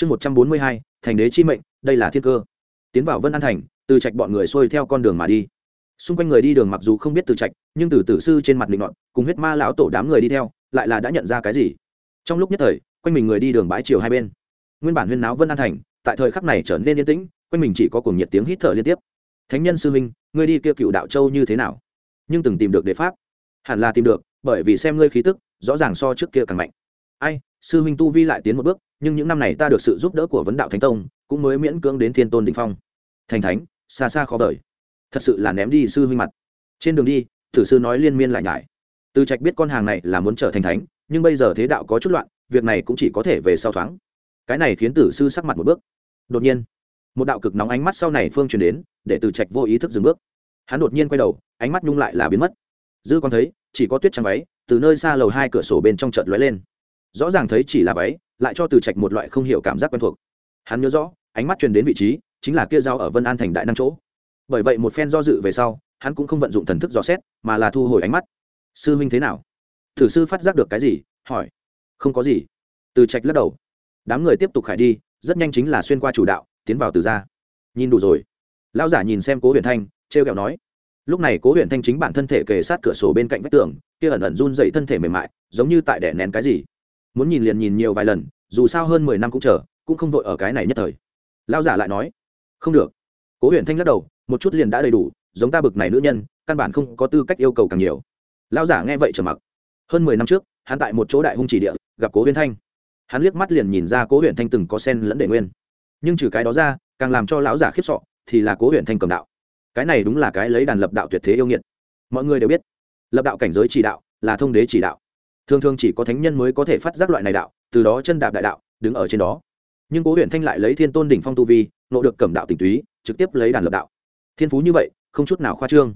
chương một trăm bốn mươi hai, thành đế chi mệnh, đây là thiên cơ. Tiến vào vân an thành, từ trạch bọn người xuôi theo con đường mà đi. Xung quanh người đi đường mặc dù không biết từ trạch, nhưng từ tử sư trên mặt định ngọn cùng huyết ma lão tổ đám người đi theo, lại là đã nhận ra cái gì? Trong lúc nhất thời, quanh mình người đi đường bãi chiều hai bên. Nguyên bản huyên náo vân an thành, tại thời khắc này trở nên yên tĩnh, quanh mình chỉ có cùng nhiệt tiếng hít thở liên tiếp. Thánh nhân sư minh ngươi đi kia cựu đạo châu như thế nào? Nhưng từng tìm được đế pháp. Hẳn là tìm được, bởi vì xem ngươi khí tức, rõ ràng so trước kia càng mạnh. Ai, sư huynh tu vi lại tiến một bước nhưng những năm này ta được sự giúp đỡ của vấn đạo thánh tông cũng mới miễn cưỡng đến thiên tôn đình phong. Thành thánh, xa xa khó vời. Thật sự là ném đi sư huynh mặt. Trên đường đi thử sư nói liên miên lại nhải. Từ trạch biết con hàng này là muốn trở thành thánh, nhưng bây giờ thế đạo có chút loạn, việc này cũng chỉ có thể về sau thoáng. Cái này khiến tử sư sắc mặt một bước. Đột nhiên, một đạo cực nóng ánh mắt sau này phương truyền đến, để từ trạch vô ý thức dừng bước. Hắn đột nhiên quay đầu, ánh mắt nhung lại là biến mất. Dư còn thấy, chỉ có tuyết trắng váy, từ nơi xa lầu hai cửa sổ bên trong chợt lóe lên rõ ràng thấy chỉ là váy, lại cho từ trạch một loại không hiểu cảm giác quen thuộc. Hắn nhớ rõ, ánh mắt truyền đến vị trí, chính là kia dao ở vân an thành đại năng chỗ. Bởi vậy một phen do dự về sau, hắn cũng không vận dụng thần thức dò xét, mà là thu hồi ánh mắt. Sư huynh thế nào? Thử sư phát giác được cái gì, hỏi. Không có gì. Từ trạch lắc đầu. Đám người tiếp tục khải đi, rất nhanh chính là xuyên qua chủ đạo, tiến vào từ ra nhìn đủ rồi. Lão giả nhìn xem cố huyền thanh, trêu ghẹo nói. Lúc này cố huyền thanh chính bản thân thể kề sát cửa sổ bên cạnh vách tường, kia ẩn ẩn run dậy thân thể mềm mại, giống như tại đẻ nén cái gì muốn nhìn liền nhìn nhiều vài lần, dù sao hơn mười năm cũng chờ, cũng không vội ở cái này nhất thời. Lão giả lại nói, không được. Cố huyền thanh lắc đầu, một chút liền đã đầy đủ, giống ta bực này nữ nhân, căn bản không có tư cách yêu cầu càng nhiều. Lão giả nghe vậy trở mặc. Hơn mười năm trước, hắn tại một chỗ đại hung chỉ địa, gặp cố huyền thanh. Hắn liếc mắt liền nhìn ra cố huyền thanh từng có sen lẫn đệ nguyên. Nhưng trừ cái đó ra, càng làm cho lão giả khiếp sọ thì là cố huyền thanh cầm đạo. Cái này đúng là cái lấy đàn lập đạo tuyệt thế yêu nghiệt. Mọi người đều biết, lập đạo cảnh giới chỉ đạo là thông đế chỉ đạo thường thường chỉ có thánh nhân mới có thể phát giác loại này đạo, từ đó chân đạp đại đạo, đứng ở trên đó. Nhưng cố huyền thanh lại lấy thiên tôn đỉnh phong tu vi, nộ được cẩm đạo tỉnh túy, trực tiếp lấy đàn lập đạo. Thiên phú như vậy, không chút nào khoa trương.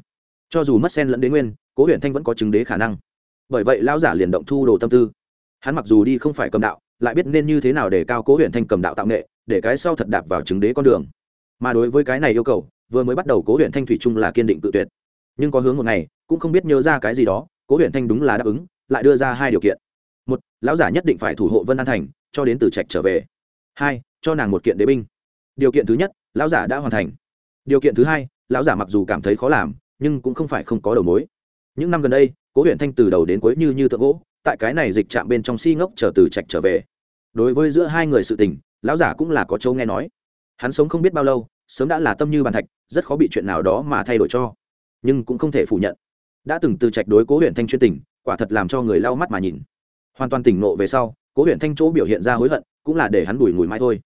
Cho dù mất sen lẫn đế nguyên, cố huyền thanh vẫn có chứng đế khả năng. Bởi vậy lão giả liền động thu đồ tâm tư. Hắn mặc dù đi không phải cầm đạo, lại biết nên như thế nào để cao cố huyền thanh cầm đạo tạo nghệ, để cái sau thật đạp vào chứng đế con đường. Mà đối với cái này yêu cầu, vừa mới bắt đầu cố huyện thanh thủy trung là kiên định tự tuyệt. Nhưng có hướng một ngày, cũng không biết nhớ ra cái gì đó, cố huyện thanh đúng là đáp ứng lại đưa ra hai điều kiện. Một, lão giả nhất định phải thủ hộ vân an thành, cho đến từ trạch trở về. Hai, cho nàng một kiện đế binh. Điều kiện thứ nhất, lão giả đã hoàn thành. Điều kiện thứ hai, lão giả mặc dù cảm thấy khó làm, nhưng cũng không phải không có đầu mối. Những năm gần đây, cố huyện thanh từ đầu đến cuối như như tượng gỗ, tại cái này dịch chạm bên trong si ngốc chờ từ trạch trở về. Đối với giữa hai người sự tình, lão giả cũng là có châu nghe nói. Hắn sống không biết bao lâu, sớm đã là tâm như bàn thạch, rất khó bị chuyện nào đó mà thay đổi cho. Nhưng cũng không thể phủ nhận. Đã từng từ trạch đối cố huyện thanh chuyên tình quả thật làm cho người lau mắt mà nhìn. Hoàn toàn tỉnh nộ về sau, cố huyện thanh chỗ biểu hiện ra hối hận, cũng là để hắn đùi ngùi mai thôi.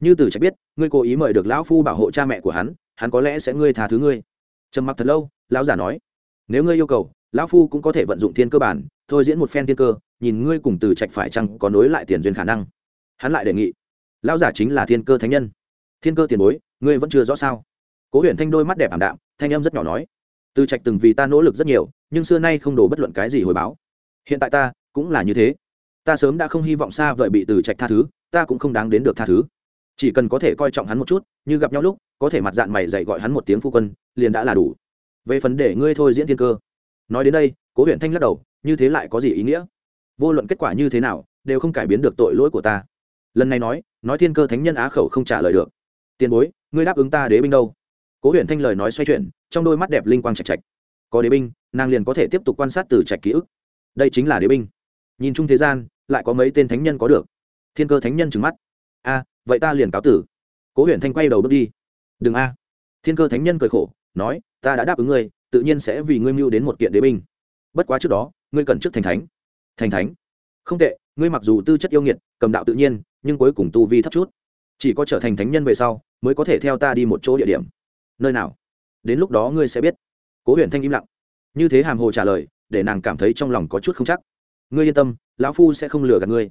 Như từ trạch biết, ngươi cố ý mời được lão phu bảo hộ cha mẹ của hắn hắn có lẽ sẽ ngươi tha thứ ngươi. Trầm mặc thật lâu, lão giả nói, nếu ngươi yêu cầu, lão phu cũng có thể vận dụng thiên cơ bản, thôi diễn một phen thiên cơ, nhìn ngươi cùng từ trạch phải chăng có nối lại tiền duyên khả năng. Hắn lại đề nghị, lão giả chính là thiên cơ thánh nhân. Thiên cơ tiền bối, ngươi vẫn chưa rõ sao? Cố huyện thanh đôi mắt đẹp ảm đạm, thanh em rất nhỏ nói, từ trạch từng vì ta nỗ lực rất nhiều nhưng xưa nay không đổ bất luận cái gì hồi báo. Hiện tại ta cũng là như thế. Ta sớm đã không hy vọng xa vời bị từ trạch tha thứ, ta cũng không đáng đến được tha thứ. Chỉ cần có thể coi trọng hắn một chút, như gặp nhau lúc, có thể mặt dạng mày dạy gọi hắn một tiếng phu quân, liền đã là đủ. Về phần để ngươi thôi diễn thiên cơ. Nói đến đây, cố huyện thanh lắc đầu, như thế lại có gì ý nghĩa? Vô luận kết quả như thế nào, đều không cải biến được tội lỗi của ta. Lần này nói nói thiên cơ thánh nhân á khẩu không trả lời được. Tiền bối, ngươi đáp ứng ta đế binh đâu? Cố huyện thanh lời nói xoay chuyển, trong đôi mắt đẹp linh quang chạch chạch có đế binh, nàng liền có thể tiếp tục quan sát từ trạch ký ức. Đây chính là đế binh. Nhìn chung thế gian, lại có mấy tên thánh nhân có được. Thiên cơ thánh nhân trừng mắt. A, vậy ta liền cáo tử. Cố huyện thanh quay đầu bước đi. Đừng a. Thiên cơ thánh nhân cười khổ, nói, ta đã đáp ứng ngươi, tự nhiên sẽ vì ngươi mưu đến một kiện đế binh. Bất quá trước đó, ngươi cần trước thành thánh. Thành thánh? Không tệ, ngươi mặc dù tư chất yêu nghiệt, cầm đạo tự nhiên, nhưng cuối cùng tu vi thấp chút. Chỉ có trở thành thánh nhân về sau, mới có thể theo ta đi một chỗ địa điểm. Nơi nào? Đến lúc đó ngươi sẽ biết cố huyền thanh im lặng. Như thế hàm hồ trả lời, để nàng cảm thấy trong lòng có chút không chắc. Ngươi yên tâm, lão phu sẽ không lừa gạt ngươi.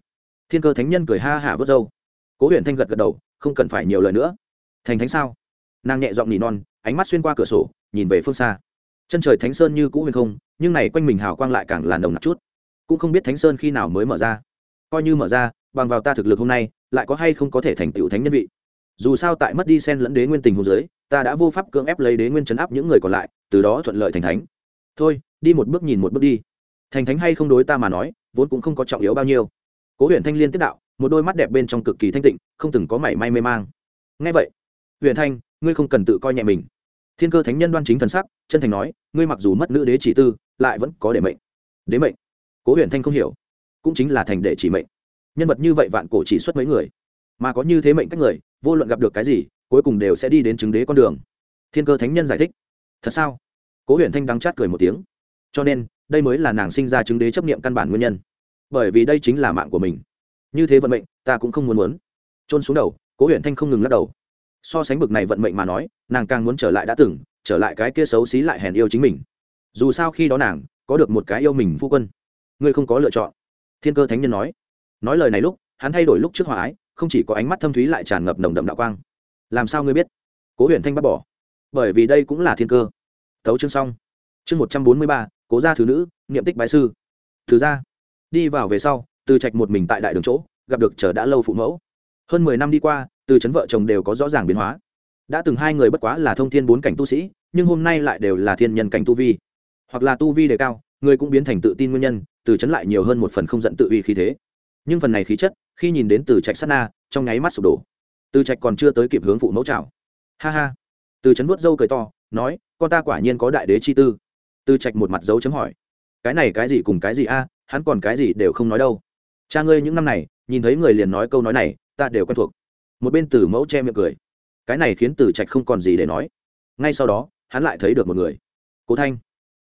Thiên cơ thánh nhân cười ha hả vớt râu. Cố huyền thanh gật gật đầu, không cần phải nhiều lời nữa. Thành thánh sao? Nàng nhẹ giọng nỉ non, ánh mắt xuyên qua cửa sổ, nhìn về phương xa. Chân trời thánh sơn như cũ huyền không, nhưng này quanh mình hào quang lại càng làn nồng nặc chút. Cũng không biết thánh sơn khi nào mới mở ra. Coi như mở ra, bằng vào ta thực lực hôm nay, lại có hay không có thể thành tựu thánh nhân vị? Dù sao tại mất đi sen lẫn đế nguyên tình hồ Giới ta đã vô pháp cưỡng ép lấy đế nguyên chấn áp những người còn lại, từ đó thuận lợi thành thánh. Thôi, đi một bước nhìn một bước đi. Thành thánh hay không đối ta mà nói, vốn cũng không có trọng yếu bao nhiêu. Cố huyện thanh liên tiếp đạo, một đôi mắt đẹp bên trong cực kỳ thanh tịnh, không từng có mảy may mê mang. Ngay vậy huyện thanh, ngươi không cần tự coi nhẹ mình. Thiên cơ thánh nhân đoan chính thần sắc, chân thành nói, ngươi mặc dù mất nữ đế chỉ tư, lại vẫn có để mệnh. Đế mệnh? Cố huyện thanh không hiểu. Cũng chính là thành đệ chỉ mệnh. Nhân vật như vậy vạn cổ chỉ xuất mấy người, mà có như thế mệnh các người, vô luận gặp được cái gì cuối cùng đều sẽ đi đến chứng đế con đường. Thiên cơ thánh nhân giải thích. Thật sao? Cố huyện thanh đắng chát cười một tiếng. Cho nên, đây mới là nàng sinh ra chứng đế chấp nghiệm căn bản nguyên nhân. Bởi vì đây chính là mạng của mình. Như thế vận mệnh, ta cũng không muốn muốn. Trôn xuống đầu, cố huyện thanh không ngừng lắc đầu. So sánh bực này vận mệnh mà nói, nàng càng muốn trở lại đã từng, trở lại cái kia xấu xí lại hèn yêu chính mình. Dù sao khi đó nàng, có được một cái yêu mình phu quân. Ngươi không có lựa chọn. Thiên cơ thánh nhân nói. Nói lời này lúc, hắn thay đổi lúc trước hòa ái, không chỉ có ánh mắt thâm thúy lại tràn ngập nồng đậm đạo quang làm sao ngươi biết? Cố huyền thanh bắt bỏ. Bởi vì đây cũng là thiên cơ. Tấu chương xong. Chương một trăm bốn mươi ba, cố gia thứ nữ, niệm tích bái sư. Thứ ra đi vào về sau, từ trạch một mình tại đại đường chỗ, gặp được chờ đã lâu phụ mẫu. Hơn mười năm đi qua, từ chấn vợ chồng đều có rõ ràng biến hóa. Đã từng hai người bất quá là thông thiên bốn cảnh tu sĩ, nhưng hôm nay lại đều là thiên nhân cảnh tu vi. Hoặc là tu vi đề cao, người cũng biến thành tự tin nguyên nhân, từ chấn lại nhiều hơn một phần không giận tự uy khí thế. Nhưng phần này khí chất, khi nhìn đến từ trạch sát na, trong nháy mắt sụp đổ từ trạch còn chưa tới kịp hướng phụ mẫu chào. Ha ha. Từ chấn vuốt râu cười to, nói, con ta quả nhiên có đại đế chi tư. Từ trạch một mặt dấu chấm hỏi, cái này cái gì cùng cái gì a, hắn còn cái gì đều không nói đâu. Cha ngươi những năm này, nhìn thấy người liền nói câu nói này, ta đều quen thuộc. Một bên tử mẫu che miệng cười, cái này khiến Từ trạch không còn gì để nói. Ngay sau đó, hắn lại thấy được một người. Cố thanh.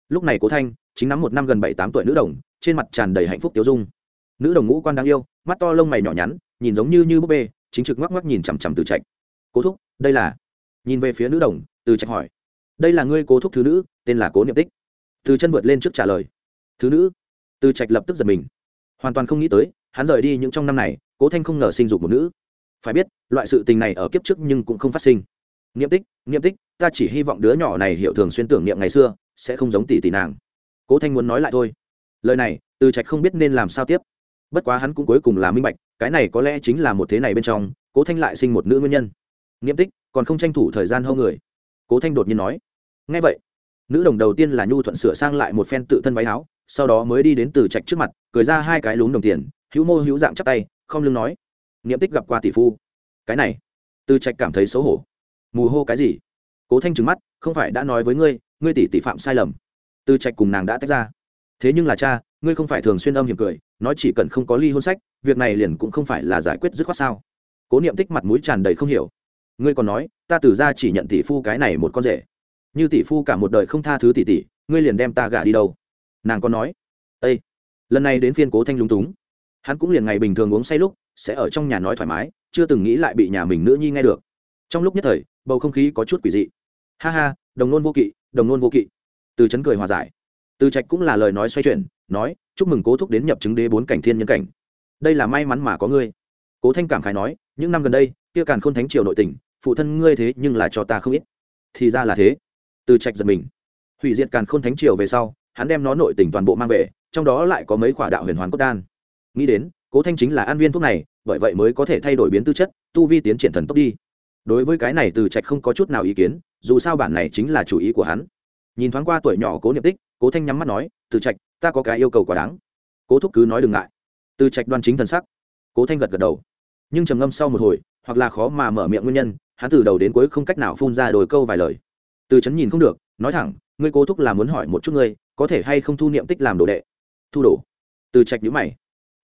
Lúc này cố thanh chính nắm một năm gần bảy tám tuổi nữ đồng, trên mặt tràn đầy hạnh phúc tiêu dung. Nữ đồng ngũ quan đáng yêu, mắt to lông mày nhỏ nhắn, nhìn giống như như búp bê chính trực ngoắc ngoắc nhìn chằm chằm từ trạch. Cố thúc, đây là nhìn về phía nữ đồng, từ trạch hỏi. Đây là ngươi cố thúc thứ nữ, tên là cố niệm tích. Từ chân vượt lên trước trả lời. Thứ nữ? Từ trạch lập tức giật mình. Hoàn toàn không nghĩ tới, hắn rời đi những trong năm này, cố thanh không ngờ sinh dục một nữ. Phải biết, loại sự tình này ở kiếp trước nhưng cũng không phát sinh. Niệm tích niệm tích, ta chỉ hy vọng đứa nhỏ này hiểu thường xuyên tưởng niệm ngày xưa, sẽ không giống tỷ tỷ nàng. Cố thanh muốn nói lại thôi. Lời này, từ trạch không biết nên làm sao tiếp. Bất quá hắn cũng cuối cùng là minh bạch cái này có lẽ chính là một thế này bên trong, cố thanh lại sinh một nữ nguyên nhân. Niệm tích, còn không tranh thủ thời gian hâu người. Cố thanh đột nhiên nói. Ngay vậy, nữ đồng đầu tiên là nhu thuận sửa sang lại một phen tự thân váy áo, sau đó mới đi đến từ trạch trước mặt, cười ra hai cái lún đồng tiền, hữu mô hữu dạng chắp tay, không lưng nói. Niệm tích gặp qua tỷ phu. Cái này, từ trạch cảm thấy xấu hổ. Mù hô cái gì? Cố thanh trừng mắt, không phải đã nói với ngươi ngươi tỷ tỷ phạm sai lầm. Từ trạch cùng nàng đã tách ra. Thế nhưng là cha ngươi không phải thường xuyên âm hiểm cười, nói chỉ cần không có ly hôn sách, việc này liền cũng không phải là giải quyết dứt khoát sao? Cố niệm tích mặt mũi tràn đầy không hiểu. Ngươi còn nói, ta từ ra chỉ nhận tỷ phu cái này một con rể. Như tỷ phu cả một đời không tha thứ tỷ tỷ, ngươi liền đem ta gả đi đâu? Nàng còn nói ây lần này đến phiên cố thanh lúng túng. Hắn cũng liền ngày bình thường uống say lúc, sẽ ở trong nhà nói thoải mái, chưa từng nghĩ lại bị nhà mình nữ nhi nghe được. Trong lúc nhất thời, bầu không khí có chút quỷ dị. Ha ha, đồng nôn vô kỵ, đồng nôn vô kỵ. Từ chấn cười hòa giải. Từ trạch cũng là lời nói xoay chuyển nói, chúc mừng cố thúc đến nhập chứng đế bốn cảnh thiên nhân cảnh. Đây là may mắn mà có ngươi. Cố thanh cảm khái nói, những năm gần đây, kia càn khôn thánh triều nội tình, phụ thân ngươi thế nhưng là cho ta không ít. Thì ra là thế. Từ trạch giật mình. Hủy diệt càn khôn thánh triều về sau, hắn đem nó nội tình toàn bộ mang về, trong đó lại có mấy quả đạo huyền hoàn cốt đan. Nghĩ đến, cố thanh chính là an viên thuốc này, bởi vậy mới có thể thay đổi biến tư chất, tu vi tiến triển thần tốc đi. Đối với cái này từ trạch không có chút nào ý kiến, dù sao bản này chính là chủ ý của hắn nhìn thoáng qua tuổi nhỏ cố niệm tích, cố thanh nhắm mắt nói, từ trạch, ta có cái yêu cầu quá đáng. Cố thúc cứ nói đừng ngại. Từ trạch đoan chính thần sắc. Cố thanh gật gật đầu. Nhưng trầm ngâm sau một hồi, hoặc là khó mà mở miệng nguyên nhân, hắn từ đầu đến cuối không cách nào phun ra đồi câu vài lời. Từ chấn nhìn không được, nói thẳng, ngươi cố thúc là muốn hỏi một chút ngươi, có thể hay không thu niệm tích làm đồ đệ? Thu đồ. Từ trạch nhữ mày.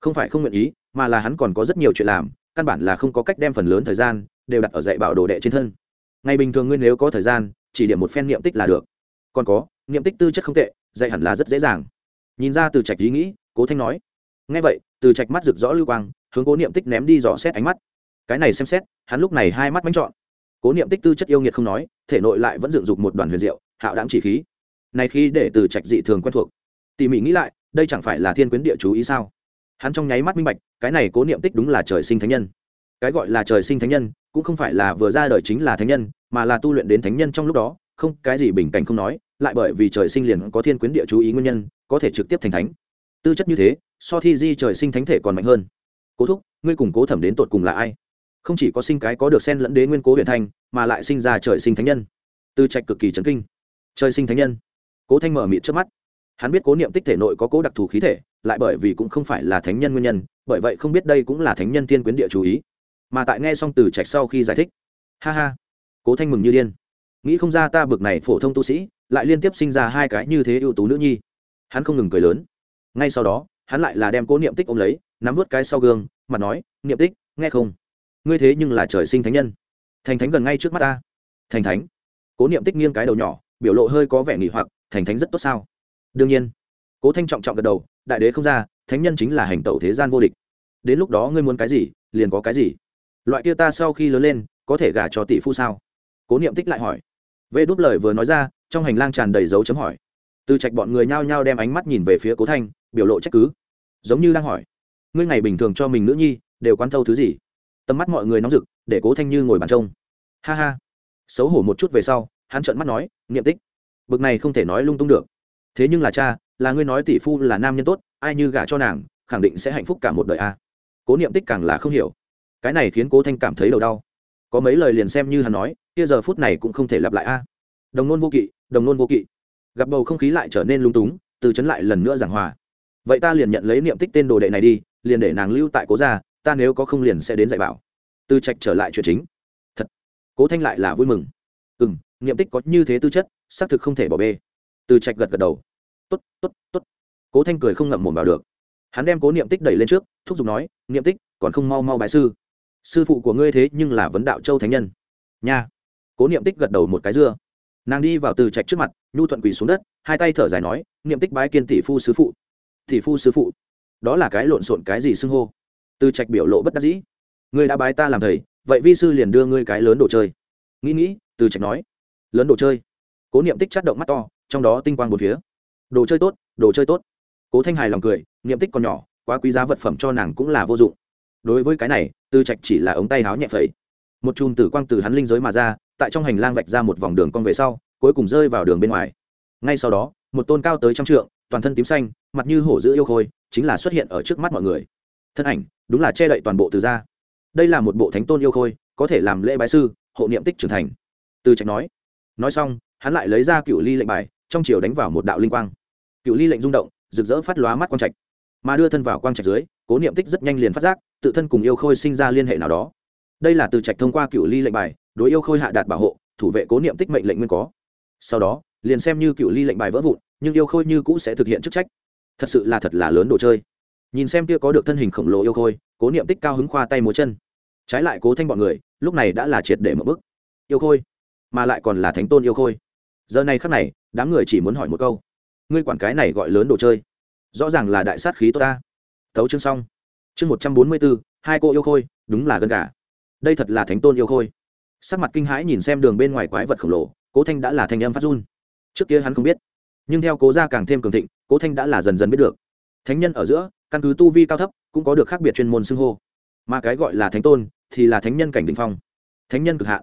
Không phải không nguyện ý, mà là hắn còn có rất nhiều chuyện làm, căn bản là không có cách đem phần lớn thời gian đều đặt ở dạy bảo đồ đệ trên thân. Ngày bình thường ngươi nếu có thời gian, chỉ điểm một phen niệm tích là được còn có, niệm tích tư chất không tệ, dạy hẳn là rất dễ dàng. Nhìn ra từ trạch ý nghĩ, cố thanh nói. Ngay vậy, từ trạch mắt rực rõ lưu quang, hướng cố niệm tích ném đi dò xét ánh mắt. Cái này xem xét, hắn lúc này hai mắt bánh trọn. Cố niệm tích tư chất yêu nghiệt không nói, thể nội lại vẫn dựng dục một đoàn huyền diệu, hạo đáng chỉ khí. Này khi để từ trạch dị thường quen thuộc. Tỉ mỉ nghĩ lại, đây chẳng phải là thiên quyến địa chú ý sao? Hắn trong nháy mắt minh bạch, cái này cố niệm tích đúng là trời sinh thánh nhân. Cái gọi là trời sinh thánh nhân, cũng không phải là vừa ra đời chính là thánh nhân, mà là tu luyện đến thánh nhân trong lúc đó không, cái gì bình cảnh không nói, lại bởi vì trời sinh liền có thiên quyến địa chú ý nguyên nhân, có thể trực tiếp thành thánh. Tư chất như thế, so thi di trời sinh thánh thể còn mạnh hơn. Cố thúc, ngươi cùng cố thẩm đến tột cùng là ai? Không chỉ có sinh cái có được sen lẫn đế nguyên cố huyền thanh, mà lại sinh ra trời sinh thánh nhân. Tư trạch cực kỳ chấn kinh. Trời sinh thánh nhân. Cố thanh mở mịt trước mắt. Hắn biết cố niệm tích thể nội có cố đặc thù khí thể, lại bởi vì cũng không phải là thánh nhân nguyên nhân, bởi vậy không biết đây cũng là thánh nhân thiên quyến địa chú ý. Mà tại nghe xong từ trạch sau khi giải thích. Ha ha. Cố thanh mừng như điên nghĩ không ra ta bực này phổ thông tu sĩ, lại liên tiếp sinh ra hai cái như thế ưu tú nữ nhi. Hắn không ngừng cười lớn. Ngay sau đó, hắn lại là đem cố niệm tích ôm lấy, nắm vớt cái sau gương, mặt nói, niệm tích, nghe không? Ngươi thế nhưng là trời sinh thánh nhân. Thành thánh gần ngay trước mắt ta. Thành thánh? Cố niệm tích nghiêng cái đầu nhỏ, biểu lộ hơi có vẻ nghỉ hoặc, thành thánh rất tốt sao? Đương nhiên. Cố thanh trọng trọng gật đầu, đại đế không ra, thánh nhân chính là hành tẩu thế gian vô địch. Đến lúc đó ngươi muốn cái gì, liền có cái gì. Loại kia ta sau khi lớn lên, có thể gả cho tỷ phu sao? Cố niệm tích lại hỏi. Vệ đúp lời vừa nói ra, trong hành lang tràn đầy dấu chấm hỏi. Từ trạch bọn người nhao nhao đem ánh mắt nhìn về phía cố thanh, biểu lộ trách cứ. Giống như đang hỏi, ngươi ngày bình thường cho mình nữ nhi đều quán thâu thứ gì? Tầm mắt mọi người nóng rực, để cố thanh như ngồi bàn trông. Ha ha. Xấu hổ một chút về sau, hắn trợn mắt nói, niệm tích, bực này không thể nói lung tung được. Thế nhưng là cha, là ngươi nói tỷ phu là nam nhân tốt, ai như gả cho nàng, khẳng định sẽ hạnh phúc cả một đời a. Cố niệm tích càng là không hiểu. Cái này khiến cố thanh cảm thấy đầu đau có mấy lời liền xem như hắn nói, kia giờ phút này cũng không thể lặp lại a. À. Đồng nôn vô kỵ, đồng nôn vô kỵ. Gặp bầu không khí lại trở nên lung túng, từ chấn lại lần nữa giảng hòa. Vậy ta liền nhận lấy niệm tích tên đồ đệ này đi, liền để nàng lưu tại cố gia, ta nếu có không liền sẽ đến dạy bảo. Tư trạch trở lại chuyện chính. Thật. Cố thanh lại là vui mừng. Ừ m niệm tích có như thế tư chất, xác thực không thể bỏ bê. Tư trạch gật gật đầu. T ố t t ố t t ố t cố thanh cười không ngậm mồm vào được. Hắn đem cố niệm tích đẩy lên trước, thúc giục nói, niệm tích, còn không mau mau bài sư sư phụ của ngươi thế nhưng là vấn đạo châu thánh nhân nha cố niệm tích gật đầu một cái dưa nàng đi vào từ trạch trước mặt nhu thuận quỳ xuống đất hai tay thở dài nói niệm tích bái kiên tỷ phu sứ phụ tỷ phu sứ phụ đó là cái lộn xộn cái gì xưng hô từ trạch biểu lộ bất đắc dĩ ngươi đã bái ta làm thầy vậy vi sư liền đưa ngươi cái lớn đồ chơi nghĩ nghĩ từ trạch nói lớn đồ chơi cố niệm tích chát động mắt to trong đó tinh quang một phía đồ chơi tốt đồ chơi tốt cố thanh hài lòng cười niệm tích còn nhỏ quá quý giá vật phẩm cho nàng cũng là vô dụng đối với cái này, tư trạch chỉ là ống tay háo nhẹ phẩy. Một chùm tử quang từ hắn linh giới mà ra, tại trong hành lang vạch ra một vòng đường cong về sau, cuối cùng rơi vào đường bên ngoài. Ngay sau đó, một tôn cao tới trăm trượng, toàn thân tím xanh, mặt như hổ dữ yêu khôi, chính là xuất hiện ở trước mắt mọi người. Thân ảnh, đúng là che đậy toàn bộ từ ra đây là một bộ thánh tôn yêu khôi, có thể làm lễ bái sư, hộ niệm tích trưởng thành. Từ trạch nói. Nói xong, hắn lại lấy ra cựu ly lệnh bài, trong chiều đánh vào một đạo linh quang. Cựu ly lệnh rung động, rực rỡ phát lóa mắt quang trạch. Mà đưa thân vào quang trạch dưới cố niệm tích rất nhanh liền phát giác, tự thân cùng yêu khôi sinh ra liên hệ nào đó. Đây là từ trạch thông qua cựu ly lệnh bài, đối yêu khôi hạ đạt bảo hộ, thủ vệ cố niệm tích mệnh lệnh nguyên có. Sau đó, liền xem như cựu ly lệnh bài vỡ vụn, nhưng yêu khôi như cũ sẽ thực hiện chức trách. Thật sự là thật là lớn đồ chơi. Nhìn xem kia có được thân hình khổng lồ yêu khôi, cố niệm tích cao hứng khoa tay múa chân. Trái lại cố thanh bọn người, lúc này đã là triệt để một bức yêu khôi, mà lại còn là thánh tôn yêu khôi. Giờ này khắc này, đám người chỉ muốn hỏi một câu. Ngươi quản cái này gọi lớn đồ chơi. Rõ ràng là đại sát khí tốt ta thấu chương xong. Chương một trăm bốn mươi bốn hai cô yêu khôi, đúng là gần gà đây thật là thánh tôn yêu khôi. Sắc mặt kinh hãi nhìn xem đường bên ngoài quái vật khổng lồ, cố thanh đã là thanh âm phát run. Trước kia hắn không biết, nhưng theo cố gia càng thêm cường thịnh, cố thanh đã là dần dần biết được. Thánh nhân ở giữa, căn cứ tu vi cao thấp, cũng có được khác biệt chuyên môn xưng hô. Mà cái gọi là thánh tôn, thì là thánh nhân cảnh đình phong. Thánh nhân cực hạn.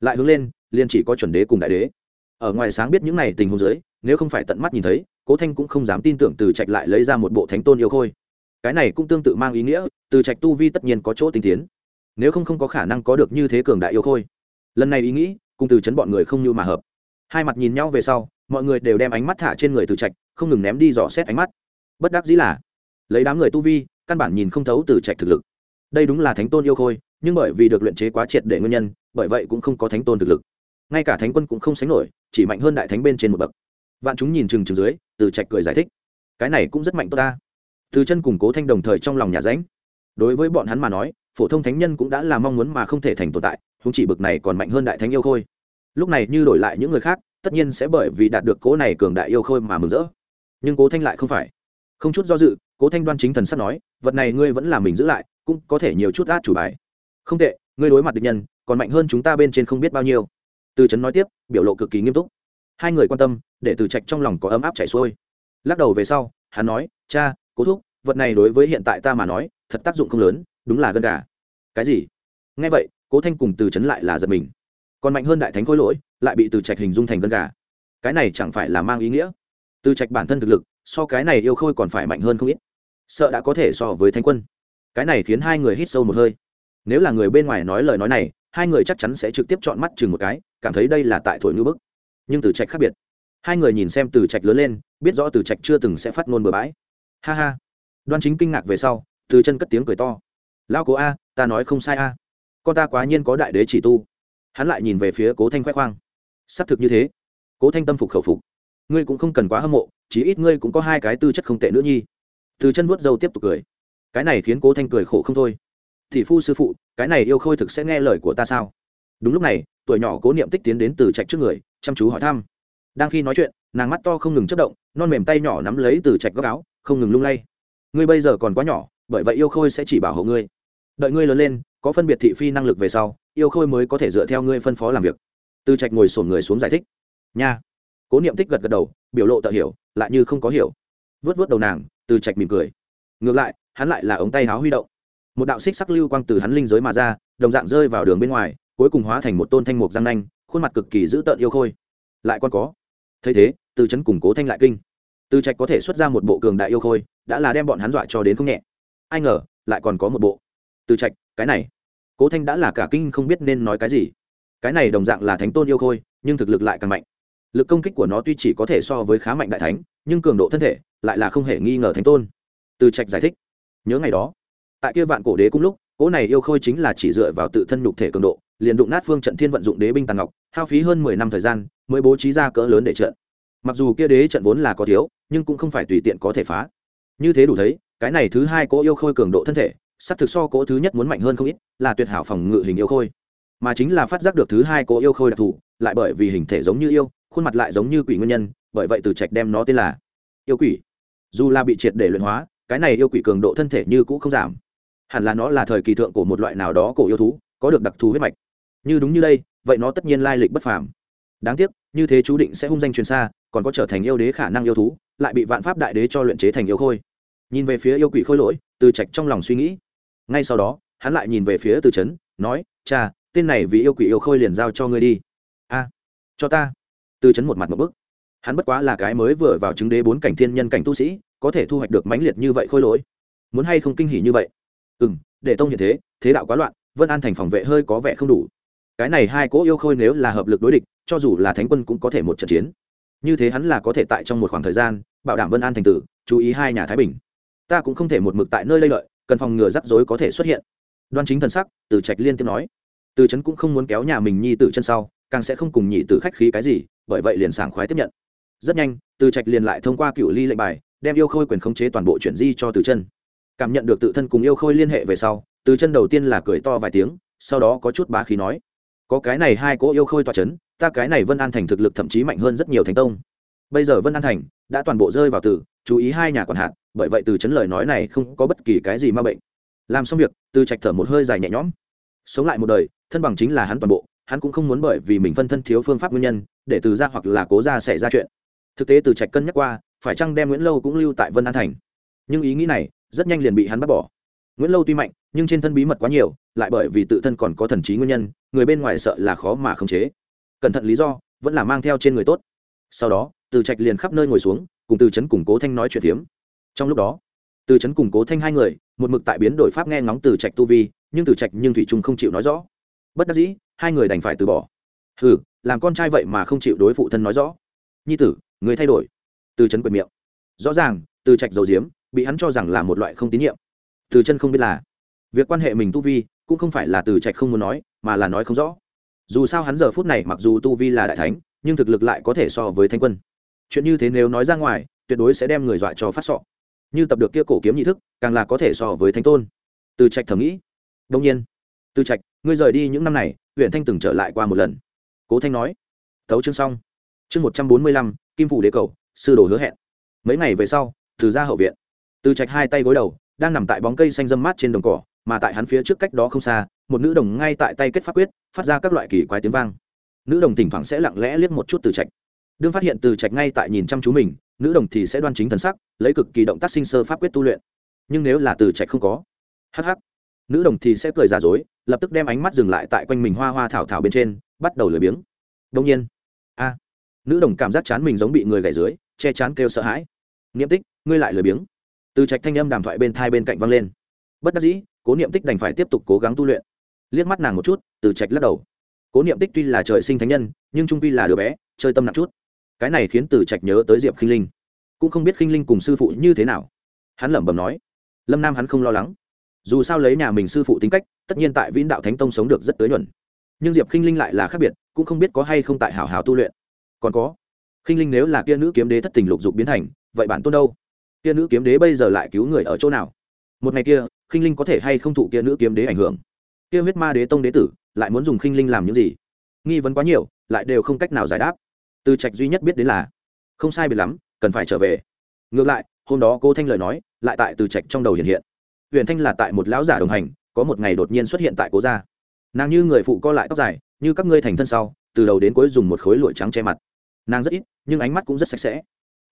Lại hướng lên, liền chỉ có chuẩn đế cùng đại đế. Ở ngoài sáng biết những này tình huống dưới, nếu không phải tận mắt nhìn thấy, cố thanh cũng không dám tin tưởng từ trạch lại lấy ra một bộ thánh tôn yêu khôi cái này cũng tương tự mang ý nghĩa, từ trạch tu vi tất nhiên có chỗ tinh tiến. Nếu không không có khả năng có được như thế cường đại yêu khôi. Lần này ý nghĩ, cùng từ chấn bọn người không như mà hợp. Hai mặt nhìn nhau về sau, mọi người đều đem ánh mắt thả trên người từ trạch, không ngừng ném đi dò xét ánh mắt. Bất đắc dĩ là, lấy đám người tu vi, căn bản nhìn không thấu từ trạch thực lực. Đây đúng là thánh tôn yêu khôi, nhưng bởi vì được luyện chế quá triệt để nguyên nhân, bởi vậy cũng không có thánh tôn thực lực. Ngay cả thánh quân cũng không sánh nổi, chỉ mạnh hơn đại thánh bên trên một bậc. Vạn chúng nhìn chừng chừng dưới, từ trạch cười giải thích. Cái này cũng rất mạnh tốt ta từ chân củng cố thanh đồng thời trong lòng nhà ránh đối với bọn hắn mà nói, phổ thông thánh nhân cũng đã là mong muốn mà không thể thành tồn tại húng chỉ bực này còn mạnh hơn đại thánh yêu khôi. Lúc này như đổi lại những người khác, tất nhiên sẽ bởi vì đạt được cố này cường đại yêu khôi mà mừng rỡ. Nhưng cố thanh lại không phải. Không chút do dự, cố thanh đoan chính thần sắp nói, vật này ngươi vẫn là mình giữ lại, cũng có thể nhiều chút át chủ bài. Không tệ, ngươi đối mặt địch nhân, còn mạnh hơn chúng ta bên trên không biết bao nhiêu. Từ trấn nói tiếp, biểu lộ cực kỳ nghiêm túc. Hai người quan tâm, để từ trạch trong lòng có ấm áp chảy xuôi. Lắc đầu về sau, hắn nói, cha cố thúc, vật này đối với hiện tại ta mà nói, thật tác dụng không lớn, đúng là gân gà. Cái gì? Nghe vậy, cố thanh cùng từ trấn lại là giật mình. Còn mạnh hơn đại thánh khối lỗi, lại bị từ trạch hình dung thành gân gà. Cái này chẳng phải là mang ý nghĩa? Từ trạch bản thân thực lực, so cái này yêu khôi còn phải mạnh hơn không ít. Sợ đã có thể so với thanh quân. Cái này khiến hai người hít sâu một hơi. Nếu là người bên ngoài nói lời nói này, hai người chắc chắn sẽ trực tiếp chọn mắt chừng một cái, cảm thấy đây là tại thổi ngữ bức. Nhưng từ trạch khác biệt. Hai người nhìn xem từ trạch lớn lên, biết rõ từ trạch chưa từng sẽ phát ngôn bừa bãi ha ha. Đoan chính kinh ngạc về sau, từ chân cất tiếng cười to. Lao cố a, ta nói không sai a. Con ta quá nhiên có đại đế chỉ tu. Hắn lại nhìn về phía cố thanh khoe khoang. Xác thực như thế. Cố thanh tâm phục khẩu phục. Ngươi cũng không cần quá hâm mộ, chí ít ngươi cũng có hai cái tư chất không tệ nữa nhi. Từ chân vuốt dâu tiếp tục cười. Cái này khiến cố thanh cười khổ không thôi. Thì phu sư phụ, cái này yêu khôi thực sẽ nghe lời của ta sao? Đúng lúc này, tuổi nhỏ cố niệm tích tiến đến từ trạch trước người, chăm chú hỏi thăm. Đang khi nói chuyện, nàng mắt to không ngừng chất động non mềm tay nhỏ nắm lấy từ trạch góc áo, không ngừng lung lay. Ngươi bây giờ còn quá nhỏ, bởi vậy yêu khôi sẽ chỉ bảo hộ ngươi. Đợi ngươi lớn lên, có phân biệt thị phi năng lực về sau, yêu khôi mới có thể dựa theo ngươi phân phó làm việc. Từ trạch ngồi sổn người xuống giải thích. Nha. Cố niệm tích gật gật đầu, biểu lộ tợ hiểu, lại như không có hiểu. Vớt vớt đầu nàng, từ trạch mỉm cười. Ngược lại, hắn lại là ống tay háo huy động. Một đạo xích sắc lưu quang từ hắn linh giới mà ra, đồng dạng rơi vào đường bên ngoài, cuối cùng hóa thành một tôn thanh mục răng nanh, khuôn mặt cực kỳ dữ tợn yêu khôi. Lại còn có thấy thế, từ chấn củng cố thanh lại kinh. Từ trạch có thể xuất ra một bộ cường đại yêu khôi, đã là đem bọn hắn dọa cho đến không nhẹ. Ai ngờ, lại còn có một bộ. Từ trạch, cái này. Cố thanh đã là cả kinh không biết nên nói cái gì. Cái này đồng dạng là thánh tôn yêu khôi, nhưng thực lực lại càng mạnh. Lực công kích của nó tuy chỉ có thể so với khá mạnh đại thánh, nhưng cường độ thân thể lại là không hề nghi ngờ thánh tôn. Từ trạch giải thích. Nhớ ngày đó, tại kia vạn cổ đế cung lúc cỗ này yêu khôi chính là chỉ dựa vào tự thân nhục thể cường độ, liền đụng nát phương trận thiên vận dụng đế binh tàn ngọc, hao phí hơn mười năm thời gian, mới bố trí ra cỡ lớn để trận. Mặc dù kia đế trận vốn là có thiếu, nhưng cũng không phải tùy tiện có thể phá. Như thế đủ thấy, cái này thứ hai cỗ yêu khôi cường độ thân thể sắp thực so cỗ thứ nhất muốn mạnh hơn không ít, là tuyệt hảo phòng ngự hình yêu khôi. Mà chính là phát giác được thứ hai cỗ yêu khôi đặc thù, lại bởi vì hình thể giống như yêu, khuôn mặt lại giống như quỷ nguyên nhân, bởi vậy từ trạch đem nó tên là yêu quỷ. Dù là bị triệt để luyện hóa, cái này yêu quỷ cường độ thân thể như cũ không giảm hẳn là nó là thời kỳ thượng của một loại nào đó cổ yêu thú, có được đặc thù huyết mạch. Như đúng như đây, vậy nó tất nhiên lai lịch bất phàm. Đáng tiếc, như thế chú định sẽ hung danh truyền xa, còn có trở thành yêu đế khả năng yêu thú, lại bị vạn pháp đại đế cho luyện chế thành yêu khôi. Nhìn về phía yêu quỷ khôi lỗi, từ trạch trong lòng suy nghĩ. Ngay sau đó, hắn lại nhìn về phía từ trấn, nói, cha, tên này vì yêu quỷ yêu khôi liền giao cho ngươi đi. A, cho ta. Từ trấn một mặt một bức. Hắn bất quá là cái mới vừa vào chứng đế bốn cảnh thiên nhân cảnh tu sĩ, có thể thu hoạch được mãnh liệt như vậy khôi lỗi. Muốn hay không kinh hỉ như vậy? Ừ m để tông hiện thế thế đạo quá loạn, vân an thành phòng vệ hơi có vẻ không đủ. Cái này hai cỗ yêu khôi nếu là hợp lực đối địch, cho dù là thánh quân cũng có thể một trận chiến. Như thế hắn là có thể tại trong một khoảng thời gian, bảo đảm vân an thành tử, chú ý hai nhà thái bình. Ta cũng không thể một mực tại nơi lây lợi, cần phòng ngừa rắc rối có thể xuất hiện. Đoan chính thần sắc, từ trạch liên tiếp nói. Từ trấn cũng không muốn kéo nhà mình nhi tử chân sau, càng sẽ không cùng nhị tử khách khí cái gì, bởi vậy liền sảng khoái tiếp nhận. Rất nhanh, từ trạch liền lại thông qua cựu ly lệnh bài, đem yêu khôi quyền khống chế toàn bộ chuyển di cho từ chân cảm nhận được tự thân cùng yêu khôi liên hệ về sau, từ chân đầu tiên là cười to vài tiếng, sau đó có chút bá khí nói, có cái này hai cỗ yêu khôi tòa c h ấ n ta cái này vân an thành thực lực thậm chí mạnh hơn rất nhiều thành tông. Bây giờ vân an thành đã toàn bộ rơi vào từ chú ý hai nhà còn hạn bởi vậy từ chấn lời nói này không có bất kỳ cái gì ma bệnh. Làm xong việc, từ trạch thở một hơi dài nhẹ nhõm. Sống lại một đời, thân bằng chính là hắn toàn bộ, hắn cũng không muốn bởi vì mình phân thân thiếu phương pháp nguyên nhân, để từ ra hoặc là cố ra xảy ra chuyện. Thực tế từ trạch cân nhắc qua, phải chăng đem nguyễn lâu cũng lưu tại vân an thành? Nhưng ý nghĩ này rất nhanh liền bị hắn bắt bỏ. Nguyễn lâu tuy mạnh, nhưng trên thân bí mật quá nhiều, lại bởi vì tự thân còn có thần trí nguyên nhân, người bên ngoài sợ là khó mà khống chế. Cẩn thận lý do, vẫn là mang theo trên người tốt. Sau đó, từ trạch liền khắp nơi ngồi xuống, cùng từ trấn củng cố thanh nói chuyện phiếm. Trong lúc đó, từ trấn củng cố thanh hai người, một mực tại biến đổi pháp nghe ngóng từ trạch tu vi, nhưng từ trạch nhưng thủy trung không chịu nói rõ. Bất đắc dĩ, hai người đành phải từ bỏ. Ừ làm con trai vậy mà không chịu đối phụ thân nói rõ. Nhi tử, người thay đổi. Từ trấn quyền miệng. Rõ ràng, từ trạch dầu diếm bị hắn cho rằng là một loại không tín nhiệm. Từ chân không biết là, việc quan hệ mình tu vi cũng không phải là từ trạch không muốn nói, mà là nói không rõ. Dù sao hắn giờ phút này mặc dù tu vi là đại thánh, nhưng thực lực lại có thể so với thanh quân. Chuyện như thế nếu nói ra ngoài, tuyệt đối sẽ đem người dọa cho phát sọ. Như tập được kia cổ kiếm nhị thức, càng là có thể so với thánh tôn. Từ trạch thầm nghĩ. Đông nhiên, từ trạch, ngươi rời đi những năm này huyện thanh từng trở lại qua một lần. Cố thanh nói. Tấu chương xong. Chương một trăm bốn mươi lăm, kim phủ đế cầu, sư đồ hứa hẹn. Mấy ngày về sau, từ ra hậu viện từ trạch hai tay gối đầu, đang nằm tại bóng cây xanh dâm mát trên đồng cỏ, mà tại hắn phía trước cách đó không xa, một nữ đồng ngay tại tay kết pháp quyết, phát ra các loại kỳ quái tiếng vang. Nữ đồng thỉnh thoảng sẽ lặng lẽ liếc một chút từ trạch. Đương phát hiện từ trạch ngay tại nhìn chăm chú mình, nữ đồng thì sẽ đoan chính thần sắc, lấy cực kỳ động tác sinh sơ pháp quyết tu luyện. Nhưng nếu là từ trạch không có hh nữ đồng thì sẽ cười giả dối, lập tức đem ánh mắt dừng lại tại quanh mình hoa hoa thảo thảo bên trên, bắt đầu lười biếng. Đông nhiên, a, nữ đồng cảm giác chán mình giống bị người gảy dưới, che chán kêu sợ hãi. Niệm tích, ngươi lại lười biếng từ trạch thanh âm đàm thoại bên thai bên cạnh văng lên. Bất đắc dĩ, cố niệm tích đành phải tiếp tục cố gắng tu luyện. Liếc mắt nàng một chút, từ trạch lắc đầu. Cố niệm tích tuy là trời sinh thánh nhân, nhưng trung quy là đứa bé, chơi tâm nặng chút. Cái này khiến từ trạch nhớ tới diệp khinh linh. Cũng không biết khinh linh cùng sư phụ như thế nào. Hắn lẩm bẩm nói, lâm nam hắn không lo lắng. Dù sao lấy nhà mình sư phụ tính cách, tất nhiên tại vĩnh đạo thánh tông sống được rất tới nhuận. Nhưng diệp khinh linh lại là khác biệt, cũng không biết có hay không tại hảo hảo tu luyện. Còn có, khinh linh nếu là kia nữ kiếm đế thất tình lục dục biến thành, vậy bản tôn đâu? Kia nữ kiếm đế bây giờ lại cứu người ở chỗ nào? Một ngày kia, khinh linh có thể hay không thụ kia nữ kiếm đế ảnh hưởng? Kia huyết ma đế tông đế tử lại muốn dùng khinh linh làm những gì? Nghi vấn quá nhiều, lại đều không cách nào giải đáp. Từ trạch duy nhất biết đến là, không sai biệt lắm, cần phải trở về. Ngược lại, hôm đó cô thanh lời nói lại tại từ trạch trong đầu hiện hiện. Huyền thanh là tại một lão giả đồng hành, có một ngày đột nhiên xuất hiện tại cố gia. Nàng như người phụ co lại tóc dài, như các ngươi thành thân sau, từ đầu đến cuối dùng một khối lụa trắng che mặt. Nàng rất ít, nhưng ánh mắt cũng rất sạch sẽ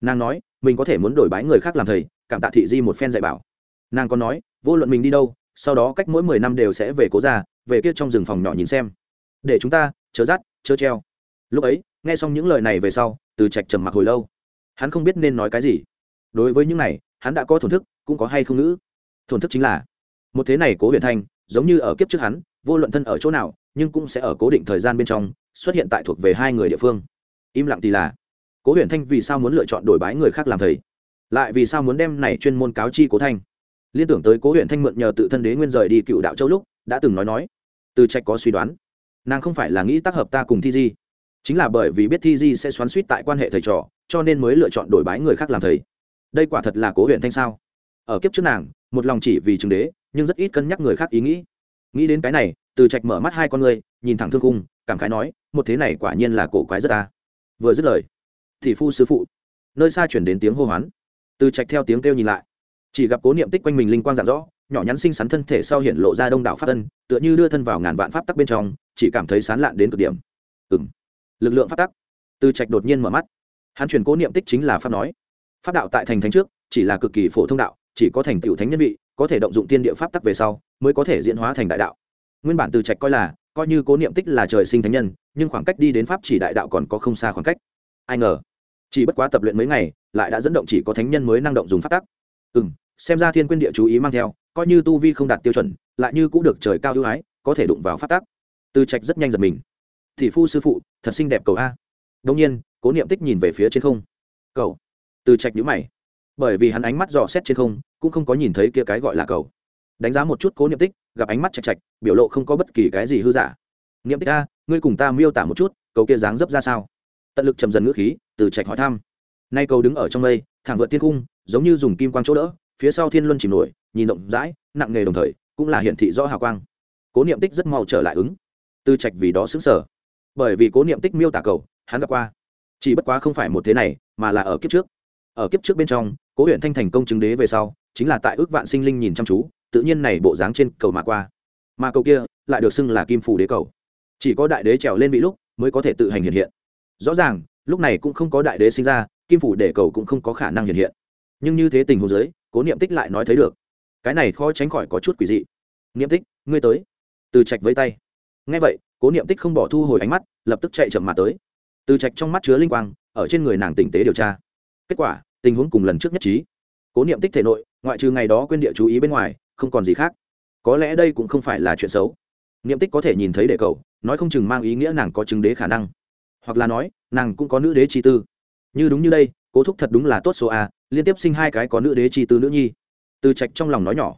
nàng nói, mình có thể muốn đổi bái người khác làm thầy, cảm tạ thị di một phen dạy bảo. Nàng còn nói, vô luận mình đi đâu, sau đó cách mỗi mười năm đều sẽ về cố gia, về kia trong rừng phòng nhỏ nhìn xem. Để chúng ta, chớ dắt chớ treo. Lúc ấy, nghe xong những lời này về sau, từ trạch trầm mặc hồi lâu. Hắn không biết nên nói cái gì. Đối với những này, hắn đã có thổn thức, cũng có hay không ngữ. Thổn thức chính là, một thế này cố huyền thanh, giống như ở kiếp trước hắn, vô luận thân ở chỗ nào, nhưng cũng sẽ ở cố định thời gian bên trong, xuất hiện tại thuộc về hai người địa phương. Im lặng thì là cố huyền thanh vì sao muốn lựa chọn đổi bái người khác làm thầy? Lại vì sao muốn đem này chuyên môn cáo chi cố thanh? Liên tưởng tới cố huyện thanh mượn nhờ tự thân đế nguyên rời đi cựu đạo châu lúc, đã từng nói nói, từ trạch có suy đoán, nàng không phải là nghĩ tác hợp ta cùng thi di, chính là bởi vì biết thi di sẽ xoắn suýt tại quan hệ thầy trò, cho nên mới lựa chọn đổi bái người khác làm thầy. Đây quả thật là cố huyện thanh sao? Ở kiếp trước nàng, một lòng chỉ vì chứng đế, nhưng rất ít cân nhắc người khác ý nghĩ. Nghĩ đến cái này, từ trạch mở mắt hai con người, nhìn thẳng thương cung cảm khái nói, một thế này quả nhiên là cổ quái rất ta. Vừa dứt lời thì phu sư phụ. Nơi xa chuyển đến tiếng hô hoán. Từ trạch theo tiếng kêu nhìn lại. Chỉ gặp cố niệm tích quanh mình linh quang dạng rõ, nhỏ nhắn xinh xắn thân thể sau hiện lộ ra đông đảo pháp tân tựa như đưa thân vào ngàn vạn pháp tắc bên trong, chỉ cảm thấy sán lạn đến cực điểm. Ừ m lực lượng pháp tắc. Từ trạch đột nhiên mở mắt. Hắn truyền cố niệm tích chính là pháp nói. Pháp đạo tại thành thánh trước, chỉ là cực kỳ phổ thông đạo, chỉ có thành tựu thánh nhân vị, có thể động dụng tiên địa pháp tắc về sau, mới có thể diễn hóa thành đại đạo. Nguyên bản từ trạch coi là, coi như cố niệm tích là trời sinh thánh nhân, nhưng khoảng cách đi đến pháp chỉ đại đạo còn có không xa khoảng cách. Ai ngờ chỉ bất quá tập luyện mấy ngày, lại đã dẫn động chỉ có thánh nhân mới năng động dùng pháp tắc. Ừ m xem ra thiên quyên địa chú ý mang theo, coi như tu vi không đạt tiêu chuẩn, lại như cũng được trời cao ưu ái, có thể đụng vào phát tắc. từ trạch rất nhanh giật mình. Thì phu sư phụ, thật xinh đẹp cầu a. Đông nhiên, cố niệm tích nhìn về phía trên không. Cầu từ trạch nhữ mày. Bởi vì hắn ánh mắt dò xét trên không, cũng không có nhìn thấy kia cái gọi là cầu đánh giá một chút cố niệm tích, gặp ánh mắt chạch chạch biểu lộ không có bất kỳ cái gì hư giả. Niệm tích a, ngươi cùng ta miêu tả một chút cầu kia dáng dấp ra sao? Tận lực trầm dần ngữ khí, từ trạch hỏi thăm. Nay cầu đứng ở trong mây, thẳng vượt thiên cung giống như dùng kim quang chỗ đỡ, phía sau thiên luân chìm nổi, nhìn rộng rãi, nặng nghề đồng thời, cũng là hiển thị rõ hào quang. Cố niệm tích rất mau trở lại ứng. Từ trạch vì đó xứng sở bởi vì cố niệm tích miêu tả cầu, hắn đã qua. Chỉ bất quá không phải một thế này, mà là ở kiếp trước. Ở kiếp trước bên trong, cố huyện thanh thành công chứng đế về sau, chính là tại ước vạn sinh linh nhìn chăm chú, tự nhiên này bộ dáng trên cầu mà qua. Mà cầu kia, lại được xưng là kim phủ đế cầu. Chỉ có đại đế trèo lên vị lúc, mới có thể tự hành hiện hiện rõ ràng, lúc này cũng không có đại đế sinh ra, kim phủ để cầu cũng không có khả năng hiện hiện. Nhưng như thế tình huống giới cố niệm tích lại nói thấy được. Cái này khó tránh khỏi có chút quỷ dị. Niệm tích, ngươi tới. Từ trạch với tay. Ngay vậy, cố niệm tích không bỏ thu hồi ánh mắt, lập tức chạy chậm mà tới. Từ trạch trong mắt chứa linh quang, ở trên người nàng tỉnh tế điều tra. Kết quả, tình huống cùng lần trước nhất trí. Cố niệm tích thể nội, ngoại trừ ngày đó quên địa chú ý bên ngoài, không còn gì khác. Có lẽ đây cũng không phải là chuyện xấu. Niệm tích có thể nhìn thấy đệ cầu, nói không chừng mang ý nghĩa nàng có chứng đế khả năng hoặc là nói, nàng cũng có nữ đế chi tư. Như đúng như đây, cố thúc thật đúng là tốt số a, liên tiếp sinh hai cái có nữ đế chi tư nữ nhi. Từ trạch trong lòng nói nhỏ.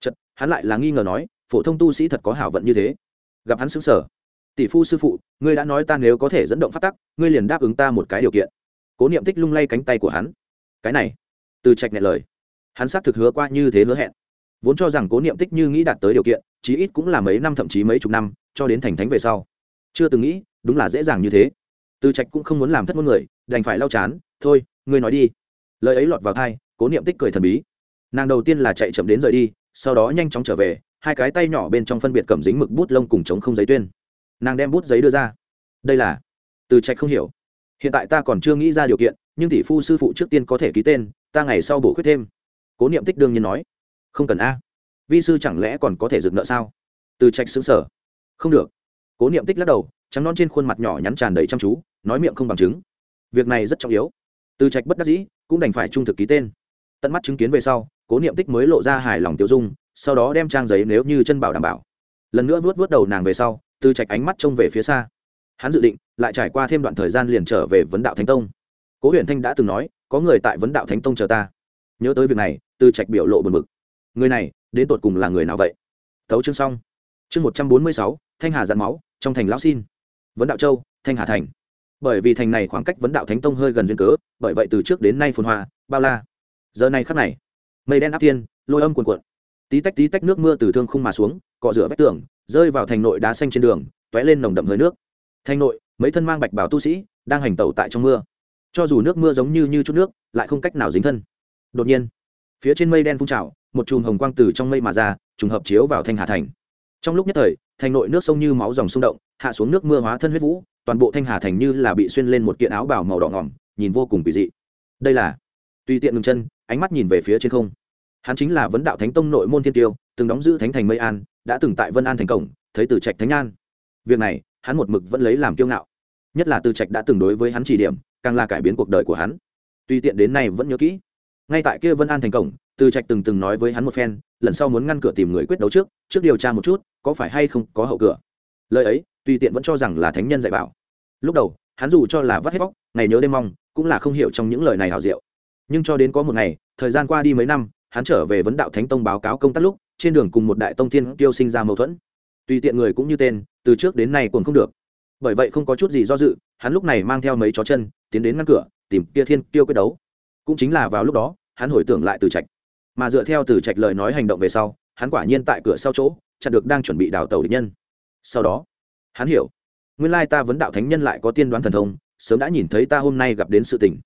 Chật hắn lại là nghi ngờ nói, phổ thông tu sĩ thật có hảo vận như thế. Gặp hắn xứng sở tỷ phu sư phụ, ngươi đã nói ta nếu có thể dẫn động phát tắc, ngươi liền đáp ứng ta một cái điều kiện. Cố niệm tích lung lay cánh tay của hắn. Cái này. Từ trạch nhẹ lời. Hắn xác thực hứa qua như thế hứa hẹn. Vốn cho rằng cố niệm tích như nghĩ đạt tới điều kiện, chí ít cũng là mấy năm thậm chí mấy chục năm, cho đến thành thánh về sau. Chưa từng nghĩ, đúng là dễ dàng như thế từ trạch cũng không muốn làm thất môn người, đành phải lau chán, thôi, ngươi nói đi. Lời ấy lọt vào thai cố niệm tích cười thần bí. Nàng đầu tiên là chạy chậm đến rời đi, sau đó nhanh chóng trở về, hai cái tay nhỏ bên trong phân biệt cầm dính mực bút lông cùng chống không giấy tuyên. Nàng đem bút giấy đưa ra. Đây là từ trạch không hiểu. Hiện tại ta còn chưa nghĩ ra điều kiện, nhưng tỷ phu sư phụ trước tiên có thể ký tên, ta ngày sau bổ khuyết thêm. Cố niệm tích đương nhiên nói. Không cần a. Vi sư chẳng lẽ còn có thể dựng nợ sao? Từ trạch xứng sở không được. Cố niệm tích lắc đầu, trắng non trên khuôn mặt nhỏ nhắn tràn đầy chăm chú nói miệng không bằng chứng. Việc này rất trọng yếu. Từ trạch bất đắc dĩ, cũng đành phải trung thực ký tên. Tận mắt chứng kiến về sau, cố niệm tích mới lộ ra hài lòng tiêu dung, sau đó đem trang giấy nếu như chân bảo đảm bảo. Lần nữa vuốt vuốt đầu nàng về sau, từ trạch ánh mắt trông về phía xa. Hắn dự định, lại trải qua thêm đoạn thời gian liền trở về vấn đạo thánh tông. Cố huyền thanh đã từng nói, có người tại vấn đạo thánh tông chờ ta. Nhớ tới việc này, từ trạch biểu lộ bật mực người này, đến tột cùng là người nào vậy? Tấu chương xong. Chương một trăm bốn mươi sáu, thanh hà dặn máu, trong thành lão xin. Vấn đạo châu, thanh hà thành bởi vì thành này khoảng cách vấn đạo thánh tông hơi gần duyên cớ, bởi vậy từ trước đến nay phồn hoa, bao la. Giờ này khắc này, mây đen áp thiên, lôi âm cuồn cuộn. Tí tách tí tách nước mưa từ thương khung mà xuống, cọ rửa vách tường, rơi vào thành nội đá xanh trên đường t ó é lên nồng đậm hơi nước. Thành nội, mấy thân mang bạch bảo tu sĩ, đang hành tẩu tại trong mưa. Cho dù nước mưa giống như như chút nước, lại không cách nào dính thân. Đột nhiên, phía trên mây đen phun trào, một chùm hồng quang từ trong mây mà ra, trùng hợp chiếu vào thanh hà thành. Trong lúc nhất thời, thành nội nước sông như máu dòng xung động, hạ xuống nước mưa hóa thân huyết vũ toàn bộ thanh hà thành như là bị xuyên lên một kiện áo bào màu đỏ ngỏm, nhìn vô cùng kỳ dị. Đây là, tùy tiện ngừng chân, ánh mắt nhìn về phía trên không. Hắn chính là vấn đạo thánh tông nội môn thiên tiêu, từng đóng giữ thánh thành mây an, đã từng tại vân an thành cổng, thấy từ trạch thánh an. Việc này, hắn một mực vẫn lấy làm kiêu ngạo. Nhất là từ trạch đã từng đối với hắn chỉ điểm, càng là cải biến cuộc đời của hắn. Tùy tiện đến nay vẫn nhớ kỹ. Ngay tại kia vân an thành cổng, từ trạch từng từng nói với hắn một phen, lần sau muốn ngăn cửa tìm người quyết đấu trước trước điều tra một chút, có phải hay không có hậu cửa. Lời ấy tùy tiện vẫn cho rằng là thánh nhân dạy bảo. Lúc đầu, hắn dù cho là vắt hết bóc, ngày nhớ đêm mong, cũng là không hiểu trong những lời này hào diệu. Nhưng cho đến có một ngày, thời gian qua đi mấy năm, hắn trở về vấn đạo thánh tông báo cáo công tác lúc, trên đường cùng một đại tông thiên tiêu sinh ra mâu thuẫn. Tùy tiện người cũng như tên, từ trước đến nay còn không được. Bởi vậy không có chút gì do dự, hắn lúc này mang theo mấy chó chân, tiến đến ngăn cửa, tìm kia thiên tiêu quyết đấu. Cũng chính là vào lúc đó, hắn hồi tưởng lại từ trạch. Mà dựa theo từ trạch lời nói hành động về sau, hắn quả nhiên tại cửa sau chỗ chặn được đang chuẩn bị đào tàu địch nhân. Sau đó hắn hiểu. Nguyên lai ta vấn đạo thánh nhân lại có tiên đoán thần thông, sớm đã nhìn thấy ta hôm nay gặp đến sự tình.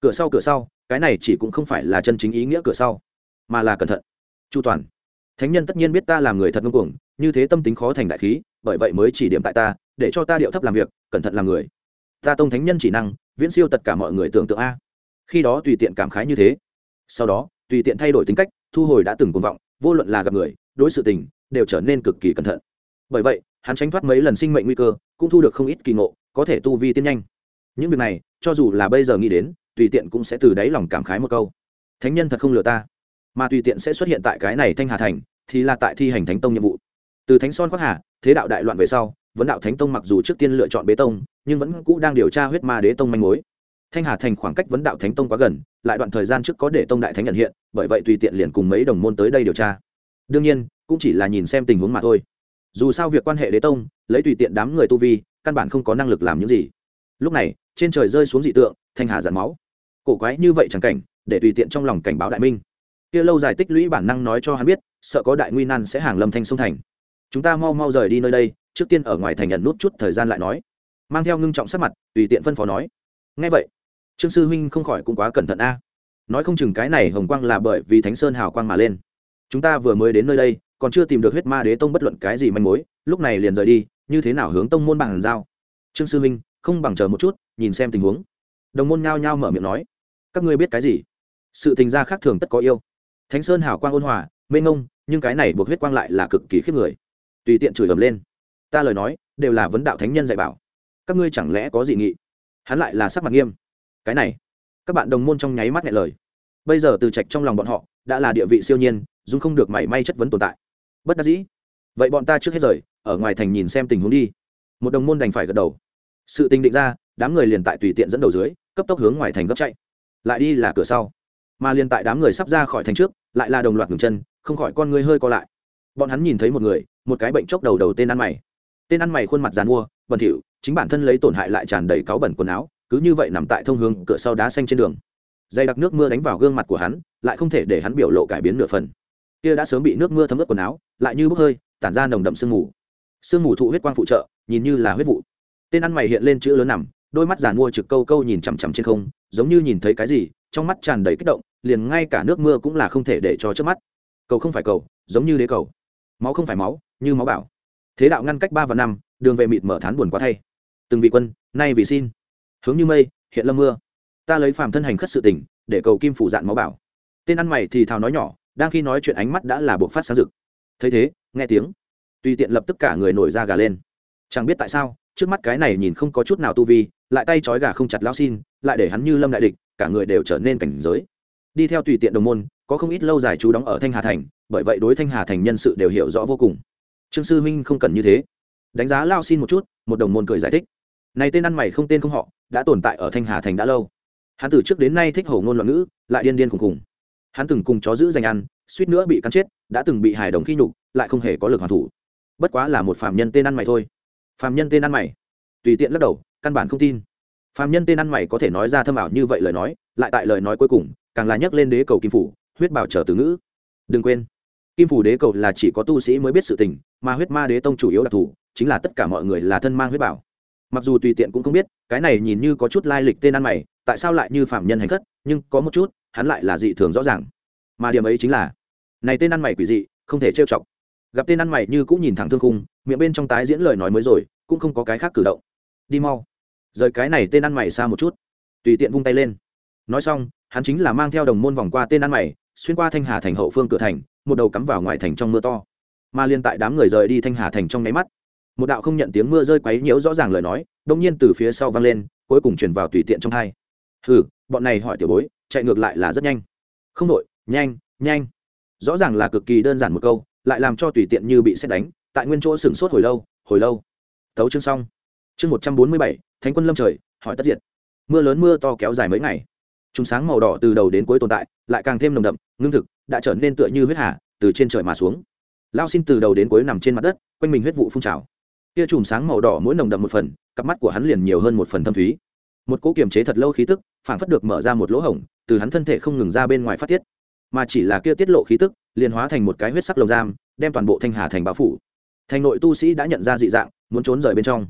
Cửa sau cửa sau, cái này chỉ cũng không phải là chân chính ý nghĩa cửa sau, mà là cẩn thận. Chu toàn. Thánh nhân tất nhiên biết ta làm người thật ngông cuồng, như thế tâm tính khó thành đại khí, bởi vậy mới chỉ điểm tại ta, để cho ta điệu thấp làm việc, cẩn thận làm người. Ta tông thánh nhân chỉ năng, viễn siêu tất cả mọi người tưởng tượng a. Khi đó tùy tiện cảm khái như thế. Sau đó, tùy tiện thay đổi tính cách, thu hồi đã từng cuồng vọng, vô luận là gặp người, đối sự tình, đều trở nên cực kỳ cẩn thận. Bởi vậy hắn tránh thoát mấy lần sinh mệnh nguy cơ, cũng thu được không ít kỳ ngộ, có thể tu vi tiến nhanh. Những việc này, cho dù là bây giờ nghĩ đến, tùy tiện cũng sẽ từ đáy lòng cảm khái một câu. Thánh nhân thật không lừa ta. Mà tùy tiện sẽ xuất hiện tại cái này thanh hà thành, thì là tại thi hành thánh tông nhiệm vụ. Từ thánh son khoác hà, thế đạo đại loạn về sau, vấn đạo thánh tông mặc dù trước tiên lựa chọn bế tông, nhưng vẫn cũ đang điều tra huyết ma đế tông manh mối. Thanh hà thành khoảng cách vấn đạo thánh tông quá gần, lại đoạn thời gian trước có để tông đại thánh nhận hiện, bởi vậy tùy tiện liền cùng mấy đồng môn tới đây điều tra. Đương nhiên, cũng chỉ là nhìn xem tình huống mà thôi dù sao việc quan hệ đế tông, lấy tùy tiện đám người tu vi, căn bản không có năng lực làm những gì. Lúc này, trên trời rơi xuống dị tượng, thanh hà giận máu. Cổ quái như vậy chẳng cảnh, để tùy tiện trong lòng cảnh báo đại minh. Kia lâu dài tích lũy bản năng nói cho hắn biết, sợ có đại nguy nan sẽ hàng lâm thanh sông thành. Chúng ta mau mau rời đi nơi đây, trước tiên ở ngoài thành nhận nút chút thời gian lại nói. Mang theo ngưng trọng sắc mặt, tùy tiện phân phó nói. Ngay vậy, trương sư huynh không khỏi cũng quá cẩn thận a. Nói không chừng cái này hồng quang là bởi vì thánh sơn hào quang mà lên. Chúng ta vừa mới đến nơi đây còn chưa tìm được huyết ma đế tông bất luận cái gì manh mối, lúc này liền rời đi, như thế nào hướng tông môn bằng giao? Trương sư huynh, không bằng chờ một chút, nhìn xem tình huống. Đồng môn nhao nhao mở miệng nói. Các ngươi biết cái gì? Sự tình gia khác thường tất có yêu. Thánh sơn hảo quang ôn hòa mê ngông nhưng cái này buộc huyết quang lại là cực kỳ khiếp người. Tùy tiện chửi ầm lên. Ta lời nói, đều là vấn đạo thánh nhân dạy bảo. Các ngươi chẳng lẽ có dị nghị? Hắn lại là sắc mặt nghiêm. Cái này. Các bạn đồng môn trong nháy mắt nghe lời. Bây giờ từ trạch trong lòng bọn họ, đã là địa vị siêu nhiên dung không được mảy may chất vấn tồn tại bất đắc dĩ. Vậy bọn ta trước hết rời, ở ngoài thành nhìn xem tình huống đi. Một đồng môn đành phải gật đầu. Sự tình định ra, đám người liền tại tùy tiện dẫn đầu dưới, cấp tốc hướng ngoài thành gấp chạy. Lại đi là cửa sau. Mà liền tại đám người sắp ra khỏi thành trước, lại là đồng loạt ngừng chân, không khỏi con ngươi hơi co lại. Bọn hắn nhìn thấy một người, một cái bệnh chốc đầu đầu tên ăn mày. Tên ăn mày khuôn mặt dàn mua, bẩn thỉu, chính bản thân lấy tổn hại lại tràn đầy cáu bẩn quần áo, cứ như vậy nằm tại thông hướng cửa sau đá xanh trên đường. Dày đặc nước mưa đánh vào gương mặt của hắn, lại không thể để hắn biểu lộ cải biến nửa phần. Kia đã sớm bị nước mưa thấm ướt quần áo lại như bốc hơi, tản ra nồng đậm sương mù. Sương mù thụ huyết quang phụ trợ, nhìn như là huyết vụ. Tên ăn mày hiện lên chữ lớn nằm, đôi mắt giàn mua trực câu câu nhìn chằm chằm trên không, giống như nhìn thấy cái gì, trong mắt tràn đầy kích động, liền ngay cả nước mưa cũng là không thể để cho trước mắt. Cầu không phải cầu, giống như đế cầu. Máu không phải máu, như máu bảo. Thế đạo ngăn cách ba và năm, đường về mịt mở thán buồn quá thay. Từng vị quân, nay vì xin. Hướng như mây, hiện lâm mưa. Ta lấy phàm thân hành khất sự tỉnh để cầu kim phủ dạn máu bảo. Tên ăn mày thì thào nói nhỏ, đang khi nói chuyện ánh mắt đã là buộc phát sáng rực thấy thế, nghe tiếng, tùy tiện lập tức cả người nổi ra gà lên. Chẳng biết tại sao, trước mắt cái này nhìn không có chút nào tu vi, lại tay trói gà không chặt lao xin, lại để hắn như lâm đại địch, cả người đều trở nên cảnh giới. Đi theo tùy tiện đồng môn, có không ít lâu dài chú đóng ở thanh hà thành, bởi vậy đối thanh hà thành nhân sự đều hiểu rõ vô cùng. Trương sư minh không cần như thế. Đánh giá lao xin một chút, một đồng môn cười giải thích. Này tên ăn mày không tên không họ, đã tồn tại ở thanh hà thành đã lâu. Hắn từ trước đến nay thích hầu ngôn loạn ngữ, lại điên điên khùng khùng. Hắn từng cùng chó giữ danh ăn suýt nữa bị cắn chết, đã từng bị hài đồng khi nhục, lại không hề có lực hoàn thủ. Bất quá là một phạm nhân tên ăn mày thôi. Phạm nhân tên ăn mày. Tùy tiện lắc đầu, căn bản không tin. Phạm nhân tên ăn mày có thể nói ra thâm ảo như vậy lời nói, lại tại lời nói cuối cùng, càng là nhắc lên đế cầu kim phủ, huyết bảo trở từ ngữ. Đừng quên, kim phủ đế cầu là chỉ có tu sĩ mới biết sự tình, mà huyết ma đế tông chủ yếu đặc thù, chính là tất cả mọi người là thân mang huyết bảo. Mặc dù tùy tiện cũng không biết, cái này nhìn như có chút lai lịch tên ăn mày, tại sao lại như phạm nhân hành khất, nhưng có một chút, hắn lại là dị thường rõ ràng mà điểm ấy chính là, này tên ăn mày quỷ dị, không thể trêu chọc. Gặp tên ăn mày như cũng nhìn thẳng thương khung, miệng bên trong tái diễn lời nói mới rồi, cũng không có cái khác cử động. Đi mau. Rời cái này tên ăn mày xa một chút. Tùy tiện vung tay lên. Nói xong, hắn chính là mang theo đồng môn vòng qua tên ăn mày, xuyên qua thanh hà thành hậu phương cửa thành, một đầu cắm vào ngoài thành trong mưa to. Mà liên tại đám người rời đi thanh hà thành trong nháy mắt, một đạo không nhận tiếng mưa rơi quấy nhiễu rõ ràng lời nói đông nhiên từ phía sau vang lên, cuối cùng truyền vào tùy tiện trong hai. Hừ, bọn này hỏi tiểu bối, chạy ngược lại là rất nhanh. Không đội nhanh nhanh. Rõ ràng là cực kỳ đơn giản một câu, lại làm cho tùy tiện như bị xét đánh, tại nguyên chỗ sửng sốt hồi lâu hồi lâu. Thấu chương xong. Chương một trăm bốn mươi bảy, thánh quân lâm trời, hỏi tất diệt. Mưa lớn mưa to kéo dài mấy ngày. Chúng sáng màu đỏ từ đầu đến cuối tồn tại, lại càng thêm nồng đậm, ngưng thực, đã trở nên tựa như huyết hà, từ trên trời mà xuống. Lao xin từ đầu đến cuối nằm trên mặt đất, quanh mình huyết vụ phun trào. Kia chùm sáng màu đỏ mỗi nồng đậm một phần, cặp mắt của hắn liền nhiều hơn một phần thâm thúy. Một cỗ kiềm chế thật lâu khí tức, phảng phất được mở ra một lỗ hổng, từ hắn thân thể không ngừng ra bên ngoài phát tiết mà chỉ là kia tiết lộ khí tức, liền hóa thành một cái huyết sắc lồng giam, đem toàn bộ thanh hà thành bao phủ. Thành nội tu sĩ đã nhận ra dị dạng, muốn trốn rời bên trong.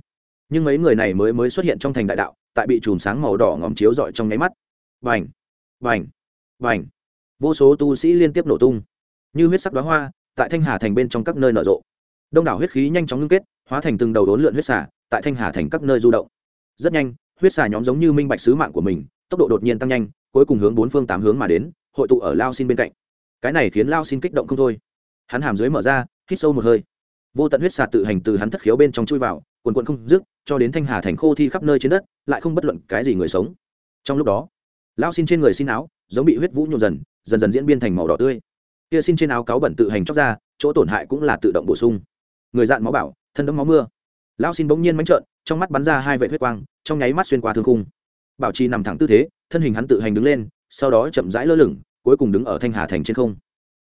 Nhưng mấy người này mới mới xuất hiện trong thành đại đạo, tại bị chùm sáng màu đỏ ngòm chiếu rọi trong nháy mắt. Vành vành vành vô số tu sĩ liên tiếp nổ tung. Như huyết sắc đoá hoa, tại thanh hà thành bên trong các nơi nở rộ. Đông đảo huyết khí nhanh chóng ngưng kết, hóa thành từng đầu đốn lượn huyết xả tại thanh hà thành các nơi du động. Rất nhanh, huyết xả nhóm giống như minh bạch sứ mạng của mình, tốc độ đột nhiên tăng nhanh, cuối cùng hướng bốn phương tám hướng mà đến hội tụ ở lao xin bên cạnh. Cái này khiến lao xin kích động không thôi. Hắn hàm dưới mở ra, hít sâu một hơi. Vô tận huyết xà tự hành từ hắn thất khiếu bên trong chui vào quần quận không dứt, cho đến thanh hà thành khô thi khắp nơi trên đất, lại không bất luận cái gì người sống. Trong lúc đó, lao xin trên người xin áo, giống bị huyết vũ nhộn dần dần dần diễn biến thành màu đỏ tươi. Kia xin trên áo cáo bẩn tự hành chóc ra, chỗ tổn hại cũng là tự động bổ sung. Người dạn máu bảo, thân đấm máu mưa. Lao xin bỗng nhiên mánh trợn, trong mắt bắn ra hai vệ huyết quang, trong nháy mắt xuyên qua thương khung. Bảo trì nằm thẳng tư thế, thân hình hắn tự hành đứng lên sau đó chậm rãi lơ lửng, cuối cùng đứng ở thanh hà thành trên không.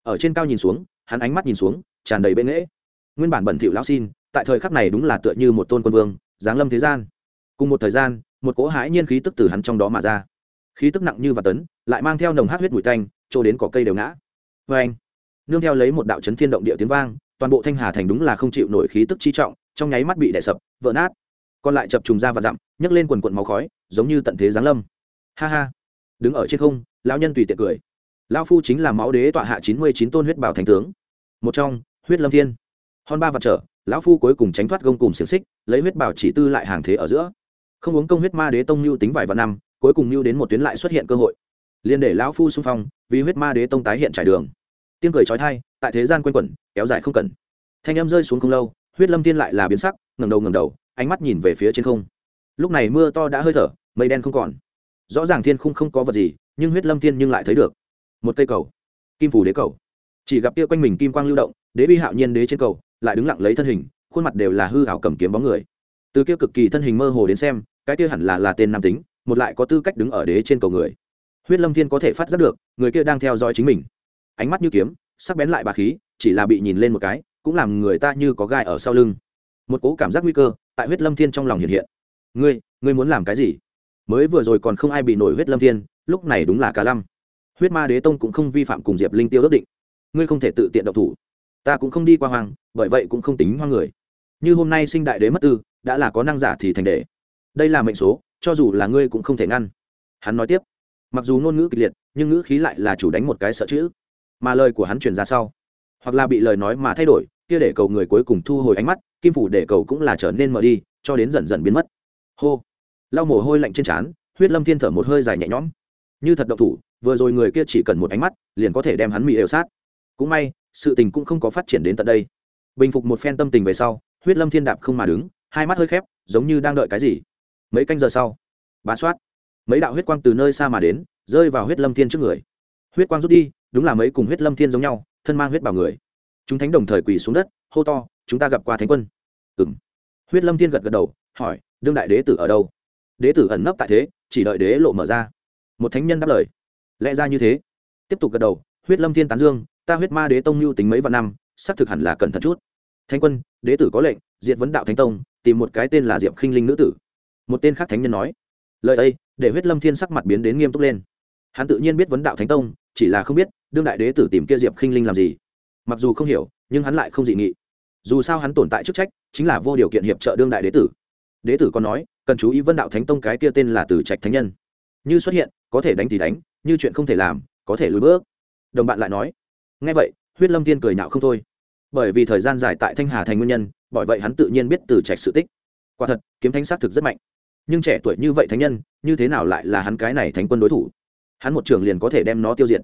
Ở trên cao nhìn xuống, hắn ánh mắt nhìn xuống, tràn đầy bệ nghễ. Nguyên bản bẩn thỉu lão xin, tại thời khắc này đúng là tựa như một tôn quân vương, giáng lâm thế gian. Cùng một thời gian, một cỗ hãi nhiên khí tức từ hắn trong đó mà ra. Khí tức nặng như và tấn, lại mang theo nồng hát huyết bụi tanh, trôi đến cỏ cây đều ngã. Vê anh nương theo lấy một đạo chấn thiên động địa tiếng vang, toàn bộ thanh hà thành đúng là không chịu nổi khí tức chi trọng, trong nháy mắt bị đè sập, vỡ nát. Còn lại chập trùng ra và dặm, nhấc lên quần quận máu khói, giống như tận thế giáng lâm. Ha ha! Đứng ở trên không, lão nhân tùy tiện cười. Lão phu chính là máu đế tọa hạ chín mươi chín tôn huyết bảo thành tướng. Một trong, huyết lâm thiên. Hòn ba vật trở, lão phu cuối cùng tránh thoát gông cùng xiềng xích, lấy huyết bảo chỉ tư lại hàng thế ở giữa. Không uống công huyết ma đế tông mưu tính vài vạn năm, cuối cùng mưu đến một tuyến lại xuất hiện cơ hội. Liền để lão phu xung phong, vì huyết ma đế tông tái hiện trải đường. Tiếng cười trói thai tại thế gian quanh quẩn, kéo dài không cần. Thanh âm rơi xuống không lâu, huyết lâm tiên lại là biến sắc ngầm đầu ngầm đầu, ánh mắt nhìn về phía trên không. Lúc này mưa to đã hơi thở, mây đen không còn rõ ràng thiên khung không có vật gì, nhưng huyết lâm thiên nhưng lại thấy được. Một cây cầu. Kim phủ đế cầu. Chỉ gặp kia quanh mình kim quang lưu động, đế bi hạo nhiên đế trên cầu, lại đứng lặng lấy thân hình, khuôn mặt đều là hư hảo cầm kiếm bóng người. Từ kia cực kỳ thân hình mơ hồ đến xem, cái kia hẳn là là tên nam tính, một lại có tư cách đứng ở đế trên cầu người. Huyết lâm thiên có thể phát giác được, người kia đang theo dõi chính mình. Ánh mắt như kiếm, sắc bén lại bà khí, chỉ là bị nhìn lên một cái, cũng làm người ta như có gai ở sau lưng. Một cố cảm giác nguy cơ, tại huyết lâm thiên trong lòng hiện hiện. Ngươi ngươi muốn làm cái gì? Mới vừa rồi còn không ai bị nổi huyết lâm thiên, lúc này đúng là cả lăm. Huyết ma đế tông cũng không vi phạm cùng diệp linh tiêu ước định. Ngươi không thể tự tiện độc thủ. Ta cũng không đi qua hoàng bởi vậy cũng không tính hoang người. Như hôm nay sinh đại đế mất tư, đã là có năng giả thì thành đế. Đây là mệnh số, cho dù là ngươi cũng không thể ngăn. Hắn nói tiếp. Mặc dù ngôn ngữ kịch liệt, nhưng ngữ khí lại là chủ đánh một cái sợ chữ. Mà lời của hắn truyền ra sau, hoặc là bị lời nói mà thay đổi, kia để cầu người cuối cùng thu hồi ánh mắt, kim phủ để cầu cũng là trở nên mờ đi, cho đến dần dần biến mất. Hô lau mồ hôi lạnh trên trán, huyết lâm thiên thở một hơi dài nhẹ nhõm. Như thật độc thủ, vừa rồi người kia chỉ cần một ánh mắt, liền có thể đem hắn mỹ đều sát. Cũng may, sự tình cũng không có phát triển đến tận đây. Bình phục một phen tâm tình về sau, huyết lâm thiên đạp không mà đứng, hai mắt hơi khép, giống như đang đợi cái gì. Mấy canh giờ sau, bá soát. Mấy đạo huyết quang từ nơi xa mà đến, rơi vào huyết lâm thiên trước người. Huyết quang rút đi, đúng là mấy cùng huyết lâm thiên giống nhau, thân mang huyết bảo người. Chúng thánh đồng thời quỳ xuống đất, hô to, chúng ta gặp qua thánh quân. Ừ m huyết lâm thiên gật gật đầu, hỏi, đương đại đế tử ở đâu? Đế tử ẩn nấp tại thế, chỉ đợi đế lộ mở ra. Một thánh nhân đáp lời. Lẽ ra như thế. Tiếp tục gật đầu, huyết lâm thiên tán dương, ta huyết ma đế tông mưu tính mấy vạn năm, xác thực hẳn là cẩn thận chút. Thánh quân, đế tử có lệnh, diệt vấn đạo thánh tông, tìm một cái tên là diệp khinh linh nữ tử. Một tên khác thánh nhân nói. Lời ấy, để huyết lâm thiên sắc mặt biến đến nghiêm túc lên. Hắn tự nhiên biết vấn đạo thánh tông, chỉ là không biết, đương đại đế tử tìm kia diệp khinh linh làm gì. Mặc dù không hiểu, nhưng hắn lại không dị nghị. Dù sao hắn tồn tại chức trách, chính là vô điều kiện hiệp trợ đương đại đế tử. Đế tử còn nói cần chú ý vân đạo thánh tông cái kia tên là tử trạch thánh nhân. Như xuất hiện, có thể đánh thì đánh, như chuyện không thể làm, có thể lùi bước. Đồng bạn lại nói ngay vậy, huyết lâm thiên cười nhạo không thôi. Bởi vì thời gian dài tại thanh hà thành nguyên nhân, bởi vậy hắn tự nhiên biết tử trạch sự tích. Quả thật, kiếm thánh xác thực rất mạnh. Nhưng trẻ tuổi như vậy thánh nhân, như thế nào lại là hắn cái này thánh quân đối thủ? Hắn một trường liền có thể đem nó tiêu diệt.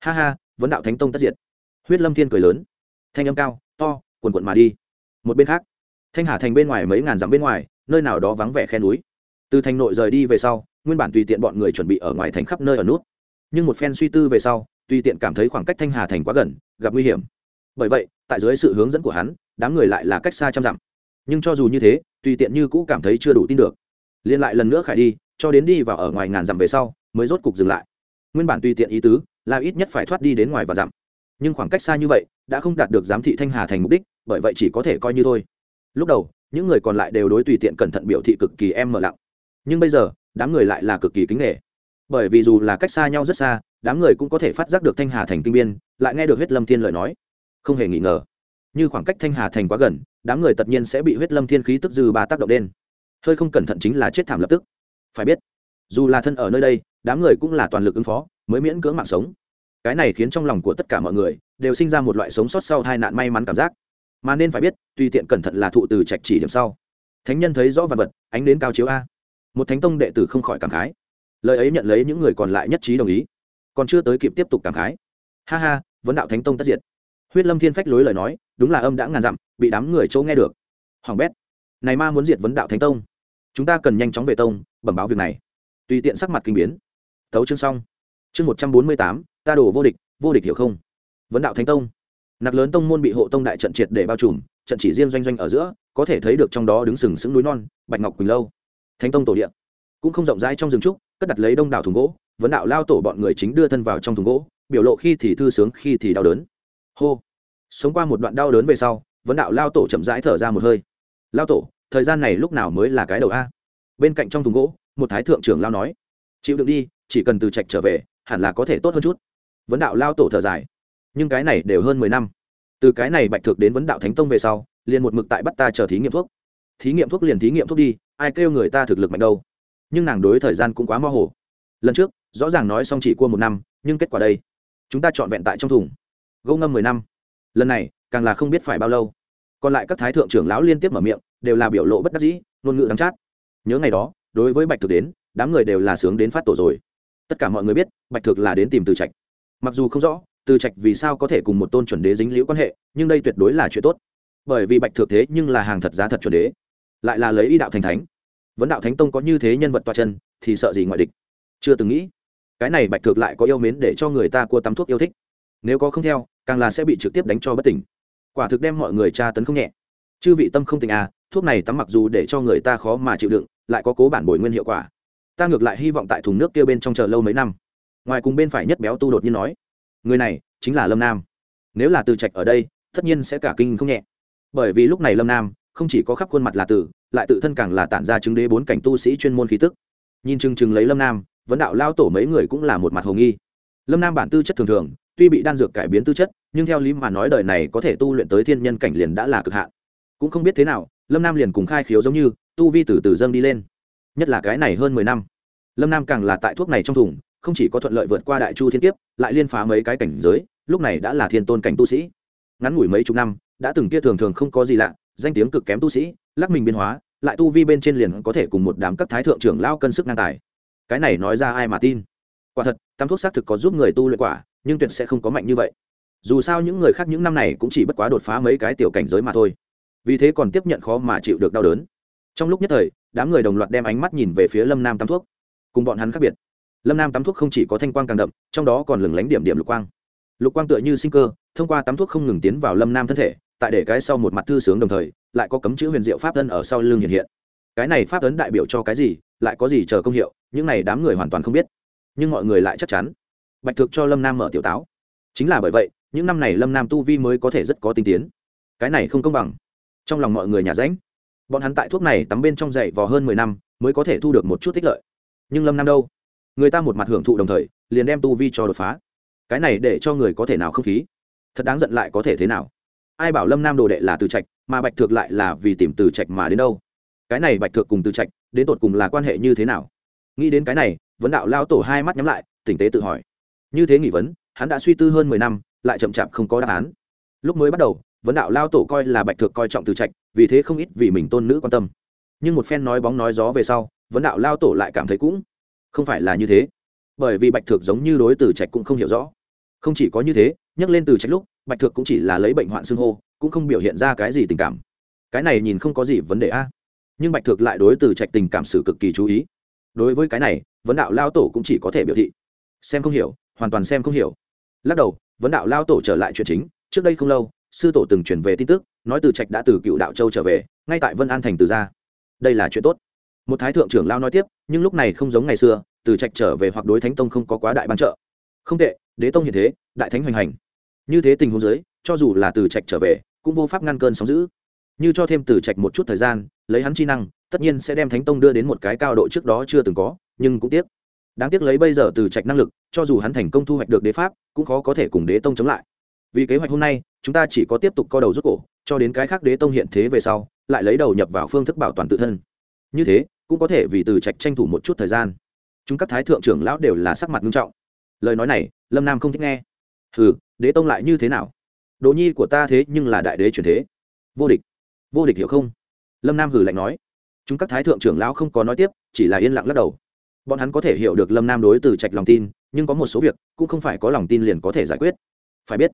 Ha ha vấn đạo thánh tông tất diệt. Huyết lâm thiên cười lớn. Thanh âm cao, to quần quận mà đi. Một bên khác, thanh hà thành bên ngoài mấy ngàn dặm bên ngoài nơi nào đó vắng vẻ khe núi. Từ thành nội rời đi về sau, nguyên bản tùy tiện bọn người chuẩn bị ở ngoài thành khắp nơi ở nút. Nhưng một phen suy tư về sau, tùy tiện cảm thấy khoảng cách thanh hà thành quá gần, gặp nguy hiểm. Bởi vậy, tại dưới sự hướng dẫn của hắn, đám người lại là cách xa trăm dặm. Nhưng cho dù như thế, tùy tiện như cũ cảm thấy chưa đủ tin được. Liên lại lần nữa khải đi, cho đến đi vào ở ngoài ngàn dặm về sau, mới rốt cục dừng lại. Nguyên bản tùy tiện ý tứ, là ít nhất phải thoát đi đến ngoài và dặm. Nhưng khoảng cách xa như vậy, đã không đạt được giám thị thanh hà thành mục đích, bởi vậy chỉ có thể coi như thôi. Lúc đầu những người còn lại đều đối tùy tiện cẩn thận biểu thị cực kỳ em mở lặng. Nhưng bây giờ, đám người lại là cực kỳ kính nghệ bởi vì dù là cách xa nhau rất xa, đám người cũng có thể phát giác được thanh hà thành kinh biên, lại nghe được huyết lâm thiên lời nói. Không hề nghi ngờ, như khoảng cách thanh hà thành quá gần, đám người tất nhiên sẽ bị huyết lâm thiên khí tức dư ba tác động đen hơi không cẩn thận chính là chết thảm lập tức. Phải biết, dù là thân ở nơi đây, đám người cũng là toàn lực ứng phó, mới miễn cưỡng mạng sống. Cái này khiến trong lòng của tất cả mọi người đều sinh ra một loại sống sót sau hai nạn may mắn cảm giác mà nên phải biết, tùy tiện cẩn thận là thụ từ trạch chỉ điểm sau. Thánh nhân thấy rõ vật vật, ánh đến cao chiếu a. Một thánh tông đệ tử không khỏi cảm khái. Lời ấy nhận lấy những người còn lại nhất trí đồng ý, còn chưa tới kịp tiếp tục cảm khái. Ha ha, vấn đạo thánh tông tất diệt. Huyết lâm thiên phách lối lời nói, đúng là âm đã ngàn dặm, bị đám người chỗ nghe được. Hoàng bét, này ma muốn diệt vấn đạo thánh tông. Chúng ta cần nhanh chóng về tông, bẩm báo việc này. Tùy tiện sắc mặt kinh biến. Thấu chương xong. Chương một trăm bốn mươi tám, ta đổ vô địch vô địch hiểu không? Vấn đạo thánh tông nặc lớn tông môn bị hộ tông đại trận triệt để bao trùm, trận chỉ riêng doanh doanh ở giữa, có thể thấy được trong đó đứng sừng sững núi non, bạch ngọc quỳnh lâu. Thánh tông tổ điện cũng không rộng rãi trong rừng trúc, cất đặt lấy đông đảo thùng gỗ, vấn đạo lao tổ bọn người chính đưa thân vào trong thùng gỗ, biểu lộ khi thì thư sướng, khi thì đau đớn. Hô. Sống qua một đoạn đau đớn về sau, vấn đạo lao tổ chậm rãi thở ra một hơi. Lao tổ, thời gian này lúc nào mới là cái đầu a? Bên cạnh trong thùng gỗ, một thái thượng trưởng lao nói. Chịu đựng đi, chỉ cần từ trạch trở về, hẳn là có thể tốt hơn chút. Vấn đạo lao tổ thở dài nhưng cái này đều hơn mười năm. Từ cái này bạch thực đến vấn đạo thánh tông về sau, liền một mực tại bắt ta chờ thí nghiệm thuốc. Thí nghiệm thuốc liền thí nghiệm thuốc đi, ai kêu người ta thực lực mạnh đâu. Nhưng nàng đối thời gian cũng quá mơ hồ. Lần trước, rõ ràng nói xong chỉ qua một năm, nhưng kết quả đây? Chúng ta chọn vẹn tại trong thùng. Gâu ngâm mười năm. Lần này, càng là không biết phải bao lâu. Còn lại các thái thượng trưởng lão liên tiếp mở miệng, đều là biểu lộ bất đắc dĩ, ngôn ngữ đắng chát. Nhớ ngày đó, đối với bạch thực đến, đám người đều là sướng đến phát tổ rồi. Tất cả mọi người biết, bạch thực là đến tìm từ trạch. Mặc dù không rõ từ trạch vì sao có thể cùng một tôn chuẩn đế dính liễu quan hệ, nhưng đây tuyệt đối là chuyện tốt. Bởi vì bạch thượng thế nhưng là hàng thật giá thật chuẩn đế. Lại là lấy y đạo thành thánh. Vấn đạo thánh tông có như thế nhân vật toa chân, thì sợ gì ngoại địch? Chưa từng nghĩ. Cái này bạch thượng lại có yêu mến để cho người ta cua tắm thuốc yêu thích. Nếu có không theo, càng là sẽ bị trực tiếp đánh cho bất tỉnh. Quả thực đem mọi người tra tấn không nhẹ. Chư vị tâm không tình à thuốc này tắm mặc dù để cho người ta khó mà chịu đựng, lại có cố bản bồi nguyên hiệu quả. Ta ngược lại hy vọng tại thùng nước kia bên trong chờ lâu mấy năm. Ngoài cùng bên phải nhất béo tu đột nhiên nói người này chính là lâm nam nếu là từ trạch ở đây tất nhiên sẽ cả kinh không nhẹ bởi vì lúc này lâm nam không chỉ có khắp khuôn mặt là tử lại tự thân càng là tản ra chứng đế bốn cảnh tu sĩ chuyên môn khí tức nhìn chừng chừng lấy lâm nam vấn đạo lao tổ mấy người cũng là một mặt hồ nghi lâm nam bản tư chất thường thường tuy bị đan dược cải biến tư chất nhưng theo lý mà nói đời này có thể tu luyện tới thiên nhân cảnh liền đã là cực hạn cũng không biết thế nào lâm nam liền cùng khai khiếu giống như tu vi từ từ dâng đi lên nhất là cái này hơn mười năm lâm nam càng là tại thuốc này trong thùng không chỉ có thuận lợi vượt qua đại chu thiên kiếp, lại liên phá mấy cái cảnh giới, lúc này đã là thiên tôn cảnh tu sĩ. Ngắn ngủi mấy chục năm, đã từng kia thường thường không có gì lạ, danh tiếng cực kém tu sĩ, lắc mình biến hóa, lại tu vi bên trên liền có thể cùng một đám các thái thượng trưởng lao cân sức ngang tài. Cái này nói ra ai mà tin? Quả thật, tam thuốc xác thực có giúp người tu luyện quả, nhưng tuyệt sẽ không có mạnh như vậy. Dù sao những người khác những năm này cũng chỉ bất quá đột phá mấy cái tiểu cảnh giới mà thôi. Vì thế còn tiếp nhận khó mà chịu được đau đớn. Trong lúc nhất thời, đám người đồng loạt đem ánh mắt nhìn về phía lâm nam tam thuốc, cùng bọn hắn khác biệt lâm nam tắm thuốc không chỉ có thanh quang càng đậm, trong đó còn lừng lánh điểm điểm lục quang. Lục quang tựa như sinh cơ, thông qua tắm thuốc không ngừng tiến vào lâm nam thân thể, tại để cái sau một mặt thư sướng đồng thời, lại có cấm chữ huyền diệu pháp thân ở sau lưng hiện hiện. Cái này pháp ấn đại biểu cho cái gì, lại có gì chờ công hiệu, những này đám người hoàn toàn không biết. Nhưng mọi người lại chắc chắn. Bạch thực cho lâm nam mở tiểu táo. Chính là bởi vậy, những năm này lâm nam tu vi mới có thể rất có tinh tiến. Cái này không công bằng. Trong lòng mọi người nhà ránh bọn hắn tại thuốc này tắm bên trong dậy vò hơn mười năm, mới có thể thu được một chút tích lợi. Nhưng lâm nam đâu? Người ta một mặt hưởng thụ đồng thời, liền đem tu vi cho đột phá. Cái này để cho người có thể nào không khí? Thật đáng giận lại có thể thế nào? Ai bảo lâm nam đồ đệ là từ trạch, mà bạch thược lại là vì tìm từ trạch mà đến đâu? Cái này bạch thược cùng từ trạch, đến tột cùng là quan hệ như thế nào? Nghĩ đến cái này, vấn đạo lao tổ hai mắt nhắm lại, tỉnh tế tự hỏi. Như thế nghỉ vấn, hắn đã suy tư hơn mười năm, lại chậm chạp không có đáp án. Lúc mới bắt đầu, vấn đạo lao tổ coi là bạch thược coi trọng từ trạch, vì thế không ít vì mình tôn nữ quan tâm. Nhưng một phen nói bóng nói gió về sau, vấn đạo lao tổ lại cảm thấy cũng không phải là như thế. Bởi vì bạch thược giống như đối từ trạch cũng không hiểu rõ. Không chỉ có như thế, nhắc lên từ trạch lúc, bạch thược cũng chỉ là lấy bệnh hoạn xưng hô, cũng không biểu hiện ra cái gì tình cảm. Cái này nhìn không có gì vấn đề a. Nhưng bạch thược lại đối từ trạch tình cảm sự cực kỳ chú ý. Đối với cái này, vấn đạo lao tổ cũng chỉ có thể biểu thị. Xem không hiểu, hoàn toàn xem không hiểu. Lắc đầu, vấn đạo lao tổ trở lại chuyện chính, trước đây không lâu, sư tổ từng chuyển về tin tức, nói từ trạch đã từ cựu đạo châu trở về, ngay tại vân an thành từ ra. đây là chuyện tốt một thái thượng trưởng lao nói tiếp, nhưng lúc này không giống ngày xưa, từ trạch trở về hoặc đối thánh tông không có quá đại ban trợ. Không tệ, đế tông hiện thế, đại thánh hoành hành. Như thế tình huống giới cho dù là từ trạch trở về, cũng vô pháp ngăn cơn sóng giữ như cho thêm từ trạch một chút thời gian, lấy hắn chi năng, tất nhiên sẽ đem thánh tông đưa đến một cái cao độ trước đó chưa từng có, nhưng cũng tiếc. Đáng tiếc lấy bây giờ từ trạch năng lực, cho dù hắn thành công thu hoạch được đế pháp, cũng khó có thể cùng đế tông chống lại. Vì kế hoạch hôm nay, chúng ta chỉ có tiếp tục co đầu rút cổ, cho đến cái khác đế tông hiện thế về sau, lại lấy đầu nhập vào phương thức bảo toàn tự thân. Như thế cũng có thể vì từ trạch tranh thủ một chút thời gian. Chúng các thái thượng trưởng lão đều là sắc mặt nghiêm trọng. Lời nói này, lâm nam không thích nghe. Hừ, đế tông lại như thế nào? Đồ nhi của ta thế nhưng là đại đế truyền thế. Vô địch. Vô địch hiểu không? Lâm nam hừ lạnh nói. Chúng các thái thượng trưởng lão không có nói tiếp, chỉ là yên lặng lắc đầu. Bọn hắn có thể hiểu được lâm nam đối từ trạch lòng tin, nhưng có một số việc cũng không phải có lòng tin liền có thể giải quyết. Phải biết,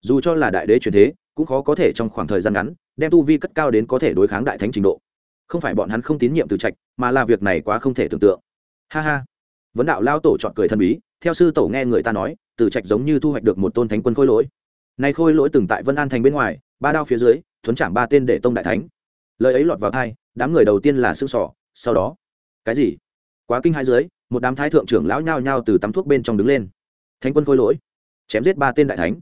dù cho là đại đế truyền thế, cũng khó có thể trong khoảng thời gian ngắn, đem tu vi cất cao đến có thể đối kháng đại thánh trình độ không phải bọn hắn không tín nhiệm từ trạch, mà là việc này quá không thể tưởng tượng. Ha ha. Vấn đạo lao tổ chọn cười thân bí, theo sư tổ nghe người ta nói, từ trạch giống như thu hoạch được một tôn thánh quân khôi lỗi. Nay khôi lỗi từng tại vân an thành bên ngoài, ba đao phía dưới, thuấn chạm ba tên để tông đại thánh. Lời ấy lọt vào thai đám người đầu tiên là xương sỏ, sau đó, cái gì? Quá kinh hai dưới, một đám thái thượng trưởng lão nhao nhao từ tắm thuốc bên trong đứng lên. Thánh quân khôi lỗi, chém giết ba tên đại thánh.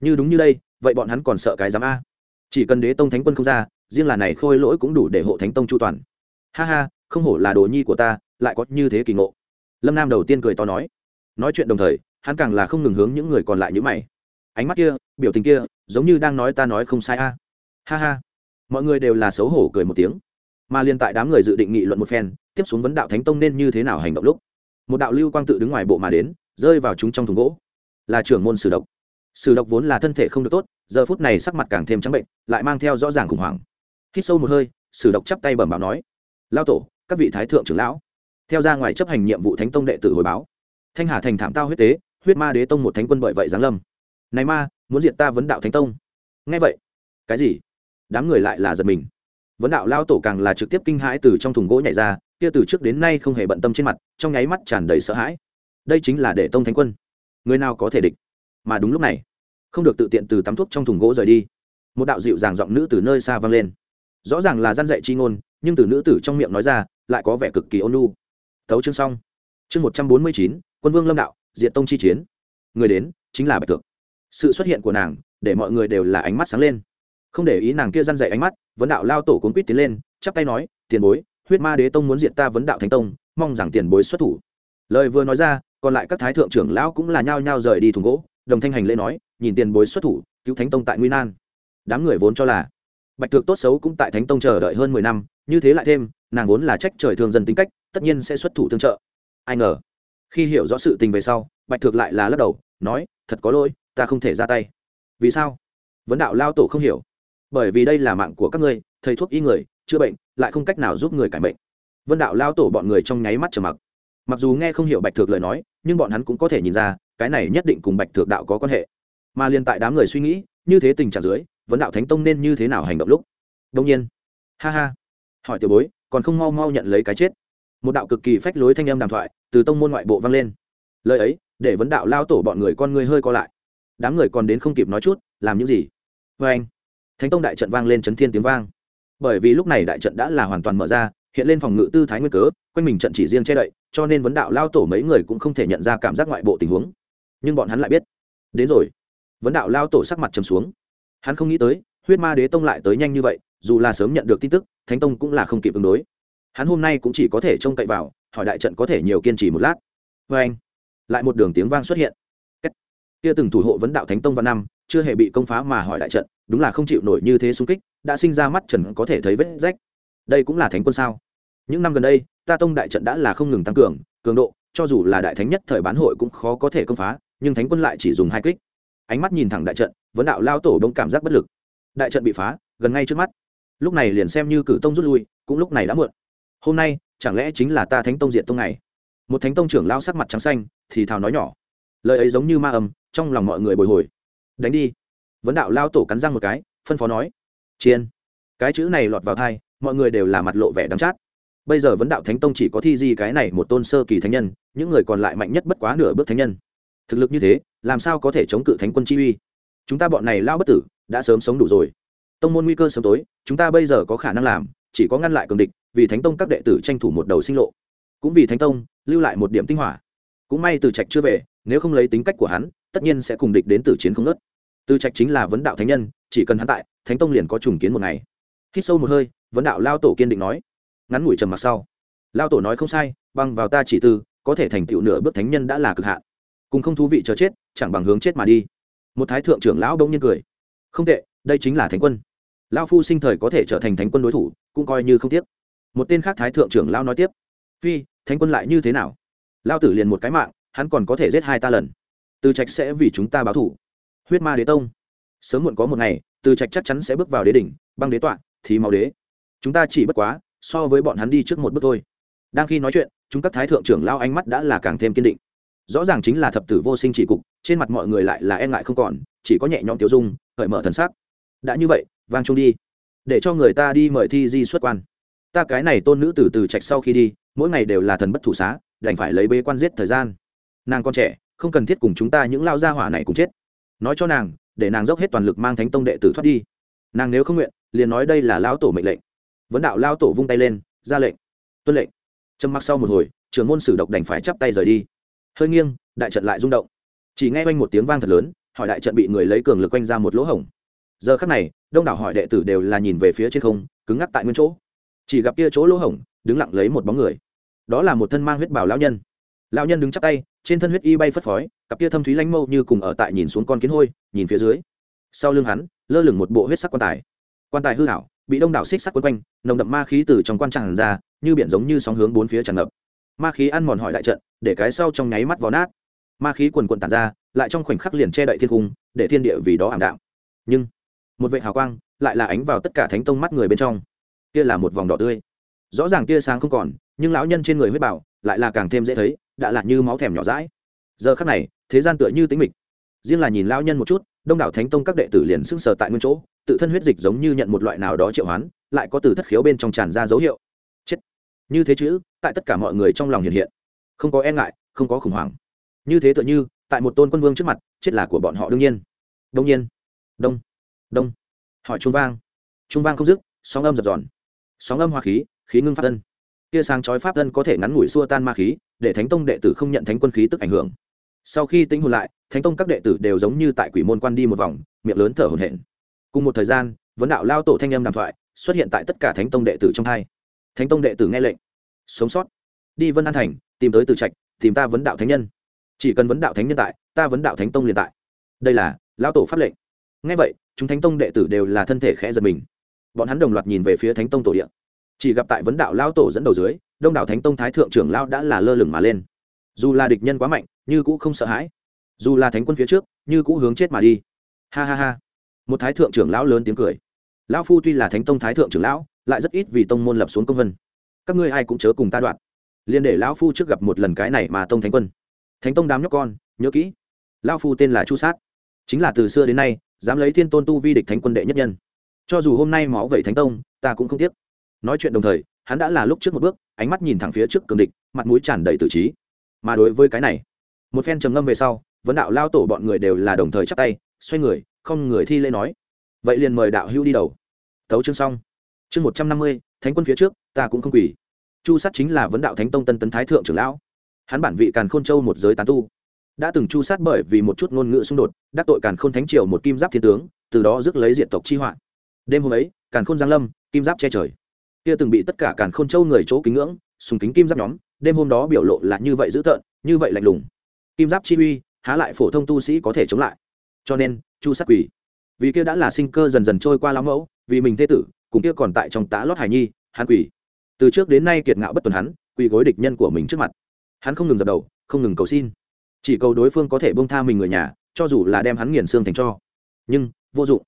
Như đúng như đây, vậy bọn hắn còn sợ cái giám a? Chỉ cần đế tông thánh quân không ra, riêng là này khôi lỗi cũng đủ để hộ thánh tông chu toàn. Ha ha, không hổ là đồ nhi của ta, lại có như thế kỳ ngộ. Lâm nam đầu tiên cười to nói. Nói chuyện đồng thời, hắn càng là không ngừng hướng những người còn lại như mày. Ánh mắt kia, biểu tình kia, giống như đang nói ta nói không sai a. Ha ha. Mọi người đều là xấu hổ cười một tiếng. Mà liên tại đám người dự định nghị luận một phen, tiếp xuống vấn đạo thánh tông nên như thế nào hành động lúc, một đạo lưu quang tự đứng ngoài bộ mà đến, rơi vào chúng trong thùng gỗ. Là trưởng môn sử độc sử độc vốn là thân thể không được tốt, giờ phút này sắc mặt càng thêm trắng bệnh, lại mang theo rõ ràng khủng hoảng. Hít sâu một hơi, sử độc chắp tay bẩm báo nói lao tổ, các vị thái thượng trưởng lão. Theo ra ngoài chấp hành nhiệm vụ thánh tông đệ tử hồi báo. Thanh hà thành thảm tao huyết tế, huyết ma đế tông một thánh quân bởi vậy giáng lâm. Này ma, muốn diệt ta vấn đạo thánh tông? Nghe vậy. Cái gì? Đám người lại là giật mình. Vấn đạo lao tổ càng là trực tiếp kinh hãi từ trong thùng gỗ nhảy ra, kia từ trước đến nay không hề bận tâm trên mặt, trong nháy mắt tràn đầy sợ hãi. Đây chính là để tông thánh quân. Người nào có thể địch? Mà đúng lúc này không được tự tiện từ tắm thuốc trong thùng gỗ rời đi. Một đạo dịu dàng giọng nữ từ nơi xa vang lên. Rõ ràng là gian dạy chi ngôn, nhưng từ nữ tử trong miệng nói ra, lại có vẻ cực kỳ ôn nhu. Thấu chương xong. Chương một trăm bốn mươi chín, quân vương lâm đạo diện tông chi chiến. Người đến, chính là bạch tượng. sự xuất hiện của nàng, để mọi người đều là ánh mắt sáng lên. Không để ý nàng kia răn dậy ánh mắt, vấn đạo lao tổ cuốn quýt tiến lên, chắp tay nói, tiền bối, huyết ma đế tông muốn diệt ta vấn đạo thánh tông, mong rằng tiền bối xuất thủ. Lời vừa nói ra, còn lại các thái thượng trưởng lão cũng là nhao nhao rời đi thùng gỗ đồng thanh hành lễ nói, nhìn tiền bối xuất thủ, cứu thánh tông tại nguy nan. Đám người vốn cho là, bạch thượng tốt xấu cũng tại thánh tông chờ đợi hơn mười năm, như thế lại thêm, nàng vốn là trách trời thường dân tính cách, tất nhiên sẽ xuất thủ tương trợ. Ai ngờ, khi hiểu rõ sự tình về sau, bạch thượng lại là lắc đầu, nói, thật có lỗi, ta không thể ra tay. Vì sao? Vấn đạo lao tổ không hiểu. Bởi vì đây là mạng của các ngươi, thầy thuốc y người, chữa bệnh, lại không cách nào giúp người cải bệnh vân đạo lao tổ bọn người trong nháy mắt trầm mặc. Mặc dù nghe không hiểu bạch thược lời nói, nhưng bọn hắn cũng có thể nhìn ra cái này nhất định cùng bạch thượng đạo có quan hệ. Mà liên tại đám người suy nghĩ, như thế tình trạng dưới, vấn đạo thánh tông nên như thế nào hành động lúc? Đông nhiên. Ha ha. Hỏi tiểu bối, còn không mau mau nhận lấy cái chết. Một đạo cực kỳ phách lối thanh âm đàm thoại, từ tông môn ngoại bộ vang lên. Lời ấy, để vấn đạo lao tổ bọn người con người hơi co lại. Đám người còn đến không kịp nói chút, làm những gì? Vê anh. Thánh tông đại trận vang lên chấn thiên tiếng vang. Bởi vì lúc này đại trận đã là hoàn toàn mở ra, hiện lên phòng ngự tư thái nguyên cớ, quanh mình trận chỉ riêng che đậy, cho nên vấn đạo lao tổ mấy người cũng không thể nhận ra cảm giác ngoại bộ tình huống nhưng bọn hắn lại biết. Đến rồi. Vấn đạo lao tổ sắc mặt trầm xuống. Hắn không nghĩ tới, huyết ma đế tông lại tới nhanh như vậy, dù là sớm nhận được tin tức, thánh tông cũng là không kịp ứng đối. Hắn hôm nay cũng chỉ có thể trông cậy vào, hỏi đại trận có thể nhiều kiên trì một lát. Vê anh, lại một đường tiếng vang xuất hiện. Kia từng thủ hộ vấn đạo thánh tông văn năm, chưa hề bị công phá mà hỏi đại trận, đúng là không chịu nổi như thế xung kích, đã sinh ra mắt trần có thể thấy vết rách. Đây cũng là thánh quân sao? Những năm gần đây, ta tông đại trận đã là không ngừng tăng cường cường độ, cho dù là đại thánh nhất thời bán hội cũng khó có thể công phá nhưng thánh quân lại chỉ dùng hai kích. Ánh mắt nhìn thẳng đại trận, vấn đạo lao tổ đông cảm giác bất lực. Đại trận bị phá, gần ngay trước mắt. Lúc này liền xem như cử tông rút lui, cũng lúc này đã muộn. Hôm nay, chẳng lẽ chính là ta thánh tông diện tông này? Một thánh tông trưởng lao sắc mặt trắng xanh, thì thào nói nhỏ. Lời ấy giống như ma âm, trong lòng mọi người bồi hồi. Đánh đi. Vấn đạo lao tổ cắn răng một cái, phân phó nói. Chiên. Cái chữ này lọt vào thai mọi người đều là mặt lộ vẻ đắng chát. Bây giờ vấn đạo thánh tông chỉ có thi di cái này một tôn sơ kỳ thánh nhân, những người còn lại mạnh nhất bất quá nửa bước thánh nhân thực lực như thế, làm sao có thể chống cự thánh quân chi uy? Chúng ta bọn này lao bất tử, đã sớm sống đủ rồi. Tông môn nguy cơ sớm tối, chúng ta bây giờ có khả năng làm, chỉ có ngăn lại cường địch, vì thánh tông các đệ tử tranh thủ một đầu sinh lộ. Cũng vì thánh tông, lưu lại một điểm tinh hỏa. Cũng may từ trạch chưa về, nếu không lấy tính cách của hắn, tất nhiên sẽ cùng địch đến từ chiến không nớt từ trạch chính là vấn đạo thánh nhân, chỉ cần hắn tại, thánh tông liền có trùng kiến một ngày. Hít sâu một hơi, vấn đạo lao tổ kiên định nói. Ngắn ngủi trầm mặc sau. Lao tổ nói không sai, băng vào ta chỉ tư, có thể thành tựu nửa bước thánh nhân đã là cực hạn cùng không thú vị chờ chết, chẳng bằng hướng chết mà đi. Một thái thượng trưởng lão đông nhiên cười. Không tệ, đây chính là thánh quân. Lao phu sinh thời có thể trở thành thánh quân đối thủ, cũng coi như không tiếc. Một tên khác thái thượng trưởng lao nói tiếp. Phi, thánh quân lại như thế nào? Lao tử liền một cái mạng, hắn còn có thể giết hai ta lần. Từ trạch sẽ vì chúng ta báo thủ. Huyết ma đế tông. Sớm muộn có một ngày, từ trạch chắc chắn sẽ bước vào đế đỉnh, băng đế tọa thì màu đế. Chúng ta chỉ bất quá, so với bọn hắn đi trước một bước thôi. Đang khi nói chuyện, chúng các thái thượng trưởng lao ánh mắt đã là càng thêm kiên định rõ ràng chính là thập tử vô sinh chỉ cục, trên mặt mọi người lại là e ngại không còn, chỉ có nhẹ nhõm tiêu dung, cởi mở thần sắc. Đã như vậy, vang chung đi. Để cho người ta đi mời thi di xuất quan. Ta cái này tôn nữ từ từ trạch sau khi đi, mỗi ngày đều là thần bất thủ xá, đành phải lấy bế quan giết thời gian. Nàng con trẻ, không cần thiết cùng chúng ta những lao gia hỏa này cùng chết. Nói cho nàng, để nàng dốc hết toàn lực mang thánh tông đệ tử thoát đi. Nàng nếu không nguyện, liền nói đây là lão tổ mệnh lệnh. Vấn đạo lao tổ vung tay lên, ra lệnh. Tuân lệnh. Trầm mặc sau một hồi, trưởng môn sử độc đành phải chắp tay rời đi hơi nghiêng, đại trận lại rung động. Chỉ nghe quanh một tiếng vang thật lớn, hỏi đại trận bị người lấy cường lực quanh ra một lỗ hổng. Giờ khắc này, đông đảo hỏi đệ tử đều là nhìn về phía trên không, cứng ngắc tại nguyên chỗ. Chỉ gặp kia chỗ lỗ hổng, đứng lặng lấy một bóng người. Đó là một thân mang huyết bảo lão nhân. Lão nhân đứng chắp tay, trên thân huyết y bay phất phói cặp kia thâm thúy lanh mâu như cùng ở tại nhìn xuống con kiến hôi, nhìn phía dưới. Sau lưng hắn, lơ lửng một bộ huyết sắc quan tài. Quan tài hư hảo bị đông đảo xích sắc quấn quanh, nồng đậm ma khí từ trong quan tràn ra, như biển giống như sóng hướng bốn phía tràn ngập ma khí ăn mòn hỏi đại trận, để cái sau trong nháy mắt vó nát. Ma khí quần quần tàn ra, lại trong khoảnh khắc liền che đậy thiên cung, để thiên địa vì đó ảm đạm. Nhưng, một vệ hào quang lại là ánh vào tất cả thánh tông mắt người bên trong. Kia là một vòng đỏ tươi. Rõ ràng tia sáng không còn, nhưng lão nhân trên người huyết bảo lại là càng thêm dễ thấy, đã là như máu thèm nhỏ rãi giờ khắc này, thế gian tựa như tính mịch. Riêng là nhìn lão nhân một chút, đông đảo thánh tông các đệ tử liền sững sờ tại nguyên chỗ, tự thân huyết dịch giống như nhận một loại nào đó triệu hoán, lại có từ thất khiếu bên trong tràn ra dấu hiệu. Chết. Như thế chữ tại tất cả mọi người trong lòng hiện hiện. Không có e ngại không có khủng hoảng. Như thế tựa như tại một tôn quân vương trước mặt chết là của bọn họ đương nhiên. Đông nhiên. Đông. Đông. Hỏi trung vang. Trung vang không dứt sóng âm giật giòn sóng âm hoa khí khí ngưng pháp thân, tia sáng chói pháp thân có thể ngắn ngủi xua tan ma khí để thánh tông đệ tử không nhận thánh quân khí tức ảnh hưởng. Sau khi tính hồn lại thánh tông các đệ tử đều giống như tại quỷ môn quan đi một vòng miệng lớn thở hổn hển. Cùng một thời gian vấn đạo lao tổ thanh âm đàm thoại xuất hiện tại tất cả thánh tông đệ tử trong hai. Thánh tông đệ tử nghe lệnh sống sót. Đi vân an thành, tìm tới từ trạch, tìm ta vấn đạo thánh nhân. Chỉ cần vấn đạo thánh nhân tại, ta vấn đạo thánh tông liền tại. Đây là Lão tổ pháp lệnh. Ngay vậy, chúng thánh tông đệ tử đều là thân thể khẽ giật mình. Bọn hắn đồng loạt nhìn về phía thánh tông tổ điện chỉ gặp tại vấn đạo lao tổ dẫn đầu dưới, đông đảo thánh tông thái thượng trưởng lao đã là lơ lửng mà lên. Dù là địch nhân quá mạnh, như cũ không sợ hãi. Dù là thánh quân phía trước, như cũ hướng chết mà đi. Ha ha ha. Một thái thượng trưởng lão lớn tiếng cười. Lão phu tuy là thánh tông thái thượng trưởng lão, lại rất ít vì tông môn lập xuống công vân các ngươi ai cũng chớ cùng ta đoạn. Liền để lão phu trước gặp một lần cái này mà tông thánh quân. Thánh tông đám nhóc con, nhớ kỹ. Lão phu tên là chu sát. Chính là từ xưa đến nay, dám lấy thiên tôn tu vi địch thánh quân đệ nhất nhân. Cho dù hôm nay máu vậy thánh tông, ta cũng không tiếc. Nói chuyện đồng thời, hắn đã là lúc trước một bước, ánh mắt nhìn thẳng phía trước cường địch, mặt mũi tràn đầy tử trí. Mà đối với cái này, một phen trầm ngâm về sau, vấn đạo lao tổ bọn người đều là đồng thời chắp tay, xoay người, không người thi lễ nói. Vậy liền mời đạo hưu đi đầu. Thấu chương xong. Chương một trăm năm mươi, thánh quân phía trước ta cũng không quỳ. Chu sát chính là vấn đạo thánh tông tân tấn thái thượng trưởng lão. Hắn bản vị càn khôn châu một giới tán tu. Đã từng chu sát bởi vì một chút ngôn ngữ xung đột, đắc tội càn khôn thánh triều một kim giáp thiên tướng, từ đó rước lấy diện tộc chi họa. Đêm hôm ấy, càn khôn giang lâm, kim giáp che trời. Kia từng bị tất cả càn khôn châu người chỗ kính ngưỡng, sùng kính kim giáp nhóm, đêm hôm đó biểu lộ là như vậy dữ tợn, như vậy lạnh lùng. Kim giáp chi uy, há lại phổ thông tu sĩ có thể chống lại. Cho nên, chu sát quỷ vì kia đã là sinh cơ dần dần trôi qua lão mẫu, vì mình thế tử, cùng kia còn tại trong tã lót hải nhi, hắn quỷ từ trước đến nay kiệt ngạo bất tuần hắn, quỳ gối địch nhân của mình trước mặt. Hắn không ngừng dập đầu, không ngừng cầu xin. Chỉ cầu đối phương có thể bông tha mình người nhà, cho dù là đem hắn nghiền xương thành cho. Nhưng, vô dụng.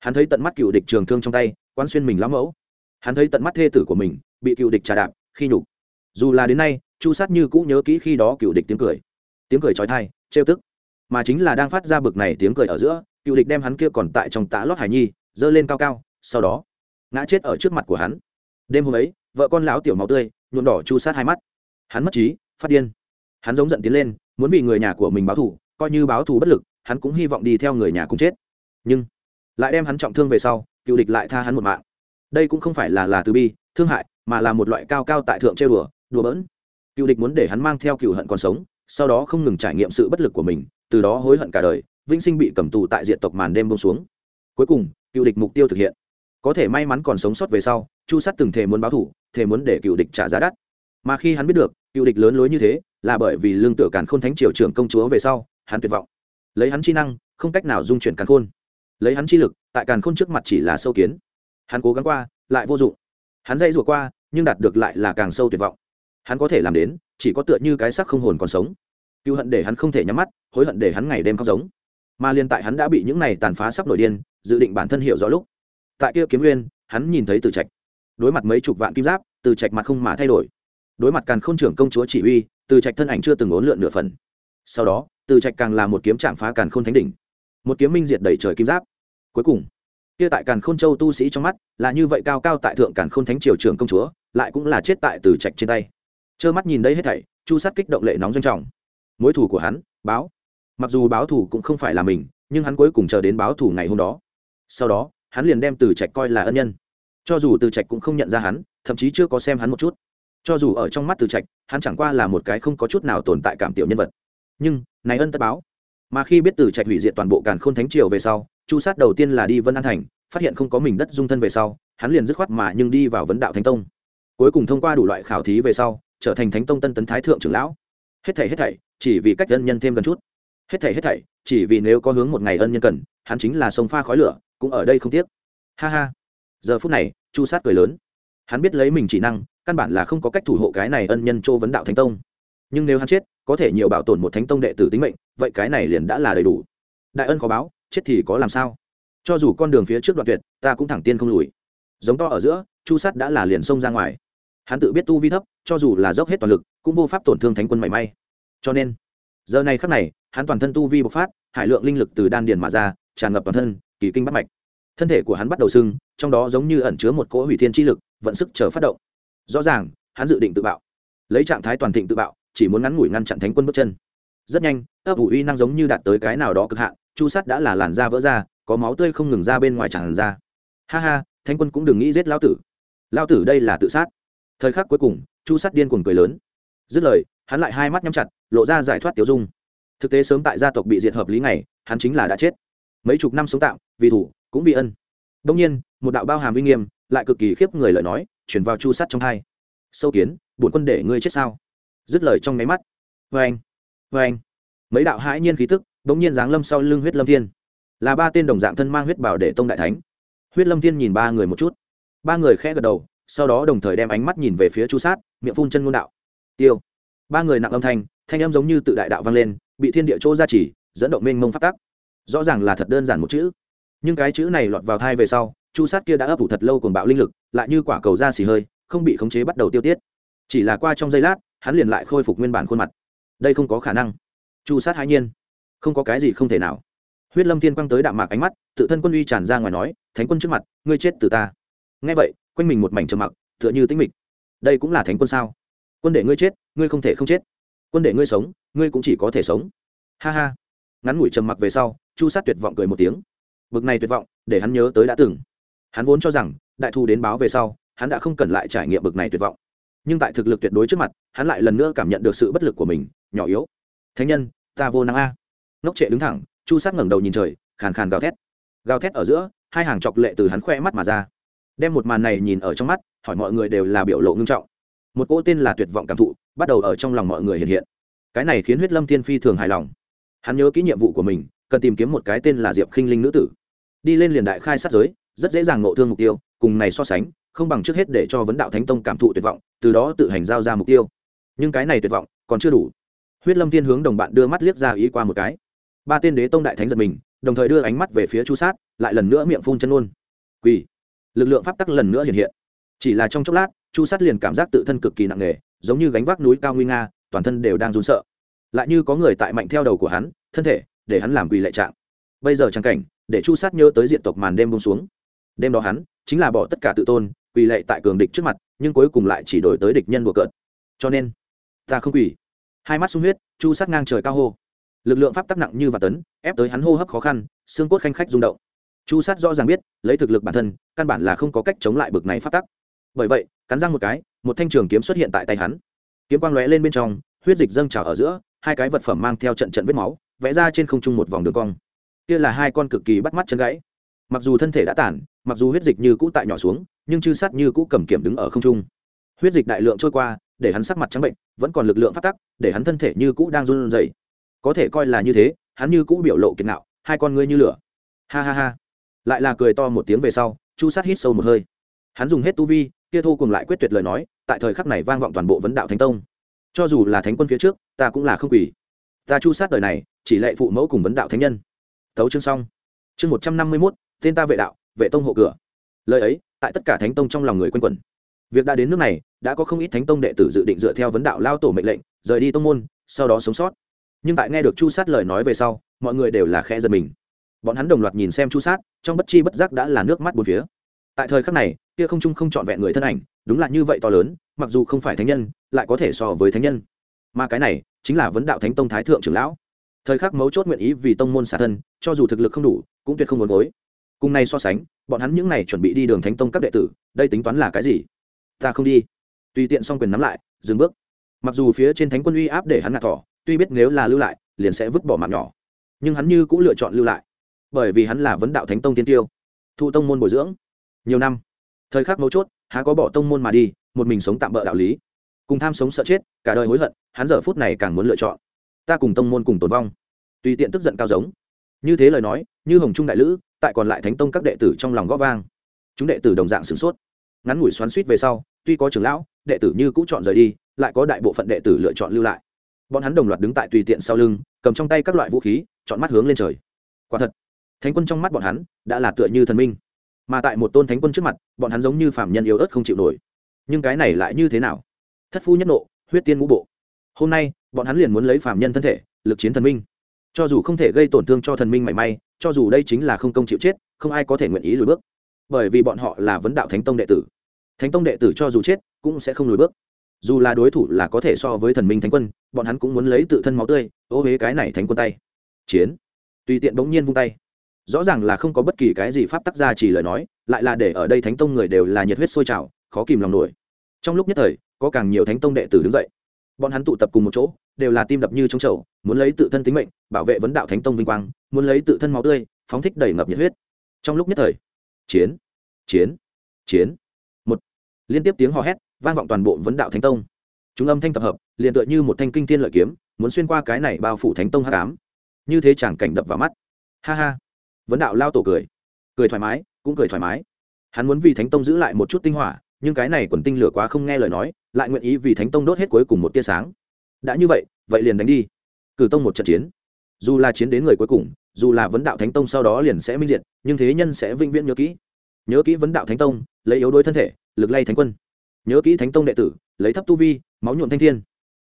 Hắn thấy tận mắt cựu địch trường thương trong tay quan xuyên mình lắm mẫu. Hắn thấy tận mắt thê tử của mình, bị cựu địch trà đạp, khi nhục. Dù là đến nay, chu sát như cũ nhớ kỹ khi đó cựu địch tiếng cười. Tiếng cười trói thai, trêu tức. Mà chính là đang phát ra bực này tiếng cười ở giữa, cựu địch đem hắn kia còn tại trong tã lót hải nhi, giơ lên cao cao, sau đó, ngã chết ở trước mặt của hắn. Đêm hôm ấy vợ con lão tiểu máu tươi, nhuộm đỏ chu sát hai mắt. Hắn mất trí, phát điên. Hắn giống giận tiến lên, muốn vì người nhà của mình báo thù, coi như báo thù bất lực, hắn cũng hy vọng đi theo người nhà cùng chết. Nhưng, lại đem hắn trọng thương về sau, cựu địch lại tha hắn một mạng. Đây cũng không phải là là từ bi, thương hại, mà là một loại cao cao tại thượng trêu đùa đùa bỡn. Cựu địch muốn để hắn mang theo cựu hận còn sống, sau đó không ngừng trải nghiệm sự bất lực của mình, từ đó hối hận cả đời, vĩnh sinh bị cầm tù tại diện tộc màn đêm bông xuống. Cuối cùng, cựu địch mục tiêu thực hiện. Có thể may mắn còn sống sót về sau chu sát từng thể muốn báo thủ thể muốn để cựu địch trả giá đắt. Mà khi hắn biết được, cựu địch lớn lối như thế, là bởi vì lương tựa càn khôn thánh triều trưởng công chúa về sau, hắn tuyệt vọng. Lấy hắn chi năng, không cách nào dung chuyển càn khôn. Lấy hắn chi lực, tại càn khôn trước mặt chỉ là sâu kiến. Hắn cố gắng qua, lại vô dụng. Hắn dây rủa qua, nhưng đạt được lại là càng sâu tuyệt vọng. Hắn có thể làm đến, chỉ có tựa như cái sắc không hồn còn sống. Cựu hận để hắn không thể nhắm mắt, hối hận để hắn ngày đêm khóc giống. Mà liên tại hắn đã bị những này tàn phá sắp nổi điên, dự định bản thân hiểu rõ lúc. Tại kia kiếm nguyên, hắn nhìn thấy từ trạch đối mặt mấy chục vạn kim giáp, từ trạch mặt không mà thay đổi. Đối mặt càng k h ô n trưởng công chúa chỉ huy, từ trạch thân ảnh chưa từng ốn lượn nửa phần. Sau đó, từ trạch càng là một kiếm chạm phá càn k h ô n thánh đỉnh. Một kiếm minh diệt đầy trời kim giáp. Cuối cùng, kia tại càn k h ô n châu tu sĩ trong mắt, là như vậy cao cao tại thượng càn k h ô n thánh triều trưởng công chúa, lại cũng là chết tại từ trạch trên tay. Trơ mắt nhìn đây hết thảy, chu sát kích động lệ nóng doanh trọng. Mối thủ của hắn, báo. Mặc dù báo thủ cũng không phải là mình, nhưng hắn cuối cùng chờ đến báo thủ ngày hôm đó. Sau đó, hắn liền đem từ trạch coi là ân nhân cho dù từ trạch cũng không nhận ra hắn, thậm chí chưa có xem hắn một chút. Cho dù ở trong mắt từ trạch, hắn chẳng qua là một cái không có chút nào tồn tại cảm tiểu nhân vật. Nhưng, này ân tất báo. Mà khi biết từ trạch hủy diệt toàn bộ càn khôn thánh triều về sau, chu sát đầu tiên là đi vân an thành, phát hiện không có mình đất dung thân về sau, hắn liền dứt khoát mà nhưng đi vào vấn đạo thánh tông. Cuối cùng thông qua đủ loại khảo thí về sau, trở thành thánh tông tân tấn thái thượng trưởng lão. Hết thảy hết thảy, chỉ vì cách ân nhân thêm gần chút. Hết thảy hết thảy, chỉ vì nếu có hướng một ngày ân nhân cần, hắn chính là sông pha khói lửa, cũng ở đây không tiếc. Ha ha giờ phút này, chu sát cười lớn. Hắn biết lấy mình chỉ năng, căn bản là không có cách thủ hộ cái này ân nhân châu vấn đạo thánh tông. Nhưng nếu hắn chết, có thể nhiều bảo tồn một thánh tông đệ tử tính mệnh, vậy cái này liền đã là đầy đủ. Đại ân khó báo, chết thì có làm sao? Cho dù con đường phía trước đoạn tuyệt, ta cũng thẳng tiên không lùi. Giống to ở giữa, chu sát đã là liền xông ra ngoài. Hắn tự biết tu vi thấp, cho dù là dốc hết toàn lực, cũng vô pháp tổn thương thánh quân mảy may. Cho nên, giờ này khắc này, hắn toàn thân tu vi bộc phát, hải lượng linh lực từ đan điền mà ra, tràn ngập toàn thân, kỳ kinh bắt mạch thân thể của hắn bắt đầu sưng, trong đó giống như ẩn chứa một cỗ hủy thiên chi lực, vận sức chờ phát động. Rõ ràng, hắn dự định tự bạo. Lấy trạng thái toàn thịnh tự bạo, chỉ muốn ngắn ngủi ngăn chặn thánh quân bước chân. Rất nhanh, ấp ủ uy năng giống như đạt tới cái nào đó cực hạn, chu sát đã là làn da vỡ ra, có máu tươi không ngừng ra bên ngoài tràn ra. Ha ha, thánh quân cũng đừng nghĩ giết lao tử. Lao tử đây là tự sát. Thời khắc cuối cùng, chu sát điên cuồng cười lớn. Dứt lời, hắn lại hai mắt nhắm chặt, lộ ra giải thoát tiểu dung. Thực tế sớm tại gia tộc bị diệt hợp lý này, hắn chính là đã chết. Mấy chục năm sống tạm, vì thủ cũng vì ân. Đông nhiên, một đạo bao hàm uy nghiêm, lại cực kỳ khiếp người lời nói chuyển vào chu sắt trong hai. Sâu kiến, bổn quân để ngươi chết sao? Dứt lời trong máy mắt. Vê anh vê anh mấy đạo hãi nhiên khí tức, bỗng nhiên giáng lâm sau lưng huyết lâm thiên. Là ba tên đồng dạng thân mang huyết bảo để tông đại thánh. Huyết lâm thiên nhìn ba người một chút. Ba người khẽ gật đầu, sau đó đồng thời đem ánh mắt nhìn về phía chu sát, miệng phun chân ngôn đạo. Tiêu. Ba người nặng âm thanh thanh âm giống như tự đại đạo vang lên, bị thiên địa chỗ ra chỉ dẫn động mênh mông phát tắc. rõ ràng là thật đơn giản một chữ nhưng cái chữ này lọt vào thai về sau, chu sát kia đã ấp ủ thật lâu cùng bạo linh lực, lại như quả cầu da xì hơi, không bị khống chế bắt đầu tiêu tiết. Chỉ là qua trong giây lát, hắn liền lại khôi phục nguyên bản khuôn mặt. Đây không có khả năng. Chu sát hãi nhiên. Không có cái gì không thể nào. Huyết lâm thiên quang tới đạm mạc ánh mắt, tự thân quân uy tràn ra ngoài nói, thánh quân trước mặt, ngươi chết từ ta. Nghe vậy, quanh mình một mảnh trầm mặc, tựa như tĩnh mịch. Đây cũng là thánh quân sao? Quân để ngươi chết, ngươi không thể không chết. Quân để ngươi sống, ngươi cũng chỉ có thể sống. Ha ha. Ngắn ngủi trầm mặc về sau, chu sát tuyệt vọng cười một tiếng bực này tuyệt vọng, để hắn nhớ tới đã từng. Hắn vốn cho rằng, đại thu đến báo về sau, hắn đã không cần lại trải nghiệm bực này tuyệt vọng. Nhưng tại thực lực tuyệt đối trước mặt, hắn lại lần nữa cảm nhận được sự bất lực của mình, nhỏ yếu. Thánh nhân, ta vô năng a. Ngốc trệ đứng thẳng, chu sát ngẩng đầu nhìn trời, khàn khàn gào thét. Gào thét ở giữa, hai hàng chọc lệ từ hắn khoe mắt mà ra. Đem một màn này nhìn ở trong mắt, hỏi mọi người đều là biểu lộ ngưng trọng. Một cỗ tên là tuyệt vọng cảm thụ, bắt đầu ở trong lòng mọi người hiện hiện. Cái này khiến huyết lâm thiên phi thường hài lòng. Hắn nhớ kỹ nhiệm vụ của mình cần tìm kiếm một cái tên là diệp khinh linh nữ tử. Đi lên liền đại khai sát giới, rất dễ dàng ngộ thương mục tiêu, cùng này so sánh, không bằng trước hết để cho vấn đạo thánh tông cảm thụ tuyệt vọng, từ đó tự hành giao ra mục tiêu. Nhưng cái này tuyệt vọng còn chưa đủ. Huyết lâm thiên hướng đồng bạn đưa mắt liếc ra ý qua một cái. Ba tên đế tông đại thánh giật mình, đồng thời đưa ánh mắt về phía chu sát, lại lần nữa miệng phun chân ôn quỳ. Lực lượng pháp tắc lần nữa hiện hiện. Chỉ là trong chốc lát, chu sát liền cảm giác tự thân cực kỳ nặng nề, giống như gánh vác núi cao nguy nga, toàn thân đều đang run sợ. Lại như có người tại mạnh theo đầu của hắn, thân thể để hắn làm quỳ lệ trạng. Bây giờ trang cảnh, để chu sát nhớ tới diện tộc màn đêm bông xuống. Đêm đó hắn chính là bỏ tất cả tự tôn, quỳ lệ tại cường địch trước mặt, nhưng cuối cùng lại chỉ đổi tới địch nhân đùa cợt. Cho nên, ta không quỳ. Hai mắt sung huyết, chu sát ngang trời cao hô. Lực lượng pháp tắc nặng như và tấn, ép tới hắn hô hấp khó khăn, xương cốt khanh khách rung động. Chu sát rõ ràng biết, lấy thực lực bản thân, căn bản là không có cách chống lại bực này pháp tắc. Bởi vậy, cắn răng một cái, một thanh trường kiếm xuất hiện tại tay hắn. Kiếm quang lóe lên bên trong, huyết dịch dâng trào ở giữa, hai cái vật phẩm mang theo trận trận vết máu vẽ ra trên không trung một vòng đường cong. Kia là hai con cực kỳ bắt mắt chân gãy. Mặc dù thân thể đã tản, mặc dù huyết dịch như cũ tại nhỏ xuống, nhưng chư sát như cũ cầm kiểm đứng ở không trung. Huyết dịch đại lượng trôi qua, để hắn sắc mặt trắng bệnh, vẫn còn lực lượng phát tắc, để hắn thân thể như cũ đang run rẩy. Có thể coi là như thế, hắn như cũ biểu lộ kiệt nạo, hai con ngươi như lửa. Ha ha ha. Lại là cười to một tiếng về sau, chu sát hít sâu một hơi. Hắn dùng hết tu vi, kia thu cùng lại quyết tuyệt lời nói, tại thời khắc này vang vọng toàn bộ vấn đạo thánh tông. Cho dù là thánh quân phía trước, ta cũng là không quỷ. Ta chu sát đời này chỉ lệ phụ mẫu cùng vấn đạo thánh nhân. Thấu chương xong. Chương một trăm năm mươi mốt, tên ta vệ đạo, vệ tông hộ cửa. Lời ấy, tại tất cả thánh tông trong lòng người quân quẩn. Việc đã đến nước này, đã có không ít thánh tông đệ tử dự định dựa theo vấn đạo lao tổ mệnh lệnh, rời đi tông môn, sau đó sống sót. Nhưng tại nghe được chu sát lời nói về sau, mọi người đều là khẽ giật mình. Bọn hắn đồng loạt nhìn xem chu sát, trong bất chi bất giác đã là nước mắt bốn phía. Tại thời khắc này, kia không trung không trọn vẹn người thân ảnh, đúng là như vậy to lớn, mặc dù không phải thánh nhân, lại có thể so với thánh nhân. Mà cái này, chính là vấn đạo thánh tông thái thượng trưởng lão thời khắc mấu chốt nguyện ý vì tông môn xả thân, cho dù thực lực không đủ, cũng tuyệt không muốn gối. Cùng này so sánh, bọn hắn những n à y chuẩn bị đi đường thánh tông các đệ tử, đây tính toán là cái gì? Ta không đi. Tùy tiện xong quyền nắm lại, dừng bước. Mặc dù phía trên thánh quân uy áp để hắn ngạt thỏ tuy biết nếu là lưu lại, liền sẽ vứt bỏ mạng nhỏ. Nhưng hắn như cũng lựa chọn lưu lại, bởi vì hắn là vấn đạo thánh tông tiên tiêu thụ tông môn bồi dưỡng. Nhiều năm, thời khắc mấu chốt, há có bỏ tông môn mà đi, một mình sống tạm bỡ đạo lý. Cùng tham sống sợ chết, cả đời hối hận, hắn giờ phút này càng muốn lựa chọn ta cùng tông môn cùng tồn vong. Tùy tiện tức giận cao giống. Như thế lời nói, như hồng trung đại lữ, tại còn lại thánh tông các đệ tử trong lòng góp vang. Chúng đệ tử đồng dạng sửng sốt. Ngắn ngủi xoắn suýt về sau, tuy có trưởng lão, đệ tử như cũ chọn rời đi, lại có đại bộ phận đệ tử lựa chọn lưu lại. Bọn hắn đồng loạt đứng tại tùy tiện sau lưng, cầm trong tay các loại vũ khí, chọn mắt hướng lên trời. Quả thật, thánh quân trong mắt bọn hắn đã là tựa như thần minh. Mà tại một tôn thánh quân trước mặt, bọn hắn giống như phạm nhân yếu ớt không chịu nổi. Nhưng cái này lại như thế nào? Thất phu nhất nộ, huyết tiên ngũ bộ. Hôm nay bọn hắn liền muốn lấy phạm nhân thân thể, lực chiến thần minh. Cho dù không thể gây tổn thương cho thần minh mảy may, cho dù đây chính là không công chịu chết, không ai có thể nguyện ý lùi bước. Bởi vì bọn họ là vấn đạo thánh tông đệ tử. Thánh tông đệ tử cho dù chết, cũng sẽ không lùi bước. Dù là đối thủ là có thể so với thần minh thánh quân, bọn hắn cũng muốn lấy tự thân máu tươi, ô huế cái này thánh quân tay. Chiến. Tùy tiện bỗng nhiên vung tay. Rõ ràng là không có bất kỳ cái gì pháp tắc ra chỉ lời nói, lại là để ở đây thánh tông người đều là nhiệt huyết sôi trào, khó kìm lòng nổi. Trong lúc nhất thời, có càng nhiều thánh tông đệ tử đứng dậy bọn hắn tụ tập cùng một chỗ, đều là tim đập như trong chậu, muốn lấy tự thân tính mệnh, bảo vệ vấn đạo thánh tông vinh quang, muốn lấy tự thân máu tươi, phóng thích đầy ngập nhiệt huyết. Trong lúc nhất thời, chiến chiến chiến. Một, liên tiếp tiếng hò hét, vang vọng toàn bộ vấn đạo thánh tông. Chúng âm thanh tập hợp, liền tựa như một thanh kinh thiên lợi kiếm, muốn xuyên qua cái này bao phủ thánh tông h tám như thế chẳng cảnh đập vào mắt. Ha ha. Vấn đạo lao tổ cười. Cười thoải mái, cũng cười thoải mái. Hắn muốn vì thánh tông giữ lại một chút tinh hỏa nhưng cái này quần tinh lửa quá không nghe lời nói, lại nguyện ý vì thánh tông đốt hết cuối cùng một tia sáng. Đã như vậy vậy liền đánh đi. Cử tông một trận chiến. Dù là chiến đến người cuối cùng, dù là vấn đạo thánh tông sau đó liền sẽ minh diện nhưng thế nhân sẽ vĩnh viễn nhớ kỹ. Nhớ kỹ vấn đạo thánh tông, lấy yếu đuối thân thể, lực lay thánh quân. Nhớ kỹ thánh tông đệ tử, lấy thấp tu vi, máu nhuộm thanh thiên.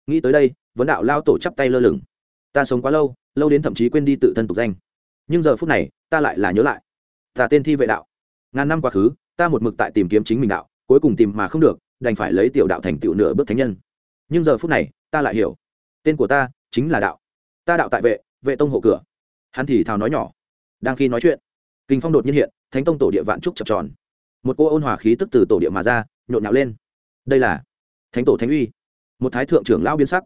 Nghĩ tới đây, vấn đạo lao tổ chắp tay lơ lửng. Ta sống quá lâu lâu đến thậm chí quên đi tự thân tục danh. Nhưng giờ phút này, ta lại là nhớ lại. Ta tên thi vệ đạo. Ngàn năm quá khứ, ta một mực tại tìm kiếm chính mình đạo cuối cùng tìm mà không được, đành phải lấy tiểu đạo thành tiểu nửa bước thánh nhân. Nhưng giờ phút này, ta lại hiểu. Tên của ta chính là đạo. Ta đạo tại vệ vệ tông hộ cửa. Hắn thì thào nói nhỏ. Đang khi nói chuyện, kinh phong đột nhiên hiện, thánh tông tổ địa vạn trúc chập tròn. Một cô ôn hòa khí tức từ tổ địa mà ra, nhộn nhạo lên. Đây là thánh tổ thánh uy. Một thái thượng trưởng lão biến sắc.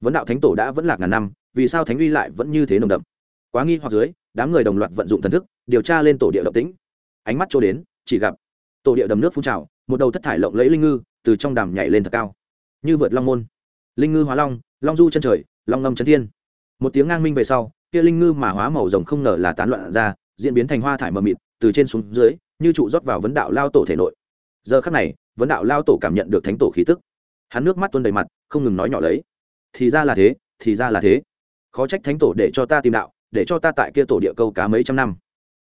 Vấn đạo thánh tổ đã vẫn lạc ngàn năm, vì sao thánh uy lại vẫn như thế nồng đậm? Quá nghi hoặc dưới, đám người đồng loạt vận dụng thần thức, điều tra lên tổ địa động tĩnh. Ánh mắt chỗ đến, chỉ gặp tổ địa đầm nước phun trào một đầu thất thải lộng lẫy linh ngư từ trong đàm nhảy lên thật cao. Như vượt long môn. Linh ngư hóa long long du chân trời, long ngâm chân thiên. Một tiếng ngang minh về sau, kia linh ngư mà hóa màu rồng không ngờ là tán loạn ra, diễn biến thành hoa thải mờ mịt, từ trên xuống dưới, như trụ rót vào vấn đạo lao tổ thể nội. Giờ khắc này, vấn đạo lao tổ cảm nhận được thánh tổ khí tức. Hắn nước mắt tuôn đầy mặt, không ngừng nói nhỏ lấy. Thì ra là thế, thì ra là thế. Khó trách thánh tổ để cho ta tìm đạo, để cho ta tại kia tổ địa câu cá mấy trăm năm.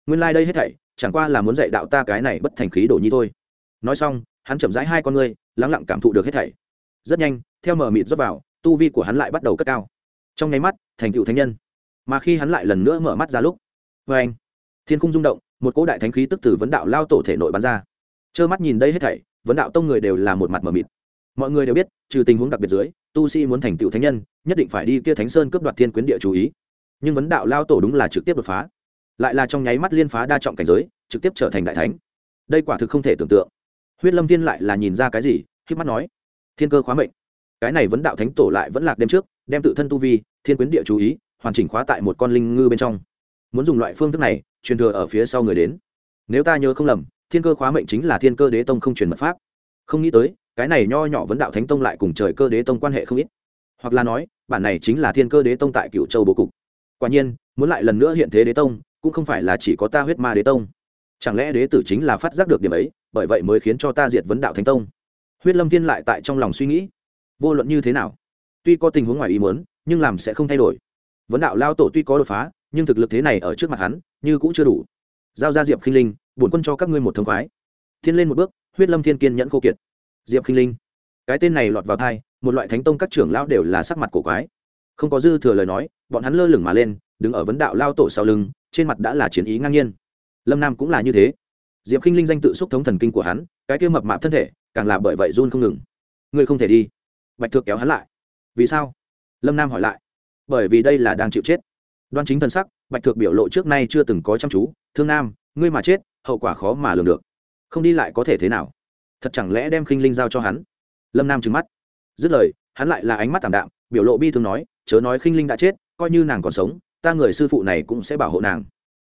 Nguyên lai、like、đây hết thảy, chẳng qua là muốn dạy đạo ta cái này bất thành khí đổ nhi thôi nói xong, hắn chậm rãi hai con ngươi, lắng lặng cảm thụ được hết thảy. Rất nhanh, theo mở mịt rót vào, tu vi của hắn lại bắt đầu cất cao. Trong nháy mắt, thành cựu thánh nhân. Mà khi hắn lại lần nữa mở mắt ra lúc vê anh, thiên cung rung động, một cỗ đại thánh khí tức từ vấn đạo lao tổ thể nội bắn ra. Trơ mắt nhìn đây hết thảy, vấn đạo tông người đều là một mặt mở mịt. Mọi người đều biết, trừ tình huống đặc biệt dưới, tu sĩ muốn thành tựu thánh nhân, nhất định phải đi kia thánh sơn cướp đoạt thiên quyến địa chú ý. Nhưng vấn đạo lao tổ đúng là trực tiếp đột phá. Lại là trong nháy mắt liên phá đa trọng cảnh giới, trực tiếp trở thành đại thánh. Đây quả thực không thể tưởng tượng huyết lâm thiên lại là nhìn ra cái gì khi mắt nói, thiên cơ khóa mệnh. Cái này vấn đạo thánh tổ lại vẫn lạc đêm trước, đem tự thân tu vi, thiên quyến địa chú ý, hoàn chỉnh khóa tại một con linh ngư bên trong. Muốn dùng loại phương thức này, truyền thừa ở phía sau người đến. Nếu ta nhớ không lầm, thiên cơ khóa mệnh chính là thiên cơ đế tông không truyền mật pháp. Không nghĩ tới, cái này nho nhỏ vấn đạo thánh tông lại cùng trời cơ đế tông quan hệ không ít. Hoặc là nói, bản này chính là thiên cơ đế tông tại cựu châu bố cục. Quả nhiên, muốn lại lần nữa hiện thế đế tông, cũng không phải là chỉ có ta huyết ma đế tông chẳng lẽ đế tử chính là phát giác được điểm ấy, bởi vậy mới khiến cho ta diệt vấn đạo thánh tông? Huyết lâm thiên lại tại trong lòng suy nghĩ, vô luận như thế nào, tuy có tình huống ngoài ý muốn, nhưng làm sẽ không thay đổi. Vấn đạo lao tổ tuy có đột phá, nhưng thực lực thế này ở trước mặt hắn, như cũng chưa đủ. Giao ra diệp khinh linh, bổn quân cho các ngươi một thông khoái. Thiên lên một bước, huyết lâm thiên kiên nhẫn khô kiệt. Diệp khinh linh, cái tên này lọt vào thai một loại thánh tông các trưởng lão đều là sắc mặt cổ quái. Không có dư thừa lời nói, bọn hắn lơ lửng mà lên, đứng ở vấn đạo lao tổ sau lưng, trên mặt đã là chiến ý ngang nhiên lâm nam cũng là như thế diệp khinh linh danh tự xúc thống thần kinh của hắn cái kia mập mạp thân thể càng là bởi vậy run không ngừng ngươi không thể đi bạch thược kéo hắn lại vì sao lâm nam hỏi lại bởi vì đây là đang chịu chết đoan chính thần sắc bạch thược biểu lộ trước nay chưa từng có chăm chú thương nam ngươi mà chết hậu quả khó mà lường được không đi lại có thể thế nào thật chẳng lẽ đem khinh linh giao cho hắn lâm nam trừng mắt dứt lời hắn lại là ánh mắt t ạ m đạm biểu lộ bi thương nói chớ nói khinh linh đã chết coi như nàng còn sống ta người sư phụ này cũng sẽ bảo hộ nàng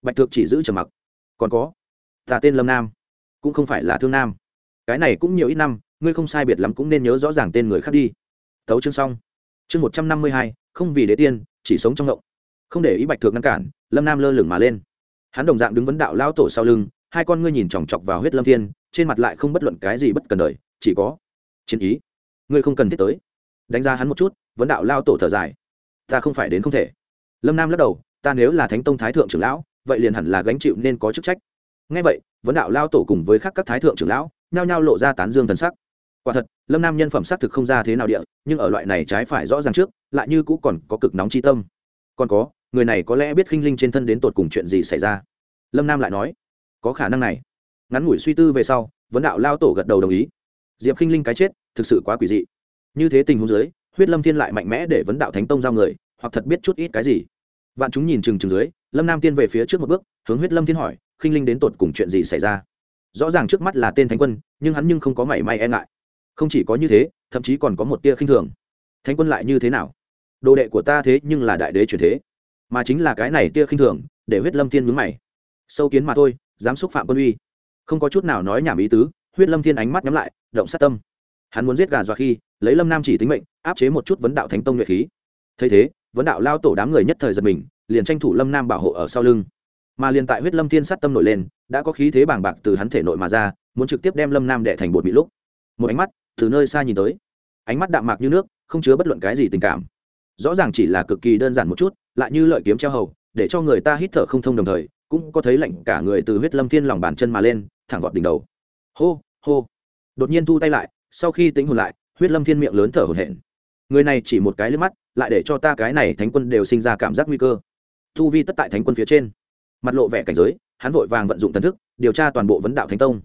bạch thược chỉ giữ trầm mặc còn có. Ta tên lâm nam, cũng không phải là thương nam. Cái này cũng nhiều ít năm, ngươi không sai biệt lắm cũng nên nhớ rõ ràng tên người khác đi. Tấu chương xong. Chương một trăm năm mươi hai, không vì đế tiên, chỉ sống trong ngộng. Không để ý bạch thượng ngăn cản, lâm nam lơ lửng mà lên. Hắn đồng dạng đứng vấn đạo lao tổ sau lưng, hai con ngươi nhìn chòng chọc vào huyết lâm thiên, trên mặt lại không bất luận cái gì bất cần đời, chỉ có chiến ý. Ngươi không cần thiết tới. Đánh giá hắn một chút, vấn đạo lao tổ thở dài. Ta không phải đến không thể. Lâm nam lắc đầu, ta nếu là thánh tông thái thượng trưởng lão vậy liền hẳn là gánh chịu nên có chức trách. Ngay vậy, vấn đạo lao tổ cùng với các các thái thượng trưởng lão, nhao nhao lộ ra tán dương thần sắc. Quả thật, lâm nam nhân phẩm xác thực không ra thế nào địa, nhưng ở loại này trái phải rõ ràng trước, lại như cũ còn có cực nóng chi tâm. Còn có, người này có lẽ biết khinh linh trên thân đến tột cùng chuyện gì xảy ra. Lâm nam lại nói, có khả năng này. Ngắn ngủi suy tư về sau, vấn đạo lao tổ gật đầu đồng ý. Diệp khinh linh cái chết, thực sự quá quỷ dị. Như thế tình huống dưới, huyết lâm thiên lại mạnh mẽ để vấn đạo thánh tông giao người, hoặc thật biết chút ít cái gì. Vạn chúng nhìn chừng chừng dưới lâm nam tiên về phía trước một bước, hướng huyết lâm thiên hỏi, khinh linh đến tột cùng chuyện gì xảy ra? Rõ ràng trước mắt là tên thánh quân, nhưng hắn nhưng không có mảy may e ngại. Không chỉ có như thế, thậm chí còn có một tia khinh thường. Thánh quân lại như thế nào? Đồ đệ của ta thế nhưng là đại đế truyền thế. Mà chính là cái này tia khinh thường, để huyết lâm thiên mướn mày. Sâu kiến mà thôi dám xúc phạm quân uy. Không có chút nào nói nhảm ý tứ, huyết lâm thiên ánh mắt nhắm lại, động sát tâm. Hắn muốn giết gà dọa khi, lấy lâm nam chỉ tính mệnh, áp chế một chút vấn đạo thánh tông nhuệ khí. Thấy thế, vấn đạo lao tổ đám người nhất thời giật mình liền tranh thủ lâm nam bảo hộ ở sau lưng. Mà liền tại huyết lâm thiên sát tâm nổi lên, đã có khí thế bàng bạc từ hắn thể nội mà ra, muốn trực tiếp đem lâm nam đệ thành bột bị lúc. Một ánh mắt từ nơi xa nhìn tới. Ánh mắt đạm mạc như nước, không chứa bất luận cái gì tình cảm. Rõ ràng chỉ là cực kỳ đơn giản một chút, lại như lợi kiếm treo hầu, để cho người ta hít thở không thông đồng thời, cũng có thấy lạnh cả người từ huyết lâm thiên lòng bàn chân mà lên, thẳng vọt đỉnh đầu. Hô hô. Đột nhiên thu tay lại, sau khi tính hồn lại, huyết lâm thiên miệng lớn thở hổn hển. Người này chỉ một cái liếc mắt, lại để cho ta cái này thánh quân đều sinh ra cảm giác nguy cơ thu vi tất tại thánh quân phía trên. Mặt lộ vẻ cảnh giới, hắn vội vàng vận dụng thần thức, điều tra toàn bộ vấn đạo thánh tông.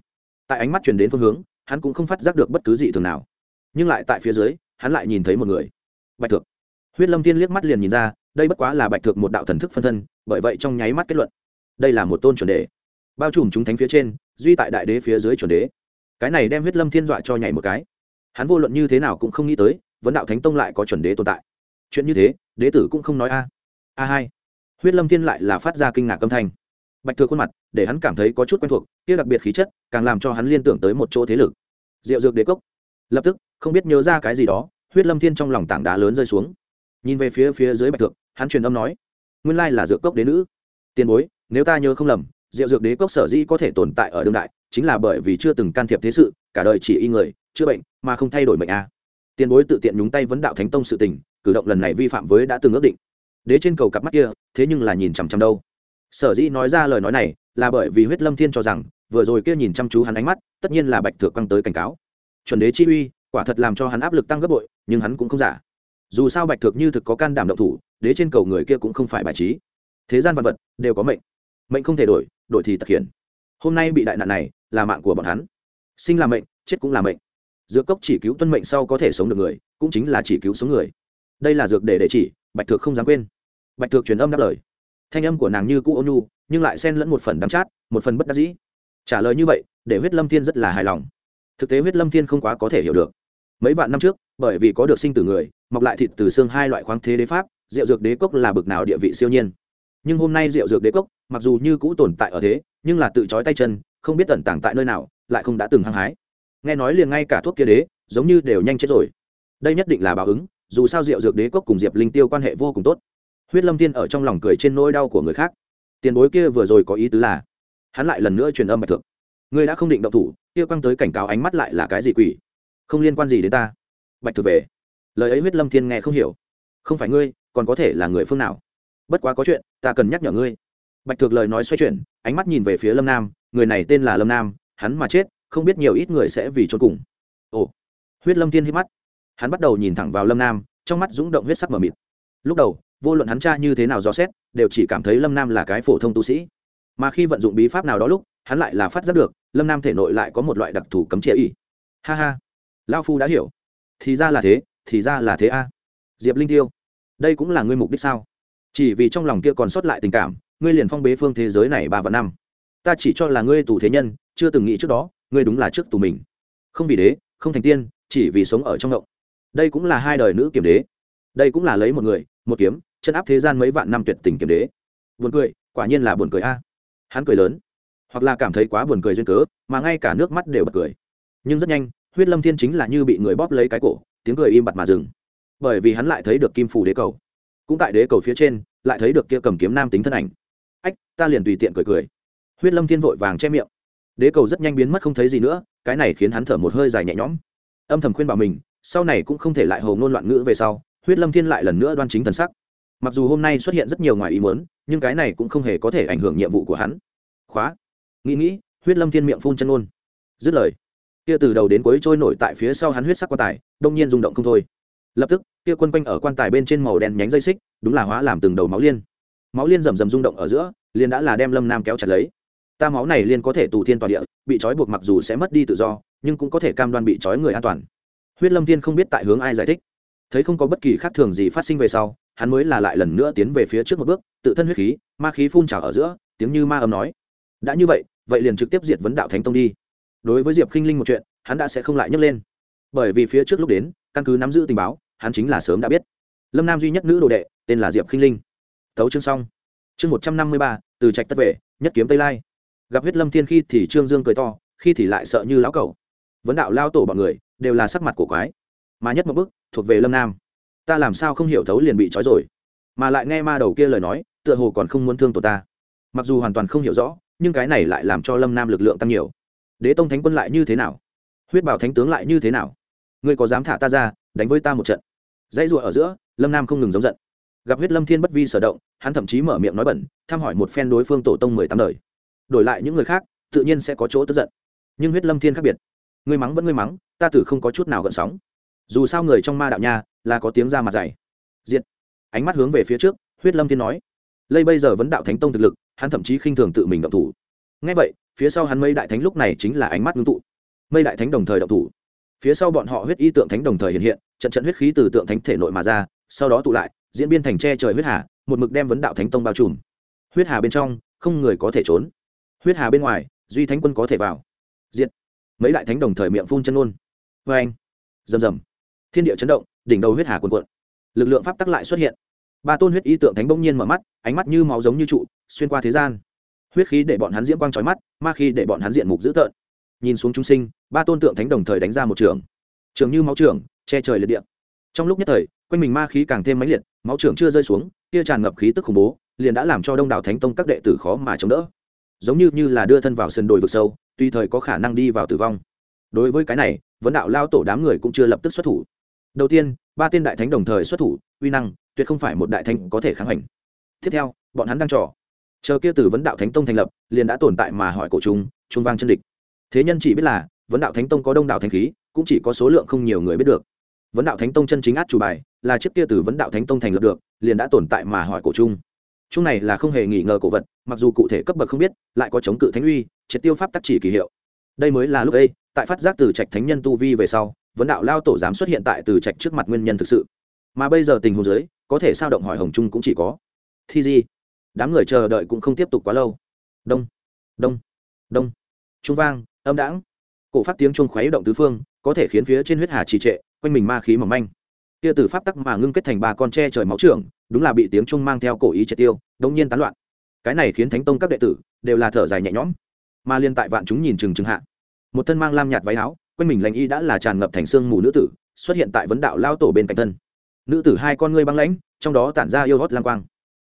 Tại ánh mắt truyền đến phương hướng, hắn cũng không phát giác được bất cứ gì thường nào. Nhưng lại tại phía dưới, hắn lại nhìn thấy một người. Bạch thượng huyết lâm thiên liếc mắt liền nhìn ra, đây bất quá là bạch thượng một đạo thần thức phân thân, bởi vậy trong nháy mắt kết luận. Đây là một tôn chuẩn đế. Bao trùm chúng thánh phía trên, duy tại đại đế phía dưới chuẩn đế. Cái này đem huyết lâm thiên dọa cho nhảy một cái. Hắn vô luận như thế nào cũng không nghĩ tới, vấn đạo thánh tông lại có chuẩn đế tồn tại. Chuyện như thế, đế tử cũng không nói a. A hai huyết lâm thiên lại là phát ra kinh ngạc âm thanh. Bạch thừa khuôn mặt, để hắn cảm thấy có chút quen thuộc, kia đặc biệt khí chất, càng làm cho hắn liên tưởng tới một chỗ thế lực. Rượu dược đế cốc. Lập tức, không biết nhớ ra cái gì đó, huyết lâm thiên trong lòng tảng đá lớn rơi xuống. Nhìn về phía phía dưới bạch thượng, hắn truyền âm nói, nguyên lai là dược cốc đế nữ. Tiền bối, nếu ta nhớ không lầm rượu dược đế cốc sở dĩ có thể tồn tại ở đương đại, chính là bởi vì chưa từng can thiệp thế sự, cả đời chỉ y người, chữa bệnh, mà không thay đổi mệnh a. Tiền bối tự tiện nhúng tay vấn đạo thánh tông sự tình, cử động lần này vi phạm với đã từng ước định đế trên cầu cặp mắt kia, thế nhưng là nhìn chằm chằm đâu. Sở dĩ nói ra lời nói này là bởi vì huyết lâm thiên cho rằng, vừa rồi kia nhìn chăm chú hắn ánh mắt, tất nhiên là bạch thượng quăng tới cảnh cáo. Chuẩn đế chi uy, quả thật làm cho hắn áp lực tăng gấp bội, nhưng hắn cũng không giả. Dù sao bạch thượng như thực có can đảm động thủ, đế trên cầu người kia cũng không phải bài trí. Thế gian vật vật đều có mệnh. Mệnh không thể đổi đổi thì tật hiển hôm nay bị đại nạn này, là mạng của bọn hắn. Sinh là mệnh, chết cũng là mệnh. Dược cốc chỉ cứu tuân mệnh sau có thể sống được người, cũng chính là chỉ cứu sống người. Đây là dược để để chỉ, bạch thượng không dám quên bạch Thược truyền âm đáp lời. Thanh âm của nàng như cũ ôn nhu, nhưng lại xen lẫn một phần đắm chát, một phần bất đắc dĩ. Trả lời như vậy, để huyết lâm thiên rất là hài lòng. Thực tế huyết lâm thiên không quá có thể hiểu được. Mấy vạn năm trước, bởi vì có được sinh từ người, mọc lại thịt từ xương hai loại khoáng thế đế pháp rượu dược đế cốc là bực nào địa vị siêu nhiên. Nhưng hôm nay rượu dược đế cốc, mặc dù như cũ tồn tại ở thế, nhưng là tự trói tay chân, không biết tận tảng tại nơi nào, lại không đã từng hăng hái. Nghe nói liền ngay cả thuốc kia đế, giống như đều nhanh chết rồi. Đây nhất định là báo ứng, dù sao rượu dược đế cốc cùng diệp linh tiêu quan hệ vô cùng tốt huyết lâm tiên ở trong lòng cười trên nỗi đau của người khác. Tiền bối kia vừa rồi có ý tứ là, hắn lại lần nữa truyền âm bạch thượng. Ngươi đã không định động thủ, kia quăng tới cảnh cáo ánh mắt lại là cái gì quỷ? Không liên quan gì đến ta. Bạch thực về. Lời ấy huyết lâm thiên nghe không hiểu. Không phải ngươi, còn có thể là người phương nào? Bất quá có chuyện, ta cần nhắc nhở ngươi. Bạch thực lời nói xoay chuyển, ánh mắt nhìn về phía lâm nam. Người này tên là lâm nam, hắn mà chết, không biết nhiều ít người sẽ vì trốn cùng. Ồ. Huyết lâm thiên hít mắt. Hắn bắt đầu nhìn thẳng vào lâm nam, trong mắt rúng động huyết sắc mờ mịt. Lúc đầu vô luận hắn cha như thế nào do xét, đều chỉ cảm thấy lâm nam là cái phổ thông tu sĩ. Mà khi vận dụng bí pháp nào đó lúc, hắn lại là phát giác được, lâm nam thể nội lại có một loại đặc thù cấm chế ỉ ha ha. Lao phu đã hiểu. Thì ra là thế, thì ra là thế a. Diệp linh tiêu, đây cũng là ngươi mục đích sao? Chỉ vì trong lòng kia còn sót lại tình cảm, ngươi liền phong bế phương thế giới này ba và năm. Ta chỉ cho là ngươi tù thế nhân, chưa từng nghĩ trước đó, ngươi đúng là trước tù mình. Không vì đế, không thành tiên, chỉ vì sống ở trong ngộng. Đây cũng là hai đời nữ kiểm đế. Đây cũng là lấy một người, một kiếm chân áp thế gian mấy vạn năm tuyệt tình kiếm đế. Buồn cười, quả nhiên là buồn cười a. Hắn cười lớn, hoặc là cảm thấy quá buồn cười duyên cớ, mà ngay cả nước mắt đều bật cười. Nhưng rất nhanh, huyết lâm thiên chính là như bị người bóp lấy cái cổ, tiếng cười im bặt mà dừng. Bởi vì hắn lại thấy được kim phủ đế cầu. Cũng tại đế cầu phía trên, lại thấy được kia cầm kiếm nam tính thân ảnh. Ách, ta liền tùy tiện cười cười. Huyết lâm thiên vội vàng che miệng. Đế cầu rất nhanh biến mất không thấy gì nữa, cái này khiến hắn thở một hơi dài nhẹ nhõm. Âm thầm khuyên bảo mình, sau này cũng không thể lại hồ ngôn loạn ngữ về sau, huyết lâm thiên lại lần nữa đoan chính thần sắc mặc dù hôm nay xuất hiện rất nhiều ngoài ý muốn, nhưng cái này cũng không hề có thể ảnh hưởng nhiệm vụ của hắn. Khóa. Nghĩ nghĩ, huyết lâm thiên miệng phun chân ôn dứt lời. Kia từ đầu đến cuối trôi nổi tại phía sau hắn huyết sắc quan tài, đông nhiên rung động không thôi. Lập tức, kia quân quanh ở quan tài bên trên màu đen nhánh dây xích, đúng là hóa làm từng đầu máu liên. Máu liên rầm rầm rung động ở giữa liên đã là đem lâm nam kéo chặt lấy. Ta máu này liên có thể tù thiên toàn địa, bị trói buộc mặc dù sẽ mất đi tự do, nhưng cũng có thể cam đoan bị trói người an toàn. Huyết lâm thiên không biết tại hướng ai giải thích. Thấy không có bất kỳ khác thường gì phát sinh về sau hắn mới là lại lần nữa tiến về phía trước một bước, tự thân huyết khí, ma khí phun trào ở giữa, tiếng như ma âm nói. Đã như vậy vậy liền trực tiếp diệt vấn đạo thánh tông đi. Đối với diệp khinh linh một chuyện, hắn đã sẽ không lại nhấc lên. Bởi vì phía trước lúc đến, căn cứ nắm giữ tình báo, hắn chính là sớm đã biết. Lâm nam duy nhất nữ đồ đệ, tên là diệp khinh linh. Thấu chương xong. Chương một trăm năm mươi ba, từ trạch tất vệ nhất kiếm tây lai. Gặp huyết lâm thiên khi thì trương dương cười to, khi thì lại sợ như lão cầu vấn đạo lao tổ bọn người, đều là sắc mặt của quái. Mà nhất một bức thuộc về lâm nam ta làm sao không hiểu thấu liền bị trói rồi? Mà lại nghe ma đầu kia lời nói, tựa hồ còn không muốn thương tổ ta. Mặc dù hoàn toàn không hiểu rõ, nhưng cái này lại làm cho lâm nam lực lượng tăng nhiều. Đế tông thánh quân lại như thế nào? Huyết bảo thánh tướng lại như thế nào? Ngươi có dám thả ta ra, đánh với ta một trận? Dãy ruộng ở giữa, lâm nam không ngừng giống giận. Gặp huyết lâm thiên bất vi sở động, hắn thậm chí mở miệng nói bẩn thăm hỏi một phen đối phương tổ tông mười tám đời. Đổi lại những người khác, tự nhiên sẽ có chỗ tức giận. Nhưng huyết lâm thiên khác biệt. Ngươi mắng vẫn ngươi mắng, ta tử không có chút nào gợn sóng dù sao người trong ma đạo nha là có tiếng ra mặt dày. Diện ánh mắt hướng về phía trước, huyết lâm thiên nói. Lây bây giờ vấn đạo thánh tông thực lực, hắn thậm chí khinh thường tự mình động thủ. Ngay vậy, phía sau hắn mây đại thánh lúc này chính là ánh mắt ngưng tụ. Mây đại thánh đồng thời động thủ. Phía sau bọn họ huyết y tượng thánh đồng thời hiện hiện, trận trận huyết khí từ tượng thánh thể nội mà ra, sau đó tụ lại, diễn biên thành tre trời huyết hà, một mực đem vấn đạo thánh tông bao trùm. Huyết hà bên trong, không người có thể trốn. Huyết hà bên ngoài, duy thánh quân có thể vào. Diện mấy đại thánh đồng thời miệng phun chân ôn vê anh rầm rầm thiên địa chấn động, đỉnh đầu huyết hà cuồn cuộn. Lực lượng pháp tắc lại xuất hiện. Ba tôn huyết ý tượng thánh bỗng nhiên mở mắt, ánh mắt như máu giống như trụ, xuyên qua thế gian. Huyết khí để bọn hắn diễm quang trói mắt, ma khí để bọn hắn diện mục dữ tợn. Nhìn xuống chúng sinh, ba tôn tượng thánh đồng thời đánh ra một trường. Trường như máu trường, che trời liệt địa. Trong lúc nhất thời, quanh mình ma khí càng thêm mãnh liệt, máu trường chưa rơi xuống, kia tràn ngập khí tức khủng bố, liền đã làm cho đông đảo thánh tông các đệ tử khó mà chống đỡ. Giống như như là đưa thân vào sân đồi vực sâu tùy thời có khả năng đi vào tử vong. Đối với cái này, vấn đạo lao tổ đám người cũng chưa lập tức xuất thủ đầu tiên, ba tên đại thánh đồng thời xuất thủ, uy năng tuyệt không phải một đại thánh có thể kháng hành tiếp theo, bọn hắn đang trò. Chờ kia từ vấn đạo thánh tông thành lập, liền đã tồn tại mà hỏi cổ trung trung vang chân địch. Thế nhân chỉ biết là, vấn đạo thánh tông có đông đạo thánh khí, cũng chỉ có số lượng không nhiều người biết được. Vấn đạo thánh tông chân chính át chủ bài, là chiếc kia từ vấn đạo thánh tông thành lập được, liền đã tồn tại mà hỏi cổ trung chung này là không hề nghi ngờ cổ vật, mặc dù cụ thể cấp bậc không biết, lại có chống cự thánh uy, triệt tiêu pháp tắc chỉ kỳ hiệu. Đây mới là lúc đây tại phát giác từ trạch thánh nhân tu vi về sau vấn đạo lao tổ dám xuất hiện tại từ trạch trước mặt nguyên nhân thực sự. Mà bây giờ tình huống dưới, có thể sao động hỏi hồng trung cũng chỉ có. Thi di đám người chờ đợi cũng không tiếp tục quá lâu. Đông đông đông. Trung vang, âm đãng. Cổ phát tiếng chuông khuấy động tứ phương, có thể khiến phía trên huyết hà trì trệ, quanh mình ma khí mỏng manh. Kia từ pháp tắc mà ngưng kết thành ba con tre trời máu trưởng, đúng là bị tiếng chuông mang theo cổ ý triệt tiêu, đống nhiên tán loạn. Cái này khiến thánh tông các đệ tử đều là thở dài nhẹ nhõm. Mà liên tại vạn chúng nhìn chừng chừng hạ, một thân mang lam nhạt váy áo quanh mình lãnh y đã là tràn ngập thành xương mù nữ tử, xuất hiện tại vấn đạo lao tổ bên cạnh thân. Nữ tử hai con ngươi băng lãnh, trong đó tản ra yêu hót lang quang.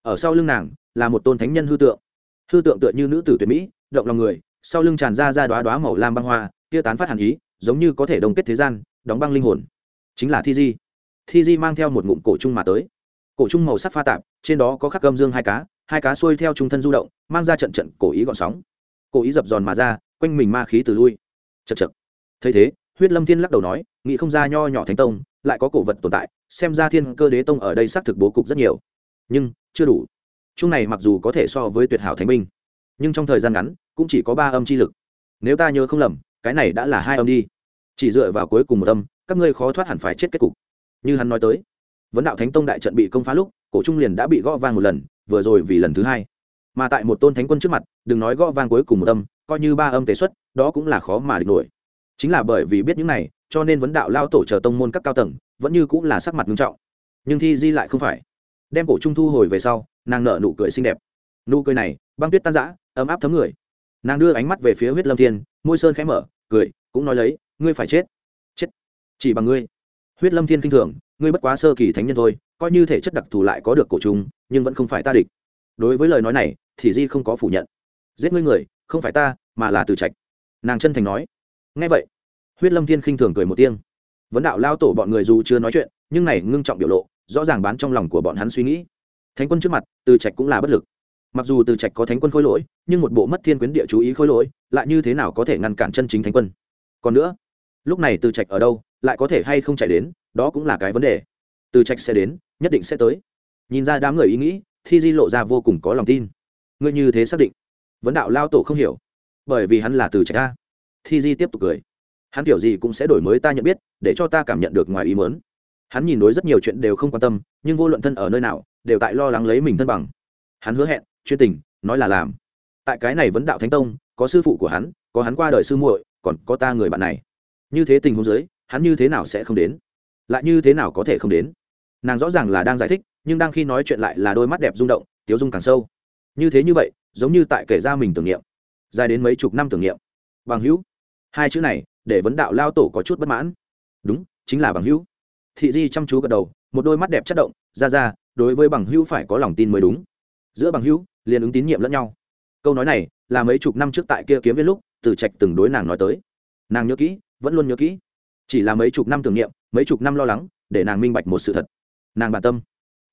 Ở sau lưng nàng, là một tôn thánh nhân hư tượng. Hư tượng tựa như nữ tử tuyệt mỹ, động lòng người, sau lưng tràn ra ra đoá đoá màu lam băng hoa kia tán phát hàn ý, giống như có thể đồng kết thế gian, đóng băng linh hồn. Chính là thi di. Thi di mang theo một ngụm cổ trung mà tới. Cổ trung màu sắc pha tạp, trên đó có khắc gâm dương hai cá hai cá xuôi theo trung thân du động, mang ra trận trận cổ ý gọn sóng. Cổ ý dập giòn mà ra, quanh mình ma khí từ lui. Chật chật thấy thế, huyết lâm thiên lắc đầu nói, nghĩ không ra nho nhỏ thánh tông, lại có cổ vật tồn tại, xem ra thiên cơ đế tông ở đây xác thực bố cục rất nhiều. Nhưng, chưa đủ. Chung này mặc dù có thể so với tuyệt hảo thánh binh, nhưng trong thời gian ngắn, cũng chỉ có ba âm chi lực. Nếu ta nhớ không lầm, cái này đã là hai âm đi. Chỉ dựa vào cuối cùng một âm, các ngươi khó thoát hẳn phải chết kết cục. Như hắn nói tới, vấn đạo thánh tông đại trận bị công phá lúc, cổ trung liền đã bị gõ vang một lần, vừa rồi vì lần thứ hai. Mà tại một tôn thánh quân trước mặt, đừng nói gõ vang cuối cùng một âm, coi như ba âm tế xuất, đó cũng là khó mà địch nổi chính là bởi vì biết những này cho nên vấn đạo lao tổ chờ tông môn các cao tầng vẫn như cũng là sắc mặt nghiêm trọng. Nhưng thi di lại không phải. Đem cổ trung thu hồi về sau nàng nở nụ cười xinh đẹp. Nụ cười này băng tuyết tan rã, ấm áp thấm người. Nàng đưa ánh mắt về phía huyết lâm thiên môi sơn khẽ mở cười cũng nói lấy ngươi phải chết. Chết? Chỉ bằng ngươi? Huyết lâm thiên kinh thường ngươi bất quá sơ kỳ thánh nhân thôi coi như thể chất đặc thù lại có được cổ trùng nhưng vẫn không phải ta địch. Đối với lời nói này thì di không có phủ nhận. Giết ngươi người không phải ta mà là từ trạch. Nàng chân thành nói ngay vậy, huyết lâm thiên khinh thường cười một tiếng. Vấn đạo lao tổ bọn người dù chưa nói chuyện, nhưng này ngưng trọng biểu lộ, rõ ràng bán trong lòng của bọn hắn suy nghĩ. Thánh quân trước mặt, từ trạch cũng là bất lực. Mặc dù từ trạch có thánh quân khôi lỗi, nhưng một bộ mất thiên quyến địa chú ý khôi lỗi, lại như thế nào có thể ngăn cản chân chính thánh quân? Còn nữa, lúc này từ trạch ở đâu, lại có thể hay không chạy đến, đó cũng là cái vấn đề. Từ trạch sẽ đến, nhất định sẽ tới. Nhìn ra đám người ý nghĩ, thi di lộ ra vô cùng có lòng tin. Ngươi như thế xác định. Vấn đạo lao tổ không hiểu, bởi vì hắn là từ trạch a thi di tiếp tục cười. Hắn kiểu gì cũng sẽ đổi mới ta nhận biết, để cho ta cảm nhận được ngoài ý mớn hắn nhìn đối rất nhiều chuyện đều không quan tâm, nhưng vô luận thân ở nơi nào, đều tại lo lắng lấy mình thân bằng. Hắn hứa hẹn, chuyên tình, nói là làm. Tại cái này vấn đạo thánh tông, có sư phụ của hắn, có hắn qua đời sư muội, còn có ta người bạn này. Như thế tình huống giới hắn như thế nào sẽ không đến? Lại như thế nào có thể không đến? Nàng rõ ràng là đang giải thích, nhưng đang khi nói chuyện lại là đôi mắt đẹp rung động, tiếu dung càng sâu. Như thế như vậy, giống như tại kể ra mình tưởng niệm. Dài đến mấy chục năm tưởng niệm. Bằng hữu hai chữ này để vấn đạo lao tổ có chút bất mãn. Đúng, chính là bằng hữu. Thị di chăm chú gật đầu, một đôi mắt đẹp chất động, ra ra, đối với bằng hữu phải có lòng tin mới đúng. Giữa bằng hữu, liền ứng tín nhiệm lẫn nhau. Câu nói này là mấy chục năm trước tại kia kiếm viên lúc, từ trạch từng đối nàng nói tới. Nàng nhớ kỹ, vẫn luôn nhớ kỹ. Chỉ là mấy chục năm tưởng niệm, mấy chục năm lo lắng, để nàng minh bạch một sự thật. Nàng bản tâm,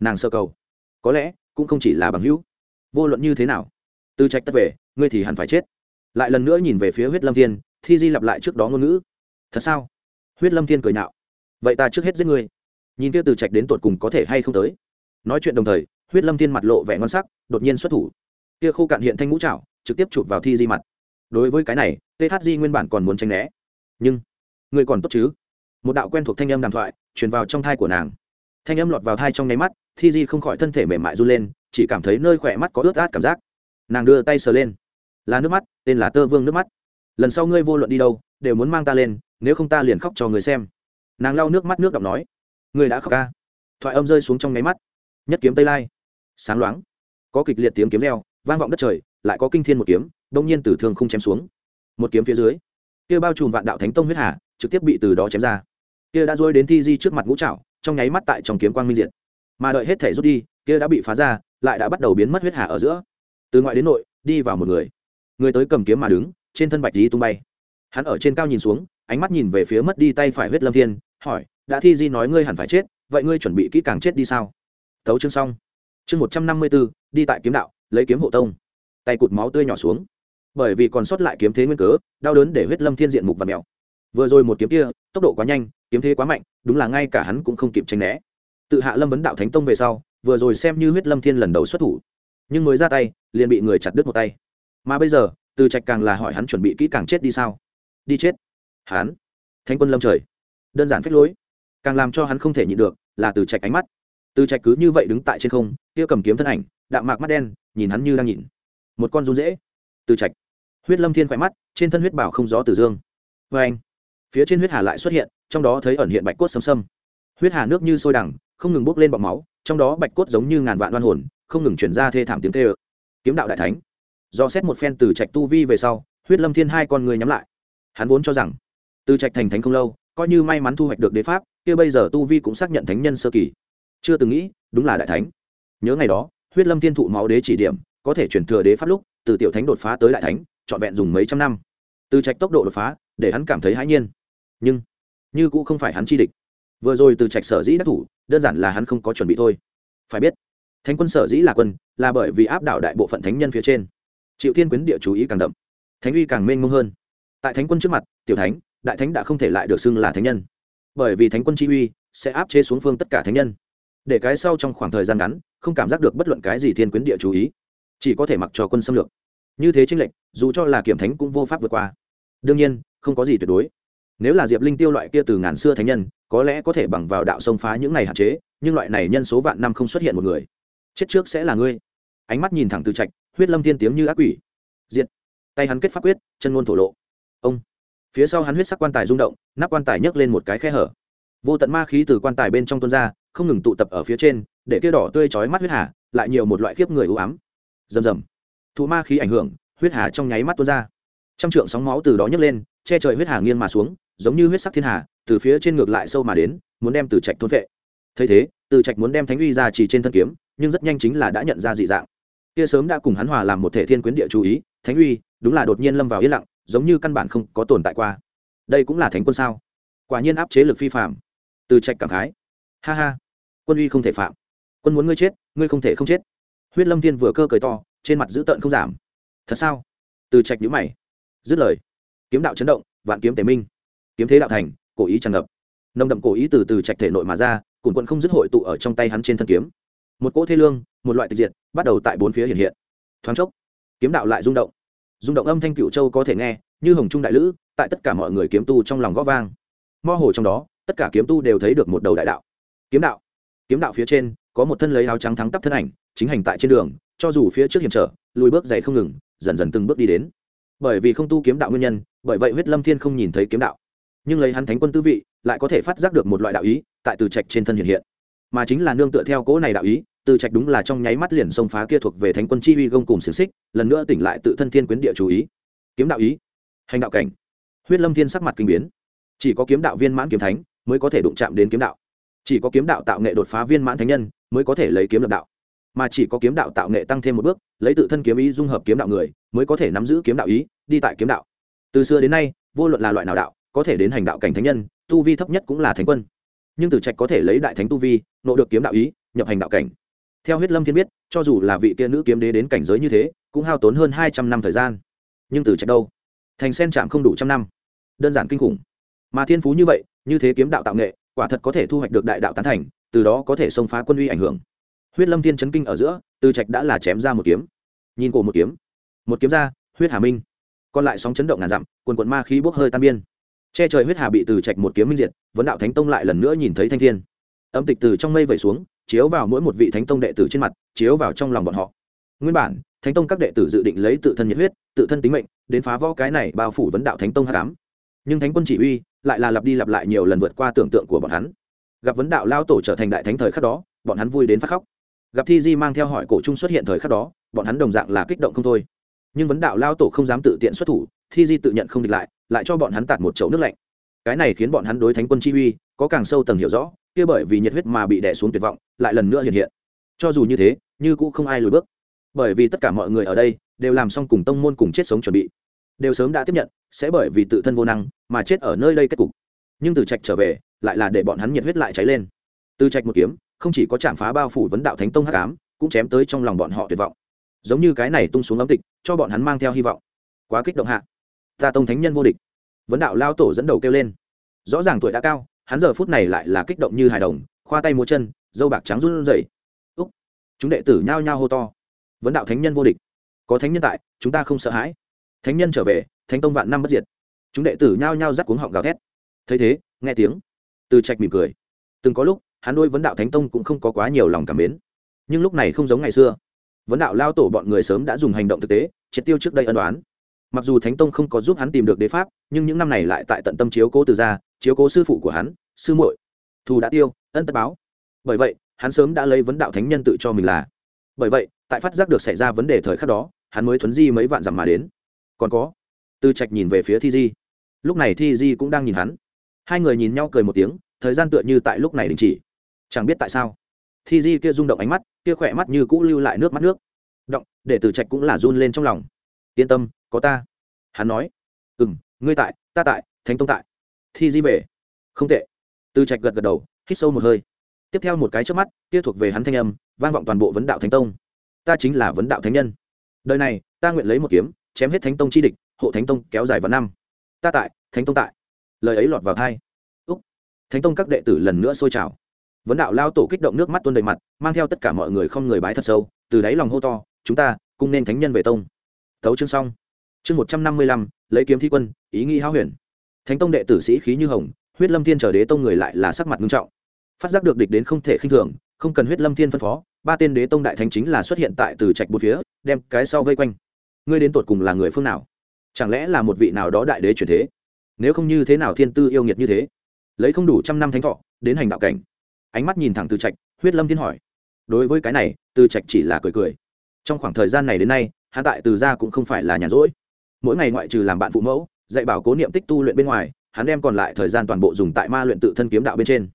nàng sơ cầu. Có lẽ, cũng không chỉ là bằng hữu. Vô luận như thế nào, từ trạch tất về, ngươi thì hẳn phải chết. Lại lần nữa nhìn về phía huyết lâm thiên thi di lặp lại trước đó ngôn ngữ. Thật sao? Huyết lâm thiên cười nhạo. Vậy ta trước hết giết ngươi. Nhìn kia từ trạch đến tột cùng có thể hay không tới. Nói chuyện đồng thời, huyết lâm thiên mặt lộ vẻ ngon sắc, đột nhiên xuất thủ. Kia khô cạn hiện thanh ngũ trạo trực tiếp chụp vào thi di mặt. Đối với cái này thg nguyên bản còn muốn tránh né. Nhưng người còn tốt chứ? Một đạo quen thuộc thanh âm đàm thoại, truyền vào trong thai của nàng. Thanh âm lọt vào thai trong nháy mắt, thi di không khỏi thân thể mềm mại run lên, chỉ cảm thấy nơi khỏe mắt có ướt át cảm giác. Nàng đưa tay sờ lên. Là nước mắt, tên là tơ vương nước mắt lần sau ngươi vô luận đi đâu, đều muốn mang ta lên, nếu không ta liền khóc cho người xem. Nàng lau nước mắt nước đọng nói. Người đã khóc ca. Thoại âm rơi xuống trong nháy mắt. Nhất kiếm tây lai. Sáng loáng. Có kịch liệt tiếng kiếm leo vang vọng đất trời, lại có kinh thiên một kiếm, đông nhiên từ thương không chém xuống. Một kiếm phía dưới, kia bao trùm vạn đạo thánh tông huyết hà, trực tiếp bị từ đó chém ra. Kia đã dối đến thi di trước mặt ngũ trạo trong nháy mắt tại trong kiếm quang minh diện mà đợi hết thể rút đi, kia đã bị phá ra, lại đã bắt đầu biến mất huyết hà ở giữa. Từ ngoại đến nội, đi vào một người. Người tới cầm kiếm mà đứng trên thân bạch di tung bay. Hắn ở trên cao nhìn xuống, ánh mắt nhìn về phía mất đi tay phải huyết lâm thiên, hỏi, đã thi di nói ngươi hẳn phải chết, vậy ngươi chuẩn bị kỹ càng chết đi sao? Tấu chương xong. Chương một trăm năm mươi b ố đi tại kiếm đạo, lấy kiếm hộ tông. Tay cụt máu tươi nhỏ xuống. Bởi vì còn sót lại kiếm thế nguyên cớ, đau đớn để huyết lâm thiên diện mục và mèo. Vừa rồi một kiếm kia, tốc độ quá nhanh, kiếm thế quá mạnh, đúng là ngay cả hắn cũng không kịp tranh né. Tự hạ lâm vấn đạo thánh tông về sau, vừa rồi xem như huyết lâm thiên lần đầu xuất thủ. Nhưng mới ra tay, liền bị người chặt đứt một tay. Mà bây giờ từ trạch càng là hỏi hắn chuẩn bị kỹ càng chết đi sao? Đi chết? Hắn? Thánh quân lâm trời. Đơn giản phách lối. Càng làm cho hắn không thể nhịn được là từ trạch ánh mắt. Từ trạch cứ như vậy đứng tại trên không, kia cầm kiếm thân ảnh, đạm mạc mắt đen, nhìn hắn như đang nhìn. Một con run dễ từ trạch. Huyết lâm thiên khỏe mắt, trên thân huyết bảo không gió từ dương. Vê anh, phía trên huyết hà lại xuất hiện, trong đó thấy ẩn hiện bạch cốt xâm xâm huyết hà nước như sôi đẳng không ngừng bốc lên bọc máu, trong đó bạch cốt giống như ngàn vạn đoan hồn, không ngừng chuyển ra thê thảm tiếng tê ơ kiếm đạo đại thánh do xét một phen từ trạch tu vi về sau, huyết lâm thiên hai con người nhắm lại. Hắn vốn cho rằng, từ trạch thành thánh không lâu, coi như may mắn thu hoạch được đế pháp, kia bây giờ tu vi cũng xác nhận thánh nhân sơ kỳ. Chưa từng nghĩ, đúng là đại thánh. Nhớ ngày đó, huyết lâm thiên thụ máu đế chỉ điểm, có thể chuyển thừa đế pháp lúc, từ tiểu thánh đột phá tới đại thánh, trọn vẹn dùng mấy trăm năm. Từ trạch tốc độ đột phá, để hắn cảm thấy hãi nhiên. Nhưng, như cũng không phải hắn chi địch. Vừa rồi từ trạch sở dĩ đắc thủ, đơn giản là hắn không có chuẩn bị thôi. Phải biết, thánh quân sở dĩ là quân, là bởi vì áp đảo đại bộ phận thánh nhân phía trên chịu thiên quyến địa chú ý càng đậm, thánh uy càng mênh mông hơn. Tại thánh quân trước mặt, tiểu thánh, đại thánh đã không thể lại được xưng là thánh nhân. Bởi vì thánh quân chi uy sẽ áp chế xuống phương tất cả thánh nhân. Để cái sau trong khoảng thời gian ngắn, không cảm giác được bất luận cái gì thiên quyến địa chú ý, chỉ có thể mặc cho quân xâm lược. Như thế tranh lệch, dù cho là kiểm thánh cũng vô pháp vượt qua. Đương nhiên, không có gì tuyệt đối. Nếu là diệp linh tiêu loại kia từ ngàn xưa thánh nhân, có lẽ có thể bằng vào đạo sông phá những này hạn chế, nhưng loại này nhân số vạn năm không xuất hiện một người. Chết trước sẽ là ngươi. Ánh mắt nhìn thẳng từ trạch huyết lâm Thiên tiếng như ác quỷ. Diện tay hắn kết pháp quyết, chân ngôn thổ lộ. Ông. Phía sau hắn huyết sắc quan tài rung động, nắp quan tài nhấc lên một cái khe hở. Vô tận ma khí từ quan tài bên trong tuôn ra, không ngừng tụ tập ở phía trên, để kia đỏ tươi chói mắt huyết hà, lại nhiều một loại khiếp người ưu ám. Rầm rầm. Thụ ma khí ảnh hưởng, huyết hà trong nháy mắt tuôn ra. Trăm trượng sóng máu từ đó nhấc lên, che trời huyết hà nghiêng mà xuống, giống như huyết sắc thiên hà, từ phía trên ngược lại sâu mà đến, muốn đem từ trạch thôn vệ thấy thế, từ trạch muốn đem thánh uy ra chỉ trên thân kiếm, nhưng rất nhanh chính là đã nhận ra dị dạng kia sớm đã cùng hắn hòa làm một thể thiên quyến địa chú ý, thánh uy, đúng là đột nhiên lâm vào yên lặng, giống như căn bản không có tồn tại qua. Đây cũng là thánh quân sao? Quả nhiên áp chế lực phi phạm từ trạch cảm khái. Ha ha, quân uy không thể phạm. Quân muốn ngươi chết, ngươi không thể không chết. Huyết lâm thiên vừa cơ cười to, trên mặt dữ tợn không giảm. Thật sao? Từ trạch nhữ mày. Dứt lời, kiếm đạo chấn động, vạn kiếm tề minh. Kiếm thế đạo thành, cổ ý tràn ngập. Nồng đậm cổ ý từ từ trạch thể nội mà ra cùng quận không dứt hội tụ ở trong tay hắn trên thân kiếm một cỗ thê lương, một loại tịch diệt, bắt đầu tại bốn phía hiện hiện. Thoáng chốc, kiếm đạo lại rung động. Rung động âm thanh cựu châu có thể nghe, như hồng trung đại lữ, tại tất cả mọi người kiếm tu trong lòng gó vang. Mơ hồ trong đó, tất cả kiếm tu đều thấy được một đầu đại đạo. Kiếm đạo. Kiếm đạo phía trên, có một thân lấy áo trắng thắng tắp thân ảnh, chính hành tại trên đường, cho dù phía trước hiểm trở, lùi bước dày không ngừng, dần dần từng bước đi đến. Bởi vì không tu kiếm đạo nguyên nhân, bởi vậy huyết lâm thiên không nhìn thấy kiếm đạo. Nhưng lấy hắn thánh quân tư vị, lại có thể phát giác được một loại đạo ý, tại từ trạch trên thân hiện hiện mà chính là nương tựa theo cỗ này đạo ý, từ trạch đúng là trong nháy mắt liền xông phá kia thuộc về thánh quân chi uy gông cùng xiềng xích, lần nữa tỉnh lại tự thân thiên quyến địa chú ý. Kiếm đạo ý. Hành đạo cảnh. Huyết lâm thiên sắc mặt kinh biến. Chỉ có kiếm đạo viên mãn kiếm thánh mới có thể đụng chạm đến kiếm đạo. Chỉ có kiếm đạo tạo nghệ đột phá viên mãn thánh nhân mới có thể lấy kiếm lập đạo. Mà chỉ có kiếm đạo tạo nghệ tăng thêm một bước, lấy tự thân kiếm ý dung hợp kiếm đạo người mới có thể nắm giữ kiếm đạo ý, đi tại kiếm đạo. Từ xưa đến nay, vô luận là loại nào đạo, có thể đến hành đạo cảnh thánh nhân, tu vi thấp nhất cũng là thánh quân nhưng từ trạch có thể lấy đại thánh tu vi, nộ được kiếm đạo ý, nhập hành đạo cảnh. Theo huyết lâm thiên biết, cho dù là vị kia nữ kiếm đế đến cảnh giới như thế, cũng hao tốn hơn hai trăm năm thời gian. Nhưng từ trạch đâu? Thành sen chạm không đủ trăm năm. Đơn giản kinh khủng. Mà thiên phú như vậy, như thế kiếm đạo tạo nghệ, quả thật có thể thu hoạch được đại đạo tán thành, từ đó có thể xông phá quân uy ảnh hưởng. Huyết lâm thiên chấn kinh ở giữa, từ trạch đã là chém ra một kiếm. Nhìn cổ một kiếm. Một kiếm ra, huyết hà minh. Còn lại sóng chấn động ngàn dặm, quần quận ma khí bốc hơi tan biên che trời huyết hà bị từ trạch một kiếm minh diệt, vấn đạo thánh tông lại lần nữa nhìn thấy thanh thiên. Âm tịch từ trong mây vẩy xuống, chiếu vào mỗi một vị thánh tông đệ tử trên mặt, chiếu vào trong lòng bọn họ. Nguyên bản, thánh tông các đệ tử dự định lấy tự thân nhiệt huyết, tự thân tính mệnh, đến phá võ cái này bao phủ vấn đạo thánh tông h tám nhưng thánh quân chỉ huy, lại là lặp đi lặp lại nhiều lần vượt qua tưởng tượng của bọn hắn. Gặp vấn đạo lao tổ trở thành đại thánh thời khắc đó, bọn hắn vui đến phát khóc. Gặp thi di mang theo hỏi cổ trung xuất hiện thời khắc đó, bọn hắn đồng dạng là kích động không thôi. Nhưng vấn đạo lao tổ không dám tự tiện xuất thủ thi di tự nhận không địch lại lại cho bọn hắn tạt một chậu nước lạnh. Cái này khiến bọn hắn đối thánh quân chi uy có càng sâu tầng hiểu rõ, kia bởi vì nhiệt huyết mà bị đè xuống tuyệt vọng, lại lần nữa hiện hiện. Cho dù như thế, như cũng không ai lùi bước. Bởi vì tất cả mọi người ở đây đều làm xong cùng tông môn cùng chết sống chuẩn bị. Đều sớm đã tiếp nhận, sẽ bởi vì tự thân vô năng mà chết ở nơi đây kết cục. Nhưng từ trạch trở về, lại là để bọn hắn nhiệt huyết lại cháy lên. Từ trạch một kiếm, không chỉ có chạm phá bao phủ vấn đạo thánh tông hắc ám, cũng chém tới trong lòng bọn họ tuyệt vọng. Giống như cái này tung xuống ấm tịch, cho bọn hắn mang theo hy vọng. Quá kích động hạ ta tông thánh nhân vô địch. Vấn đạo lao tổ dẫn đầu kêu lên. Rõ ràng tuổi đã cao, hắn giờ phút này lại là kích động như hài đồng, khoa tay múa chân, dâu bạc trắng run rẩy. Úc, chúng đệ tử nhao nhao hô to. Vấn đạo thánh nhân vô địch. Có thánh nhân tại, chúng ta không sợ hãi. Thánh nhân trở về, thánh tông vạn năm bất diệt. Chúng đệ tử nhao nhao rắc cuống họng gào thét. Thấy thế, nghe tiếng. Từ trạch mỉm cười. Từng có lúc, hắn đôi vấn đạo thánh tông cũng không có quá nhiều lòng cảm mến. Nhưng lúc này không giống ngày xưa. Vấn đạo lao tổ bọn người sớm đã dùng hành động thực tế, triệt tiêu trước đây ân đoán mặc dù thánh tông không có giúp hắn tìm được đế pháp, nhưng những năm này lại tại tận tâm chiếu cố từ gia, chiếu cố sư phụ của hắn, sư muội. Thù đã tiêu, ân tất báo. Bởi vậy, hắn sớm đã lấy vấn đạo thánh nhân tự cho mình là. Bởi vậy, tại phát giác được xảy ra vấn đề thời khắc đó, hắn mới thuấn di mấy vạn dặm mà đến. Còn có, tư trạch nhìn về phía thi di. Lúc này thi di cũng đang nhìn hắn. Hai người nhìn nhau cười một tiếng, thời gian tựa như tại lúc này đình chỉ. Chẳng biết tại sao, thi di kia rung động ánh mắt, kia khỏe mắt như cũ lưu lại nước mắt nước. Động, để từ trạch cũng là run lên trong lòng. Yên tâm có ta. Hắn nói ừ m ngươi tại, ta tại, thánh tông tại. Thi di về. Không tệ. Từ trạch gật gật đầu, hít sâu một hơi. Tiếp theo một cái trước mắt, kia thuộc về hắn thanh âm, vang vọng toàn bộ vấn đạo thánh tông. Ta chính là vấn đạo thánh nhân. Đời này, ta nguyện lấy một kiếm, chém hết thánh tông chi địch, hộ thánh tông kéo dài vào năm. Ta tại, thánh tông tại. Lời ấy lọt vào thai úc. Thánh tông các đệ tử lần nữa sôi trào. Vấn đạo lao tổ kích động nước mắt tuôn đầy mặt, mang theo tất cả mọi người không người bái thật sâu, từ đáy lòng hô to, chúng ta, cùng nên thánh nhân về tông. Thấu chương xong chương một trăm năm mươi lăm, lấy kiếm thi quân, ý nghĩ háo huyền. Thánh tông đệ tử sĩ khí như hồng, huyết lâm thiên trở đế tông người lại là sắc mặt nghiêm trọng. Phát giác được địch đến không thể khinh thường, không cần huyết lâm thiên phân phó, ba tên đế tông đại thánh chính là xuất hiện tại từ trạch bốn phía, đem cái sau vây quanh. Ngươi đến tột cùng là người phương nào? Chẳng lẽ là một vị nào đó đại đế chuyển thế? Nếu không như thế nào thiên tư yêu nghiệt như thế? Lấy không đủ trăm năm thánh thọ, đến hành đạo cảnh. Ánh mắt nhìn thẳng từ trạch, huyết lâm thiên hỏi. Đối với cái này, từ trạch chỉ là cười cười. Trong khoảng thời gian này đến nay hạ tại từ gia cũng không phải là nhàn rỗi mỗi ngày ngoại trừ làm bạn phụ mẫu, dạy bảo cố niệm tích tu luyện bên ngoài, hắn đem còn lại thời gian toàn bộ dùng tại ma luyện tự thân kiếm đạo bên trên.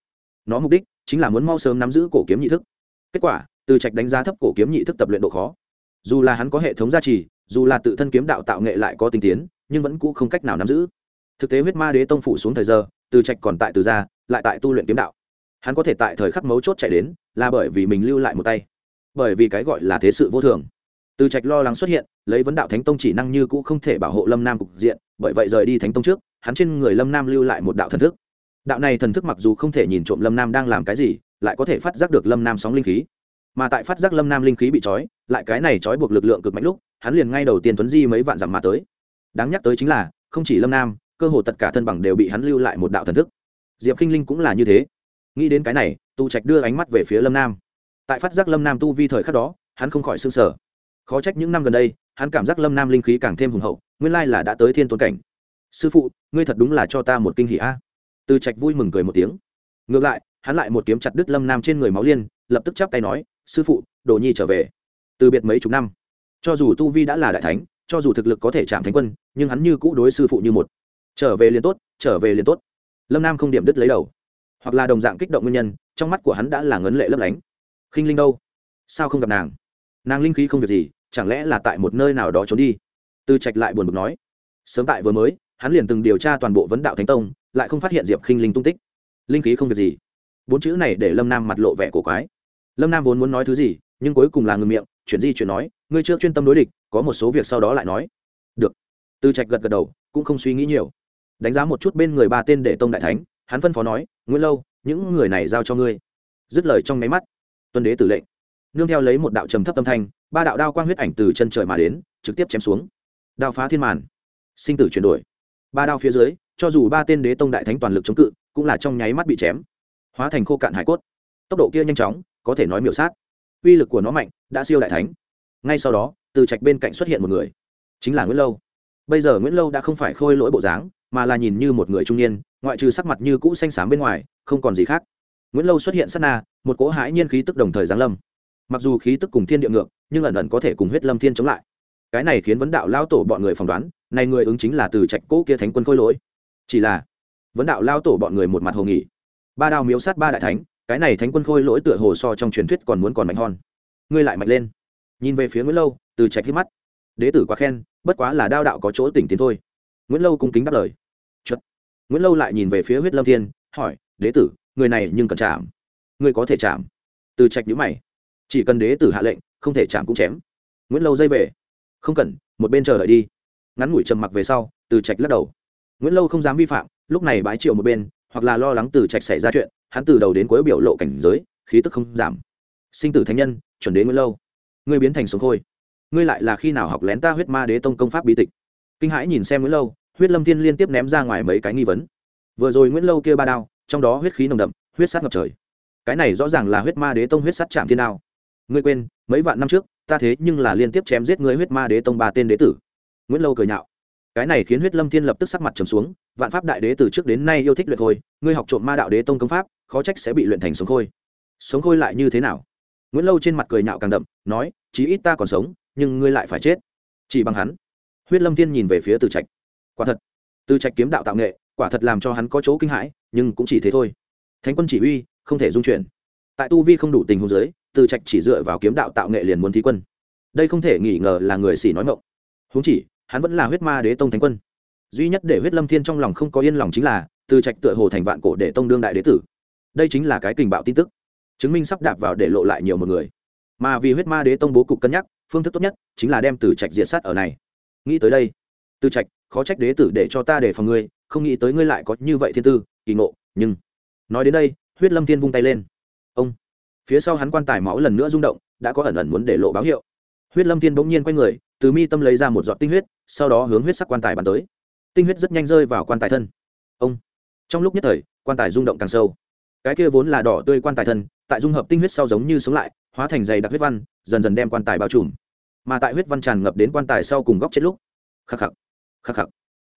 Nó mục đích chính là muốn mau sớm nắm giữ cổ kiếm nhị thức. Kết quả, từ trạch đánh giá thấp cổ kiếm nhị thức tập luyện độ khó. Dù là hắn có hệ thống gia trì, dù là tự thân kiếm đạo tạo nghệ lại có tinh tiến, nhưng vẫn cũ không cách nào nắm giữ. Thực tế huyết ma đế tông phủ xuống thời giờ, từ trạch còn tại từ gia, lại tại tu luyện kiếm đạo. Hắn có thể tại thời khắc mấu chốt chạy đến, là bởi vì mình lưu lại một tay. Bởi vì cái gọi là thế sự vô thường từ trạch lo lắng xuất hiện, lấy vấn đạo thánh tông chỉ năng như cũ không thể bảo hộ lâm nam cục diện, bởi vậy rời đi thánh tông trước, hắn trên người lâm nam lưu lại một đạo thần thức. Đạo này thần thức mặc dù không thể nhìn trộm lâm nam đang làm cái gì, lại có thể phát giác được lâm nam sóng linh khí. Mà tại phát giác lâm nam linh khí bị trói, lại cái này trói buộc lực lượng cực mạnh lúc, hắn liền ngay đầu tiên tuấn di mấy vạn dặm mà tới. Đáng nhắc tới chính là, không chỉ lâm nam, cơ hồ tất cả thân bằng đều bị hắn lưu lại một đạo thần thức. Diệp k i n h linh cũng là như thế. Nghĩ đến cái này, tu trạch đưa ánh mắt về phía lâm nam. Tại phát giác lâm nam tu vi thời khắc đó, hắn không khỏi s ư n g sở khó trách những năm gần đây, hắn cảm giác lâm nam linh khí càng thêm hùng hậu, nguyên lai là đã tới thiên tuấn cảnh. Sư phụ, ngươi thật đúng là cho ta một kinh hỷ a. Từ trạch vui mừng cười một tiếng. Ngược lại, hắn lại một kiếm chặt đứt lâm nam trên người máu liên, lập tức chắp tay nói, sư phụ, đồ nhi trở về. Từ biệt mấy chục năm, cho dù tu vi đã là đại thánh, cho dù thực lực có thể chạm thánh quân, nhưng hắn như cũ đối sư phụ như một. Trở về liền tốt, trở về liền tốt. Lâm nam không điểm đứt lấy đầu. Hoặc là đồng dạng kích động nguyên nhân, trong mắt của hắn đã là ngấn lệ lấp lánh. Khinh linh đâu? Sao không gặp nàng? Nàng linh khí không việc gì chẳng lẽ là tại một nơi nào đó trốn đi? Tư trạch lại buồn bực nói. Sớm tại vừa mới, hắn liền từng điều tra toàn bộ vấn đạo thánh tông, lại không phát hiện diệp khinh linh tung tích. Linh khí không việc gì. Bốn chữ này để lâm nam mặt lộ vẻ cổ quái. Lâm nam vốn muốn nói thứ gì, nhưng cuối cùng là ngừng miệng chuyển di chuyển nói, ngươi chưa chuyên tâm đối địch, có một số việc sau đó lại nói. Được. Tư trạch gật gật đầu, cũng không suy nghĩ nhiều. Đánh giá một chút bên người ba tên để tông đại thánh, hắn phân phó nói, nguyễn lâu, những người này giao cho ngươi. Dứt lời trong nháy mắt, tuân đế tử lệnh. Nương theo lấy một đạo trầm thấp tâm thanh ba đạo đao quang huyết ảnh từ chân trời mà đến, trực tiếp chém xuống. Đao phá thiên màn. Sinh tử chuyển đổi. Ba đao phía dưới, cho dù ba tên đế tông đại thánh toàn lực chống cự, cũng là trong nháy mắt bị chém. Hóa thành khô cạn hải cốt. Tốc độ kia nhanh chóng, có thể nói miểu sát. Uy lực của nó mạnh, đã siêu đại thánh. Ngay sau đó, từ trạch bên cạnh xuất hiện một người. Chính là nguyễn lâu. Bây giờ nguyễn lâu đã không phải khôi lỗi bộ dáng, mà là nhìn như một người trung niên, ngoại trừ sắc mặt như cũ xanh xám bên ngoài, không còn gì khác. Nguyễn lâu xuất hiện sát na, một cỗ hãi nhiên khí tức đồng thời giáng lâm. Mặc dù khí tức cùng thiên địa ngược nhưng ẩn ẩn có thể cùng huyết lâm thiên chống lại. Cái này khiến vấn đạo lao tổ bọn người phỏng đoán, này người ứng chính là từ trạch cỗ kia thánh quân khôi lỗi. Chỉ là, vấn đạo lao tổ bọn người một mặt hồ nghỉ ba đao miếu sát ba đại thánh, cái này thánh quân khôi lỗi tựa hồ so trong truyền thuyết còn muốn còn mạnh hòn ngươi lại mạnh lên. Nhìn về phía nguyễn lâu, từ trạch hít mắt. Đế tử quá khen, bất quá là đao đạo có chỗ tỉnh tiến thôi. Nguyễn lâu cung kính đáp lời. Chật. nguyễn lâu lại nhìn về phía huyết lâm thiên, hỏi, đế tử, người này nhưng cần chạm? Ngươi có thể chạm. Từ trạch nhữ mày. Chỉ cần đế tử hạ lệnh không thể chạm cũng chém. Nguyễn lâu dây về. Không cần, một bên chờ đợi đi. Ngắn ngủi trầm mặc về sau, từ trạch lắc đầu. Nguyễn lâu không dám vi phạm, lúc này bãi triệu một bên, hoặc là lo lắng từ trạch xảy ra chuyện, hắn từ đầu đến cuối biểu lộ cảnh giới, khí tức không giảm. Sinh tử thánh nhân, chuẩn đế nguyễn lâu. Ngươi biến thành sống khôi. Ngươi lại là khi nào học lén ta huyết ma đế tông công pháp bí tịch? Kinh hãi nhìn xem nguyễn lâu, huyết lâm thiên liên tiếp ném ra ngoài mấy cái nghi vấn. Vừa rồi nguyễn lâu kia ba đao, trong đó huyết khí nồng đậm, huyết sát ngập trời. Cái này rõ ràng là huyết ma đế tông huyết sát chạm thiên đao ngươi quên, mấy vạn năm trước, ta thế nhưng là liên tiếp chém giết ngươi huyết ma đế tông ba tên đế tử. Nguyễn lâu cười nhạo. Cái này khiến huyết lâm thiên lập tức sắc mặt trầm xuống, vạn pháp đại đế từ trước đến nay yêu thích luyện khôi, ngươi học trộm ma đạo đế tông công pháp, khó trách sẽ bị luyện thành sống khôi. Sống khôi lại như thế nào? Nguyễn lâu trên mặt cười nhạo càng đậm, nói, chí ít ta còn sống, nhưng ngươi lại phải chết. Chỉ bằng hắn. Huyết lâm thiên nhìn về phía từ trạch. Quả thật. Từ trạch kiếm đạo tạo nghệ, quả thật làm cho hắn có chỗ kinh hãi, nhưng cũng chỉ thế thôi. Thánh quân chỉ huy, không thể dung chuyển. Tại tu vi không đủ tình huống giới từ trạch chỉ dựa vào kiếm đạo tạo nghệ liền muốn thí quân. Đây không thể nghi ngờ là người xỉ nói ngộng huống chỉ, hắn vẫn là huyết ma đế tông thánh quân. Duy nhất để huyết lâm thiên trong lòng không có yên lòng chính là, từ trạch tựa hồ thành vạn cổ để tông đương đại đế tử. Đây chính là cái kình bạo tin tức. Chứng minh sắp đạp vào để lộ lại nhiều một người. Mà vì huyết ma đế tông bố cục cân nhắc, phương thức tốt nhất chính là đem từ trạch diệt sát ở này. Nghĩ tới đây, từ trạch, khó trách đế tử để cho ta để phòng ngươi, không nghĩ tới ngươi lại có như vậy thiên tư, kỳ ngộ, nhưng, nói đến đây, huyết lâm thiên vung tay lên phía sau hắn quan tài máu lần nữa rung động, đã có ẩn ẩn muốn để lộ báo hiệu. Huyết lâm thiên bỗng nhiên quay người, từ mi tâm lấy ra một giọt tinh huyết, sau đó hướng huyết sắc quan tài bắn tới. Tinh huyết rất nhanh rơi vào quan tài thân. Ông! Trong lúc nhất thời, quan tài rung động càng sâu. Cái kia vốn là đỏ tươi quan tài thân, tại dung hợp tinh huyết sau giống như sống lại, hóa thành dày đặc huyết văn, dần dần đem quan tài bao trùm. Mà tại huyết văn tràn ngập đến quan tài sau cùng góc chết lúc, khắc khắc khắc khắc,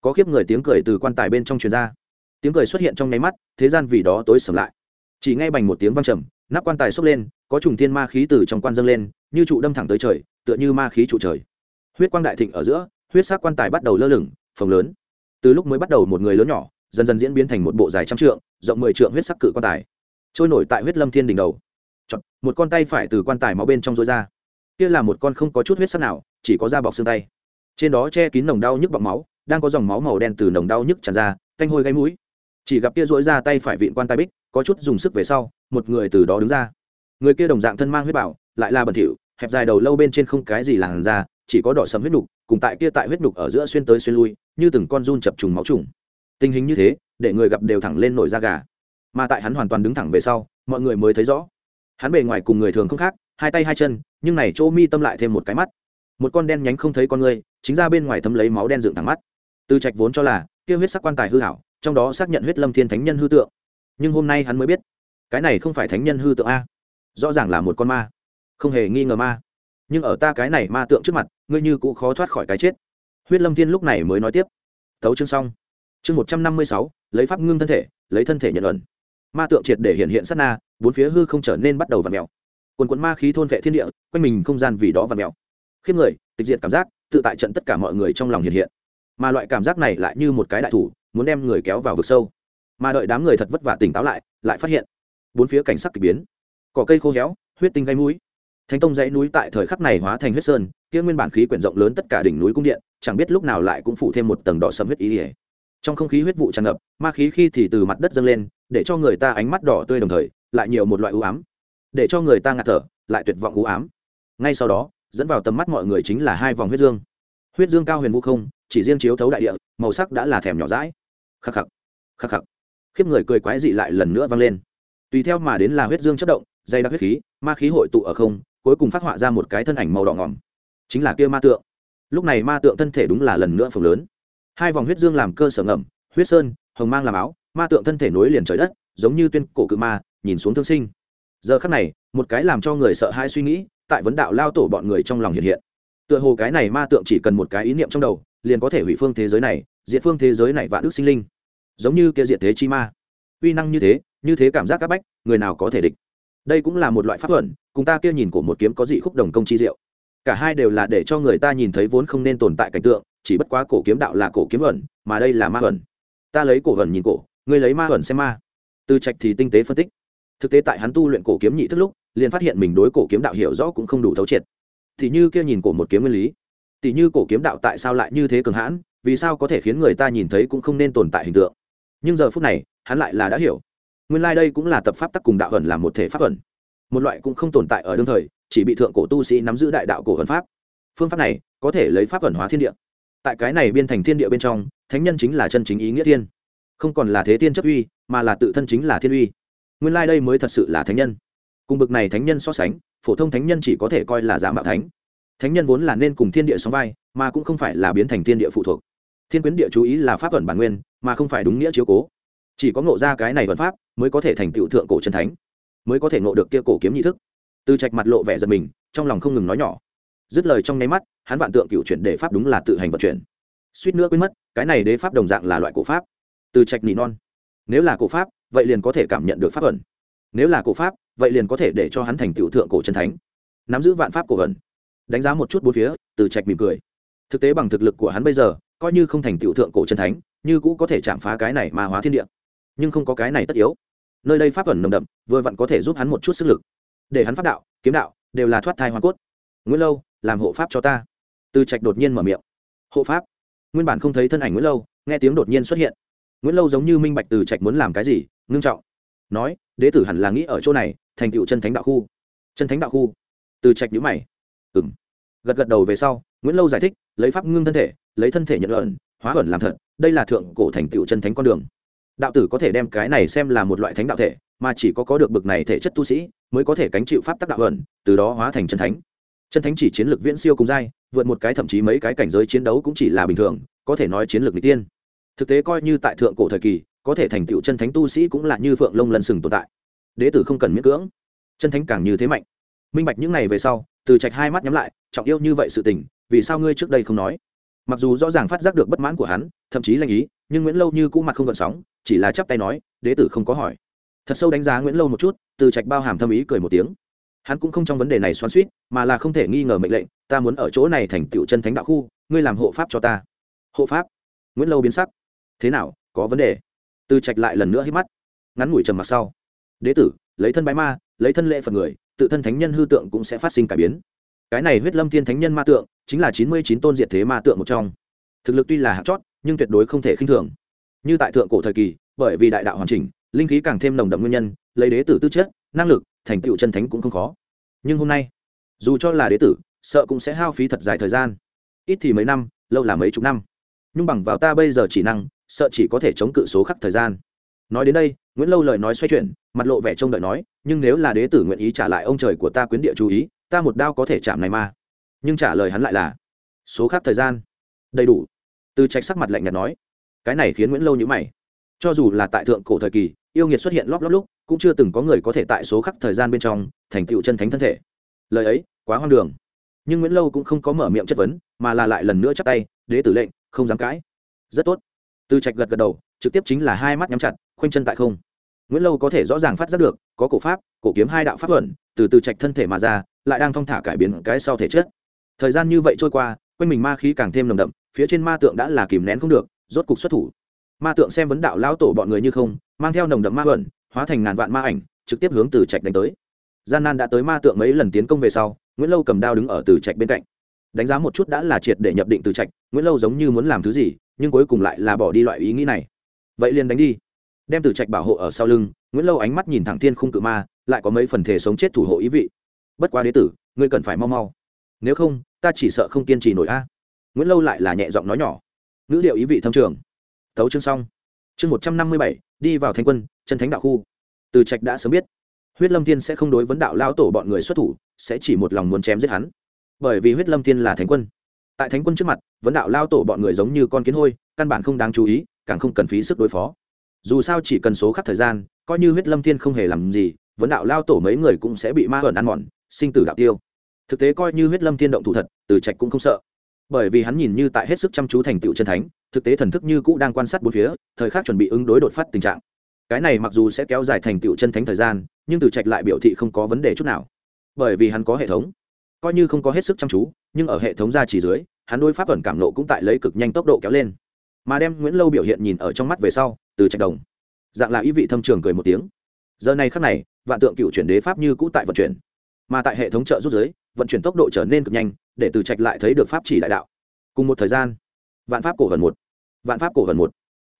có khiếp người tiếng cười từ quan tài bên trong truyền ra. Tiếng cười xuất hiện trong nháy mắt, thế gian vì đó tối sầm lại. Chỉ nghe bành một tiếng vang trầm nắp quan tài xốc lên có trùng thiên ma khí từ trong quan dâng lên như trụ đâm thẳng tới trời tựa như ma khí trụ trời. Huyết quang đại thịnh ở giữa huyết sắc quan tài bắt đầu lơ lửng phồng lớn. Từ lúc mới bắt đầu một người lớn nhỏ dần dần diễn biến thành một bộ dài trăm trượng rộng mười trượng huyết sắc cự quan tài trôi nổi tại huyết lâm thiên đỉnh đầu. Chọc, một con tay phải từ quan tài máu bên trong rối ra. Kia là một con không có chút huyết sắc nào chỉ có da bọc xương tay. Trên đó che kín nồng đau nhức bọc máu đang có dòng máu màu đen từ nồng đau nhức tràn ra canh hôi gáy mũi. Chỉ gặp kia rối ra tay phải vịn quan tài bích có chút dùng sức về sau, một người từ đó đứng ra. Người kia đồng dạng thân mang huyết bảo, lại là bẩn thỉu, hẹp dài đầu lâu bên trên không cái gì làn ra chỉ có đỏ sầm huyết nục, cùng tại kia tại huyết nục ở giữa xuyên tới xuyên lui, như từng con run chập trùng máu trùng. Tình hình như thế, để người gặp đều thẳng lên nổi da gà. Mà tại hắn hoàn toàn đứng thẳng về sau, mọi người mới thấy rõ. Hắn bề ngoài cùng người thường không khác, hai tay hai chân, nhưng này chỗ mi tâm lại thêm một cái mắt. Một con đen nhánh không thấy con người, chính ra bên ngoài thấm lấy máu đen dựng thẳng mắt. Từ trạch vốn cho là, kia huyết sắc quan tài hư hảo, trong đó xác nhận huyết lâm thiên thánh nhân hư tượng nhưng hôm nay hắn mới biết, cái này không phải thánh nhân hư tượng a, rõ ràng là một con ma, không hề nghi ngờ ma. Nhưng ở ta cái này ma tượng trước mặt, ngươi như cũng khó thoát khỏi cái chết. Huyết lâm thiên lúc này mới nói tiếp. Thấu chương xong. Chương một trăm năm mươi sáu, lấy pháp ngưng thân thể, lấy thân thể nhận ẩn ma tượng triệt để hiện hiện sát na, bốn phía hư không trở nên bắt đầu v ặ mèo. Quần quần ma khí thôn vệ thiên địa, quanh mình không gian vì đó v ặ mèo. Khiếp người, tịch diệt cảm giác, tự tại trận tất cả mọi người trong lòng hiện hiện. Mà loại cảm giác này lại như một cái đại thủ, muốn đem người kéo vào vực sâu mà đợi đám người thật vất vả tỉnh táo lại lại phát hiện, bốn phía cảnh sắc k ỳ biến. Cỏ cây khô héo, huyết tinh gây mũi. Thánh tông dãy núi tại thời khắc này hóa thành huyết sơn, kia nguyên bản khí quyển rộng lớn tất cả đỉnh núi cung điện, chẳng biết lúc nào lại cũng phủ thêm một tầng đỏ sầm huyết ý ỉa trong không khí huyết vụ tràn ngập, ma khí khi thì từ mặt đất dâng lên, để cho người ta ánh mắt đỏ tươi đồng thời, lại nhiều một loại ưu ám. Để cho người ta ngạt thở, lại tuyệt vọng ưu ám. Ngay sau đó, dẫn vào tầm mắt mọi người chính là hai vòng huyết dương. Huyết dương cao huyền vũ không, chỉ riêng chiếu thấu đại địa, màu sắc đã là thèm nhỏ rãi khắc khắc khắc khắc khiếp người cười quái dị lại lần nữa vang lên. Tùy theo mà đến là huyết dương chất động dây đặc huyết khí, ma khí hội tụ ở không, cuối cùng phát họa ra một cái thân ảnh màu đỏ ngỏm. Chính là kia ma tượng. Lúc này ma tượng thân thể đúng là lần nữa phồng lớn. Hai vòng huyết dương làm cơ sở ngầm huyết sơn, hồng mang làm áo, ma tượng thân thể nối liền trời đất, giống như tuyên cổ cự ma, nhìn xuống thương sinh. Giờ khắc này, một cái làm cho người sợ hãi suy nghĩ, tại vấn đạo lao tổ bọn người trong lòng hiện hiện. Tựa hồ cái này ma tượng chỉ cần một cái ý niệm trong đầu, liền có thể hủy phương thế giới này, diệt phương thế giới này vạn đức sinh linh giống như kia diệt thế chi ma. Uy năng như thế như thế cảm giác áp bách, người nào có thể địch? Đây cũng là một loại pháp thuận, cùng ta kia nhìn của một kiếm có dị khúc đồng công chi diệu. Cả hai đều là để cho người ta nhìn thấy vốn không nên tồn tại cảnh tượng, chỉ bất quá cổ kiếm đạo là cổ kiếm ẩn, mà đây là ma ẩn. Ta lấy cổ ẩn nhìn cổ, ngươi lấy ma ẩn xem ma. Từ trạch thì tinh tế phân tích. Thực tế tại hắn tu luyện cổ kiếm nhị thức lúc, liền phát hiện mình đối cổ kiếm đạo hiểu rõ cũng không đủ thấu triệt. Thì như kia nhìn cổ một kiếm nguyên lý. Tỷ như cổ kiếm đạo tại sao lại như thế cường hãn, vì sao có thể khiến người ta nhìn thấy cũng không nên tồn tại hình tượng? Nhưng giờ phút này, hắn lại là đã hiểu. Nguyên lai、like、đây cũng là tập pháp tắc cùng đạo ẩn làm một thể pháp ẩn một loại cũng không tồn tại ở đương thời, chỉ bị thượng cổ tu sĩ nắm giữ đại đạo cổ ẩn pháp. Phương pháp này có thể lấy pháp ẩn hóa thiên địa. Tại cái này biên thành thiên địa bên trong, thánh nhân chính là chân chính ý nghĩa thiên. Không còn là thế tiên chấp uy, mà là tự thân chính là thiên uy. Nguyên lai、like、đây mới thật sự là thánh nhân. Cùng bực này thánh nhân so sánh, phổ thông thánh nhân chỉ có thể coi là giả mạo thánh. Thánh nhân vốn là nên cùng thiên địa sóng vai, mà cũng không phải là biến thành thiên địa phụ thuộc thiên quyến địa chú ý là pháp ẩn bản nguyên, mà không phải đúng nghĩa chiếu cố. Chỉ có ngộ ra cái này vận pháp mới có thể thành tựu thượng cổ chân thánh, mới có thể ngộ được kia cổ kiếm nhị thức. Từ trạch mặt lộ vẻ giật mình, trong lòng không ngừng nói nhỏ. Dứt lời trong nháy mắt, hắn vạn tượng cựu chuyển đế pháp đúng là tự hành vận chuyển. Suýt nữa quên mất, cái này đế pháp đồng dạng là loại cổ pháp. Từ trạch nỉ non. Nếu là cổ pháp, vậy liền có thể cảm nhận được pháp ẩn. Nếu là cổ pháp, vậy liền có thể để cho hắn thành tựu thượng cổ chân thánh. Nắm giữ vạn pháp cổ ẩn. Đánh giá một chút bốn phía, từ trạch mỉm cười. Thực tế bằng thực lực của hắn bây giờ coi như không thành tựu thượng cổ chân thánh, như cũ có thể chạm phá cái này mà hóa thiên địa. Nhưng không có cái này tất yếu. Nơi đây pháp ẩn nồng đậm, vừa vặn có thể giúp hắn một chút sức lực. Để hắn pháp đạo, kiếm đạo, đều là thoát thai hoa cốt. Nguyễn lâu, làm hộ pháp cho ta. Từ trạch đột nhiên mở miệng. Hộ pháp? Nguyên bản không thấy thân ảnh nguyễn lâu, nghe tiếng đột nhiên xuất hiện. Nguyễn lâu giống như minh bạch từ trạch muốn làm cái gì, ngưng trọng. Nói, đế tử hẳn là nghĩ ở chỗ này, thành tựu chân thánh đạo khu. Chân thánh đạo khu? Từ trạch nhữ mày. Ừng gật gật đầu về sau, nguyễn lâu giải thích, lấy pháp ngưng thân thể, lấy thân thể nhận ẩn, hóa ẩn làm thật, đây là thượng cổ thành tựu chân thánh con đường. Đạo tử có thể đem cái này xem là một loại thánh đạo thể, mà chỉ có có được bực này thể chất tu sĩ, mới có thể cánh chịu pháp tác đạo ẩn, từ đó hóa thành chân thánh. Chân thánh chỉ chiến lược viễn siêu cùng giai, vượt một cái thậm chí mấy cái cảnh giới chiến đấu cũng chỉ là bình thường, có thể nói chiến lược n tiên. Thực tế coi như tại thượng cổ thời kỳ, có thể thành tựu chân thánh tu sĩ cũng là như phượng lông lần sừng tồn tại. Đế tử không cần miễn cưỡng. Chân thánh càng như thế mạnh. Minh bạch những này về sau từ trạch hai mắt nhắm lại, trọng yêu như vậy sự tình, vì sao ngươi trước đây không nói? Mặc dù rõ ràng phát giác được bất mãn của hắn, thậm chí lanh ý, nhưng nguyễn lâu như cũ mặt không gợn sóng, chỉ là chắp tay nói, đế tử không có hỏi. Thật sâu đánh giá nguyễn lâu một chút, từ trạch bao hàm thâm ý cười một tiếng. Hắn cũng không trong vấn đề này xoắn suýt mà là không thể nghi ngờ mệnh lệnh, ta muốn ở chỗ này thành tựu chân thánh đạo khu, ngươi làm hộ pháp cho ta. Hộ pháp? Nguyễn lâu biến sắc. Thế nào, có vấn đề? Từ trạch lại lần nữa hít mắt. Ngắn ngủi trầm mặc sau. Đế tử, lấy thân bái ma, lấy thân lệ phật người tự thân thánh nhân hư tượng cũng sẽ phát sinh cải biến. Cái này huyết lâm thiên thánh nhân ma tượng, chính là chín mươi chín tôn diệt thế ma tượng một trong. Thực lực tuy là hạt chót, nhưng tuyệt đối không thể khinh thường. Như tại thượng cổ thời kỳ, bởi vì đại đạo hoàn chỉnh, linh khí càng thêm nồng đậm nguyên nhân, lấy đế tử tư chất, năng lực, thành tựu chân thánh cũng không khó. Nhưng hôm nay, dù cho là đế tử, sợ cũng sẽ hao phí thật dài thời gian. Ít thì mấy năm, lâu là mấy chục năm. Nhưng bằng vào ta bây giờ chỉ năng, sợ chỉ có thể chống cự số khắc thời gian. Nói đến đây nguyễn lâu lời nói xoay chuyển, mặt lộ vẻ trông đợi nói, nhưng nếu là đế tử nguyện ý trả lại ông trời của ta quyến địa chú ý, ta một đao có thể chạm này mà. nhưng trả lời hắn lại là, số khác thời gian. Đầy đủ. Từ trạch sắc mặt lạnh nhạt nói, cái này khiến nguyễn lâu nhữ mày. Cho dù là tại thượng cổ thời kỳ, yêu nghiệt xuất hiện lóp lóp lúc, cũng chưa từng có người có thể tại số khắc thời gian bên trong, thành tựu chân thánh thân thể. Lời ấy, quá hoang đường. Nhưng nguyễn lâu cũng không có mở miệng chất vấn, mà là lại lần nữa chắp tay, đế tử lệnh, không dám cãi. Rất tốt. Từ trạch gật gật đầu, trực tiếp chính là hai mắt nhắm chặt, khoanh chân tại không nguyễn lâu có thể rõ ràng phát giác được, có cổ pháp, cổ kiếm hai đạo pháp luận, từ từ trạch thân thể mà ra, lại đang thong thả cải biến cái sau thể chất. Thời gian như vậy trôi qua, quanh mình ma khí càng thêm nồng đậm, phía trên ma tượng đã là kìm nén không được, rốt cục xuất thủ. Ma tượng xem vấn đạo lão tổ bọn người như không, mang theo nồng đậm ma luận, hóa thành ngàn vạn ma ảnh, trực tiếp hướng từ trạch đánh tới. Gian nan đã tới ma tượng mấy lần tiến công về sau, nguyễn lâu cầm đao đứng ở từ trạch bên cạnh. Đánh giá một chút đã là triệt để nhập định từ trạch, nguyễn lâu giống như muốn làm thứ gì, nhưng cuối cùng lại là bỏ đi loại ý nghĩ này. Vậy liền đánh đi đem từ trạch bảo hộ ở sau lưng, nguyễn lâu ánh mắt nhìn thẳng thiên khung cự ma, lại có mấy phần thể sống chết thủ hộ ý vị. Bất quá đế tử, ngươi cần phải mau mau. Nếu không, ta chỉ sợ không kiên trì nổi a. Nguyễn lâu lại là nhẹ giọng nói nhỏ. Ngữ điệu ý vị thâm trường. Tấu chương xong. Chương một trăm năm mươi bảy, đi vào thanh quân, chân thánh đạo khu. Từ trạch đã sớm biết, huyết lâm thiên sẽ không đối vấn đạo lao tổ bọn người xuất thủ, sẽ chỉ một lòng muốn chém giết hắn. Bởi vì huyết lâm thiên là thánh quân. Tại thánh quân trước mặt, vấn đạo lao tổ bọn người giống như con kiến hôi, căn bản không đáng chú ý, càng không cần phí sức đối phó dù sao chỉ cần số khắc thời gian, coi như huyết lâm thiên không hề làm gì, vấn đạo lao tổ mấy người cũng sẽ bị ma ẩn ăn mòn, sinh tử đạo tiêu. Thực tế coi như huyết lâm thiên động thủ thật, từ trạch cũng không sợ. Bởi vì hắn nhìn như tại hết sức chăm chú thành tựu chân thánh, thực tế thần thức như cũ đang quan sát bốn phía, thời khắc chuẩn bị ứng đối đột phát tình trạng. Cái này mặc dù sẽ kéo dài thành tựu chân thánh thời gian, nhưng từ trạch lại biểu thị không có vấn đề chút nào. Bởi vì hắn có hệ thống. Coi như không có hết sức chăm chú, nhưng ở hệ thống ra chỉ dưới, hắn đôi pháp ẩn cảm nộ cũng tại lấy cực nhanh tốc độ kéo lên. Mà đem nguyễn lâu biểu hiện nhìn ở trong mắt về sau từ trạch đồng. Dạng là ý vị thâm trường cười một tiếng. Giờ này khắc này, vạn tượng cựu chuyển đế pháp như cũ tại vận chuyển. Mà tại hệ thống trợ rút giới, vận chuyển tốc độ trở nên cực nhanh, để từ trạch lại thấy được pháp chỉ đại đạo. Cùng một thời gian, vạn pháp cổ vần một, vạn pháp cổ vần một.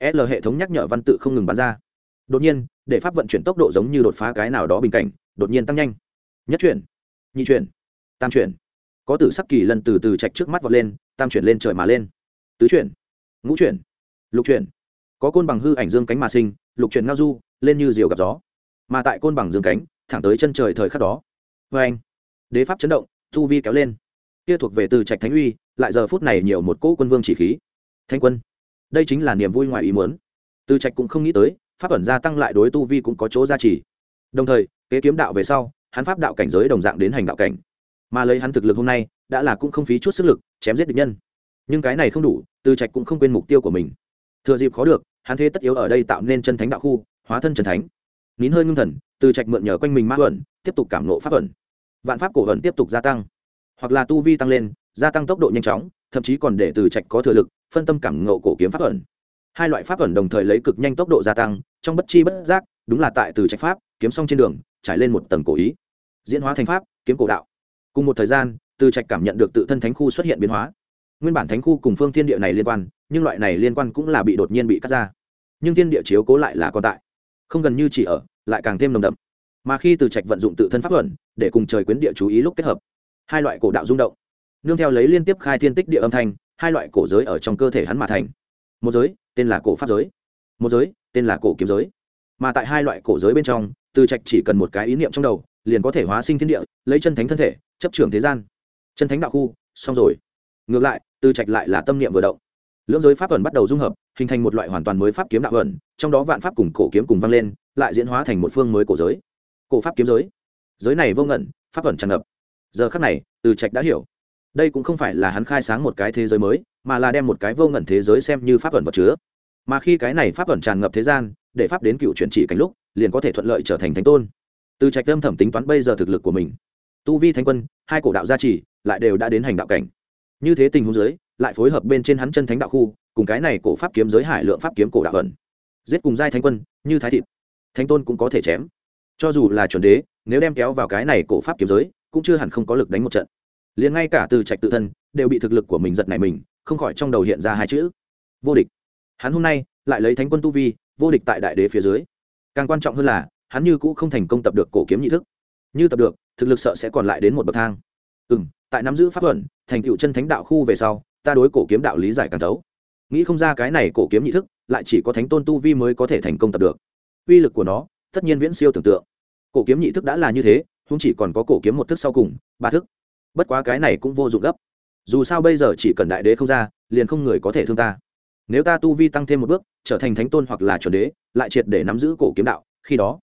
L hệ thống nhắc nhở văn tự không ngừng bắn ra. Đột nhiên, để pháp vận chuyển tốc độ giống như đột phá cái nào đó bình cảnh, đột nhiên tăng nhanh. Nhất chuyển, nhị chuyển, tam chuyển. Có tử sắc kỳ lần từ từ trạch trước mắt vọt lên, tam chuyển lên trời mà lên. Tứ chuyển, ngũ chuyển, lục chuyển có côn bằng hư ảnh dương cánh mà sinh, lục truyền ngao du, lên như diều gặp gió. Mà tại côn bằng dương cánh, thẳng tới chân trời thời khắc đó. Vê anh, đế pháp chấn động thu vi kéo lên. Kia thuộc về từ trạch thánh uy, lại giờ phút này nhiều một cỗ quân vương chỉ khí. Thanh quân, đây chính là niềm vui ngoài ý muốn. Từ trạch cũng không nghĩ tới, pháp ẩn gia tăng lại đối tu vi cũng có chỗ gia trì. Đồng thời, kế kiếm đạo về sau, hắn pháp đạo cảnh giới đồng dạng đến hành đạo cảnh. Mà lấy hắn thực lực hôm nay, đã là cũng không phí chút sức lực, chém giết địch nhân. Nhưng cái này không đủ, từ trạch cũng không quên mục tiêu của mình. Thừa dịp khó được hắn thế tất yếu ở đây tạo nên chân thánh đạo khu, hóa thân chân thánh. Nín hơi ngưng thần, từ trạch mượn nhờ quanh mình ma ẩn, tiếp tục cảm nộ pháp ẩn. Vạn pháp cổ ẩn tiếp tục gia tăng. Hoặc là tu vi tăng lên, gia tăng tốc độ nhanh chóng, thậm chí còn để từ trạch có thừa lực, phân tâm cảm ngộ cổ kiếm pháp ẩn. Hai loại pháp ẩn đồng thời lấy cực nhanh tốc độ gia tăng, trong bất chi bất giác, đúng là tại từ trạch pháp, kiếm xong trên đường, trải lên một tầng cổ ý. Diễn hóa thành pháp, kiếm cổ đạo. Cùng một thời gian, từ trạch cảm nhận được tự thân thánh khu xuất hiện biến hóa. Nguyên bản thánh khu cùng phương thiên địa này liên quan nhưng loại này liên quan cũng là bị đột nhiên bị cắt ra. Nhưng thiên địa chiếu cố lại là còn tại. Không gần như chỉ ở, lại càng thêm nồng đậm. Mà khi từ trạch vận dụng tự thân pháp luận, để cùng trời quyến địa chú ý lúc kết hợp, hai loại cổ đạo rung động. Nương theo lấy liên tiếp khai thiên tích địa âm thanh, hai loại cổ giới ở trong cơ thể hắn mà thành. Một giới, tên là cổ pháp giới. Một giới, tên là cổ kiếm giới. Mà tại hai loại cổ giới bên trong, từ trạch chỉ cần một cái ý niệm trong đầu, liền có thể hóa sinh thiên địa, lấy chân thánh thân thể, chấp trưởng thế gian. Chân thánh đạo khu, xong rồi. Ngược lại, từ trạch lại là tâm niệm vừa động lưỡng giới pháp ẩn bắt đầu dung hợp, hình thành một loại hoàn toàn mới pháp kiếm đạo ẩn, trong đó vạn pháp cùng cổ kiếm cùng vang lên, lại diễn hóa thành một phương mới cổ giới. Cổ pháp kiếm giới. Giới này vô ngẩn, pháp ẩn tràn ngập. Giờ khắc này, từ trạch đã hiểu. Đây cũng không phải là hắn khai sáng một cái thế giới mới, mà là đem một cái vô ngẩn thế giới xem như pháp ẩn vật chứa. Mà khi cái này pháp ẩn tràn ngập thế gian, để pháp đến cựu chuyển chỉ cảnh lúc, liền có thể thuận lợi trở thành thánh tôn. Từ trạch âm thẩm tính toán bây giờ thực lực của mình. Tu vi thánh quân, hai cổ đạo gia trì, lại đều đã đến hành đạo cảnh. Như thế tình huống giới lại phối hợp bên trên hắn chân thánh đạo khu, cùng cái này cổ pháp kiếm giới hải lượng pháp kiếm cổ đạo ẩn. Giết cùng giai thánh quân, như thái thịt. Thánh tôn cũng có thể chém. Cho dù là chuẩn đế, nếu đem kéo vào cái này cổ pháp kiếm giới, cũng chưa hẳn không có lực đánh một trận. Liền ngay cả từ trạch tự thân, đều bị thực lực của mình giật này mình, không khỏi trong đầu hiện ra hai chữ. Vô địch. Hắn hôm nay, lại lấy thánh quân tu vi, vô địch tại đại đế phía dưới. Càng quan trọng hơn là, hắn như cũ không thành công tập được cổ kiếm nhị thức. Như tập được, thực lực sợ sẽ còn lại đến một bậc thang. Ừ m tại nắm giữ pháp luận, thành tựu chân thánh đạo khu về sau ta đối cổ kiếm đạo lý giải càng thấu. Nghĩ không ra cái này cổ kiếm nhị thức, lại chỉ có thánh tôn tu vi mới có thể thành công tập được. Uy lực của nó, tất nhiên viễn siêu tưởng tượng. Cổ kiếm nhị thức đã là như thế không chỉ còn có cổ kiếm một thức sau cùng, ba thức. Bất quá cái này cũng vô dụng gấp. Dù sao bây giờ chỉ cần đại đế không ra, liền không người có thể thương ta. Nếu ta tu vi tăng thêm một bước, trở thành thánh tôn hoặc là chuẩn đế, lại triệt để nắm giữ cổ kiếm đạo, khi đó,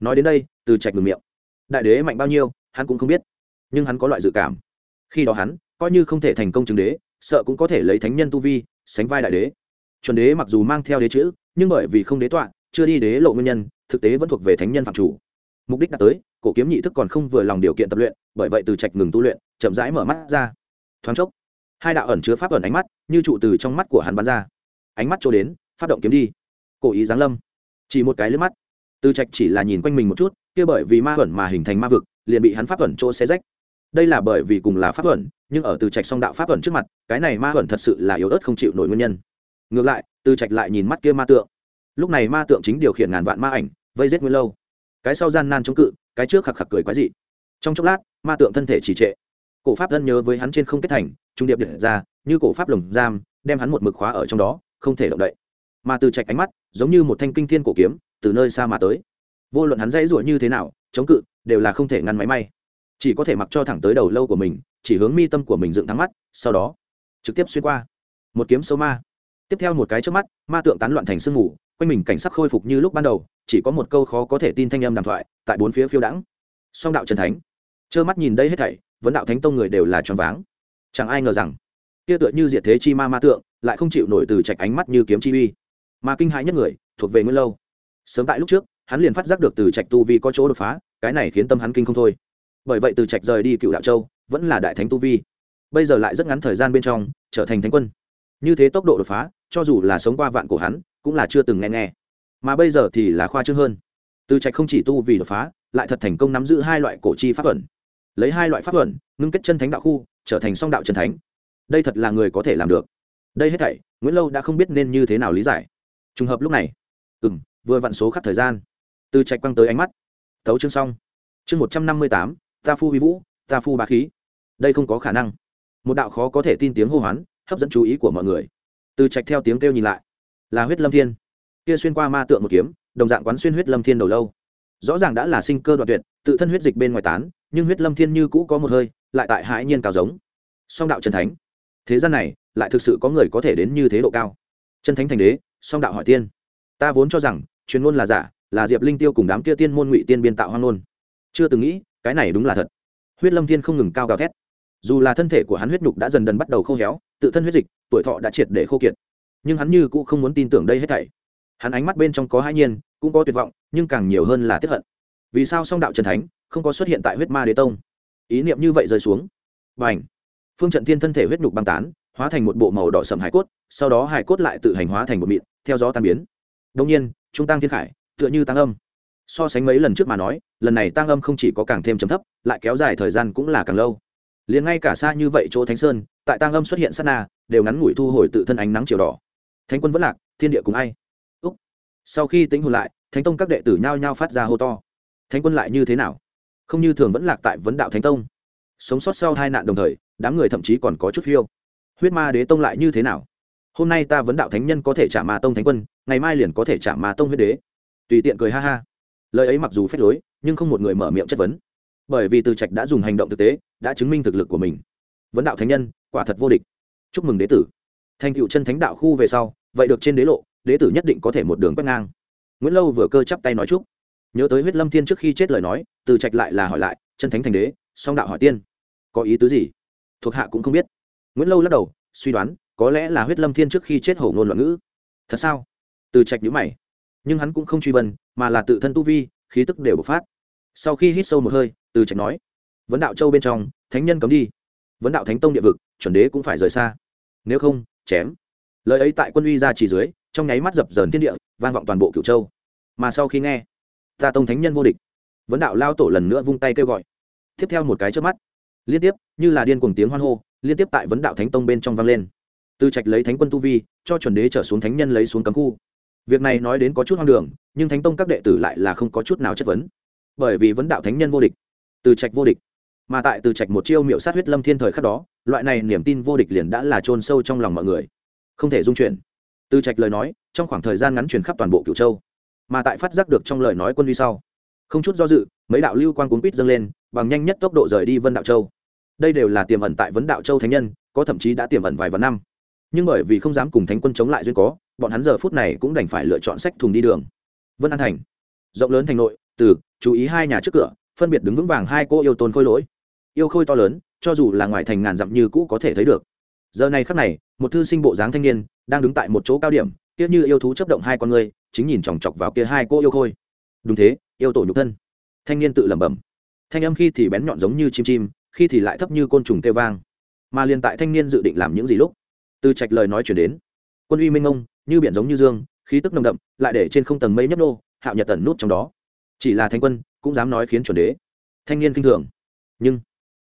nói đến đây, từ trạch ngừng miệng. Đại đế mạnh bao nhiêu, hắn cũng không biết, nhưng hắn có loại dự cảm. Khi đó hắn, coi như không thể thành công chứng đế sợ cũng có thể lấy thánh nhân tu vi, sánh vai đại đế. Chuẩn đế mặc dù mang theo đế chữ, nhưng bởi vì không đế tọa, chưa đi đế lộ nguyên nhân, thực tế vẫn thuộc về thánh nhân phạm chủ. Mục đích đã tới, cổ kiếm nhị thức còn không vừa lòng điều kiện tập luyện, bởi vậy từ trạch ngừng tu luyện, chậm rãi mở mắt ra. Thoáng chốc, hai đạo ẩn chứa pháp ẩn ánh mắt, như trụ từ trong mắt của hắn bắn ra. Ánh mắt trôi đến phát động kiếm đi. Cổ ý giáng lâm. Chỉ một cái lướt mắt. Từ trạch chỉ là nhìn quanh mình một chút, kia bởi vì ma ẩn mà hình thành ma vực, liền bị hắn pháp ẩn chỗ xé rách. Đây là bởi vì cùng là pháp ẩn nhưng ở từ trạch song đạo pháp ẩn trước mặt, cái này ma ẩn thật sự là yếu ớt không chịu nổi nguyên nhân. Ngược lại, từ trạch lại nhìn mắt kia ma tượng. Lúc này ma tượng chính điều khiển ngàn vạn ma ảnh, vây giết nguyên lâu. Cái sau gian nan chống cự, cái trước khạc khạc cười quái dị. Trong chốc lát, ma tượng thân thể trì trệ. Cổ pháp thân nhớ với hắn trên không kết thành, trung điệp điện ra, như cổ pháp lồng giam, đem hắn một mực khóa ở trong đó, không thể động đậy. Mà từ trạch ánh mắt, giống như một thanh kinh thiên cổ kiếm, từ nơi xa mà tới. Vô luận hắn dãy rủa như thế nào, chống cự, đều là không thể ngăn máy may chỉ có thể mặc cho thẳng tới đầu lâu của mình, chỉ hướng mi tâm của mình dựng thắng mắt, sau đó, trực tiếp xuyên qua. Một kiếm sâu ma. Tiếp theo một cái trước mắt, ma tượng tán loạn thành sương mù, quanh mình cảnh sắc khôi phục như lúc ban đầu, chỉ có một câu khó có thể tin thanh âm đàm thoại, tại bốn phía phiêu đãng. Song đạo trần thánh. Trơ mắt nhìn đây hết thảy, vấn đạo thánh tông người đều là tròn váng. Chẳng ai ngờ rằng, kia tựa như diệt thế chi ma ma tượng, lại không chịu nổi từ trạch ánh mắt như kiếm chi uy. Mà kinh hãi nhất người, thuộc về nguyên lâu. Sớm tại lúc trước, hắn liền phát giác được từ trạch tu vi có chỗ đột phá, cái này khiến tâm hắn kinh không thôi bởi vậy từ trạch rời đi cựu đạo châu vẫn là đại thánh tu vi. Bây giờ lại rất ngắn thời gian bên trong, trở thành thánh quân. Như thế tốc độ đột phá, cho dù là sống qua vạn của hắn, cũng là chưa từng nghe nghe. Mà bây giờ thì là khoa trương hơn. Từ trạch không chỉ tu vì đột phá, lại thật thành công nắm giữ hai loại cổ chi pháp ẩn lấy hai loại pháp ẩn ngưng kết chân thánh đạo khu, trở thành song đạo chân thánh. Đây thật là người có thể làm được. Đây hết thảy, nguyễn lâu đã không biết nên như thế nào lý giải. Trùng hợp lúc này. Ừ m vừa vặn số khắc thời gian. Từ trạch quăng tới ánh mắt. Tấu chương xong. Chương một trăm năm mươi tám ta phu huy vũ, ta phu bá khí. Đây không có khả năng. Một đạo khó có thể tin tiếng hô hoán, hấp dẫn chú ý của mọi người. Từ trạch theo tiếng kêu nhìn lại, là huyết lâm thiên. Kia xuyên qua ma tượng một kiếm, đồng dạng quán xuyên huyết lâm thiên đầu lâu. Rõ ràng đã là sinh cơ đoạn tuyệt, tự thân huyết dịch bên ngoài tán, nhưng huyết lâm thiên như cũ có một hơi, lại tại hãi nhiên cao giống. Song đạo trần thánh. Thế gian này, lại thực sự có người có thể đến như thế độ cao. Chân thánh thành đế, song đạo hỏi tiên. Ta vốn cho rằng chuyên môn là giả, là diệp linh tiêu cùng đám kia tiên môn ngụy tiên biên tạo hoang ngôn. Chưa từng nghĩ cái này đúng là thật. Huyết lâm thiên không ngừng cao cao thét. Dù là thân thể của hắn huyết nhục đã dần dần bắt đầu khô héo, tự thân huyết dịch, tuổi thọ đã triệt để khô kiệt. Nhưng hắn như cũng không muốn tin tưởng đây hết thảy. Hắn ánh mắt bên trong có hai nhiên, cũng có tuyệt vọng, nhưng càng nhiều hơn là tiếp hận. Vì sao song đạo trần thánh không có xuất hiện tại huyết ma đế tông? Ý niệm như vậy rơi xuống. Và ảnh phương trận thiên thân thể huyết nhục băng tán, hóa thành một bộ màu đỏ sầm hải cốt, sau đó hải cốt lại tự hành hóa thành một mịn, theo gió tan biến. Đông nhiên, trung tăng thiên khải, tựa như tăng âm so sánh mấy lần trước mà nói, lần này tăng âm không chỉ có càng thêm chấm thấp, lại kéo dài thời gian cũng là càng lâu. Liền ngay cả xa như vậy chỗ thánh sơn, tại tăng âm xuất hiện sát na, đều ngắn ngủi thu hồi tự thân ánh nắng chiều đỏ. Thánh quân vẫn lạc, thiên địa cùng ai? Úc. Sau khi tính hồn lại, thánh tông các đệ tử nhao nhao phát ra hô to. Thánh quân lại như thế nào? Không như thường vẫn lạc tại vấn đạo thánh tông. Sống sót sau hai nạn đồng thời, đám người thậm chí còn có chút phiêu. Huyết ma đế tông lại như thế nào? Hôm nay ta vấn đạo thánh nhân có thể trả ma tông thánh quân, ngày mai liền có thể trả ma tông huyết đế. Tùy tiện cười ha ha lời ấy mặc dù phép lối, nhưng không một người mở miệng chất vấn. Bởi vì từ trạch đã dùng hành động thực tế, đã chứng minh thực lực của mình. Vấn đạo thánh nhân, quả thật vô địch. Chúc mừng đế tử. Thành cựu chân thánh đạo khu về sau, vậy được trên đế lộ, đế tử nhất định có thể một đường quét ngang. Nguyễn lâu vừa cơ chắp tay nói chúc. Nhớ tới huyết lâm thiên trước khi chết lời nói, từ trạch lại là hỏi lại, chân thánh thành đế, song đạo hỏi tiên. Có ý tứ gì? Thuộc hạ cũng không biết. Nguyễn lâu lắc đầu, suy đoán, có lẽ là huyết lâm thiên trước khi chết hổ ngôn loạn ngữ. Thật sao? Từ trạch nhữ mày nhưng hắn cũng không truy vấn mà là tự thân tu vi, khí tức đều bộc phát. Sau khi hít sâu một hơi, từ trạch nói, vấn đạo châu bên trong, thánh nhân cấm đi. Vấn đạo thánh tông địa vực, chuẩn đế cũng phải rời xa. Nếu không, chém. Lời ấy tại quân uy ra chỉ dưới, trong nháy mắt dập dờn thiên địa, vang vọng toàn bộ cửu châu. Mà sau khi nghe, ta tông thánh nhân vô địch. Vấn đạo lao tổ lần nữa vung tay kêu gọi. Tiếp theo một cái trước mắt, liên tiếp, như là điên cuồng tiếng hoan hô, liên tiếp tại vấn đạo thánh tông bên trong vang lên. Từ trạch lấy thánh quân tu vi, cho chuẩn đế trở xuống thánh nhân lấy xuống cấm khu việc này nói đến có chút hoang đường, nhưng thánh tông các đệ tử lại là không có chút nào chất vấn. Bởi vì vấn đạo thánh nhân vô địch, từ trạch vô địch, mà tại từ trạch một chiêu miệu sát huyết lâm thiên thời khắc đó, loại này niềm tin vô địch liền đã là trôn sâu trong lòng mọi người. Không thể dung chuyển. Từ trạch lời nói, trong khoảng thời gian ngắn truyền khắp toàn bộ cửu châu, mà tại phát giác được trong lời nói quân uy sau, không chút do dự, mấy đạo lưu quan cuốn quýt dâng lên, bằng nhanh nhất tốc độ rời đi vân đạo châu. Đây đều là tiềm ẩn tại vấn đạo châu thánh nhân, có thậm chí đã tiềm ẩn vài vạn năm nhưng bởi vì không dám cùng thánh quân chống lại duyên có, bọn hắn giờ phút này cũng đành phải lựa chọn sách thùng đi đường. Vân an thành. Rộng lớn thành nội, từ, chú ý hai nhà trước cửa, phân biệt đứng vững vàng hai cô yêu tôn khôi lỗi. Yêu khôi to lớn, cho dù là ngoài thành ngàn dặm như cũ có thể thấy được. Giờ này khắc này, một thư sinh bộ dáng thanh niên, đang đứng tại một chỗ cao điểm, kia như yêu thú chấp động hai con người, chính nhìn chòng chọc vào kia hai cô yêu khôi. Đúng thế, yêu tổ nhục thân. Thanh niên tự lẩm bẩm. Thanh âm khi thì bén nhọn giống như chim chim, khi thì lại thấp như côn trùng kêu vang. Mà liền tại thanh niên dự định làm những gì lúc từ trạch lời nói chuyển đến. Quân uy minh ông như biển giống như dương, khí tức nồng đậm, lại để trên không tầng mây nhấp nô, hạo nhật tẩn nút trong đó. Chỉ là thanh quân, cũng dám nói khiến chuẩn đế. Thanh niên kinh thường. Nhưng,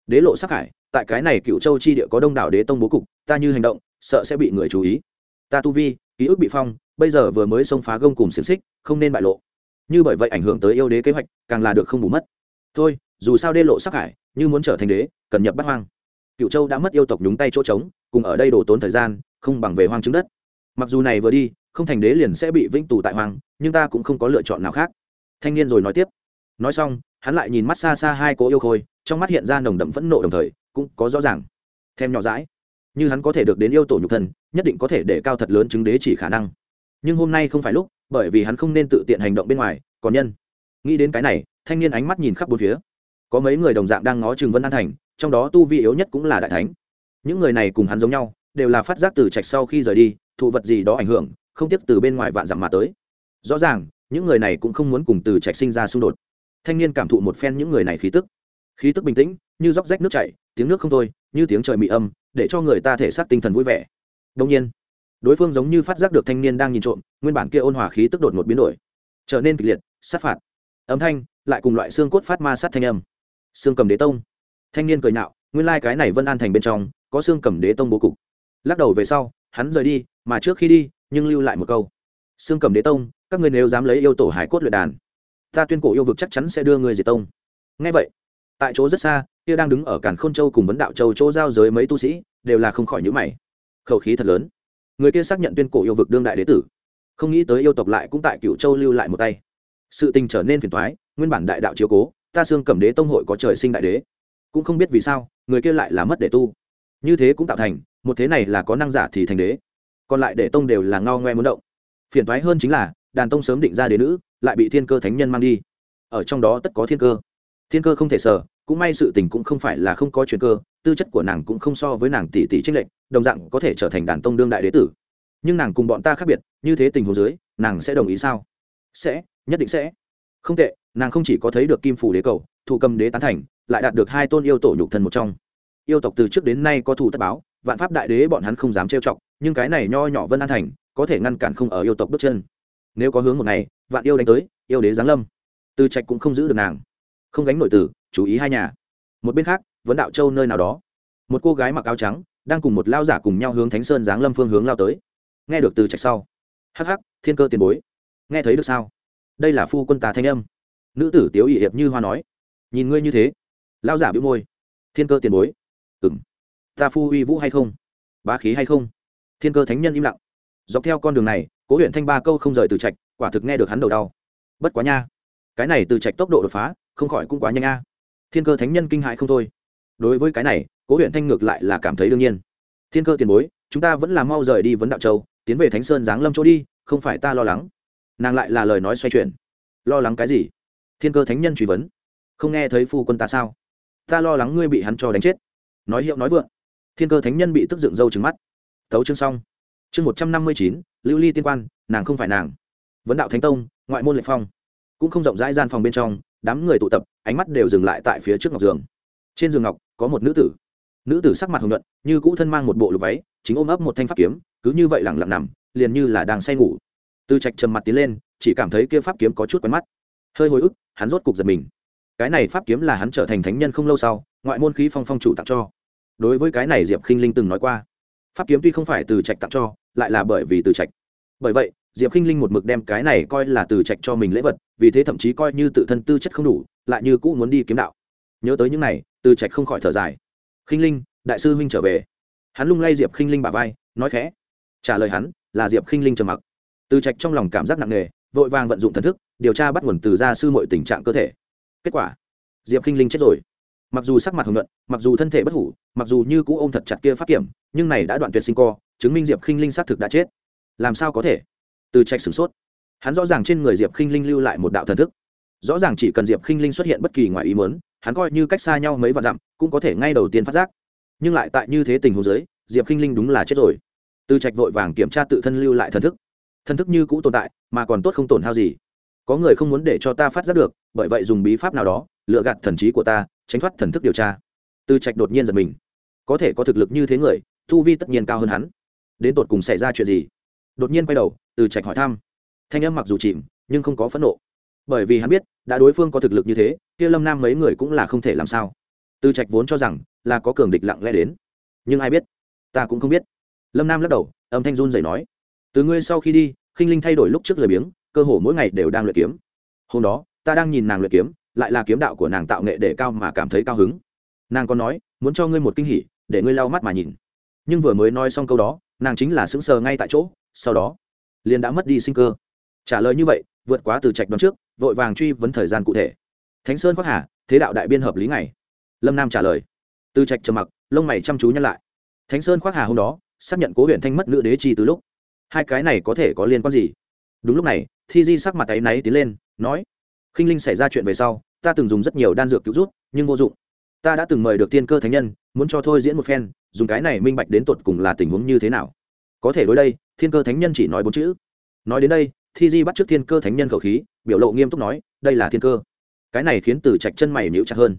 đế lộ sắc hải, tại cái này cựu châu chi địa có đông đảo đế tông bố cục, ta như hành động, sợ sẽ bị người chú ý. Ta tu vi, ký ức bị phong, bây giờ vừa mới xông phá gông cùng xiềng xích, không nên bại lộ. Như bởi vậy ảnh hưởng tới yêu đế kế hoạch, càng là được không bù mất. Thôi, dù sao đê lộ sắc hải, như muốn trở thành đế, cần nhập bắt hoang. Cựu châu đã mất yêu tộc nhúng tay chỗ trống cùng ở đây đổ tốn thời gian, không bằng về hoang trứng đất. Mặc dù này vừa đi, không thành đế liền sẽ bị vĩnh tù tại hoang, nhưng ta cũng không có lựa chọn nào khác. Thanh niên rồi nói tiếp. Nói xong, hắn lại nhìn mắt xa xa hai cỗ yêu khôi, trong mắt hiện ra nồng đậm phẫn nộ đồng thời, cũng có rõ ràng. Thêm nhỏ rãi như hắn có thể được đến yêu tổ nhục thần nhất định có thể để cao thật lớn chứng đế chỉ khả năng. Nhưng hôm nay không phải lúc, bởi vì hắn không nên tự tiện hành động bên ngoài, còn nhân. Nghĩ đến cái này, thanh niên ánh mắt nhìn khắp bốn phía. Có mấy người đồng dạng đang ngó trường vân an thành, trong đó tu vi yếu nhất cũng là đại thánh những người này cùng hắn giống nhau, đều là phát giác từ trạch sau khi rời đi, thụ vật gì đó ảnh hưởng, không tiếc từ bên ngoài vạn dặm mà tới. Rõ ràng, những người này cũng không muốn cùng từ trạch sinh ra xung đột. Thanh niên cảm thụ một phen những người này khí tức. Khí tức bình tĩnh, như róc rách nước chảy, tiếng nước không thôi, như tiếng trời mị âm, để cho người ta thể xác tinh thần vui vẻ. Đông nhiên, đối phương giống như phát giác được thanh niên đang nhìn trộm, nguyên bản kia ôn hòa khí tức đột ngột biến đổi, trở nên kịch liệt, sát phạt. Âm thanh, lại cùng loại xương cốt phát ma sát thanh âm. Xương cầm đế tông. Thanh niên cười nhạo, nguyên lai、like、cái này vân an thành bên trong có xương cầm đế tông bố cục. Lắc đầu về sau, hắn rời đi, mà trước khi đi, nhưng lưu lại một câu. Xương cầm đế tông, các người nếu dám lấy yêu tổ hải cốt luyện đàn, ta tuyên cổ yêu vực chắc chắn sẽ đưa người diệt tông. Ngay vậy, tại chỗ rất xa, kia đang đứng ở cản khôn châu cùng vấn đạo châu chỗ giao giới mấy tu sĩ, đều là không khỏi nhữ mày. Khẩu khí thật lớn. Người kia xác nhận tuyên cổ yêu vực đương đại đế tử. Không nghĩ tới yêu tộc lại cũng tại cựu châu lưu lại một tay. Sự tình trở nên phiền thoái nguyên bản đại đạo chiếu cố, ta xương cầm đế tông hội có trời sinh đại đế. Cũng không biết vì sao, người kia lại là mất để tu như thế cũng tạo thành, một thế này là có năng giả thì thành đế. Còn lại để tông đều là ngao ngoe muốn động. Phiền thoái hơn chính là, đàn tông sớm định ra đế nữ, lại bị thiên cơ thánh nhân mang đi. Ở trong đó tất có thiên cơ. Thiên cơ không thể sờ cũng may sự tình cũng không phải là không có chuyện cơ, tư chất của nàng cũng không so với nàng tỷ tỷ trinh lệnh đồng dạng có thể trở thành đàn tông đương đại đế tử. Nhưng nàng cùng bọn ta khác biệt, như thế tình huống dưới, nàng sẽ đồng ý sao? Sẽ, nhất định sẽ. Không tệ, nàng không chỉ có thấy được kim phủ đế cầu thủ cầm đế tán thành, lại đạt được hai tôn yêu tổ nhục thần một trong yêu tộc từ trước đến nay có thủ tất báo, vạn pháp đại đế bọn hắn không dám trêu chọc, nhưng cái này nho nhỏ vân an thành, có thể ngăn cản không ở yêu tộc bước chân. Nếu có hướng một ngày, vạn yêu đánh tới, yêu đế giáng lâm. Từ trạch cũng không giữ được nàng. Không gánh nội tử chú ý hai nhà. Một bên khác vấn đạo châu nơi nào đó. Một cô gái mặc áo trắng, đang cùng một lao giả cùng nhau hướng thánh sơn giáng lâm phương hướng lao tới. Nghe được từ trạch sau. Hắc hắc, thiên cơ tiền bối. Nghe thấy được sao? Đây là phu quân tà thanh âm. Nữ tử tiếu ỵ hiệp như hoa nói. Nhìn ngươi như thế, lao giả bĩu môi. Thiên cơ tiền bối ừng ta phu uy vũ hay không? Bá khí hay không? Thiên cơ thánh nhân im lặng. Dọc theo con đường này, cố huyện thanh ba câu không rời từ trạch, quả thực nghe được hắn đầu đau. Bất quá nha, cái này từ trạch tốc độ đột phá, không khỏi cũng quá nhanh a. Thiên cơ thánh nhân kinh hại không thôi. Đối với cái này, cố huyện thanh ngược lại là cảm thấy đương nhiên. Thiên cơ tiền bối, chúng ta vẫn là mau rời đi vấn đạo châu, tiến về thánh sơn giáng lâm chỗ đi, không phải ta lo lắng. Nàng lại là lời nói xoay chuyển. Lo lắng cái gì? Thiên cơ thánh nhân truy vấn. Không nghe thấy phu quân ta sao? Ta lo lắng ngươi bị hắn cho đánh chết nói hiệu nói vượng. Thiên cơ thánh nhân bị tức dựng râu trứng mắt. Tấu chương xong. Chương một trăm năm mươi chín, lưu ly tiên quan, nàng không phải nàng. Vấn đạo thánh tông, ngoại môn lệ phong. Cũng không rộng rãi gian phòng bên trong, đám người tụ tập, ánh mắt đều dừng lại tại phía trước ngọc giường. Trên giường ngọc, có một nữ tử. Nữ tử sắc mặt hồng nhuận, như cũ thân mang một bộ lục váy, chính ôm ấp một thanh pháp kiếm, cứ như vậy lẳng lặng nằm, liền như là đang say ngủ. Tư trạch trầm mặt tiến lên, chỉ cảm thấy kia pháp kiếm có chút quen mắt. Hơi hồi ức, hắn rốt cục giật mình cái này pháp kiếm là hắn trở thành thánh nhân không lâu sau, ngoại môn khí phong phong chủ tặng cho. Đối với cái này diệp khinh linh từng nói qua, pháp kiếm tuy không phải từ trạch tặng cho, lại là bởi vì từ trạch. Bởi vậy, diệp khinh linh một mực đem cái này coi là từ trạch cho mình lễ vật, vì thế thậm chí coi như tự thân tư chất không đủ, lại như cũ muốn đi kiếm đạo. Nhớ tới những này, từ trạch không khỏi thở dài. Khinh linh, đại sư huynh trở về. Hắn lung lay diệp khinh linh bà vai, nói khẽ. Trả lời hắn, là diệp khinh linh trầm mặc. Từ trạch trong lòng cảm giác nặng nề, vội vàng vận dụng thần thức, điều tra bắt nguồn từ gia sư mọi tình trạng cơ thể kết quả. Diệp khinh linh chết rồi. Mặc dù sắc mặt hồng nhuận, mặc dù thân thể bất hủ, mặc dù như cũ ôm thật chặt kia pháp kiểm, nhưng này đã đoạn tuyệt sinh co, chứng minh diệp khinh linh xác thực đã chết. Làm sao có thể? Từ trạch sửng sốt. Hắn rõ ràng trên người diệp khinh linh lưu lại một đạo thần thức. Rõ ràng chỉ cần diệp khinh linh xuất hiện bất kỳ ngoài ý muốn, hắn coi như cách xa nhau mấy vạn dặm, cũng có thể ngay đầu tiên phát giác. Nhưng lại tại như thế tình huống giới diệp khinh linh đúng là chết rồi. Từ trạch vội vàng kiểm tra tự thân lưu lại thần thức. Thần thức như cũ tồn tại, mà còn tốt không tổn hao gì có người không muốn để cho ta phát giác được, bởi vậy dùng bí pháp nào đó lựa gạt thần trí của ta, tránh thoát thần thức điều tra. Từ trạch đột nhiên giật mình. Có thể có thực lực như thế người thu vi tất nhiên cao hơn hắn. Đến tột cùng xảy ra chuyện gì? Đột nhiên quay đầu từ trạch hỏi thăm. Thanh âm mặc dù chìm, nhưng không có phẫn nộ. Bởi vì hắn biết, đã đối phương có thực lực như thế, kia lâm nam mấy người cũng là không thể làm sao. Từ trạch vốn cho rằng là có cường địch lặng lẽ đến. Nhưng ai biết? Ta cũng không biết. Lâm nam lắc đầu, âm thanh run dậy nói. Từ ngươi sau khi đi, khinh linh thay đổi lúc trước lời biếng cơ hồ mỗi ngày đều đang luyện kiếm. Hôm đó, ta đang nhìn nàng luyện kiếm, lại là kiếm đạo của nàng tạo nghệ để cao mà cảm thấy cao hứng. Nàng còn nói, muốn cho ngươi một kinh hỉ, để ngươi lau mắt mà nhìn. Nhưng vừa mới nói xong câu đó, nàng chính là sững sờ ngay tại chỗ, sau đó, liền đã mất đi sinh cơ. Trả lời như vậy, vượt quá từ trạch đoán trước, vội vàng truy vấn thời gian cụ thể. Thánh sơn khoác hà, thế đạo đại biên hợp lý ngày. Lâm nam trả lời. Từ trạch trầm mặc, lông mày chăm chú nhắc lại. Thánh sơn khoác hà hôm đó, xác nhận cố huyện thanh mất nữ đế chi từ lúc. Hai cái này có thể có liên quan gì? Đúng lúc này, thi di sắc mặt áy náy tiến lên, nói, khinh linh xảy ra chuyện về sau, ta từng dùng rất nhiều đan dược cứu rút nhưng vô dụng. Ta đã từng mời được tiên cơ thánh nhân, muốn cho thôi diễn một phen, dùng cái này minh bạch đến tột cùng là tình huống như thế nào. Có thể đối đây, thiên cơ thánh nhân chỉ nói bốn chữ. Nói đến đây, thi di bắt trước thiên cơ thánh nhân khẩu khí, biểu lộ nghiêm túc nói, đây là thiên cơ. Cái này khiến từ trạch chân mày níu chặt hơn.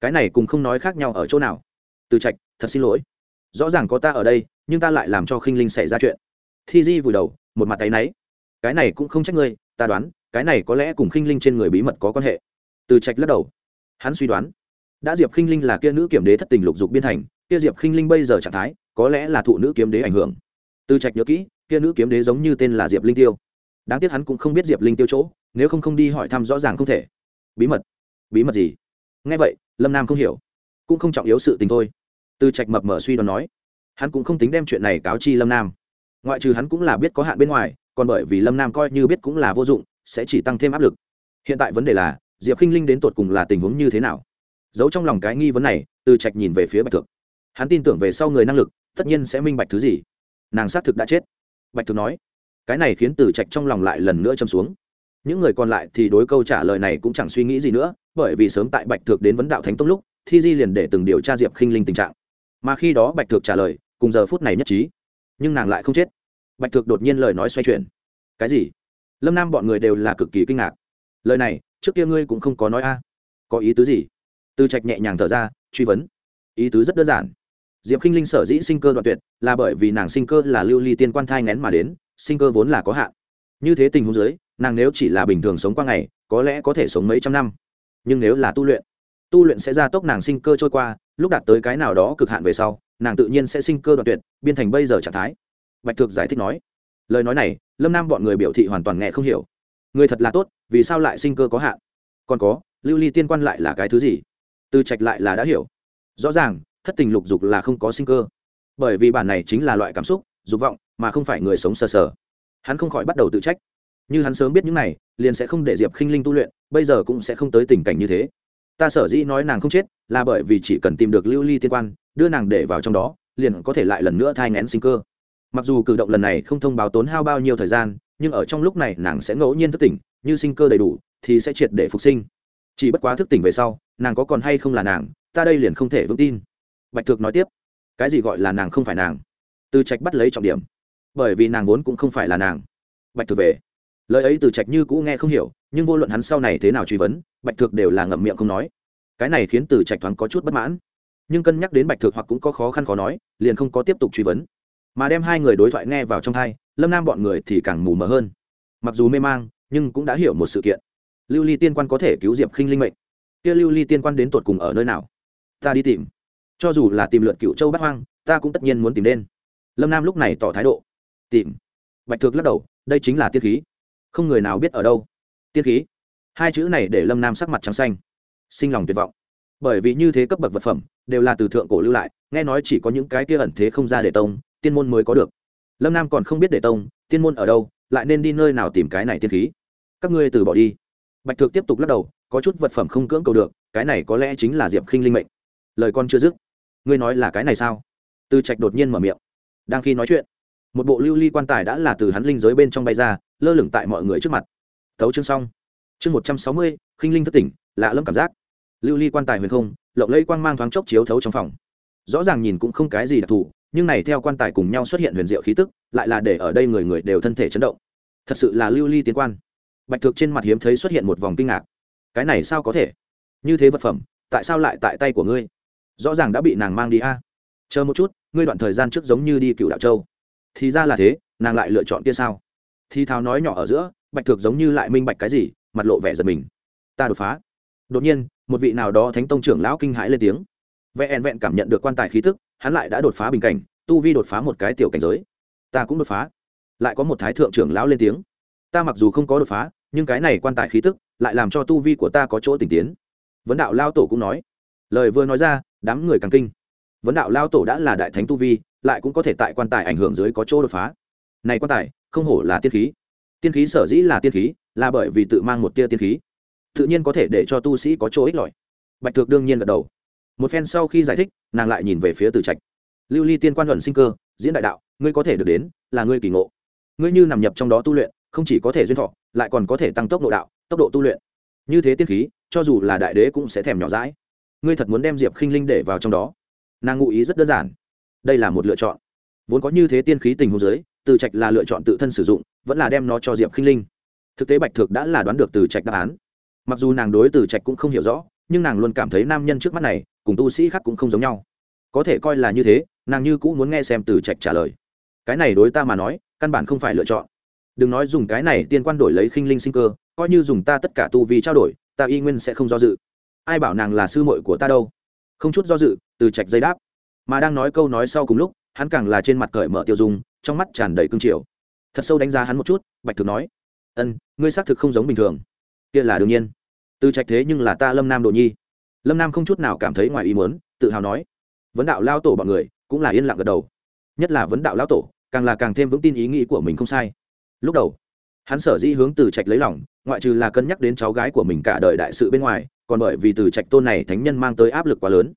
Cái này cùng không nói khác nhau ở chỗ nào? Từ trạch, thật xin lỗi. Rõ ràng có ta ở đây, nhưng ta lại làm cho khinh linh xảy ra chuyện. Thi di vùi đầu, một mặt tay náy cái này cũng không trách ngươi, ta đoán, cái này có lẽ cùng khinh linh trên người bí mật có quan hệ. Từ trạch lắc đầu. Hắn suy đoán, đã diệp khinh linh là kia nữ kiểm đế thất tình lục dục biên thành, kia diệp khinh linh bây giờ trạng thái, có lẽ là thụ nữ kiếm đế ảnh hưởng. Từ trạch nhớ kỹ, kia nữ kiếm đế giống như tên là diệp linh tiêu. Đáng tiếc hắn cũng không biết diệp linh tiêu chỗ, nếu không không đi hỏi thăm rõ ràng không thể. Bí mật? Bí mật gì? Nghe vậy, lâm nam không hiểu, cũng không trọng yếu sự tình thôi. Từ trạch mập mở suy đoán nói, hắn cũng không tính đem chuyện này cáo chi lâm nam. Ngoại trừ hắn cũng là biết có hạn bên ngoài còn bởi vì lâm nam coi như biết cũng là vô dụng, sẽ chỉ tăng thêm áp lực. Hiện tại vấn đề là, diệp k i n h linh đến tột cùng là tình huống như thế nào? Giấu trong lòng cái nghi vấn này, từ trạch nhìn về phía bạch thực hắn tin tưởng về sau người năng lực, tất nhiên sẽ minh bạch thứ gì. Nàng xác thực đã chết. Bạch thực nói, cái này khiến từ trạch trong lòng lại lần nữa châm xuống. Những người còn lại thì đối câu trả lời này cũng chẳng suy nghĩ gì nữa, bởi vì sớm tại bạch thực đến vấn đạo thánh tông lúc, thi di liền để từng điều tra diệp khinh linh tình trạng. Mà khi đó bạch thực trả lời, cùng giờ phút này nhất trí. Nhưng nàng lại không chết bạch thực đột nhiên lời nói xoay chuyển. Cái gì? Lâm nam bọn người đều là cực kỳ kinh ngạc. Lời này, trước kia ngươi cũng không có nói a. Có ý tứ gì? Tư trạch nhẹ nhàng thở ra, truy vấn. Ý tứ rất đơn giản. Diệp k i n h linh sở dĩ sinh cơ đoạn tuyệt, là bởi vì nàng sinh cơ là lưu ly tiên quan thai ngén mà đến, sinh cơ vốn là có hạn. Như thế tình huống dưới, nàng nếu chỉ là bình thường sống qua ngày, có lẽ có thể sống mấy trăm năm. Nhưng nếu là tu luyện tu luyện sẽ gia tốc nàng sinh cơ trôi qua, lúc đạt tới cái nào đó cực hạn về sau, nàng tự nhiên sẽ sinh cơ đoạn tuyệt biên thành bây giờ trạng thái bạch thực giải thích nói, lời nói này, lâm nam bọn người biểu thị hoàn toàn nghe không hiểu. Người thật là tốt, vì sao lại sinh cơ có hạn? Còn có, lưu ly tiên quan lại là cái thứ gì? Từ trạch lại là đã hiểu. Rõ ràng, thất tình lục dục là không có sinh cơ. Bởi vì bản này chính là loại cảm xúc, dục vọng, mà không phải người sống sờ sờ. Hắn không khỏi bắt đầu tự trách. Như hắn sớm biết những này, liền sẽ không để diệp khinh linh tu luyện, bây giờ cũng sẽ không tới tình cảnh như thế. Ta sở dĩ nói nàng không chết, là bởi vì chỉ cần tìm được lưu ly tiên quan, đưa nàng để vào trong đó, liền có thể lại lần nữa thai ngén sinh cơ mặc dù cử động lần này không thông báo tốn hao bao nhiêu thời gian, nhưng ở trong lúc này nàng sẽ ngẫu nhiên thức tỉnh, như sinh cơ đầy đủ, thì sẽ triệt để phục sinh. Chỉ bất quá thức tỉnh về sau, nàng có còn hay không là nàng, ta đây liền không thể vững tin. Bạch Thược nói tiếp, cái gì gọi là nàng không phải nàng? Từ trạch bắt lấy trọng điểm, bởi vì nàng vốn cũng không phải là nàng. Bạch thực về, lời ấy từ trạch như cũ nghe không hiểu, nhưng vô luận hắn sau này thế nào truy vấn, bạch thực đều là ngậm miệng không nói. Cái này khiến từ trạch thoáng có chút bất mãn. Nhưng cân nhắc đến bạch thực hoặc cũng có khó khăn khó nói, liền không có tiếp tục truy vấn mà đem hai người đối thoại nghe vào trong thai, lâm nam bọn người thì càng mù mờ hơn. Mặc dù mê mang, nhưng cũng đã hiểu một sự kiện. Lưu ly tiên quan có thể cứu diệp khinh linh mệnh. Kia lưu ly tiên quan đến tột cùng ở nơi nào? Ta đi tìm. Cho dù là tìm lượt cựu châu bắt hoang, ta cũng tất nhiên muốn tìm đến lâm nam lúc này tỏ thái độ. Tìm. Bạch thực lắc đầu, đây chính là tiên khí. Không người nào biết ở đâu. Tiên khí. Hai chữ này để lâm nam sắc mặt trắng xanh. Sinh lòng tuyệt vọng. Bởi vì như thế cấp bậc vật phẩm, đều là từ thượng cổ lưu lại, nghe nói chỉ có những cái kia ẩn thế không ra để tông tiên môn mới có được. Lâm nam còn không biết để tông, tiên môn ở đâu, lại nên đi nơi nào tìm cái này tiên khí. Các ngươi từ bỏ đi. Bạch thược tiếp tục lắc đầu, có chút vật phẩm không cưỡng cầu được, cái này có lẽ chính là diệp khinh linh mệnh. Lời con chưa dứt. Ngươi nói là cái này sao? Từ trạch đột nhiên mở miệng. Đang khi nói chuyện, một bộ lưu ly quan tài đã là từ hắn linh giới bên trong bay ra, lơ lửng tại mọi người trước mặt. Thấu chương xong. Chương một trăm sáu mươi, khinh linh thất tỉnh, lạ lẫm cảm giác. Lưu ly quan tài huyền không, lộng lẫy quang mang thoáng chốc chiếu thấu trong phòng. Rõ ràng nhìn cũng không cái gì đặc thù nhưng này theo quan tài cùng nhau xuất hiện huyền diệu khí tức, lại là để ở đây người người đều thân thể chấn động. Thật sự là lưu ly tiến quan. Bạch thực trên mặt hiếm thấy xuất hiện một vòng kinh ngạc. Cái này sao có thể? Như thế vật phẩm, tại sao lại tại tay của ngươi? Rõ ràng đã bị nàng mang đi a. Chờ một chút, ngươi đoạn thời gian trước giống như đi cựu đạo châu. Thì ra là thế, nàng lại lựa chọn kia sao? Thì thào nói nhỏ ở giữa, bạch thực giống như lại minh bạch cái gì, mặt lộ vẻ giật mình. Ta đột phá. Đột nhiên, một vị nào đó thánh tông trưởng lão kinh hãi lên tiếng. Vẹn vẹn cảm nhận được quan tài khí tức hắn lại đã đột phá bình cảnh, tu vi đột phá một cái tiểu cảnh giới. Ta cũng đột phá. Lại có một thái thượng trưởng lão lên tiếng. Ta mặc dù không có đột phá, nhưng cái này quan tài khí tức lại làm cho tu vi của ta có chỗ tỉnh tiến. Vấn đạo lao tổ cũng nói. Lời vừa nói ra, đám người càng kinh. Vấn đạo lao tổ đã là đại thánh tu vi, lại cũng có thể tại quan tài ảnh hưởng dưới có chỗ đột phá. Này quan tài, không hổ là tiên khí. Tiên khí sở dĩ là tiên khí, là bởi vì tự mang một tia tiên khí. Tự nhiên có thể để cho tu sĩ có chỗ ích lợi. Bạch thượng đương nhiên gật đầu một phen sau khi giải thích, nàng lại nhìn về phía từ trạch. Lưu ly tiên quan luận sinh cơ, diễn đại đạo, ngươi có thể được đến, là ngươi kỳ ngộ. Ngươi như nằm nhập trong đó tu luyện, không chỉ có thể duyên thọ, lại còn có thể tăng tốc độ đạo, tốc độ tu luyện. Như thế tiên khí, cho dù là đại đế cũng sẽ thèm nhỏ rãi ngươi thật muốn đem diệp khinh linh để vào trong đó? Nàng ngụ ý rất đơn giản. Đây là một lựa chọn. Vốn có như thế tiên khí tình hồ dưới, từ trạch là lựa chọn tự thân sử dụng, vẫn là đem nó cho diệp khinh linh. Thực tế bạch thực đã là đoán được từ trạch đáp án. Mặc dù nàng đối từ trạch cũng không hiểu rõ nhưng nàng luôn cảm thấy nam nhân trước mắt này cùng tu sĩ khác cũng không giống nhau. Có thể coi là như thế, nàng như cũng muốn nghe xem từ trạch trả lời. Cái này đối ta mà nói, căn bản không phải lựa chọn. Đừng nói dùng cái này tiên quan đổi lấy khinh linh sinh cơ, coi như dùng ta tất cả tu vì trao đổi, ta y nguyên sẽ không do dự. Ai bảo nàng là sư muội của ta đâu? Không chút do dự, từ trạch dây đáp. Mà đang nói câu nói sau cùng lúc, hắn càng là trên mặt cởi mở tiêu dùng trong mắt tràn đầy cương triều. Thật sâu đánh giá hắn một chút, bạch thực nói, ân, ngươi xác thực không giống bình thường. Kia là đương nhiên từ trạch thế nhưng là ta lâm nam đồ nhi. Lâm nam không chút nào cảm thấy ngoài ý muốn, tự hào nói. Vấn đạo lao tổ bọn người cũng là yên lặng gật đầu. Nhất là vấn đạo lao tổ, càng là càng thêm vững tin ý nghĩ của mình không sai. Lúc đầu, hắn sở dĩ hướng từ trạch lấy lòng, ngoại trừ là cân nhắc đến cháu gái của mình cả đời đại sự bên ngoài, còn bởi vì từ trạch tôn này thánh nhân mang tới áp lực quá lớn.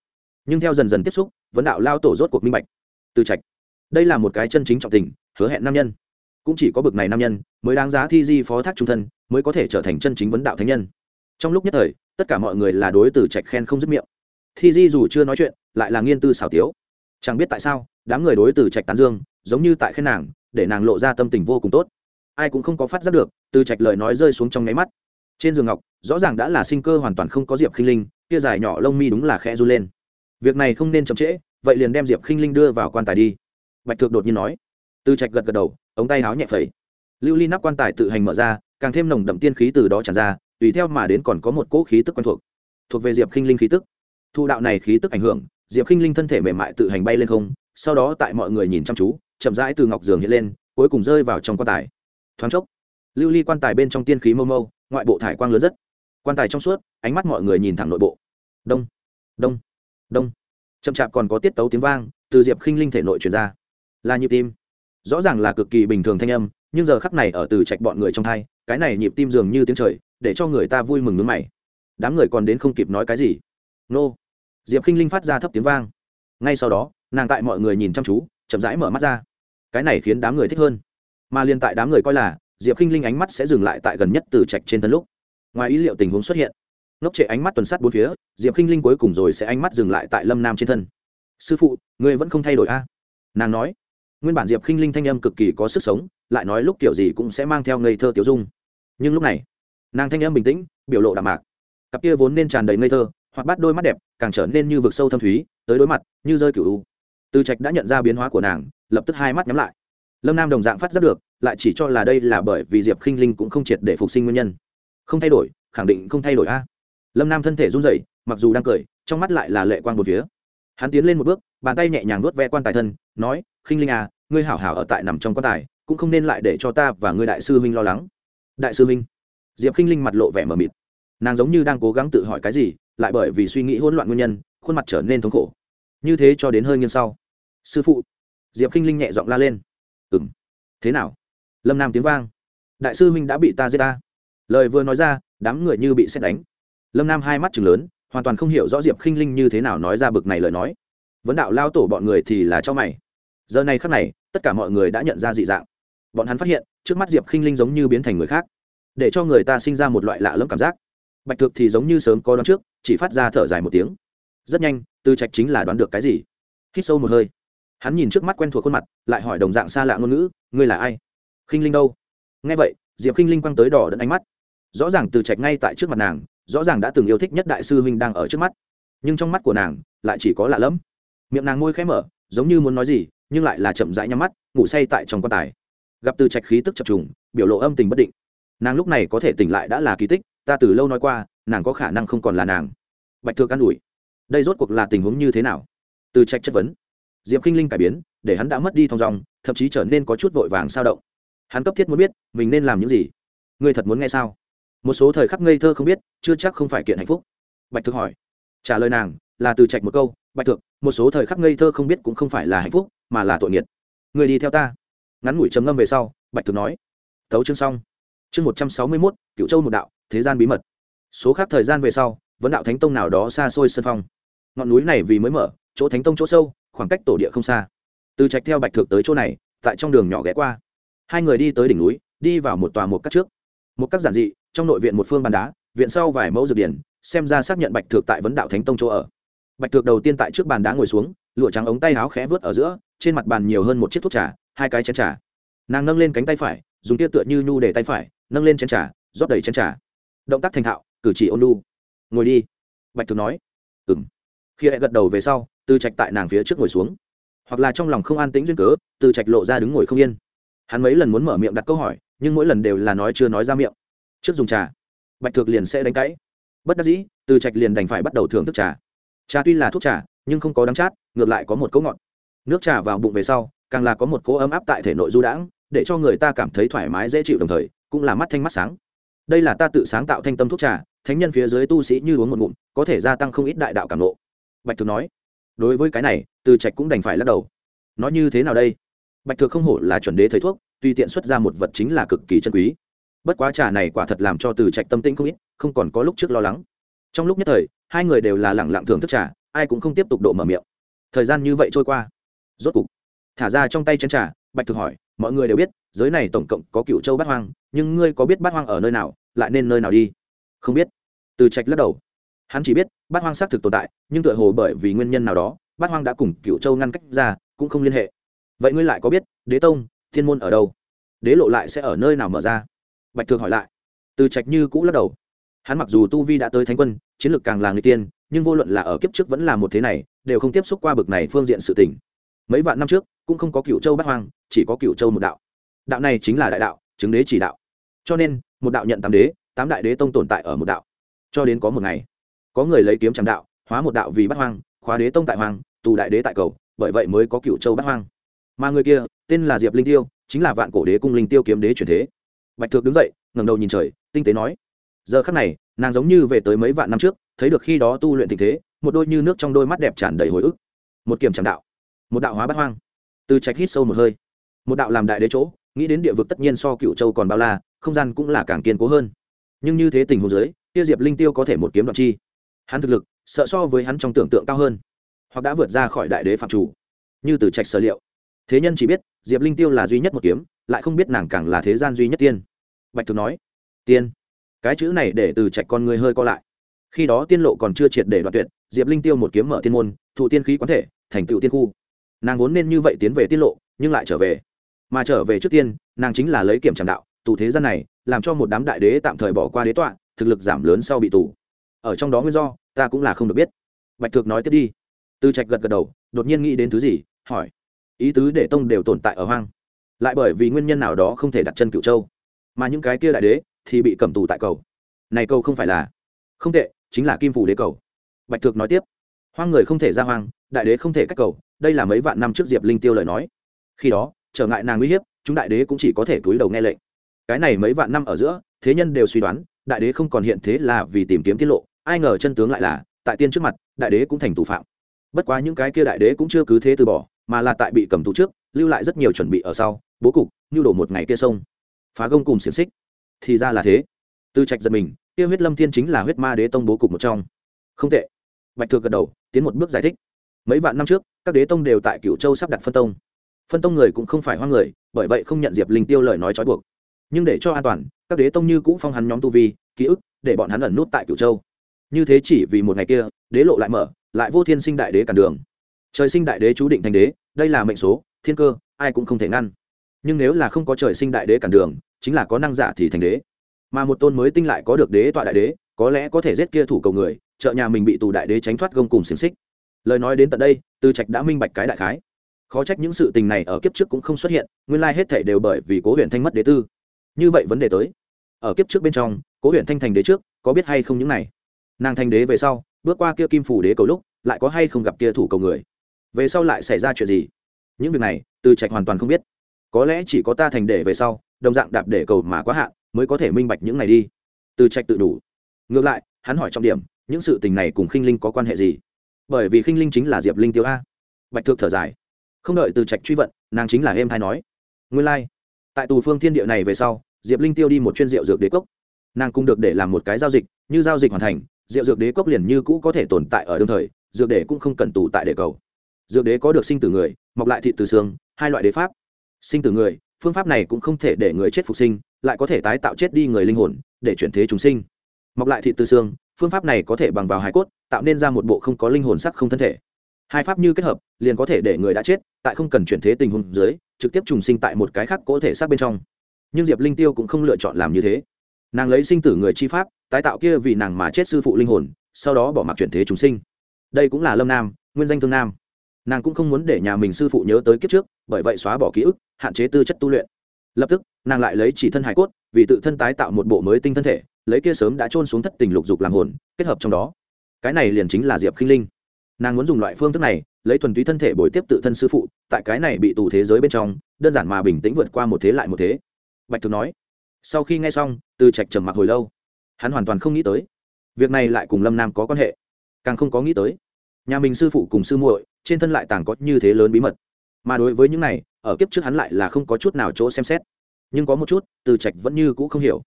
Nhưng theo dần dần tiếp xúc, vấn đạo lao tổ rốt cuộc minh bạch. Từ trạch, đây là một cái chân chính trọng tình, hứa hẹn nam nhân. Cũng chỉ có bực này nam nhân mới đáng giá thi di phó thác trung thân, mới có thể trở thành chân chính vấn đạo thánh nhân trong lúc nhất thời, tất cả mọi người là đối từ trạch khen không dứt miệng. Thi di dù chưa nói chuyện, lại là nghiên tư xảo tiếu. Chẳng biết tại sao, đám người đối từ trạch tán dương, giống như tại khen nàng, để nàng lộ ra tâm tình vô cùng tốt. Ai cũng không có phát giác được, từ trạch lời nói rơi xuống trong nháy mắt. Trên giường ngọc, rõ ràng đã là sinh cơ hoàn toàn không có diệp khinh linh, kia dài nhỏ lông mi đúng là khẽ r u lên. Việc này không nên chậm trễ, vậy liền đem diệp khinh linh đưa vào quan tài đi. Bạch thược đột nhiên nói. Từ trạch gật gật đầu, ống tay háo nhẹ phẩy. Lưu ly nắp quan tài tự hành mở ra, càng thêm nồng đậm tiên khí từ đó tràn ra tùy theo mà đến còn có một cỗ khí tức quen thuộc thuộc về diệp khinh linh khí tức. Thu đạo này khí tức ảnh hưởng, diệp khinh linh thân thể mềm mại tự hành bay lên không, sau đó tại mọi người nhìn chăm chú, chậm rãi từ ngọc giường hiện lên, cuối cùng rơi vào trong quan tài. Thoáng chốc, lưu ly quan tài bên trong tiên khí mâu mâu, ngoại bộ thải quang lớn rất. Quan tài trong suốt, ánh mắt mọi người nhìn thẳng nội bộ. Đông đông đông. Chậm chạp còn có tiết tấu tiếng vang từ diệp khinh linh thể nội truyền ra. Là nhịp tim. Rõ ràng là cực kỳ bình thường thanh âm, nhưng giờ khắc này ở từ trạch bọn người trong thai, cái này nhịp tim dường như tiếng trời để cho người ta vui mừng nướng mày. Đám người còn đến không kịp nói cái gì. Nô. Diệp khinh linh phát ra thấp tiếng vang. Ngay sau đó, nàng tại mọi người nhìn chăm chú, chậm rãi mở mắt ra. Cái này khiến đám người thích hơn. Mà liên tại đám người coi là, diệp khinh linh ánh mắt sẽ dừng lại tại gần nhất từ trạch trên thân lúc. Ngoài ý liệu tình huống xuất hiện, ngốc trệ ánh mắt tuần sát bốn phía, diệp khinh linh cuối cùng rồi sẽ ánh mắt dừng lại tại lâm nam trên thân. Sư phụ người vẫn không thay đổi a? Nàng nói. Nguyên bản diệp khinh linh thanh âm cực kỳ có sức sống, lại nói lúc kiểu gì cũng sẽ mang theo ngây thơ tiểu dung. Nhưng lúc này nàng thanh âm bình tĩnh, biểu lộ đạm mạc. Cặp kia vốn nên tràn đầy ngây thơ, hoặc bắt đôi mắt đẹp, càng trở nên như vực sâu thâm thúy, tới đối mặt, như rơi cựu u. Từ trạch đã nhận ra biến hóa của nàng, lập tức hai mắt nhắm lại. Lâm nam đồng dạng phát giác được, lại chỉ cho là đây là bởi vì diệp khinh linh cũng không triệt để phục sinh nguyên nhân. Không thay đổi, khẳng định không thay đổi a. Lâm nam thân thể run rẩy, mặc dù đang cười, trong mắt lại là lệ quang một phía. Hắn tiến lên một bước, bàn tay nhẹ nhàng nuốt ve quan tài thân, nói, khinh linh à ngươi hảo hảo ở tại nằm trong quan tài, cũng không nên lại để cho ta và ngươi đại sư huynh lo lắng. Đại sư huynh? Diệp khinh linh mặt lộ vẻ mờ mịt. Nàng giống như đang cố gắng tự hỏi cái gì lại bởi vì suy nghĩ hỗn loạn nguyên nhân khuôn mặt trở nên thống khổ. Như thế cho đến hơi nghiêng sau. Sư phụ. Diệp khinh linh nhẹ giọng la lên. Ừm, thế nào? Lâm nam tiếng vang. Đại sư huynh đã bị ta giết ta. Lời vừa nói ra đám người như bị xét đánh. Lâm nam hai mắt chừng lớn hoàn toàn không hiểu rõ diệp khinh linh như thế nào nói ra bực này lời nói. Vấn đạo lao tổ bọn người thì là cho mày. Giờ này khắc này tất cả mọi người đã nhận ra dị dạng. Bọn hắn phát hiện trước mắt diệp khinh linh giống như biến thành người khác để cho người ta sinh ra một loại lạ lẫm cảm giác. Bạch thực thì giống như sớm có đoán trước, chỉ phát ra thở dài một tiếng. Rất nhanh tư trạch chính là đoán được cái gì. Hít sâu một hơi. Hắn nhìn trước mắt quen thuộc khuôn mặt, lại hỏi đồng dạng xa lạ ngôn ngữ, ngươi là ai? Khinh linh đâu? Nghe vậy, diệp khinh linh quăng tới đỏ đẫn ánh mắt. Rõ ràng từ trạch ngay tại trước mặt nàng, rõ ràng đã từng yêu thích nhất đại sư huynh đang ở trước mắt. Nhưng trong mắt của nàng, lại chỉ có lạ lẫm. Miệng nàng môi khẽ mở, giống như muốn nói gì, nhưng lại là chậm rãi nhắm mắt, ngủ say tại trong quan tài. Gặp từ trạch khí tức chập trùng, biểu lộ âm tình bất định nàng lúc này có thể tỉnh lại đã là kỳ tích, ta từ lâu nói qua, nàng có khả năng không còn là nàng. Bạch thược an ủi, đây rốt cuộc là tình huống như thế nào? Từ trạch chất vấn, diệp k i n h linh cải biến, để hắn đã mất đi thong dòng thậm chí trở nên có chút vội vàng sao động. Hắn cấp thiết muốn biết, mình nên làm những gì? Ngươi thật muốn nghe sao? Một số thời khắc ngây thơ không biết, chưa chắc không phải kiện hạnh phúc. Bạch thực hỏi, trả lời nàng, là từ trạch một câu, bạch thực một số thời khắc ngây thơ không biết cũng không phải là hạnh phúc, mà là tội nghiệt. Người đi theo ta. Ngắn ngủi trầm ngâm về sau, bạch thực nói, thấu chương xong chương một trăm sáu mươi mốt cựu châu một đạo, thế gian bí mật. Số khác thời gian về sau vẫn đạo thánh tông nào đó xa xôi sân phong. Ngọn núi này vì mới mở, chỗ thánh tông chỗ sâu, khoảng cách tổ địa không xa. Từ trạch theo bạch thực tới chỗ này, tại trong đường nhỏ ghé qua. Hai người đi tới đỉnh núi, đi vào một tòa một cắt trước. Một cắt giản dị, trong nội viện một phương bàn đá, viện sau vài mẫu dược điển, xem ra xác nhận bạch thược tại vấn đạo thánh tông chỗ ở. Bạch thược đầu tiên tại trước bàn đá ngồi xuống, lụa trắng ống tay áo khẽ vớt ở giữa, trên mặt bàn nhiều hơn một chiếc thuốc trà, hai cái chén trà. Nàng nâng lên cánh tay phải dùng tia tựa như nhu để tay phải, nâng lên chén trà, rót đầy chén trà. Động tác thành thạo, cử chỉ ôn lu ngồi đi. Bạch thực nói. Ừng khi hẹ gật đầu về sau, từ trạch tại nàng phía trước ngồi xuống. Hoặc là trong lòng không an tĩnh duyên cớ, từ trạch lộ ra đứng ngồi không yên. Hắn mấy lần muốn mở miệng đặt câu hỏi, nhưng mỗi lần đều là nói chưa nói ra miệng. Trước dùng trà, bạch thực liền sẽ đánh cãi. Bất đắc dĩ, từ trạch liền đành phải bắt đầu thưởng thức trà. Trà tuy là thuốc trà, nhưng không có đắng chát, ngược lại có một cỗ ngọt. Nước trà vào bụng về sau, càng là có một cỗ ấm áp tại thể nội du đãng để cho người ta cảm thấy thoải mái dễ chịu đồng thời, cũng là mắt thanh mắt sáng. Đây là ta tự sáng tạo thanh tâm thuốc trà, thánh nhân phía dưới tu sĩ như uống một ngụm, có thể gia tăng không ít đại đạo cảm nộ bạch thực nói. Đối với cái này, từ trạch cũng đành phải lắc đầu. Nói như thế nào đây? Bạch thực không hổ là chuẩn đế thầy thuốc tùy tiện xuất ra một vật chính là cực kỳ chân quý. Bất quá trà này quả thật làm cho từ trạch tâm tĩnh không ít, không còn có lúc trước lo lắng. Trong lúc nhất thời, hai người đều là lẳng lặng thưởng thức trà, ai cũng không tiếp tục độ mở miệng. Thời gian như vậy trôi qua. Rốt cục, thả ra trong tay chén trà, bạch thực hỏi mọi người đều biết, giới này tổng cộng có cựu châu bát hoang, nhưng ngươi có biết bát hoang ở nơi nào, lại nên nơi nào đi? Không biết. Từ trạch lắc đầu. Hắn chỉ biết, bát hoang xác thực tồn tại, nhưng tựa hồ bởi vì nguyên nhân nào đó, bát hoang đã cùng cựu châu ngăn cách ra, cũng không liên hệ. Vậy ngươi lại có biết, đế tông, thiên môn ở đâu? Đế lộ lại sẽ ở nơi nào mở ra? Bạch thường hỏi lại. Từ trạch như cũ lắc đầu. Hắn mặc dù tu vi đã tới thánh quân, chiến lược càng là người tiên, nhưng vô luận là ở kiếp trước vẫn là một thế này, đều không tiếp xúc qua bực này phương diện sự tình mấy vạn năm trước, cũng không có cựu châu bát hoang, chỉ có cựu châu một đạo. Đạo này chính là đại đạo, chứng đế chỉ đạo. Cho nên, một đạo nhận tám đế, tám đại đế tông tồn tại ở một đạo. Cho đến có một ngày, có người lấy kiếm trầm đạo, hóa một đạo vì bát hoang, khóa đế tông tại hoang, tù đại đế tại cầu, bởi vậy mới có cựu châu bát hoang. Mà người kia, tên là diệp linh tiêu, chính là vạn cổ đế cung linh tiêu kiếm đế truyền thế. Bạch thược đứng dậy, ngẩng đầu nhìn trời, tinh tế nói, giờ khắc này, nàng giống như về tới mấy vạn năm trước, thấy được khi đó tu luyện tình thế, một đôi như nước trong đôi mắt đẹp tràn đầy hồi ức. Một kiểm trạm đạo một đạo hóa bát hoang. Từ trạch hít sâu một hơi. Một đạo làm đại đế chỗ, nghĩ đến địa vực tất nhiên so cựu châu còn bao la, không gian cũng là càng kiên cố hơn. Nhưng như thế tình huống giới tiêu diệp linh tiêu có thể một kiếm đoạn chi. Hắn thực lực, sợ so với hắn trong tưởng tượng cao hơn. Hoặc đã vượt ra khỏi đại đế phạm chủ. Như từ trạch sở liệu. Thế nhân chỉ biết, diệp linh tiêu là duy nhất một kiếm, lại không biết nàng càng là thế gian duy nhất tiên. Bạch thực nói, tiên. Cái chữ này để từ trạch con người hơi co lại. Khi đó tiên lộ còn chưa triệt để đoạn tuyệt, diệp linh tiêu một kiếm mở tiên môn, thụ tiên khí quán thể, thành tựu tiên khu nàng vốn nên như vậy tiến về tiết lộ, nhưng lại trở về. Mà trở về trước tiên, nàng chính là lấy kiểm trảm đạo, tù thế gian này, làm cho một đám đại đế tạm thời bỏ qua đế tọa, thực lực giảm lớn sau bị tù. Ở trong đó nguyên do, ta cũng là không được biết. Bạch thực nói tiếp đi. Tư trạch gật gật đầu, đột nhiên nghĩ đến thứ gì, hỏi. Ý tứ để tông đều tồn tại ở hoang. Lại bởi vì nguyên nhân nào đó không thể đặt chân cựu châu. Mà những cái kia đại đế, thì bị cầm tù tại cầu. Này câu không phải là không tệ, chính là kim phủ đế cầu. Bạch thực nói tiếp hoang người không thể ra hoang, đại đế không thể cách cầu, đây là mấy vạn năm trước diệp linh tiêu lời nói. Khi đó, trở ngại nàng uy hiếp, chúng đại đế cũng chỉ có thể cúi đầu nghe lệnh. Cái này mấy vạn năm ở giữa, thế nhân đều suy đoán, đại đế không còn hiện thế là vì tìm kiếm tiết lộ, ai ngờ chân tướng lại là, tại tiên trước mặt, đại đế cũng thành thủ phạm. Bất quá những cái kia đại đế cũng chưa cứ thế từ bỏ, mà là tại bị cầm tù trước, lưu lại rất nhiều chuẩn bị ở sau, bố cục như đổ một ngày kia sông. Phá gông cùng xiềng xích. Thì ra là thế. Tư trạch giật mình, kia huyết lâm thiên chính là huyết ma đế tông bố cục một trong. Không tệ. Bạch thược gật đầu tiến một bước giải thích. Mấy vạn năm trước, các đế tông đều tại cửu châu sắp đặt phân tông. Phân tông người cũng không phải hoang người, bởi vậy không nhận diệp linh tiêu lời nói trói buộc. Nhưng để cho an toàn, các đế tông như cũ phong hắn nhóm tu vi, ký ức, để bọn hắn ẩn nút tại cửu châu. Như thế chỉ vì một ngày kia, đế lộ lại mở, lại vô thiên sinh đại đế cản đường. Trời sinh đại đế chú định thành đế, đây là mệnh số, thiên cơ, ai cũng không thể ngăn. Nhưng nếu là không có trời sinh đại đế cản đường, chính là có năng giả thì thành đế. Mà một tôn mới tinh lại có được đế tọa đại đế, có lẽ có thể giết kia thủ cầu người trợ nhà mình bị tù đại đế tránh thoát gông cùng xiềng xích. Lời nói đến tận đây, tư trạch đã minh bạch cái đại khái. Khó trách những sự tình này ở kiếp trước cũng không xuất hiện, nguyên lai hết thể đều bởi vì cố huyện thanh mất đế tư. Như vậy vấn đề tới. Ở kiếp trước bên trong, cố huyện thanh thành đế trước, có biết hay không những này? Nàng thành đế về sau, bước qua kia kim phủ đế cầu lúc, lại có hay không gặp kia thủ cầu người? Về sau lại xảy ra chuyện gì? Những việc này từ trạch hoàn toàn không biết. Có lẽ chỉ có ta thành để về sau, đồng dạng đạp để cầu mà quá hạn, mới có thể minh bạch những này đi. Từ trạch tự đủ. Ngược lại, hắn hỏi trọng điểm những sự tình này cùng khinh linh có quan hệ gì? Bởi vì khinh linh chính là diệp linh tiêu a. Bạch thượng thở dài. Không đợi từ trạch truy vận, nàng chính là em hay nói. Nguyên lai、like. tại tù phương thiên địa này về sau, diệp linh tiêu đi một chuyên rượu dược đế cốc. Nàng cũng được để làm một cái giao dịch, như giao dịch hoàn thành, rượu dược đế cốc liền như cũ có thể tồn tại ở đương thời, dược đế cũng không cần tù tại đề cầu. Dược đế có được sinh tử người, mọc lại thị từ xương, hai loại đế pháp. Sinh tử người, phương pháp này cũng không thể để người chết phục sinh, lại có thể tái tạo chết đi người linh hồn, để chuyển thế chúng sinh. Mọc lại thị từ xương phương pháp này có thể bằng vào hải cốt, tạo nên ra một bộ không có linh hồn sắc không thân thể. Hai pháp như kết hợp, liền có thể để người đã chết, tại không cần chuyển thế tình huống dưới, trực tiếp trùng sinh tại một cái khác có thể xác bên trong. Nhưng diệp linh tiêu cũng không lựa chọn làm như thế. Nàng lấy sinh tử người chi pháp, tái tạo kia vì nàng mà chết sư phụ linh hồn, sau đó bỏ mặc chuyển thế chúng sinh. Đây cũng là lâm nam, nguyên danh thương nam. Nàng cũng không muốn để nhà mình sư phụ nhớ tới kiếp trước, bởi vậy xóa bỏ ký ức, hạn chế tư chất tu luyện. Lập tức, nàng lại lấy chỉ thân hải cốt, vì tự thân tái tạo một bộ mới tinh thân thể lấy kia sớm đã trôn xuống thất tình lục dục làm hồn, kết hợp trong đó. Cái này liền chính là diệp khinh linh. Nàng muốn dùng loại phương thức này, lấy thuần túy thân thể bồi tiếp tự thân sư phụ, tại cái này bị tù thế giới bên trong, đơn giản mà bình tĩnh vượt qua một thế lại một thế. Bạch thực nói. Sau khi nghe xong, từ trạch trầm mặc hồi lâu. Hắn hoàn toàn không nghĩ tới. Việc này lại cùng lâm nam có quan hệ. Càng không có nghĩ tới. Nhà mình sư phụ cùng sư muội, trên thân lại tàng có như thế lớn bí mật. Mà đối với những này, ở kiếp trước hắn lại là không có chút nào chỗ xem xét. Nhưng có một chút, từ trạch vẫn như cũ không hiểu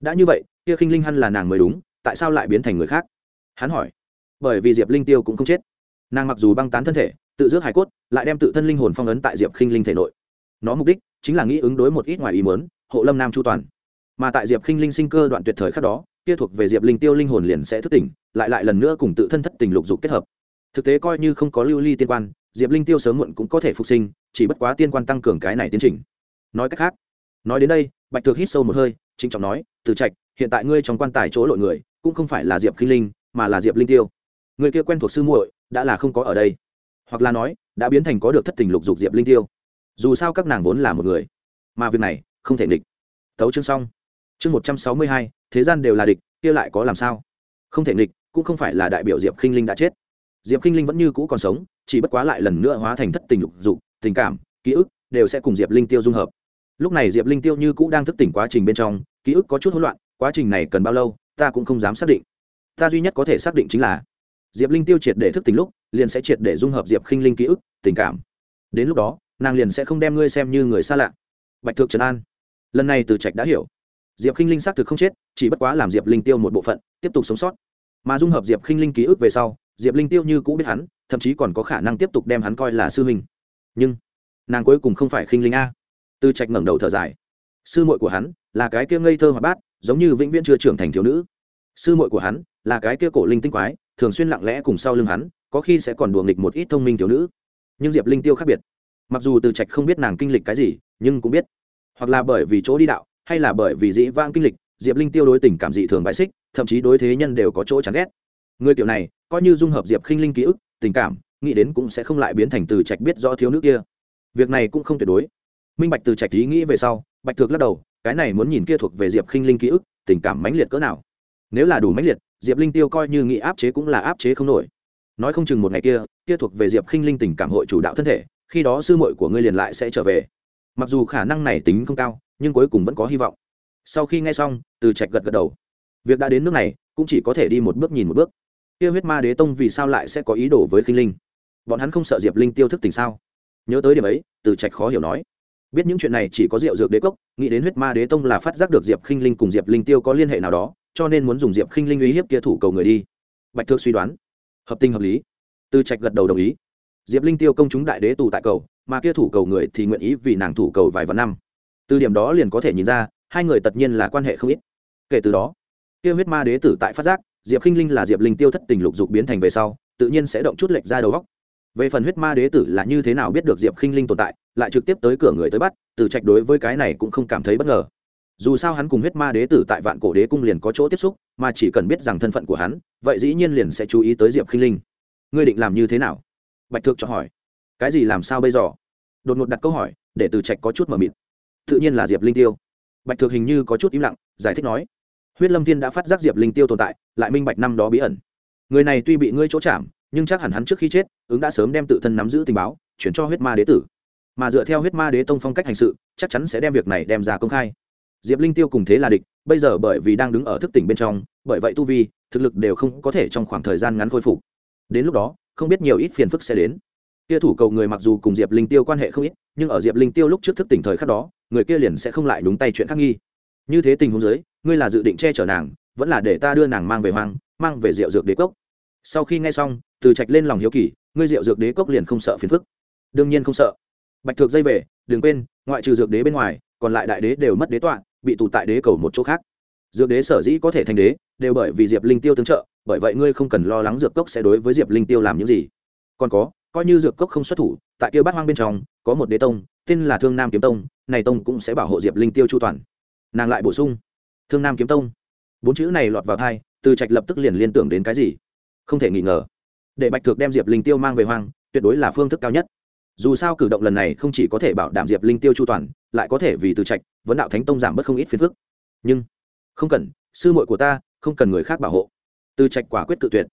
đã như vậy, kia khinh linh hăn là nàng mới đúng, tại sao lại biến thành người khác? Hắn hỏi. Bởi vì diệp linh tiêu cũng không chết. Nàng mặc dù băng tán thân thể, tự dước hải cốt, lại đem tự thân linh hồn phong ấn tại diệp khinh linh thể nội. Nó mục đích chính là nghĩ ứng đối một ít ngoài ý mớn hộ lâm nam chu toàn. Mà tại diệp khinh linh sinh cơ đoạn tuyệt thời khác đó, kia thuộc về diệp linh tiêu linh hồn liền sẽ thức tỉnh, lại lại lần nữa cùng tự thân thất tình lục dục kết hợp. Thực tế coi như không có lưu ly tiên quan, diệp linh tiêu sớm muộn cũng có thể phục sinh, chỉ bất quá tiên quan tăng cường cái này tiến trình. Nói cách khác, nói đến đây, bạch thực hít sâu một hơi chính trọng nói, từ trạch, hiện tại ngươi trong quan tài chỗ lội người, cũng không phải là diệp khinh linh, mà là diệp linh tiêu. Người kia quen thuộc sư muội, đã là không có ở đây. Hoặc là nói, đã biến thành có được thất tình lục dục diệp linh tiêu. Dù sao các nàng vốn là một người, mà việc này không thể địch thấu chương xong. Chương một trăm sáu mươi hai, thế gian đều là địch, kia lại có làm sao? Không thể địch cũng không phải là đại biểu diệp khinh linh đã chết. Diệp khinh linh vẫn như cũ còn sống, chỉ bất quá lại lần nữa hóa thành thất tình lục dục, tình cảm, ký ức đều sẽ cùng diệp linh tiêu dung hợp lúc này diệp linh tiêu như cũ đang thức tỉnh quá trình bên trong, ký ức có chút hỗn loạn, quá trình này cần bao lâu, ta cũng không dám xác định. Ta duy nhất có thể xác định chính là, diệp linh tiêu triệt để thức tỉnh lúc, liền sẽ triệt để dung hợp diệp khinh linh ký ức, tình cảm. Đến lúc đó, nàng liền sẽ không đem ngươi xem như người xa lạ. Bạch thượng trần an, lần này từ trạch đã hiểu. Diệp khinh linh xác thực không chết, chỉ bất quá làm diệp linh tiêu một bộ phận, tiếp tục sống sót. Mà dung hợp diệp khinh linh ký ức về sau, diệp linh tiêu như cũ biết hắn, thậm chí còn có khả năng tiếp tục đem hắn coi là sư huynh. Nhưng, nàng cuối cùng không phải khinh linh a từ trạch ngẩng đầu thở dài. Sư muội của hắn là cái kia ngây thơ hoạt bát, giống như vĩnh viễn chưa trưởng thành thiếu nữ. Sư muội của hắn là cái kia cổ linh tinh quái, thường xuyên lặng lẽ cùng sau lưng hắn, có khi sẽ còn đùa nghịch một ít thông minh thiếu nữ. Nhưng diệp linh tiêu khác biệt. Mặc dù từ trạch không biết nàng kinh lịch cái gì, nhưng cũng biết. Hoặc là bởi vì chỗ đi đạo, hay là bởi vì dĩ vang kinh lịch, diệp linh tiêu đối tình cảm dị thường bãi xích, thậm chí đối thế nhân đều có chỗ chán ghét. Người tiểu này, coi như dung hợp diệp khinh linh ký ức, tình cảm, nghĩ đến cũng sẽ không lại biến thành từ trạch biết rõ thiếu nữ kia. Việc này cũng không tuyệt đối minh bạch từ trạch ý nghĩ về sau, bạch thược lắc đầu, cái này muốn nhìn kia thuộc về diệp khinh linh ký ức, tình cảm mãnh liệt cỡ nào. Nếu là đủ mãnh liệt, diệp linh tiêu coi như nghĩ áp chế cũng là áp chế không nổi. Nói không chừng một ngày kia kia thuộc về diệp khinh linh tình cảm hội chủ đạo thân thể, khi đó sư muội của ngươi liền lại sẽ trở về. Mặc dù khả năng này tính không cao, nhưng cuối cùng vẫn có hy vọng. Sau khi nghe xong, từ trạch gật gật đầu. Việc đã đến nước này, cũng chỉ có thể đi một bước nhìn một bước. Kia huyết ma đế tông vì sao lại sẽ có ý đồ với khinh linh? Bọn hắn không sợ diệp linh tiêu thức tình sao? Nhớ tới điểm ấy, từ trạch khó hiểu nói biết những chuyện này chỉ có diệu dược đế cốc, nghĩ đến huyết ma đế tông là phát giác được diệp khinh linh cùng diệp linh tiêu có liên hệ nào đó, cho nên muốn dùng diệp khinh linh uy hiếp kia thủ cầu người đi. Bạch thước suy đoán. Hợp tình hợp lý. Từ trạch gật đầu đồng ý. Diệp linh tiêu công chúng đại đế tù tại cầu, mà kia thủ cầu người thì nguyện ý vì nàng thủ cầu vài vạn năm. Từ điểm đó liền có thể nhìn ra, hai người tất nhiên là quan hệ không ít. Kể từ đó, kia huyết ma đế tử tại phát giác, diệp khinh linh là diệp linh tiêu thất tình lục dục biến thành về sau, tự nhiên sẽ động chút lệch ra đầu góc về phần huyết ma đế tử là như thế nào biết được diệp khinh linh tồn tại, lại trực tiếp tới cửa người tới bắt, từ trạch đối với cái này cũng không cảm thấy bất ngờ. Dù sao hắn cùng huyết ma đế tử tại vạn cổ đế cung liền có chỗ tiếp xúc, mà chỉ cần biết rằng thân phận của hắn, vậy dĩ nhiên liền sẽ chú ý tới diệp khinh linh. Ngươi định làm như thế nào? Bạch thượng cho hỏi. Cái gì làm sao bây giờ? Đột ngột đặt câu hỏi, để từ trạch có chút mờ mịt. Tự nhiên là diệp linh tiêu. Bạch thượng hình như có chút im lặng, giải thích nói. Huyết lâm thiên đã phát giác diệp linh tiêu tồn tại, lại minh bạch năm đó bí ẩn. Người này tuy bị ngươi chỗ chạm nhưng chắc hẳn hắn trước khi chết ứng đã sớm đem tự thân nắm giữ tình báo chuyển cho huyết ma đế tử. Mà dựa theo huyết ma đế tông phong cách hành sự chắc chắn sẽ đem việc này đem ra công khai. Diệp linh tiêu cùng thế là địch bây giờ bởi vì đang đứng ở thức tỉnh bên trong bởi vậy tu vi thực lực đều không có thể trong khoảng thời gian ngắn khôi phục. Đến lúc đó không biết nhiều ít phiền phức sẽ đến. Kia thủ cầu người mặc dù cùng diệp linh tiêu quan hệ không ít nhưng ở diệp linh tiêu lúc trước thức tỉnh thời khắc đó người kia liền sẽ không lại đúng tay chuyện khác nghi. Như thế tình huống giới, ngươi là dự định che chở nàng vẫn là để ta đưa nàng mang về hoang mang về rượu dược đế cốc sau khi nghe xong, từ trạch lên lòng hiếu kỳ, ngươi rượu dược đế cốc liền không sợ phiền phức. Đương nhiên không sợ. Bạch thược dây về, đừng quên, ngoại trừ dược đế bên ngoài, còn lại đại đế đều mất đế tọa, bị tù tại đế cầu một chỗ khác. Dược đế sở dĩ có thể thành đế, đều bởi vì diệp linh tiêu tương trợ, bởi vậy ngươi không cần lo lắng dược cốc sẽ đối với diệp linh tiêu làm những gì. Còn có, coi như dược cốc không xuất thủ, tại kia bát hoang bên trong, có một đế tông, tên là thương nam kiếm tông, này tông cũng sẽ bảo hộ diệp linh tiêu chu toàn. Nàng lại bổ sung, thương nam kiếm tông. Bốn chữ này lọt vào thai từ trạch lập tức liền liên tưởng đến cái gì? Không thể nghi ngờ. Để bạch thược đem diệp linh tiêu mang về hoang, tuyệt đối là phương thức cao nhất. Dù sao cử động lần này không chỉ có thể bảo đảm diệp linh tiêu chu toàn, lại có thể vì từ trạch, vấn đạo thánh tông giảm bớt không ít phiền phức. Nhưng, không cần, sư muội của ta không cần người khác bảo hộ. Từ trạch quả quyết tự tuyệt.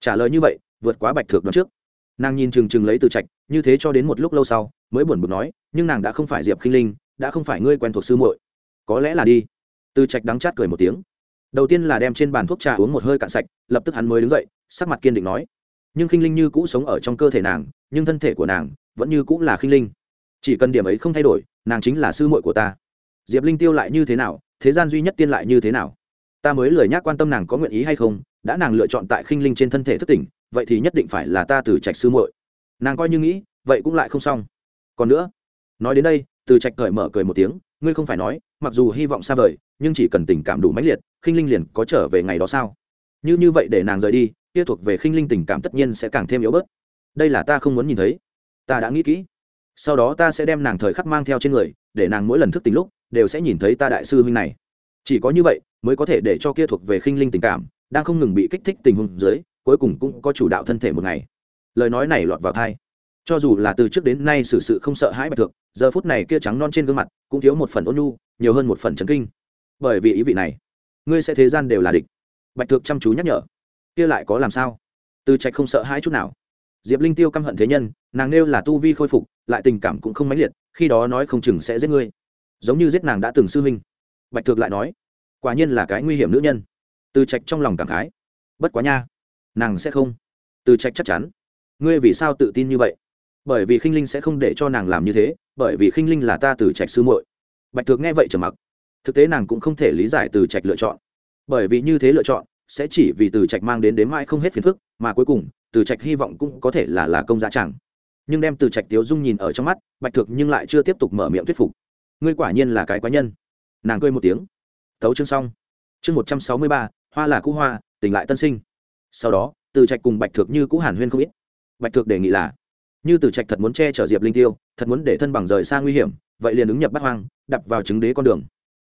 Trả lời như vậy, vượt quá bạch thược đoạn trước. Nàng nhìn chừng chừng lấy từ trạch, như thế cho đến một lúc lâu sau, mới buồn bực nói, nhưng nàng đã không phải diệp khinh linh, đã không phải ngươi quen thuộc sư muội. Có lẽ là đi. Từ trạch đắng chát cười một tiếng. Đầu tiên là đem trên bàn thuốc trà uống một hơi cạn sạch, lập tức hắn mới đứng dậy sắc mặt kiên định nói. Nhưng khinh linh như cũ sống ở trong cơ thể nàng, nhưng thân thể của nàng vẫn như cũ là khinh linh. Chỉ cần điểm ấy không thay đổi, nàng chính là sư muội của ta. Diệp linh tiêu lại như thế nào, thế gian duy nhất tiên lại như thế nào? Ta mới lười nhác quan tâm nàng có nguyện ý hay không, đã nàng lựa chọn tại khinh linh trên thân thể thất tỉnh, vậy thì nhất định phải là ta từ trạch sư muội. Nàng coi như nghĩ, vậy cũng lại không xong. Còn nữa, nói đến đây, từ trạch cởi mở cười một tiếng, ngươi không phải nói, mặc dù hy vọng xa vời, nhưng chỉ cần tình cảm đủ mãnh liệt, khinh linh liền có trở về ngày đó sao? Như như vậy để nàng rời đi kia thuộc về khinh linh tình cảm tất nhiên sẽ càng thêm yếu bớt. Đây là ta không muốn nhìn thấy. Ta đã nghĩ kỹ. Sau đó ta sẽ đem nàng thời khắc mang theo trên người, để nàng mỗi lần thức tỉnh lúc, đều sẽ nhìn thấy ta đại sư huynh này. Chỉ có như vậy, mới có thể để cho kia thuộc về khinh linh tình cảm, đang không ngừng bị kích thích tình huống dưới, cuối cùng cũng có chủ đạo thân thể một ngày. Lời nói này lọt vào thai cho dù là từ trước đến nay xử sự không sợ hãi bạch thượng, giờ phút này kia trắng non trên gương mặt cũng thiếu một phần ôn nhu, nhiều hơn một phần trấn kinh. Bởi vì ý vị này, ngươi sẽ thế gian đều là địch. Bạch thượng chăm chú nhắc nhở kia lại có làm sao? Từ trạch không sợ hãi chút nào. Diệp linh tiêu căm hận thế nhân, nàng nêu là tu vi khôi phục, lại tình cảm cũng không mãnh liệt, khi đó nói không chừng sẽ giết ngươi. Giống như giết nàng đã từng sư huynh. Bạch thược lại nói, quả nhiên là cái nguy hiểm nữ nhân. Từ trạch trong lòng cảm khái, bất quá nha, nàng sẽ không. Từ trạch chắc chắn, ngươi vì sao tự tin như vậy? Bởi vì khinh linh sẽ không để cho nàng làm như thế, bởi vì khinh linh là ta từ trạch sư muội. Bạch thược nghe vậy trở mặc. Thực tế nàng cũng không thể lý giải từ trạch lựa chọn. Bởi vì như thế lựa chọn sẽ chỉ vì từ trạch mang đến đến mãi không hết phiền phức, mà cuối cùng, từ trạch hy vọng cũng có thể là là công giá chẳng. Nhưng đem từ trạch tiếu dung nhìn ở trong mắt, bạch thực nhưng lại chưa tiếp tục mở miệng thuyết phục. Ngươi quả nhiên là cái quái nhân. Nàng cười một tiếng. Thấu chương xong. Chương một trăm sáu mươi ba, hoa là cũ hoa, tỉnh lại tân sinh. Sau đó, từ trạch cùng bạch thực như cũ hàn huyên không ít. Bạch thực đề nghị là, như từ trạch thật muốn che chở diệp linh tiêu, thật muốn để thân bằng rời xa nguy hiểm, vậy liền ứng nhập bát hoang đập vào chứng đế con đường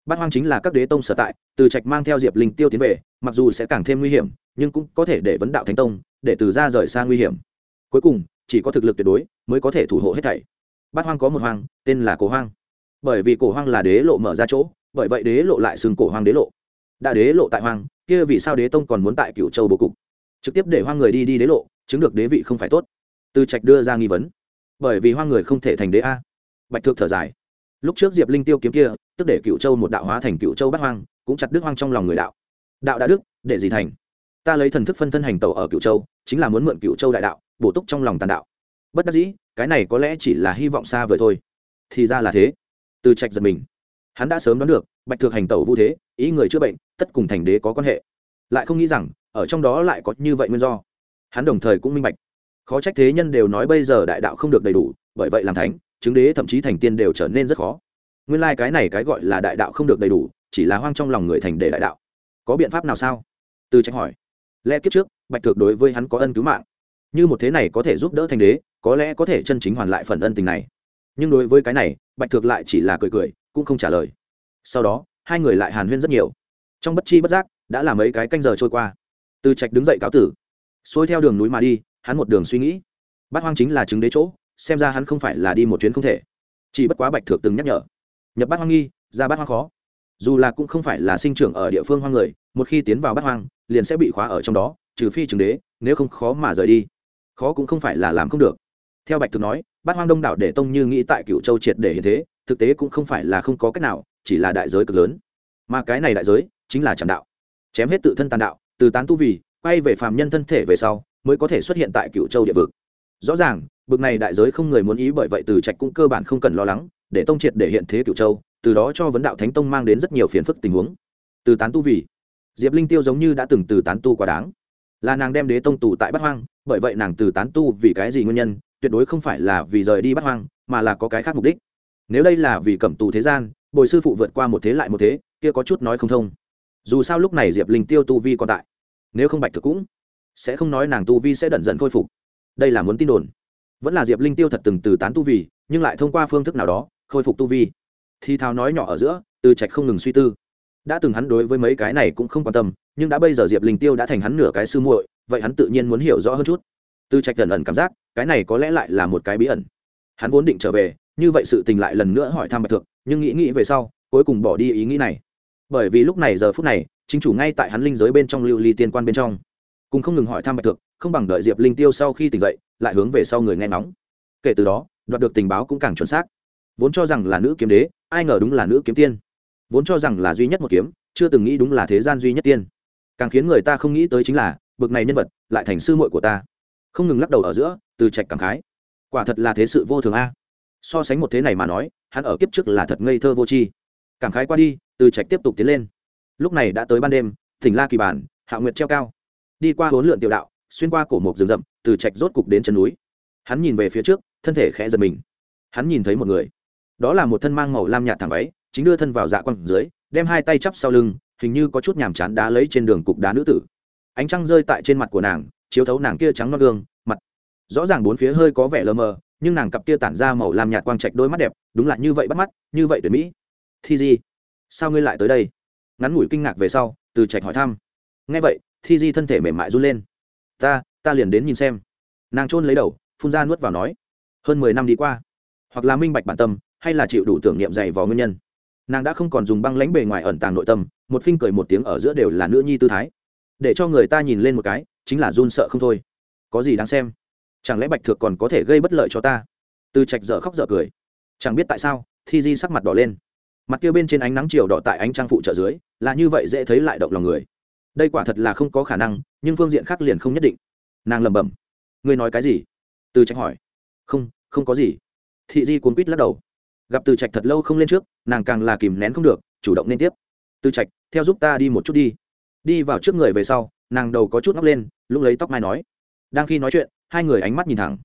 bát hoang chính là các đế tông sở tại, từ trạch mang theo diệp linh tiêu tiến về, mặc dù sẽ càng thêm nguy hiểm, nhưng cũng có thể để vấn đạo thánh tông, để từ ra rời xa nguy hiểm. Cuối cùng, chỉ có thực lực tuyệt đối mới có thể thủ hộ hết thảy. Bát hoang có một hoang, tên là cổ hoang. Bởi vì cổ hoang là đế lộ mở ra chỗ, bởi vậy đế lộ lại xưng cổ hoang đế lộ. Đã đế lộ tại hoang, kia vì sao đế tông còn muốn tại cựu châu bố cục? Trực tiếp để hoang người đi đi đế lộ, chứng được đế vị không phải tốt. Từ trạch đưa ra nghi vấn. Bởi vì hoang người không thể thành đế a. Bạch thượng thở dài lúc trước diệp linh tiêu kiếm kia, tức để cựu châu một đạo hóa thành cựu châu bắt hoang, cũng chặt đức hoang trong lòng người đạo. Đạo đã đức để gì thành? Ta lấy thần thức phân thân hành tàu ở cựu châu, chính là muốn mượn cựu châu đại đạo, bổ túc trong lòng tàn đạo. Bất đắc dĩ, cái này có lẽ chỉ là hy vọng xa vời thôi. Thì ra là thế. Từ trạch giật mình. Hắn đã sớm đoán được, bạch thực hành tẩu vu thế, ý người chữa bệnh, tất cùng thành đế có quan hệ. Lại không nghĩ rằng, ở trong đó lại có như vậy nguyên do. Hắn đồng thời cũng minh bạch. Khó trách thế nhân đều nói bây giờ đại đạo không được đầy đủ, bởi vậy làm thánh chứng đế thậm chí thành tiên đều trở nên rất khó. Nguyên lai、like、cái này cái gọi là đại đạo không được đầy đủ, chỉ là hoang trong lòng người thành đề đại đạo. Có biện pháp nào sao? Từ trạch hỏi. Lẽ kiếp trước, bạch thực đối với hắn có ân cứu mạng. Như một thế này có thể giúp đỡ thành đế, có lẽ có thể chân chính hoàn lại phần ân tình này. Nhưng đối với cái này, bạch thực lại chỉ là cười cười, cũng không trả lời. Sau đó, hai người lại hàn huyên rất nhiều. Trong bất chi bất giác, đã là mấy cái canh giờ trôi qua. Từ trạch đứng dậy cáo tử. Xuôi theo đường núi mà đi, hắn một đường suy nghĩ. Bát hoang chính là chứng đế chỗ xem ra hắn không phải là đi một chuyến không thể. Chỉ bất quá bạch thược từng nhắc nhở. Nhập bát hoang nghi, ra bát hoang khó. Dù là cũng không phải là sinh trưởng ở địa phương hoang người, một khi tiến vào bát hoang, liền sẽ bị khóa ở trong đó, trừ phi trường đế, nếu không khó mà rời đi. Khó cũng không phải là làm không được. Theo bạch thực nói, bát hoang đông đảo để tông như nghĩ tại cựu châu triệt để hiện thế, thực tế cũng không phải là không có cách nào, chỉ là đại giới cực lớn. Mà cái này đại giới, chính là trạm đạo. Chém hết tự thân tàn đạo, từ tán tu vì, quay về phàm nhân thân thể về sau, mới có thể xuất hiện tại cựu châu địa vực. Rõ ràng bực này đại giới không người muốn ý bởi vậy từ trạch cũng cơ bản không cần lo lắng, để tông triệt để hiện thế cựu châu, từ đó cho vấn đạo thánh tông mang đến rất nhiều phiền phức tình huống. Từ tán tu vì, diệp linh tiêu giống như đã từng từ tán tu quá đáng. Là nàng đem đế tông tù tại bát hoang, bởi vậy nàng từ tán tu vì cái gì nguyên nhân, tuyệt đối không phải là vì rời đi bát hoang, mà là có cái khác mục đích. Nếu đây là vì cẩm tù thế gian, bồi sư phụ vượt qua một thế lại một thế, kia có chút nói không thông. Dù sao lúc này diệp linh tiêu tu vi còn tại. Nếu không bạch thực cũng sẽ không nói nàng tu vi sẽ đẩn dần khôi phục. Đây là muốn tin đồn vẫn là diệp linh tiêu thật từng từ tán tu vi, nhưng lại thông qua phương thức nào đó, khôi phục tu vi. Thì thào nói nhỏ ở giữa, từ trạch không ngừng suy tư. Đã từng hắn đối với mấy cái này cũng không quan tâm, nhưng đã bây giờ diệp linh tiêu đã thành hắn nửa cái sư muội, vậy hắn tự nhiên muốn hiểu rõ hơn chút. Từ trạch gần ẩn cảm giác, cái này có lẽ lại là một cái bí ẩn. Hắn vốn định trở về, như vậy sự tình lại lần nữa hỏi thăm bạch thượng, nhưng nghĩ nghĩ về sau, cuối cùng bỏ đi ý nghĩ này. Bởi vì lúc này, giờ phút này, chính chủ ngay tại hắn linh giới bên trong lưu ly tiên quan bên trong cùng không ngừng hỏi thăm bạch thực, không bằng đợi diệp linh tiêu sau khi tỉnh dậy lại hướng về sau người nghe nóng. kể từ đó đoạt được tình báo cũng càng chuẩn xác. Vốn cho rằng là nữ kiếm đế ai ngờ đúng là nữ kiếm tiên. Vốn cho rằng là duy nhất một kiếm chưa từng nghĩ đúng là thế gian duy nhất tiên. Càng khiến người ta không nghĩ tới chính là bực này nhân vật lại thành sư muội của ta. Không ngừng lắc đầu ở giữa từ trạch cảm khái. Quả thật là thế sự vô thường a. So sánh một thế này mà nói hắn ở kiếp trước là thật ngây thơ vô tri. Cảm khái qua đi từ trạch tiếp tục tiến lên. Lúc này đã tới ban đêm thỉnh la kỳ bản hạ nguyệt treo cao đi qua huấn lượn tiểu đạo, xuyên qua cổ mộc rừng rậm, từ trạch rốt cục đến chân núi. Hắn nhìn về phía trước, thân thể khẽ giật mình. Hắn nhìn thấy một người. Đó là một thân mang màu lam nhạt thẳng váy, chính đưa thân vào dạ quang dưới, đem hai tay chắp sau lưng, hình như có chút nhàm chán đá lấy trên đường cục đá nữ tử. Ánh trăng rơi tại trên mặt của nàng, chiếu thấu nàng kia trắng non gương, mặt. Rõ ràng bốn phía hơi có vẻ lờ mờ, nhưng nàng cặp kia tản ra màu lam nhạt quang trạch đôi mắt đẹp, đúng là như vậy bắt mắt, như vậy tuyệt mỹ. Thi gì? sao ngươi lại tới đây? Ngắn ngủi kinh ngạc về sau, từ trạch hỏi thăm. Nghe vậy thi di thân thể mềm mại run lên. Ta ta liền đến nhìn xem. Nàng trôn lấy đầu, phun ra nuốt vào nói. Hơn mười năm đi qua, hoặc là minh bạch bản tâm, hay là chịu đủ tưởng niệm dày vò nguyên nhân. Nàng đã không còn dùng băng lãnh bề ngoài ẩn tàng nội tâm, một phinh cười một tiếng ở giữa đều là nữ nhi tư thái. Để cho người ta nhìn lên một cái, chính là run sợ không thôi. Có gì đáng xem? Chẳng lẽ bạch thược còn có thể gây bất lợi cho ta? Từ trạch dở khóc dở cười. Chẳng biết tại sao? Thi di sắc mặt đỏ lên. Mặt kia bên trên ánh nắng chiều đỏ tại ánh trang phụ trợ dưới, là như vậy dễ thấy lại động lòng người đây quả thật là không có khả năng, nhưng phương diện khác liền không nhất định. Nàng lẩm bẩm, ngươi nói cái gì? Từ trạch hỏi. Không không có gì. Thị di cuốn quýt lắc đầu. Gặp từ trạch thật lâu không lên trước, nàng càng là kìm nén không được, chủ động nên tiếp. Từ trạch, theo giúp ta đi một chút đi. Đi vào trước người về sau, nàng đầu có chút ngóc lên, lúc lấy tóc mai nói. Đang khi nói chuyện, hai người ánh mắt nhìn thẳng.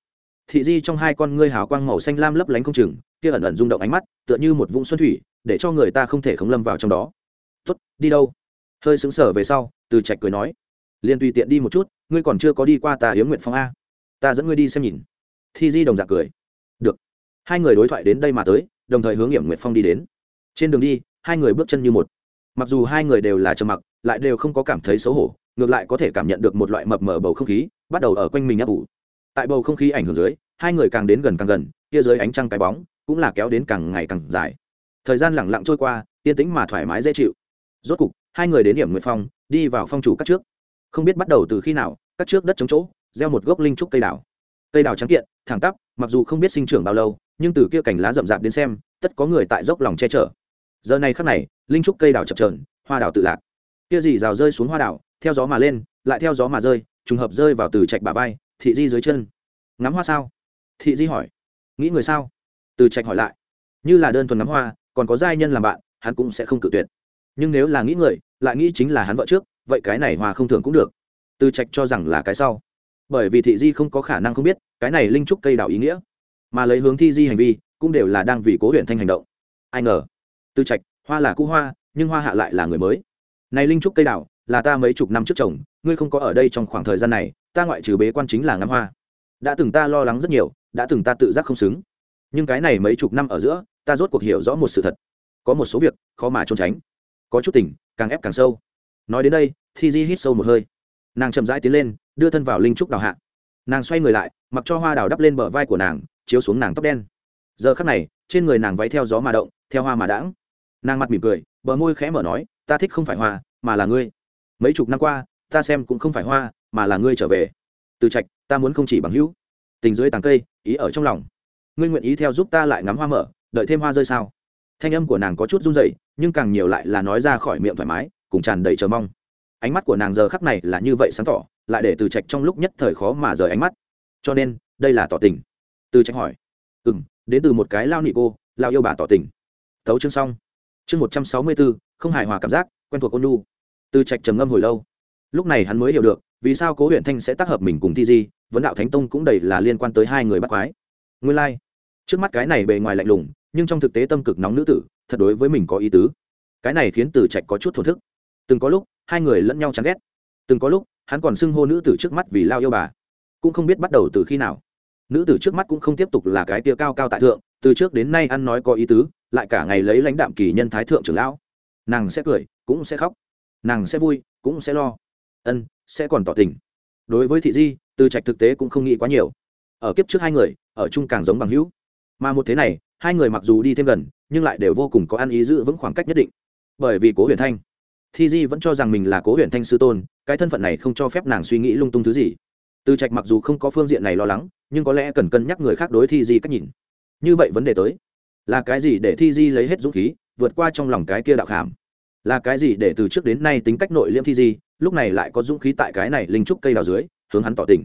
Thị di trong hai con ngươi hào quang màu xanh lam lấp lánh không chừng, kia ẩn ẩn rung động ánh mắt, tựa như một vũng xuân thủy, để cho người ta không thể khống lâm vào trong đó. Tuất đi đâu? Hơi sững sờ về sau từ trạch cười nói liền tùy tiện đi một chút, ngươi còn chưa có đi qua ta hiếm nguyện phong a. Ta dẫn ngươi đi xem nhìn. Thi di đồng dạng cười. Được. Hai người đối thoại đến đây mà tới, đồng thời hướng hiểm nguyệt phong đi đến. Trên đường đi, hai người bước chân như một. Mặc dù hai người đều là trầm mặc, lại đều không có cảm thấy xấu hổ, ngược lại có thể cảm nhận được một loại mập mờ bầu không khí, bắt đầu ở quanh mình ấp ủ. Tại bầu không khí ảnh hưởng dưới, hai người càng đến gần càng gần, kia dưới ánh trăng cái bóng cũng là kéo đến càng ngày càng dài. Thời gian lẳng lặng trôi qua, yên tĩnh mà thoải mái dễ chịu. Rốt cục hai người đến điểm nguyệt phong, đi vào phong chủ các trước. Không biết bắt đầu từ khi nào, các trước đất chống chỗ, gieo một gốc linh trúc cây đào. Cây đào trắng kiện, thẳng tắp, mặc dù không biết sinh trưởng bao lâu, nhưng từ kia cành lá rậm rạp đến xem, tất có người tại dốc lòng che chở. Giờ này khắc này, linh trúc cây đào chập trờn hoa đào tự lạc. Kia dì rào rơi xuống hoa đào, theo gió mà lên, lại theo gió mà rơi, trùng hợp rơi vào từ trạch bà vai, thị di dưới chân. Ngắm hoa sao? Thị di hỏi. Nghĩ người sao? Từ trạch hỏi lại. Như là đơn thuần ngắm hoa, còn có giai nhân làm bạn, hắn cũng sẽ không cự tuyệt. Nhưng nếu là nghĩ người lại nghĩ chính là hắn vợ trước, vậy cái này hoa không thường cũng được. Từ trạch cho rằng là cái sau. Bởi vì thị di không có khả năng không biết, cái này linh trúc cây đào ý nghĩa. Mà lấy hướng thi di hành vi, cũng đều là đang vì cố huyện thanh hành động. Ai ngờ, từ trạch, hoa là cũ hoa, nhưng hoa hạ lại là người mới. Này linh trúc cây đào là ta mấy chục năm trước chồng ngươi không có ở đây trong khoảng thời gian này, ta ngoại trừ bế quan chính là ngắm hoa. Đã từng ta lo lắng rất nhiều, đã từng ta tự giác không xứng. Nhưng cái này mấy chục năm ở giữa, ta rốt cuộc hiểu rõ một sự thật. Có một số việc, khó mà trốn tránh. Có chút tình càng ép càng sâu. Nói đến đây, thi di hít sâu một hơi. Nàng chậm rãi tiến lên, đưa thân vào linh trúc đào hạ. Nàng xoay người lại, mặc cho hoa đào đắp lên bờ vai của nàng, chiếu xuống nàng tóc đen. Giờ khắc này, trên người nàng váy theo gió mà động, theo hoa mà đãng. Nàng mặt mỉm cười, bờ môi khẽ mở nói, ta thích không phải hoa, mà là ngươi. Mấy chục năm qua, ta xem cũng không phải hoa, mà là ngươi trở về. Từ trạch, ta muốn không chỉ bằng hữu. Tình dưới tàng cây, ý ở trong lòng. Ngươi nguyện ý theo giúp ta lại ngắm hoa mở, đợi thêm hoa rơi sao? Thanh âm của nàng có chút run rẩy, nhưng càng nhiều lại là nói ra khỏi miệng thoải mái, cùng tràn đầy chờ mong. Ánh mắt của nàng giờ khắc này là như vậy sáng tỏ, lại để từ trạch trong lúc nhất thời khó mà rời ánh mắt. Cho nên, đây là tỏ tình. Từ trạch hỏi. Ừ m đến từ một cái lao nị cô, lao yêu bà tỏ tình. Thấu chương xong. Chương một trăm sáu mươi bốn không hài hòa cảm giác, quen thuộc ôn lu từ trạch trầm ngâm hồi lâu. Lúc này hắn mới hiểu được, vì sao cố huyện thanh sẽ tác hợp mình cùng thi di, vấn đạo thánh tông cũng đầy là liên quan tới hai người bắt quái. Nguyên lai、like. trước mắt cái này bề ngoài lạnh lùng nhưng trong thực tế tâm cực nóng nữ tử, thật đối với mình có ý tứ. Cái này khiến từ trạch có chút thổn thức. Từng có lúc, hai người lẫn nhau chán ghét. Từng có lúc, hắn còn xưng hô nữ tử trước mắt vì lao yêu bà. Cũng không biết bắt đầu từ khi nào. Nữ tử trước mắt cũng không tiếp tục là cái tia cao cao tại thượng, từ trước đến nay ăn nói có ý tứ, lại cả ngày lấy lãnh đạm kỳ nhân thái thượng trưởng lão. Nàng sẽ cười, cũng sẽ khóc. Nàng sẽ vui, cũng sẽ lo. Ân, sẽ còn tỏ tình. Đối với thị di, từ trạch thực tế cũng không nghĩ quá nhiều. Ở kiếp trước hai người, ở chung càng giống bằng hữu. Mà một thế này hai người mặc dù đi thêm gần, nhưng lại đều vô cùng có ăn ý giữ vững khoảng cách nhất định. Bởi vì cố huyền thanh, thi di vẫn cho rằng mình là cố huyền thanh sư tôn, cái thân phận này không cho phép nàng suy nghĩ lung tung thứ gì. Từ trạch mặc dù không có phương diện này lo lắng, nhưng có lẽ cần cân nhắc người khác đối thi di cách nhìn. Như vậy vấn đề tới, là cái gì để thi di lấy hết dũng khí, vượt qua trong lòng cái kia đạo khảm là cái gì để từ trước đến nay tính cách nội liêm thi di, lúc này lại có dũng khí tại cái này linh trúc cây đào dưới, hướng hắn tỏ tình?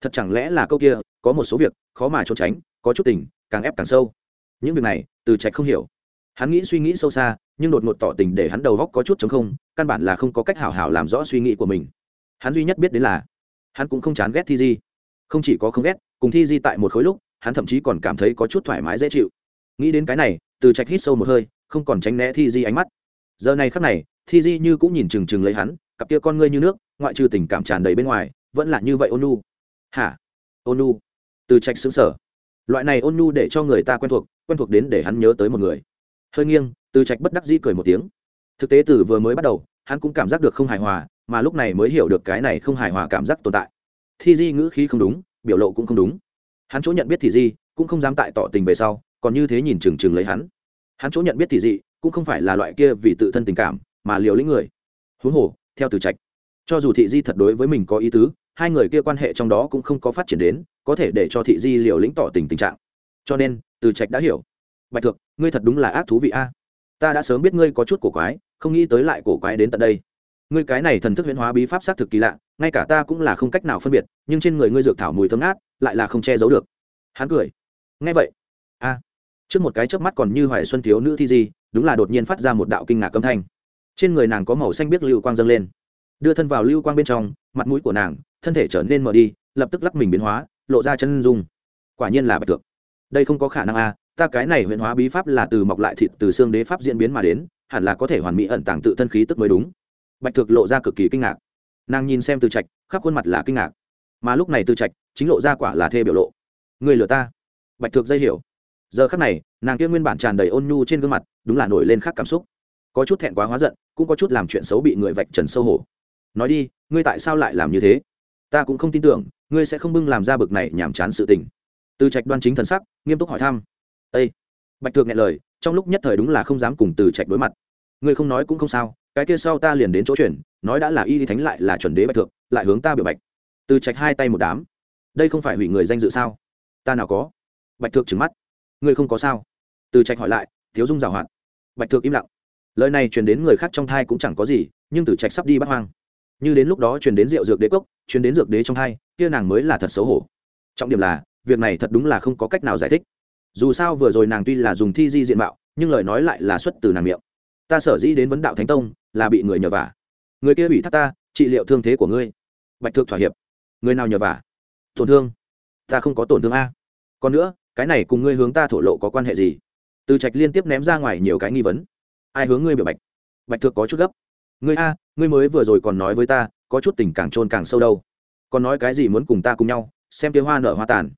Thật chẳng lẽ là câu kia, có một số việc, khó mà trốn tránh, có chút tình, càng ép càng sâu những việc này, từ trạch không hiểu. Hắn nghĩ suy nghĩ sâu xa, nhưng đột ngột tỏ tình để hắn đầu góc có chút chống không, căn bản là không có cách hảo hảo làm rõ suy nghĩ của mình. Hắn duy nhất biết đến là, hắn cũng không chán ghét thi di. Không chỉ có không ghét, cùng thi di tại một khối lúc, hắn thậm chí còn cảm thấy có chút thoải mái dễ chịu. Nghĩ đến cái này, từ trạch hít sâu một hơi, không còn tránh né thi di ánh mắt. Giờ này khắc này, thi di như cũng nhìn trừng trừng lấy hắn, cặp kia con ngươi như nước, ngoại trừ tình cảm tràn đầy bên ngoài, vẫn là như vậy ôn nu. Hả? Ôn nu. Từ trạch xứng sở loại này ôn nhu để cho người ta quen thuộc quen thuộc đến để hắn nhớ tới một người. Hơi nghiêng, từ trạch bất đắc dĩ cười một tiếng. Thực tế từ vừa mới bắt đầu, hắn cũng cảm giác được không hài hòa, mà lúc này mới hiểu được cái này không hài hòa cảm giác tồn tại. Thi di ngữ khí không đúng, biểu lộ cũng không đúng. Hắn chỗ nhận biết thì di, cũng không dám tại tỏ tình về sau, còn như thế nhìn trừng trừng lấy hắn. Hắn chỗ nhận biết thì dị cũng không phải là loại kia vì tự thân tình cảm, mà liều lĩnh người. Huống hồ, theo từ trạch, cho dù thị di thật đối với mình có ý tứ, hai người kia quan hệ trong đó cũng không có phát triển đến có thể để cho thị di liều lĩnh tỏ tình tình trạng. Cho nên, từ trạch đã hiểu. Bạch thượng ngươi thật đúng là ác thú vị a. Ta đã sớm biết ngươi có chút cổ quái, không nghĩ tới lại cổ quái đến tận đây. Ngươi cái này thần thức huyễn hóa bí pháp xác thực kỳ lạ, ngay cả ta cũng là không cách nào phân biệt, nhưng trên người ngươi dược thảo mùi thơm ngát, lại là không che giấu được. Hắn cười. Nghe vậy, a, trước một cái chớp mắt còn như hoài xuân thiếu nữ thi di, đúng là đột nhiên phát ra một đạo kinh ngạc âm thanh. Trên người nàng có màu xanh biết lưu quang dâng lên. Đưa thân vào lưu quang bên trong, mặt mũi của nàng, thân thể trở nên mờ đi, lập tức lắc mình biến hóa lộ ra chân dung. Quả nhiên là bạch tượng đây không có khả năng a, ta cái này huyện hóa bí pháp là từ mọc lại thịt từ xương đế pháp diễn biến mà đến, hẳn là có thể hoàn mỹ ẩn tàng tự thân khí tức mới đúng. Bạch thực lộ ra cực kỳ kinh ngạc. Nàng nhìn xem từ trạch, khắp khuôn mặt là kinh ngạc. Mà lúc này từ trạch, chính lộ ra quả là thê biểu lộ. Người lừa ta. Bạch thực dây hiểu. Giờ khắc này, nàng kia nguyên bản tràn đầy ôn nhu trên gương mặt, đúng là nổi lên khác cảm xúc. Có chút thẹn quá hóa giận, cũng có chút làm chuyện xấu bị người vạch trần sâu hổ. Nói đi, ngươi tại sao lại làm như thế? Ta cũng không tin tưởng ngươi sẽ không bưng làm ra bực này nhàm chán sự tình. Từ trạch đoan chính thần sắc, nghiêm túc hỏi thăm. Ây bạch thượng nghe lời, trong lúc nhất thời đúng là không dám cùng từ trạch đối mặt. Ngươi không nói cũng không sao, cái kia sau ta liền đến chỗ chuyển, nói đã là y thánh lại là chuẩn đế bạch thượng lại hướng ta biểu bạch. Từ trạch hai tay một đám. Đây không phải hủy người danh dự sao? Ta nào có? Bạch thượng trừng mắt. Ngươi không có sao? Từ trạch hỏi lại, thiếu dung giảo hoạt. Bạch thượng im lặng. Lời này truyền đến người khác trong thai cũng chẳng có gì, nhưng từ trạch sắp đi bắt hoang như đến lúc đó truyền đến rượu dược đế cốc, truyền đến dược đế trong hai, kia nàng mới là thật xấu hổ. Trọng điểm là, việc này thật đúng là không có cách nào giải thích. Dù sao vừa rồi nàng tuy là dùng thi di diện mạo, nhưng lời nói lại là xuất từ nàng miệng. Ta sở dĩ đến vấn đạo thánh tông, là bị người nhờ vả. Người kia bị thắt ta, trị liệu thương thế của ngươi. Bạch thượng thỏa hiệp. Người nào nhờ vả? Tổn thương. Ta không có tổn thương a. Còn nữa, cái này cùng ngươi hướng ta thổ lộ có quan hệ gì? Từ trạch liên tiếp ném ra ngoài nhiều cái nghi vấn. Ai hướng ngươi biểu bạch? Bạch thượng có chút gấp ngươi a ngươi mới vừa rồi còn nói với ta có chút tình càng trôn càng sâu đâu. Còn nói cái gì muốn cùng ta cùng nhau xem kia hoa nở hoa tàn.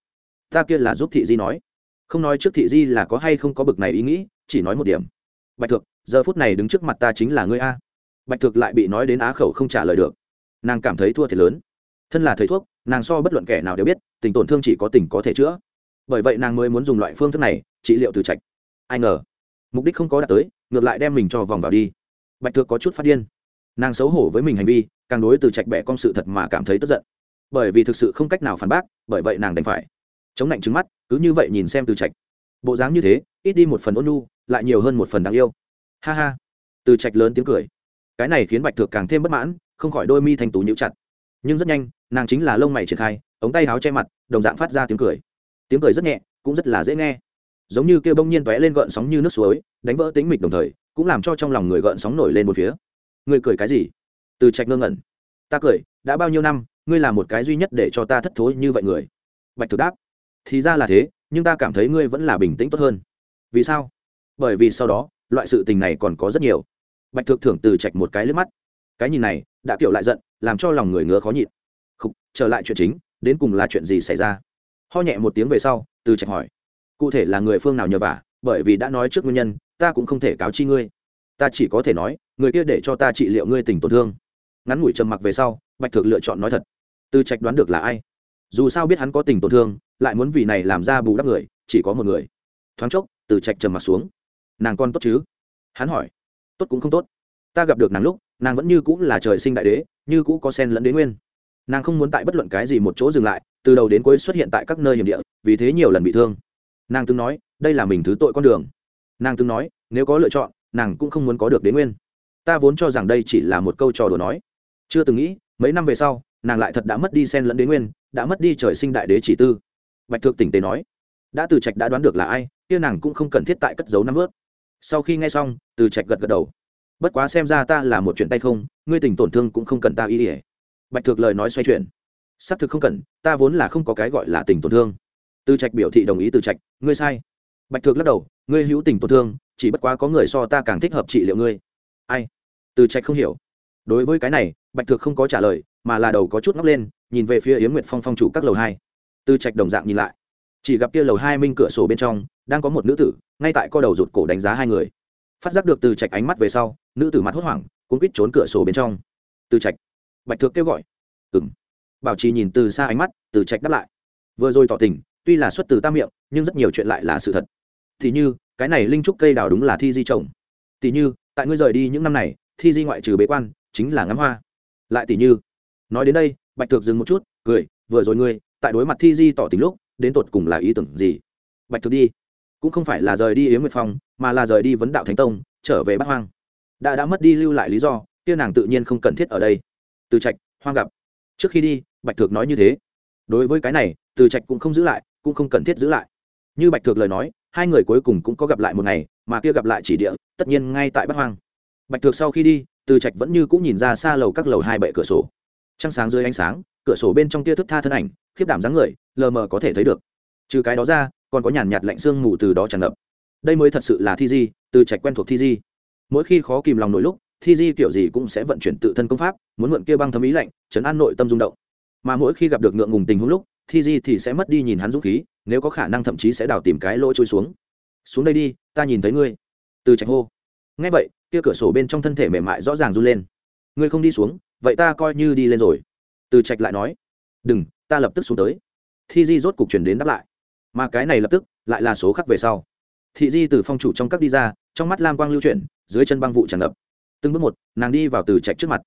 Ta kia là giúp thị di nói. Không nói trước thị di là có hay không có bực này ý nghĩ chỉ nói một điểm. Bạch thực, giờ phút này đứng trước mặt ta chính là ngươi a. Bạch thực lại bị nói đến á khẩu không trả lời được. Nàng cảm thấy thua thiệt lớn. Thân là thầy thuốc nàng so bất luận kẻ nào đều biết tình tổn thương chỉ có tình có thể chữa. Bởi vậy nàng mới muốn dùng loại phương thức này trị liệu từ trạch. Ai ngờ mục đích không có đạt tới ngược lại đem mình cho vòng vào đi bạch thược có chút phát điên. Nàng xấu hổ với mình hành vi, càng đối từ trạch bẻ con sự thật mà cảm thấy tức giận. Bởi vì thực sự không cách nào phản bác, bởi vậy nàng đành phải chống lạnh trứng mắt, cứ như vậy nhìn xem từ trạch. Bộ dáng như thế, ít đi một phần ôn nhu, lại nhiều hơn một phần đáng yêu. Ha ha. Từ trạch lớn tiếng cười. Cái này khiến bạch thược càng thêm bất mãn, không khỏi đôi mi thanh tú nhíu chặt. Nhưng rất nhanh, nàng chính là lông mày triển khai, ống tay áo che mặt, đồng dạng phát ra tiếng cười. Tiếng cười rất nhẹ, cũng rất là dễ nghe. Giống như kêu bông nhiên tóe lên gợn sóng như nước suối, đánh vỡ tính mịch đồng thời cũng làm cho trong lòng người gợn sóng nổi lên một phía. Ngươi cười cái gì? Từ trạch ngơ ngẩn. Ta cười đã bao nhiêu năm ngươi là một cái duy nhất để cho ta thất thối như vậy người. Bạch thực đáp. Thì ra là thế nhưng ta cảm thấy ngươi vẫn là bình tĩnh tốt hơn. Vì sao? Bởi vì sau đó loại sự tình này còn có rất nhiều. Bạch thực thưởng từ trạch một cái lướt mắt. Cái nhìn này đã kiểu lại giận làm cho lòng người ngứa khó nhịn. Khúc, trở lại chuyện chính đến cùng là chuyện gì xảy ra? Ho nhẹ một tiếng về sau từ trạch hỏi. Cụ thể là người phương nào nhờ vả bởi vì đã nói trước nguyên nhân ta cũng không thể cáo chi ngươi. Ta chỉ có thể nói, người kia để cho ta trị liệu ngươi tình tổn thương. Ngắn ngủi trầm mặc về sau, bạch thực lựa chọn nói thật. Tư trạch đoán được là ai? Dù sao biết hắn có tình tổn thương, lại muốn vì này làm ra bù đắp người, chỉ có một người. Thoáng chốc, từ trạch trầm mặc xuống. Nàng con tốt chứ? Hắn hỏi. Tốt cũng không tốt. Ta gặp được nàng lúc, nàng vẫn như cũng là trời sinh đại đế, như cũ có sen lẫn đế nguyên. Nàng không muốn tại bất luận cái gì một chỗ dừng lại, từ đầu đến cuối xuất hiện tại các nơi hiểm địa, vì thế nhiều lần bị thương. Nàng từng nói, đây là mình thứ tội con đường nàng từng nói, nếu có lựa chọn, nàng cũng không muốn có được đế nguyên. Ta vốn cho rằng đây chỉ là một câu trò đùa nói. Chưa từng nghĩ, mấy năm về sau, nàng lại thật đã mất đi sen lẫn đế nguyên, đã mất đi trời sinh đại đế chỉ tư. Bạch thượng tỉnh tế nói, đã từ trạch đã đoán được là ai, kia nàng cũng không cần thiết tại cất giấu năm vớt. Sau khi nghe xong, từ trạch gật gật đầu. Bất quá xem ra ta là một chuyện tay không, ngươi tình tổn thương cũng không cần ta ý ỉa bạch Thượng lời nói xoay chuyển. Xác thực không cần, ta vốn là không có cái gọi là tình tổn thương. Từ trạch biểu thị đồng ý từ trạch, ngươi sai bạch thược lắc đầu, ngươi hữu tình tổn thương, chỉ bất quá có người so ta càng thích hợp trị liệu ngươi. Ai? Từ trạch không hiểu. Đối với cái này, bạch thược không có trả lời, mà là đầu có chút ngóc lên, nhìn về phía yến nguyệt phong phong chủ các lầu hai. Từ trạch đồng dạng nhìn lại. Chỉ gặp kia lầu hai minh cửa sổ bên trong, đang có một nữ tử, ngay tại co đầu rụt cổ đánh giá hai người. Phát giác được từ trạch ánh mắt về sau, nữ tử mặt hốt hoảng, cuốn quýt trốn cửa sổ bên trong. Từ trạch. Bạch thược kêu gọi. Ừng bảo trì nhìn từ xa ánh mắt, từ trạch đáp lại. Vừa rồi tỏ tình, tuy là xuất từ tam miệng, nhưng rất nhiều chuyện lại là sự thật thì như, cái này linh trúc cây đào đúng là thi di trồng. Tỷ như, tại ngươi rời đi những năm này, thi di ngoại trừ bế quan, chính là ngắm hoa. Lại tỷ như, nói đến đây, bạch thược dừng một chút, cười, vừa rồi ngươi, tại đối mặt thi di tỏ tình lúc, đến tột cùng là ý tưởng gì? Bạch thược đi. Cũng không phải là rời đi yếm nguyệt phong, mà là rời đi vấn đạo thánh tông, trở về bắc hoang. Đã đã mất đi lưu lại lý do, kia nàng tự nhiên không cần thiết ở đây. Từ trạch, hoang gặp. Trước khi đi, bạch thược nói như thế. Đối với cái này, từ trạch cũng không giữ lại, cũng không cần thiết giữ lại. Như bạch thược lời nói hai người cuối cùng cũng có gặp lại một ngày, mà kia gặp lại chỉ địa, tất nhiên ngay tại bắc hoang. Bạch thược sau khi đi, từ trạch vẫn như cũng nhìn ra xa lầu các lầu hai bệ cửa sổ. Trăng sáng dưới ánh sáng, cửa sổ bên trong tia thức tha thân ảnh, khiếp đảm dáng người, lờ mờ có thể thấy được. Trừ cái đó ra, còn có nhàn nhạt lạnh sương mù từ đó tràn ngập. Đây mới thật sự là thi di, từ trạch quen thuộc thi di. Mỗi khi khó kìm lòng nổi lúc, thi di kiểu gì cũng sẽ vận chuyển tự thân công pháp, muốn mượn kia băng thấm ý lạnh, chấn an nội tâm rung động. Mà mỗi khi gặp được ngượng ngùng tình huống lúc thi di thì sẽ mất đi nhìn hắn dũng khí, nếu có khả năng thậm chí sẽ đào tìm cái lỗ trôi xuống. Xuống đây đi, ta nhìn thấy ngươi. Từ trạch hô. Ngay vậy, kia cửa sổ bên trong thân thể mềm mại rõ ràng run lên. Ngươi không đi xuống, vậy ta coi như đi lên rồi. Từ trạch lại nói. Đừng, ta lập tức xuống tới. Thi di rốt cục chuyển đến đáp lại. Mà cái này lập tức, lại là số khắc về sau. Thị di từ phong chủ trong các đi ra, trong mắt lam quang lưu chuyển, dưới chân băng vụ tràn ngập. Từng bước một, nàng đi vào từ trạch trước mặt.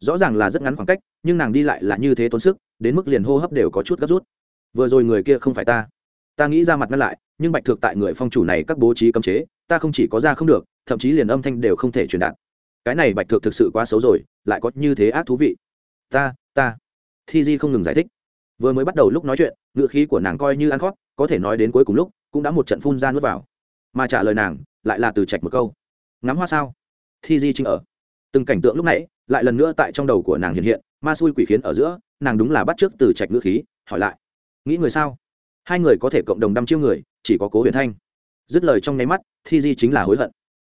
Rõ ràng là rất ngắn khoảng cách nhưng nàng đi lại là như thế tốn sức, đến mức liền hô hấp đều có chút gấp rút. Vừa rồi người kia không phải ta. Ta nghĩ ra mặt ngăn lại, nhưng bạch thực tại người phong chủ này các bố trí cấm chế, ta không chỉ có ra không được, thậm chí liền âm thanh đều không thể truyền đạt. Cái này bạch thực thực sự quá xấu rồi, lại có như thế ác thú vị. Ta ta. Thi di không ngừng giải thích. Vừa mới bắt đầu lúc nói chuyện ngựa khí của nàng coi như ăn khót có thể nói đến cuối cùng lúc, cũng đã một trận phun ra nuốt vào. Mà trả lời nàng, lại là từ trạch một câu. Ngắm hoa sao? Thi di chính ở. Từng cảnh tượng lúc nãy lại lần nữa tại trong đầu của nàng hiện hiện, ma xui quỷ khiến ở giữa, nàng đúng là bắt trước từ trạch ngữ khí, hỏi lại, nghĩ người sao? Hai người có thể cộng đồng đăm chiêu người, chỉ có cố huyền thanh. Dứt lời trong nháy mắt, thi di chính là hối hận.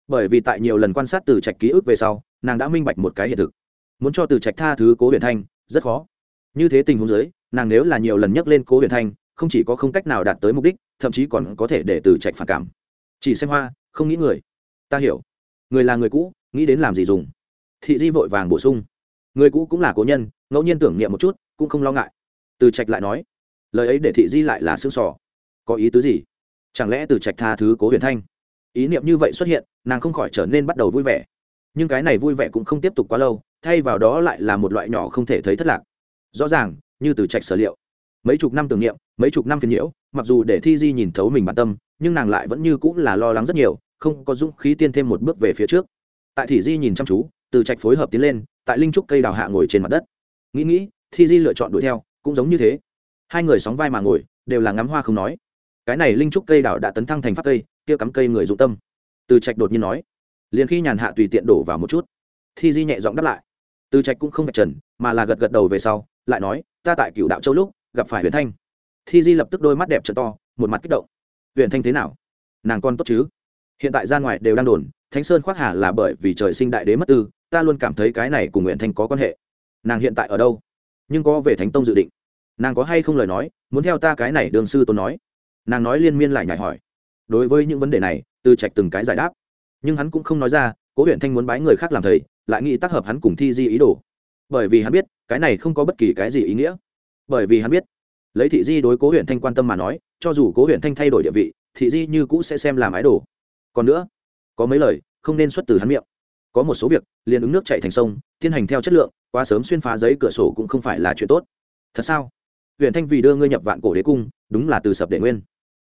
Bởi vì tại nhiều lần quan sát từ trạch ký ức về sau, nàng đã minh bạch một cái hiện thực. Muốn cho từ trạch tha thứ cố huyền thanh, rất khó. Như thế tình huống giới nàng nếu là nhiều lần nhắc lên cố huyền thanh, không chỉ có không cách nào đạt tới mục đích, thậm chí còn có thể để từ trạch phản cảm. Chỉ xem hoa, không nghĩ người. Ta hiểu. Người là người cũ, nghĩ đến làm gì dùng thị di vội vàng bổ sung. Người cũ cũng là cố nhân, ngẫu nhiên tưởng niệm một chút, cũng không lo ngại. Từ trạch lại nói, lời ấy để thị di lại là xương sỏ. Có ý tứ gì? Chẳng lẽ từ trạch tha thứ cố huyền thanh? Ý niệm như vậy xuất hiện, nàng không khỏi trở nên bắt đầu vui vẻ. Nhưng cái này vui vẻ cũng không tiếp tục quá lâu, thay vào đó lại là một loại nhỏ không thể thấy thất lạc. Rõ ràng, như từ trạch sở liệu, mấy chục năm tưởng niệm, mấy chục năm phiền nhiễu, mặc dù để thi di nhìn thấu mình bản tâm, nhưng nàng lại vẫn như cũng là lo lắng rất nhiều, không có dũng khí tiên thêm một bước về phía trước. Tại thị di nhìn chăm chú từ trạch phối hợp tiến lên, tại linh trúc cây đào hạ ngồi trên mặt đất. Nghĩ nghĩ, thi di lựa chọn đuổi theo, cũng giống như thế. Hai người sóng vai mà ngồi, đều là ngắm hoa không nói. Cái này linh trúc cây đào đã tấn thăng thành pháp cây, kia cắm cây người dụng tâm. Từ trạch đột nhiên nói. Liền khi nhàn hạ tùy tiện đổ vào một chút, thi di nhẹ giọng đáp lại. Từ trạch cũng không phải trần, mà là gật gật đầu về sau, lại nói, ta tại cựu đạo châu lúc, gặp phải huyền thanh. Thi di lập tức đôi mắt đẹp t to, một mặt kích động. Huyền thanh thế nào? Nàng con tốt chứ? Hiện tại ra ngoài đều đang đồn, thánh sơn khoác hà là bởi vì trời sinh đại đế mất tư ta luôn cảm thấy cái này cùng nguyện thanh có quan hệ. Nàng hiện tại ở đâu? Nhưng có về thánh tông dự định. Nàng có hay không lời nói, muốn theo ta cái này đường sư tôn nói? Nàng nói liên miên lại nhảy hỏi. Đối với những vấn đề này từ trạch từng cái giải đáp. Nhưng hắn cũng không nói ra, cố huyện thanh muốn bái người khác làm thầy, lại nghĩ tác hợp hắn cùng thi di ý đồ. Bởi vì hắn biết, cái này không có bất kỳ cái gì ý nghĩa. Bởi vì hắn biết, lấy thị di đối cố huyện thanh quan tâm mà nói, cho dù cố huyện thanh thay đổi địa vị, thị di như cũ sẽ xem làm ái đồ. Còn nữa, có mấy lời, không nên xuất từ hắn miệng có một số việc, liền ứng nước chạy thành sông tiến hành theo chất lượng, quá sớm xuyên phá giấy cửa sổ cũng không phải là chuyện tốt. Thật sao? Huyện thanh vì đưa ngươi nhập vạn cổ đế cung, đúng là từ sập đệ nguyên.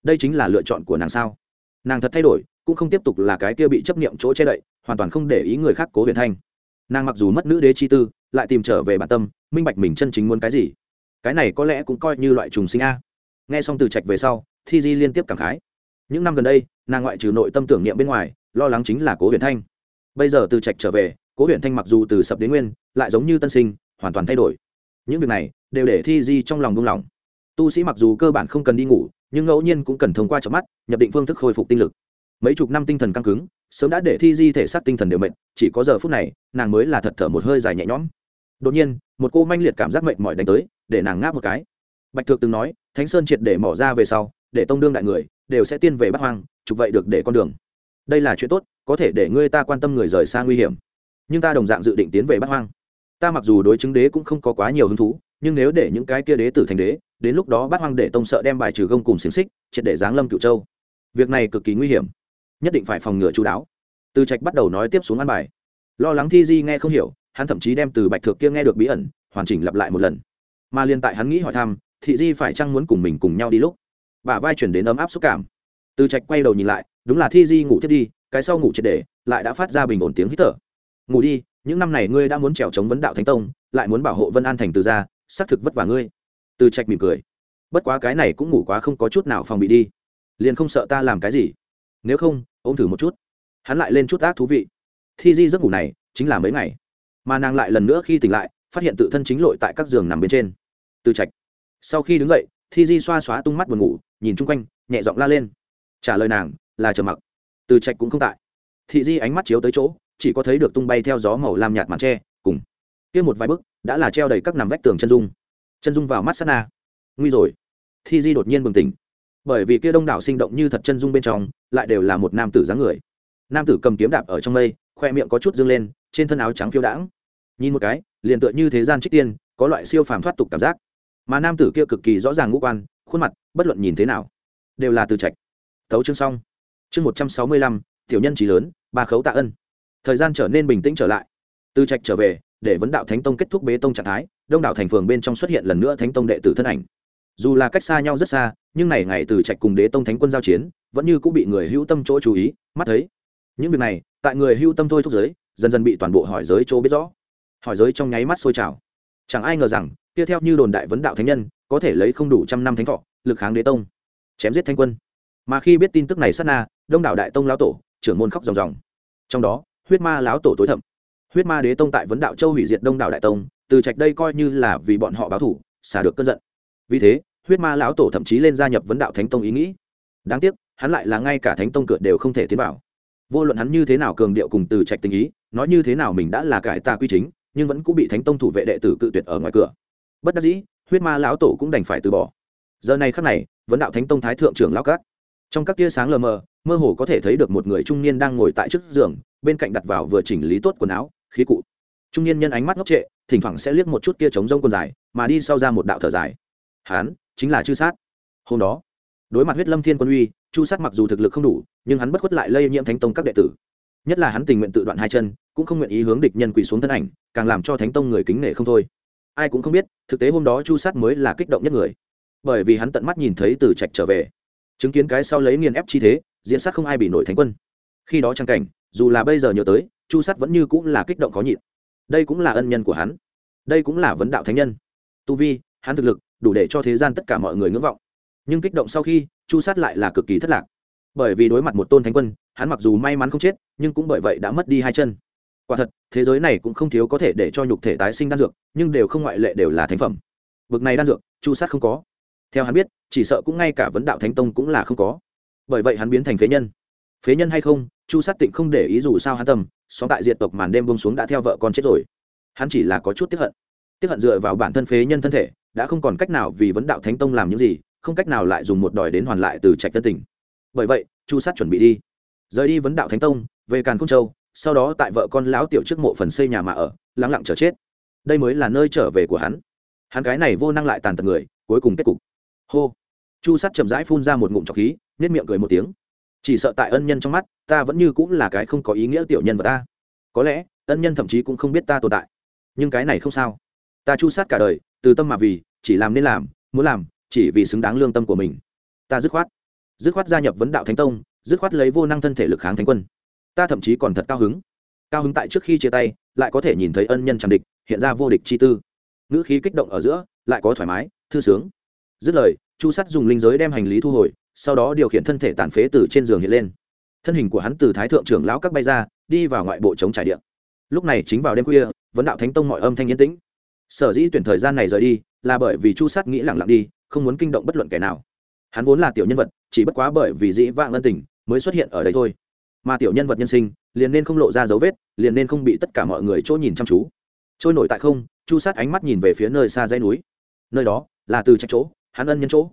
Đây chính là lựa chọn của nàng sao? Nàng thật thay đổi, cũng không tiếp tục là cái kia bị chấp niệm chỗ che đậy, hoàn toàn không để ý người khác cố huyện thanh. Nàng mặc dù mất nữ đế chi tư, lại tìm trở về bản tâm, minh bạch mình chân chính muốn cái gì. Cái này có lẽ cũng coi như loại trùng sinh a. Nghe xong từ trạch về sau, thi di liên tiếp cảm khái. Những năm gần đây, nàng ngoại trừ nội tâm tưởng niệm bên ngoài, lo lắng chính là cố huyền thanh bây giờ từ trạch trở về, cố huyện thanh mặc dù từ sập đến nguyên, lại giống như tân sinh, hoàn toàn thay đổi. Những việc này đều để thi di trong lòng buông lỏng. Tu sĩ mặc dù cơ bản không cần đi ngủ, nhưng ngẫu nhiên cũng cần thông qua chợp mắt, nhập định phương thức khôi phục tinh lực. Mấy chục năm tinh thần căng cứng, sớm đã để thi di thể xác tinh thần đều mệt, chỉ có giờ phút này, nàng mới là thật thở một hơi dài nhẹ nhõm. Đột nhiên, một cô manh liệt cảm giác mệt mỏi đánh tới, để nàng ngáp một cái. Bạch thược từng nói, thánh sơn triệt để mỏ ra về sau, để tông đương đại người, đều sẽ tiên về bắt hoang chụp vậy được để con đường. Đây là chuyện tốt có thể để ngươi ta quan tâm người rời xa nguy hiểm. Nhưng ta đồng dạng dự định tiến về bắt hoang. Ta mặc dù đối chứng đế cũng không có quá nhiều hứng thú, nhưng nếu để những cái kia đế tử thành đế, đến lúc đó bắt hoang để tông sợ đem bài trừ gông cùng xiềng xích, triệt để giáng lâm cựu châu. Việc này cực kỳ nguy hiểm. Nhất định phải phòng ngừa chú đáo. Từ trạch bắt đầu nói tiếp xuống ăn bài. Lo lắng thi di nghe không hiểu, hắn thậm chí đem từ bạch thược kia nghe được bí ẩn, hoàn chỉnh lặp lại một lần. Mà liên tại hắn nghĩ hỏi thăm thị di phải chăng muốn cùng mình cùng nhau đi lúc? Bà vai chuyển đến ấm áp xúc cảm. Từ trạch quay đầu nhìn lại, đúng là thi di ngủ thiết đi cái sau ngủ triệt để, lại đã phát ra bình ổn tiếng hít thở. Ngủ đi, những năm này ngươi đã muốn trèo chống vấn đạo thánh tông, lại muốn bảo hộ vân an thành từ ra xác thực vất vả ngươi. Từ trạch mỉm cười. Bất quá cái này cũng ngủ quá không có chút nào phòng bị đi. Liền không sợ ta làm cái gì. Nếu không, ôm thử một chút. Hắn lại lên chút ác thú vị. Thi di giấc ngủ này, chính là mấy ngày. Mà nàng lại lần nữa khi tỉnh lại, phát hiện tự thân chính lội tại các giường nằm bên trên. Từ trạch. Sau khi đứng dậy, thi di xoa xóa tung mắt buồn ngủ, nhìn chung quanh, nhẹ giọng la lên. Trả lời nàng, là chờ mặc từ trạch cũng không tại. Thị di ánh mắt chiếu tới chỗ, chỉ có thấy được tung bay theo gió màu lam nhạt màn tre, cùng kia một vài bức đã là treo đầy các nằm vách tường chân dung. Chân dung vào mắt sát na. Nguy rồi. Thi di đột nhiên bừng tỉnh. Bởi vì kia đông đảo sinh động như thật chân dung bên trong, lại đều là một nam tử dáng người. Nam tử cầm kiếm đạp ở trong mây, khoe miệng có chút dương lên, trên thân áo trắng phiêu đãng. Nhìn một cái, liền tựa như thế gian trích tiên, có loại siêu phàm thoát tục cảm giác. Mà nam tử kia cực kỳ rõ ràng ngũ quan, khuôn mặt, bất luận nhìn thế nào, đều là từ trạch. Thấu chương xong chương một trăm sáu mươi lăm, tiểu nhân trí lớn, ba khấu tạ ân. Thời gian trở nên bình tĩnh trở lại. Từ trạch trở về, để vấn đạo thánh tông kết thúc bế tông trạng thái, đông đảo thành phường bên trong xuất hiện lần nữa thánh tông đệ tử thân ảnh. Dù là cách xa nhau rất xa, nhưng này ngày từ trạch cùng đế tông thánh quân giao chiến, vẫn như cũng bị người hữu tâm chỗ chú ý, mắt thấy. Những việc này, tại người hữu tâm thôi thúc giới, dần dần bị toàn bộ hỏi giới chỗ biết rõ. Hỏi giới trong nháy mắt sôi trào. Chẳng ai ngờ rằng tiếp theo như đồn đại vấn đạo thánh nhân, có thể lấy không đủ trăm năm thánh thọ, lực kháng đế tông, chém giết thanh quân. Mà khi biết tin tức này sát na đông đảo đại tông lão tổ, trưởng môn khóc ròng ròng. Trong đó, huyết ma lão tổ tối thẩm huyết ma đế tông tại vấn đạo châu hủy diệt đông đảo đại tông, từ trạch đây coi như là vì bọn họ báo thủ, xả được cơn giận. Vì thế, huyết ma lão tổ thậm chí lên gia nhập vấn đạo thánh tông ý nghĩ. Đáng tiếc, hắn lại là ngay cả thánh tông cửa đều không thể tiến vào. Vô luận hắn như thế nào cường điệu cùng từ trạch tình ý, nói như thế nào mình đã là cải tà quy chính, nhưng vẫn cũng bị thánh tông thủ vệ đệ tử cự tuyệt ở ngoài cửa. Bất đắc dĩ, huyết ma lão tổ cũng đành phải từ bỏ. Giờ này khắc này, vấn đạo thánh tông thái thượng trưởng lão cát. Trong các tia sáng lờ mờ mơ hồ có thể thấy được một người trung niên đang ngồi tại trước giường, bên cạnh đặt vào vừa chỉnh lý tốt quần áo, khí cụ. Trung niên nhân ánh mắt ngốc trệ, thỉnh thoảng sẽ liếc một chút kia trống rông quần dài, mà đi sau ra một đạo thở dài. Hán chính là chư sát. Hôm đó, đối mặt huyết lâm thiên quân uy, chu sát mặc dù thực lực không đủ, nhưng hắn bất khuất lại lây nhiễm thánh tông các đệ tử. Nhất là hắn tình nguyện tự đoạn hai chân, cũng không nguyện ý hướng địch nhân quỳ xuống thân ảnh, càng làm cho thánh tông người kính nể không thôi. Ai cũng không biết, thực tế hôm đó chu sát mới là kích động nhất người. Bởi vì hắn tận mắt nhìn thấy từ trạch trở về, chứng kiến cái sau lấy nghiền ép chi thế diễn sát không ai bị nổi thánh quân. Khi đó trang cảnh, dù là bây giờ nhớ tới, chu sát vẫn như cũng là kích động khó nhịn. Đây cũng là ân nhân của hắn. Đây cũng là vấn đạo thánh nhân. Tu vi, hắn thực lực, đủ để cho thế gian tất cả mọi người ngưỡng vọng. Nhưng kích động sau khi, chu sát lại là cực kỳ thất lạc. Bởi vì đối mặt một tôn thánh quân, hắn mặc dù may mắn không chết, nhưng cũng bởi vậy đã mất đi hai chân. Quả thật, thế giới này cũng không thiếu có thể để cho nhục thể tái sinh đan dược, nhưng đều không ngoại lệ đều là thánh phẩm. Bực này đan dược, chu sát không có. Theo hắn biết, chỉ sợ cũng ngay cả vấn đạo thánh tông cũng là không có bởi vậy hắn biến thành phế nhân. Phế nhân hay không, chu sát tịnh không để ý dù sao hắn tâm xóm tại diện tộc màn đêm bông xuống đã theo vợ con chết rồi. Hắn chỉ là có chút tiếp hận. Tiếp hận dựa vào bản thân phế nhân thân thể, đã không còn cách nào vì vấn đạo thánh tông làm những gì, không cách nào lại dùng một đòi đến hoàn lại từ trạch tân tình. Bởi vậy, chu sát chuẩn bị đi. Rời đi vấn đạo thánh tông, về càn công châu, sau đó tại vợ con lão tiểu trước mộ phần xây nhà mà ở, lắng lặng chờ chết. Đây mới là nơi trở về của hắn. Hắn cái này vô năng lại tàn tật người, cuối cùng kết cục. Hô. Chu sắt chậm rãi phun ra một ngụm trọc khí nết miệng cười một tiếng. Chỉ sợ tại ân nhân trong mắt, ta vẫn như cũng là cái không có ý nghĩa tiểu nhân vật ta. Có lẽ, ân nhân thậm chí cũng không biết ta tồn tại. Nhưng cái này không sao. Ta chu sát cả đời, từ tâm mà vì, chỉ làm nên làm, muốn làm, chỉ vì xứng đáng lương tâm của mình. Ta dứt khoát. Dứt khoát gia nhập vấn đạo thánh tông, dứt khoát lấy vô năng thân thể lực kháng thánh quân. Ta thậm chí còn thật cao hứng. Cao hứng tại trước khi chia tay, lại có thể nhìn thấy ân nhân tràn địch, hiện ra vô địch chi tư. Ngữ khí kích động ở giữa, lại có thoải mái, thư sướng. Dứt lời, chu sắt dùng linh giới đem hành lý thu hồi sau đó điều khiển thân thể tàn phế từ trên giường hiện lên. Thân hình của hắn từ thái thượng trưởng lão các bay ra, đi vào ngoại bộ chống trải điện lúc này chính vào đêm khuya, vấn đạo thánh tông mọi âm thanh yên tĩnh. Sở dĩ tuyển thời gian này rời đi, là bởi vì chu sát nghĩ lẳng lặng đi, không muốn kinh động bất luận kẻ nào. Hắn vốn là tiểu nhân vật, chỉ bất quá bởi vì dĩ vãng ân tình, mới xuất hiện ở đây thôi. Mà tiểu nhân vật nhân sinh, liền nên không lộ ra dấu vết, liền nên không bị tất cả mọi người chỗ nhìn chăm chú. Trôi nổi tại không, chu sát ánh mắt nhìn về phía nơi xa dãy núi. Nơi đó, là từ trách chỗ, hắn ân nhân chỗ.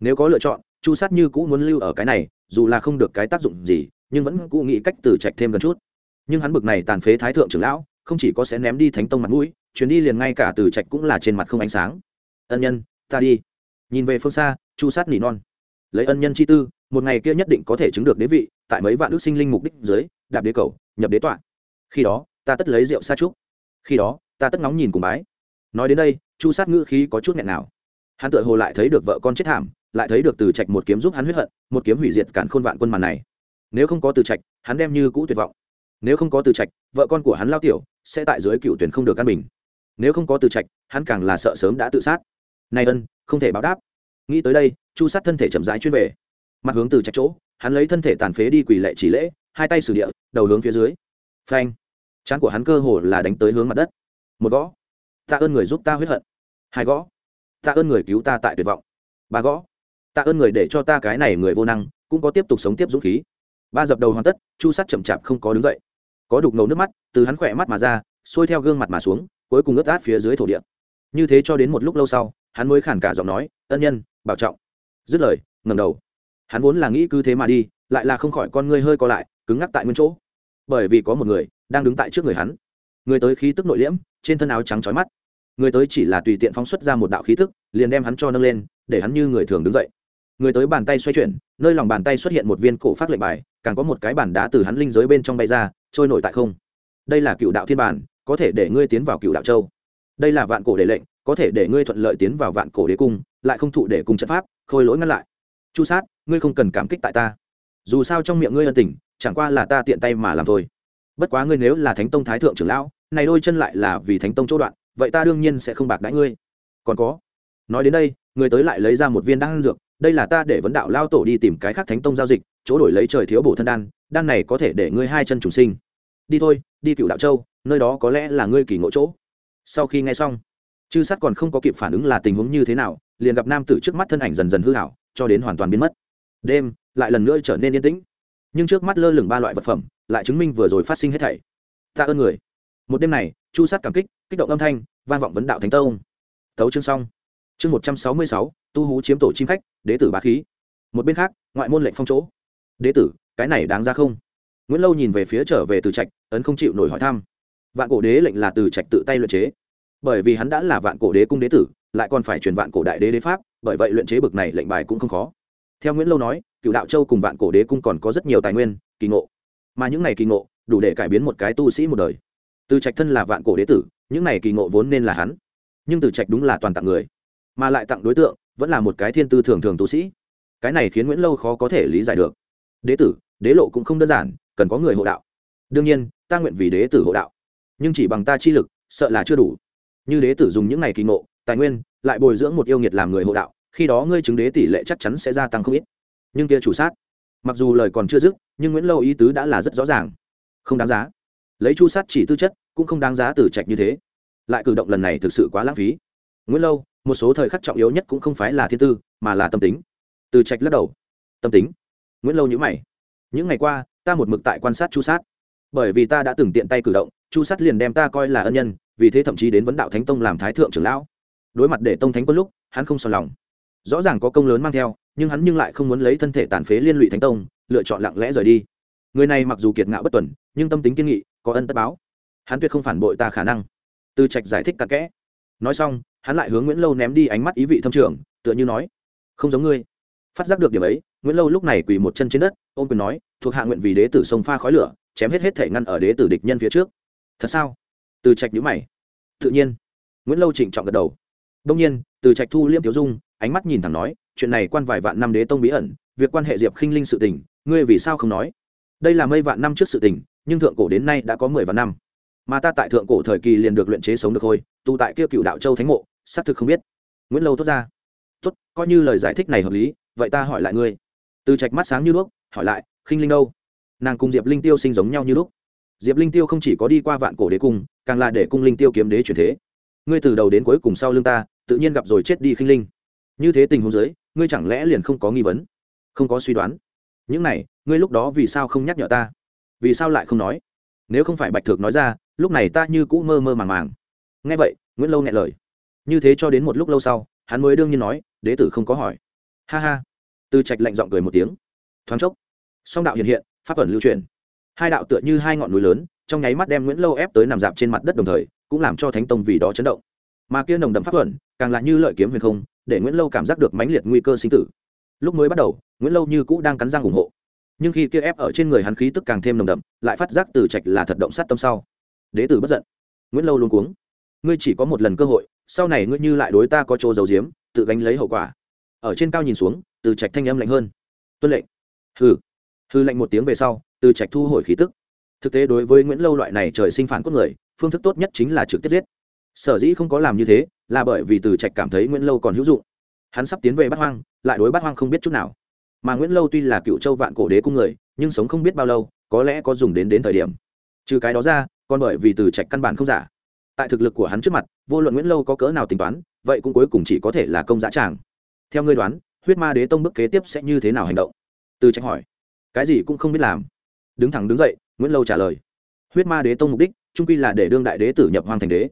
Nếu có lựa chọn chu sát như cũ muốn lưu ở cái này, dù là không được cái tác dụng gì, nhưng vẫn cũ nghĩ cách từ trạch thêm gần chút. Nhưng hắn bực này tàn phế thái thượng trưởng lão, không chỉ có sẽ ném đi thánh tông mặt mũi, chuyến đi liền ngay cả từ trạch cũng là trên mặt không ánh sáng. Ân nhân, ta đi. Nhìn về phương xa, chu sát nỉ non. Lấy ân nhân chi tư, một ngày kia nhất định có thể chứng được đế vị, tại mấy vạn đức sinh linh mục đích dưới, đạp đế cầu, nhập đế tọa. Khi đó, ta tất lấy rượu sa trúc. Khi đó, ta tất nóng nhìn cùng bái. Nói đến đây, chu sát ngữ khí có chút nghẹn nào. Hắn tự hồ lại thấy được vợ con chết thảm lại thấy được từ trạch một kiếm giúp hắn huyết hận, một kiếm hủy diệt cản khôn vạn quân màn này. Nếu không có từ trạch, hắn đem như cũ tuyệt vọng. Nếu không có từ trạch, vợ con của hắn lao tiểu sẽ tại dưới cựu tuyển không được căn bình. Nếu không có từ trạch, hắn càng là sợ sớm đã tự sát. Nay ân, không thể báo đáp. Nghĩ tới đây, chu sát thân thể chậm rãi chuyên về. Mặt hướng từ trạch chỗ, hắn lấy thân thể tàn phế đi quỳ lệ chỉ lễ, hai tay xử địa, đầu hướng phía dưới. Phanh. Chán của hắn cơ hồ là đánh tới hướng mặt đất. Một gõ. Tạ ơn người giúp ta huyết hận. Hai gõ. Tạ ơn người cứu ta tại tuyệt vọng. Ba gõ tạ ơn người để cho ta cái này người vô năng, cũng có tiếp tục sống tiếp dũng khí. Ba dập đầu hoàn tất, chu sắt chậm chạp không có đứng dậy. Có đục ngầu nước mắt, từ hắn khỏe mắt mà ra, xuôi theo gương mặt mà xuống, cuối cùng ướt át phía dưới thổ địa. Như thế cho đến một lúc lâu sau, hắn mới khản cả giọng nói, ân nhân, bảo trọng. Dứt lời ngầm đầu. Hắn vốn là nghĩ cứ thế mà đi, lại là không khỏi con ngươi hơi co lại, cứng ngắc tại nguyên chỗ. Bởi vì có một người đang đứng tại trước người hắn. Người tới khí tức nội liễm, trên thân áo trắng trói mắt. Người tới chỉ là tùy tiện phóng xuất ra một đạo khí tức, liền đem hắn cho nâng lên, để hắn như người thường đứng dậy người tới bàn tay xoay chuyển, nơi lòng bàn tay xuất hiện một viên cổ phát lệnh bài, càng có một cái bàn đá từ hắn linh giới bên trong bay ra, trôi nổi tại không. Đây là cựu đạo thiên bản có thể để ngươi tiến vào cựu đạo châu. Đây là vạn cổ đế lệnh, có thể để ngươi thuận lợi tiến vào vạn cổ đế cung, lại không thụ để cùng trận pháp, khôi lỗi ngăn lại. Chu sát, ngươi không cần cảm kích tại ta. Dù sao trong miệng ngươi ân tình, chẳng qua là ta tiện tay mà làm thôi. Bất quá ngươi nếu là thánh tông thái thượng trưởng lão, này đôi chân lại là vì thánh tông chỗ đoạn, vậy ta đương nhiên sẽ không bạc đãi ngươi. Còn có, nói đến đây, người tới lại lấy ra một viên đan dược đây là ta để vấn đạo lao tổ đi tìm cái khác thánh tông giao dịch, chỗ đổi lấy trời thiếu bổ thân đan đan này có thể để ngươi hai chân chủ sinh. Đi thôi, đi cựu đạo châu, nơi đó có lẽ là ngươi kỳ ngộ chỗ. Sau khi nghe xong, chư sắt còn không có kịp phản ứng là tình huống như thế nào, liền gặp nam tử trước mắt thân ảnh dần dần hư hảo, cho đến hoàn toàn biến mất. Đêm, lại lần nữa trở nên yên tĩnh. Nhưng trước mắt lơ lửng ba loại vật phẩm, lại chứng minh vừa rồi phát sinh hết thảy. Tạ ơn người. Một đêm này, chu sát cảm kích kích động âm thanh, vang vọng vấn đạo thánh tông. Thấu chương xong chương một trăm sáu mươi sáu, tu hú chiếm tổ chim khách, đế tử bá khí. Một bên khác, ngoại môn lệnh phong chỗ. Đế tử, cái này đáng ra không? Nguyễn lâu nhìn về phía trở về từ trạch, ấn không chịu nổi hỏi thăm. Vạn cổ đế lệnh là từ trạch tự tay luyện chế. Bởi vì hắn đã là vạn cổ đế cung đế tử, lại còn phải truyền vạn cổ đại đế đế pháp, bởi vậy luyện chế bực này lệnh bài cũng không khó. Theo nguyễn lâu nói cựu đạo châu cùng vạn cổ đế cung còn có rất nhiều tài nguyên, kỳ ngộ. Mà những này kỳ ngộ, đủ để cải biến một cái tu sĩ một đời. Từ trạch thân là vạn cổ đế tử, những này kỳ ngộ vốn nên là hắn. Nhưng từ trạch đúng là toàn tặng người mà lại tặng đối tượng vẫn là một cái thiên tư thường thường tu sĩ. Cái này khiến nguyễn lâu khó có thể lý giải được. Đế tử, đế lộ cũng không đơn giản, cần có người hộ đạo. Đương nhiên, ta nguyện vì đế tử hộ đạo. Nhưng chỉ bằng ta chi lực, sợ là chưa đủ. Như đế tử dùng những này kỳ ngộ, tài nguyên, lại bồi dưỡng một yêu nghiệt làm người hộ đạo, khi đó ngươi chứng đế tỷ lệ chắc chắn sẽ gia tăng không ít. Nhưng kia chủ sát, mặc dù lời còn chưa dứt, nhưng nguyễn lâu ý tứ đã là rất rõ ràng. Không đáng giá. Lấy chu sát chỉ tư chất, cũng không đáng giá từ trạch như thế. Lại cử động lần này thực sự quá lãng phí nguyễn lâu, một số thời khắc trọng yếu nhất cũng không phải là thiên tư, mà là tâm tính. Từ trạch lắc đầu. Tâm tính? Nguyễn lâu nhữ mày. Những ngày qua, ta một mực tại quan sát chu sát. Bởi vì ta đã từng tiện tay cử động, chu sát liền đem ta coi là ân nhân, vì thế thậm chí đến vấn đạo thánh tông làm thái thượng trưởng lão. Đối mặt để tông thánh quân lúc, hắn không sòn lòng. Rõ ràng có công lớn mang theo, nhưng hắn nhưng lại không muốn lấy thân thể tàn phế liên lụy thánh tông, lựa chọn lặng lẽ rời đi. Người này mặc dù kiệt ngạo bất tuần, nhưng tâm tính kiên nghị, có ân tất báo. Hắn tuyệt không phản bội ta khả năng. Từ trạch giải thích cặn kẽ. Nói xong hắn lại hướng nguyễn lâu ném đi ánh mắt ý vị thâm trường, tựa như nói, không giống ngươi. Phát giác được điểm ấy, nguyễn lâu lúc này quỳ một chân trên đất, ôm quyền nói, thuộc hạ nguyện vì đế tử sông pha khói lửa, chém hết hết thể ngăn ở đế tử địch nhân phía trước. Thật sao? Từ trạch nhữ mày. Tự nhiên. Nguyễn lâu trịnh trọng gật đầu. Đông nhiên, từ trạch thu liêm tiểu dung, ánh mắt nhìn thẳng nói, chuyện này quan vài vạn năm đế tông bí ẩn, việc quan hệ diệp khinh linh sự tình, ngươi vì sao không nói? Đây là mây vạn năm trước sự tình, nhưng thượng cổ đến nay đã có mười vạn năm. Mà ta tại thượng cổ thời kỳ liền được luyện chế sống được thôi, tu tại kia cựu đạo châu thánh mộ xác thực không biết. Nguyễn lâu thốt ra. Tốt, coi như lời giải thích này hợp lý, vậy ta hỏi lại ngươi. Từ trạch mắt sáng như đuốc, hỏi lại, khinh linh đâu? Nàng cùng diệp linh tiêu sinh giống nhau như lúc. Diệp linh tiêu không chỉ có đi qua vạn cổ đế cung, càng là để cung linh tiêu kiếm đế chuyển thế. Ngươi từ đầu đến cuối cùng sau lưng ta, tự nhiên gặp rồi chết đi khinh linh. Như thế tình huống dưới, ngươi chẳng lẽ liền không có nghi vấn? Không có suy đoán. Những này, ngươi lúc đó vì sao không nhắc nhở ta? Vì sao lại không nói? Nếu không phải bạch thược nói ra, lúc này ta như cũ mơ mơ màng màng. Nghe vậy, nguyễn lâu nghe lời như thế cho đến một lúc lâu sau, hắn mới đương nhiên nói, đế tử không có hỏi. Ha ha. Từ trạch lạnh giọng cười một tiếng. Thoáng chốc, song đạo hiện hiện, pháp ẩn lưu truyền. Hai đạo tựa như hai ngọn núi lớn, trong nháy mắt đem nguyễn lâu ép tới nằm dạp trên mặt đất đồng thời, cũng làm cho thánh tông vì đó chấn động. Mà kia nồng đậm pháp ẩn, càng là như lợi kiếm huyền không, để nguyễn lâu cảm giác được mãnh liệt nguy cơ sinh tử. Lúc mới bắt đầu, nguyễn lâu như cũ đang cắn răng ủng hộ. Nhưng khi kia ép ở trên người hắn khí tức càng thêm nồng đậm, lại phát giác từ trạch là thật động sát tâm sau. Đế tử bất giận. Nguyễn lâu luôn cuống. Ngươi chỉ có một lần cơ hội sau này ngươi như lại đối ta có chỗ dầu diếm tự gánh lấy hậu quả. Ở trên cao nhìn xuống, từ trạch thanh âm lạnh hơn. Tuân lệnh. Hừ. Hư lệnh một tiếng về sau, từ trạch thu hồi khí tức. Thực tế đối với nguyễn lâu loại này trời sinh phản cốt người, phương thức tốt nhất chính là trực tiếp giết. Sở dĩ không có làm như thế, là bởi vì từ trạch cảm thấy nguyễn lâu còn hữu dụng. Hắn sắp tiến về bát hoang, lại đối bát hoang không biết chút nào. Mà nguyễn lâu tuy là cựu châu vạn cổ đế cung người, nhưng sống không biết bao lâu, có lẽ có dùng đến đến thời điểm. Trừ cái đó ra, còn bởi vì từ trạch căn bản không giả tại thực lực của hắn trước mặt, vô luận nguyễn lâu có cỡ nào tính toán, vậy cũng cuối cùng chỉ có thể là công giá tràng. Theo ngươi đoán, huyết ma đế tông bước kế tiếp sẽ như thế nào hành động? Từ trách hỏi. Cái gì cũng không biết làm. Đứng thẳng đứng dậy, nguyễn lâu trả lời. Huyết ma đế tông mục đích, trung quy là để đương đại đế tử nhập hoàng thành đế.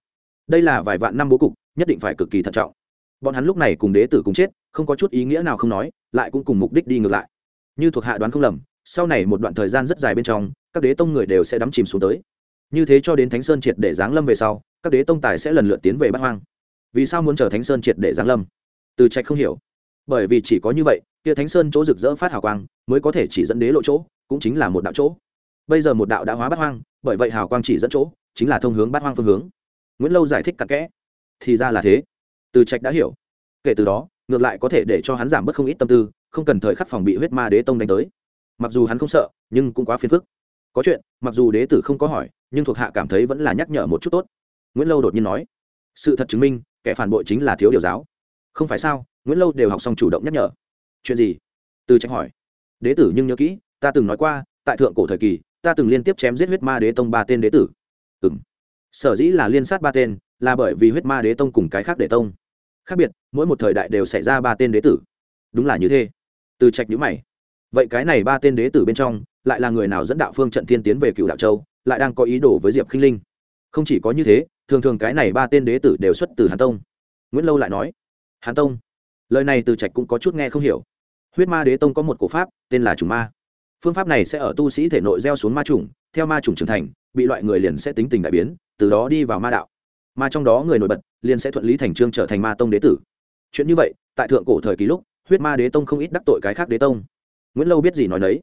Đây là vài vạn năm bố cục, nhất định phải cực kỳ thận trọng. Bọn hắn lúc này cùng đế tử cùng chết, không có chút ý nghĩa nào không nói, lại cũng cùng mục đích đi ngược lại. Như thuộc hạ đoán không lầm, sau này một đoạn thời gian rất dài bên trong, các đế tông người đều sẽ đắm chìm xuống tới như thế cho đến thánh sơn triệt để giáng lâm về sau, các đế tông tài sẽ lần lượt tiến về bát hoang. Vì sao muốn chờ thánh sơn triệt để giáng lâm? Từ trạch không hiểu. Bởi vì chỉ có như vậy, kia thánh sơn chỗ rực rỡ phát hào quang, mới có thể chỉ dẫn đế lộ chỗ, cũng chính là một đạo chỗ. Bây giờ một đạo đã hóa bát hoang, bởi vậy hào quang chỉ dẫn chỗ, chính là thông hướng bát hoang phương hướng. Nguyễn lâu giải thích cặn kẽ. Thì ra là thế. Từ trạch đã hiểu. Kể từ đó, ngược lại có thể để cho hắn giảm bớt không ít tâm tư, không cần thời khắc phòng bị huyết ma đế tông đánh tới. Mặc dù hắn không sợ, nhưng cũng quá phiền phức có chuyện, mặc dù đế tử không có hỏi, nhưng thuộc hạ cảm thấy vẫn là nhắc nhở một chút tốt. Nguyễn lâu đột nhiên nói, sự thật chứng minh, kẻ phản bội chính là thiếu điều giáo. Không phải sao, nguyễn lâu đều học xong chủ động nhắc nhở. Chuyện gì? Từ trạch hỏi. Đế tử nhưng nhớ kỹ, ta từng nói qua, tại thượng cổ thời kỳ, ta từng liên tiếp chém giết huyết ma đế tông ba tên đế tử. Ừ m sở dĩ là liên sát ba tên, là bởi vì huyết ma đế tông cùng cái khác đế tông. Khác biệt, mỗi một thời đại đều xảy ra ba tên đế tử. Đúng là như thế. Từ trạch nhữ mày. Vậy cái này ba tên đế tử bên trong lại là người nào dẫn đạo phương trận thiên tiến về cựu đạo châu, lại đang có ý đồ với diệp khinh linh. Không chỉ có như thế, thường thường cái này ba tên đế tử đều xuất từ hàn tông. Nguyễn lâu lại nói, hàn tông? Lời này từ trạch cũng có chút nghe không hiểu. Huyết ma đế tông có một cổ pháp, tên là trùng ma. Phương pháp này sẽ ở tu sĩ thể nội gieo xuống ma trùng, theo ma trùng trưởng thành, bị loại người liền sẽ tính tình đại biến, từ đó đi vào ma đạo. Mà trong đó người nổi bật, liền sẽ thuận lý thành trương trở thành ma tông đế tử. Chuyện như vậy, tại thượng cổ thời kỳ lúc, huyết ma đế tông không ít đắc tội cái khác đế tông. Nguyễn lâu biết gì nói nấy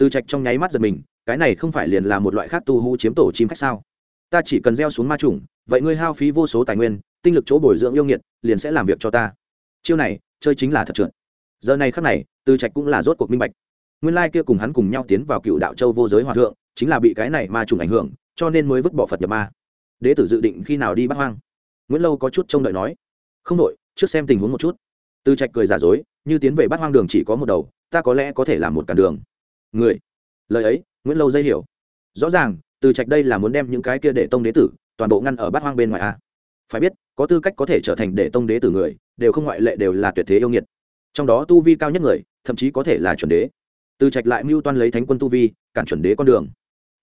từ trạch trong nháy mắt giật mình, cái này không phải liền là một loại khác tu hú chiếm tổ chim khách sao? Ta chỉ cần gieo xuống ma trùng vậy ngươi hao phí vô số tài nguyên, tinh lực chỗ bồi dưỡng yêu nghiệt, liền sẽ làm việc cho ta. Chiêu này, chơi chính là thật trượt. Giờ này khắc này, từ trạch cũng là rốt cuộc minh bạch. Nguyên lai kia cùng hắn cùng nhau tiến vào cựu đạo châu vô giới hòa thượng, chính là bị cái này ma trùng ảnh hưởng, cho nên mới vứt bỏ phật nhập ma. Đế tử dự định khi nào đi bắt hoang? Nguyễn lâu có chút trông đợi nói. Không đội trước xem tình huống một chút. Từ trạch cười giả dối, như tiến về bắt hoang đường chỉ có một đầu, ta có lẽ có thể làm một cản đường người. Lời ấy, nguyễn lâu dây hiểu. Rõ ràng, từ trạch đây là muốn đem những cái kia để tông đế tử, toàn bộ ngăn ở bát hoang bên ngoài a. Phải biết, có tư cách có thể trở thành để tông đế tử người, đều không ngoại lệ đều là tuyệt thế yêu nghiệt. Trong đó tu vi cao nhất người, thậm chí có thể là chuẩn đế. Từ trạch lại mưu toan lấy thánh quân tu vi, cản chuẩn đế con đường.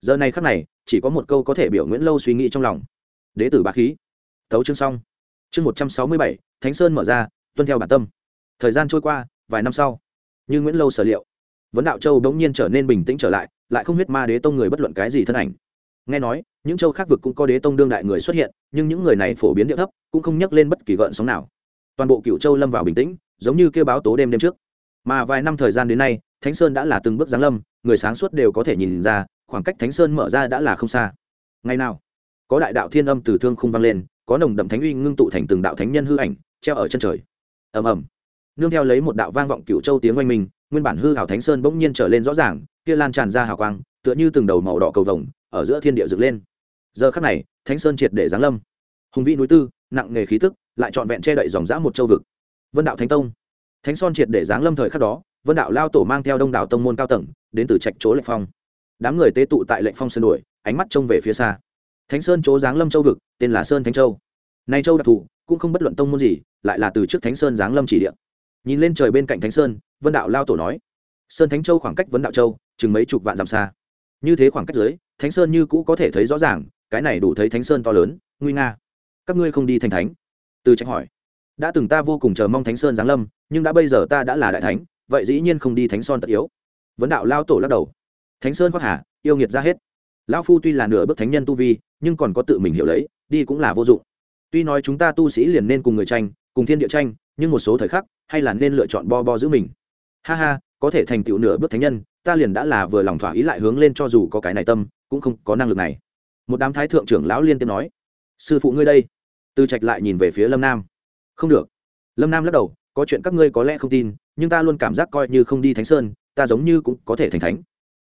Giờ này khắc này, chỉ có một câu có thể biểu nguyễn lâu suy nghĩ trong lòng. Đế tử bá khí. Thấu chương xong. Chương một trăm sáu mươi bảy, thánh sơn mở ra, tuân theo bản tâm. Thời gian trôi qua, vài năm sau, như nguyễn lâu sở liệu vấn đạo châu bỗng nhiên trở nên bình tĩnh trở lại lại không huyết ma đế tông người bất luận cái gì thân ảnh. Nghe nói, những châu khác vực cũng có đế tông đương đại người xuất hiện, nhưng những người này phổ biến địa thấp, cũng không nhắc lên bất kỳ gợn sóng nào. Toàn bộ cựu châu lâm vào bình tĩnh, giống như kêu báo tố đêm đêm trước. Mà vài năm thời gian đến nay, thánh sơn đã là từng bước giáng lâm, người sáng suốt đều có thể nhìn ra, khoảng cách thánh sơn mở ra đã là không xa. Ngày nào, có đại đạo thiên âm từ thương không vang lên, có nồng đậm thánh uy ngưng tụ thành từng đạo thánh nhân hư ảnh, treo ở chân trời. Ầm ầm. Nương theo lấy một đạo vang vọng cựu châu tiếng oanh minh nguyên bản hư hảo thánh sơn bỗng nhiên trở lên rõ ràng, kia lan tràn ra hào quang, tựa như từng đầu màu đỏ cầu vồng, ở giữa thiên địa dựng lên. Giờ khắc này, thánh sơn triệt để giáng lâm. Hùng vĩ núi tư, nặng nghề khí tức, lại trọn vẹn che đậy dòng dã một châu vực. Vân đạo thánh tông. Thánh son triệt để giáng lâm thời khắc đó, vân đạo lao tổ mang theo đông đảo tông môn cao tầng, đến từ trạch chỗ lệnh phong. Đám người tế tụ tại lệnh phong sơn đuổi, ánh mắt trông về phía xa. Thánh sơn chỗ giáng lâm châu vực, tên là sơn thánh châu. Nay châu đặc thù, cũng không bất luận tông môn gì, lại là từ trước thánh sơn giáng lâm chỉ địa nhìn lên trời bên cạnh thánh sơn, vân đạo lao tổ nói, sơn thánh châu khoảng cách vấn đạo châu chừng mấy chục vạn dặm xa. Như thế khoảng cách dưới, thánh sơn như cũ có thể thấy rõ ràng, cái này đủ thấy thánh sơn to lớn, nguy nga. Các ngươi không đi thành thánh? Từ trách hỏi. Đã từng ta vô cùng chờ mong thánh sơn giáng lâm, nhưng đã bây giờ ta đã là đại thánh, vậy dĩ nhiên không đi thánh son tất yếu. Vấn đạo lao tổ lắc đầu. Thánh sơn khoác hà, yêu nghiệt ra hết. Lão phu tuy là nửa bước thánh nhân tu vi, nhưng còn có tự mình hiểu lấy, đi cũng là vô dụng. Tuy nói chúng ta tu sĩ liền nên cùng người tranh, cùng thiên địa tranh, nhưng một số thời khắc hay là nên lựa chọn bo bo giữ mình? Ha ha, có thể thành tựu nửa bước thánh nhân, ta liền đã là vừa lòng thỏa ý lại hướng lên cho dù có cái này tâm, cũng không có năng lực này. Một đám thái thượng trưởng lão liên tiếp nói, sư phụ ngươi đây. Tư trạch lại nhìn về phía lâm nam. Không được. Lâm nam lắc đầu, có chuyện các ngươi có lẽ không tin, nhưng ta luôn cảm giác coi như không đi thánh sơn, ta giống như cũng có thể thành thánh.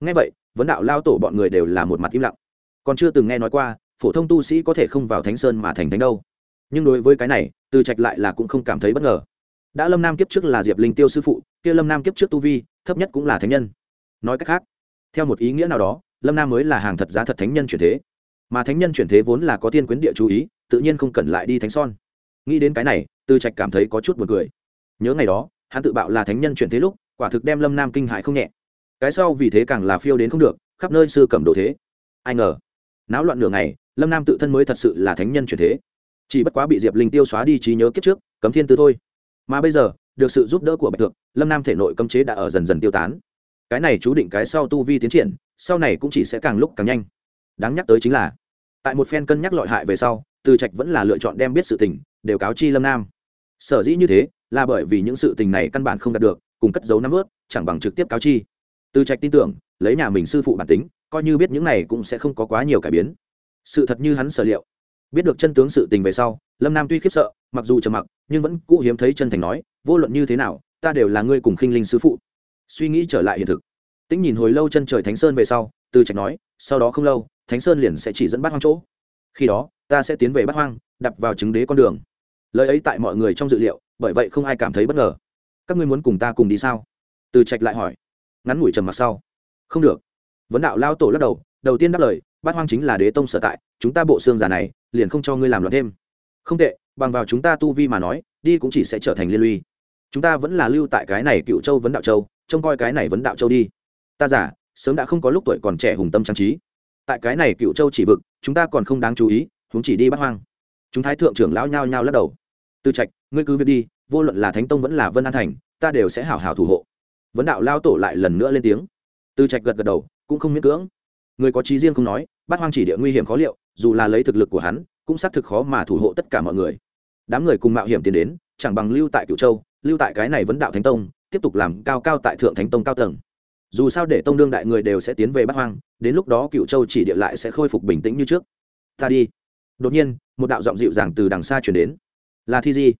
Ngay vậy, vấn đạo lao tổ bọn người đều là một mặt im lặng. Còn chưa từng nghe nói qua, phổ thông tu sĩ có thể không vào thánh sơn mà thành thánh đâu. Nhưng đối với cái này, từ trạch lại là cũng không cảm thấy bất ngờ đã lâm nam kiếp trước là diệp linh tiêu sư phụ, kia lâm nam kiếp trước tu vi, thấp nhất cũng là thánh nhân. Nói cách khác, theo một ý nghĩa nào đó, lâm nam mới là hàng thật giá thật thánh nhân chuyển thế. Mà thánh nhân chuyển thế vốn là có tiên quyến địa chú ý, tự nhiên không cần lại đi thánh son. Nghĩ đến cái này, tư trạch cảm thấy có chút b u ồ n cười. Nhớ ngày đó, hắn tự bạo là thánh nhân chuyển thế lúc, quả thực đem lâm nam kinh hại không nhẹ. Cái sau vì thế càng là phiêu đến không được, khắp nơi sư cầm đồ thế. Ai ngờ, náo loạn nửa ngày, lâm nam tự thân mới thật sự là thánh nhân chuyển thế. Chỉ bất quá bị diệp linh tiêu xóa đi trí nhớ kiếp trước, cấm thiên tư thôi mà bây giờ, được sự giúp đỡ của bạch thượng, lâm nam thể nội cấm chế đã ở dần dần tiêu tán. Cái này chú định cái sau tu vi tiến triển, sau này cũng chỉ sẽ càng lúc càng nhanh. Đáng nhắc tới chính là, tại một phen cân nhắc lọi hại về sau, từ trạch vẫn là lựa chọn đem biết sự tình, đều cáo chi lâm nam. Sở dĩ như thế, là bởi vì những sự tình này căn bản không đạt được, cùng cất giấu nắm vớt, chẳng bằng trực tiếp cáo chi. Từ trạch tin tưởng, lấy nhà mình sư phụ bản tính, coi như biết những này cũng sẽ không có quá nhiều cải biến. Sự thật như hắn sở liệu. Biết được chân tướng sự tình về sau, lâm nam tuy khiếp sợ mặc dù trầm mặc, nhưng vẫn cũ hiếm thấy chân thành nói, vô luận như thế nào, ta đều là ngươi cùng khinh linh sư phụ. Suy nghĩ trở lại hiện thực. Tĩnh nhìn hồi lâu chân trời thánh sơn về sau, từ trạch nói, sau đó không lâu, thánh sơn liền sẽ chỉ dẫn bắt hoang chỗ. Khi đó, ta sẽ tiến về bắt hoang đập vào chứng đế con đường. Lời ấy tại mọi người trong dự liệu, bởi vậy không ai cảm thấy bất ngờ. Các ngươi muốn cùng ta cùng đi sao? Từ trạch lại hỏi. Ngắn ngủi trầm mặc sau. Không được. Vấn đạo lao tổ lắc đầu đầu tiên đáp lời, bát hoang chính là đế tông sở tại, chúng ta bộ xương giả này, liền không cho ngươi làm loạn thêm. Không tệ bằng vào chúng ta tu vi mà nói, đi cũng chỉ sẽ trở thành liên lụy. Chúng ta vẫn là lưu tại cái này cựu châu vấn đạo châu, trông coi cái này vấn đạo châu đi. Ta giả sớm đã không có lúc tuổi còn trẻ hùng tâm trang trí. Tại cái này cựu châu chỉ vực, chúng ta còn không đáng chú ý chúng chỉ đi bắt hoang. Chúng thái thượng trưởng lão nhao nhao lắc đầu. Tư trạch, ngươi cứ việc đi, vô luận là thánh tông vẫn là vân an thành, ta đều sẽ hảo hảo thủ hộ. Vấn đạo lao tổ lại lần nữa lên tiếng. Tư trạch gật gật đầu, cũng không miễn cưỡng. Người có trí riêng không nói, bắt hoang chỉ địa nguy hiểm khó liệu, dù là lấy thực lực của hắn, cũng xác thực khó mà thủ hộ tất cả mọi người đám người cùng mạo hiểm tiến đến, chẳng bằng lưu tại Cửu châu, lưu tại cái này vấn đạo thánh tông, tiếp tục làm cao cao tại thượng thánh tông cao tầng. Dù sao để tông đương đại người đều sẽ tiến về bắc hoang, đến lúc đó cựu châu chỉ địa lại sẽ khôi phục bình tĩnh như trước. Ta đi. Đột nhiên, một đạo giọng dịu dàng từ đằng xa chuyển đến. Là thi di.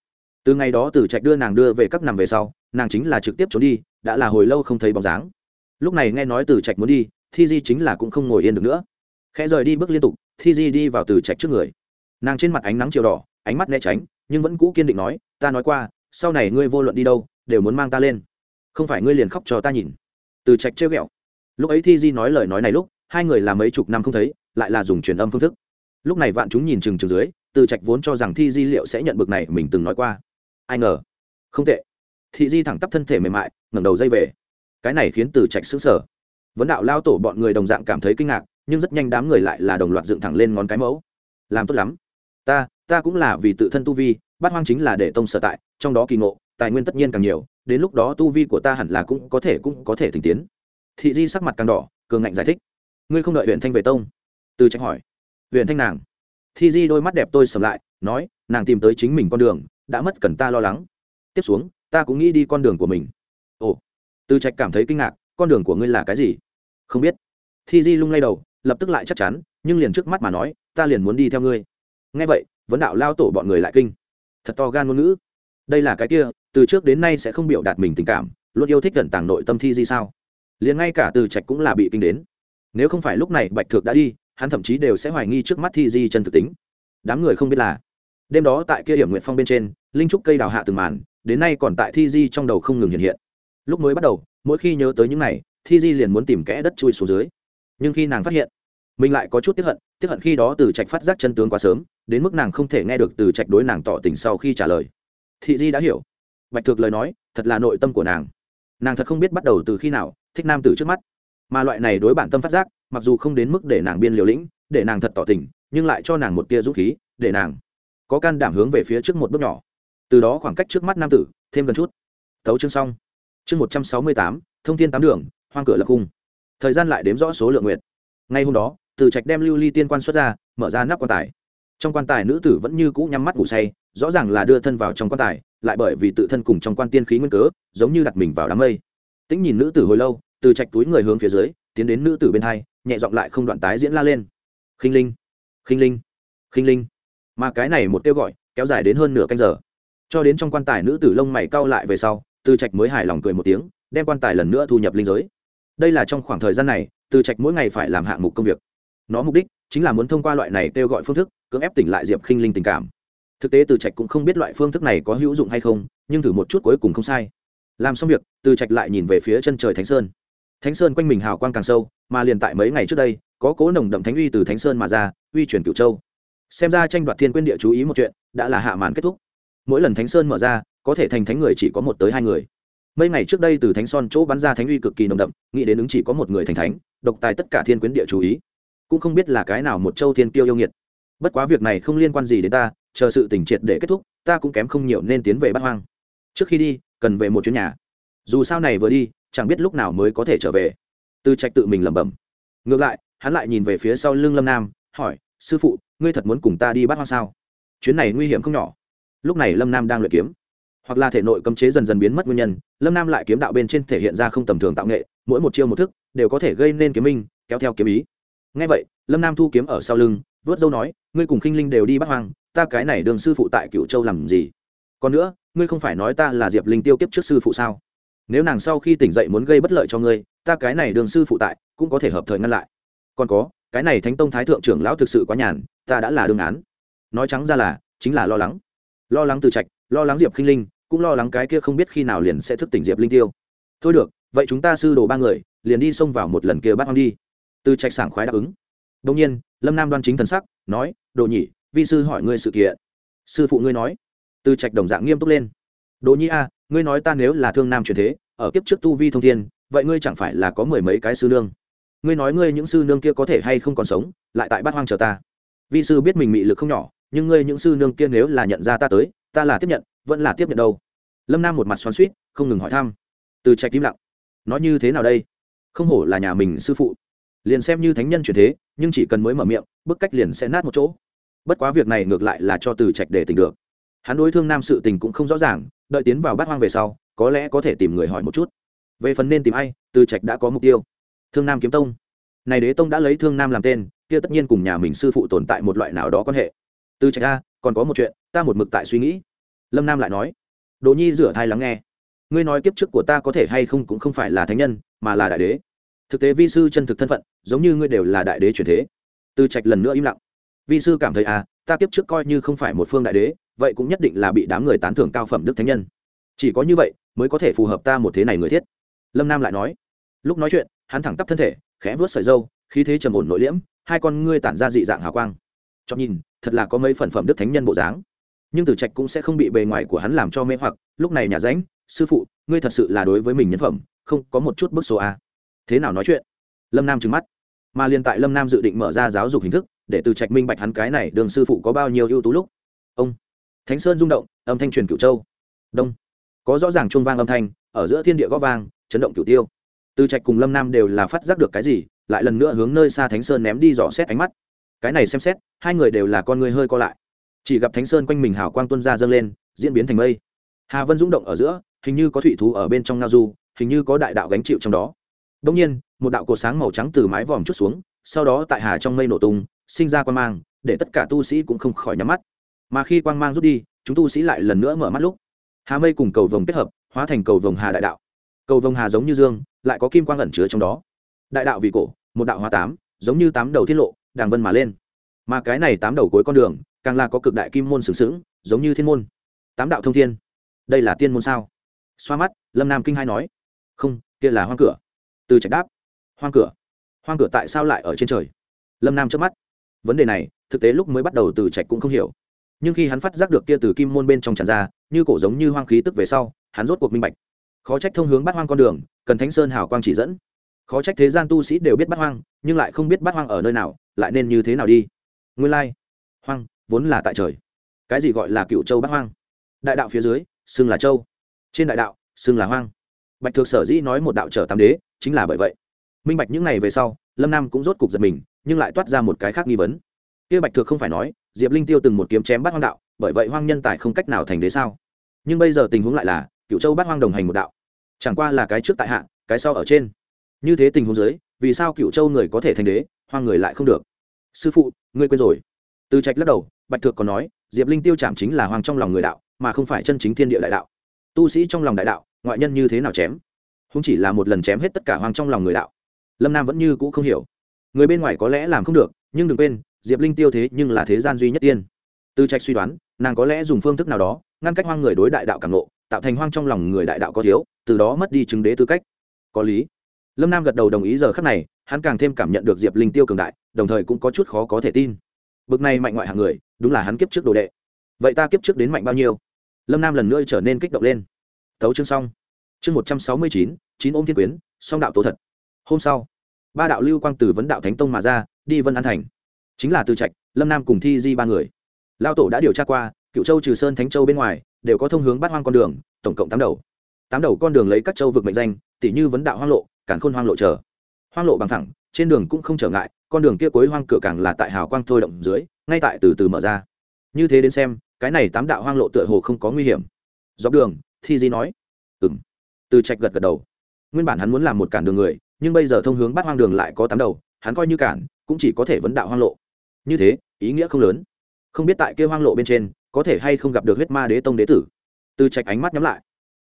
Từ ngày đó từ trạch đưa nàng đưa về các nằm về sau, nàng chính là trực tiếp trốn đi, đã là hồi lâu không thấy bóng dáng. Lúc này nghe nói từ trạch muốn đi, thi di chính là cũng không ngồi yên được nữa. Khẽ rời đi bước liên tục, thi di đi vào từ trạch trước người. Nàng trên mặt ánh nắng chiều đỏ, ánh mắt né tránh nhưng vẫn cũ kiên định nói, ta nói qua, sau này ngươi vô luận đi đâu, đều muốn mang ta lên. Không phải ngươi liền khóc cho ta nhìn. Từ trạch trêu ghẹo. Lúc ấy thi di nói lời nói này lúc, hai người là mấy chục năm không thấy, lại là dùng truyền âm phương thức. Lúc này vạn chúng nhìn chừng chừng dưới, từ trạch vốn cho rằng thi di liệu sẽ nhận bực này, mình từng nói qua. Ai ngờ? Không tệ. Thị di thẳng tắp thân thể mềm mại, ngẩng đầu dây về. Cái này khiến từ trạch sững sờ. Vấn đạo lao tổ bọn người đồng dạng cảm thấy kinh ngạc, nhưng rất nhanh đám người lại là đồng loạt dựng thẳng lên ngón cái mẫu. Làm tốt lắm. Ta ta cũng là vì tự thân tu vi, bát hoang chính là để tông sở tại, trong đó kỳ ngộ, tài nguyên tất nhiên càng nhiều, đến lúc đó tu vi của ta hẳn là cũng có thể cũng có thể thỉnh tiến. Thị di sắc mặt càng đỏ, cường ngạnh giải thích. Ngươi không đợi huyện thanh về tông? Từ trạch hỏi. Huyện thanh nàng. Thi di đôi mắt đẹp tôi sầm lại, nói, nàng tìm tới chính mình con đường, đã mất cần ta lo lắng. Tiếp xuống, ta cũng nghĩ đi con đường của mình. Ồ. Từ trạch cảm thấy kinh ngạc, con đường của ngươi là cái gì? Không biết. Thi di lung lay đầu, lập tức lại chắc chắn, nhưng liền trước mắt mà nói, ta liền muốn đi theo ngươi. Ngay vậy vấn đạo lao tổ bọn người lại kinh. Thật to gan ngôn ngữ. Đây là cái kia, từ trước đến nay sẽ không biểu đạt mình tình cảm, luôn yêu thích gần tàng nội tâm thi di sao? Liền ngay cả từ trạch cũng là bị kinh đến. Nếu không phải lúc này bạch thược đã đi, hắn thậm chí đều sẽ hoài nghi trước mắt thi di chân thực tính. Đám người không biết là, đêm đó tại kia hiểm nguyện phong bên trên, linh trúc cây đào hạ từng màn, đến nay còn tại thi di trong đầu không ngừng hiện hiện. Lúc mới bắt đầu, mỗi khi nhớ tới những này, thi di liền muốn tìm kẽ đất chui xuống dưới. Nhưng khi nàng phát hiện mình lại có chút tiếp hận tiếp hận khi đó từ trạch phát giác chân tướng quá sớm, đến mức nàng không thể nghe được từ trạch đối nàng tỏ tình sau khi trả lời. Thị di đã hiểu. Bạch thực lời nói, thật là nội tâm của nàng. Nàng thật không biết bắt đầu từ khi nào, thích nam tử trước mắt. Mà loại này đối bản tâm phát giác, mặc dù không đến mức để nàng biên liều lĩnh, để nàng thật tỏ tình, nhưng lại cho nàng một tia dũng khí, để nàng có can đảm hướng về phía trước một bước nhỏ. Từ đó khoảng cách trước mắt nam tử, thêm gần chút. Thấu chương xong. Chương một trăm sáu mươi tám, thông tin tám đường, hoang cửa lập cung. Thời gian lại đếm rõ số lượng nguyện ngay hôm đó từ trạch đem lưu ly tiên quan xuất ra, mở ra nắp quan tài. Trong quan tài nữ tử vẫn như cũ nhắm mắt ngủ say, rõ ràng là đưa thân vào trong quan tài, lại bởi vì tự thân cùng trong quan tiên khí nguyên cớ, giống như đặt mình vào đám mây. Tĩnh nhìn nữ tử hồi lâu, từ trạch túi người hướng phía dưới, tiến đến nữ tử bên hai, nhẹ giọng lại không đoạn tái diễn la lên. Khinh linh khinh linh khinh linh. Mà cái này một kêu gọi, kéo dài đến hơn nửa canh giờ. Cho đến trong quan tài nữ tử lông mày cau lại về sau, từ trạch mới hài lòng cười một tiếng, đem quan tài lần nữa thu nhập linh giới. Đây là trong khoảng thời gian này, từ trạch mỗi ngày phải làm hạng mục công việc nó mục đích chính là muốn thông qua loại này kêu gọi phương thức, cưỡng ép tỉnh lại diệp khinh linh tình cảm. Thực tế từ trạch cũng không biết loại phương thức này có hữu dụng hay không, nhưng thử một chút cuối cùng không sai. Làm xong việc, từ trạch lại nhìn về phía chân trời thánh sơn. Thánh sơn quanh mình hào quang càng sâu, mà liền tại mấy ngày trước đây, có cố nồng đậm thánh uy từ thánh sơn mà ra, uy chuyển cửu châu. Xem ra tranh đoạt thiên quyên địa chú ý một chuyện, đã là hạ màn kết thúc. Mỗi lần thánh sơn mở ra, có thể thành thánh người chỉ có một tới hai người. Mấy ngày trước đây từ thánh son chỗ bắn ra thánh uy cực kỳ nồng đậm, nghĩ đến ứng chỉ có một người thành thánh, độc tài tất cả thiên quyến địa chú ý cũng không biết là cái nào một châu thiên tiêu yêu nghiệt. Bất quá việc này không liên quan gì đến ta, chờ sự tỉnh triệt để kết thúc, ta cũng kém không nhiều nên tiến về bắt hoang. Trước khi đi, cần về một chuyến nhà. Dù sao này vừa đi, chẳng biết lúc nào mới có thể trở về. Tư trạch tự mình lẩm bẩm. Ngược lại, hắn lại nhìn về phía sau lưng lâm nam, hỏi, sư phụ, ngươi thật muốn cùng ta đi bắt hoang sao? Chuyến này nguy hiểm không nhỏ. Lúc này lâm nam đang luyện kiếm. Hoặc là thể nội cấm chế dần dần biến mất nguyên nhân, lâm nam lại kiếm đạo bên trên thể hiện ra không tầm thường tạo nghệ, mỗi một chiêu một thức, đều có thể gây nên kiếm minh, kéo theo kiếm ý ngay vậy, lâm nam thu kiếm ở sau lưng, vớt dâu nói, ngươi cùng khinh linh đều đi bắt hoang, ta cái này đường sư phụ tại cựu châu làm gì? Còn nữa, ngươi không phải nói ta là diệp linh tiêu kiếp trước sư phụ sao? Nếu nàng sau khi tỉnh dậy muốn gây bất lợi cho ngươi, ta cái này đường sư phụ tại cũng có thể hợp thời ngăn lại. Còn có, cái này thánh tông thái thượng trưởng lão thực sự quá nhàn, ta đã là đương án. Nói trắng ra là, chính là lo lắng. Lo lắng từ trạch, lo lắng diệp khinh linh, cũng lo lắng cái kia không biết khi nào liền sẽ thức tỉnh diệp linh tiêu. Thôi được, vậy chúng ta sư đồ ba người, liền đi xông vào một lần kia bắt hoang đi từ trạch sảng khoái đáp ứng. Đông nhiên, lâm nam đoan chính thần sắc, nói, đồ nhị vi sư hỏi ngươi sự kiện. Sư phụ ngươi nói. Từ trạch đồng dạng nghiêm túc lên. Đồ nhi a à, ngươi nói ta nếu là thương nam truyền thế, ở kiếp trước tu vi thông thiên, vậy ngươi chẳng phải là có mười mấy cái sư nương? Ngươi nói ngươi những sư nương kia có thể hay không còn sống, lại tại bát hoang chờ ta? Vi sư biết mình mị lực không nhỏ, nhưng ngươi những sư nương kia nếu là nhận ra ta tới, ta là tiếp nhận, vẫn là tiếp nhận đâu? Lâm nam một mặt xoắn suýt không ngừng hỏi thăm. Từ trạch im lặng. Nói như thế nào đây? Không hổ là nhà mình sư phụ liền xem như thánh nhân chuyển thế, nhưng chỉ cần mới mở miệng, bức cách liền sẽ nát một chỗ. Bất quá việc này ngược lại là cho từ trạch để tình được. Hắn đối thương nam sự tình cũng không rõ ràng, đợi tiến vào bát hoang về sau, có lẽ có thể tìm người hỏi một chút. Về phần nên tìm ai, từ trạch đã có mục tiêu. Thương nam kiếm tông. Này đế tông đã lấy thương nam làm tên, kia tất nhiên cùng nhà mình sư phụ tồn tại một loại nào đó quan hệ. Từ trạch a, còn có một chuyện, ta một mực tại suy nghĩ. Lâm nam lại nói. Đồ nhi rửa thai lắng nghe. Ngươi nói kiếp trước của ta có thể hay không cũng không phải là thánh nhân, mà là đại đế thực tế vi sư chân thực thân phận, giống như ngươi đều là đại đế truyền thế. Từ trạch lần nữa im lặng. Vi sư cảm thấy à ta kiếp trước coi như không phải một phương đại đế, vậy cũng nhất định là bị đám người tán thưởng cao phẩm đức thánh nhân. Chỉ có như vậy, mới có thể phù hợp ta một thế này người thiết. Lâm nam lại nói. Lúc nói chuyện, hắn thẳng tắp thân thể, khẽ vớt sợi dâu khí thế trầm ổn nội liễm, hai con ngươi tản ra dị dạng hào quang. Cho nhìn, thật là có mấy phần phẩm đức thánh nhân bộ dáng. Nhưng tử trạch cũng sẽ không bị bề ngoài của hắn làm cho mê hoặc, lúc này nhà ránh sư phụ, ngươi thật sự là đối với mình nhân phẩm, không có một chút bức số a thế nào nói chuyện? Lâm nam trừng mắt. Mà liên tại lâm nam dự định mở ra giáo dục hình thức, để từ trạch minh bạch hắn cái này đường sư phụ có bao nhiêu ưu tú lúc. Ông. Thánh sơn rung động, âm thanh truyền cửu châu. Đông. Có rõ ràng chuông vang âm thanh, ở giữa thiên địa gó vang, chấn động cửu tiêu. Từ trạch cùng lâm nam đều là phát giác được cái gì, lại lần nữa hướng nơi xa thánh sơn ném đi dò xét ánh mắt. Cái này xem xét, hai người đều là con người hơi co lại. Chỉ gặp thánh sơn quanh mình hào quang tuân ra dâng lên, diễn biến thành mây. Hà vân rung động ở giữa, hình như có thủy thú ở bên trong ngao du, hình như có đại đạo gánh chịu trong đó đông nhiên, một đạo cột sáng màu trắng từ mái vòm chút xuống, sau đó tại hà trong mây nổ tung, sinh ra quang mang, để tất cả tu sĩ cũng không khỏi nhắm mắt. Mà khi quang mang rút đi, chúng tu sĩ lại lần nữa mở mắt lúc. Hà mây cùng cầu vồng kết hợp, hóa thành cầu vồng hà đại đạo. Cầu vồng hà giống như dương, lại có kim quang ẩn chứa trong đó. Đại đạo vì cổ, một đạo hóa tám, giống như tám đầu thiên lộ, đàng vân mà lên. Mà cái này tám đầu cuối con đường, càng là có cực đại kim môn sừng sững, giống như thiên môn. Tám đạo thông thiên. Đây là tiên môn sao? Xoa mắt, lâm nam kinh hai nói. Không, kia là hoang cửa từ trạch đáp. Hoang cửa. Hoang cửa tại sao lại ở trên trời? Lâm nam chớp mắt. Vấn đề này, thực tế lúc mới bắt đầu từ trạch cũng không hiểu. Nhưng khi hắn phát giác được kia từ kim môn bên trong tràn ra, như cổ giống như hoang khí tức về sau, hắn rốt cuộc minh bạch. Khó trách thông hướng bắt hoang con đường, cần thánh sơn hào quang chỉ dẫn. Khó trách thế gian tu sĩ đều biết bắt hoang, nhưng lại không biết bắt hoang ở nơi nào, lại nên như thế nào đi? Nguyên lai, hoang vốn là tại trời. Cái gì gọi là cựu châu bắt hoang? Đại đạo phía dưới, xưng là châu. Trên đại đạo, xưng là hoang. Bạch thược sở dĩ nói một đạo trở tam đế chính là bởi vậy. Minh bạch những ngày về sau, lâm nam cũng rốt cục giật mình, nhưng lại toát ra một cái khác nghi vấn. Kia bạch thực không phải nói, diệp linh tiêu từng một kiếm chém bắt hoang đạo, bởi vậy hoang nhân tài không cách nào thành đế sao? Nhưng bây giờ tình huống lại là cựu châu bắt hoang đồng hành một đạo. Chẳng qua là cái trước tại hạ, cái sau ở trên. Như thế tình huống dưới, vì sao cựu châu người có thể thành đế, hoang người lại không được? Sư phụ, ngươi quên rồi. Từ trạch lắc đầu, bạch thược còn nói, diệp linh tiêu chạm chính là hoang trong lòng người đạo, mà không phải chân chính thiên địa đại đạo. Tu sĩ trong lòng đại đạo, ngoại nhân như thế nào chém? Không chỉ là một lần chém hết tất cả hoang trong lòng người đạo. Lâm nam vẫn như cũ không hiểu. Người bên ngoài có lẽ làm không được nhưng đừng quên diệp linh tiêu thế nhưng là thế gian duy nhất tiên. Từ trạch suy đoán nàng có lẽ dùng phương thức nào đó ngăn cách hoang người đối đại đạo cảm lộ, tạo thành hoang trong lòng người đại đạo có thiếu từ đó mất đi chứng đế tư cách. Có lý. Lâm nam gật đầu đồng ý giờ khắc này hắn càng thêm cảm nhận được diệp linh tiêu cường đại đồng thời cũng có chút khó có thể tin. Bực này mạnh ngoại hạng người đúng là hắn kiếp trước đồ đệ. Vậy ta kiếp trước đến mạnh bao nhiêu? Lâm nam lần nữa trở nên kích động lên. Thấu chương xong chương một trăm sáu mươi chín chín ôm thiên quyến, song đạo tố thật. Hôm sau, ba đạo lưu quang từ vấn đạo thánh tông mà ra, đi vân an thành. Chính là từ trạch, lâm nam cùng thi di ba người. Lao tổ đã điều tra qua, cựu châu trừ sơn thánh châu bên ngoài, đều có thông hướng bát hoang con đường, tổng cộng tám đầu. Tám đầu con đường lấy các châu vực mệnh danh tỷ như vấn đạo hoang lộ cản khôn hoang lộ chờ. Hoang lộ bằng thẳng trên đường cũng không trở ngại, con đường kia cuối hoang cửa càng là tại hào quang thôi động dưới, ngay tại từ từ mở ra. Như thế đến xem, cái này tám đạo hoang lộ tựa hồ không có nguy hiểm. Dọc đường, thi di nói ừ m từ trạch gật gật đầu. Nguyên bản hắn muốn làm một cản đường người, nhưng bây giờ thông hướng bắt hoang đường lại có tám đầu, hắn coi như cản, cũng chỉ có thể vấn đạo hoang lộ. Như thế, ý nghĩa không lớn. Không biết tại kia hoang lộ bên trên, có thể hay không gặp được huyết ma đế tông đế tử. Từ trạch ánh mắt nhắm lại.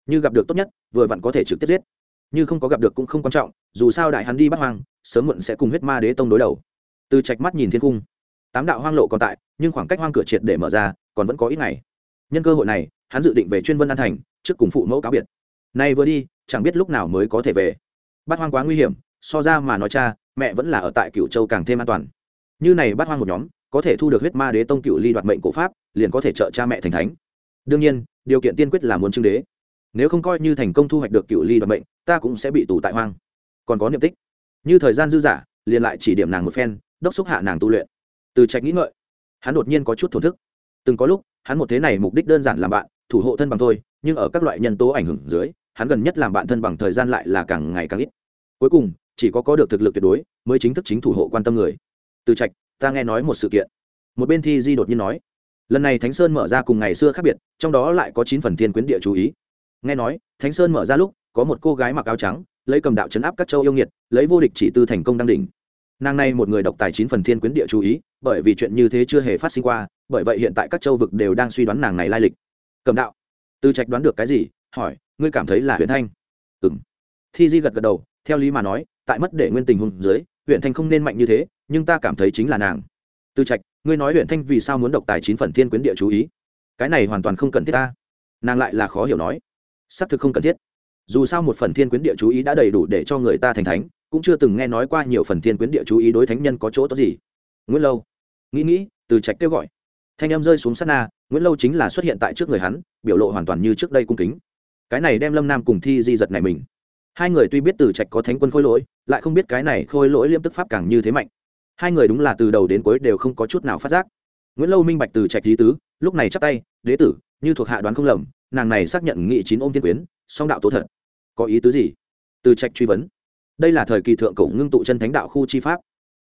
Như gặp được tốt nhất, vừa vặn có thể trực tiếp giết. Như không có gặp được cũng không quan trọng, dù sao đại hắn đi bắt hoang, sớm muộn sẽ cùng huyết ma đế tông đối đầu. Từ trạch mắt nhìn thiên cung. Tám đạo hoang lộ còn tại, nhưng khoảng cách hoang cửa triệt để mở ra, còn vẫn có ít ngày. Nhân cơ hội này, hắn dự định về chuyên vân an thành, trước cùng phụ mẫu cáo biệt nay vừa đi chẳng biết lúc nào mới có thể về. Bắt hoang quá nguy hiểm so ra mà nói cha mẹ vẫn là ở tại cựu châu càng thêm an toàn. Như này bắt hoang một nhóm có thể thu được huyết ma đế tông cựu ly đoạt mệnh cổ pháp liền có thể trợ cha mẹ thành thánh. Đương nhiên điều kiện tiên quyết là muốn trưng đế. Nếu không coi như thành công thu hoạch được cựu ly đoạt mệnh ta cũng sẽ bị tù tại hoang. Còn có niệm tích. Như thời gian dư giả, liền lại chỉ điểm nàng một phen đốc xúc hạ nàng tu luyện. Từ trạch nghĩ ngợi hắn đột nhiên có chút thổn thức. Từng có lúc hắn một thế này mục đích đơn giản làm bạn thủ hộ thân bằng thôi nhưng ở các loại nhân tố ảnh hưởng dưới hắn gần nhất làm bạn thân bằng thời gian lại là càng ngày càng ít. Cuối cùng, chỉ có có được thực lực tuyệt đối mới chính thức chính thủ hộ quan tâm người. Từ trạch, ta nghe nói một sự kiện. Một bên thi di đột nhiên nói, lần này thánh sơn mở ra cùng ngày xưa khác biệt, trong đó lại có chín phần thiên quyến địa chú ý. Nghe nói, thánh sơn mở ra lúc, có một cô gái mặc áo trắng, lấy cầm đạo chấn áp các châu yêu nghiệt, lấy vô địch chỉ tư thành công đăng đỉnh. Nàng này một người độc tài chín phần thiên quyến địa chú ý, bởi vì chuyện như thế chưa hề phát sinh qua, bởi vậy hiện tại các châu vực đều đang suy đoán nàng này lai lịch. Cầm đạo. Từ trạch đoán được cái gì hỏi, ngươi cảm thấy là huyện thanh? Ừ m thi di gật gật đầu, theo lý mà nói, tại mất để nguyên tình hùng dưới huyện thanh không nên mạnh như thế, nhưng ta cảm thấy chính là nàng. Tư trạch, ngươi nói huyện thanh vì sao muốn độc tài chín phần thiên quyến địa chú ý? Cái này hoàn toàn không cần thiết ta. Nàng lại là khó hiểu nói. Xác thực không cần thiết. Dù sao một phần thiên quyến địa chú ý đã đầy đủ để cho người ta thành thánh, cũng chưa từng nghe nói qua nhiều phần thiên quyến địa chú ý đối thánh nhân có chỗ tốt gì. Nguyễn lâu nghĩ nghĩ từ trạch kêu gọi. Thanh em rơi xuống sát na, nguyễn lâu chính là xuất hiện tại trước người hắn, biểu lộ hoàn toàn như trước đây cung kính cái này đem lâm nam cùng thi di giật này mình. Hai người tuy biết từ trạch có thánh quân khôi lỗi, lại không biết cái này khôi lỗi liêm tức pháp càng như thế mạnh. Hai người đúng là từ đầu đến cuối đều không có chút nào phát giác. Nguyễn lâu minh bạch từ trạch di tứ, lúc này chắp tay, đế tử, như thuộc hạ đoán không lầm, nàng này xác nhận nghị chín ôm thiên quyến, song đạo tố thật. Có ý tứ gì? Từ trạch truy vấn. Đây là thời kỳ thượng cổ ngưng tụ chân thánh đạo khu chi pháp.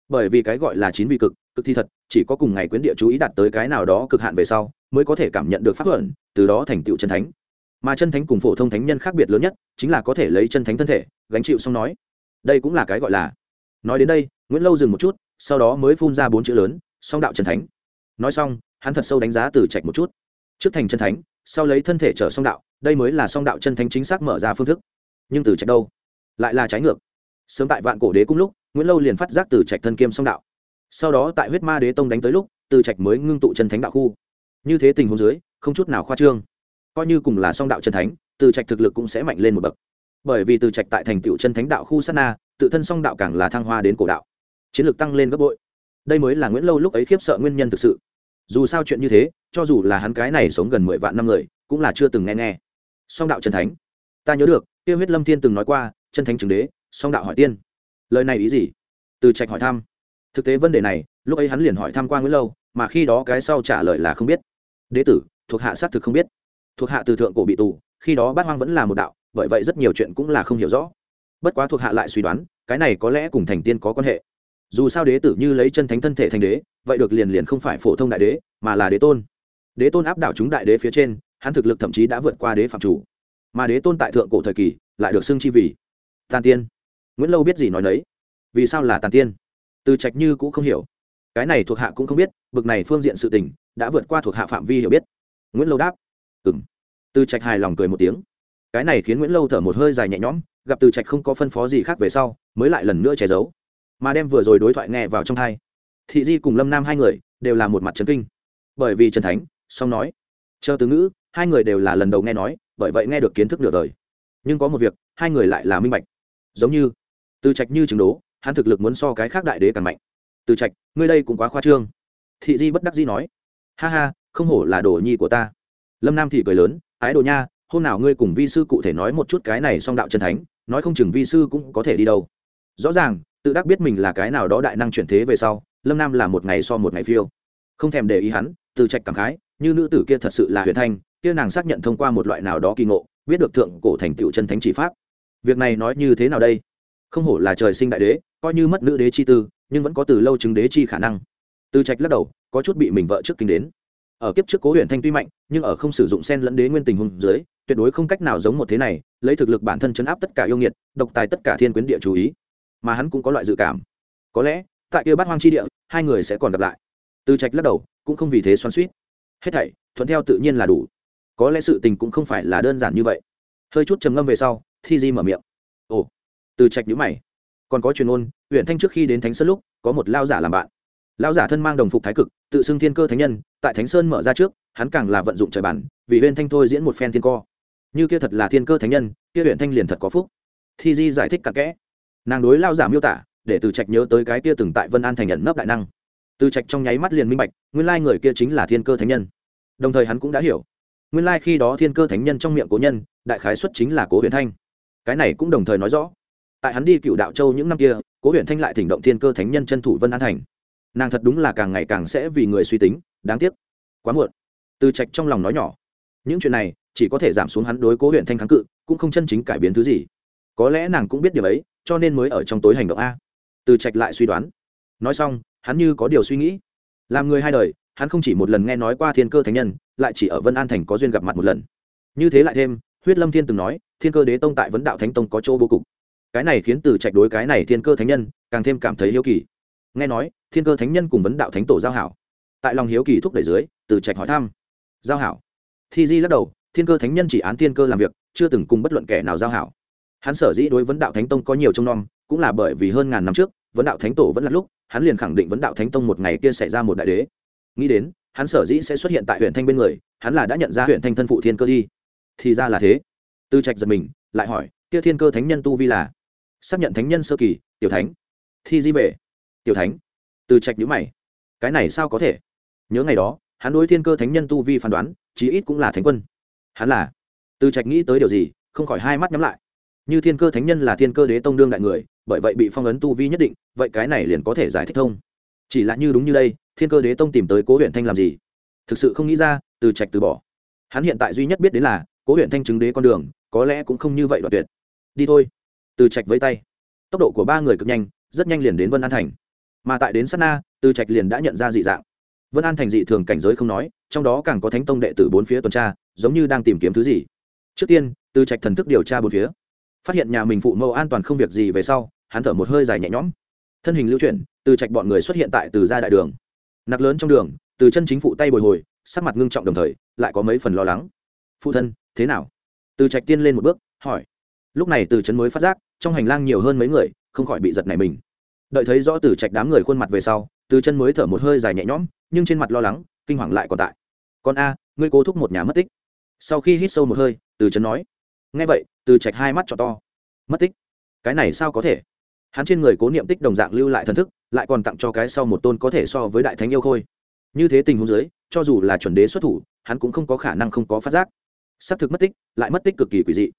Bởi vì cái gọi là chín vị cực cực thi thật, chỉ có cùng ngày quyến địa chú ý đạt tới cái nào đó cực hạn về sau, mới có thể cảm nhận được pháp luận, từ đó thành tựu chân thánh mà chân thánh cùng phổ thông thánh nhân khác biệt lớn nhất chính là có thể lấy chân thánh thân thể, gánh chịu xong nói. Đây cũng là cái gọi là, nói đến đây, nguyễn lâu dừng một chút, sau đó mới phun ra bốn chữ lớn, song đạo chân thánh. Nói xong, hắn thật sâu đánh giá từ trạch một chút. Trước thành chân thánh, sau lấy thân thể trở song đạo, đây mới là song đạo chân thánh chính xác mở ra phương thức. Nhưng từ trạch đâu? Lại là trái ngược. Sớm tại vạn cổ đế cung lúc, nguyễn lâu liền phát giác từ trạch thân kiêm song đạo. Sau đó tại huyết ma đế tông đánh tới lúc, từ trạch mới ngưng tụ chân thánh đạo khu. Như thế tình huống dưới, không chút nào khoa trương coi như cùng là song đạo chân thánh, từ trạch thực lực cũng sẽ mạnh lên một bậc. Bởi vì từ trạch tại thành tựu chân thánh đạo khu sát na, tự thân song đạo càng là thăng hoa đến cổ đạo. Chiến lược tăng lên gấp bội. Đây mới là nguyễn lâu lúc ấy khiếp sợ nguyên nhân thực sự. Dù sao chuyện như thế, cho dù là hắn cái này sống gần mười vạn năm người, cũng là chưa từng nghe nghe. Song đạo chân thánh. Ta nhớ được, tiêu huyết lâm thiên từng nói qua, chân thánh chứng đế, song đạo hỏi tiên. Lời này ý gì? Từ trạch hỏi thăm. Thực tế vấn đề này, lúc ấy hắn liền hỏi thăm qua nguyễn lâu, mà khi đó cái sau trả lời là không biết. Đế tử, thuộc hạ xác thực không biết thuộc hạ từ thượng cổ bị tù, khi đó bát hoang vẫn là một đạo, bởi vậy rất nhiều chuyện cũng là không hiểu rõ. Bất quá thuộc hạ lại suy đoán, cái này có lẽ cùng thành tiên có quan hệ. Dù sao đế tử như lấy chân thánh thân thể thành đế, vậy được liền liền không phải phổ thông đại đế, mà là đế tôn. Đế tôn áp đảo chúng đại đế phía trên, hắn thực lực thậm chí đã vượt qua đế phạm chủ. Mà đế tôn tại thượng cổ thời kỳ, lại được xưng chi vì tàn tiên. Nguyễn lâu biết gì nói đấy vì sao là tàn tiên? Từ trạch như cũng không hiểu. Cái này thuộc hạ cũng không biết, bực này phương diện sự tình, đã vượt qua thuộc hạ phạm vi hiểu biết. Nguyễn lâu đáp. Ừ m từ trạch hài lòng cười một tiếng. Cái này khiến nguyễn lâu thở một hơi dài nhẹ nhõm, gặp từ trạch không có phân phó gì khác về sau, mới lại lần nữa che giấu. Mà đem vừa rồi đối thoại nghe vào trong thai thị di cùng lâm nam hai người đều là một mặt trấn kinh. Bởi vì trần thánh, song nói, chờ từ ngữ, hai người đều là lần đầu nghe nói, bởi vậy nghe được kiến thức nửa đời. Nhưng có một việc, hai người lại là minh bạch. Giống như từ trạch như chứng đố, hắn thực lực muốn so cái khác đại đế càng mạnh. Từ trạch, ngươi đây cũng quá khoa trương. Thị di bất đắc di nói, ha ha, không hổ là đồ nhi của ta. Lâm nam thì cười lớn ái đồ nha, hôm nào ngươi cùng vi sư cụ thể nói một chút cái này song đạo chân thánh, nói không chừng vi sư cũng có thể đi đâu. Rõ ràng, tự đắc biết mình là cái nào đó đại năng chuyển thế về sau, lâm nam là một ngày so một ngày phiêu. Không thèm để ý hắn, từ trạch cảm khái, như nữ tử kia thật sự là huyền thanh, kia nàng xác nhận thông qua một loại nào đó kỳ ngộ, biết được thượng cổ thành tựu chân thánh chỉ pháp. Việc này nói như thế nào đây? Không hổ là trời sinh đại đế, coi như mất nữ đế chi tư, nhưng vẫn có từ lâu chứng đế chi khả năng. Từ trạch lắc đầu, có chút bị mình vợ trước kinh đến ở kiếp trước cố huyện thanh tuy mạnh, nhưng ở không sử dụng sen lẫn đế nguyên tình hùng dưới, tuyệt đối không cách nào giống một thế này, lấy thực lực bản thân chấn áp tất cả yêu nghiệt, độc tài tất cả thiên quyến địa chú ý. Mà hắn cũng có loại dự cảm. Có lẽ, tại kia bát hoang chi địa, hai người sẽ còn gặp lại. Từ trạch lắc đầu, cũng không vì thế xoắn suýt hết thảy, thuận theo tự nhiên là đủ. Có lẽ sự tình cũng không phải là đơn giản như vậy. Hơi chút trầm ngâm về sau, thi di mở miệng. Ồ. Từ trạch nhữ mày. Còn có truyền ôn huyện thanh trước khi đến thánh sơn lúc, có một lao giả làm bạn. Lão giả thân mang đồng phục thái cực, tự xưng thiên cơ thánh nhân, tại thánh sơn mở ra trước, hắn càng là vận dụng trời bản, vì huyện thanh thôi diễn một phen thiên co như kia thật là thiên cơ thánh nhân, kia huyện thanh liền thật có phúc. Thi di giải thích cặn kẽ. Nàng đối lao giả miêu tả, để từ trạch nhớ tới cái kia từng tại vân an thành nhận nấp đại năng. Từ trạch trong nháy mắt liền minh bạch, nguyên lai người kia chính là thiên cơ thánh nhân. Đồng thời hắn cũng đã hiểu, nguyên lai khi đó thiên cơ thánh nhân trong miệng cố nhân, đại khái xuất chính là cố huyền thanh. Cái này cũng đồng thời nói rõ. Tại hắn đi cựu đạo châu những năm kia, cố huyền thanh lại thỉnh động thiên cơ thánh nhân chân thủ vân an thành nàng thật đúng là càng ngày càng sẽ vì người suy tính, đáng tiếc, quá muộn. Từ trạch trong lòng nói nhỏ, những chuyện này chỉ có thể giảm xuống hắn đối cố huyện thanh kháng cự, cũng không chân chính cải biến thứ gì. Có lẽ nàng cũng biết điều ấy, cho nên mới ở trong tối hành động a. Từ trạch lại suy đoán. Nói xong, hắn như có điều suy nghĩ. Làm người hai đời, hắn không chỉ một lần nghe nói qua thiên cơ thánh nhân, lại chỉ ở vân an thành có duyên gặp mặt một lần. Như thế lại thêm, huyết lâm thiên từng nói, thiên cơ đế tông tại vấn đạo thánh tông có chỗ bố cục. Cái này khiến từ trạch đối cái này thiên cơ thánh nhân càng thêm cảm thấy hiếu kỳ. Nghe nói thiên cơ thánh nhân cùng vấn đạo thánh tổ giao hảo. Tại lòng hiếu kỳ thúc đẩy dưới, từ trạch hỏi thăm. Giao hảo. Thi di lắc đầu, thiên cơ thánh nhân chỉ án thiên cơ làm việc, chưa từng cùng bất luận kẻ nào giao hảo. Hắn sở dĩ đối vấn đạo thánh tông có nhiều trông nom, cũng là bởi vì hơn ngàn năm trước, vấn đạo thánh tổ vẫn là lúc, hắn liền khẳng định vấn đạo thánh tông một ngày kia xảy ra một đại đế. Nghĩ đến, hắn sở dĩ sẽ xuất hiện tại huyện thanh bên người, hắn là đã nhận ra huyện thanh thân phụ thiên cơ đi. Thì ra là thế. Tư trạch giật mình, lại hỏi, kia thiên cơ thánh nhân tu vi là? Xác nhận thánh nhân sơ kỳ, tiểu thánh. Thi di về. Tiểu thánh từ trạch nhữ mày. Cái này sao có thể? Nhớ ngày đó, hắn đối thiên cơ thánh nhân tu vi phán đoán, chí ít cũng là thánh quân. Hắn là? Từ trạch nghĩ tới điều gì, không khỏi hai mắt nhắm lại. Như thiên cơ thánh nhân là thiên cơ đế tông đương đại người, bởi vậy bị phong ấn tu vi nhất định, vậy cái này liền có thể giải thích thông. Chỉ là như đúng như đây, thiên cơ đế tông tìm tới cố huyện thanh làm gì? Thực sự không nghĩ ra, từ trạch từ bỏ. Hắn hiện tại duy nhất biết đến là, cố huyện thanh chứng đế con đường, có lẽ cũng không như vậy đoạn tuyệt. Đi thôi. Từ trạch với tay. Tốc độ của ba người cực nhanh, rất nhanh liền đến vân an thành mà tại đến sát na, từ trạch liền đã nhận ra dị dạng. Vân an thành dị thường cảnh giới không nói, trong đó càng có thánh tông đệ tử bốn phía tuần tra, giống như đang tìm kiếm thứ gì. Trước tiên, từ trạch thần thức điều tra bốn phía. Phát hiện nhà mình phụ mẫu an toàn không việc gì về sau, hắn thở một hơi dài nhẹ nhõm. Thân hình lưu chuyển, từ trạch bọn người xuất hiện tại từ ra đại đường. Nặc lớn trong đường, từ chân chính phụ tay bồi hồi, sắc mặt ngưng trọng đồng thời, lại có mấy phần lo lắng. Phụ thân, thế nào? Từ trạch tiên lên một bước, hỏi. Lúc này từ trấn mới phát giác, trong hành lang nhiều hơn mấy người, không khỏi bị giật này mình đợi thấy rõ từ trạch đám người khuôn mặt về sau, từ chân mới thở một hơi dài nhẹ nhõm, nhưng trên mặt lo lắng, kinh hoàng lại còn tại. Con a, ngươi cố thúc một nhà mất tích. Sau khi hít sâu một hơi, từ chân nói. Ngay vậy, từ trạch hai mắt t to. Mất tích? Cái này sao có thể? Hắn trên người cố niệm tích đồng dạng lưu lại thần thức, lại còn tặng cho cái sau một tôn có thể so với đại thánh yêu khôi. Như thế tình huống dưới, cho dù là chuẩn đế xuất thủ, hắn cũng không có khả năng không có phát giác. Xác thực mất tích, lại mất tích cực kỳ quỷ dị.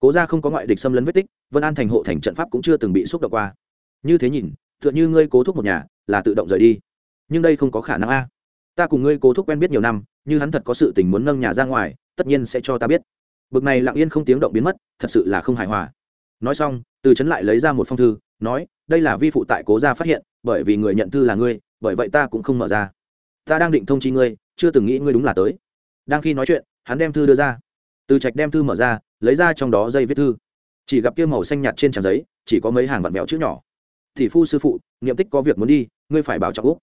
Cố ra không có ngoại địch xâm lấn vết tích, vân an thành hộ thành trận pháp cũng chưa từng bị xúc động qua như thế nhìn, tựa như ngươi cố thúc một nhà, là tự động rời đi. Nhưng đây không có khả năng a. Ta cùng ngươi cố thúc quen biết nhiều năm, như hắn thật có sự tình muốn nâng nhà ra ngoài, tất nhiên sẽ cho ta biết. Bực này lặng yên không tiếng động biến mất, thật sự là không hài hòa. Nói xong, từ trấn lại lấy ra một phong thư, nói, đây là vi phụ tại cố gia phát hiện, bởi vì người nhận thư là ngươi, bởi vậy ta cũng không mở ra. Ta đang định thông chi ngươi, chưa từng nghĩ ngươi đúng là tới. Đang khi nói chuyện, hắn đem thư đưa ra. Từ trạch đem thư mở ra, lấy ra trong đó dây viết thư. Chỉ gặp kia màu xanh nhạt trên trang giấy, chỉ có mấy hàng vặn vẹo chữ nhỏ thì phu sư phụ, niệm tích có việc muốn đi, ngươi phải bảo trọng úc.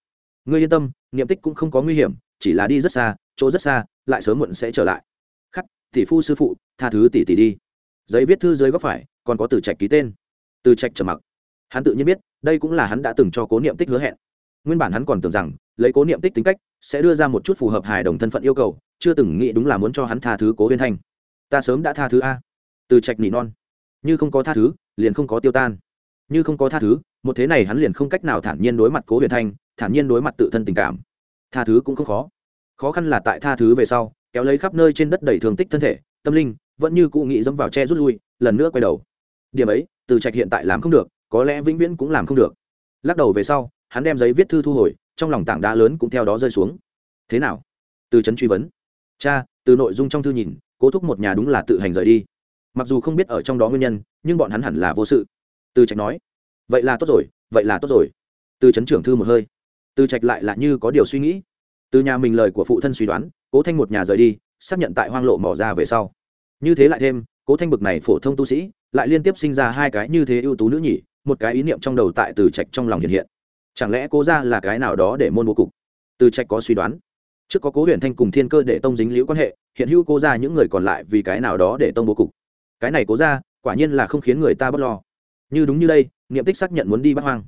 Ngươi yên tâm, niệm tích cũng không có nguy hiểm, chỉ là đi rất xa, chỗ rất xa, lại sớm muộn sẽ trở lại. Khắc tỷ phu sư phụ, tha thứ tỷ tỷ đi. Giấy viết thư dưới góc phải, còn có từ trạch ký tên. Từ trạch trầm mặc. Hắn tự nhiên biết, đây cũng là hắn đã từng cho cố niệm tích hứa hẹn. Nguyên bản hắn còn tưởng rằng, lấy cố niệm tích tính cách, sẽ đưa ra một chút phù hợp hài đồng thân phận yêu cầu, chưa từng nghĩ đúng là muốn cho hắn tha thứ cố huyên thanh. Ta sớm đã tha thứ a. Từ trạch nỉ non. Như không có tha thứ, liền không có tiêu tan. Như không có tha thứ một thế này hắn liền không cách nào thản nhiên đối mặt cố huyền thanh, thản nhiên đối mặt tự thân tình cảm. Tha thứ cũng không khó. Khó khăn là tại tha thứ về sau, kéo lấy khắp nơi trên đất đầy thương tích thân thể, tâm linh vẫn như cụ nghĩ dẫm vào che rút lui, lần nữa quay đầu. Điểm ấy, từ trạch hiện tại làm không được, có lẽ vĩnh viễn cũng làm không được. Lắc đầu về sau, hắn đem giấy viết thư thu hồi, trong lòng tảng đá lớn cũng theo đó rơi xuống. Thế nào? Từ trấn truy vấn. Cha, từ nội dung trong thư nhìn, cố thúc một nhà đúng là tự hành rời đi. Mặc dù không biết ở trong đó nguyên nhân, nhưng bọn hắn hẳn là vô sự. Từ trạch nói vậy là tốt rồi, vậy là tốt rồi. Từ trấn trưởng thư một hơi. Từ trạch lại là như có điều suy nghĩ. Từ nhà mình lời của phụ thân suy đoán, cố thanh một nhà rời đi, xác nhận tại hoang lộ mỏ ra về sau. Như thế lại thêm, cố thanh bực này phổ thông tu sĩ, lại liên tiếp sinh ra hai cái như thế ưu tú nữ nhỉ, một cái ý niệm trong đầu tại từ trạch trong lòng hiện hiện. Chẳng lẽ cố ra là cái nào đó để môn bố cục? Từ trạch có suy đoán. Trước có cố huyền thanh cùng thiên cơ để tông dính liễu quan hệ, hiện hữu cố ra những người còn lại vì cái nào đó để tông bố cục? Cái này cố ra quả nhiên là không khiến người ta bất lo như đúng như đây, niệm tích xác nhận muốn đi bắt hoang.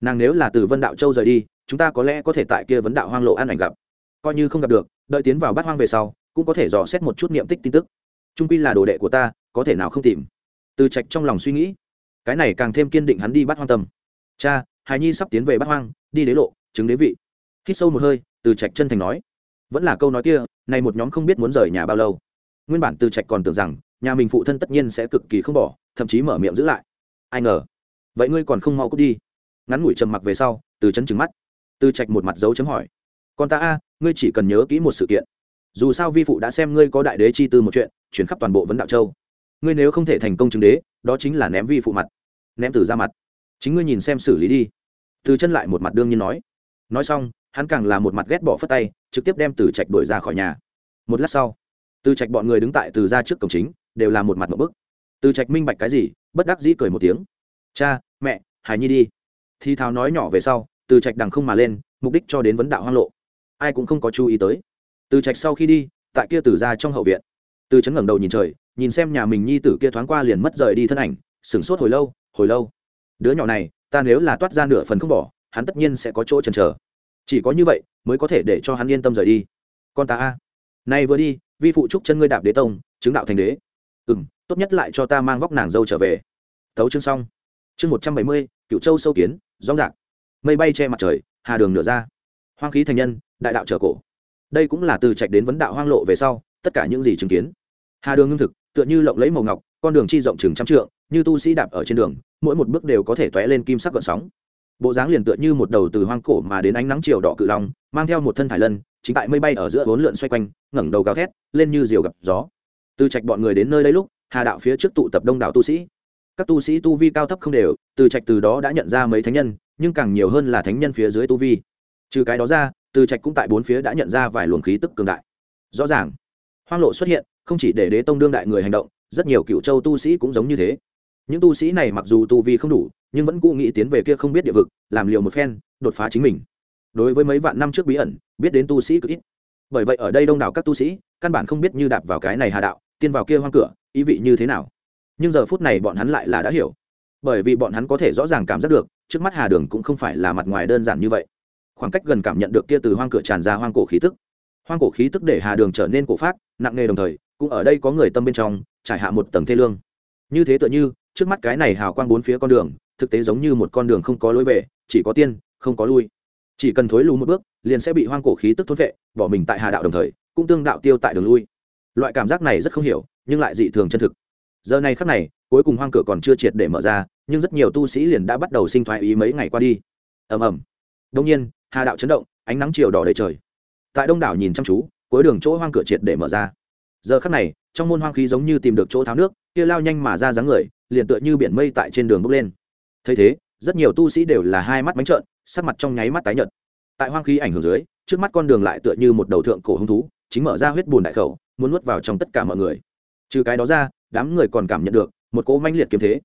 Nàng nếu là từ vân đạo châu rời đi, chúng ta có lẽ có thể tại kia vấn đạo hoang lộ an ảnh gặp. Coi như không gặp được, đợi tiến vào bắt hoang về sau, cũng có thể dò xét một chút niệm tích tin tức. Trung quy là đồ đệ của ta, có thể nào không tìm? Từ trạch trong lòng suy nghĩ, cái này càng thêm kiên định hắn đi bắt hoang tâm. Cha, hài nhi sắp tiến về bắt hoang, đi đế lộ, chứng đế vị. Hít sâu một hơi, từ trạch chân thành nói. Vẫn là câu nói kia, này một nhóm không biết muốn rời nhà bao lâu. Nguyên bản từ trạch còn tưởng rằng, nhà mình phụ thân tất nhiên sẽ cực kỳ không bỏ, thậm chí mở miệng giữ lại ai ngờ. Vậy ngươi còn không mau cút đi. Ngắn ngủi trầm mặc về sau, từ chấn trừng mắt. Từ trạch một mặt dấu chấm hỏi. Còn ta a, ngươi chỉ cần nhớ kỹ một sự kiện. Dù sao vi phụ đã xem ngươi có đại đế chi tư một chuyện, chuyển khắp toàn bộ vấn đạo châu. Ngươi nếu không thể thành công chứng đế, đó chính là ném vi phụ mặt. Ném từ ra mặt. Chính ngươi nhìn xem xử lý đi. Từ chân lại một mặt đương nhiên nói. Nói xong, hắn càng là một mặt ghét bỏ phất tay, trực tiếp đem từ trạch đuổi ra khỏi nhà. Một lát sau, từ trạch bọn người đứng tại từ ra trước cổng chính, đều là một mặt một bức. Từ trạch minh bạch cái gì bất đắc dĩ cười một tiếng. Cha, mẹ hải nhi đi. Thì thào nói nhỏ về sau, từ trạch đằng không mà lên, mục đích cho đến vấn đạo hoang lộ. Ai cũng không có chú ý tới. Từ trạch sau khi đi, tại kia từ ra trong hậu viện. Từ chấn ngẩng đầu nhìn trời, nhìn xem nhà mình nhi tử kia thoáng qua liền mất rời đi thân ảnh, sửng sốt hồi lâu hồi lâu. Đứa nhỏ này, ta nếu là toát ra nửa phần không bỏ, hắn tất nhiên sẽ có chỗ chần chờ. Chỉ có như vậy, mới có thể để cho hắn yên tâm rời đi. Con ta a. Nay vừa đi, vi phụ trúc chân ngươi đạp đế tông, chứng đạo thành đế. Ừ m tốt nhất lại cho ta mang vóc nàng dâu trở về. Thấu chương xong. Chương một trăm bảy mươi cựu châu sâu kiến, rong rạc. Mây bay che mặt trời, hà đường nửa ra. Hoang khí thành nhân, đại đạo trở cổ. Đây cũng là từ trạch đến vấn đạo hoang lộ về sau, tất cả những gì chứng kiến. Hà đường ngưng thực, tựa như lộng lấy màu ngọc, con đường chi rộng chừng trăm trượng, như tu sĩ đạp ở trên đường, mỗi một bước đều có thể t lên kim sắc gợn sóng. Bộ dáng liền tựa như một đầu từ hoang cổ mà đến ánh nắng chiều đỏ cự long, mang theo một thân thải lân, chính tại mây bay ở giữa bốn lượn xoay quanh, ngẩng đầu gào thét, lên như diều gặp gió. Từ trạch bọn người đến nơi đây lúc hà đạo phía trước tụ tập đông đảo tu sĩ. Các tu sĩ tu vi cao thấp không đều, từ trạch từ đó đã nhận ra mấy thánh nhân, nhưng càng nhiều hơn là thánh nhân phía dưới tu vi. Trừ cái đó ra, từ trạch cũng tại bốn phía đã nhận ra vài luồng khí tức cường đại. Rõ ràng, hoang lộ xuất hiện, không chỉ để đế tông đương đại người hành động, rất nhiều cựu châu tu sĩ cũng giống như thế. Những tu sĩ này mặc dù tu vi không đủ, nhưng vẫn cụ nghĩ tiến về kia không biết địa vực, làm liều một phen, đột phá chính mình. Đối với mấy vạn năm trước bí ẩn, biết đến tu sĩ cực ít. Bởi vậy ở đây đông đảo các tu sĩ, căn bản không biết như đạp vào cái này hà đạo, tiên vào kia hoang cửa ý vị như thế nào? Nhưng giờ phút này bọn hắn lại là đã hiểu. Bởi vì bọn hắn có thể rõ ràng cảm giác được, trước mắt hà đường cũng không phải là mặt ngoài đơn giản như vậy. Khoảng cách gần cảm nhận được kia từ hoang cửa tràn ra hoang cổ khí tức. Hoang cổ khí tức để hà đường trở nên cổ phát nặng nề đồng thời, cũng ở đây có người tâm bên trong, trải hạ một tầng thê lương. Như thế tựa như, trước mắt cái này hào quang bốn phía con đường, thực tế giống như một con đường không có lối về, chỉ có tiên, không có lui. Chỉ cần thối lù một bước, liền sẽ bị hoang cổ khí tức thốt vệ, bỏ mình tại hà đạo đồng thời, cũng tương đạo tiêu tại đường lui loại cảm giác này rất không hiểu, nhưng lại dị thường chân thực. Giờ này khắc này, cuối cùng hoang cửa còn chưa triệt để mở ra, nhưng rất nhiều tu sĩ liền đã bắt đầu sinh thoái ý mấy ngày qua đi. Ầm ầm. Đông nhiên, hà đạo chấn động, ánh nắng chiều đỏ đầy trời. Tại đông đảo nhìn chăm chú, cuối đường chỗ hoang cửa triệt để mở ra. Giờ khắc này, trong môn hoang khí giống như tìm được chỗ tháo nước, kia lao nhanh mà ra dáng người, liền tựa như biển mây tại trên đường bốc lên. Thấy thế, rất nhiều tu sĩ đều là hai mắt bánh trợn, sắc mặt trong nháy mắt tái nhợt. Tại hoang khí ảnh hưởng dưới, trước mắt con đường lại tựa như một đầu thượng cổ hung thú chính mở ra huyết bùn đại khẩu, muốn nuốt vào trong tất cả mọi người. Trừ cái đó ra, đám người còn cảm nhận được một cỗ manh liệt kiếm thế.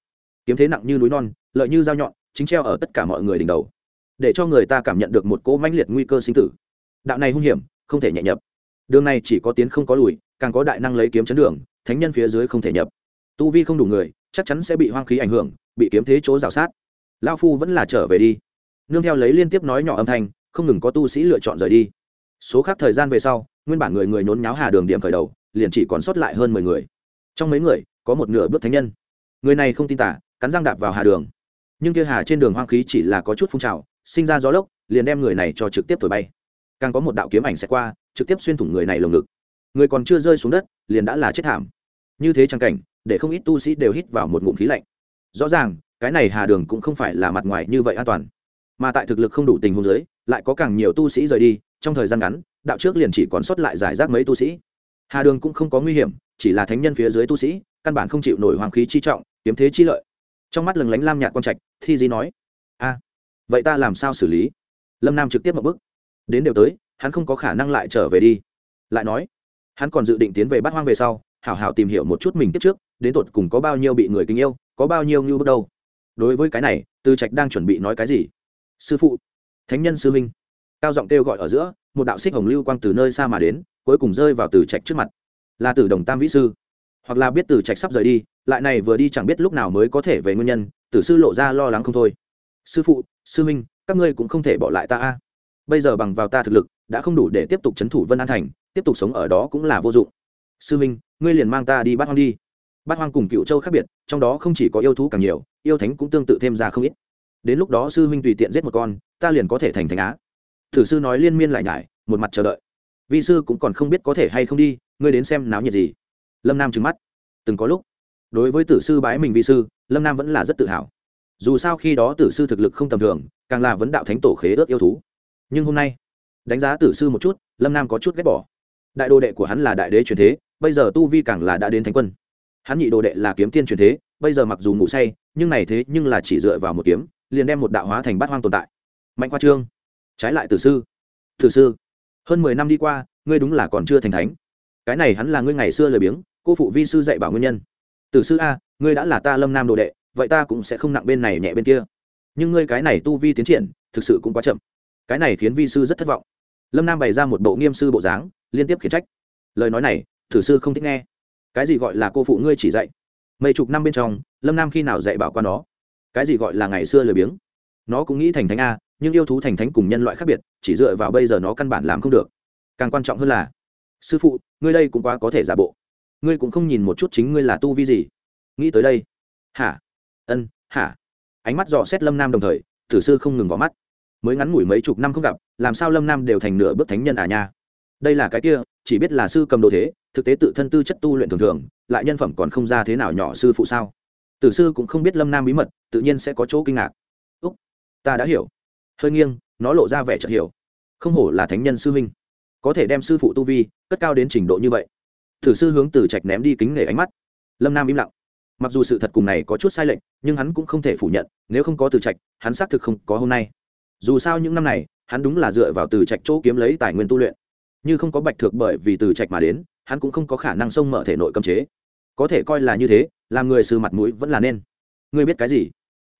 Kiếm thế nặng như núi non, lợi như dao nhọn, chính treo ở tất cả mọi người đỉnh đầu. Để cho người ta cảm nhận được một cỗ manh liệt nguy cơ sinh tử. Đạo này hung hiểm, không thể nhẹ nhập. Đường này chỉ có tiến không có lùi, càng có đại năng lấy kiếm chấn đường, thánh nhân phía dưới không thể nhập. Tu vi không đủ người, chắc chắn sẽ bị hoang khí ảnh hưởng, bị kiếm thế chỗ rào sát. Lao phu vẫn là trở về đi. Nương theo lấy liên tiếp nói nhỏ âm thanh, không ngừng có tu sĩ lựa chọn rời đi. Số khác thời gian về sau nguyên bản người người nhốn nháo hà đường điểm khởi đầu, liền chỉ còn sót lại hơn mười người. Trong mấy người, có một nửa bước thánh nhân. Người này không tin tả cắn răng đạp vào hà đường. Nhưng kia hà trên đường hoang khí chỉ là có chút phun trào, sinh ra gió lốc, liền đem người này cho trực tiếp thổi bay. Càng có một đạo kiếm ảnh sẽ qua, trực tiếp xuyên thủng người này lồng ngực. Người còn chưa rơi xuống đất, liền đã là chết thảm. Như thế trang cảnh, để không ít tu sĩ đều hít vào một ngụm khí lạnh. Rõ ràng, cái này hà đường cũng không phải là mặt ngoài như vậy an toàn. Mà tại thực lực không đủ tình huống giới lại có càng nhiều tu sĩ rời đi, trong thời gian ngắn, đạo trước liền chỉ còn sót lại giải rác mấy tu sĩ. Hà đường cũng không có nguy hiểm, chỉ là thánh nhân phía dưới tu sĩ, căn bản không chịu nổi hoàng khí chi trọng, kiếm thế chi lợi. Trong mắt lừng lánh lam nhạt quang trạch, thi di nói, a, vậy ta làm sao xử lý? Lâm nam trực tiếp một bước. Đến đều tới, hắn không có khả năng lại trở về đi. Lại nói, hắn còn dự định tiến về bát hoang về sau, hảo hảo tìm hiểu một chút mình tiếp trước, đến tột cùng có bao nhiêu bị người kính yêu, có bao nhiêu ngưu bước đâu đối với cái này, tư trạch đang chuẩn bị nói cái gì? Sư phụ thánh nhân sư minh cao giọng kêu gọi ở giữa, một đạo xích hồng lưu quang từ nơi xa mà đến, cuối cùng rơi vào từ trạch trước mặt. Là tử đồng tam vĩ sư. Hoặc là biết từ trạch sắp rời đi, lại này vừa đi chẳng biết lúc nào mới có thể về nguyên nhân, tử sư lộ ra lo lắng không thôi. Sư phụ, sư minh các ngươi cũng không thể bỏ lại ta a. Bây giờ bằng vào ta thực lực, đã không đủ để tiếp tục c h ấ n thủ vân an thành, tiếp tục sống ở đó cũng là vô dụng. Sư minh ngươi liền mang ta đi bắt hoang đi. Bắt hoang cùng cựu châu khác biệt, trong đó không chỉ có yêu thú càng nhiều, yêu thánh cũng tương tự thêm ra không ít. Đến lúc đó sư minh tùy tiện giết một con ta liền có thể thành thánh á. Thử sư nói liên miên lại nhải, một mặt chờ đợi. Vi sư cũng còn không biết có thể hay không đi, ngươi đến xem náo nhiệt gì. Lâm nam trừng mắt. Từng có lúc, đối với tử sư bái mình vi sư, lâm nam vẫn là rất tự hào. Dù sao khi đó tử sư thực lực không tầm thường, càng là vấn đạo thánh tổ khế ước yêu thú. Nhưng hôm nay, đánh giá tử sư một chút, lâm nam có chút ghét bỏ. Đại đồ đệ của hắn là đại đế truyền thế, bây giờ tu vi càng là đã đến thánh quân. Hắn nhị đồ đệ là kiếm tiên truyền thế, bây giờ mặc dù ngủ say, nhưng này thế nhưng là chỉ dựa vào một kiếm, liền đem một đạo hóa thành bát hoang tồn tại mạnh khoa trương. Trái lại tử sư. Tử sư, hơn mười năm đi qua, ngươi đúng là còn chưa thành thánh. Cái này hắn là ngươi ngày xưa lười biếng, cô phụ vi sư dạy bảo nguyên nhân. Tử sư a, ngươi đã là ta lâm nam đồ đệ, vậy ta cũng sẽ không nặng bên này nhẹ bên kia. Nhưng ngươi cái này tu vi tiến triển, thực sự cũng quá chậm. Cái này khiến vi sư rất thất vọng. Lâm nam bày ra một bộ nghiêm sư bộ dáng, liên tiếp khiển trách. Lời nói này thử sư không thích nghe. Cái gì gọi là cô phụ ngươi chỉ dạy? Mấy chục năm bên trong, lâm nam khi nào dạy bảo qua nó? Cái gì gọi là ngày xưa lười biếng? Nó cũng nghĩ thành thánh a nhưng yêu thú thành thánh cùng nhân loại khác biệt, chỉ dựa vào bây giờ nó căn bản làm không được. Càng quan trọng hơn là, sư phụ, ngươi đây cũng quá có thể giả bộ. Ngươi cũng không nhìn một chút chính ngươi là tu vi gì. Nghĩ tới đây. Hả? Ân, hả? Ánh mắt dò xét lâm nam đồng thời, tử sư không ngừng vào mắt. Mới ngắn ngủi mấy chục năm không gặp, làm sao lâm nam đều thành nửa bước thánh nhân à nha? Đây là cái kia, chỉ biết là sư cầm đồ thế, thực tế tự thân tư chất tu luyện thường thường, lại nhân phẩm còn không ra thế nào nhỏ sư phụ sao? Tử sư cũng không biết lâm nam bí mật, tự nhiên sẽ có chỗ kinh ngạc. Úc, ta đã hiểu hơi nghiêng, nó lộ ra vẻ chợt hiểu. Không hổ là thánh nhân sư huynh. Có thể đem sư phụ tu vi, cất cao đến trình độ như vậy. Thử sư hướng từ trạch ném đi kính nể ánh mắt. Lâm nam im lặng. Mặc dù sự thật cùng này có chút sai lệch, nhưng hắn cũng không thể phủ nhận, nếu không có từ trạch, hắn xác thực không có hôm nay. Dù sao những năm này, hắn đúng là dựa vào từ trạch chỗ kiếm lấy tài nguyên tu luyện. Như không có bạch thược bởi vì từ trạch mà đến, hắn cũng không có khả năng xông mở thể nội cấm chế. Có thể coi là như thế, làm người sư mặt mũi vẫn là nên. Ngươi biết cái gì?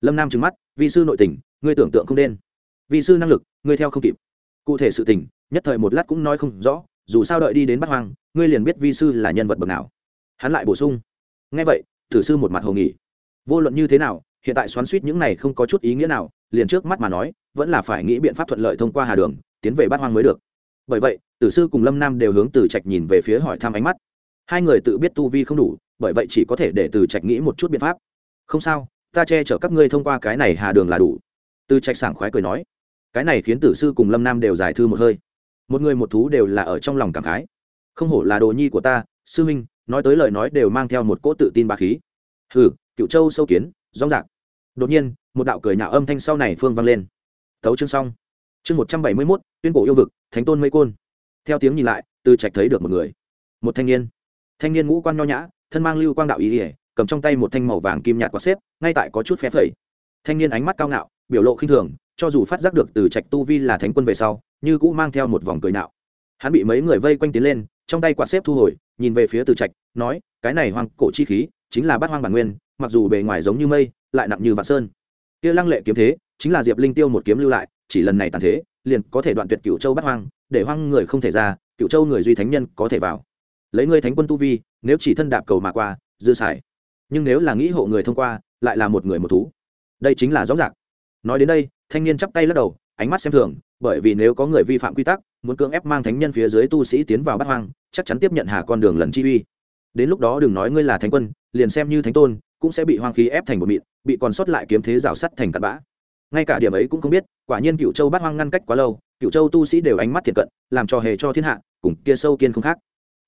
Lâm nam trừng mắt vì sư nội tình, ngươi tưởng tượng không nên vi sư năng lực, ngươi theo không kịp. Cụ thể sự tình, nhất thời một lát cũng nói không rõ, dù sao đợi đi đến bắt hoang, ngươi liền biết vi sư là nhân vật bậc nào. Hắn lại bổ sung. Ngay vậy, thử sư một mặt hồ nghỉ vô luận như thế nào, hiện tại xoắn suýt những này không có chút ý nghĩa nào, liền trước mắt mà nói, vẫn là phải nghĩ biện pháp thuận lợi thông qua hà đường, tiến về bát hoang mới được. Bởi vậy, tử sư cùng lâm nam đều hướng từ trạch nhìn về phía hỏi thăm ánh mắt. Hai người tự biết tu vi không đủ, bởi vậy chỉ có thể để từ trạch nghĩ một chút biện pháp. Không sao, ta che chở các ngươi thông qua cái này hà đường là đủ. Từ trạch sảng khoái cười nói cái này khiến tử sư cùng lâm nam đều giải thư một hơi. Một người một thú đều là ở trong lòng cảm khái. Không hổ là đồ nhi của ta, sư minh nói tới lời nói đều mang theo một cỗ tự tin bà khí. Hừ, cựu châu sâu kiến, rong rạc. Đột nhiên, một đạo cười nhạo âm thanh sau này phương vang lên. Tấu chương xong. Chương một trăm bảy mươi mốt, tuyên cổ yêu vực, thánh tôn mây côn. Theo tiếng nhìn lại, từ trạch thấy được một người. Một thanh niên. Thanh niên ngũ quan nho nhã, thân mang lưu quang đạo ý ỉa cầm trong tay một thanh màu vàng kim nhạt quạt xếp, ngay tại có chút phe phẩy. Thanh niên ánh mắt cao ngạo, biểu lộ khinh thường cho dù phát giác được từ trạch tu vi là thánh quân về sau, như cũng mang theo một vòng cười nạo. Hắn bị mấy người vây quanh tiến lên, trong tay quạt xếp thu hồi, nhìn về phía từ trạch, nói, cái này hoang cổ chi khí, chính là bát hoang bản nguyên, mặc dù bề ngoài giống như mây, lại nặng như vạn sơn. Kia lăng lệ kiếm thế, chính là diệp linh tiêu một kiếm lưu lại, chỉ lần này tàn thế, liền có thể đoạn tuyệt cựu châu bát hoang, để hoang người không thể ra cựu châu người duy thánh nhân có thể vào. Lấy ngươi thánh quân tu vi, nếu chỉ thân đạp cầu mà qua, dư xài. Nhưng nếu là nghĩ hộ người thông qua, lại là một người một thú. Đây chính là rõ ràng. Nói đến đây thanh niên chắp tay lắc đầu, ánh mắt xem thường, bởi vì nếu có người vi phạm quy tắc, muốn cưỡng ép mang thánh nhân phía dưới tu sĩ tiến vào bát hoang, chắc chắn tiếp nhận hà con đường lần chi uy. Đến lúc đó đừng nói ngươi là thánh quân, liền xem như thánh tôn, cũng sẽ bị hoang khí ép thành một mịn, bị còn sót lại kiếm thế rào sắt thành cặn bã. Ngay cả điểm ấy cũng không biết, quả nhiên cựu châu bát hoang ngăn cách quá lâu cựu châu tu sĩ đều ánh mắt thiệt cận, làm cho hề cho thiên hạ, cùng kia sâu kiên không khác.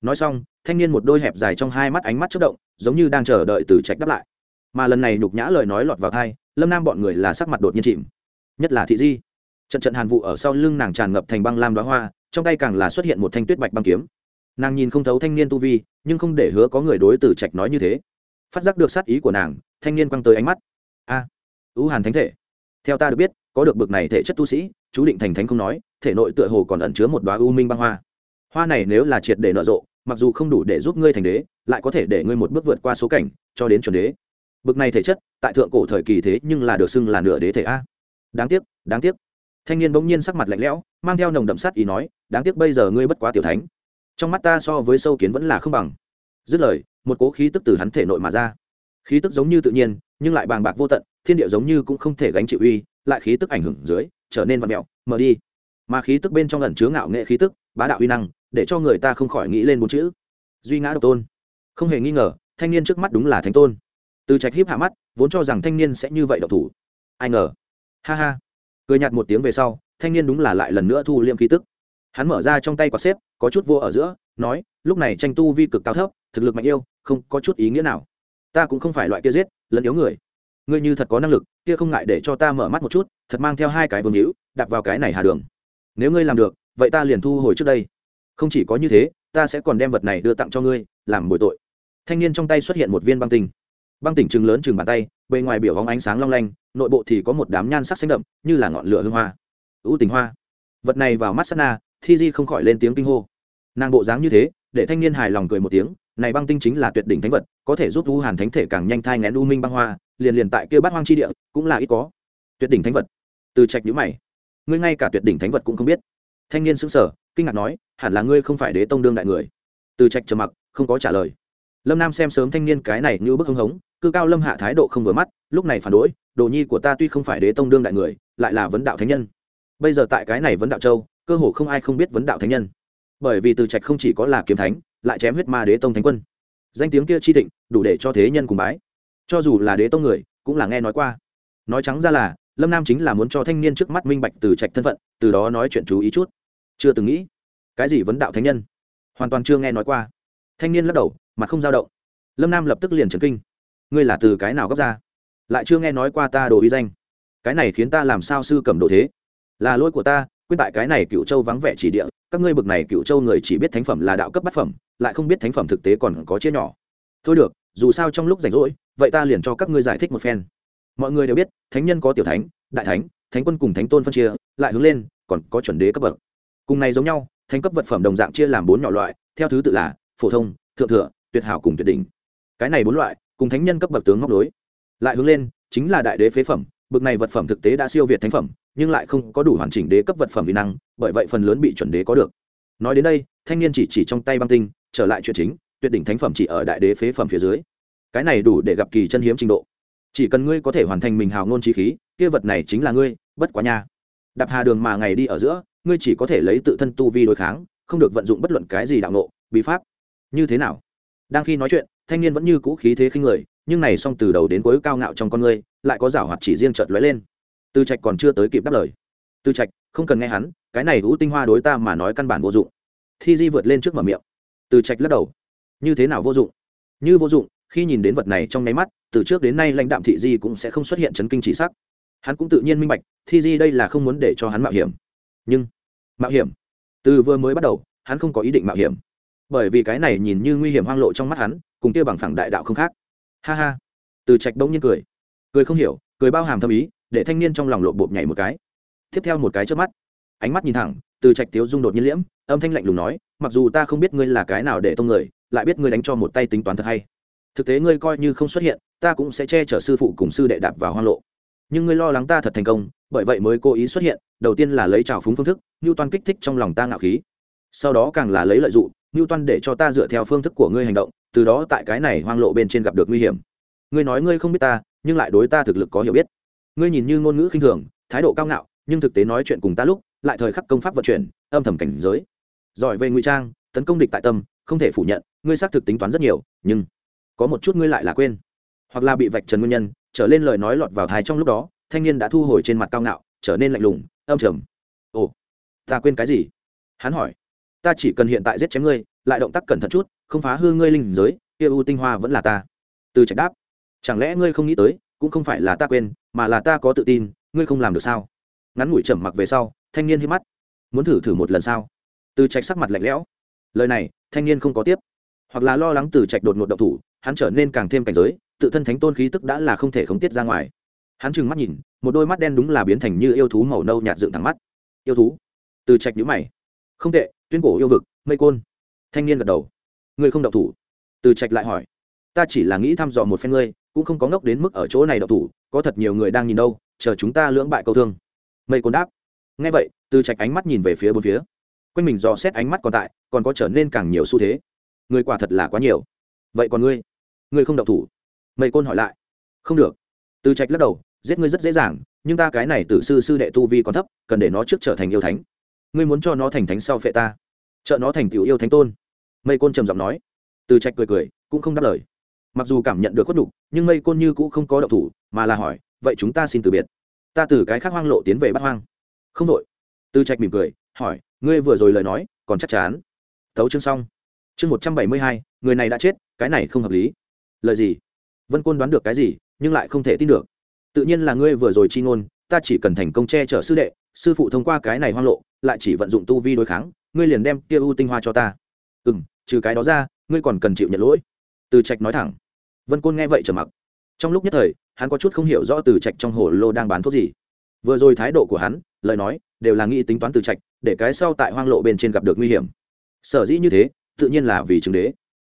Nói xong, thanh niên một đôi hẹp dài trong hai mắt ánh mắt chất động, giống như đang chờ đợi từ trạch đáp lại. Mà lần này nhục nhã lời nói lọt vào thai lâm nam bọn người là sắc mặt đột nhiên chìm nhất là thị di. Trận trận hàn vụ ở sau lưng nàng tràn ngập thành băng lam đoá hoa, trong tay càng là xuất hiện một thanh tuyết bạch băng kiếm. Nàng nhìn không thấu thanh niên tu vi, nhưng không để hứa có người đối từ trạch nói như thế. Phát giác được sát ý của nàng, thanh niên quăng tới ánh mắt. A ưu hàn thánh thể. Theo ta được biết, có được bực này thể chất tu sĩ, chú định thành thánh không nói, thể nội tựa hồ còn ẩn chứa một đoá u minh băng hoa. Hoa này nếu là triệt để nở rộ, mặc dù không đủ để giúp ngươi thành đế, lại có thể để ngươi một bước vượt qua số cảnh, cho đến chuẩn đế. Bực này thể chất, tại thượng cổ thời kỳ thế nhưng là được xưng là nửa đế thể a đáng tiếc đáng tiếc. Thanh niên bỗng nhiên sắc mặt lạnh lẽo, mang theo nồng đậm sát ý nói, đáng tiếc bây giờ ngươi bất quá tiểu thánh. Trong mắt ta so với sâu kiến vẫn là không bằng. Dứt lời, một cố khí tức từ hắn thể nội mà ra. Khí tức giống như tự nhiên, nhưng lại bàng bạc vô tận, thiên địa giống như cũng không thể gánh chịu uy, lại khí tức ảnh hưởng dưới, trở nên vặn mẹo mở đi. Mà khí tức bên trong ẩn chứa ngạo nghệ khí tức, bá đạo uy năng, để cho người ta không khỏi nghĩ lên bốn chữ. Duy ngã độc tôn. Không hề nghi ngờ, thanh niên trước mắt đúng là thánh tôn. Từ trạch híp hạ mắt, vốn cho rằng thanh niên sẽ như vậy độc thủ. Ai ngờ ha ha. Cười nhạt một tiếng về sau, thanh niên đúng là lại lần nữa thu liêm khí tức. Hắn mở ra trong tay quạt xếp, có chút vô ở giữa, nói, lúc này tranh tu vi cực cao thấp, thực lực mạnh yêu, không có chút ý nghĩa nào. Ta cũng không phải loại kia giết lẫn yếu người. Ngươi như thật có năng lực, kia không ngại để cho ta mở mắt một chút, thật mang theo hai cái vương hữu đặt vào cái này hà đường. Nếu ngươi làm được, vậy ta liền thu hồi trước đây. Không chỉ có như thế, ta sẽ còn đem vật này đưa tặng cho ngươi, làm bồi tội. Thanh niên trong tay xuất hiện một viên băng tinh băng tỉnh trừng lớn chừng bàn tay, bề ngoài biểu hóng ánh sáng long lanh, nội bộ thì có một đám nhan sắc xanh đậm, như là ngọn lửa hương hoa. Ưu tình hoa. Vật này vào mắt sana thi di không khỏi lên tiếng kinh hô. Nàng bộ dáng như thế, để thanh niên hài lòng cười một tiếng, này băng tinh chính là tuyệt đỉnh thánh vật, có thể giúp u hàn thánh thể càng nhanh thai ngén u minh băng hoa, liền liền tại kia bát hoang chi địa, cũng là ít có. Tuyệt đỉnh thánh vật. Từ trạch nhữ mày. Ngươi ngay cả tuyệt đỉnh thánh vật cũng không biết. Thanh niên sững sờ, kinh ngạc nói, hẳn là ngươi không phải đế tông đương đại người. Từ trạch trầm mặc, không có trả lời. Lâm nam xem sớm thanh niên cái này như bức hưng hống cư cao lâm hạ thái độ không vừa mắt, lúc này phản đối, đồ nhi của ta tuy không phải đế tông đương đại người, lại là vấn đạo thánh nhân. Bây giờ tại cái này vấn đạo châu, cơ hồ không ai không biết vấn đạo thánh nhân. Bởi vì từ trạch không chỉ có là kiếm thánh, lại chém huyết ma đế tông thánh quân. Danh tiếng kia chi thịnh, đủ để cho thế nhân cùng bái. Cho dù là đế tông người, cũng là nghe nói qua. Nói trắng ra là, lâm nam chính là muốn cho thanh niên trước mắt minh bạch từ trạch thân phận, từ đó nói chuyện chú ý chút. Chưa từng nghĩ, cái gì vấn đạo thánh nhân? Hoàn toàn chưa nghe nói qua. Thanh niên lắc đầu, mặt không dao động. Lâm nam lập tức liền trần kinh ngươi là từ cái nào gấp ra? Lại chưa nghe nói qua ta đồ uy danh. Cái này khiến ta làm sao sư cầm đồ thế? Là lỗi của ta quyết tại cái này cựu châu vắng vẻ chỉ địa, các ngươi bực này cựu châu người chỉ biết thánh phẩm là đạo cấp bát phẩm, lại không biết thánh phẩm thực tế còn có chia nhỏ. Thôi được, dù sao trong lúc rảnh rỗi, vậy ta liền cho các ngươi giải thích một phen. Mọi người đều biết, thánh nhân có tiểu thánh, đại thánh thánh quân cùng thánh tôn phân chia, lại hướng lên, còn có chuẩn đế cấp bậc. Cùng này giống nhau, thánh cấp vật phẩm đồng dạng chia làm bốn nhỏ loại, theo thứ tự là phổ thông, thượng thừa, tuyệt hảo cùng tuyệt đỉnh. Cái này bốn loại cùng thánh nhân cấp bậc tướng móc đối lại hướng lên, chính là đại đế phế phẩm bậc này vật phẩm thực tế đã siêu việt thánh phẩm, nhưng lại không có đủ hoàn chỉnh đế cấp vật phẩm vi năng, bởi vậy phần lớn bị chuẩn đế có được. Nói đến đây, thanh niên chỉ chỉ trong tay băng tinh, trở lại chuyện chính, tuyệt đỉnh thánh phẩm chỉ ở đại đế phế phẩm phía dưới. Cái này đủ để gặp kỳ chân hiếm trình độ. Chỉ cần ngươi có thể hoàn thành mình hào ngôn trí khí, kia vật này chính là ngươi, bất quá nha. Đạp hà đường mà ngày đi ở giữa, ngươi chỉ có thể lấy tự thân tu vi đối kháng, không được vận dụng bất luận cái gì đạo nộ bí pháp. Như thế nào? Đang khi nói chuyện thanh niên vẫn như cũ khí thế khinh người, nhưng này xong từ đầu đến cuối cao ngạo trong con ngươi lại có giảo hoạt chỉ riêng chợt lóe lên. Tư trạch còn chưa tới kịp đáp lời. Tư trạch, không cần nghe hắn, cái này hữu tinh hoa đối ta mà nói căn bản vô dụng. Thi di vượt lên trước mở miệng. Từ trạch lắc đầu. Như thế nào vô dụng? Như vô dụng, khi nhìn đến vật này trong nháy mắt, từ trước đến nay lãnh đạm thị di cũng sẽ không xuất hiện chấn kinh chỉ sắc. Hắn cũng tự nhiên minh bạch, thi di đây là không muốn để cho hắn mạo hiểm. Nhưng, mạo hiểm. Từ vừa mới bắt đầu, hắn không có ý định mạo hiểm bởi vì cái này nhìn như nguy hiểm hoang lộ trong mắt hắn, cùng kia bằng phẳng đại đạo không khác. Ha ha. Từ trạch đông nhiên cười. Cười không hiểu, cười bao hàm thâm ý, để thanh niên trong lòng lộ bộp nhảy một cái. Tiếp theo một cái trước mắt, ánh mắt nhìn thẳng, từ trạch tiếu dung đột nhiên liễm, âm thanh lạnh lùng nói, mặc dù ta không biết ngươi là cái nào để tông người, lại biết ngươi đánh cho một tay tính toán thật hay. Thực tế ngươi coi như không xuất hiện, ta cũng sẽ che chở sư phụ cùng sư đệ đạp vào hoang lộ. Nhưng ngươi lo lắng ta thật thành công, bởi vậy mới cố ý xuất hiện, đầu tiên là lấy trào phúng phương thức như toàn kích thích trong lòng ta ngạo khí. Sau đó càng là lấy lợi dụng như toan để cho ta dựa theo phương thức của ngươi hành động, từ đó tại cái này hoang lộ bên trên gặp được nguy hiểm. Ngươi nói ngươi không biết ta, nhưng lại đối ta thực lực có hiểu biết. Ngươi nhìn như ngôn ngữ khinh thường, thái độ cao ngạo, nhưng thực tế nói chuyện cùng ta lúc, lại thời khắc công pháp vận chuyển, âm thầm cảnh giới. Giỏi về ngụy trang, tấn công địch tại tâm, không thể phủ nhận, ngươi xác thực tính toán rất nhiều, nhưng có một chút ngươi lại là quên. Hoặc là bị vạch trần nguyên nhân, trở lên lời nói lọt vào tai trong lúc đó, thanh niên đã thu hồi trên mặt cao ngạo, trở nên lạnh lùng, âm trầm. Ồ, ta quên cái gì? Hắn hỏi ta chỉ cần hiện tại giết chém ngươi, lại động tác cẩn thận chút, không phá hư ngươi linh giới, kia u tinh hoa vẫn là ta. Từ trạch đáp. Chẳng lẽ ngươi không nghĩ tới, cũng không phải là ta quên, mà là ta có tự tin, ngươi không làm được sao? Ngắn ngủi trầm mặc về sau, thanh niên hít mắt. Muốn thử thử một lần sao? Từ trạch sắc mặt lạnh lẽo. Lời này, thanh niên không có tiếp. Hoặc là lo lắng từ trạch đột ngột động thủ, hắn trở nên càng thêm cảnh giới, tự thân thánh tôn khí tức đã là không thể khống tiết ra ngoài. Hắn trừng mắt nhìn, một đôi mắt đen đúng là biến thành như yêu thú màu nâu nhạt dựng thẳng mắt. Yêu thú? Từ trạch nhữ mày. Không tệ tuyên cổ yêu vực, mây côn. Thanh niên gật đầu. Ngươi không động thủ? Từ trạch lại hỏi. Ta chỉ là nghĩ thăm dò một phen ngươi, cũng không có ngốc đến mức ở chỗ này động thủ, có thật nhiều người đang nhìn đâu, chờ chúng ta lưỡng bại câu thương. Mây côn đáp. Ngay vậy, từ trạch ánh mắt nhìn về phía bốn phía. Quanh mình dò xét ánh mắt còn tại, còn có trở nên càng nhiều xu thế. Người quả thật là quá nhiều. Vậy còn ngươi? Ngươi không động thủ? Mây côn hỏi lại. Không được. Từ trạch lắc đầu. Giết ngươi rất dễ dàng, nhưng ta cái này từ sư sư đệ tu vi còn thấp, cần để nó trước trở thành yêu thánh ngươi muốn cho nó thành thánh sau phệ ta. Trợ nó thành tiểu yêu thánh tôn. Mây côn trầm giọng nói. Từ trạch cười cười, cũng không đáp lời. Mặc dù cảm nhận được khuất đục nhưng mây côn như cũng không có động thủ, mà là hỏi, vậy chúng ta xin từ biệt. Ta từ cái khác hoang lộ tiến về bắt hoang. Không đội. Từ trạch mỉm cười, hỏi, ngươi vừa rồi lời nói, còn chắc chắn? Tấu chương xong. Chương một trăm bảy mươi hai, người này đã chết, cái này không hợp lý. Lời gì? Vân côn đoán được cái gì, nhưng lại không thể tin được. Tự nhiên là ngươi vừa rồi chi ngôn, ta chỉ cần thành công che chở sư đệ sư phụ thông qua cái này hoang lộ, lại chỉ vận dụng tu vi đối kháng, ngươi liền đem kia u tinh hoa cho ta. Ừ m trừ cái đó ra, ngươi còn cần chịu nhận lỗi. Từ trạch nói thẳng. Vân côn nghe vậy trở mặc. Trong lúc nhất thời, hắn có chút không hiểu rõ từ trạch trong hồ lô đang bán thuốc gì. Vừa rồi thái độ của hắn, lời nói, đều là nghĩ tính toán từ trạch, để cái sau tại hoang lộ bên trên gặp được nguy hiểm. Sở dĩ như thế, tự nhiên là vì chứng đế.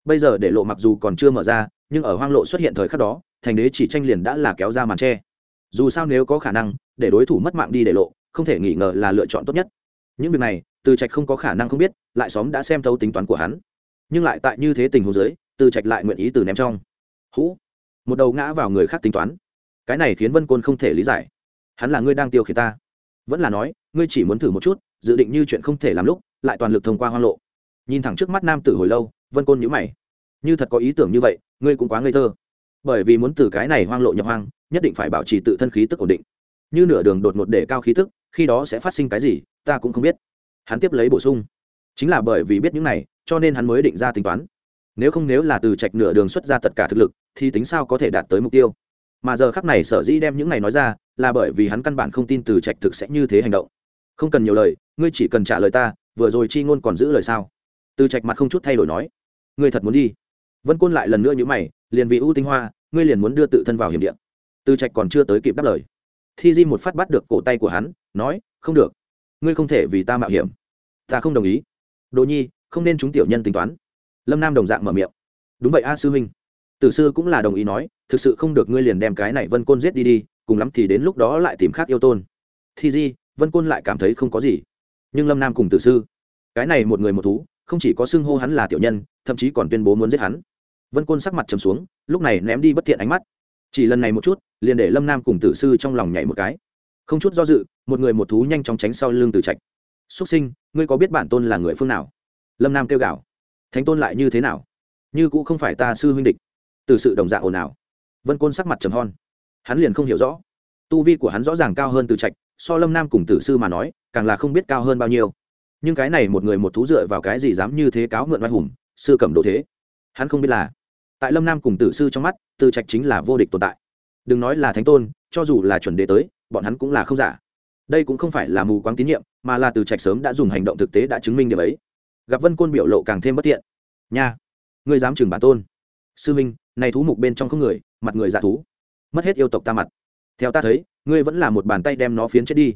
Bây giờ để lộ mặc dù còn chưa mở ra, nhưng ở hoang lộ xuất hiện thời khắc đó, thành đế chỉ tranh liền đã là kéo ra màn tre. Dù sao nếu có khả năng, để đối thủ mất mạng đi để lộ không thể nghi ngờ là lựa chọn tốt nhất. Những việc này từ trạch không có khả năng không biết lại xóm đã xem thấu tính toán của hắn. Nhưng lại tại như thế tình huống dưới, từ trạch lại nguyện ý từ ném trong. Hũ một đầu ngã vào người khác tính toán. Cái này khiến vân côn không thể lý giải. Hắn là ngươi đang tiêu khiển ta. Vẫn là nói ngươi chỉ muốn thử một chút dự định như chuyện không thể làm lúc lại toàn lực thông qua hoang lộ. Nhìn thẳng trước mắt nam tử hồi lâu vân côn nhữ mày. Như thật có ý tưởng như vậy ngươi cũng quá ngây thơ. Bởi vì muốn từ cái này hoang lộ nhập hoang nhất định phải bảo trì tự thân khí tức ổn định. Như nửa đường đột ngột để cao khí tức khi đó sẽ phát sinh cái gì, ta cũng không biết. Hắn tiếp lấy bổ sung. Chính là bởi vì biết những này, cho nên hắn mới định ra tính toán. Nếu không nếu là từ trạch nửa đường xuất ra tất cả thực lực, thì tính sao có thể đạt tới mục tiêu? Mà giờ khắc này sở dĩ đem những này nói ra, là bởi vì hắn căn bản không tin từ trạch thực sẽ như thế hành động. Không cần nhiều lời, ngươi chỉ cần trả lời ta, vừa rồi chi ngôn còn giữ lời sao? Từ trạch mặt không chút thay đổi nói. Ngươi thật muốn đi. Vân côn lại lần nữa như mày, liền vì ưu tinh hoa, ngươi liền muốn đưa tự thân vào hiểm điện từ trạch còn chưa tới kịp đáp lời thi di một phát bắt được cổ tay của hắn, nói, không được. Ngươi không thể vì ta mạo hiểm. Ta không đồng ý. Đồ nhi, không nên chúng tiểu nhân tính toán. Lâm nam đồng dạng mở miệng. Đúng vậy a, sư huynh. Tử sư cũng là đồng ý nói, thực sự không được ngươi liền đem cái này vân côn giết đi đi, cùng lắm thì đến lúc đó lại tìm khác yêu tôn. Thi di, vân côn lại cảm thấy không có gì. Nhưng lâm nam cùng tử sư, cái này một người một thú, không chỉ có xưng hô hắn là tiểu nhân, thậm chí còn tuyên bố muốn giết hắn. Vân côn sắc mặt trầm xuống, lúc này ném đi bất thiện ánh mắt chỉ lần này một chút, liền để lâm nam cùng tử sư trong lòng nhảy một cái. Không chút do dự, một người một thú nhanh chóng tránh sau lưng tử trạch. Xuất sinh, ngươi có biết bản tôn là người phương nào? Lâm nam kêu gào. Thánh tôn lại như thế nào? Như cũng không phải ta sư huynh địch. Từ sự đồng dạng ồn ào. Vân côn sắc mặt trầm hon. Hắn liền không hiểu rõ. Tu vi của hắn rõ ràng cao hơn từ trạch, so lâm nam cùng tử sư mà nói, càng là không biết cao hơn bao nhiêu. Nhưng cái này một người một thú dựa vào cái gì dám như thế cáo mượn oai hùng, sư cầm đồ thế? Hắn không biết là tại lâm nam cùng tử sư trong mắt từ trạch chính là vô địch tồn tại. Đừng nói là thánh tôn, cho dù là chuẩn đề tới, bọn hắn cũng là không giả. Đây cũng không phải là mù quáng tín nhiệm, mà là từ trạch sớm đã dùng hành động thực tế đã chứng minh điều ấy. Gặp vân côn biểu lộ càng thêm bất tiện. Nha, ngươi dám chừng bản tôn. Sư minh, này thú mục bên trong không người, mặt người dạ thú. Mất hết yêu tộc ta mặt. Theo ta thấy, ngươi vẫn là một bàn tay đem nó phiến chết đi.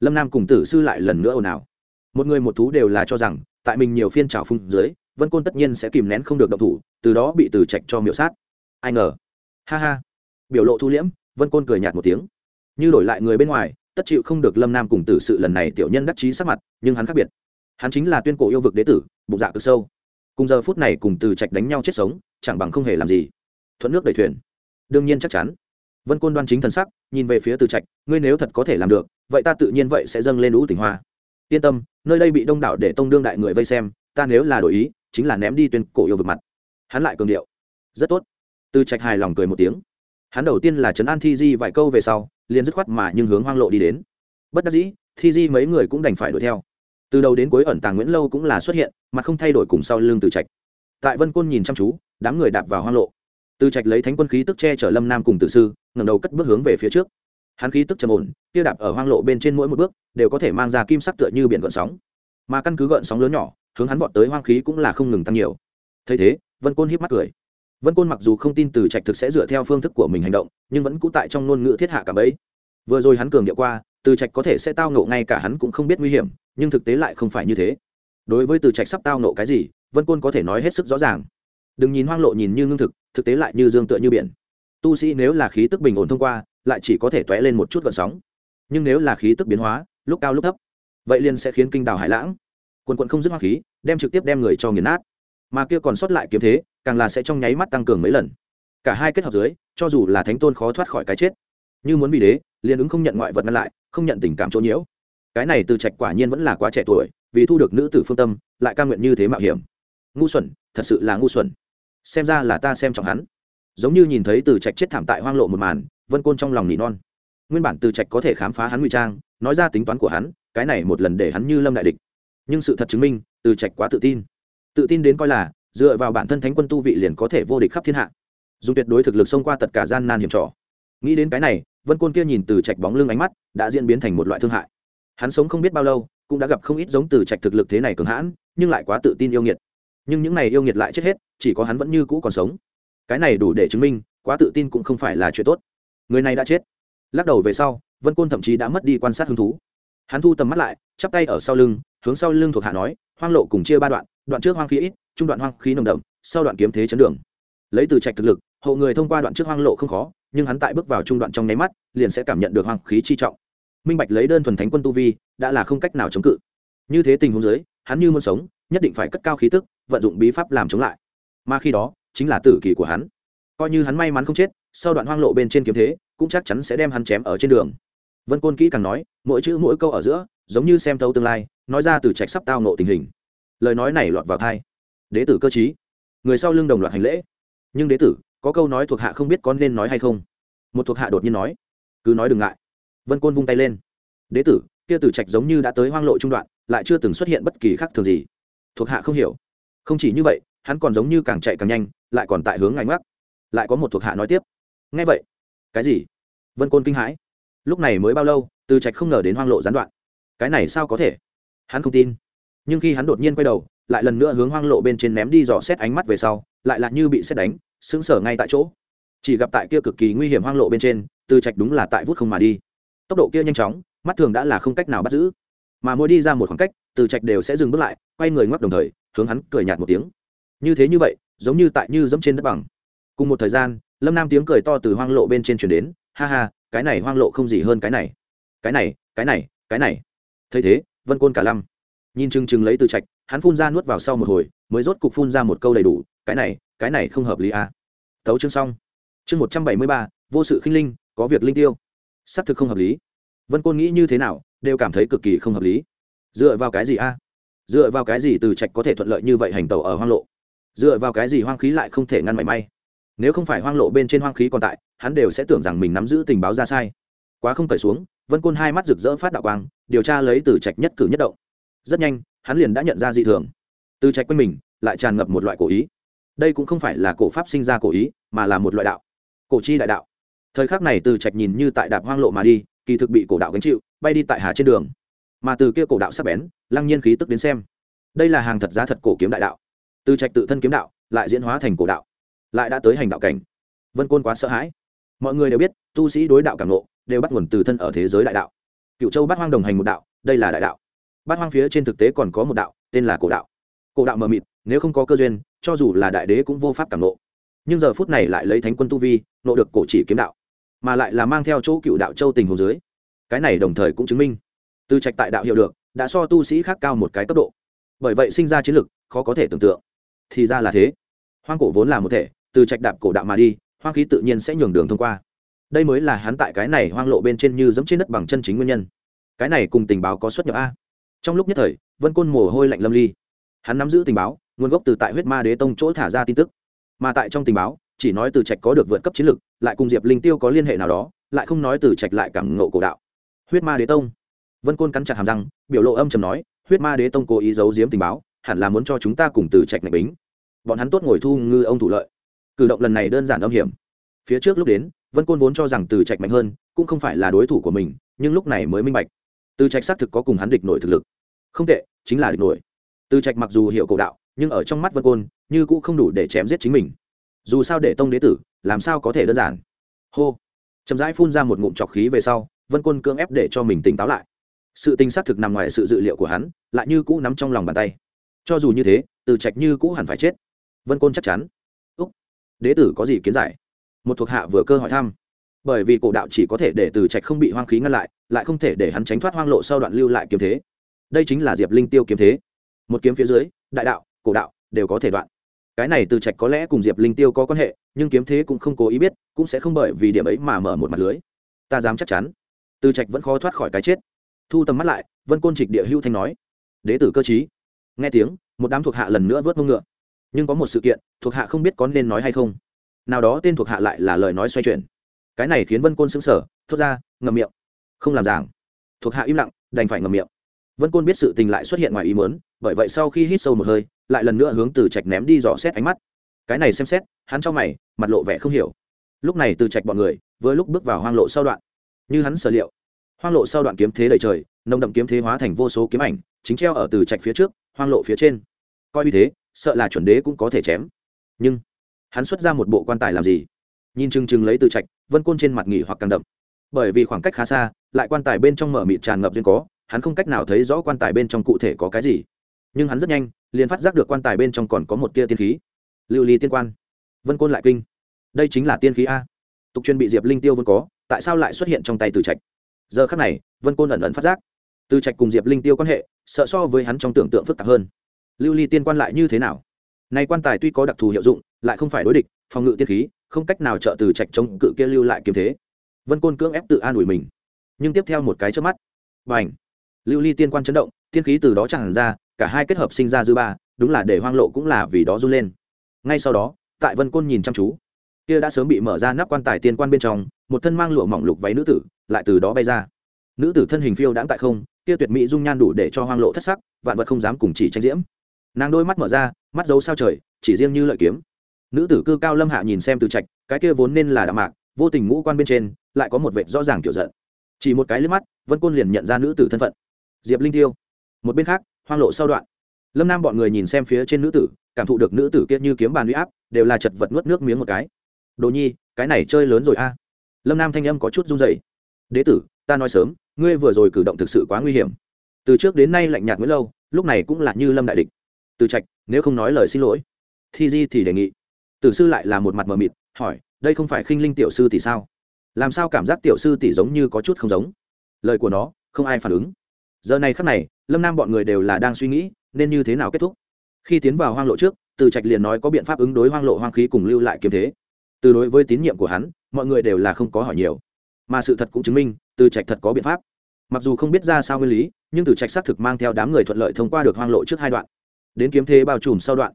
Lâm nam cùng tử sư lại lần nữa ồn ào. Một người một thú đều là cho rằng, tại mình nhiều phiên trào phung dưới vân côn tất nhiên sẽ kìm nén không được động thủ, từ đó bị từ trạch cho miệu sát. Ai ngờ? Ha ha. Biểu lộ thu liễm, vân côn cười nhạt một tiếng. Như đổi lại người bên ngoài, tất chịu không được lâm nam cùng tử sự lần này tiểu nhân đắc chí sắc mặt, nhưng hắn khác biệt. Hắn chính là tuyên cổ yêu vực đế tử, bụng dạ cực sâu. Cùng giờ phút này cùng từ trạch đánh nhau chết sống, chẳng bằng không hề làm gì. Thuận nước đẩy thuyền. Đương nhiên chắc chắn. Vân côn đoan chính thần sắc, nhìn về phía từ trạch, ngươi nếu thật có thể làm được, vậy ta tự nhiên vậy sẽ dâng lên lũ tỉnh hoa. Yên tâm, nơi đây bị đông đảo để tông đương đại người vây xem, ta nếu là đổi ý chính là ném đi tuyên cổ yêu vực mặt. Hắn lại cường điệu. Rất tốt. Từ trạch hài lòng cười một tiếng. Hắn đầu tiên là trấn an thi di vài câu về sau, liền dứt khoát mà nhưng hướng hoang lộ đi đến. Bất đắc dĩ, thi di mấy người cũng đành phải đuổi theo. Từ đầu đến cuối ẩn tàng nguyễn lâu cũng là xuất hiện, mà không thay đổi cùng sau lưng từ trạch. Tại vân côn nhìn chăm chú, đám người đạp vào hoang lộ. Từ trạch lấy thánh quân khí tức che chở lâm nam cùng tử sư, ngẩng đầu cất bước hướng về phía trước. Hắn khí tức trầm ổn, kia đạp ở hoang lộ bên trên mỗi một bước, đều có thể mang ra kim sắc tựa như biển gợn sóng. Mà căn cứ gợn sóng lớn nhỏ hướng hắn vọt tới hoang khí cũng là không ngừng tăng nhiều. Thấy thế, vân côn híp mắt cười. Vân côn mặc dù không tin từ trạch thực sẽ dựa theo phương thức của mình hành động, nhưng vẫn cũ tại trong ngôn ngữ thiết hạ cả bấy vừa rồi hắn cường điệu qua, từ trạch có thể sẽ tao ngộ ngay cả hắn cũng không biết nguy hiểm, nhưng thực tế lại không phải như thế. Đối với từ trạch sắp tao ngộ cái gì, vân côn có thể nói hết sức rõ ràng. Đừng nhìn hoang lộ nhìn như ngưng thực thực tế lại như dương tựa như biển. Tu sĩ nếu là khí tức bình ổn thông qua, lại chỉ có thể t lên một chút gợn sóng. Nhưng nếu là khí tức biến hóa, lúc cao lúc thấp, vậy liền sẽ khiến kinh đào hải lãng quần quận không dứt hoa khí, đem trực tiếp đem người cho nghiền nát. Mà kia còn sót lại kiếm thế, càng là sẽ trong nháy mắt tăng cường mấy lần. Cả hai kết hợp dưới, cho dù là thánh tôn khó thoát khỏi cái chết, như muốn vì đế, liền ứng không nhận ngoại vật ngăn lại, không nhận tình cảm chỗ nhiễu. Cái này từ trạch quả nhiên vẫn là quá trẻ tuổi, vì thu được nữ tử phương tâm, lại ca nguyện như thế mạo hiểm. Ngu xuẩn, thật sự là ngu xuẩn. Xem ra là ta xem trọng hắn. Giống như nhìn thấy từ trạch chết thảm tại hoang lộ một màn, vân côn trong lòng nỉ non. Nguyên bản từ trạch có thể khám phá hắn ngụy trang, nói ra tính toán của hắn, cái này một lần để hắn như lâm đại địch nhưng sự thật chứng minh, từ trạch quá tự tin. Tự tin đến coi là, dựa vào bản thân thánh quân tu vị liền có thể vô địch khắp thiên hạ. Dùng tuyệt đối thực lực xông qua tất cả gian nan hiểm trò nghĩ đến cái này, vân côn kia nhìn từ trạch bóng lưng ánh mắt, đã diễn biến thành một loại thương hại. Hắn sống không biết bao lâu, cũng đã gặp không ít giống từ trạch thực lực thế này cường hãn, nhưng lại quá tự tin yêu nghiệt. Nhưng những này yêu nghiệt lại chết hết, chỉ có hắn vẫn như cũ còn sống. Cái này đủ để chứng minh, quá tự tin cũng không phải là chuyện tốt. Người này đã chết. Lắc đầu về sau, vân côn thậm chí đã mất đi quan sát hứng thú. Hắn thu tầm mắt lại, chắp tay ở sau lưng hướng sau lưng thuộc hạ nói, hoang lộ cùng chia ba đoạn đoạn trước hoang khí ít, trung đoạn hoang khí nồng đậm, sau đoạn kiếm thế chấn đường. Lấy từ trạch thực lực hậu người thông qua đoạn trước hoang lộ không khó, nhưng hắn tại bước vào trung đoạn trong nháy mắt, liền sẽ cảm nhận được hoang khí chi trọng. Minh bạch lấy đơn thuần thánh quân tu vi, đã là không cách nào chống cự. Như thế tình huống dưới, hắn như muốn sống, nhất định phải cất cao khí tức, vận dụng bí pháp làm chống lại. Mà khi đó, chính là tử kỳ của hắn. Coi như hắn may mắn không chết, sau đoạn hoang lộ bên trên kiếm thế, cũng chắc chắn sẽ đem hắn chém ở trên đường. Vân côn kỹ càng nói, mỗi chữ mỗi câu ở giữa, giống như xem thâu tương lai nói ra từ trạch sắp tao nộ tình hình. Lời nói này lọt vào thai đế tử cơ chí người sau lưng đồng loạt hành lễ. Nhưng đế tử, có câu nói thuộc hạ không biết có nên nói hay không. Một thuộc hạ đột nhiên nói. Cứ nói đừng ngại. Vân côn vung tay lên. Đế tử, kia tử trạch giống như đã tới hoang lộ trung đoạn, lại chưa từng xuất hiện bất kỳ khác thường gì. Thuộc hạ không hiểu. Không chỉ như vậy, hắn còn giống như càng chạy càng nhanh, lại còn tại hướng ngành ngoắc. Lại có một thuộc hạ nói tiếp. Ngay vậy. Cái gì? Vân côn kinh hãi. Lúc này mới bao lâu, từ trạch không ngờ đến hoang lộ gián đoạn. Cái này sao có thể? Hắn không tin. Nhưng khi hắn đột nhiên quay đầu, lại lần nữa hướng hoang lộ bên trên ném đi dò xét ánh mắt về sau, lại là như bị xét đánh, sững sờ ngay tại chỗ. Chỉ gặp tại kia cực kỳ nguy hiểm hoang lộ bên trên, từ trạch đúng là tại vút không mà đi. Tốc độ kia nhanh chóng, mắt thường đã là không cách nào bắt giữ. Mà mỗi đi ra một khoảng cách, từ trạch đều sẽ dừng bước lại, quay người ngoắc đồng thời, hướng hắn cười nhạt một tiếng. Như thế như vậy, giống như tại như dẫm trên đất bằng. Cùng một thời gian, lâm nam tiếng cười to từ hoang lộ bên trên chuyển đến. Ha ha, cái này hoang lộ không gì hơn cái này. Cái này cái này cái này. Thấy thế vân côn cả lăm. Nhìn chừng chừng lấy từ trạch, hắn phun ra nuốt vào sau một hồi, mới rốt cục phun ra một câu đầy đủ, cái này cái này không hợp lý à. tấu chương xong. Chương một trăm bảy mươi ba, vô sự khinh linh, có việc linh tiêu. Xác thực không hợp lý. Vân côn nghĩ như thế nào, đều cảm thấy cực kỳ không hợp lý. Dựa vào cái gì a? Dựa vào cái gì từ trạch có thể thuận lợi như vậy hành tàu ở hoang lộ? Dựa vào cái gì hoang khí lại không thể ngăn mảy may? Nếu không phải hoang lộ bên trên hoang khí còn tại, hắn đều sẽ tưởng rằng mình nắm giữ tình báo ra sai quá không cởi xuống, vân côn hai mắt rực rỡ phát đạo quang, điều tra lấy từ trạch nhất cử nhất động. Rất nhanh, hắn liền đã nhận ra dị thường. Từ trạch quanh mình, lại tràn ngập một loại cổ ý. Đây cũng không phải là cổ pháp sinh ra cổ ý, mà là một loại đạo. Cổ chi đại đạo. Thời khắc này từ trạch nhìn như tại đạp hoang lộ mà đi, kỳ thực bị cổ đạo gánh chịu, bay đi tại hà trên đường. Mà từ kia cổ đạo sắp bén, lăng nhiên khí tức đến xem. Đây là hàng thật giá thật cổ kiếm đại đạo. Từ trạch tự thân kiếm đạo, lại diễn hóa thành cổ đạo. Lại đã tới hành đạo cảnh. Vân côn quá sợ hãi. Mọi người đều biết, tu sĩ đối đạo cảm nộ đều bắt nguồn từ thân ở thế giới đại đạo. Cựu châu bát hoang đồng hành một đạo, đây là đại đạo. Bát hoang phía trên thực tế còn có một đạo, tên là cổ đạo. Cổ đạo mờ mịt, nếu không có cơ duyên, cho dù là đại đế cũng vô pháp cảm nộ nhưng giờ phút này lại lấy thánh quân tu vi nộ được cổ chỉ kiếm đạo, mà lại là mang theo chỗ cựu đạo châu tình hồ dưới. Cái này đồng thời cũng chứng minh từ trạch tại đạo hiệu được, đã so tu sĩ khác cao một cái cấp độ. Bởi vậy sinh ra chiến lực, khó có thể tưởng tượng. Thì ra là thế. Hoang cổ vốn là một thể từ trạch đạp cổ đạo mà đi, hoang khí tự nhiên sẽ nhường đường thông qua đây mới là hắn tại cái này hoang lộ bên trên như giống trên đất bằng chân chính nguyên nhân. Cái này cùng tình báo có xuất nhập a? Trong lúc nhất thời, vân côn mồ hôi lạnh lâm ly. Hắn nắm giữ tình báo, nguồn gốc từ tại huyết ma đế tông chỗ thả ra tin tức. Mà tại trong tình báo, chỉ nói từ trạch có được vượt cấp chiến lực, lại cùng diệp linh tiêu có liên hệ nào đó, lại không nói từ trạch lại cảm ngộ cổ đạo. Huyết ma đế tông. Vân côn cắn chặt hàm răng, biểu lộ âm trầm nói, huyết ma đế tông cố ý giấu giếm tình báo, hẳn là muốn cho chúng ta cùng từ trạch này bính. Bọn hắn tốt ngồi thu ngư ông thủ lợi. Cử động lần này đơn giản âm hiểm. Phía trước lúc đến vân côn vốn cho rằng từ trạch mạnh hơn, cũng không phải là đối thủ của mình, nhưng lúc này mới minh bạch. Từ trạch xác thực có cùng hắn địch nổi thực lực. Không tệ, chính là địch nổi. Từ trạch mặc dù hiểu cổ đạo, nhưng ở trong mắt vân côn, như cũng không đủ để chém giết chính mình. Dù sao để tông đế tử, làm sao có thể đơn giản? Hô. Chậm rãi phun ra một ngụm trọc khí về sau, vân côn cưỡng ép để cho mình tỉnh táo lại. Sự tình xác thực nằm ngoài sự dự liệu của hắn, lại như cũ nắm trong lòng bàn tay. Cho dù như thế, từ trạch như cũ hẳn phải chết. Vân côn chắc chắn. Úc. Đế tử có gì kiến giải? Một thuộc hạ vừa cơ hỏi thăm. Bởi vì cổ đạo chỉ có thể để từ trạch không bị hoang khí ngăn lại lại không thể để hắn tránh thoát hoang lộ sau đoạn lưu lại kiếm thế. Đây chính là diệp linh tiêu kiếm thế. Một kiếm phía dưới, đại đạo, cổ đạo đều có thể đoạn. Cái này từ trạch có lẽ cùng diệp linh tiêu có quan hệ, nhưng kiếm thế cũng không cố ý biết, cũng sẽ không bởi vì điểm ấy mà mở một mặt lưới. Ta dám chắc chắn. Từ trạch vẫn khó thoát khỏi cái chết. Thu tầm mắt lại, vân côn trịch địa hưu thanh nói, đế tử cơ chí nghe tiếng, một đám thuộc hạ lần nữa vớt mông ngựa. Nhưng có một sự kiện, thuộc hạ không biết có nên nói hay không nào đó tên thuộc hạ lại là lời nói xoay chuyển. Cái này khiến vân côn sững sờ, thốt ra ngầm miệng. Không làm giảng. Thuộc hạ im lặng, đành phải ngầm miệng. Vân côn biết sự tình lại xuất hiện ngoài ý mớn bởi vậy sau khi hít sâu một hơi, lại lần nữa hướng từ trạch ném đi dò xét ánh mắt. Cái này xem xét, hắn cho mày, mặt lộ vẻ không hiểu. Lúc này từ trạch bọn người với lúc bước vào hoang lộ sau đoạn. Như hắn sở liệu, hoang lộ sau đoạn kiếm thế đầy trời, nồng đậm kiếm thế hóa thành vô số kiếm ảnh, chính treo ở từ trạch phía trước, hoang lộ phía trên. Coi như thế, sợ là chuẩn đế cũng có thể chém. Nhưng hắn xuất ra một bộ quan tài làm gì? Nhìn chừng chừng lấy từ trạch, vân côn trên mặt nghỉ hoặc càng đậm. Bởi vì khoảng cách khá xa, lại quan tài bên trong mở mịt tràn ngập duyên có, hắn không cách nào thấy rõ quan tài bên trong cụ thể có cái gì. Nhưng hắn rất nhanh, liền phát giác được quan tài bên trong còn có một tia tiên khí. Lưu ly tiên quan. Vân côn lại kinh. Đây chính là tiên khí a. Tục chuyên bị diệp linh tiêu vân có, tại sao lại xuất hiện trong tay từ trạch? Giờ khắc này, vân côn ẩn ẩn phát giác. Từ trạch cùng diệp linh tiêu quan hệ, sợ so với hắn trong tưởng tượng phức tạp hơn. Lưu ly tiên quan lại như thế nào? Này quan tài tuy có đặc thù hiệu dụng lại không phải đối địch phòng ngự tiên khí không cách nào trợ từ trạch chống cự kia lưu lại kiếm thế. Vân côn cưỡng ép tự an ủi mình. Nhưng tiếp theo một cái chớp mắt bành, lưu ly tiên quan chấn động tiên khí từ đó tràn ra cả hai kết hợp sinh ra dư ba đúng là để hoang lộ cũng là vì đó run lên. Ngay sau đó tại vân côn nhìn chăm chú kia đã sớm bị mở ra nắp quan tài tiên quan bên trong một thân mang lụa mỏng lục váy nữ tử lại từ đó bay ra. Nữ tử thân hình phiêu đãng tại không kia tuyệt mỹ dung nhan đủ để cho hoang lộ thất sắc vạn vật không dám cùng chỉ tranh diễm. Nàng đôi mắt mở ra mắt dấu sao trời, chỉ riêng như lợi kiếm. Nữ tử cư cao lâm hạ nhìn xem từ trạch, cái kia vốn nên là đạo mạc, vô tình ngũ quan bên trên, lại có một vệ rõ ràng kiểu giận. Chỉ một cái liếc mắt, vân côn liền nhận ra nữ tử thân phận. Diệp linh tiêu. Một bên khác, hoang lộ sau đoạn. Lâm nam bọn người nhìn xem phía trên nữ tử, cảm thụ được nữ tử kia như kiếm bàn huy áp, đều là chật vật nuốt nước miếng một cái. Đồ nhi, cái này chơi lớn rồi a. Lâm nam thanh âm có chút run dày đế tử, ta nói sớm, ngươi vừa rồi cử động thực sự quá nguy hiểm. Từ trước đến nay lạnh nhạt mới lâu, lúc này cũng là như lâm đại địch. Từ trạch nếu không nói lời xin lỗi. Thi di thì đề nghị. Tử sư lại là một mặt mờ mịt, hỏi, đây không phải khinh linh tiểu sư tỷ sao? Làm sao cảm giác tiểu sư tỷ giống như có chút không giống? Lời của nó, không ai phản ứng. Giờ này khắc này, lâm nam bọn người đều là đang suy nghĩ, nên như thế nào kết thúc? Khi tiến vào hoang lộ trước, từ trạch liền nói có biện pháp ứng đối hoang lộ hoang khí cùng lưu lại kiếm thế. Từ đối với tín nhiệm của hắn, mọi người đều là không có hỏi nhiều. Mà sự thật cũng chứng minh, từ trạch thật có biện pháp. Mặc dù không biết ra sao nguyên lý, nhưng từ trạch xác thực mang theo đám người thuận lợi thông qua được hoang lộ trước hai đoạn đến kiếm thế bao trùm sau đoạn.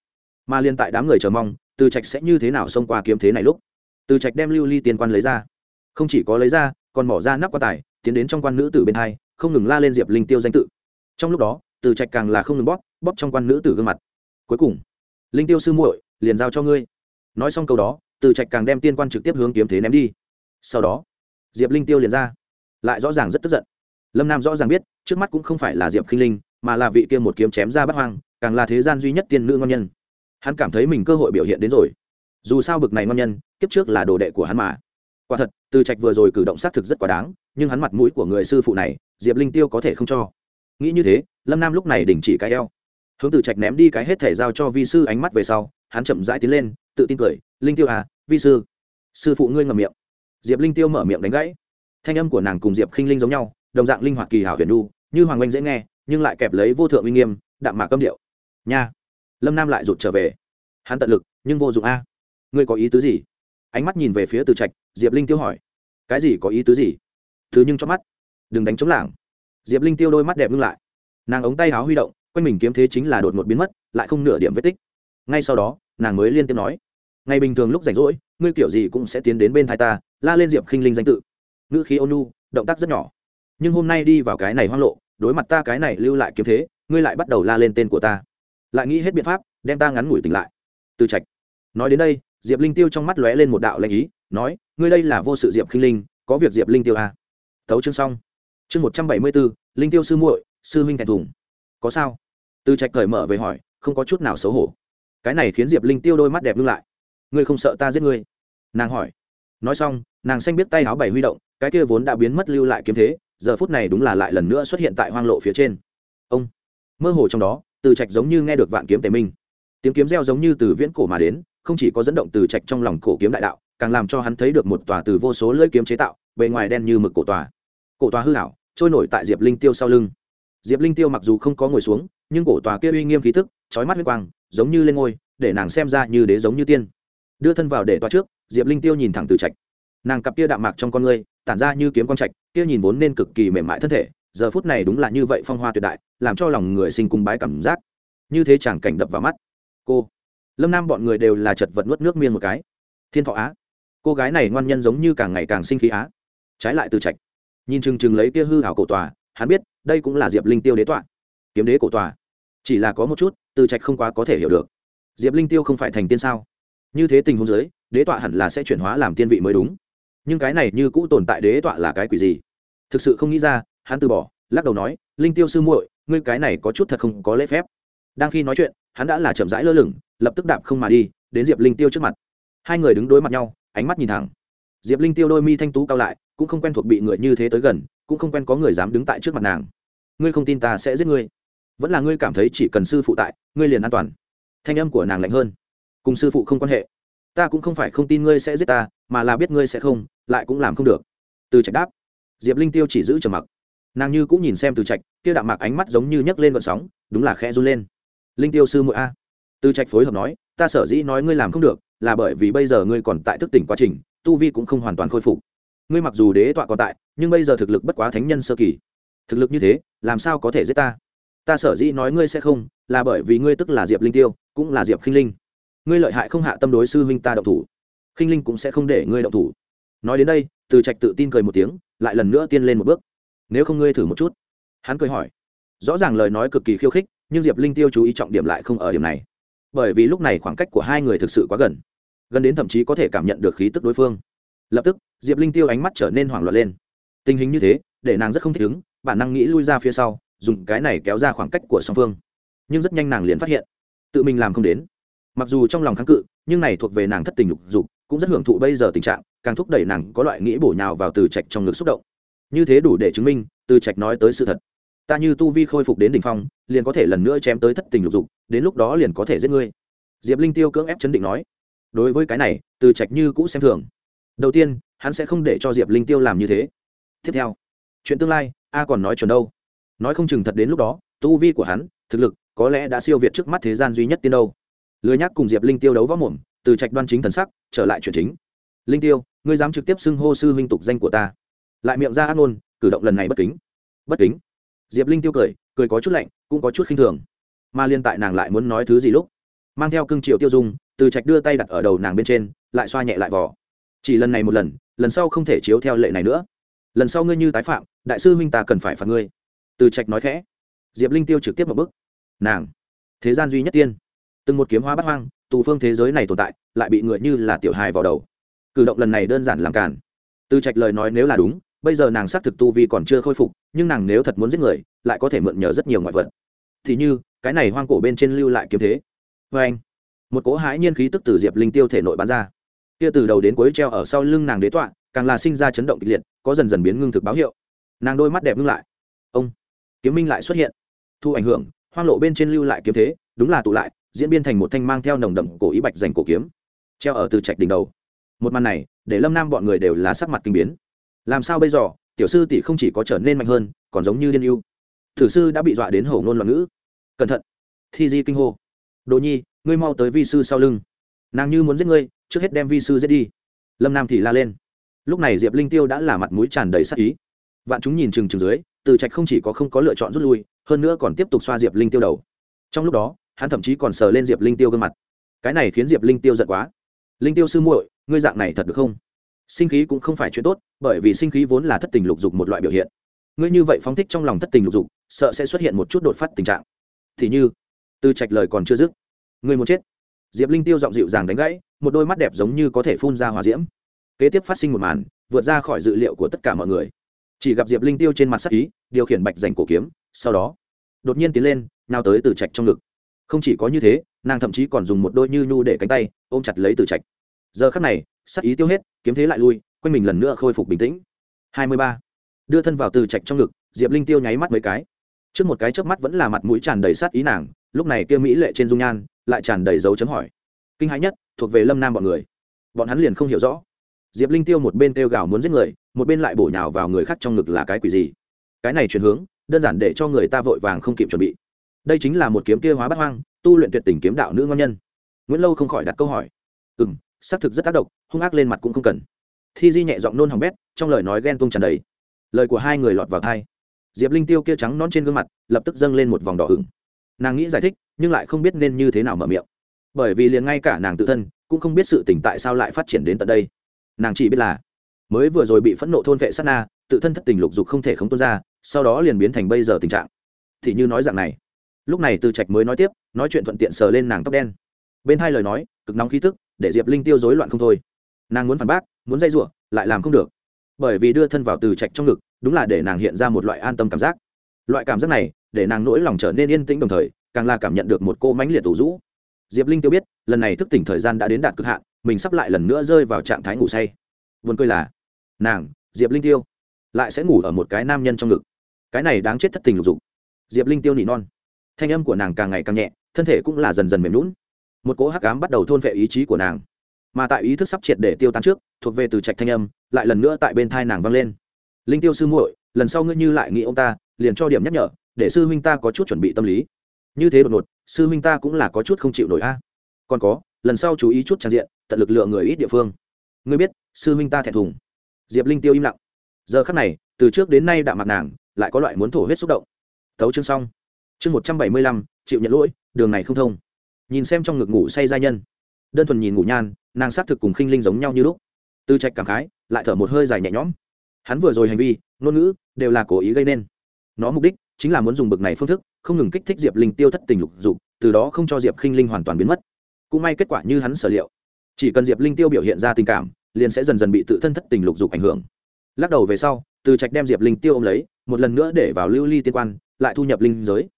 Mà liên tại đám người chờ mong, từ trạch sẽ như thế nào xông qua kiếm thế này lúc? Từ trạch đem lưu ly tiên quan lấy ra. Không chỉ có lấy ra, còn bỏ ra nắp quan tài, tiến đến trong quan nữ tử bên hai, không ngừng la lên diệp linh tiêu danh tự. Trong lúc đó, từ trạch càng là không ngừng bóp bóp trong quan nữ tử gương mặt. Cuối cùng, linh tiêu sư muội, liền giao cho ngươi. Nói xong câu đó, từ trạch càng đem tiên quan trực tiếp hướng kiếm thế ném đi. Sau đó, diệp linh tiêu liền ra. Lại rõ ràng rất tức giận. Lâm nam rõ ràng biết, trước mắt cũng không phải là diệp khinh linh, mà là vị kia một kiếm chém ra bắt hoang càng là thế gian duy nhất tiên nữ ngon nhân. Hắn cảm thấy mình cơ hội biểu hiện đến rồi. Dù sao bực này ngon nhân, kiếp trước là đồ đệ của hắn mà. Quả thật, từ trạch vừa rồi cử động xác thực rất quá đáng, nhưng hắn mặt mũi của người sư phụ này, diệp linh tiêu có thể không cho. Nghĩ như thế, lâm nam lúc này đình chỉ cái eo. Hướng từ trạch ném đi cái hết thể giao cho vi sư ánh mắt về sau, hắn chậm rãi tiến lên, tự tin cười, linh tiêu à vi sư sư phụ ngươi ngầm miệng. Diệp linh tiêu mở miệng đánh gãy. Thanh âm của nàng cùng diệp khinh linh giống nhau, đồng dạng linh hoạt kỳ hảo huyền đu, như hoàng oanh dễ nghe, nhưng lại kẹp lấy vô thượng uy nghiêm, đạm mạc câm điệu nha. Lâm nam lại rụt trở về. Hắn tận lực, nhưng vô dụng a. Ngươi có ý tứ gì? Ánh mắt nhìn về phía từ trạch, diệp linh tiêu hỏi. Cái gì có ý tứ gì? Thứ nhưng cho mắt. Đừng đánh chống lảng. Diệp linh tiêu đôi mắt đẹp ngưng lại. Nàng ống tay áo huy động, quanh mình kiếm thế chính là đột ngột biến mất, lại không nửa điểm vết tích. Ngay sau đó, nàng mới liên tiếp nói. Ngày bình thường lúc rảnh rỗi, ngươi kiểu gì cũng sẽ tiến đến bên thái ta, la lên diệp khinh linh danh tự. Ngữ khí ônu động tác rất nhỏ. Nhưng hôm nay đi vào cái này hoang lộ, đối mặt ta cái này lưu lại kiếm thế, ngươi lại bắt đầu la lên tên của ta lại nghĩ hết biện pháp, đem ta ngắn ngủi tỉnh lại. Từ trạch nói đến đây, diệp linh tiêu trong mắt lóe lên một đạo lệnh ý, nói, ngươi đây là vô sự diệp khinh linh, có việc diệp linh tiêu à. tấu chương xong. Chương một trăm bảy mươi bốn linh tiêu sư muội, sư huynh thẹn thùng. Có sao? Từ trạch cởi mở về hỏi, không có chút nào xấu hổ. Cái này khiến diệp linh tiêu đôi mắt đẹp ngưng lại. Ngươi không sợ ta giết ngươi? Nàng hỏi. Nói xong, nàng xanh biết tay áo bảy huy động, cái kia vốn đã biến mất lưu lại kiếm thế, giờ phút này đúng là lại lần nữa xuất hiện tại hoang lộ phía trên. Ông, mơ hồ trong đó từ trạch giống như nghe được vạn kiếm tề minh. Tiếng kiếm reo giống như từ viễn cổ mà đến, không chỉ có dẫn động từ trạch trong lòng cổ kiếm đại đạo, càng làm cho hắn thấy được một tòa từ vô số lưỡi kiếm chế tạo, bề ngoài đen như mực cổ tòa. Cổ tòa hư hảo trôi nổi tại diệp linh tiêu sau lưng. Diệp linh tiêu mặc dù không có ngồi xuống, nhưng cổ tòa kia uy nghiêm khí tức trói mắt huyết quang, giống như lên ngôi, để nàng xem ra như đế giống như tiên. Đưa thân vào để tòa trước, diệp linh tiêu nhìn thẳng từ trạch. Nàng cặp kia đạm mạc trong con ngươi, tản ra như kiếm con trạch, kia nhìn vốn nên cực kỳ mềm mại thân thể giờ phút này đúng là như vậy phong hoa tuyệt đại, làm cho lòng người sinh cung bái cảm giác. Như thế chẳng cảnh đập vào mắt. Cô, lâm nam bọn người đều là chật vật nuốt nước miên một cái. Thiên thọ á. Cô gái này ngoan nhân giống như càng ngày càng sinh khí á. Trái lại từ trạch. Nhìn chừng chừng lấy kia hư hảo cổ tòa, hắn biết, đây cũng là diệp linh tiêu đế tọa. Kiếm đế cổ tòa. Chỉ là có một chút, từ trạch không quá có thể hiểu được. Diệp linh tiêu không phải thành tiên sao? Như thế tình huống giới đế tọa hẳn là sẽ chuyển hóa làm tiên vị mới đúng. Nhưng cái này như cũ tồn tại đế tọa là cái quỷ gì? Thực sự không nghĩ ra hắn từ bỏ, lắc đầu nói, linh tiêu sư muội, ngươi cái này có chút thật không có lễ phép. Đang khi nói chuyện, hắn đã là chậm rãi lơ lửng, lập tức đạp không mà đi, đến diệp linh tiêu trước mặt. Hai người đứng đối mặt nhau, ánh mắt nhìn thẳng. Diệp linh tiêu đôi mi thanh tú cao lại, cũng không quen thuộc bị người như thế tới gần, cũng không quen có người dám đứng tại trước mặt nàng. Ngươi không tin ta sẽ giết ngươi. Vẫn là ngươi cảm thấy chỉ cần sư phụ tại, ngươi liền an toàn. Thanh âm của nàng lạnh hơn. Cùng sư phụ không quan hệ. Ta cũng không phải không tin ngươi sẽ giết ta, mà là biết ngươi sẽ không, lại cũng làm không được. Từ trạch đáp. Diệp linh tiêu chỉ giữ trầm mặc nàng như cũng nhìn xem từ trạch kia đạm mặc ánh mắt giống như nhấc lên vận sóng đúng là khẽ run lên linh tiêu sư muội a từ trạch phối hợp nói ta sở dĩ nói ngươi làm không được là bởi vì bây giờ ngươi còn tại thức tỉnh quá trình tu vi cũng không hoàn toàn khôi phục ngươi mặc dù đế tọa còn tại nhưng bây giờ thực lực bất quá thánh nhân sơ kỳ thực lực như thế làm sao có thể giết ta ta sở dĩ nói ngươi sẽ không là bởi vì ngươi tức là diệp linh tiêu cũng là diệp khinh linh ngươi lợi hại không hạ tâm đối sư huynh ta động thủ khinh linh cũng sẽ không để ngươi động thủ nói đến đây từ trạch tự tin cười một tiếng lại lần nữa tiên lên một bước nếu không ngươi thử một chút. Hắn cười hỏi. Rõ ràng lời nói cực kỳ khiêu khích, nhưng diệp linh tiêu chú ý trọng điểm lại không ở điểm này. Bởi vì lúc này khoảng cách của hai người thực sự quá gần. Gần đến thậm chí có thể cảm nhận được khí tức đối phương. Lập tức, diệp linh tiêu ánh mắt trở nên hoảng loạn lên. Tình hình như thế, để nàng rất không thích ứng, bản năng nghĩ lui ra phía sau, dùng cái này kéo ra khoảng cách của song phương. Nhưng rất nhanh nàng liền phát hiện, tự mình làm không đến. Mặc dù trong lòng kháng cự, nhưng này thuộc về nàng thất tình lục dục, cũng rất hưởng thụ bây giờ tình trạng, càng thúc đẩy nàng có loại nghĩ bổ nhào vào từ trạch trong ngực xúc động như thế đủ để chứng minh, từ trạch nói tới sự thật. Ta như tu vi khôi phục đến đ ỉ n h phong, liền có thể lần nữa chém tới thất tình lục dục, đến lúc đó liền có thể giết ngươi. Diệp linh tiêu cưỡng ép chấn định nói. Đối với cái này, từ trạch như cũ xem thường. Đầu tiên, hắn sẽ không để cho diệp linh tiêu làm như thế. Tiếp theo, chuyện tương lai, a còn nói chuẩn đâu? Nói không chừng thật đến lúc đó, tu vi của hắn, thực lực, có lẽ đã siêu việt trước mắt thế gian duy nhất tiên đâu. Lừa nhắc cùng diệp linh tiêu đấu võ mồm, từ trạch đoan chính thần sắc, trở lại chuyện chính. Linh tiêu, ngươi dám trực tiếp xưng hô sư huynh tục danh của ta lại miệng ra ác ngôn, cử động lần này bất kính. Bất kính? Diệp linh tiêu cười cười có chút lạnh, cũng có chút khinh thường. Mà liên tại nàng lại muốn nói thứ gì lúc, mang theo cưng triệu tiêu dung, từ trạch đưa tay đặt ở đầu nàng bên trên, lại xoa nhẹ lại vỏ chỉ lần này một lần lần sau không thể chiếu theo lệ này nữa. Lần sau ngươi như tái phạm, đại sư huynh ta cần phải phạt ngươi. Từ trạch nói khẽ. Diệp linh tiêu trực tiếp một bức nàng, thế gian duy nhất tiên. Từng một kiếm hóa bắt hoang, tù phương thế giới này tồn tại, lại bị người như là tiểu hài vào đầu. Cử động lần này đơn giản làm cản từ trạch lời nói nếu là đúng bây giờ nàng xác thực tu vi còn chưa khôi phục, nhưng nàng nếu thật muốn giết người, lại có thể mượn nhờ rất nhiều ngoại vật. Thì như, cái này hoang cổ bên trên lưu lại kiếm thế. Vê anh, một cỗ hãi nhiên khí tức từ diệp linh tiêu thể nội bán ra. Kia từ đầu đến cuối treo ở sau lưng nàng đế tọa, càng là sinh ra chấn động kịch liệt, có dần dần biến ngưng thực báo hiệu. Nàng đôi mắt đẹp ngưng lại. Ông, kiếm minh lại xuất hiện. Thu ảnh hưởng, hoang lộ bên trên lưu lại kiếm thế, đúng là tụ lại, diễn biến thành một thanh mang theo nồng đậm cổ ý bạch dành cổ kiếm, treo ở từ trạch đỉnh đầu. Một màn này, để lâm nam bọn người đều là sắc mặt kinh biến làm sao bây giờ, tiểu sư tỷ không chỉ có trở nên mạnh hơn, còn giống như điên yêu thử sư đã bị dọa đến hổ ngôn loạn ngữ. Cẩn thận. Thi di kinh hô. Đồ nhi, ngươi mau tới vi sư sau lưng. Nàng như muốn giết ngươi, trước hết đem vi sư giết đi. Lâm nam thì la lên. Lúc này diệp linh tiêu đã là mặt mũi tràn đầy sắc ý. Vạn chúng nhìn chừng chừng dưới, từ trạch không chỉ có không có lựa chọn rút lui, hơn nữa còn tiếp tục xoa diệp linh tiêu đầu. Trong lúc đó, hắn thậm chí còn sờ lên diệp linh tiêu gương mặt. Cái này khiến diệp linh tiêu giận quá. Linh tiêu sư muội, ngươi dạng này thật được không? Sinh khí cũng không phải chuyện tốt, bởi vì sinh khí vốn là thất tình lục dục một loại biểu hiện. Ngươi như vậy phóng thích trong lòng thất tình lục dục, sợ sẽ xuất hiện một chút đột phát tình trạng. Thì như, từ trạch lời còn chưa dứt. Ngươi muốn chết. Diệp linh tiêu giọng dịu dàng đánh gãy, một đôi mắt đẹp giống như có thể phun ra hòa diễm. Kế tiếp phát sinh một màn, vượt ra khỏi dự liệu của tất cả mọi người. Chỉ gặp diệp linh tiêu trên mặt sắc ý, điều khiển bạch dành cổ kiếm, sau đó, đột nhiên tiến lên, nào tới từ trạch trong ngực. Không chỉ có như thế, nàng thậm chí còn dùng một đôi như nhu để cánh tay, ôm chặt lấy từ trạch. Giờ khắc này sắc ý tiêu hết, kiếm thế lại lui, quanh mình lần nữa khôi phục bình tĩnh. Hai mươi ba. Đưa thân vào từ trạch trong ngực, diệp linh tiêu nháy mắt mấy cái. Trước một cái chớp mắt vẫn là mặt mũi tràn đầy sát ý nàng, lúc này kia mỹ lệ trên dung nhan, lại tràn đầy dấu chấm hỏi. Kinh hãi nhất, thuộc về lâm nam bọn người. Bọn hắn liền không hiểu rõ. Diệp linh tiêu một bên kêu gào muốn giết người, một bên lại bổ nhào vào người khác trong ngực là cái quỷ gì? Cái này chuyển hướng, đơn giản để cho người ta vội vàng không kịp chuẩn bị. Đây chính là một kiếm kia hóa bắt hoang, tu luyện tuyệt tình kiếm đạo nữ ngon nhân. Nguyễn lâu không khỏi đặt câu hỏi. Ừ m xác thực rất tác động, hung ác lên mặt cũng không cần. Thi di nhẹ giọng nôn hỏng bét, trong lời nói ghen tung tràn đầy. Lời của hai người lọt vào thai diệp linh tiêu kia trắng non trên gương mặt, lập tức dâng lên một vòng đỏ ửng. Nàng nghĩ giải thích, nhưng lại không biết nên như thế nào mở miệng. Bởi vì liền ngay cả nàng tự thân, cũng không biết sự tỉnh tại sao lại phát triển đến tận đây. Nàng chỉ biết là, mới vừa rồi bị phẫn nộ thôn vệ sát na, tự thân thất tình lục dục không thể không tuôn ra, sau đó liền biến thành bây giờ tình trạng. Thì như nói dạng này. Lúc này từ trạch mới nói tiếp, nói chuyện thuận tiện sờ lên nàng tóc đen. Bên hai lời nói, cực nóng khí tức để diệp linh tiêu rối loạn không thôi nàng muốn phản bác muốn dây giụa lại làm không được bởi vì đưa thân vào từ trạch trong ngực đúng là để nàng hiện ra một loại an tâm cảm giác loại cảm giác này để nàng nỗi lòng trở nên yên tĩnh đồng thời càng là cảm nhận được một cô mãnh liệt tủ rũ. diệp linh tiêu biết lần này thức tỉnh thời gian đã đến đạt cực hạn mình sắp lại lần nữa rơi vào trạng thái ngủ say vườn cười là nàng, diệp linh tiêu lại sẽ ngủ ở một cái nam nhân trong ngực. cái này đáng chết thất tình lục dục. diệp linh tiêu nỉ non. thanh âm của nàng càng ngày càng nhẹ, thân thể cũng là dần dần mềm lún một cỗ hắc ám bắt đầu thôn vệ ý chí của nàng. Mà tại ý thức sắp triệt để tiêu tán trước, thuộc về từ trạch thanh âm, lại lần nữa tại bên thai nàng vang lên. Linh tiêu sư muội, lần sau ngươi như lại nghĩ ông ta, liền cho điểm nhắc nhở, để sư huynh ta có chút chuẩn bị tâm lý. Như thế đột ngột, sư huynh ta cũng là có chút không chịu nổi a. Còn có, lần sau chú ý chút trang diện, tận lực lượng người ít địa phương. Ngươi biết, sư huynh ta thẹn thùng. Diệp linh tiêu im lặng. Giờ khắc này, từ trước đến nay đạm mặt nàng, lại có loại muốn thổ huyết xúc động. Tấu chương xong. Chương một trăm bảy mươi lăm, chịu nhận lỗi, đường này không thông nhìn xem trong ngực ngủ say gia nhân. Đơn thuần nhìn ngủ nhan, nàng xác thực cùng khinh linh giống nhau như lúc. Tư trạch cảm khái, lại thở một hơi dài nhẹ nhõm. Hắn vừa rồi hành vi, ngôn ngữ, đều là cố ý gây nên. Nó mục đích chính là muốn dùng bực này phương thức, không ngừng kích thích diệp linh tiêu thất tình lục dục, từ đó không cho diệp khinh linh hoàn toàn biến mất. Cũng may kết quả như hắn sở liệu. Chỉ cần diệp linh tiêu biểu hiện ra tình cảm, liền sẽ dần dần bị tự thân thất tình lục dục ảnh hưởng. Lắc đầu về sau từ trạch đem diệp linh tiêu ô m lấy, một lần nữa để vào lưu ly tiên quan, lại thu nhập linh giới.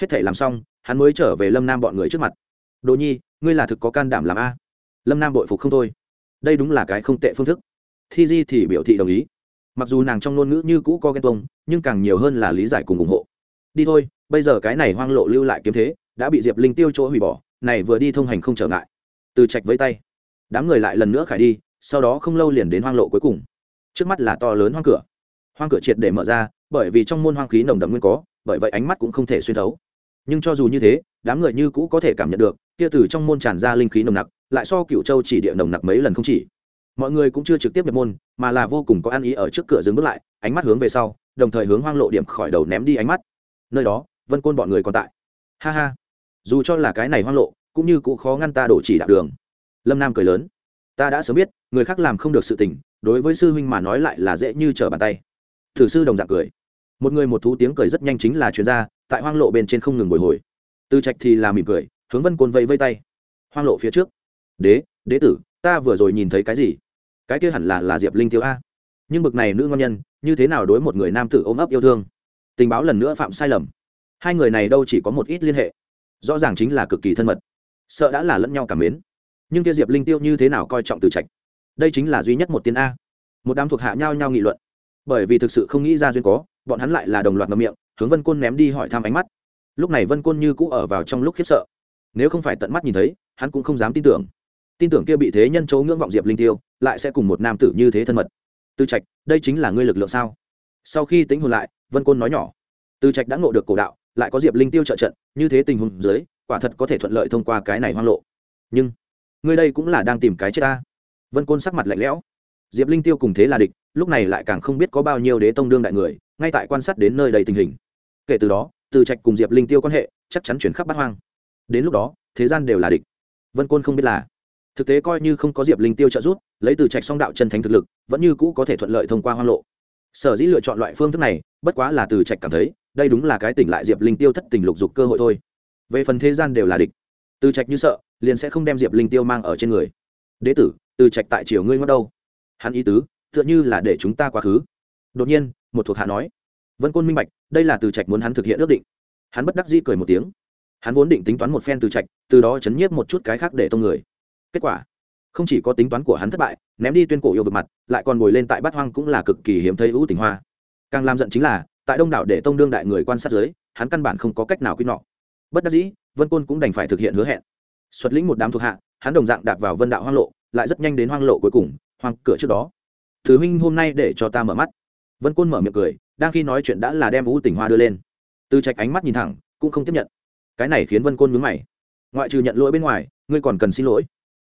Hết thể làm xong, hắn mới trở về lâm nam bọn người trước mặt đồ nhi, ngươi là thực có can đảm làm a? Lâm nam bội phục không thôi. Đây đúng là cái không tệ phương thức. Thi di thì biểu thị đồng ý. Mặc dù nàng trong ngôn ngữ như cũ có ghen tuông, nhưng càng nhiều hơn là lý giải cùng ủng hộ. Đi thôi, bây giờ cái này hoang lộ lưu lại kiếm thế, đã bị diệp linh tiêu chỗ hủy bỏ, này vừa đi thông hành không trở ngại. Từ trạch với tay, đám người lại lần nữa khải đi, sau đó không lâu liền đến hoang lộ cuối cùng. Trước mắt là to lớn hoang cửa. Hoang cửa triệt để mở ra, bởi vì trong môn hoang khí nồng đậm nguyên có, bởi vậy ánh mắt cũng không thể xuyên thấu nhưng cho dù như thế, đám người như cũ có thể cảm nhận được, kia từ trong môn tràn ra linh khí nồng nặc, lại so cựu châu chỉ địa nồng nặc mấy lần không chỉ. Mọi người cũng chưa trực tiếp nhập môn, mà là vô cùng có ăn ý ở trước cửa dừng bước lại, ánh mắt hướng về sau, đồng thời hướng hoang lộ điểm khỏi đầu ném đi ánh mắt. Nơi đó, vân côn bọn người còn tại. Ha ha. Dù cho là cái này hoang lộ, cũng như cũng khó ngăn ta đổ chỉ đạo đường. Lâm nam cười lớn. Ta đã sớm biết, người khác làm không được sự tình, đối với sư huynh mà nói lại là dễ như trở bàn tay. Thử sư đồng dạng cười. Một người một thú tiếng cười rất nhanh chính là chuyên gia tại hoang lộ bên trên không ngừng bồi hồi. Từ trạch thì là mỉm cười, hướng vân côn vây vây tay. Hoang lộ phía trước. Đế đế tử, ta vừa rồi nhìn thấy cái gì? Cái kia hẳn là là diệp linh thiếu a. Nhưng bực này nữ ngon nhân, như thế nào đối một người nam tử ôm ấp yêu thương? Tình báo lần nữa phạm sai lầm. Hai người này đâu chỉ có một ít liên hệ. Rõ ràng chính là cực kỳ thân mật. Sợ đã là lẫn nhau cảm mến. Nhưng kia diệp linh tiêu như thế nào coi trọng từ trạch? Đây chính là duy nhất một tiên a. Một đám thuộc hạ nhau nhau nghị luận. Bởi vì thực sự không nghĩ ra duyên có, bọn hắn lại là đồng loạt ngậm miệng hướng vân côn ném đi hỏi thăm ánh mắt. Lúc này vân côn như cũ ở vào trong lúc khiếp sợ. Nếu không phải tận mắt nhìn thấy, hắn cũng không dám tin tưởng. Tin tưởng kia bị thế nhân chấu ngưỡng vọng diệp linh tiêu, lại sẽ cùng một nam tử như thế thân mật. Tư trạch, đây chính là ngươi lực lượng sao? Sau khi tính hồn lại, vân côn nói nhỏ. Tư trạch đã ngộ được cổ đạo, lại có diệp linh tiêu trợ trận, như thế tình huống dưới, quả thật có thể thuận lợi thông qua cái này hoang lộ. Nhưng, ngươi đây cũng là đang tìm cái chết ta. Vân côn sắc mặt lạnh lẽo. Diệp linh tiêu cùng thế là địch, lúc này lại càng không biết có bao nhiêu đế tông đương đại người, ngay tại quan sát đến nơi đầy tình hình kể từ đó, từ trạch cùng diệp linh tiêu quan hệ chắc chắn chuyển khắp bát hoang. Đến lúc đó, thế gian đều là địch. Vân côn không biết là. Thực tế coi như không có diệp linh tiêu trợ giúp, lấy từ trạch song đạo chân thánh thực lực, vẫn như cũ có thể thuận lợi thông qua hoang lộ. Sở dĩ lựa chọn loại phương thức này, bất quá là từ trạch cảm thấy, đây đúng là cái tỉnh lại diệp linh tiêu thất tình lục dục cơ hội thôi. Về phần thế gian đều là địch, từ trạch như sợ, liền sẽ không đem diệp linh tiêu mang ở trên người. Đế tử, từ trạch tại triều ngươi ngót đâu? Hắn ý tứ, tựa như là để chúng ta quá khứ. Đột nhiên, một thuộc hạ nói vân côn minh bạch, đây là từ trạch muốn hắn thực hiện ước định. Hắn bất đắc dĩ cười một tiếng. Hắn vốn định tính toán một phen từ trạch, từ đó chấn nhiếp một chút cái khác để tông người. Kết quả, không chỉ có tính toán của hắn thất bại, ném đi tuyên cổ yêu vực mặt, lại còn ngồi lên tại bát hoang cũng là cực kỳ hiếm thấy ưu tình hoa. Càng làm giận chính là, tại đông đảo để tông đương đại người quan sát giới hắn căn bản không có cách nào quy nọ. Bất đắc dĩ, vân côn cũng đành phải thực hiện hứa hẹn. Xuất lĩnh một đám thuộc hạ, hắn đồng dạng đạp vào vân đạo hoang lộ, lại rất nhanh đến hoang lộ cuối cùng, hoang cửa trước đó. Thứ huynh hôm nay để cho ta mở mắt. Vân côn mở miệng cười đang khi nói chuyện đã là đem u tỉnh hoa đưa lên. Từ trạch ánh mắt nhìn thẳng, cũng không tiếp nhận. Cái này khiến vân côn nhướng mày. Ngoại trừ nhận lỗi bên ngoài, ngươi còn cần xin lỗi.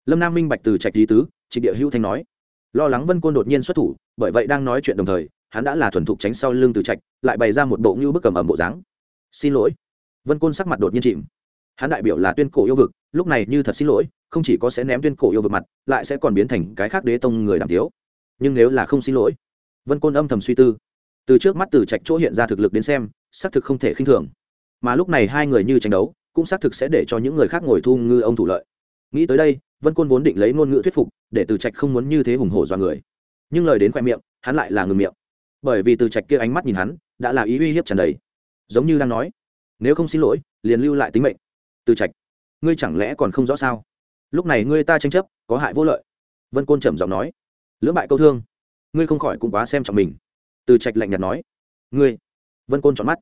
Lâm nam minh bạch từ trạch lý tứ trịnh địa hữu thanh nói. Lo lắng vân côn đột nhiên xuất thủ, bởi vậy đang nói chuyện đồng thời, hắn đã là thuần thục tránh sau lưng từ trạch, lại bày ra một bộ ngưu bức cầm ẩm bộ dáng. Xin lỗi. Vân côn sắc mặt đột nhiên chìm. Hắn đại biểu là tuyên cổ yêu vực, lúc này như thật xin lỗi, không chỉ có sẽ ném tuyên cổ yêu vực mặt, lại sẽ còn biến thành cái khác đế tông người đàm thiếu nhưng nếu là không xin lỗi, vân côn âm thầm suy tư từ trước mắt từ trạch chỗ hiện ra thực lực đến xem, xác thực không thể khinh thường. Mà lúc này hai người như tranh đấu, cũng xác thực sẽ để cho những người khác ngồi thu ngư ông thủ lợi. Nghĩ tới đây, vân côn vốn định lấy ngôn ngữ thuyết phục, để từ trạch không muốn như thế hùng hổ do người. Nhưng lời đến khoe miệng, hắn lại là ngừng miệng. Bởi vì từ trạch kia ánh mắt nhìn hắn, đã là ý uy hiếp tràn đầy. Giống như đang nói, nếu không xin lỗi, liền lưu lại tính mệnh. Từ trạch, ngươi chẳng lẽ còn không rõ sao? Lúc này ngươi ta tranh chấp, có hại vô lợi. Vân côn trầm giọng nói, lưỡng bại câu thương, ngươi không khỏi cũng quá xem trọng mình từ trạch lạnh nhạt nói, ngươi? Vân côn chọn mắt,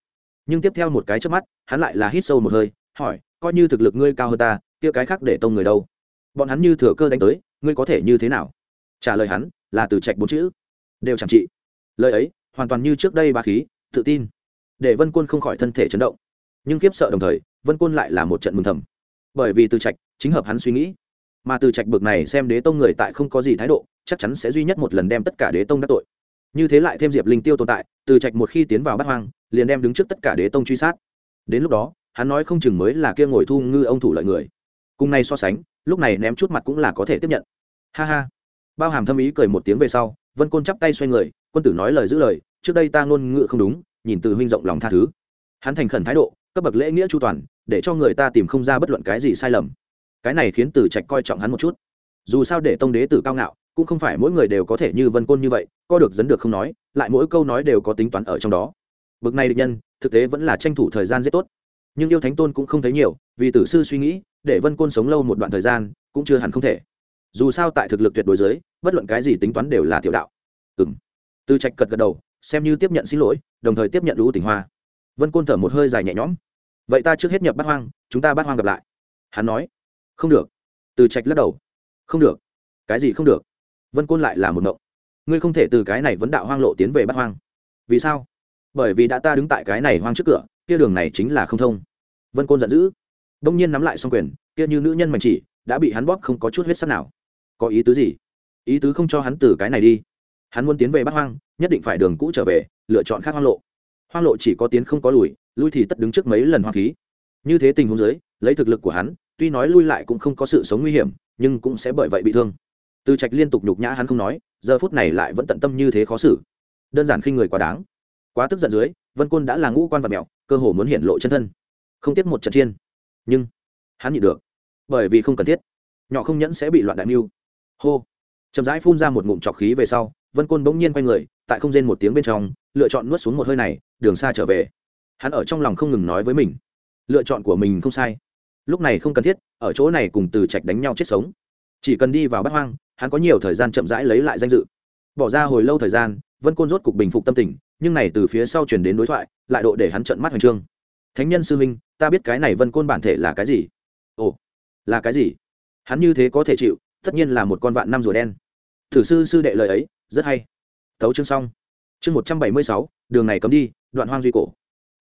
nhưng tiếp theo một cái trước mắt, hắn lại là hít sâu một hơi, hỏi, coi như thực lực ngươi cao hơn ta, kia cái khác để tông người đâu? Bọn hắn như thừa cơ đánh tới, ngươi có thể như thế nào? Trả lời hắn, là từ trạch bốn chữ, đều chẳng trị. Lời ấy, hoàn toàn như trước đây ba khí, tự tin, để vân quân không khỏi thân thể chấn động. Nhưng kiếp sợ đồng thời, vân quân lại là một trận mừng thầm. Bởi vì từ trạch, chính hợp hắn suy nghĩ. Mà từ trạch bực này xem đế tông người tại không có gì thái độ, chắc chắn sẽ duy nhất một lần đem tất cả đế tông đắc tội như thế lại thêm diệp linh tiêu tồn tại, từ trạch một khi tiến vào bắt hoang, liền đem đứng trước tất cả đế tông truy sát. Đến lúc đó, hắn nói không chừng mới là kia ngồi thu ngư ông thủ lợi người. Cùng này so sánh, lúc này ném chút mặt cũng là có thể tiếp nhận. Ha ha. Bao hàm thâm ý cười một tiếng về sau, vân côn chắp tay xoay người, quân tử nói lời giữ lời, trước đây ta ngôn ngữ không đúng, nhìn từ huynh rộng lòng tha thứ. Hắn thành khẩn thái độ, cấp bậc lễ nghĩa chu toàn, để cho người ta tìm không ra bất luận cái gì sai lầm. Cái này khiến Từ trạch coi trọng hắn một chút. Dù sao để tông đế tử cao ngạo cũng không phải mỗi người đều có thể như vân côn như vậy, có được dẫn được không nói, lại mỗi câu nói đều có tính toán ở trong đó. Bực này định nhân, thực tế vẫn là tranh thủ thời gian rất tốt. Nhưng yêu thánh tôn cũng không thấy nhiều, vì tử sư suy nghĩ, để vân côn sống lâu một đoạn thời gian, cũng chưa hẳn không thể. Dù sao tại thực lực tuyệt đối giới bất luận cái gì tính toán đều là tiểu đạo. Ừng từ tư trạch cật gật đầu, xem như tiếp nhận xin lỗi, đồng thời tiếp nhận lũ tình hoa. Vân côn thở một hơi dài nhẹ nhõm. Vậy ta trước hết nhập bát hoang, chúng ta bát hoang gặp lại. Hắn nói. Không được. Từ trạch lắc đầu. Không được. Cái gì không được? Vân côn lại là một mộng ngươi không thể từ cái này vấn đạo hoang lộ tiến về bát hoang. Vì sao? Bởi vì đã ta đứng tại cái này hoang trước cửa, kia đường này chính là không thông. Vân côn giận dữ. Đông nhiên nắm lại xong quyền, kia như nữ nhân mạnh chỉ, đã bị hắn bóp không có chút huyết sắc nào. Có ý tứ gì? Ý tứ không cho hắn từ cái này đi. Hắn muốn tiến về bắc hoang, nhất định phải đường cũ trở về, lựa chọn khác hoang lộ. Hoang lộ chỉ có tiến không có lùi, lui thì tất đứng trước mấy lần hoang khí. Như thế tình huống dưới, lấy thực lực của hắn, tuy nói lui lại cũng không có sự sống nguy hiểm, nhưng cũng sẽ bởi vậy bị thương từ trạch liên tục nhục nhã hắn không nói, giờ phút này lại vẫn tận tâm như thế khó xử. Đơn giản khi người quá đáng. Quá tức giận dưới, vân côn đã là ngũ quan và mẹo, cơ hồ muốn hiện lộ chân thân. Không tiếc một trận chiên nhưng, hắn nhịn được. Bởi vì không cần thiết. Nhỏ không nhẫn sẽ bị loạn đại mưu. Hô. Chậm rãi phun ra một ngụm trọc khí về sau, vân côn bỗng nhiên quay người, tại không rên một tiếng bên trong, lựa chọn nuốt xuống một hơi này, đường xa trở về. Hắn ở trong lòng không ngừng nói với mình. Lựa chọn của mình không sai. Lúc này không cần thiết, ở chỗ này cùng từ trạch đánh nhau chết sống. Chỉ cần đi vào bắt hoang hắn có nhiều thời gian chậm rãi lấy lại danh dự. Bỏ ra hồi lâu thời gian, vân côn rốt cục bình phục tâm tình, nhưng này từ phía sau chuyển đến đối thoại, lại độ để hắn trận mắt hoành trương. Thánh nhân sư minh ta biết cái này vân côn bản thể là cái gì? Ồ, là cái gì? Hắn như thế có thể chịu, tất nhiên là một con vạn năm rùa đen. Thử sư sư đệ lời ấy, rất hay. Thấu chương xong. Chương một trăm bảy mươi sáu, đường này cấm đi, đoạn hoang duy cổ.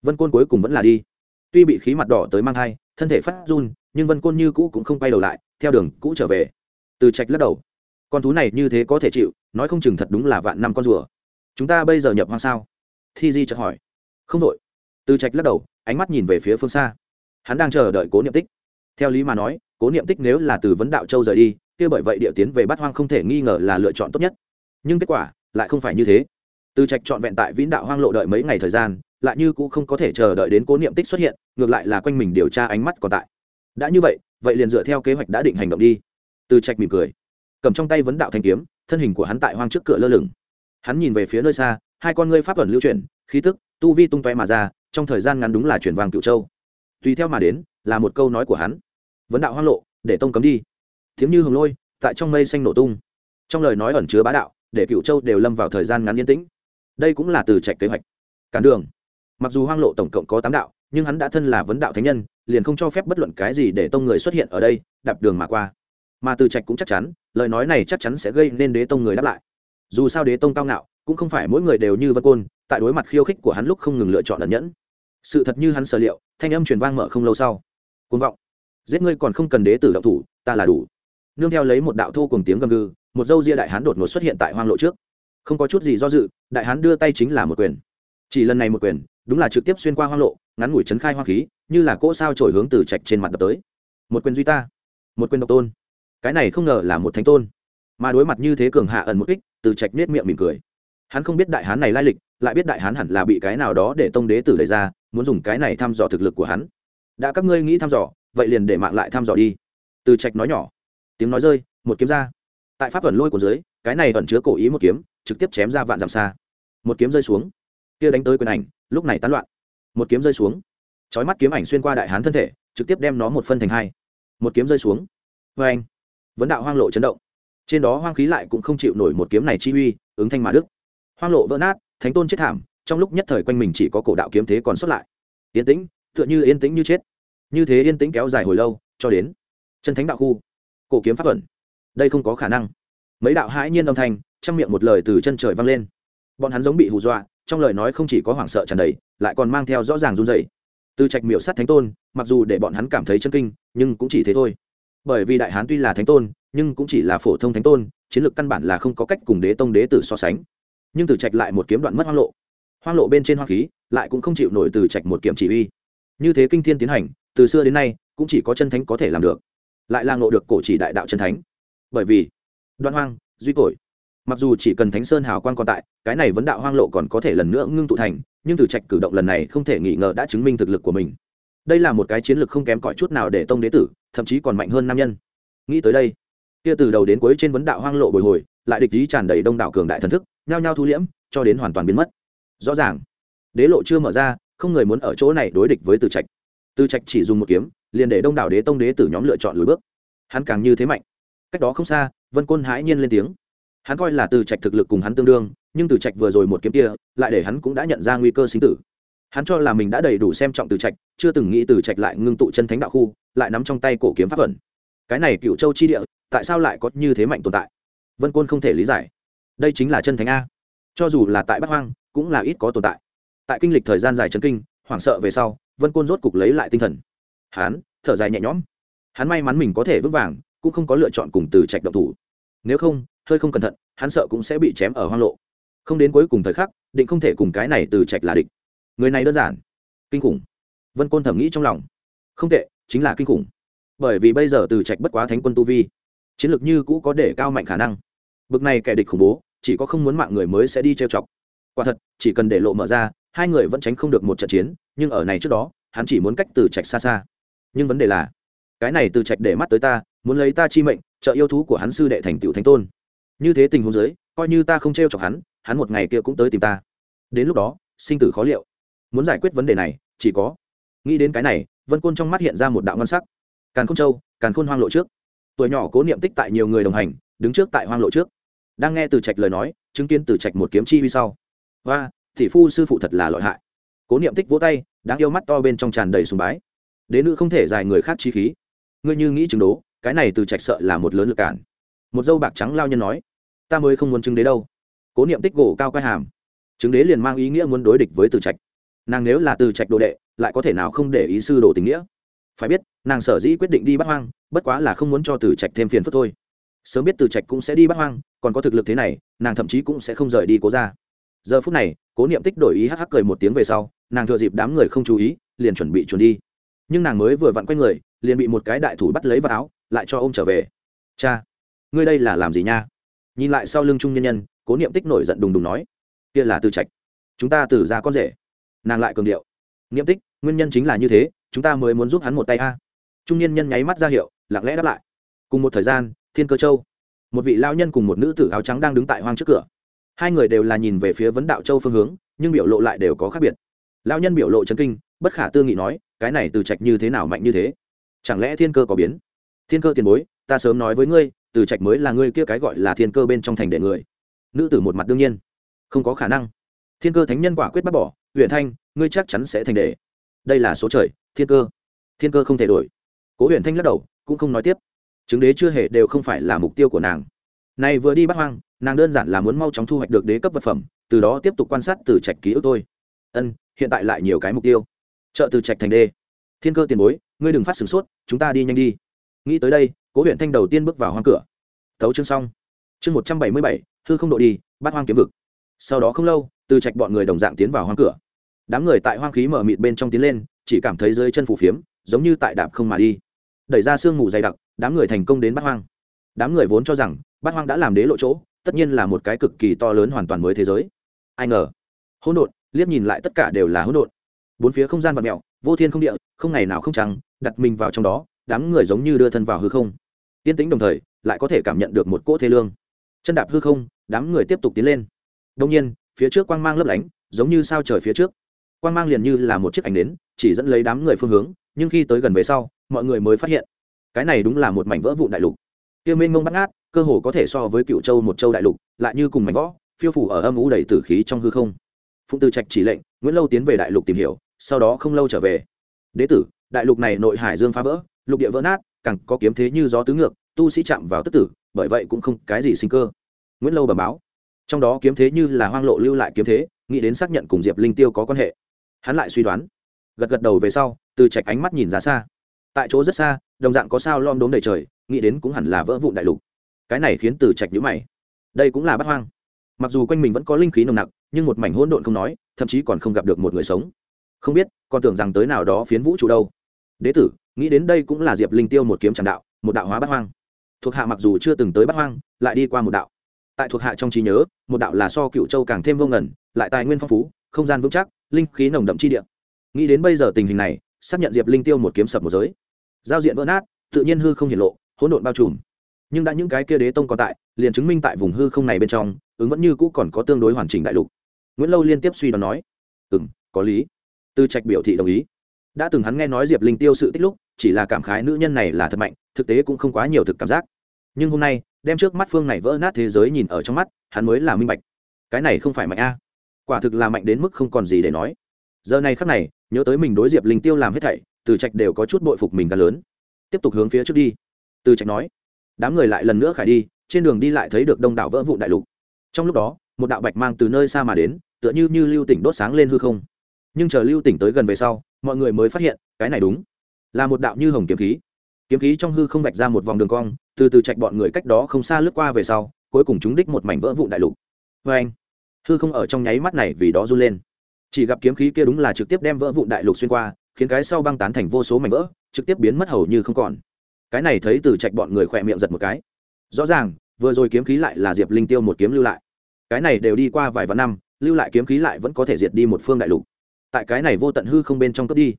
Vân côn cuối cùng vẫn là đi. Tuy bị khí mặt đỏ tới mang thai, thân thể phát run, nhưng vân côn như cũ cũng không quay đầu lại, theo đường cũ trở về. Từ trạch lắc đầu con thú này như thế có thể chịu, nói không chừng thật đúng là vạn năm con rùa. Chúng ta bây giờ nhập hoang sao? Thi di chợt hỏi. Không đội. Từ trạch lắc đầu, ánh mắt nhìn về phía phương xa. Hắn đang chờ đợi cố niệm tích. Theo lý mà nói, cố niệm tích nếu là từ vấn đạo châu rời đi, kia bởi vậy địa tiến về bát hoang không thể nghi ngờ là lựa chọn tốt nhất. Nhưng kết quả lại không phải như thế. Từ trạch trọn vẹn tại vĩnh đạo hoang lộ đợi mấy ngày thời gian, lại như cũng không có thể chờ đợi đến cố niệm tích xuất hiện, ngược lại là quanh mình điều tra ánh mắt còn tại. Đã như vậy vậy liền dựa theo kế hoạch đã định hành động đi. Từ trạch mỉm cười cầm trong tay vấn đạo thanh kiếm, thân hình của hắn tại hoang trước cửa lơ lửng. Hắn nhìn về phía nơi xa, hai con ngươi pháp ẩn lưu chuyển, khí tức, tu vi tung toe mà ra, trong thời gian ngắn đúng là chuyển vàng cựu châu. Tùy theo mà đến, là một câu nói của hắn. Vấn đạo hoang lộ, để tông cấm đi. Tiếng như hồng lôi, tại trong mây xanh nổ tung. Trong lời nói ẩn chứa bá đạo, để cựu châu đều lâm vào thời gian ngắn yên tĩnh. Đây cũng là từ trạch kế hoạch. Cản đường. Mặc dù hoang lộ tổng cộng có tám đạo, nhưng hắn đã thân là vấn đạo thánh nhân, liền không cho phép bất luận cái gì để tông người xuất hiện ở đây, đạp đường mà qua. Mà từ trạch cũng chắc chắn lời nói này chắc chắn sẽ gây nên đế tông người đáp lại. Dù sao đế tông cao ngạo, cũng không phải mỗi người đều như vân côn, tại đối mặt khiêu khích của hắn lúc không ngừng lựa chọn ẩn nhẫn. Sự thật như hắn sở liệu, thanh âm truyền vang mở không lâu sau. Côn vọng. Giết ngươi còn không cần đế tử động thủ, ta là đủ. Nương theo lấy một đạo thô cùng tiếng gầm gừ, một dâu ria đại hán đột ngột xuất hiện tại hoang lộ trước. Không có chút gì do dự, đại hán đưa tay chính là một quyền. Chỉ lần này một quyền, đúng là trực tiếp xuyên qua hoang lộ, ngắn ngủi chấn khai hoang khí, như là cỗ sao trổi hướng từ trạch trên mặt đập tới. Một quyền duy ta. Một quyền độc tôn cái này không ngờ là một thánh tôn. Mà đối mặt như thế cường hạ ẩn một kích, từ trạch nết miệng mỉm cười. Hắn không biết đại hán này lai lịch, lại biết đại hán hẳn là bị cái nào đó để tông đế tử đẩy ra, muốn dùng cái này thăm dò thực lực của hắn. Đã các ngươi nghĩ thăm dò, vậy liền để mạng lại thăm dò đi. Từ trạch nói nhỏ. Tiếng nói rơi, một kiếm ra. Tại pháp ẩn lôi của dưới, cái này ẩn chứa cổ ý một kiếm, trực tiếp chém ra vạn dặm xa. Một kiếm rơi xuống. Kia đánh tới quyền ảnh, lúc này tán loạn. Một kiếm rơi xuống. Chói mắt kiếm ảnh xuyên qua đại hán thân thể, trực tiếp đem nó một phân thành hai. Một kiếm rơi xuống. Vê anh vấn đạo hoang lộ chấn động. Trên đó hoang khí lại cũng không chịu nổi một kiếm này chi uy, ứng thanh mà đức. Hoang lộ vỡ nát, thánh tôn chết thảm, trong lúc nhất thời quanh mình chỉ có cổ đạo kiếm thế còn xuất lại. Yên tĩnh, tựa như yên tĩnh như chết. Như thế yên tĩnh kéo dài hồi lâu, cho đến chân thánh đạo khu. Cổ kiếm pháp ẩn. Đây không có khả năng. Mấy đạo hãi nhiên âm thanh, trong miệng một lời từ chân trời vang lên. Bọn hắn giống bị hù dọa, trong lời nói không chỉ có hoảng sợ tràn đầy, lại còn mang theo rõ ràng run dày từ trạch miểu sát thánh tôn, mặc dù để bọn hắn cảm thấy chân kinh, nhưng cũng chỉ thế thôi bởi vì đại hán tuy là thánh tôn, nhưng cũng chỉ là phổ thông thánh tôn, chiến lược căn bản là không có cách cùng đế tông đế tử so sánh. Nhưng từ trạch lại một kiếm đoạn mất hoang lộ. Hoang lộ bên trên hoa khí, lại cũng không chịu nổi từ trạch một kiếm chỉ uy như thế kinh thiên tiến hành, từ xưa đến nay, cũng chỉ có chân thánh có thể làm được. Lại là ngộ được cổ chỉ đại đạo chân thánh. Bởi vì đoan hoang, duy cổi mặc dù chỉ cần thánh sơn hào quang còn tại, cái này vấn đạo hoang lộ còn có thể lần nữa ngưng tụ thành, nhưng từ trạch cử động lần này không thể nghi ngờ đã chứng minh thực lực của mình đây là một cái chiến lược không kém cỏi chút nào để tông đế tử, thậm chí còn mạnh hơn nam nhân. Nghĩ tới đây, kia từ đầu đến cuối trên vấn đạo hoang lộ bồi hồi, lại địch ý tràn đầy đông đảo cường đại thần thức, nhao nhao thu liễm, cho đến hoàn toàn biến mất. Rõ ràng, đế lộ chưa mở ra, không người muốn ở chỗ này đối địch với từ trạch. Từ trạch chỉ dùng một kiếm, liền để đông đảo đế tông đế tử nhóm lựa chọn lùi bước. Hắn càng như thế mạnh. Cách đó không xa, vân côn hãi nhiên lên tiếng. Hắn coi là từ trạch thực lực cùng hắn tương đương, nhưng từ trạch vừa rồi một kiếm kia, lại để hắn cũng đã nhận ra nguy cơ sinh tử hắn cho là mình đã đầy đủ xem trọng từ trạch, chưa từng nghĩ từ trạch lại ngưng tụ chân thánh đạo khu, lại nắm trong tay cổ kiếm pháp thuần cái này cựu châu chi địa, tại sao lại có như thế mạnh tồn tại? Vân côn không thể lý giải. Đây chính là chân thánh a. Cho dù là tại bắc hoang, cũng là ít có tồn tại. Tại kinh lịch thời gian dài chấn kinh, hoảng sợ về sau, vân côn rốt cục lấy lại tinh thần. Hắn, thở dài nhẹ nhõm. Hắn may mắn mình có thể vững vàng, cũng không có lựa chọn cùng từ trạch động thủ. Nếu không, hơi không cẩn thận, hắn sợ cũng sẽ bị chém ở hoang lộ. Không đến cuối cùng thời khắc, định không thể cùng cái này từ trạch là địch người này đơn giản. Kinh khủng. Vân côn thẩm nghĩ trong lòng. Không tệ, chính là kinh khủng. Bởi vì bây giờ từ trạch bất quá thánh quân tu vi, chiến lược như cũ có để cao mạnh khả năng. Bực này kẻ địch khủng bố, chỉ có không muốn mạng người mới sẽ đi trêu chọc. Quả thật, chỉ cần để lộ mở ra, hai người vẫn tránh không được một trận chiến, nhưng ở này trước đó, hắn chỉ muốn cách từ trạch xa xa. Nhưng vấn đề là, cái này từ trạch để mắt tới ta, muốn lấy ta chi mệnh, trợ yêu thú của hắn sư đệ thành tựu thánh tôn. Như thế tình huống giới coi như ta không t r e o chọc hắn hắn một ngày kia cũng tới tìm ta. Đến lúc đó, sinh tử khó liệu muốn giải quyết vấn đề này, chỉ có nghĩ đến cái này, vân côn trong mắt hiện ra một đạo ngân sắc. Càn khôn châu, càn khôn hoang lộ trước. Tuổi nhỏ cố niệm tích tại nhiều người đồng hành, đứng trước tại hoang lộ trước. Đang nghe từ trạch lời nói, chứng kiến từ trạch một kiếm chi huy sau. Và tỷ phu sư phụ thật là lợi hại. Cố niệm tích vỗ tay, đáng yêu mắt to bên trong tràn đầy sùng bái. Đế nữ không thể dài người khác chi khí. Ngươi như nghĩ chứng đố, cái này từ trạch sợ là một lớn lực cản. Một dâu bạc trắng lao nhân nói, ta mới không muốn chứng đế đâu. Cố niệm tích gỗ cao quai hàm. Chứng đế liền mang ý nghĩa muốn đối địch với từ trạch nàng nếu là từ trạch đồ đệ, lại có thể nào không để ý sư đồ tình nghĩa? Phải biết, nàng sở dĩ quyết định đi bắt hoang, bất quá là không muốn cho từ trạch thêm phiền phức thôi. Sớm biết từ trạch cũng sẽ đi bắt hoang, còn có thực lực thế này, nàng thậm chí cũng sẽ không rời đi cố ra giờ phút này, cố niệm tích đổi ý hắc hắc cười một tiếng về sau, nàng thừa dịp đám người không chú ý, liền chuẩn bị chuẩn đi. Nhưng nàng mới vừa vặn quay người, liền bị một cái đại thủ bắt lấy vào áo, lại cho ô m trở về. Cha, ngươi đây là làm gì nha? Nhìn lại sau lưng trung nhân nhân, cố niệm tích nổi giận đùng đùng nói. Kia là từ trạch. Chúng ta từ ra con rể nàng lại cường điệu. Niệm tích, nguyên nhân chính là như thế, chúng ta mới muốn giúp hắn một tay a. Trung niên nhân nháy mắt ra hiệu, lặng lẽ đáp lại. Cùng một thời gian, thiên cơ châu, một vị lao nhân cùng một nữ tử áo trắng đang đứng tại hoang trước cửa. Hai người đều là nhìn về phía vấn đạo châu phương hướng, nhưng biểu lộ lại đều có khác biệt. Lao nhân biểu lộ chấn kinh, bất khả tư nghị nói, cái này từ trạch như thế nào mạnh như thế? Chẳng lẽ thiên cơ có biến? Thiên cơ tiền bối, ta sớm nói với ngươi, từ trạch mới là ngươi kia cái gọi là thiên cơ bên trong thành đệ người. Nữ tử một mặt đương nhiên. Không có khả năng thiên cơ thánh nhân quả quyết bác bỏ huyện thanh, ngươi chắc chắn sẽ thành đề đây là số trời, thiên cơ. Thiên cơ không thể đổi. Cố huyện thanh lắc đầu, cũng không nói tiếp. Chứng đế chưa hề đều không phải là mục tiêu của nàng. Này vừa đi bắt hoang, nàng đơn giản là muốn mau chóng thu hoạch được đế cấp vật phẩm, từ đó tiếp tục quan sát từ trạch ký ức tôi ân, hiện tại lại nhiều cái mục tiêu. Chợ từ trạch thành đê. Thiên cơ tiền bối, ngươi đừng phát sửng sốt, chúng ta đi nhanh đi. Nghĩ tới đây, cố huyện thanh đầu tiên bước vào hoang cửa. Thấu chương xong. Chương một trăm bảy mươi bảy thư không đội đi, bắt hoang kiếm vực sau đó không lâu, từ trạch bọn người đồng dạng tiến vào hoang cửa. Đám người tại hoang khí mở mịt bên trong tiến lên, chỉ cảm thấy dưới chân phủ phiếm, giống như tại đạp không mà đi. Đẩy ra sương mù dày đặc, đám người thành công đến bắt hoang. Đám người vốn cho rằng, bát hoang đã làm đế lộ chỗ, tất nhiên là một cái cực kỳ to lớn hoàn toàn mới thế giới. Ai ngờ, hỗn độn, liếc nhìn lại tất cả đều là hỗn độn. Bốn phía không gian vật mẹo vô thiên không địa, không ngày nào không trăng, đặt mình vào trong đó, đám người giống như đưa thân vào hư không. Yên tĩnh đồng thời, lại có thể cảm nhận được một cỗ thế lương. Chân đạp hư không, đám người tiếp tục tiến lên đông nhiên, phía trước quang mang lấp lánh, giống như sao trời phía trước. Quang mang liền như là một chiếc ảnh nến, chỉ dẫn lấy đám người phương hướng, nhưng khi tới gần về sau, mọi người mới phát hiện, cái này đúng là một mảnh vỡ vụn đại lục. Tiêu minh mông bắt ngát, cơ hồ có thể so với cựu châu một châu đại lục, lại như cùng mảnh võ phiêu phủ ở âm u đầy tử khí trong hư không. Phụng tư trạch chỉ lệnh, nguyễn lâu tiến về đại lục tìm hiểu, sau đó không lâu trở về. Đế tử, đại lục này nội hải dương phá vỡ, lục địa vỡ nát, càng có kiếm thế như gió tứ ngược, tu sĩ chạm vào tức tử, bởi vậy cũng không cái gì sinh cơ. Nguyễn lâu bẩm báo trong đó kiếm thế như là hoang lộ lưu lại kiếm thế, nghĩ đến xác nhận cùng diệp linh tiêu có quan hệ. Hắn lại suy đoán, gật gật đầu về sau, từ trạch ánh mắt nhìn ra xa. Tại chỗ rất xa, đồng dạng có sao lom đốm đầy trời, nghĩ đến cũng hẳn là vỡ vụn đại lục. Cái này khiến từ trạch nhữ mày. Đây cũng là bắt hoang. Mặc dù quanh mình vẫn có linh khí nồng nặc, nhưng một mảnh hỗn độn không nói, thậm chí còn không gặp được một người sống. Không biết, còn tưởng rằng tới nào đó phiến vũ trụ đâu. Đế tử, nghĩ đến đây cũng là diệp linh tiêu một kiếm tràn đạo, một đạo hóa bắt hoang. Thuộc hạ mặc dù chưa từng tới bắt hoang, lại đi qua một đạo tại thuộc hạ trong trí nhớ, một đạo là so cựu châu càng thêm vô ngẩn lại tài nguyên phong phú, không gian vững chắc, linh khí nồng đậm chi địa. Nghĩ đến bây giờ tình hình này, xác nhận diệp linh tiêu một kiếm sập một giới. Giao diện vỡ nát, tự nhiên hư không hiển lộ, hỗn độn bao trùm. Nhưng đã những cái kia đế tông còn tại, liền chứng minh tại vùng hư không này bên trong, ứng vẫn như cũ còn có tương đối hoàn chỉnh đại lục. Nguyễn lâu liên tiếp suy đoán nói ừ m có lý. Từ trạch biểu thị đồng ý. Đã từng hắn nghe nói diệp linh tiêu sự tích lúc, chỉ là cảm khái nữ nhân này là thật mạnh, thực tế cũng không quá nhiều thực cảm giác nhưng hôm nay, đem trước mắt phương này vỡ nát thế giới nhìn ở trong mắt, hắn mới là minh bạch. Cái này không phải mạnh a. Quả thực là mạnh đến mức không còn gì để nói. Giờ này khắc này, nhớ tới mình đối diệp linh tiêu làm hết thảy, từ trạch đều có chút bội phục mình gan lớn. Tiếp tục hướng phía trước đi. Từ trạch nói, đám người lại lần nữa khải đi, trên đường đi lại thấy được đông đảo vỡ vụ đại lục. Trong lúc đó, một đạo bạch mang từ nơi xa mà đến, tựa như như lưu tỉnh đốt sáng lên hư không. Nhưng chờ lưu tỉnh tới gần về sau, mọi người mới phát hiện, cái này đúng, là một đạo như hồng kiếm khí kiếm khí trong hư không vạch ra một vòng đường cong, từ từ chạch bọn người cách đó không xa lướt qua về sau, cuối cùng chúng đích một mảnh vỡ vụ đại lục. Vê anh, hư không ở trong nháy mắt này vì đó run lên. Chỉ gặp kiếm khí kia đúng là trực tiếp đem vỡ vụ đại lục xuyên qua, khiến cái sau băng tán thành vô số mảnh vỡ, trực tiếp biến mất hầu như không còn. Cái này thấy từ trạch bọn người khỏe miệng giật một cái. Rõ ràng, vừa rồi kiếm khí lại là diệp linh tiêu một kiếm lưu lại. Cái này đều đi qua vài vạn năm, lưu lại kiếm khí lại vẫn có thể diệt đi một phương đại lục. Tại cái này vô tận hư không bên trong cướp đi,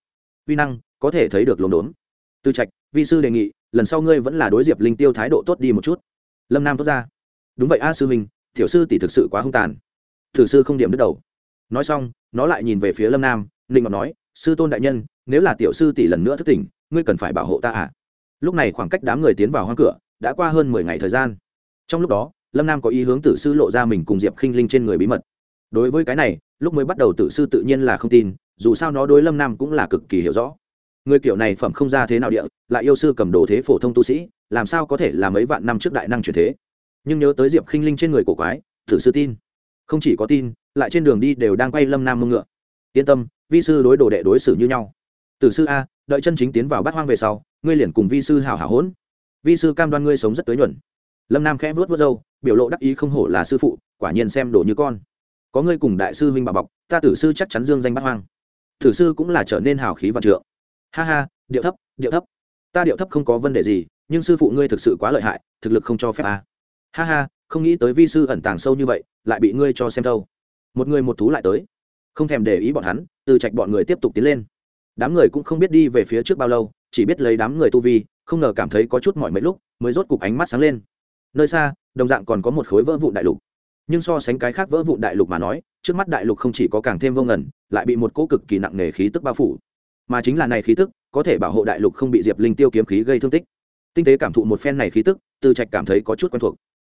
uy năng có thể thấy được lốm đốm từ trạch, vi sư đề nghị, lần sau ngươi vẫn là đối diệp linh tiêu thái độ tốt đi một chút. Lâm nam tốt ra. Đúng vậy a sư minh tiểu sư tỷ thực sự quá hung tàn. Thử sư không điểm đứt đầu. Nói xong, nó lại nhìn về phía lâm nam ninh ngọc nói, sư tôn đại nhân, nếu là tiểu sư tỷ lần nữa thức tỉnh, ngươi cần phải bảo hộ ta à? Lúc này khoảng cách đám người tiến vào hoang cửa, đã qua hơn mười ngày thời gian. Trong lúc đó, lâm nam có ý hướng tử sư lộ ra mình cùng diệp khinh linh trên người bí mật. Đối với cái này, lúc mới bắt đầu tử sư tự nhiên là không tin, dù sao nó đối lâm nam cũng là cực kỳ hiểu rõ người kiểu này phẩm không ra thế nào địa, lại yêu sư cầm đồ thế phổ thông tu sĩ, làm sao có thể là mấy vạn năm trước đại năng truyền thế? Nhưng nhớ tới diệp khinh linh trên người cổ quái tử sư tin. Không chỉ có tin, lại trên đường đi đều đang quay lâm nam mông ngựa. Yên tâm, vi sư đối đồ đệ đối xử như nhau. Tử sư a, đợi chân chính tiến vào bát hoang về sau, ngươi liền cùng vi sư hào hảo hỗn. Vi sư cam đoan ngươi sống rất tới nhuận. Lâm nam khẽ vớt vớt râu, biểu lộ đắc ý không hổ là sư phụ, quả nhiên xem đồ như con. Có ngươi cùng đại sư huynh bà bọc, ta tử sư chắc chắn dương danh bát hoang. Tử sư cũng là trở nên hào khí và trượng ha ha, điệu thấp điệu thấp. Ta điệu thấp không có vấn đề gì, nhưng sư phụ ngươi thực sự quá lợi hại, thực lực không cho phép à. ha ha, không nghĩ tới vi sư ẩn tàng sâu như vậy, lại bị ngươi cho xem thâu một người một thú lại tới. Không thèm để ý bọn hắn, từ trạch bọn người tiếp tục tiến lên. Đám người cũng không biết đi về phía trước bao lâu, chỉ biết lấy đám người tu vi, không ngờ cảm thấy có chút mỏi mấy lúc, mới rốt cục ánh mắt sáng lên. Nơi xa, đồng dạng còn có một khối vỡ vụn đại lục. Nhưng so sánh cái khác vỡ vụn đại lục mà nói, trước mắt đại lục không chỉ có càng thêm vô ngần, lại bị một cỗ cực kỳ nặng nề khí tức bao phủ mà chính là này khí tức, có thể bảo hộ đại lục không bị diệp linh tiêu kiếm khí gây thương tích. Tinh tế cảm thụ một phen này khí tức, từ trạch cảm thấy có chút quen thuộc.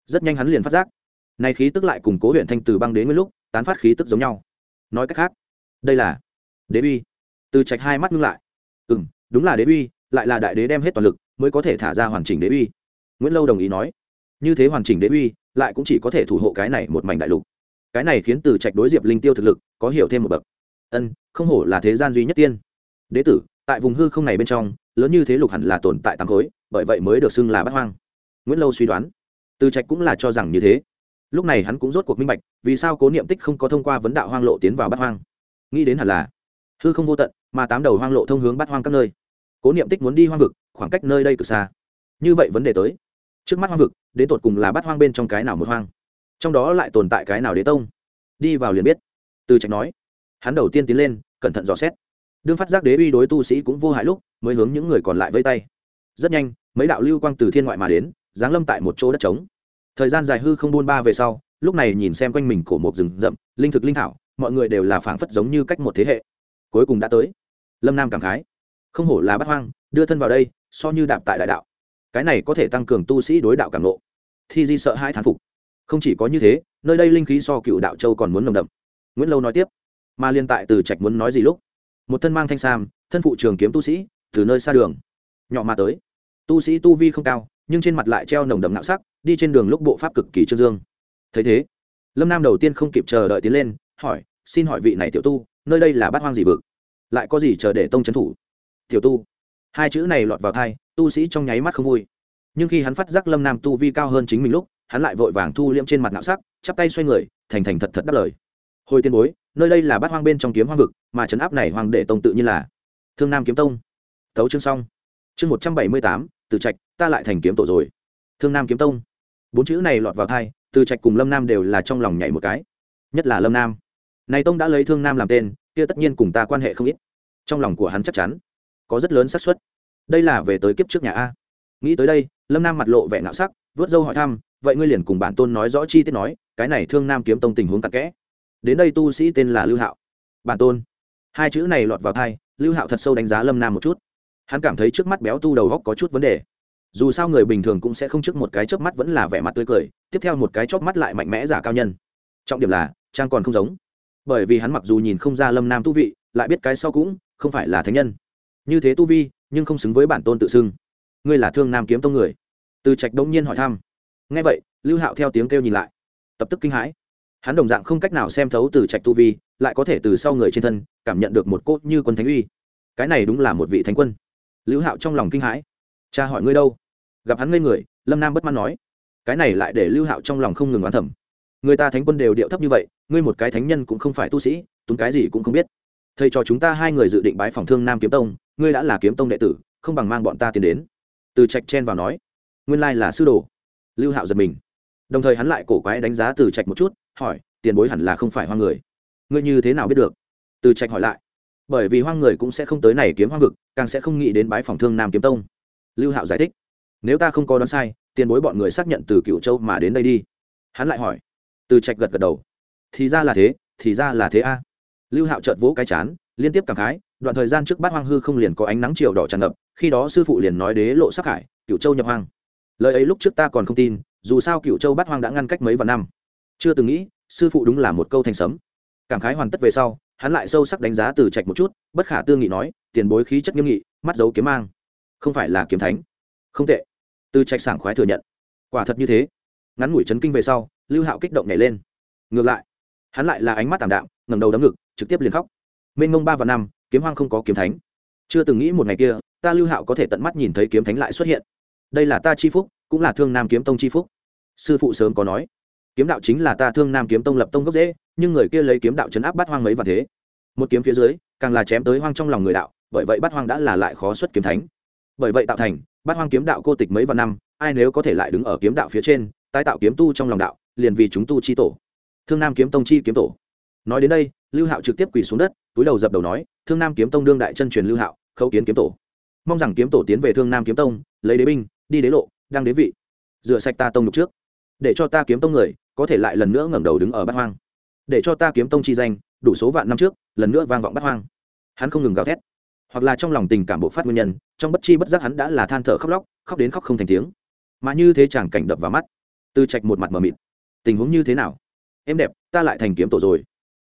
Rất nhanh hắn liền phát giác, này khí tức lại cùng cố huyện thanh từ băng đến nguyên lúc, tán phát khí tức giống nhau. Nói cách khác, đây là đế uy. Từ trạch hai mắt ngưng lại. Ừ m đúng là đế uy, lại là đại đế đem hết toàn lực mới có thể thả ra hoàn chỉnh đế uy. Nguyễn lâu đồng ý nói, như thế hoàn chỉnh đế uy, lại cũng chỉ có thể thủ hộ cái này một mảnh đại lục. Cái này khiến từ trạch đối diệp linh tiêu thực lực có hiểu thêm một bậc. Ân, không hổ là thế gian duy nhất tiên đế tử, tại vùng hư không này bên trong, lớn như thế lục hẳn là tồn tại tám khối, bởi vậy mới được xưng là bát hoang. Nguyễn lâu suy đoán, từ trạch cũng là cho rằng như thế. Lúc này hắn cũng rốt cuộc minh bạch, vì sao cố niệm tích không có thông qua vấn đạo hoang lộ tiến vào bát hoang. Nghĩ đến hẳn là, hư không vô tận, mà tám đầu hoang lộ thông hướng bát hoang các nơi. Cố niệm tích muốn đi hoang vực, khoảng cách nơi đây cực xa. Như vậy vấn đề tới. Trước mắt hoang vực, đến tột cùng là bát hoang bên trong cái nào một hoang? Trong đó lại tồn tại cái nào đế tông? Đi vào liền biết. Từ trạch nói. Hắn đầu tiên tiến lên, cẩn thận dò xét đương phát giác đế uy đối tu sĩ cũng vô hại lúc, mới hướng những người còn lại vây tay. Rất nhanh, mấy đạo lưu quang từ thiên ngoại mà đến, giáng lâm tại một chỗ đất trống. Thời gian dài hư không buôn ba về sau, lúc này nhìn xem quanh mình cổ một rừng rậm, linh thực linh thảo, mọi người đều là phảng phất giống như cách một thế hệ. Cuối cùng đã tới. Lâm nam cảm khái. Không hổ là bắt hoang, đưa thân vào đây, so như đạp tại đại đạo. Cái này có thể tăng cường tu sĩ đối đạo cảm lộ thi di sợ hai thán phục. Không chỉ có như thế, nơi đây linh khí so cựu đạo châu còn muốn nồng đậm. Nguyễn lâu nói tiếp. Mà liên tại từ trạch muốn nói gì lúc? Một thân mang thanh sam, thân phụ trường kiếm tu sĩ, từ nơi xa đường. Nhỏ mà tới. Tu sĩ tu vi không cao, nhưng trên mặt lại treo nồng đậm nạo sắc, đi trên đường lúc bộ pháp cực kỳ trương dương. Thấy thế, lâm nam đầu tiên không kịp chờ đợi tiến lên, hỏi, xin hỏi vị này tiểu tu, nơi đây là bát hoang gì vực? Lại có gì chờ để tông trấn thủ? Tiểu tu. Hai chữ này lọt vào thai tu sĩ trong nháy mắt không vui. Nhưng khi hắn phát giác lâm nam tu vi cao hơn chính mình lúc, hắn lại vội vàng thu liễm trên mặt nạo sắc, chắp tay xoay người, thành thành thật thật đáp lời. Hồi tiên bối nơi đây là bát hoang bên trong kiếm hoang vực, mà trấn áp này hoàng đệ tông tự nhiên là thương nam kiếm tông. Tấu chương xong. Chương một trăm bảy mươi tám, từ trạch, ta lại thành kiếm tổ rồi. Thương nam kiếm tông. Bốn chữ này lọt vào thai từ trạch cùng lâm nam đều là trong lòng nhảy một cái. Nhất là lâm nam. Này tông đã lấy thương nam làm tên, kia tất nhiên cùng ta quan hệ không ít. Trong lòng của hắn chắc chắn có rất lớn xác suất. Đây là về tới kiếp trước nhà a. Nghĩ tới đây, lâm nam mặt lộ vẻ ngạo sắc, vớt dâu hỏi thăm, vậy ngươi liền cùng bản tôn nói rõ chi tiết nói, cái này thương nam kiếm tông tình huống tặc kẽ đến đây tu sĩ tên là lưu hạo. Bản tôn. Hai chữ này lọt vào thai lưu hạo thật sâu đánh giá lâm nam một chút. Hắn cảm thấy trước mắt béo tu đầu góc có chút vấn đề. Dù sao người bình thường cũng sẽ không trước một cái chớp mắt vẫn là vẻ mặt tươi cười, tiếp theo một cái chóp mắt lại mạnh mẽ giả cao nhân. Trọng điểm là, trang còn không giống. Bởi vì hắn mặc dù nhìn không ra lâm nam tu vị, lại biết cái sau cũng không phải là thánh nhân. Như thế tu vi, nhưng không xứng với bản tôn tự xưng. Ngươi là thương nam kiếm tông người. Từ trạch đông nhiên hỏi thăm. Ngay vậy, lưu hạo theo tiếng kêu nhìn lại. Tập tức kinh hãi hắn đồng dạng không cách nào xem thấu từ trạch tu vi, lại có thể từ sau người trên thân cảm nhận được một cốt như quân thánh uy. Cái này đúng là một vị thánh quân. Lưu hạo trong lòng kinh hãi. Cha hỏi ngươi đâu? Gặp hắn ngây người, lâm nam bất mãn nói. Cái này lại để lưu hạo trong lòng không ngừng oán thẩm người ta thánh quân đều điệu thấp như vậy, ngươi một cái thánh nhân cũng không phải tu sĩ túng cái gì cũng không biết. Thầy cho chúng ta hai người dự định bái phòng thương nam kiếm tông, ngươi đã là kiếm tông đệ tử, không bằng mang bọn ta tiến đến. Từ trạch chen vào nói. Nguyên lai là sư đồ. Lưu hạo giật mình đồng thời hắn lại cổ quái đánh giá từ trạch một chút, hỏi, tiền bối hẳn là không phải hoang người. Ngươi như thế nào biết được? Từ trạch hỏi lại, bởi vì hoang người cũng sẽ không tới này kiếm hoang vực, càng sẽ không nghĩ đến bái phòng thương nam kiếm tông. Lưu hạo giải thích, nếu ta không có đoán sai, tiền bối bọn người xác nhận từ cựu châu mà đến đây đi. Hắn lại hỏi, từ trạch gật gật đầu, thì ra là thế, thì ra là thế a. Lưu hạo chợt vỗ cái chán, liên tiếp cảm khái, đoạn thời gian trước bát hoang hư không liền có ánh nắng chiều đỏ tràn ngập, khi đó sư phụ liền nói đế lộ sắc hải cựu châu nhập hoang. Lời ấy lúc trước ta còn không tin dù sao cựu châu bát hoang đã ngăn cách mấy vạn năm. Chưa từng nghĩ, sư phụ đúng là một câu thành sấm. Cảm khái hoàn tất về sau, hắn lại sâu sắc đánh giá từ trạch một chút, bất khả tư nghị nói, tiền bối khí chất nghiêm nghị, mắt dấu kiếm mang. Không phải là kiếm thánh. Không tệ. Từ trạch sảng khoái thừa nhận. Quả thật như thế. Ngắn ngủi chấn kinh về sau, lưu hạo kích động nhảy lên. Ngược lại, hắn lại là ánh mắt tảm đạm, ngẩng đầu đấm ngực, trực tiếp liền khóc. Mênh mông ba và năm, kiếm hoang không có kiếm thánh. Chưa từng nghĩ một ngày kia, ta lưu hạo có thể tận mắt nhìn thấy kiếm thánh lại xuất hiện. Đây là ta chi phúc cũng là thương nam kiếm tông chi phúc. Sư phụ sớm có nói, kiếm đạo chính là ta thương nam kiếm tông lập tông gốc dễ nhưng người kia lấy kiếm đạo chấn áp bắt hoang mấy và thế. Một kiếm phía dưới, càng là chém tới hoang trong lòng người đạo, bởi vậy bắt hoang đã là lại khó xuất kiếm thánh. Bởi vậy tạo thành bắt hoang kiếm đạo cô tịch mấy vạn năm, ai nếu có thể lại đứng ở kiếm đạo phía trên, tái tạo kiếm tu trong lòng đạo, liền vì chúng tu chi tổ. Thương nam kiếm tông chi kiếm tổ. Nói đến đây, lưu hạo trực tiếp quỳ xuống đất, túi đầu dập đầu nói, thương nam kiếm tông đương đại chân truyền lưu hạo khâu kiến kiếm tổ. Mong rằng kiếm tổ tiến về thương nam kiếm tông, lấy đế binh, đi đế lộ đang đế vị. Rửa sạch ta tông lục trước. Để cho ta kiếm tông người, có thể lại lần nữa ngẩng đầu đứng ở bát hoang. Để cho ta kiếm tông chi danh, đủ số vạn năm trước, lần nữa vang vọng bát hoang. Hắn không ngừng gào thét. Hoặc là trong lòng tình cảm bộ phát nguyên nhân, trong bất chi bất giác hắn đã là than thở khóc lóc, khóc đến khóc không thành tiếng. Mà như thế chàng cảnh đập vào mắt. Tư trạch một mặt mờ mịt. Tình huống như thế nào? Em đẹp, ta lại thành kiếm tổ rồi.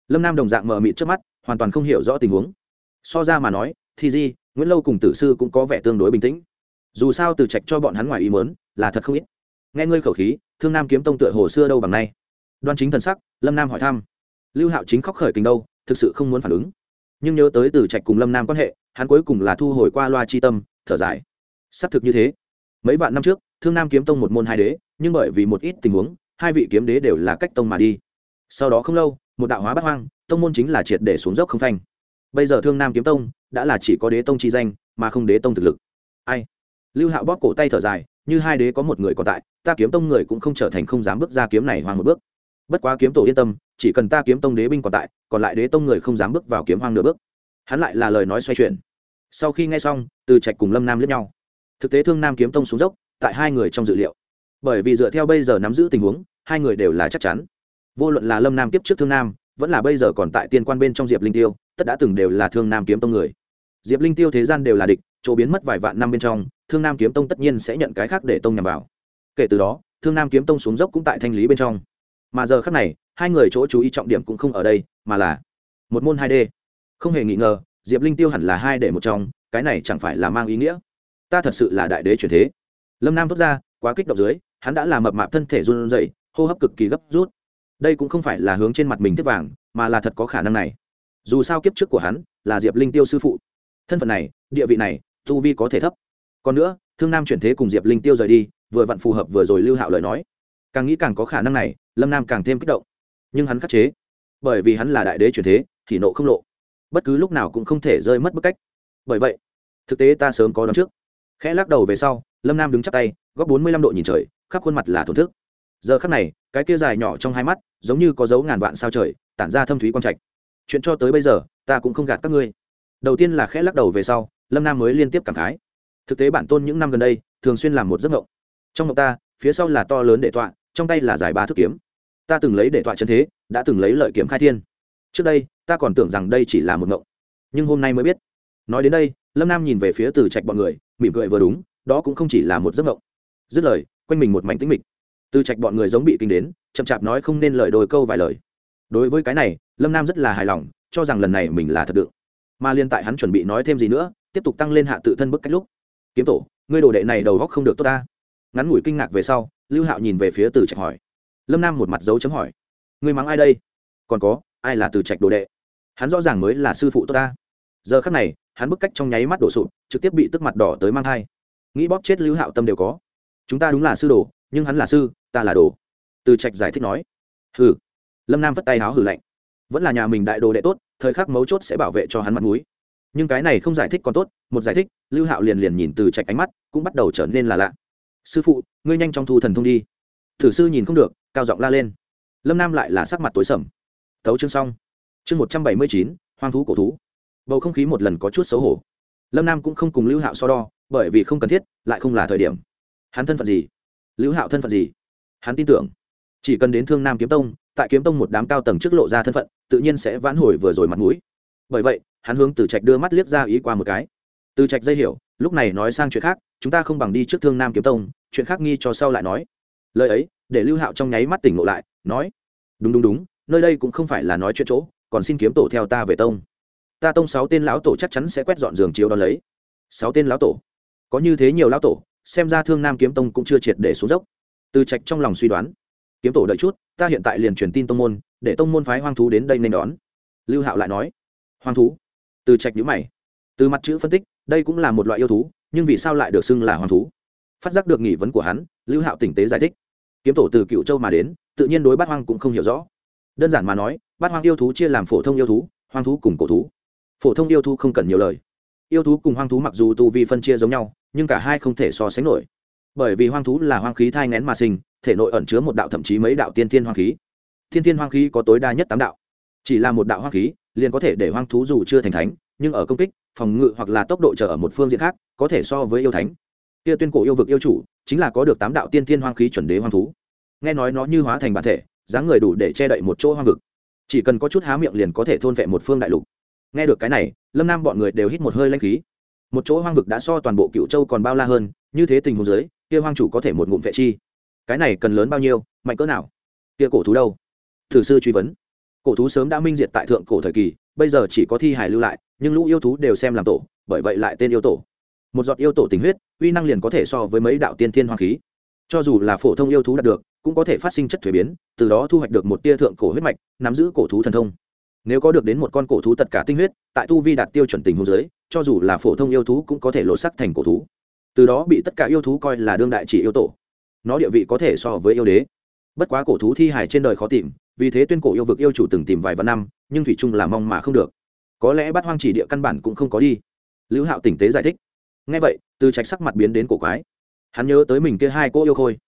Lâm nam đồng dạng mờ mịt trước mắt, hoàn toàn không hiểu rõ tình huống. So ra mà nói thì di, nguyễn lâu cùng tử sư cũng có vẻ tương đối bình tĩnh dù sao từ trạch cho bọn hắn ngoài ý mớn là thật không ít. Nghe ngươi khẩu khí, thương nam kiếm tông tựa hồ xưa đâu bằng nay. Đoan chính thần sắc, lâm nam hỏi thăm. Lưu hạo chính khóc khởi tình đâu, thực sự không muốn phản ứng. Nhưng nhớ tới từ trạch cùng lâm nam quan hệ, hắn cuối cùng là thu hồi qua loa chi tâm, thở dài. Xác thực như thế. Mấy vạn năm trước, thương nam kiếm tông một môn hai đế, nhưng bởi vì một ít tình huống, hai vị kiếm đế đều là cách tông mà đi. Sau đó không lâu, một đạo hóa bắt hoang, tông môn chính là triệt để xuống dốc không phanh. Bây giờ thương nam kiếm tông, đã là chỉ có đế tông chi danh, mà không đế tông thực lực. Ai? Lưu hạo bóp cổ tay thở dài, như hai đế có một người còn tại, ta kiếm tông người cũng không trở thành không dám bước ra kiếm này hoang một bước. Bất quá kiếm tổ yên tâm, chỉ cần ta kiếm tông đế binh còn tại, còn lại đế tông người không dám bước vào kiếm hoang nửa bước. Hắn lại là lời nói xoay chuyển. Sau khi nghe xong, từ trạch cùng lâm nam lướt nhau. Thực tế thương nam kiếm tông xuống dốc, tại hai người trong dự liệu. Bởi vì dựa theo bây giờ nắm giữ tình huống, hai người đều là chắc chắn. Vô luận là lâm nam kiếp trước thương nam, vẫn là bây giờ còn tại tiên quan bên trong diệp linh tiêu, tất đã từng đều là thương nam kiếm tông người. Diệp linh tiêu thế gian đều là địch chỗ biến mất vài vạn năm bên trong, thương nam kiếm tông tất nhiên sẽ nhận cái khác để tông nhằm vào. Kể từ đó, thương nam kiếm tông xuống dốc cũng tại thanh lý bên trong. Mà giờ khác này, hai người chỗ chú ý trọng điểm cũng không ở đây, mà là một môn hai d không hề nghi ngờ, diệp linh tiêu hẳn là hai để một trong, cái này chẳng phải là mang ý nghĩa. Ta thật sự là đại đế truyền thế. Lâm nam thốt ra, quá kích động dưới, hắn đã làm mập mạp thân thể run rẩy, hô hấp cực kỳ gấp rút. Đây cũng không phải là hướng trên mặt mình tiếp vàng, mà là thật có khả năng này. Dù sao kiếp trước của hắn là diệp linh tiêu sư phụ. Thân phận này, địa vị này tu vi có thể thấp. Còn nữa, thương nam chuyển thế cùng diệp linh tiêu rời đi, vừa vặn phù hợp vừa rồi lưu hạo lời nói. Càng nghĩ càng có khả năng này, lâm nam càng thêm kích động. Nhưng hắn khắc chế, bởi vì hắn là đại đế chuyển thế, thì nộ không lộ. Bất cứ lúc nào cũng không thể rơi mất bức cách. Bởi vậy, thực tế ta sớm có đón trước. Khẽ lắc đầu về sau, lâm nam đứng chắp tay góp bốn mươi lăm độ nhìn trời, khắp khuôn mặt là thổn thức. Giờ khắc này, cái kia dài nhỏ trong hai mắt, giống như có dấu ngàn vạn sao trời, tản ra thâm thúy quang trạch. Chuyện cho tới bây giờ, ta cũng không gạt các ngươi. Đầu tiên là khẽ lắc đầu về sau lâm nam mới liên tiếp cảm khái thực tế bản tôn những năm gần đây thường xuyên làm một giấc ngộng trong ngộng ta phía sau là to lớn để tọa trong tay là giải ba thức kiếm ta từng lấy để tọa chân thế đã từng lấy lợi kiếm khai thiên trước đây ta còn tưởng rằng đây chỉ là một ngộng nhưng hôm nay mới biết nói đến đây lâm nam nhìn về phía từ trạch bọn người mỉm cười vừa đúng đó cũng không chỉ là một giấc mộng dứt lời quanh mình một mảnh tĩnh mịch từ trạch bọn người giống bị kinh đến chậm chạp nói không nên lời đôi câu vài lời đối với cái này lâm nam rất là hài lòng cho rằng lần này mình là thật đựng mà liên tại hắn chuẩn bị nói thêm gì nữa tiếp tục tăng lên hạ tự thân bức cách lúc. Kiếm tổ, ngươi đồ đệ này đầu góc không được tốt ta. Ngắn ngủi kinh ngạc về sau, lưu hạo nhìn về phía từ trạch hỏi. Lâm nam một mặt dấu chấm hỏi. Ngươi mắng ai đây? Còn có, ai là từ trạch đồ đệ? Hắn rõ ràng mới là sư phụ tốt ta. Giờ khắc này, hắn bức cách trong nháy mắt đổ sụp, trực tiếp bị tức mặt đỏ tới mang thai. Nghĩ bóp chết lưu hạo tâm đều có. Chúng ta đúng là sư đồ, nhưng hắn là sư, ta là đồ. Từ trạch giải thích nói. Hừ. Lâm nam vất tay háo hử lạnh. Vẫn là nhà mình đại đồ đệ tốt, thời khắc mấu chốt sẽ bảo vệ cho hắn mặt mũi nhưng cái này không giải thích còn tốt, một giải thích, lưu hạo liền liền nhìn từ trạch ánh mắt, cũng bắt đầu trở nên là lạ. Sư phụ, ngươi nhanh trong thu thần thông đi. Thử sư nhìn không được, cao giọng la lên. Lâm nam lại là sắc mặt tối sầm. Tấu chương xong. Chương một trăm bảy mươi chín, hoang thú cổ thú. Bầu không khí một lần có chút xấu hổ. Lâm nam cũng không cùng lưu hạo so đo, bởi vì không cần thiết, lại không là thời điểm. Hắn thân phận gì? Lưu hạo thân phận gì? Hắn tin tưởng. Chỉ cần đến thương nam kiếm tông, tại kiếm tông một đám cao tầng trước lộ ra thân phận, tự nhiên sẽ vãn hồi vừa rồi mặt mũi. Bởi vậy hắn hướng từ trạch đưa mắt liếc ra ý qua một cái. Từ trạch dây hiểu, lúc này nói sang chuyện khác, chúng ta không bằng đi trước thương nam kiếm tông, chuyện khác nghi cho sau lại nói. Lời ấy, để lưu hạo trong nháy mắt tỉnh ngộ lại, nói, đúng đúng đúng, nơi đây cũng không phải là nói chuyện chỗ, còn xin kiếm tổ theo ta về tông. Ta tông sáu tên lão tổ chắc chắn sẽ quét dọn giường chiếu đón lấy. Sáu tên lão tổ? Có như thế nhiều lão tổ, xem ra thương nam kiếm tông cũng chưa triệt để xuống dốc. Từ trạch trong lòng suy đoán, kiếm tổ đợi chút, ta hiện tại liền truyền tin tông môn, để tông môn phái hoang thú đến đây nên đón. Lưu hạo lại nói, hoang thú? Từ trạch nhữ mày. Từ mặt chữ phân tích, đây cũng là một loại yêu thú, nhưng vì sao lại được xưng là hoang thú? Phát giác được nghỉ vấn của hắn, lưu hạo tỉnh tế giải thích. Kiếm tổ từ cựu châu mà đến, tự nhiên đối bát hoang cũng không hiểu rõ. Đơn giản mà nói, bát hoang yêu thú chia làm phổ thông yêu thú, hoang thú cùng cổ thú. Phổ thông yêu thú không cần nhiều lời. Yêu thú cùng hoang thú mặc dù tu vi phân chia giống nhau, nhưng cả hai không thể so sánh nổi. Bởi vì hoang thú là hoang khí thai ngén mà sinh, thể nội ẩn chứa một đạo thậm chí mấy đạo tiên thiên hoang khí. Thiên thiên hoang khí có tối đa nhất tám đạo. Chỉ là một đạo hoang khí liền có thể để hoang thú dù chưa thành thánh, nhưng ở công kích, phòng ngự hoặc là tốc độ trở ở một phương diện khác, có thể so với yêu thánh. Kia tuyên cổ yêu vực yêu chủ, chính là có được tám đạo tiên thiên hoang khí chuẩn đế hoang thú. Nghe nói nó như hóa thành bản thể, dáng người đủ để che đậy một chỗ hoang vực. Chỉ cần có chút há miệng liền có thể thôn vệ một phương đại lục. Nghe được cái này, lâm nam bọn người đều hít một hơi lanh khí. Một chỗ hoang vực đã so toàn bộ cựu châu còn bao la hơn, như thế tình huống dưới, kia hoang chủ có thể một ngụm vệ chi. Cái này cần lớn bao nhiêu, mạnh cỡ nào? Kia cổ thú đâu? Thử sư truy vấn cổ thú sớm đã minh diệt tại thượng cổ thời kỳ, bây giờ chỉ có thi hài lưu lại, nhưng lũ yêu thú đều xem làm tổ, bởi vậy lại tên yêu tổ. Một giọt yêu tổ tình huyết, uy năng liền có thể so với mấy đạo tiên thiên hoàng khí. Cho dù là phổ thông yêu thú đạt được, cũng có thể phát sinh chất thuế biến, từ đó thu hoạch được một tia thượng cổ huyết mạch, nắm giữ cổ thú thần thông. Nếu có được đến một con cổ thú tất cả tinh huyết, tại tu vi đạt tiêu chuẩn tình hôn giới cho dù là phổ thông yêu thú cũng có thể lộ sắc thành cổ thú. Từ đó bị tất cả yêu thú coi là đương đại chỉ yêu tổ. Nó địa vị có thể so với yêu đế bất quá cổ thú thi hài trên đời khó tìm, vì thế tuyên cổ yêu vực yêu chủ từng tìm vài vạn năm, nhưng thủy chung là mong mà không được. Có lẽ bắt hoang chỉ địa căn bản cũng không có đi. Lưu hạo tỉnh tế giải thích. Ngay vậy, từ trạch sắc mặt biến đến cổ quái. Hắn nhớ tới mình kia hai cô yêu khôi.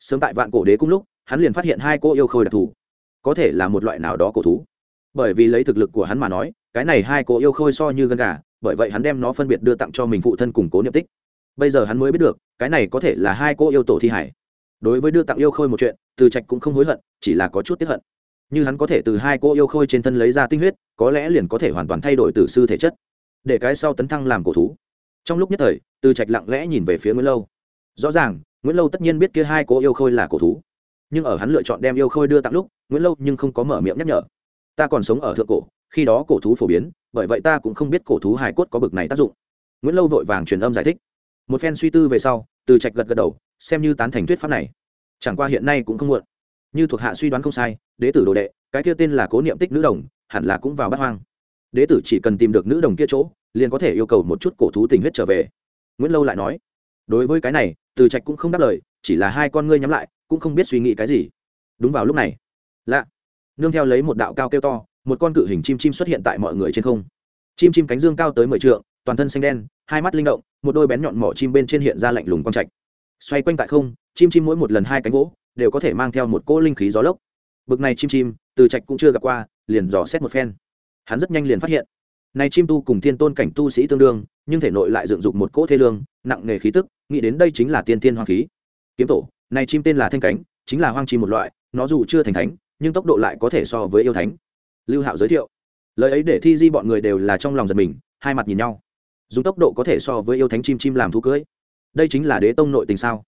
Sớm tại vạn cổ đế cùng lúc, hắn liền phát hiện hai cô yêu khôi đặc thù. Có thể là một loại nào đó cổ thú. Bởi vì lấy thực lực của hắn mà nói, cái này hai cô yêu khôi so như gân gà, bởi vậy hắn đem nó phân biệt đưa tặng cho mình phụ thân củng cố niệm tích. Bây giờ hắn mới biết được, cái này có thể là hai cô yêu tổ thi hải đối với đưa tặng yêu khôi một chuyện, từ trạch cũng không hối hận, chỉ là có chút tiếp hận. Như hắn có thể từ hai cô yêu khôi trên thân lấy ra tinh huyết, có lẽ liền có thể hoàn toàn thay đổi từ sư thể chất. Để cái sau tấn thăng làm cổ thú. Trong lúc nhất thời, từ trạch lặng lẽ nhìn về phía nguyễn lâu. Rõ ràng, nguyễn lâu tất nhiên biết kia hai cô yêu khôi là cổ thú. Nhưng ở hắn lựa chọn đem yêu khôi đưa tặng lúc, nguyễn lâu nhưng không có mở miệng nhắc nhở. Ta còn sống ở thượng cổ, khi đó cổ thú phổ biến, bởi vậy ta cũng không biết cổ thú hài cốt có bực này tác dụng. Nguyễn lâu vội vàng truyền âm giải thích. Một phen suy tư về sau, từ trạch gật gật đầu xem như tán thành thuyết pháp này. Chẳng qua hiện nay cũng không muộn. Như thuộc hạ suy đoán không sai, đế tử đồ đệ, cái kia tên là cố niệm tích nữ đồng, hẳn là cũng vào bắt hoang. Đế tử chỉ cần tìm được nữ đồng kia chỗ, liền có thể yêu cầu một chút cổ thú tình huyết trở về. Nguyễn lâu lại nói, đối với cái này, từ trạch cũng không đáp lời, chỉ là hai con ngươi nhắm lại, cũng không biết suy nghĩ cái gì. Đúng vào lúc này, lạ. Nương theo lấy một đạo cao kêu to, một con cự hình chim chim xuất hiện tại mọi người trên không. Chim chim cánh dương cao tới mười trượng, toàn thân xanh đen, hai mắt linh động, một đôi bén nhọn mỏ chim bên trên hiện ra lạnh lùng quang trạch xoay quanh tại không, chim chim mỗi một lần hai cánh vỗ, đều có thể mang theo một cỗ linh khí gió lốc. Bực này chim chim, từ trạch cũng chưa gặp qua, liền dò xét một phen. Hắn rất nhanh liền phát hiện này chim tu cùng tiên tôn cảnh tu sĩ tương đương, nhưng thể nội lại dựng dục một cỗ thế lương, nặng nghề khí tức, nghĩ đến đây chính là tiên tiên hoang khí. Kiếm tổ này chim tên là thanh cánh, chính là hoang chim một loại, nó dù chưa thành thánh, nhưng tốc độ lại có thể so với yêu thánh. Lưu hạo giới thiệu, lời ấy để thi di bọn người đều là trong lòng giật mình, hai mặt nhìn nhau. Dùng tốc độ có thể so với yêu thánh chim chim làm thú cưới đây chính là đế tông nội tình sao?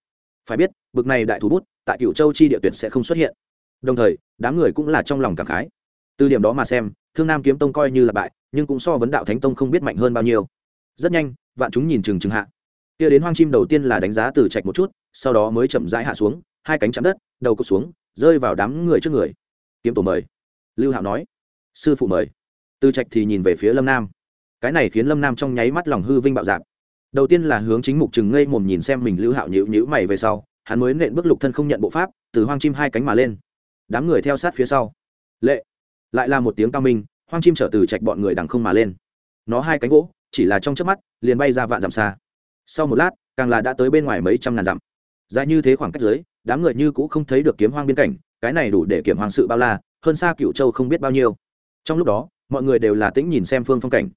Phải biết, bực này đại thú bút, tại cựu châu chi địa tuyệt sẽ không xuất hiện. Đồng thời, đám người cũng là trong lòng cảm khái. Từ điểm đó mà xem, thương nam kiếm tông coi như là bại, nhưng cũng so vấn đạo thánh tông không biết mạnh hơn bao nhiêu. Rất nhanh, vạn chúng nhìn chừng chừng hạ. Kia đến hoang chim đầu tiên là đánh giá từ trạch một chút, sau đó mới chậm rãi hạ xuống, hai cánh chạm đất, đầu cụt xuống, rơi vào đám người trước người. Kiếm tổ mời. Lưu hạo nói. Sư phụ mời. Từ trạch thì nhìn về phía lâm nam. Cái này khiến lâm nam trong nháy mắt lòng hư vinh bạo dạp đầu tiên là hướng chính mục chừng ngây mồm nhìn xem mình lưu hạo nhữ nhữ mày về sau, hắn mới nện bước lục thân không nhận bộ pháp, từ hoang chim hai cánh mà lên. Đám người theo sát phía sau. Lệ. Lại là một tiếng cao minh, hoang chim trở từ trạch bọn người đằng không mà lên. Nó hai cánh gỗ chỉ là trong chớp mắt, liền bay ra vạn dặm xa. Sau một lát, càng là đã tới bên ngoài mấy trăm ngàn dặm. Dài như thế khoảng cách dưới, đám người như cũ không thấy được kiếm hoang biên cảnh, cái này đủ để kiểm hoàng sự bao la, hơn xa cựu châu không biết bao nhiêu. Trong lúc đó, mọi người đều là tĩnh nhìn xem phương phong cảnh.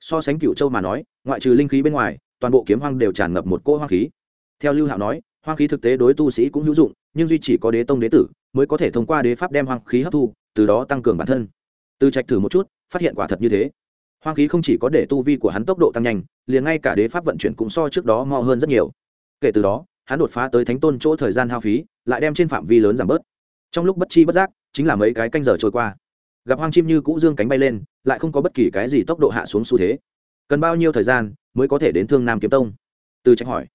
So sánh cựu châu mà nói, ngoại trừ linh khí bên ngoài toàn bộ kiếm hoang đều tràn ngập một cỗ hoang khí. Theo lưu hạo nói, hoang khí thực tế đối tu sĩ cũng hữu dụng, nhưng duy chỉ có đế tông đế tử mới có thể thông qua đế pháp đem hoang khí hấp thu, từ đó tăng cường bản thân. Từ trạch thử một chút, phát hiện quả thật như thế. Hoang khí không chỉ có để tu vi của hắn tốc độ tăng nhanh, liền ngay cả đế pháp vận chuyển cũng so trước đó mo hơn rất nhiều. Kể từ đó, hắn đột phá tới thánh tôn chỗ thời gian hao phí, lại đem trên phạm vi lớn giảm bớt. Trong lúc bất chi bất giác, chính là mấy cái canh giờ trôi qua. Gặp hoang chim như cũ dương cánh bay lên, lại không có bất kỳ cái gì tốc độ hạ xuống xu thế. Cần bao nhiêu thời gian mới có thể đến thương nam kiếm tông. Từ trạch hỏi.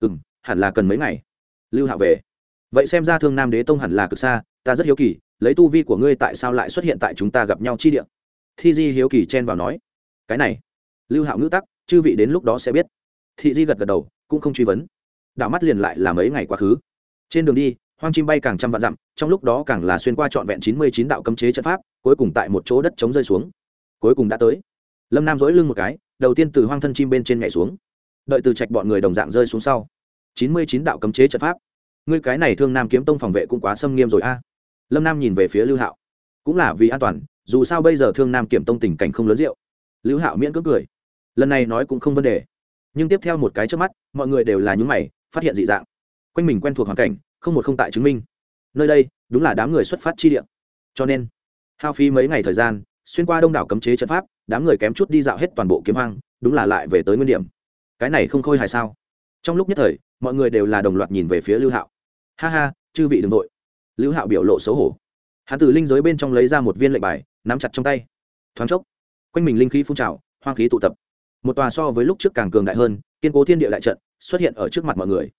Ừ m hẳn là cần mấy ngày? Lưu Hạo về. Vậy xem ra thương nam đế tông hẳn là cực xa, ta rất hiếu kỳ, lấy tu vi của ngươi tại sao lại xuất hiện tại chúng ta gặp nhau chi địa? Thi di hiếu kỳ chen vào nói. Cái này. Lưu hạo ngữ tắc, chư vị đến lúc đó sẽ biết. Thị di gật gật đầu, cũng không truy vấn. Đảo mắt liền lại là mấy ngày quá khứ. Trên đường đi, hoang chim bay càng trăm vạn dặm, trong lúc đó càng là xuyên qua trọn vẹn chín mươi chín đạo cấm chế trận pháp, cuối cùng tại một chỗ đất trống rơi xuống. Cuối cùng đã tới. Lâm nam dỗi lưng một cái đầu tiên từ hoang thân chim bên trên nhảy xuống. Đợi từ trạch bọn người đồng dạng rơi xuống sau. Chín mươi chín đạo cấm chế trận pháp. Ngươi cái này thương nam kiếm tông phòng vệ cũng quá xâm nghiêm rồi a. Lâm nam nhìn về phía lưu hạo. Cũng là vì an toàn, dù sao bây giờ thương nam kiểm tông tình cảnh không lớn rượu. Lưu hạo miễn cưỡng cười. Lần này nói cũng không vấn đề. Nhưng tiếp theo một cái trước mắt, mọi người đều là những mày, phát hiện dị dạng. Quanh mình quen thuộc hoàn cảnh, không một không tại chứng minh. Nơi đây, đúng là đám người xuất phát chi địa. Cho nên, hao phí mấy ngày thời gian, xuyên qua đông đảo cấm chế trận pháp đám người kém chút đi dạo hết toàn bộ kiếm hoang, đúng là lại về tới nguyên điểm. Cái này không khôi hài sao? Trong lúc nhất thời, mọi người đều là đồng loạt nhìn về phía lưu hạo. Ha ha, chư vị đừng nội lưu hạo biểu lộ xấu hổ. Hắn từ linh giới bên trong lấy ra một viên lệnh bài, nắm chặt trong tay. Thoáng chốc, quanh mình linh khí phun trào, hoang khí tụ tập. Một tòa so với lúc trước càng cường đại hơn, kiên cố thiên địa đại trận xuất hiện ở trước mặt mọi người.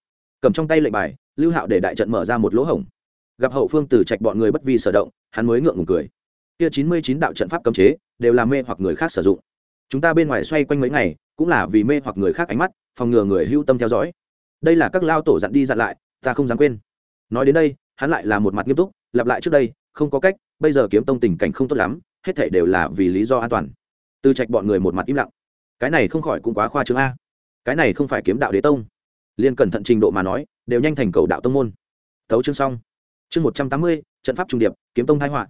Cầm trong tay lệnh bài, lưu hạo để đại trận mở ra một lỗ hổng. Gặp hậu phương từ trạch bọn người bất vi sở động, hắn mới ngượng ngùng cười kia chín mươi chín đạo trận pháp cấm chế đều là mê hoặc người khác sử dụng. Chúng ta bên ngoài xoay quanh mấy ngày, cũng là vì mê hoặc người khác ánh mắt, phòng ngừa người hưu tâm theo dõi. Đây là các lao tổ dặn đi dặn lại, ta không dám quên. Nói đến đây, hắn lại là một mặt nghiêm túc, lặp lại trước đây, không có cách, bây giờ kiếm tông tình cảnh không tốt lắm, hết thảy đều là vì lý do an toàn. Từ trạch bọn người một mặt im lặng. Cái này không khỏi cũng quá khoa trương a. Cái này không phải kiếm đạo đế tông. Liên cẩn thận trình độ mà nói, đều nhanh thành cầu đạo tông môn. Tấu chương xong. Chương một trăm tám mươi, trận pháp trung điệp, kiếm tông thái họa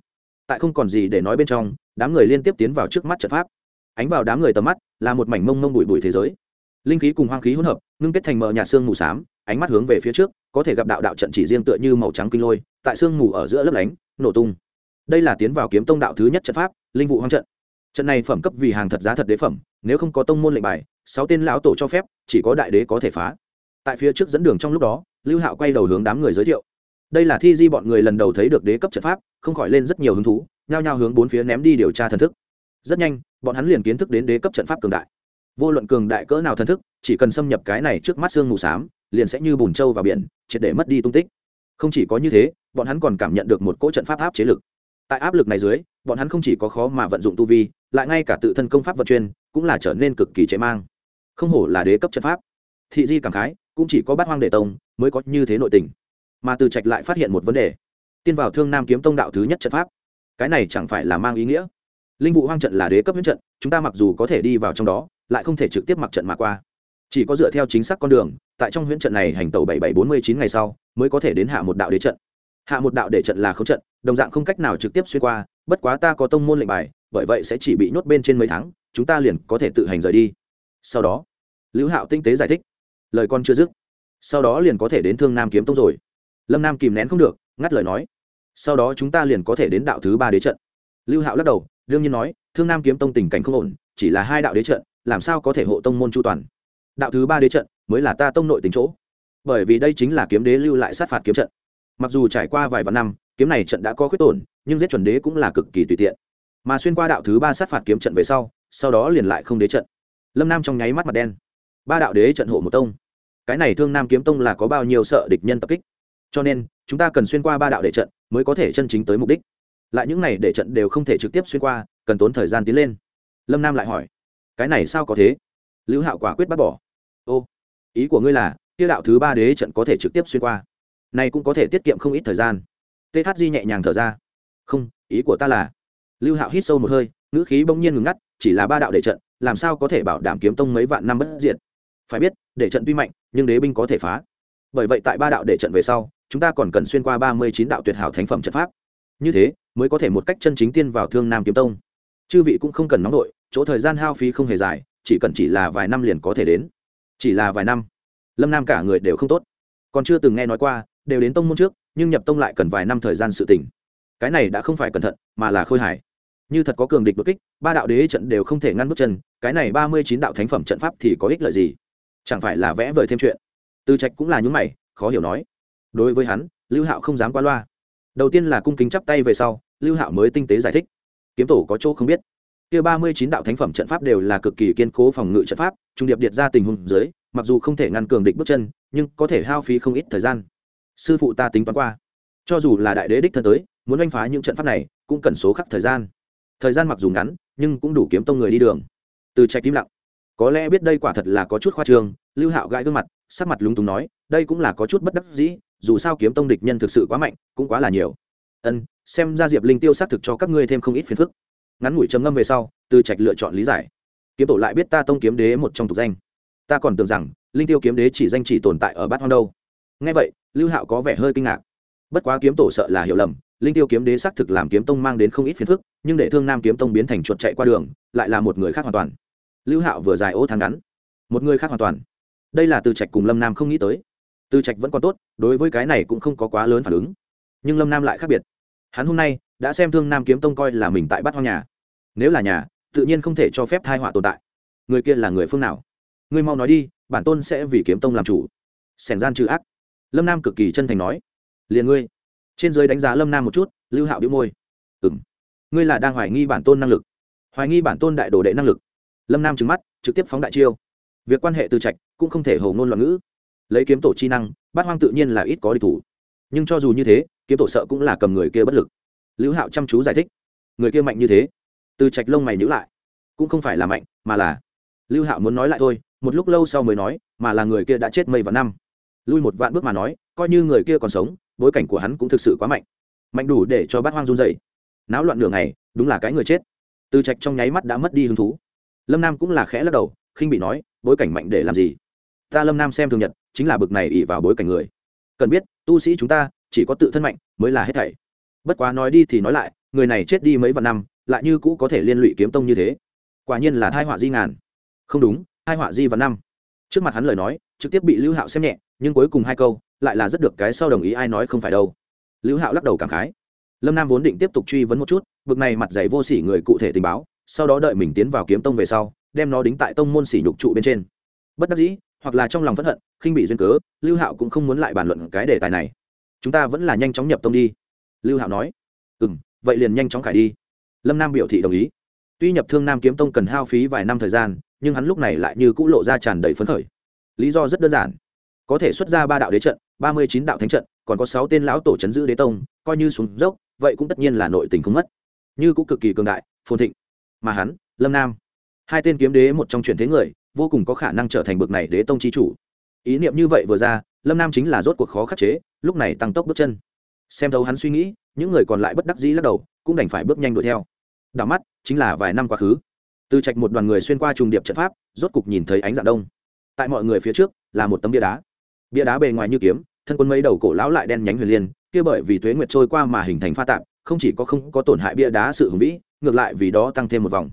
tại không còn gì để nói bên trong, đám người liên tiếp tiến vào trước mắt trận pháp. Ánh vào đám người tầm mắt là một mảnh mông mông bụi bụi thế giới. Linh khí cùng hoang khí hỗn hợp, ngưng kết thành mờ nhạt xương mù s á m ánh mắt hướng về phía trước, có thể gặp đạo đạo trận chỉ riêng tựa như màu trắng kinh lôi, tại xương mù ở giữa lấp lánh, nổ tung. Đây là tiến vào kiếm tông đạo thứ nhất trận pháp, linh vụ hoang trận. Trận này phẩm cấp vì hàng thật giá thật đế phẩm, nếu không có tông môn lệnh bài, sáu tên lão tổ cho phép, chỉ có đại đế có thể phá. Tại phía trước dẫn đường trong lúc đó, lưu hạo quay đầu hướng đám người giới thiệu đây là thi di bọn người lần đầu thấy được đế cấp trận pháp, không khỏi lên rất nhiều hứng thú, nhao nhao hướng bốn phía ném đi điều tra thần thức. Rất nhanh, bọn hắn liền kiến thức đến đế cấp trận pháp cường đại. Vô luận cường đại cỡ nào thần thức, chỉ cần xâm nhập cái này trước mắt xương mù s á m liền sẽ như bùn trâu vào biển, triệt để mất đi tung tích. Không chỉ có như thế, bọn hắn còn cảm nhận được một cỗ trận pháp áp chế lực. Tại áp lực này dưới, bọn hắn không chỉ có khó mà vận dụng tu vi, lại ngay cả tự thân công pháp vận chuyên cũng là trở nên cực kỳ chế mang. Không hổ là đế cấp trận pháp. Thị di cảm khái, cũng chỉ có bát hoang đệ tông mới có như thế nội tình mà từ trạch lại phát hiện một vấn đề. Tiên vào thương nam kiếm tông đạo thứ nhất trận pháp. Cái này chẳng phải là mang ý nghĩa. Linh vụ hoang trận là đế cấp huyết trận, chúng ta mặc dù có thể đi vào trong đó, lại không thể trực tiếp mặc trận mà qua. Chỉ có dựa theo chính xác con đường, tại trong huyễn trận này hành tàu bảy bảy bốn mươi chín ngày sau, mới có thể đến hạ một đạo đế trận. Hạ một đạo đế trận là không trận, đồng dạng không cách nào trực tiếp xuyên qua, bất quá ta có tông môn lệnh bài, bởi vậy sẽ chỉ bị nhốt bên trên mấy tháng, chúng ta liền có thể tự hành rời đi. Sau đó lữ hạo tinh tế giải thích. Lời con chưa dứt. Sau đó liền có thể đến thương nam kiếm tông rồi lâm nam kìm nén không được, ngắt lời nói. Sau đó chúng ta liền có thể đến đạo thứ ba đế trận. Lưu hạo lắc đầu, đương nhiên nói, thương nam kiếm tông tình cảnh không ổn, chỉ là hai đạo đế trận, làm sao có thể hộ tông môn chu toàn? Đạo thứ ba đế trận, mới là ta tông nội tính chỗ. Bởi vì đây chính là kiếm đế lưu lại sát phạt kiếm trận. Mặc dù trải qua vài vạn năm, kiếm này trận đã có khuyết tổn, nhưng giết chuẩn đế cũng là cực kỳ tùy tiện. Mà xuyên qua đạo thứ ba sát phạt kiếm trận về sau sau đó liền lại không đế trận. Lâm nam trong nháy mắt mặt đen. Ba đạo đế trận hộ một tông. Cái này thương nam kiếm tông là có bao nhiêu sợ địch nhân tập kích? Cho nên, chúng ta cần xuyên qua ba đạo để trận mới có thể chân chính tới mục đích. Lại những này để trận đều không thể trực tiếp xuyên qua, cần tốn thời gian tiến lên. Lâm nam lại hỏi. Cái này sao có thế? Lưu hạo quả quyết bắt bỏ. Ô, ý của ngươi là tiêu đạo thứ ba đế trận có thể trực tiếp xuyên qua? Này cũng có thể tiết kiệm không ít thời gian. Thg nhẹ nhàng thở ra. Không, ý của ta là. Lưu hạo hít sâu một hơi, ngữ khí bỗng nhiên ngừng ngắt, chỉ là ba đạo để trận, làm sao có thể bảo đảm kiếm tông mấy vạn năm bất diệt? Phải biết, để trận tuy mạnh, nhưng đế binh có thể phá. Bởi vậy tại ba đạo để trận về sau chúng ta còn cần xuyên qua ba mươi chín đạo tuyệt hảo thánh phẩm trận pháp. Như thế, mới có thể một cách chân chính tiên vào thương nam kiếm tông. Chư vị cũng không cần nóng đội, chỗ thời gian hao phí không hề dài, chỉ cần chỉ là vài năm liền có thể đến. Chỉ là vài năm, lâm nam cả người đều không tốt. Còn chưa từng nghe nói qua, đều đến tông môn trước, nhưng nhập tông lại cần vài năm thời gian sự tỉnh. Cái này đã không phải cẩn thận, mà là khôi hài. Như thật có cường địch đột kích, ba đạo đế trận đều không thể ngăn bước chân, cái này ba mươi chín đạo thánh phẩm trận pháp thì có ích lợi gì? Chẳng phải là vẽ vời thêm chuyện? Tư trạch cũng là những mày, khó hiểu nói đối với hắn, lưu hạo không dám qua loa. Đầu tiên là cung kính chắp tay về sau, lưu hạo mới tinh tế giải thích. Kiếm tổ có chỗ không biết. Kia ba mươi chín đạo thánh phẩm trận pháp đều là cực kỳ kiên cố phòng ngự trận pháp, trung điệp điệt ra tình huống dưới, mặc dù không thể ngăn cường địch bước chân, nhưng có thể hao phí không ít thời gian. Sư phụ ta tính toán qua. Cho dù là đại đế đích thân tới, muốn oanh phá những trận pháp này, cũng cần số khắc thời gian. Thời gian mặc dù ngắn, nhưng cũng đủ kiếm tông người đi đường. Từ trạch tim lặng có lẽ biết đây quả thật là có chút khoa trương, lưu hạo gãi gương mặt, sắc mặt lúng túng nói, đây cũng là có chút bất đắc dĩ, dù sao kiếm tông địch nhân thực sự quá mạnh, cũng quá là nhiều. Ân, xem ra diệp linh tiêu xác thực cho các ngươi thêm không ít phiền phức. Ngắn ngủi trầm ngâm về sau, từ trạch lựa chọn lý giải. Kiếm tổ lại biết ta tông kiếm đế một trong tục danh. Ta còn tưởng rằng, linh tiêu kiếm đế chỉ danh chỉ tồn tại ở bát hoang đâu. Ngay vậy, lưu hạo có vẻ hơi kinh ngạc. Bất quá kiếm tổ sợ là hiểu lầm, linh tiêu kiếm đế xác thực làm kiếm tông mang đến không ít phiền phức, nhưng để thương nam kiếm tông biến thành chuột chạy qua đường, lại là một người khác hoàn toàn lưu hạo vừa dài ô thang ngắn. Một người khác hoàn toàn. Đây là từ trạch cùng lâm nam không nghĩ tới. Từ trạch vẫn còn tốt, đối với cái này cũng không có quá lớn phản ứng. Nhưng lâm nam lại khác biệt. Hắn hôm nay đã xem thương nam kiếm tông coi là mình tại bắt hoang nhà. Nếu là nhà, tự nhiên không thể cho phép thai họa tồn tại. Người kia là người phương nào? Ngươi mau nói đi, bản tôn sẽ vì kiếm tông làm chủ. Sẻn gian trừ ác. Lâm nam cực kỳ chân thành nói. Liền ngươi. Trên giới đánh giá lâm nam một chút, lưu hạo đĩu môi. Ừng ngươi là đang hoài nghi bản tôn năng lực. Hoài nghi bản tôn đại đồ đệ năng lực lâm nam trừng mắt, trực tiếp phóng đại chiêu. Việc quan hệ từ trạch cũng không thể hầu ngôn loạn ngữ. Lấy kiếm tổ chi năng, bát hoang tự nhiên là ít có địch thủ. Nhưng cho dù như thế, kiếm tổ sợ cũng là cầm người kia bất lực. Lưu hạo chăm chú giải thích. Người kia mạnh như thế. Từ trạch lông mày nhữ lại. Cũng không phải là mạnh, mà là lưu hạo muốn nói lại thôi, một lúc lâu sau mới nói, mà là người kia đã chết mây và năm. Lui một vạn bước mà nói, coi như người kia còn sống, bối cảnh của hắn cũng thực sự quá mạnh. Mạnh đủ để cho bát hoang run dày náo loạn nửa ngày, đúng là cái người chết. Từ trạch trong nháy mắt đã mất đi hứng thú lâm nam cũng là khẽ lắc đầu, khinh bị nói, bối cảnh mạnh để làm gì? Ta lâm nam xem thường nhật, chính là bực này ỉ vào bối cảnh người. Cần biết, tu sĩ chúng ta, chỉ có tự thân mạnh mới là hết thảy. Bất quá nói đi thì nói lại, người này chết đi mấy vạn năm, lại như cũ có thể liên lụy kiếm tông như thế. Quả nhiên là thai họa di ngàn. Không đúng, thai họa di vạn năm. Trước mặt hắn lời nói, trực tiếp bị lưu hạo xem nhẹ, nhưng cuối cùng hai câu, lại là rất được cái sau đồng ý ai nói không phải đâu. Lưu hạo lắc đầu cảm khái. Lâm nam vốn định tiếp tục truy vấn một chút, bực này mặt giày vô sỉ người cụ thể tình báo sau đó đợi mình tiến vào kiếm tông về sau, đem nó đính tại tông môn sỉ nhục trụ bên trên. Bất đắc dĩ, hoặc là trong lòng phẫn hận, khinh bị duyên cớ, lưu hạo cũng không muốn lại bàn luận cái đề tài này. Chúng ta vẫn là nhanh chóng nhập tông đi. Lưu hạo nói. Ừ m vậy liền nhanh chóng khải đi. Lâm nam biểu thị đồng ý. Tuy nhập thương nam kiếm tông cần hao phí vài năm thời gian, nhưng hắn lúc này lại như cũ lộ ra tràn đầy phấn khởi. Lý do rất đơn giản. Có thể xuất ra ba đạo đế trận, ba mươi chín đạo thánh trận, còn có sáu tên lão tổ c h ấ n giữ đế tông, coi như xuống dốc, vậy cũng tất nhiên là nội tình không mất. Như cũng cực kỳ cường đại, phồn thịnh mà hắn, lâm nam. Hai tên kiếm đế một trong truyền thế người, vô cùng có khả năng trở thành bậc này đế tông chi chủ. Ý niệm như vậy vừa ra, lâm nam chính là rốt cuộc khó khắc chế, lúc này tăng tốc bước chân. Xem thấu hắn suy nghĩ, những người còn lại bất đắc dĩ lắc đầu, cũng đành phải bước nhanh đuổi theo. Đảo mắt, chính là vài năm quá khứ. Từ trạch một đoàn người xuyên qua trùng điệp trận pháp, rốt cục nhìn thấy ánh dạng đông. Tại mọi người phía trước, là một tấm bia đá. Bia đá bề ngoài như kiếm, thân quân mấy đầu cổ lão lại đen nhánh huyền liên, kia bởi vì tuế nguyệt trôi qua mà hình thành pha tạp, không chỉ có không có tổn hại bia đá sự hùng vĩ ngược lại vì đó tăng thêm một vòng.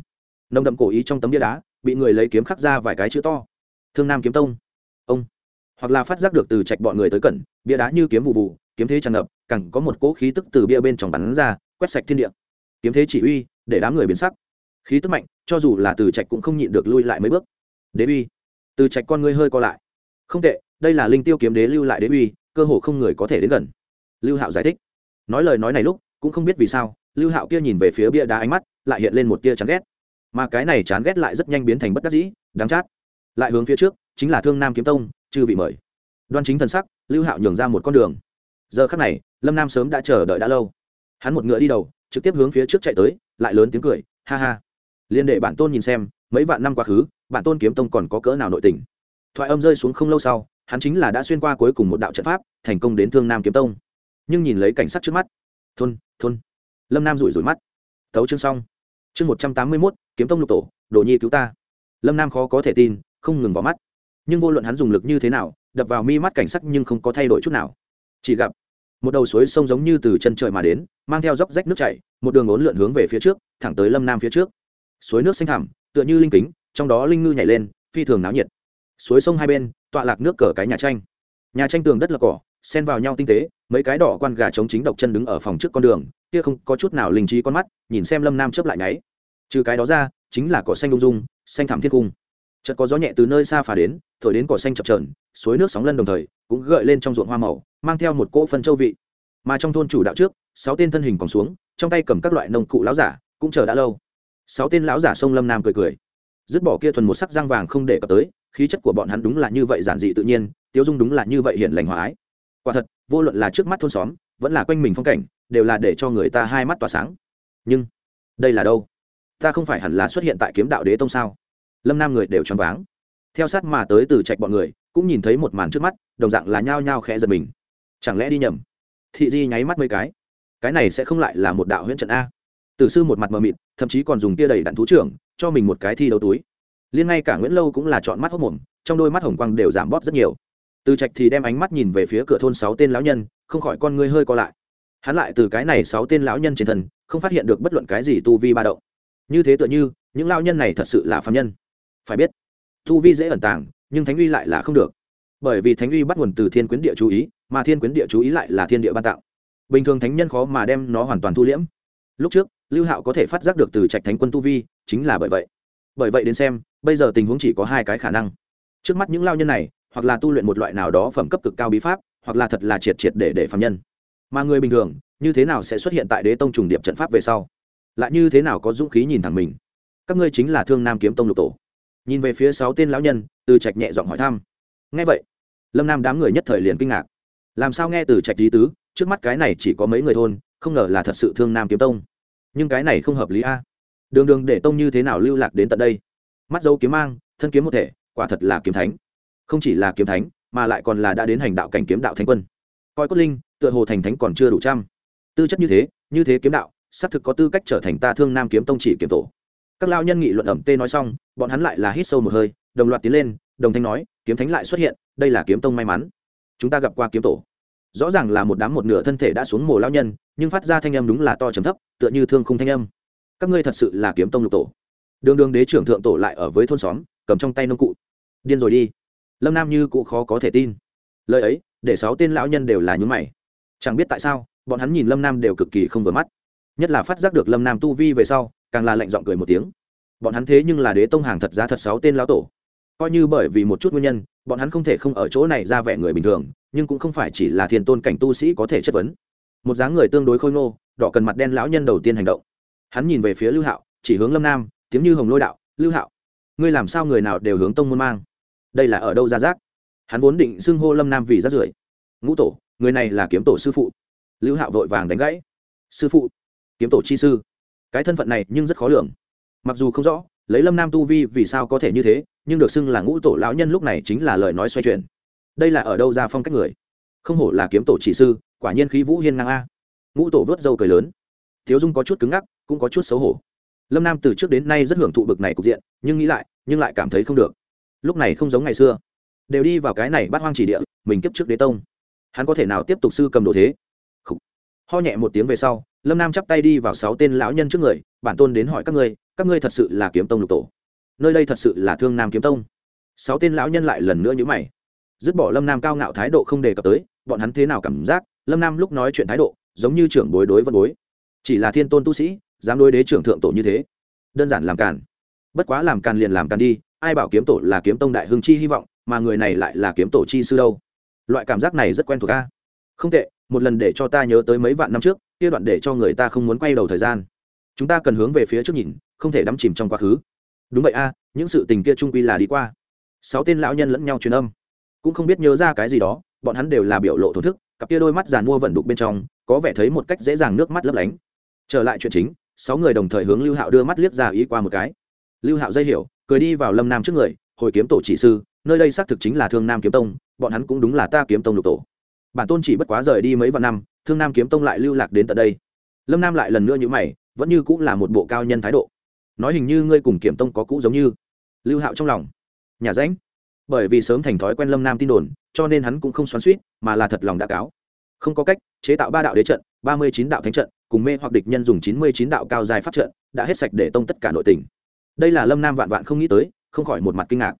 Nồng đậm cổ ý trong tấm bia đá, bị người lấy kiếm khắc ra vài cái chữ to. Thương nam kiếm tông. Ông. Hoặc là phát giác được từ trạch bọn người tới cẩn, bia đá như kiếm vụ vụ, kiếm thế tràn ngập cẳng có một cỗ khí tức từ bia bên trong bắn ra, quét sạch thiên địa. Kiếm thế chỉ uy, để đám người biến sắc. Khí tức mạnh, cho dù là từ trạch cũng không nhịn được lui lại mấy bước. Đế uy. Từ trạch con ngươi hơi co lại. Không tệ, đây là linh tiêu kiếm đế lưu lại đế uy, cơ hồ không người có thể đến gần. Lưu hạo giải thích. Nói lời nói này lúc, cũng không biết vì sao lưu hạo kia nhìn về phía bia đá ánh mắt, lại hiện lên một tia chán ghét. Mà cái này chán ghét lại rất nhanh biến thành bất đắc dĩ, đáng chát. Lại hướng phía trước, chính là thương nam kiếm tông, chư vị mời. Đoan chính thần sắc, lưu hạo nhường ra một con đường. Giờ khắc này, lâm nam sớm đã chờ đợi đã lâu. Hắn một ngựa đi đầu, trực tiếp hướng phía trước chạy tới, lại lớn tiếng cười, ha ha. Liên đệ bản tôn nhìn xem, mấy vạn năm quá khứ, bản tôn kiếm tông còn có cỡ nào nội tình. Thoại âm rơi xuống không lâu sau, hắn chính là đã xuyên qua cuối cùng một đạo trận pháp, thành công đến thương nam kiếm tông. Nhưng nhìn lấy cảnh sắc trước mắt, thôn thôn lâm nam rủi rủi mắt tấu chương xong chương một trăm tám mươi mốt kiếm tông lục tổ đồ nhi cứu ta lâm nam khó có thể tin không ngừng vào mắt nhưng vô luận hắn dùng lực như thế nào đập vào mi mắt cảnh sắc nhưng không có thay đổi chút nào chỉ gặp một đầu suối sông giống như từ chân trời mà đến mang theo dốc rách nước chảy một đường ốn lượn hướng về phía trước thẳng tới lâm nam phía trước suối nước xanh thẳm tựa như linh kính trong đó linh ngư nhảy lên phi thường náo nhiệt suối sông hai bên tọa lạc nước cờ cái nhà tranh nhà tranh tường đất là cỏ xen vào nhau tinh tế, mấy cái đỏ quan gà chống chính độc chân đứng ở phòng trước con đường, kia không có chút nào linh trí con mắt, nhìn xem lâm nam chớp lại nháy. Trừ cái đó ra, chính là cỏ xanh lung dung, xanh thảm thiên cung. Chợt có gió nhẹ từ nơi xa phà đến, thổi đến cỏ xanh chập trờn suối nước sóng lân đồng thời, cũng gợi lên trong ruộng hoa màu, mang theo một cỗ phân châu vị. Mà trong thôn chủ đạo trước, sáu tên thân hình còn xuống, trong tay cầm các loại nông cụ láo giả, cũng chờ đã lâu. Sáu tên lão giả sông lâm nam cười cười. Dứt bỏ kia thuần một sắc răng vàng không để cập tới, khí chất của bọn hắn đúng là như vậy giản dị tự nhiên tiêu dung đúng là như vậy hiện lành hóa ái quả thật, vô luận là trước mắt thôn xóm, vẫn là quanh mình phong cảnh, đều là để cho người ta hai mắt tỏa sáng. Nhưng, đây là đâu? Ta không phải hẳn là xuất hiện tại kiếm đạo đế tông sao? Lâm nam người đều choáng váng. Theo sát mà tới từ trạch bọn người, cũng nhìn thấy một màn trước mắt, đồng dạng là nhao nhao khẽ giật mình. Chẳng lẽ đi nhầm? Thị di nháy mắt mấy cái. Cái này sẽ không lại là một đạo huyễn trận a. Tử sư một mặt mờ mịt, thậm chí còn dùng tia đầy đạn thú trưởng, cho mình một cái thi đấu túi. Liên ngay cả nguyễn lâu cũng là chọn mắt hốc mồm, trong đôi mắt hồng quang đều giảm bóp rất nhiều từ trạch thì đem ánh mắt nhìn về phía cửa thôn sáu tên lão nhân, không khỏi con ngươi hơi co lại. Hắn lại từ cái này sáu tên lão nhân trên thân, không phát hiện được bất luận cái gì tu vi ba động. Như thế tựa như, những lão nhân này thật sự là phạm nhân. Phải biết, tu vi dễ ẩn tàng, nhưng thánh uy lại là không được. Bởi vì thánh uy bắt nguồn từ thiên quyến địa chú ý, mà thiên quyến địa chú ý lại là thiên địa ban tạo. Bình thường thánh nhân khó mà đem nó hoàn toàn thu liễm. Lúc trước, lưu hạo có thể phát giác được từ trạch thánh quân tu vi, chính là bởi vậy. Bởi vậy đến xem, bây giờ tình huống chỉ có hai cái khả năng. Trước mắt những lao nhân này hoặc là tu luyện một loại nào đó phẩm cấp cực cao bí pháp, hoặc là thật là triệt triệt để để phạm nhân. Mà người bình thường, như thế nào sẽ xuất hiện tại đế tông trùng điệp trận pháp về sau? Lại như thế nào có dũng khí nhìn thẳng mình? Các ngươi chính là thương nam kiếm tông lục tổ. Nhìn về phía sáu tên lão nhân, từ trạch nhẹ giọng hỏi thăm. Nghe vậy, lâm nam đám người nhất thời liền kinh ngạc. Làm sao nghe từ trạch lý tứ? Trước mắt cái này chỉ có mấy người thôn, không ngờ là thật sự thương nam kiếm tông. Nhưng cái này không hợp lý a. Đường đường để tông như thế nào lưu lạc đến tận đây? Mắt dấu kiếm mang, thân kiếm một thể, quả thật là kiếm thánh không chỉ là kiếm thánh, mà lại còn là đã đến hành đạo cảnh kiếm đạo thánh quân. Coi cốt linh, tựa hồ thành thánh còn chưa đủ trăm. Tư chất như thế như thế kiếm đạo, xác thực có tư cách trở thành ta thương nam kiếm tông chỉ kiếm tổ. Các lao nhân nghị luận ẩm tê nói xong, bọn hắn lại là hít sâu một hơi, đồng loạt tiến lên, đồng thanh nói, kiếm thánh lại xuất hiện, đây là kiếm tông may mắn. Chúng ta gặp qua kiếm tổ. Rõ ràng là một đám một nửa thân thể đã xuống mồ lao nhân, nhưng phát ra thanh âm đúng là to trầm thấp, tựa như thương khung thanh âm. Các ngươi thật sự là kiếm tông lục tổ. Đường đường đế trưởng thượng tổ lại ở với thôn xóm, cầm trong tay nông cụ. Điên rồi đi lâm nam như cụ khó có thể tin lời ấy để sáu tên lão nhân đều là nhúng mày chẳng biết tại sao bọn hắn nhìn lâm nam đều cực kỳ không vừa mắt nhất là phát giác được lâm nam tu vi về sau càng là lạnh giọng cười một tiếng bọn hắn thế nhưng là đế tông hàng thật ra thật sáu tên lão tổ coi như bởi vì một chút nguyên nhân bọn hắn không thể không ở chỗ này ra vẻ người bình thường nhưng cũng không phải chỉ là thiên tôn cảnh tu sĩ có thể chất vấn một dáng người tương đối khôi ngô đỏ cần mặt đen lão nhân đầu tiên hành động hắn nhìn về phía lưu hạo chỉ hướng lâm nam tiếng như hồng lôi đạo lưu hạo ngươi làm sao người nào đều hướng tông môn mang đây là ở đâu ra rác? Hắn vốn định xưng hô lâm nam vì rác rưởi. Ngũ tổ, người này là kiếm tổ sư phụ. Lưu hạo vội vàng đánh gãy. Sư phụ, kiếm tổ chi sư. Cái thân phận này nhưng rất khó lường. Mặc dù không rõ, lấy lâm nam tu vi vì sao có thể như thế, nhưng được xưng là ngũ tổ lão nhân lúc này chính là lời nói xoay chuyển. Đây là ở đâu ra phong cách người? Không hổ là kiếm tổ chỉ sư, quả nhiên khí vũ hiên ngang a. Ngũ tổ vớt dâu cười lớn. Thiếu dung có chút cứng ngắc, cũng có chút xấu hổ. Lâm nam từ trước đến nay rất hưởng thụ bực này cục diện, nhưng nghĩ lại, nhưng lại cảm thấy không được lúc này không giống ngày xưa. Đều đi vào cái này bắt hoang chỉ địa, mình kiếp trước đế tông. Hắn có thể nào tiếp tục sư cầm đồ thế? Khủ. ho nhẹ một tiếng về sau, lâm nam chắp tay đi vào sáu tên lão nhân trước người, bản tôn đến hỏi các ngươi các ngươi thật sự là kiếm tông lục tổ? Nơi đây thật sự là thương nam kiếm tông. Sáu tên lão nhân lại lần nữa nhữ mày. Dứt bỏ lâm nam cao ngạo thái độ không đề cập tới, bọn hắn thế nào cảm giác? Lâm nam lúc nói chuyện thái độ, giống như trưởng bối đối vân bối. Chỉ là thiên tôn tu sĩ, dám đối đế trưởng thượng tổ như thế. Đơn giản làm cản bất quá làm càn liền làm càn đi, ai bảo kiếm tổ là kiếm tông đại hưng chi hy vọng, mà người này lại là kiếm tổ chi sư đâu. Loại cảm giác này rất quen thuộc a. Không tệ, một lần để cho ta nhớ tới mấy vạn năm trước, kia đoạn để cho người ta không muốn quay đầu thời gian. Chúng ta cần hướng về phía trước nhìn, không thể đắm chìm trong quá khứ. Đúng vậy a, những sự tình kia trung quy là đi qua. Sáu tên lão nhân lẫn nhau truyền âm. Cũng không biết nhớ ra cái gì đó, bọn hắn đều là biểu lộ thổ thức, cặp kia đôi mắt giàn mua vẩn đục bên trong, có vẻ thấy một cách dễ dàng nước mắt lấp lánh. Trở lại chuyện chính, sáu người đồng thời hướng lưu hạo đưa mắt liếc ra ý qua một cái lưu hạo dây hiểu, cười đi vào lâm nam trước người, hồi kiếm tổ chỉ sư, nơi đây xác thực chính là thương nam kiếm tông, bọn hắn cũng đúng là ta kiếm tông lục tổ. Bản tôn chỉ bất quá rời đi mấy vạn năm, thương nam kiếm tông lại lưu lạc đến tận đây. Lâm nam lại lần nữa như mày, vẫn như cũng là một bộ cao nhân thái độ. Nói hình như ngươi cùng kiếm tông có cũ giống như. Lưu hạo trong lòng. Nhà ránh bởi vì sớm thành thói quen lâm nam tin đồn, cho nên hắn cũng không xoắn suýt mà là thật lòng đã cáo. Không có cách, chế tạo ba đạo đế trận, ba mươi chín đạo thánh trận, cùng mê hoặc địch nhân dùng chín mươi chín đạo cao dài pháp trận, đã hết sạch để tông tất cả nội tình đây là lâm nam vạn vạn không nghĩ tới, không khỏi một mặt kinh ngạc.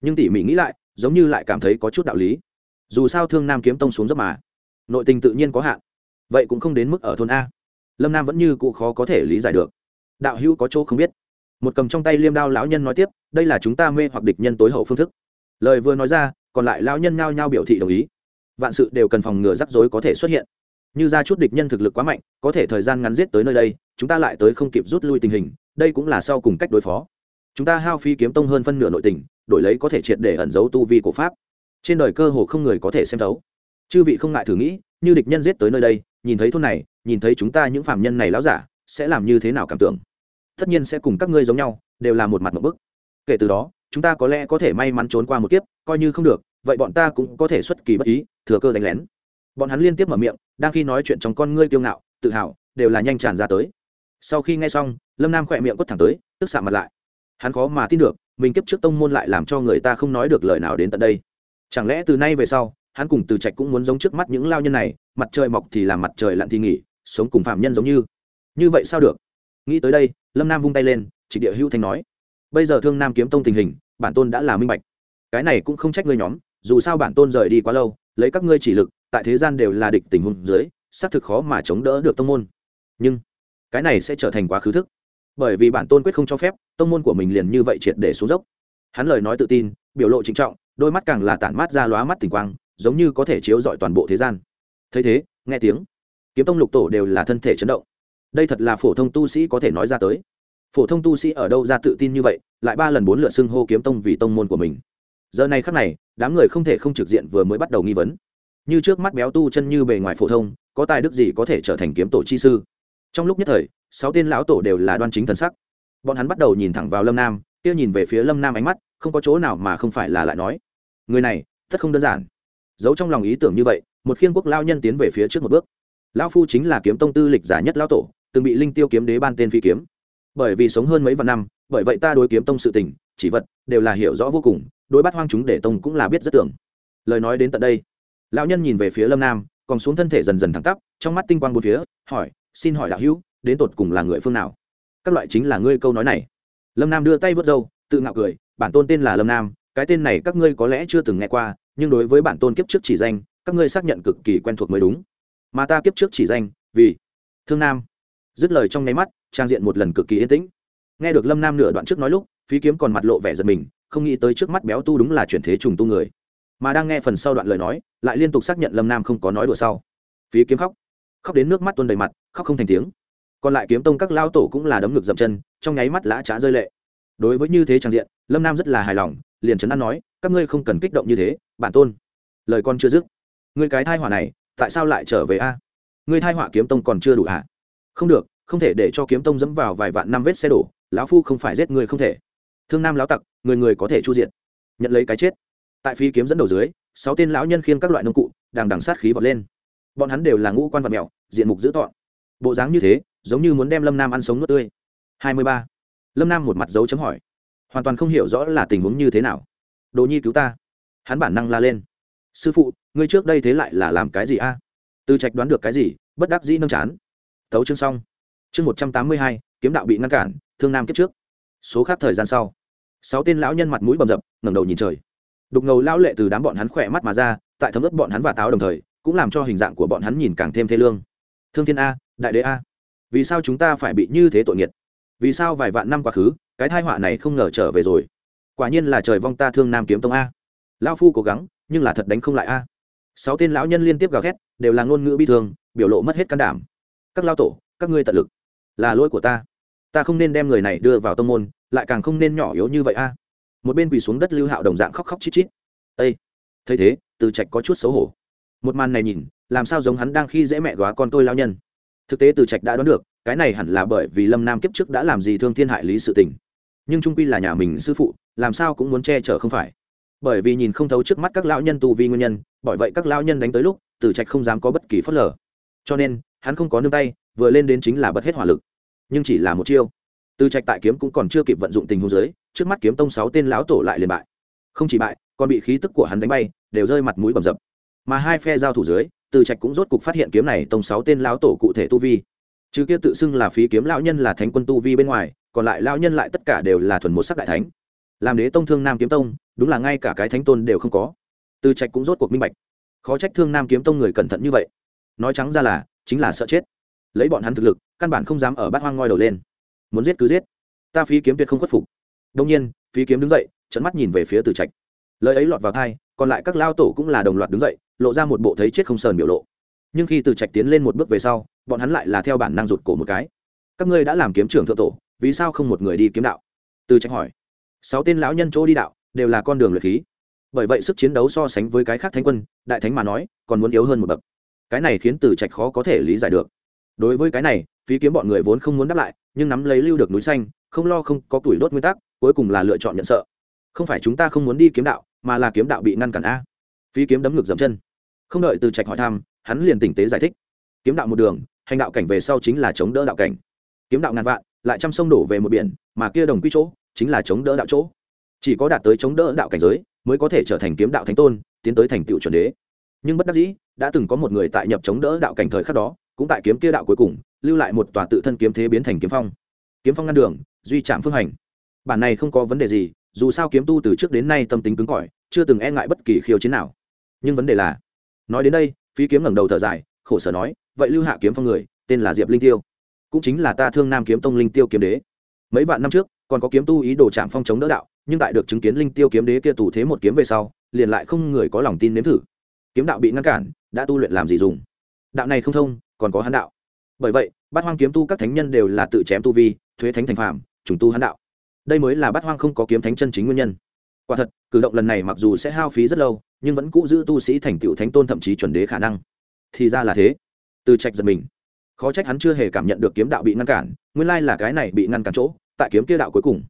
Nhưng tỉ mỉ nghĩ lại, giống như lại cảm thấy có chút đạo lý. Dù sao thương nam kiếm tông xuống dốc mà, nội tình tự nhiên có hạn. Vậy cũng không đến mức ở thôn a. Lâm nam vẫn như cụ khó có thể lý giải được. Đạo hữu có chỗ không biết. Một cầm trong tay liêm đao lão nhân nói tiếp, đây là chúng ta mê hoặc địch nhân tối hậu phương thức. Lời vừa nói ra, còn lại lão nhân nhao nhao biểu thị đồng ý. Vạn sự đều cần phòng ngừa rắc rối có thể xuất hiện. Như ra chút địch nhân thực lực quá mạnh, có thể thời gian ngắn giết tới nơi đây, chúng ta lại tới không kịp rút lui tình hình đây cũng là sau cùng cách đối phó. Chúng ta hao phi kiếm tông hơn phân nửa nội tình, đổi lấy có thể triệt để ẩn giấu tu vi của pháp. Trên đời cơ hồ không người có thể xem thấu. Chư vị không ngại thử nghĩ, như địch nhân giết tới nơi đây, nhìn thấy thôn này, nhìn thấy chúng ta những phạm nhân này láo giả, sẽ làm như thế nào cảm tưởng? Tất nhiên sẽ cùng các ngươi giống nhau, đều là một mặt một bức. Kể từ đó, chúng ta có lẽ có thể may mắn trốn qua một kiếp, coi như không được, vậy bọn ta cũng có thể xuất kỳ bất ý, thừa cơ đánh lén. Bọn hắn liên tiếp mở miệng, đang khi nói chuyện trong con ngươi kiêu ngạo, tự hào, đều là nhanh tràn ra tới. Sau khi nghe xong lâm nam khỏe miệng quất thẳng tới tức xạ mặt lại hắn khó mà tin được mình kiếp trước tông môn lại làm cho người ta không nói được lời nào đến tận đây chẳng lẽ từ nay về sau hắn cùng từ trạch cũng muốn giống trước mắt những lao nhân này mặt trời mọc thì làm mặt trời lặn thì nghỉ sống cùng phạm nhân giống như như vậy sao được nghĩ tới đây lâm nam vung tay lên trịnh địa hữu thanh nói bây giờ thương nam kiếm tông tình hình bản tôn đã là minh bạch cái này cũng không trách ngươi nhóm dù sao bản tôn rời đi quá lâu lấy các ngươi chỉ lực tại thế gian đều là địch tình huống dưới xác thực khó mà chống đỡ được tông môn nhưng cái này sẽ trở thành quá khứ thức bởi vì bản tôn quyết không cho phép, tông môn của mình liền như vậy triệt để xuống dốc. Hắn lời nói tự tin, biểu lộ trịnh trọng, đôi mắt càng là tản mát ra lóa mắt tình quang, giống như có thể chiếu rọi toàn bộ thế gian. Thấy thế, nghe tiếng, kiếm tông lục tổ đều là thân thể chấn động. Đây thật là phổ thông tu sĩ có thể nói ra tới. Phổ thông tu sĩ ở đâu ra tự tin như vậy, lại ba lần bốn lượt xưng hô kiếm tông vì tông môn của mình. Giờ này khắc này, đám người không thể không trực diện vừa mới bắt đầu nghi vấn. Như trước mắt béo tu chân như bề ngoài phổ thông, có tài đức gì có thể trở thành kiếm tổ chi sư? Trong lúc nhất thời, sáu tên lão tổ đều là đoan chính thần sắc. Bọn hắn bắt đầu nhìn thẳng vào lâm nam, kia nhìn về phía lâm nam ánh mắt, không có chỗ nào mà không phải là lại nói, người này, thật không đơn giản. Giấu trong lòng ý tưởng như vậy, một khiên quốc lao nhân tiến về phía trước một bước. Lão phu chính là kiếm tông tư lịch giả nhất lão tổ, từng bị linh tiêu kiếm đế ban tên phi kiếm. Bởi vì sống hơn mấy vạn năm, bởi vậy ta đối kiếm tông sự tình, chỉ vật, đều là hiểu rõ vô cùng, đối bắt hoang chúng để tông cũng là biết rất tưởng. Lời nói đến tận đây, lão nhân nhìn về phía lâm nam, còn xuống thân thể dần dần thẳng tắp, trong mắt tinh quang bốn phía, hỏi xin hỏi đạo hữu, đến tột cùng là người phương nào? Các loại chính là ngươi câu nói này. Lâm nam đưa tay vớt râu, tự ngạo cười, bản tôn tên là lâm nam, cái tên này các ngươi có lẽ chưa từng nghe qua, nhưng đối với bản tôn kiếp trước chỉ danh, các ngươi xác nhận cực kỳ quen thuộc mới đúng. Mà ta kiếp trước chỉ danh, vì thương nam. Dứt lời trong nháy mắt, trang diện một lần cực kỳ yên tĩnh. Nghe được lâm nam nửa đoạn trước nói lúc, phí kiếm còn mặt lộ vẻ giật mình, không nghĩ tới trước mắt béo tu đúng là chuyển thế trùng tu người. Mà đang nghe phần sau đoạn lời nói, lại liên tục xác nhận lâm nam không có nói đùa sau. Phí kiếm khóc khóc đến nước mắt tuôn đầy mặt, khóc không thành tiếng. Còn lại kiếm tông các lao tổ cũng là đấm ngực dậm chân, trong nháy mắt lã trá rơi lệ. Đối với như thế trang diện, lâm nam rất là hài lòng, liền trấn an nói, các ngươi không cần kích động như thế, bản tôn, lời con chưa dứt. Ngươi cái thai họa này, tại sao lại trở về a? Ngươi thai họa kiếm tông còn chưa đủ hả không được, không thể để cho kiếm tông dẫm vào vài vạn năm vết xe đổ, lão phu không phải giết người không thể. Thương nam lão tặc, người người có thể chu diện nhận lấy cái chết. Tại phi kiếm dẫn đầu dưới, sáu tên lão nhân khiêng các loại nông cụ đàng đằng sát khí vọt lên bọn hắn đều là ngũ quan vật mèo, diện mục dữ tọn bộ dáng như thế giống như muốn đem lâm nam ăn sống nước tươi. Hai mươi ba. Lâm nam một mặt dấu chấm hỏi. Hoàn toàn không hiểu rõ là tình huống như thế nào. Đồ nhi cứu ta. Hắn bản năng la lên. Sư phụ ngươi trước đây thế lại là làm cái gì a? À? từ trạch đoán được cái gì bất đắc dĩ nâng chán. Tấu chương xong. Chương một trăm tám mươi hai kiếm đạo bị ngăn cản thương nam kiếp trước. Số khác thời gian sau. Sáu tên lão nhân mặt mũi bầm dập ngẩng đầu nhìn trời. Đục ngầu lão lệ từ đám bọn hắn khỏe mắt mà ra tại thấm ướt bọn hắn và táo đồng thời cũng làm cho hình dạng của bọn hắn nhìn càng thêm thê lương. Thương thiên a, đại đế a, vì sao chúng ta phải bị như thế tội nghiệt? Vì sao vài vạn năm quá khứ, cái thai họa này không ngờ trở về rồi? Quả nhiên là trời vong ta thương nam kiếm tông a. Lão phu cố gắng, nhưng là thật đánh không lại a. Sáu tên lão nhân liên tiếp gào thét, đều là ngôn ngữ bi thương, biểu lộ mất hết can đảm. Các lao tổ, các ngươi tận lực. Là lỗi của ta. Ta không nên đem người này đưa vào tông môn, lại càng không nên nhỏ yếu như vậy a. Một bên quỳ xuống đất lưu hạo đồng dạng khóc khóc chít chít. Ây thấy thế, từ trạch có chút xấu hổ một màn này nhìn, làm sao giống hắn đang khi dễ mẹ góa con tôi lao nhân? Thực tế từ trạch đã đoán được, cái này hẳn là bởi vì lâm nam kiếp trước đã làm gì thương thiên hại lý sự tình. Nhưng trung quy là nhà mình sư phụ, làm sao cũng muốn che chở không phải. Bởi vì nhìn không thấu trước mắt các lão nhân tu vi nguyên nhân, bởi vậy các lão nhân đánh tới lúc, từ trạch không dám có bất kỳ phớt lờ. Cho nên, hắn không có nương tay, vừa lên đến chính là bật hết hỏa lực. Nhưng chỉ là một chiêu. Từ trạch tại kiếm cũng còn chưa kịp vận dụng tình huống giới trước mắt kiếm tông sáu tên lão tổ lại liền bại. Không chỉ bại, còn bị khí tức của hắn đánh bay, đều rơi mặt mũi bầm dập mà hai phe giao thủ dưới, từ trạch cũng rốt cục phát hiện kiếm này tông sáu tên lão tổ cụ thể tu vi. Chứ kia tự xưng là phí kiếm lão nhân là thánh quân tu vi bên ngoài, còn lại lão nhân lại tất cả đều là thuần một sắc đại thánh. Làm đế tông thương nam kiếm tông, đúng là ngay cả cái thánh tôn đều không có. Từ trạch cũng rốt cuộc minh bạch. Khó trách thương nam kiếm tông người cẩn thận như vậy. Nói trắng ra là, chính là sợ chết. Lấy bọn hắn thực lực, căn bản không dám ở bát hoang ngoi đầu lên. Muốn giết cứ giết. Ta phí kiếm tuyệt không khuất phục. Đông nhiên, phí kiếm đứng dậy trận mắt nhìn về phía từ trạch. Lời ấy lọt vào thai còn lại các lao tổ cũng là đồng loạt đứng dậy lộ ra một bộ thấy chết không sờn biểu lộ. Nhưng khi từ trạch tiến lên một bước về sau, bọn hắn lại là theo bản năng rụt cổ một cái. Các ngươi đã làm kiếm trưởng thượng tổ, vì sao không một người đi kiếm đạo? Từ trạch hỏi. Sáu tên lão nhân chỗ đi đạo, đều là con đường luyện khí. Bởi vậy sức chiến đấu so sánh với cái khác thánh quân, đại thánh mà nói, còn muốn yếu hơn một bậc. Cái này khiến từ trạch khó có thể lý giải được. Đối với cái này, phí kiếm bọn người vốn không muốn đáp lại, nhưng nắm lấy lưu được núi xanh, không lo không có tuổi đốt nguyên tắc, cuối cùng là lựa chọn nhận sợ. Không phải chúng ta không muốn đi kiếm đạo, mà là kiếm đạo bị ngăn cản a phí kiếm đấm ngược dậm chân. Không đợi từ trạch hỏi thăm, hắn liền tỉnh tế giải thích. Kiếm đạo một đường, hành đạo cảnh về sau chính là chống đỡ đạo cảnh. Kiếm đạo ngàn vạn, lại trăm sông đổ về một biển, mà kia đồng quy chỗ, chính là chống đỡ đạo chỗ. Chỉ có đạt tới chống đỡ đạo cảnh giới, mới có thể trở thành kiếm đạo thánh tôn, tiến tới thành tựu chuẩn đế. Nhưng bất đắc dĩ, đã từng có một người tại nhập chống đỡ đạo cảnh thời khắc đó, cũng tại kiếm kia đạo cuối cùng, lưu lại một tòa tự thân kiếm thế biến thành kiếm phong. Kiếm phong ngăn đường, duy trạm phương hành. Bản này không có vấn đề gì, dù sao kiếm tu từ trước đến nay tâm tính cứng cỏi, chưa từng e ngại bất kỳ khiêu chiến nào nhưng vấn đề là, nói đến đây phí kiếm ngẩng đầu thở dài, khổ sở nói, vậy lưu hạ kiếm phong người, tên là diệp linh tiêu, cũng chính là ta thương nam kiếm tông linh tiêu kiếm đế. Mấy vạn năm trước, còn có kiếm tu ý đồ chạm phong chống đỡ đạo, nhưng tại được chứng kiến linh tiêu kiếm đế kia tù thế một kiếm về sau, liền lại không người có lòng tin nếm thử. Kiếm đạo bị ngăn cản, đã tu luyện làm gì dùng? Đạo này không thông, còn có hán đạo. Bởi vậy, bát hoang kiếm tu các thánh nhân đều là tự chém tu vi, thuế thánh thành phạm trùng tu hán đạo. Đây mới là bát hoang không có kiếm thánh chân chính nguyên nhân. Quả thật, cử động lần này mặc dù sẽ hao phí rất lâu nhưng vẫn cũ giữ tu sĩ thành tựu thánh tôn thậm chí chuẩn đế khả năng. Thì ra là thế. Từ trạch giật mình. Khó trách hắn chưa hề cảm nhận được kiếm đạo bị ngăn cản, nguyên lai là cái này bị ngăn cản chỗ, tại kiếm kia đạo cuối cùng.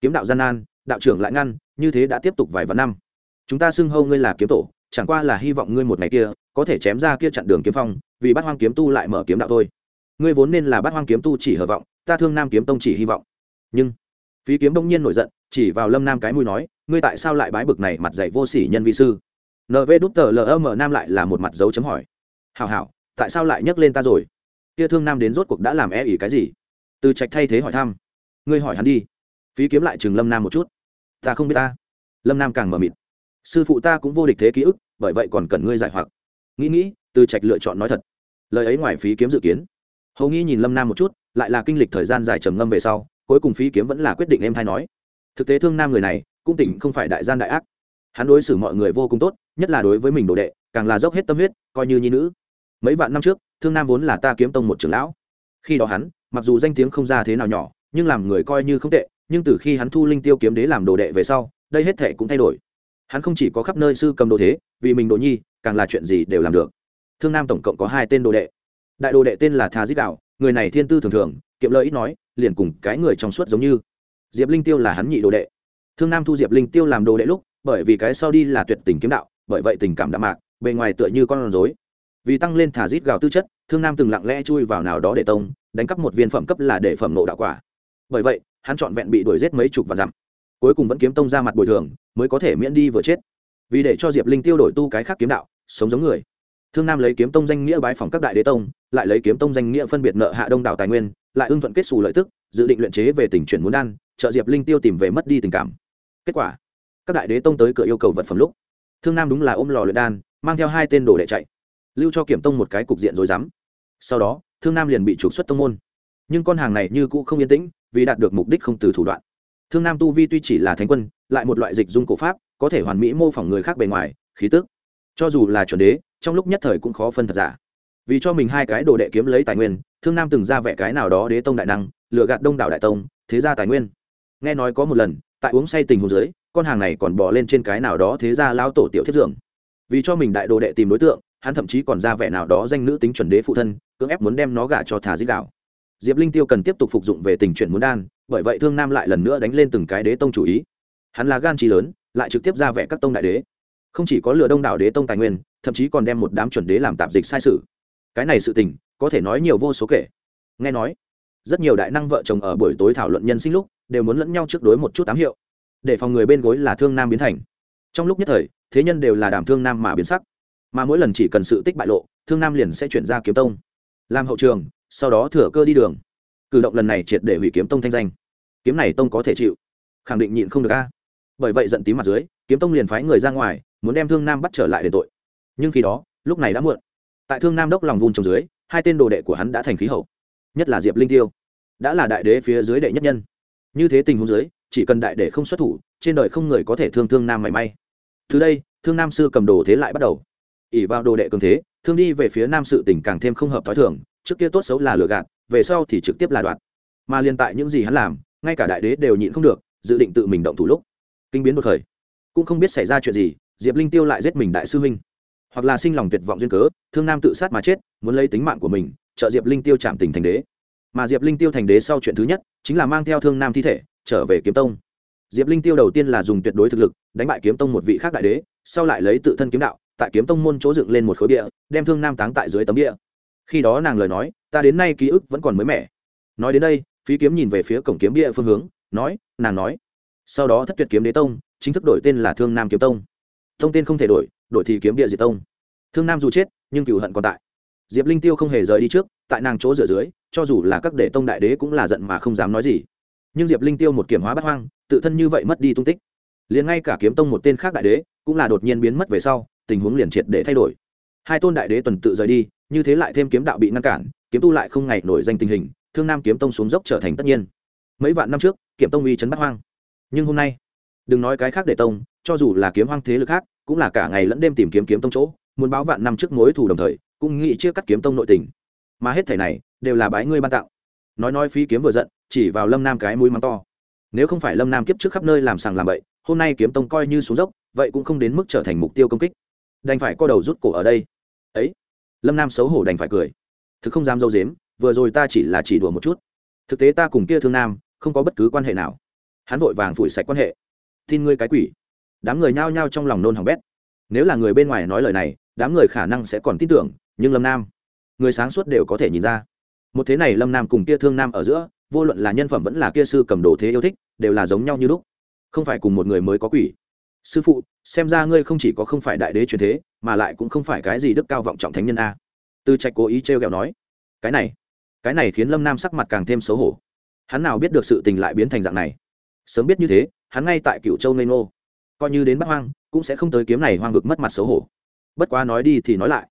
Kiếm đạo gian nan, đạo trưởng lại ngăn, như thế đã tiếp tục vài vạn năm. Chúng ta xưng hâu ngươi là kiếm tổ, chẳng qua là hy vọng ngươi một ngày kia, có thể chém ra kia chặn đường kiếm phong, vì bát hoang kiếm tu lại mở kiếm đạo thôi. Ngươi vốn nên là bát hoang kiếm tu chỉ hờ vọng, ta thương nam kiếm tông chỉ hy vọng. Nhưng, phí kiếm đông nhiên nổi giận, chỉ vào lâm nam cái mũi nói, ngươi tại sao lại bái bực này mặt dạy vô sỉ nhân vi sư? Nv đút tờ lm nam lại là một mặt dấu chấm hỏi. Hảo hảo, tại sao lại nhắc lên ta rồi? Kia thương nam đến rốt cuộc đã làm e ỉ cái gì? Từ trạch thay thế hỏi thăm. Ngươi hỏi hắn đi. Phí kiếm lại chừng lâm nam một chút. Ta không biết ta. Lâm nam càng mờ mịt. Sư phụ ta cũng vô địch thế ký ức, bởi vậy còn cần ngươi giải hoặc. Nghĩ nghĩ, từ trạch lựa chọn nói thật. Lời ấy ngoài phí kiếm dự kiến. Hầu nghi nhìn lâm nam một chút, lại là kinh lịch thời gian dài trầm ngâm về sau, cuối cùng phí kiếm vẫn là quyết định em thay nói. Thực tế thương nam người này, cũng tỉnh không phải đại gian đại ác hắn đối xử mọi người vô cùng tốt, nhất là đối với mình đồ đệ, càng là dốc hết tâm huyết, coi như nhi nữ. Mấy vạn năm trước, thương nam vốn là ta kiếm tông một trưởng lão. Khi đó hắn, mặc dù danh tiếng không ra thế nào nhỏ, nhưng làm người coi như không tệ, nhưng từ khi hắn thu linh tiêu kiếm đế làm đồ đệ về sau, đây hết thể cũng thay đổi. Hắn không chỉ có khắp nơi sư cầm đồ thế, vì mình đồ nhi, càng là chuyện gì đều làm được. Thương nam tổng cộng có hai tên đồ đệ. Đại đồ đệ tên là thà dít đạo, người này thiên tư thường thường, kiệm lợi ít nói, liền cùng cái người trong suốt giống như. Diệp linh tiêu là hắn nhị đồ đệ. Thương nam thu diệp linh tiêu làm đồ đệ lúc bởi vì cái sau đi là tuyệt tình kiếm đạo, bởi vậy tình cảm đạm mạc, bề ngoài tựa như con rối. Vì tăng lên thả rít gào tư chất, thương nam từng lặng lẽ chui vào nào đó để tông, đánh cắp một viên phẩm cấp là để phẩm nộ đạo quả. Bởi vậy, hắn trọn vẹn bị đuổi giết mấy chục và dặm. Cuối cùng vẫn kiếm tông ra mặt bồi thường, mới có thể miễn đi vừa chết. Vì để cho diệp linh tiêu đổi tu cái khác kiếm đạo, sống giống người. Thương nam lấy kiếm tông danh nghĩa bái phòng các đại đế tông, lại lấy kiếm tông danh nghĩa phân biệt nợ hạ đông đảo tài nguyên, lại ưng thuận kết xù lợi tức, dự định luyện chế về tình chuyển muốn đan, trợ diệp linh tiêu tìm về mất đi tình cảm. Kết quả các đại đế tông tới cửa yêu cầu vật phẩm lúc, thương nam đúng là ôm lò luyện đan, mang theo hai tên đồ đệ chạy, lưu cho kiểm tông một cái cục diện rồi dám sau đó, thương nam liền bị trục xuất tông môn. Nhưng con hàng này như cũ không yên tĩnh, vì đạt được mục đích không từ thủ đoạn. Thương nam tu vi tuy chỉ là thánh quân, lại một loại dịch dung cổ pháp, có thể hoàn mỹ mô phỏng người khác bề ngoài, khí tức. Cho dù là chuẩn đế, trong lúc nhất thời cũng khó phân thật giả. Vì cho mình hai cái đồ đệ kiếm lấy tài nguyên, thương nam từng ra vẻ cái nào đó đế tông đại năng lựa gạt đông đảo đại tông, thế ra tài nguyên. Nghe nói có một lần, tại uống say tình hồ dưới con hàng này còn bỏ lên trên cái nào đó thế ra lao tổ tiểu thiết dường vì cho mình đại đồ đệ tìm đối tượng, hắn thậm chí còn ra vẻ nào đó danh nữ tính chuẩn đế phụ thân, cưỡng ép muốn đem nó gả cho thả dích đạo. Diệp linh tiêu cần tiếp tục phục dụng về tình chuyển muốn đan, bởi vậy thương nam lại lần nữa đánh lên từng cái đế tông chủ ý. Hắn là gan trí lớn, lại trực tiếp ra vẻ các tông đại đế. Không chỉ có lừa đông đảo đế tông tài nguyên, thậm chí còn đem một đám chuẩn đế làm tạp dịch sai sự. Cái này sự tình, có thể nói nhiều vô số kể. Nghe nói, rất nhiều đại năng vợ chồng ở buổi tối thảo luận nhân sinh lúc, đều muốn lẫn nhau trước đối một chút tám hiệu để phòng người bên gối là thương nam biến thành. Trong lúc nhất thời, thế nhân đều là đàm thương nam mà biến sắc. Mà mỗi lần chỉ cần sự tích bại lộ, thương nam liền sẽ chuyển ra kiếm tông. Làm hậu trường, sau đó thừa cơ đi đường. Cử động lần này triệt để hủy kiếm tông thanh danh. Kiếm này tông có thể chịu. Khẳng định nhịn không được a. Bởi vậy giận tím mặt dưới, kiếm tông liền phái người ra ngoài, muốn đem thương nam bắt trở lại đền tội. Nhưng khi đó, lúc này đã muộn. Tại thương nam đốc lòng vùng trồng dưới, hai tên đồ đệ của hắn đã thành khí hậu. Nhất là diệp linh tiêu. Đã là đại đế phía dưới đệ nhất nhân. Như thế tình huống dưới chỉ cần đại đế không xuất thủ, trên đời không người có thể thương thương nam mảy may. Từ đây, thương nam sư cầm đồ thế lại bắt đầu. Ỉ vào đồ đệ cường thế, thương đi về phía nam sự tình càng thêm không hợp t h ó i thường, trước kia tốt xấu là lừa gạt, về sau thì trực tiếp là đoạt. Mà liên tại những gì hắn làm, ngay cả đại đế đều nhịn không được, dự định tự mình động thủ lúc. Kinh biến đột khởi cũng không biết xảy ra chuyện gì, diệp linh tiêu lại giết mình đại sư huynh. Hoặc là sinh lòng tuyệt vọng duyên cớ, thương nam tự sát mà chết, muốn lấy tính mạng của mình, trợ diệp linh tiêu chạm tình thành đế. Mà diệp linh tiêu thành đế sau chuyện thứ nhất, chính là mang theo thương nam thi thể trở về kiếm tông. Diệp linh tiêu đầu tiên là dùng tuyệt đối thực lực đánh bại kiếm tông một vị khác đại đế sau lại lấy tự thân kiếm đạo tại kiếm tông môn chỗ dựng lên một khối địa, đem thương nam táng tại dưới tấm địa. khi đó nàng lời nói ta đến nay ký ức vẫn còn mới mẻ. Nói đến đây phí kiếm nhìn về phía cổng kiếm địa phương hướng nói nàng nói. Sau đó thất tuyệt kiếm đế tông chính thức đổi tên là thương nam kiếm tông. Tông tên không thể đổi đổi thì kiếm địa diệt tông. Thương nam dù chết nhưng cựu hận còn tại. Diệp linh tiêu không hề rời đi trước tại nàng chỗ rửa dưới cho dù là các đệ tông đại đế cũng là giận mà không dám nói gì nhưng diệp linh tiêu một kiểm hóa bắt hoang, tự thân như vậy mất đi tung tích. Liền ngay cả kiếm tông một tên khác đại đế, cũng là đột nhiên biến mất về sau, tình huống liền triệt để thay đổi. Hai tôn đại đế tuần tự rời đi, như thế lại thêm kiếm đạo bị ngăn cản, kiếm tu lại không ngày nổi danh tình hình, thương nam kiếm tông xuống dốc trở thành tất nhiên. Mấy vạn năm trước, kiếm tông uy chấn bắt hoang. Nhưng hôm nay, đừng nói cái khác để tông, cho dù là kiếm hoang thế lực khác, cũng là cả ngày lẫn đêm tìm kiếm kiếm tông chỗ, muốn báo vạn năm trước mối thù đồng thời, cũng nghĩ chia cắt kiếm tông nội tình. Mà hết thể này, đều là bái ngươi ban tạo nói nói phí kiếm vừa giận, chỉ vào lâm nam cái mũi mắng to. Nếu không phải lâm nam kiếp trước khắp nơi làm sàng làm bậy, hôm nay kiếm tông coi như xuống dốc, vậy cũng không đến mức trở thành mục tiêu công kích. Đành phải co đầu rút cổ ở đây. Ấy, lâm nam xấu hổ đành phải cười. Thực không dám dâu dếm, vừa rồi ta chỉ là chỉ đùa một chút. Thực tế ta cùng kia thương nam, không có bất cứ quan hệ nào. Hắn vội vàng phủi sạch quan hệ. Tin ngươi cái quỷ. Đám người nhao nhao trong lòng nôn hỏng bét. Nếu là người bên ngoài nói lời này, đám người khả năng sẽ còn tin tưởng, nhưng lâm nam, người sáng suốt đều có thể nhìn ra một thế này lâm nam cùng kia thương nam ở giữa, vô luận là nhân phẩm vẫn là kia sư cầm đồ thế yêu thích, đều là giống nhau như lúc. Không phải cùng một người mới có quỷ. Sư phụ, xem ra ngươi không chỉ có không phải đại đế truyền thế, mà lại cũng không phải cái gì đức cao vọng trọng thánh nhân a. Tư trạch cố ý t r e o nói. Cái này cái này khiến lâm nam sắc mặt càng thêm xấu hổ. Hắn nào biết được sự tình lại biến thành dạng này. Sớm biết như thế, hắn ngay tại cựu châu nây ngô. Coi như đến bắc hoang, cũng sẽ không tới kiếm này hoang vực mất mặt xấu hổ. Bất quá nói đi thì nói lại.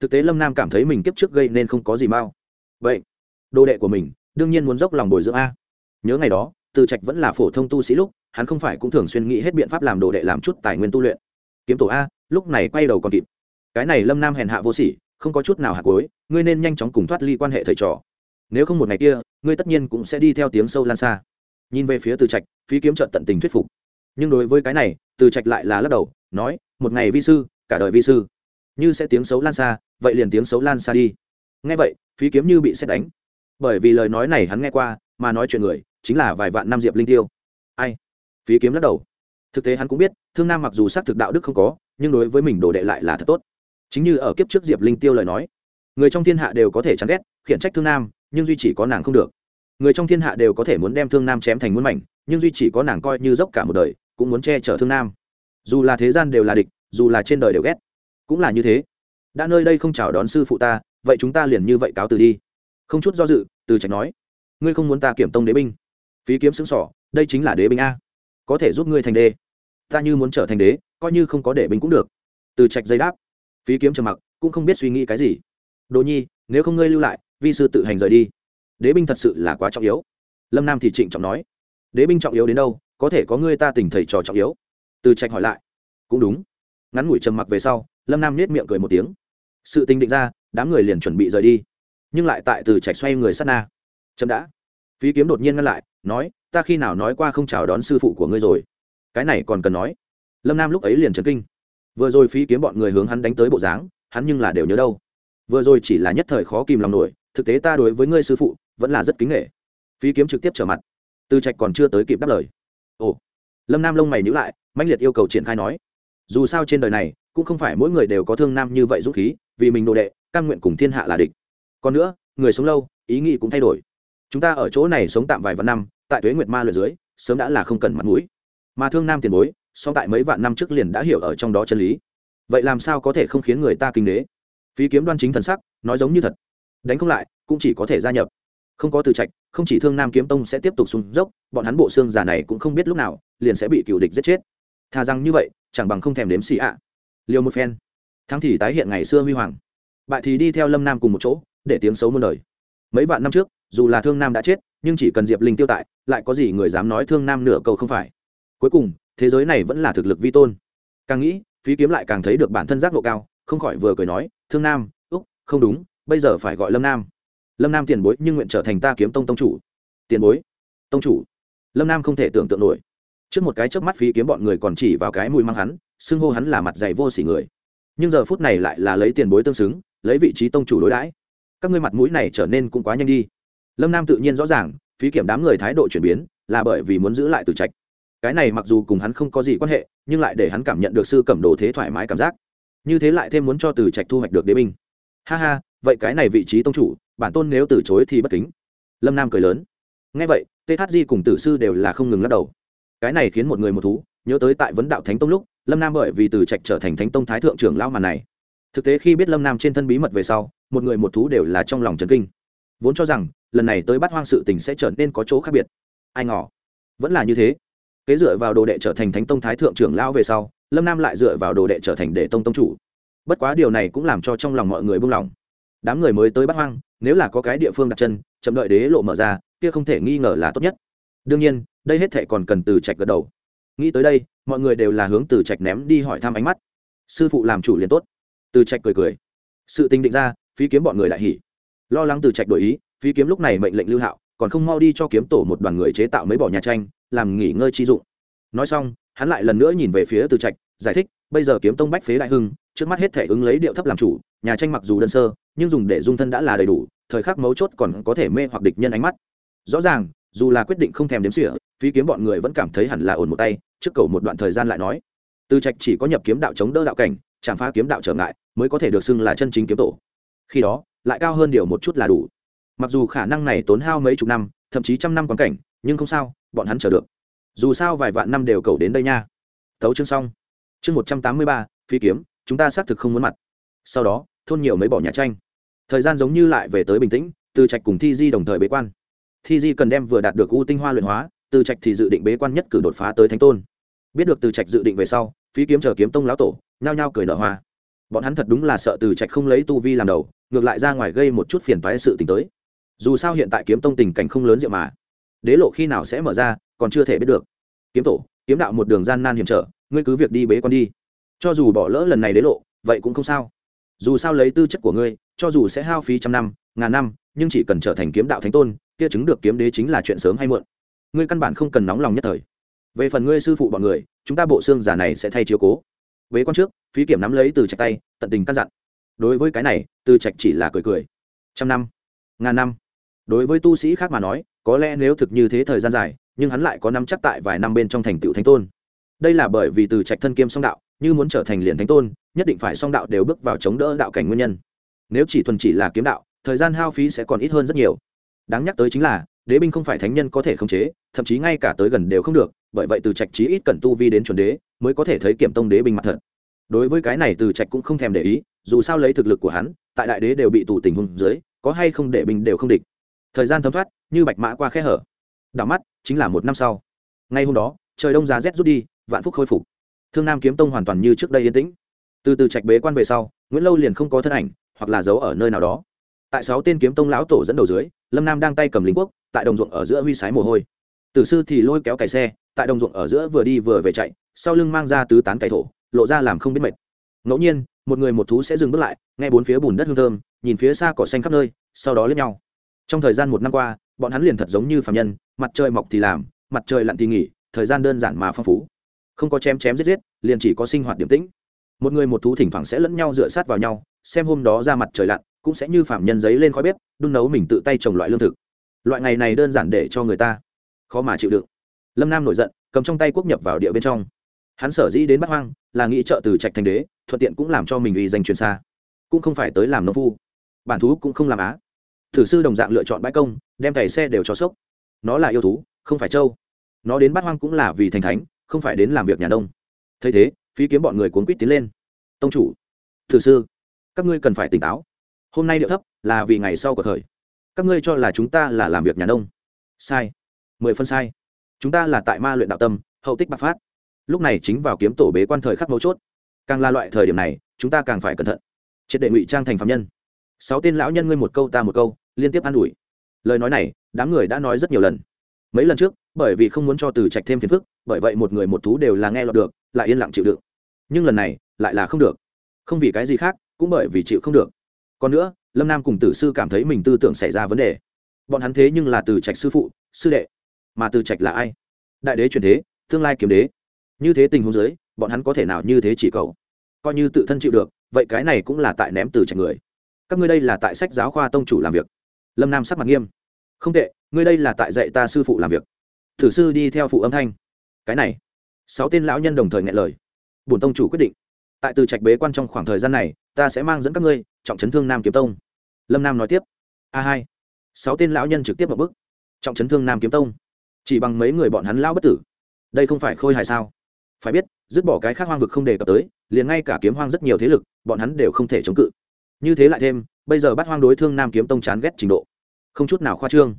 Thực tế lâm nam cảm thấy mình kiếp trước gây nên không có gì mau vậy, đồ đệ của mình đương nhiên muốn dốc lòng bồi dưỡng a. Nhớ ngày đó, từ trạch vẫn là phổ thông tu sĩ lúc, hắn không phải cũng thường xuyên nghĩ hết biện pháp làm đồ đệ làm chút tài nguyên tu luyện. Kiếm tổ a, lúc này quay đầu còn kịp. Cái này lâm nam hèn hạ vô sỉ, không có chút nào hạc cối ngươi nên nhanh chóng cùng thoát ly quan hệ thầy trò. Nếu không một ngày kia, ngươi tất nhiên cũng sẽ đi theo tiếng sâu lan xa. Nhìn về phía từ trạch, phí kiếm trận tận tình thuyết phục. Nhưng đối với cái này, từ trạch lại là lắc đầu, nói, một ngày vi sư, cả đời vi sư. Như sẽ tiếng xấu lan xa, vậy liền tiếng xấu lan xa đi nghe vậy, phí kiếm như bị xét đánh. Bởi vì lời nói này hắn nghe qua, mà nói chuyện người, chính là vài vạn năm diệp linh tiêu. Ai? Phí kiếm lắc đầu. Thực tế hắn cũng biết, thương nam mặc dù xác thực đạo đức không có, nhưng đối với mình đồ đệ lại là thật tốt. Chính như ở kiếp trước diệp linh tiêu lời nói, người trong thiên hạ đều có thể chán ghét, khiển trách thương nam, nhưng duy chỉ có nàng không được. Người trong thiên hạ đều có thể muốn đem thương nam chém thành muôn mảnh, nhưng duy chỉ có nàng coi như dốc cả một đời, cũng muốn che chở thương nam. Dù là thế gian đều là địch, dù là trên đời đều ghét, cũng là như thế. Đã nơi đây không chào đón sư phụ ta vậy chúng ta liền như vậy cáo từ đi. Không chút do dự, từ trạch nói, ngươi không muốn ta kiểm tông đế binh. Phí kiếm xứng sỏ, đây chính là đế binh a. Có thể giúp ngươi thành đế. Ta như muốn trở thành đế, coi như không có đế binh cũng được. Từ trạch dây đáp. Phí kiếm trầm mặc, cũng không biết suy nghĩ cái gì. Đồ nhi, nếu không ngươi lưu lại, vi sư tự hành rời đi. Đế binh thật sự là quá trọng yếu. Lâm nam thì trịnh trọng nói, đế binh trọng yếu đến đâu, có thể có ngươi ta tình thầy trò trọng yếu. Từ trạch hỏi lại, cũng đúng. Ngắn ngủi trầm mặc về sau, lâm nam nết miệng cười một tiếng. Sự tình định ra đám người liền chuẩn bị rời đi. Nhưng lại tại từ trạch xoay người sát na. Chậm đã. Phí kiếm đột nhiên ngăn lại, nói, ta khi nào nói qua không chào đón sư phụ của ngươi rồi? Cái này còn cần nói. Lâm nam lúc ấy liền trấn kinh. Vừa rồi phí kiếm bọn người hướng hắn đánh tới bộ dáng, hắn nhưng là đều nhớ đâu. Vừa rồi chỉ là nhất thời khó kìm lòng nổi, thực tế ta đối với ngươi sư phụ, vẫn là rất kính nghệ phí kiếm trực tiếp trở mặt. Từ trạch còn chưa tới kịp đáp lời. Ồ. Lâm nam lông mày nhữ lại mạnh liệt yêu cầu triển khai nói. Dù sao trên đời này, cũng không phải mỗi người đều có thương nam như vậy dũng khí vì mình đồ đệ căn nguyện cùng thiên hạ là địch. Còn nữa, người sống lâu, ý nghĩ cũng thay đổi. Chúng ta ở chỗ này sống tạm vài vạn năm, tại tuế nguyệt ma lượt dưới, sớm đã là không cần mặt mũi. Mà thương nam tiền bối, so tại mấy vạn năm trước liền đã hiểu ở trong đó chân lý. Vậy làm sao có thể không khiến người ta kinh đế? Phí kiếm đoan chính thần sắc, nói giống như thật. Đánh không lại, cũng chỉ có thể gia nhập. Không có từ trạch, không chỉ thương nam kiếm tông sẽ tiếp tục xuống dốc, bọn hắn bộ xương giả này cũng không biết lúc nào, liền sẽ bị cựu địch giết chết. Thà rằng như vậy, chẳng bằng không thèm đếm xì ạ. Liều một phen thắng thì tái hiện ngày xưa huy hoàng. Bại thì đi theo lâm nam cùng một chỗ, để tiếng xấu muôn đời. Mấy vạn năm trước, dù là thương nam đã chết, nhưng chỉ cần diệp linh tiêu tại, lại có gì người dám nói thương nam nửa câu không phải. Cuối cùng, thế giới này vẫn là thực lực vi tôn. Càng nghĩ, phí kiếm lại càng thấy được bản thân giác ngộ cao, không khỏi vừa cười nói, thương nam, úc, không đúng, bây giờ phải gọi lâm nam. Lâm nam tiền bối, nhưng nguyện trở thành ta kiếm tông tông chủ. Tiền bối, tông chủ. Lâm nam không thể tưởng tượng nổi. Trước một cái chớp mắt phí kiếm bọn người còn chỉ vào cái mùi mang hắn, xưng hô hắn là mặt dày vô s ỉ người nhưng giờ phút này lại là lấy tiền bối tương xứng, lấy vị trí tông chủ đối đãi. Các ngươi mặt mũi này trở nên cũng quá nhanh đi. Lâm nam tự nhiên rõ ràng, phí kiểm đám người thái độ chuyển biến là bởi vì muốn giữ lại từ trạch. Cái này mặc dù cùng hắn không có gì quan hệ, nhưng lại để hắn cảm nhận được sư cẩm đồ thế thoải mái cảm giác. Như thế lại thêm muốn cho từ trạch thu hoạch được đế binh. Ha ha, vậy cái này vị trí tông chủ, bản tôn nếu từ chối thì bất kính. Lâm nam cười lớn. Ngay vậy thg cùng tử sư đều là không ngừng lắc đầu. Cái này khiến một người một thú, nhớ tới tại vấn đạo thánh tông lúc lâm nam bởi vì từ trạch trở thành thánh tông thái thượng trưởng lão màn này. Thực tế khi biết lâm nam trên thân bí mật về sau, một người một thú đều là trong lòng trấn kinh. Vốn cho rằng, lần này tới bắt hoang sự tình sẽ trở nên có chỗ khác biệt. Ai ngỏ vẫn là như thế. Kế dựa vào đồ đệ trở thành thánh tông thái thượng trưởng lão về sau, lâm nam lại dựa vào đồ đệ trở thành đệ tông tông chủ. Bất quá điều này cũng làm cho trong lòng mọi người buông lỏng. Đám người mới tới bắt hoang, nếu là có cái địa phương đặt chân, chậm đợi đế lộ mở ra, kia không thể nghi ngờ là tốt nhất. Đương nhiên, đây hết thệ còn cần từ trạch gật đầu. Nghĩ tới đây mọi người đều là hướng từ trạch ném đi hỏi thăm ánh mắt. Sư phụ làm chủ liền tốt. Từ trạch cười cười. Sự tình định ra, phí kiếm bọn người lại hỉ. Lo lắng từ trạch đổi ý, phí kiếm lúc này mệnh lệnh lưu hạo, còn không mau đi cho kiếm tổ một đoàn người chế tạo mấy bỏ nhà tranh, làm nghỉ ngơi chi dụng. Nói xong, hắn lại lần nữa nhìn về phía từ trạch, giải thích, bây giờ kiếm tông bách phế đại hưng, trước mắt hết thể ứng lấy điệu thấp làm chủ, nhà tranh mặc dù đơn sơ, nhưng dùng để dung thân đã là đầy đủ, thời khắc mấu chốt còn có thể mê hoặc địch nhân ánh mắt. Rõ ràng, dù là quyết định không thèm đếm xỉa, phí kiếm bọn người vẫn cảm thấy hẳn là ổn một tay trước cầu một đoạn thời gian lại nói. Từ trạch chỉ có nhập kiếm đạo chống đỡ đạo cảnh, chạm phá kiếm đạo trở ngại, mới có thể được xưng là chân chính kiếm tổ. Khi đó, lại cao hơn điều một chút là đủ. Mặc dù khả năng này tốn hao mấy chục năm, thậm chí trăm năm quán cảnh, nhưng không sao, bọn hắn chờ được. Dù sao vài vạn năm đều cầu đến đây nha. Thấu chương xong. Chương một trăm tám mươi ba, phi kiếm, chúng ta xác thực không muốn mặt. Sau đó, thôn nhiều mấy bỏ nhà tranh. Thời gian giống như lại về tới bình tĩnh, từ trạch cùng thi di đồng thời bế quan. Thi di cần đem vừa đạt được u tinh hoa luyện hóa, từ trạch thì dự định bế quan nhất cử đột phá tới thánh tôn biết được từ trạch dự định về sau, phí kiếm chờ kiếm tông lão tổ, nhao nhao cười nở hoa. Bọn hắn thật đúng là sợ từ trạch không lấy tu vi làm đầu, ngược lại ra ngoài gây một chút phiền toái sự t tới. Dù sao hiện tại kiếm tông tình cảnh không lớn diệu mà. Đế lộ khi nào sẽ mở ra, còn chưa thể biết được. Kiếm tổ, kiếm đạo một đường gian nan hiểm trở, ngươi cứ việc đi bế quan đi. Cho dù bỏ lỡ lần này đế lộ, vậy cũng không sao. Dù sao lấy tư chất của ngươi, cho dù sẽ hao phí trăm năm, ngàn năm, nhưng chỉ cần trở thành kiếm đạo thánh tôn, kia chứng được kiếm đế chính là chuyện sớm hay muộn. Ngươi căn bản không cần nóng lòng nhất thời về phần ngươi sư phụ bọn người, chúng ta bộ xương giả này sẽ thay chiếu cố. Bế quan trước, phí kiểm nắm lấy từ trạch tay, tận tình căn dặn. Đối với cái này, từ trạch chỉ là cười cười. Trăm năm, ngàn năm. Đối với tu sĩ khác mà nói, có lẽ nếu thực như thế thời gian dài, nhưng hắn lại có năm chắc tại vài năm bên trong thành tựu thánh tôn. Đây là bởi vì từ trạch thân kiêm song đạo, như muốn trở thành liền thánh tôn, nhất định phải song đạo đều bước vào chống đỡ đạo cảnh nguyên nhân. Nếu chỉ thuần chỉ là kiếm đạo, thời gian hao phí sẽ còn ít hơn rất nhiều. Đáng nhắc tới chính là đế binh không phải thánh nhân có thể khống chế, thậm chí ngay cả tới gần đều không được, bởi vậy từ trạch chí ít cần tu vi đến chuẩn đế mới có thể thấy kiểm tông đế binh mặt thật. Đối với cái này từ trạch cũng không thèm để ý, dù sao lấy thực lực của hắn, tại đại đế đều bị tù tình huống dưới, có hay không để binh đều không địch. Thời gian thấm thoát, như bạch mã qua khe hở. Đảo mắt, chính là một năm sau. Ngay hôm đó, trời đông giá rét rút đi, vạn phúc khôi phục. Thương nam kiếm tông hoàn toàn như trước đây yên tĩnh. Từ từ trạch bế quan về sau, nguyễn lâu liền không có thân ảnh, hoặc là giấu ở nơi nào đó. Tại sáu tên kiếm tông lão tổ dẫn đầu dưới lâm nam đang tay cầm lính quốc tại đồng ruộng ở giữa huy sái mồ hôi tử sư thì lôi kéo cày xe tại đồng ruộng ở giữa vừa đi vừa về chạy sau lưng mang ra tứ tán cày thổ lộ ra làm không biết mệt ngẫu nhiên một người một thú sẽ dừng bước lại nghe bốn phía bùn đất hương thơm nhìn phía xa cỏ xanh khắp nơi sau đó lướt nhau trong thời gian một năm qua bọn hắn liền thật giống như phạm nhân mặt trời mọc thì làm mặt trời lặn thì nghỉ thời gian đơn giản mà phong phú không có chém chém giết giết liền chỉ có sinh hoạt điểm tĩnh một người một thú thỉnh thoảng sẽ lẫn nhau dựa sát vào nhau xem hôm đó ra mặt trời lặn cũng sẽ như phạm nhân giấy lên khói bếp, đun nấu mình tự tay trồng loại lương thực. Loại ngày này đơn giản để cho người ta khó mà chịu đựng. Lâm nam nổi giận, cầm trong tay quốc nhập vào địa bên trong. Hắn sở dĩ đến bắt hoang là nghĩ trợ từ trạch thành đế, thuận tiện cũng làm cho mình uy danh truyền xa. Cũng không phải tới làm nông phu. Bản thú cũng không làm á. Thử sư đồng dạng lựa chọn bãi công, đem cày xe đều cho sốc. Nó là yêu thú, không phải trâu. Nó đến bắt hoang cũng là vì thành thánh, không phải đến làm việc nhà nông. Thấy thế, phí kiếm bọn người cuốn quýt tiến lên. Tông chủ, thử sư, các ngươi cần phải tỉnh táo hôm nay điệu thấp là vì ngày sau của thời. Các ngươi cho là chúng ta là làm việc nhà nông. Sai. Mười phân sai. Chúng ta là tại ma luyện đạo tâm, hậu tích bạc phát. Lúc này chính vào kiếm tổ bế quan thời khắc mấu chốt. Càng là loại thời điểm này, chúng ta càng phải cẩn thận. Triệt đệ ngụy trang thành phạm nhân. Sáu tên lão nhân ngươi một câu ta một câu, liên tiếp an ủi. Lời nói này, đám người đã nói rất nhiều lần. Mấy lần trước, bởi vì không muốn cho từ trạch thêm phiền phức, bởi vậy một người một thú đều là nghe lọt được, lại yên lặng chịu đựng. Nhưng lần này, lại là không được. Không vì cái gì khác, cũng bởi vì chịu không được còn nữa, lâm nam cùng tử sư cảm thấy mình tư tưởng xảy ra vấn đề. Bọn hắn thế nhưng là từ trạch sư phụ, sư đệ. Mà từ trạch là ai? Đại đế truyền thế, tương lai kiếm đế. Như thế tình huống giới bọn hắn có thể nào như thế chỉ cầu? Coi như tự thân chịu được, vậy cái này cũng là tại ném từ trạch người. Các ngươi đây là tại sách giáo khoa tông chủ làm việc. Lâm nam sắc mặt nghiêm. Không tệ, ngươi đây là tại dạy ta sư phụ làm việc. Thử sư đi theo phụ âm thanh. Cái này. Sáu tên lão nhân đồng thời ngại lời. Bổn tông chủ quyết định tại từ trạch bế quan trong khoảng thời gian này, ta sẽ mang dẫn các ngươi, trọng chấn thương nam kiếm tông. Lâm nam nói tiếp. A hai. Sáu tên lão nhân trực tiếp vào bức trọng chấn thương nam kiếm tông? Chỉ bằng mấy người bọn hắn lão bất tử? Đây không phải khôi hài sao? Phải biết, dứt bỏ cái khác hoang vực không đề cập tới, liền ngay cả kiếm hoang rất nhiều thế lực, bọn hắn đều không thể chống cự. Như thế lại thêm, bây giờ bắt hoang đối thương nam kiếm tông chán ghét trình độ. Không chút nào khoa trương.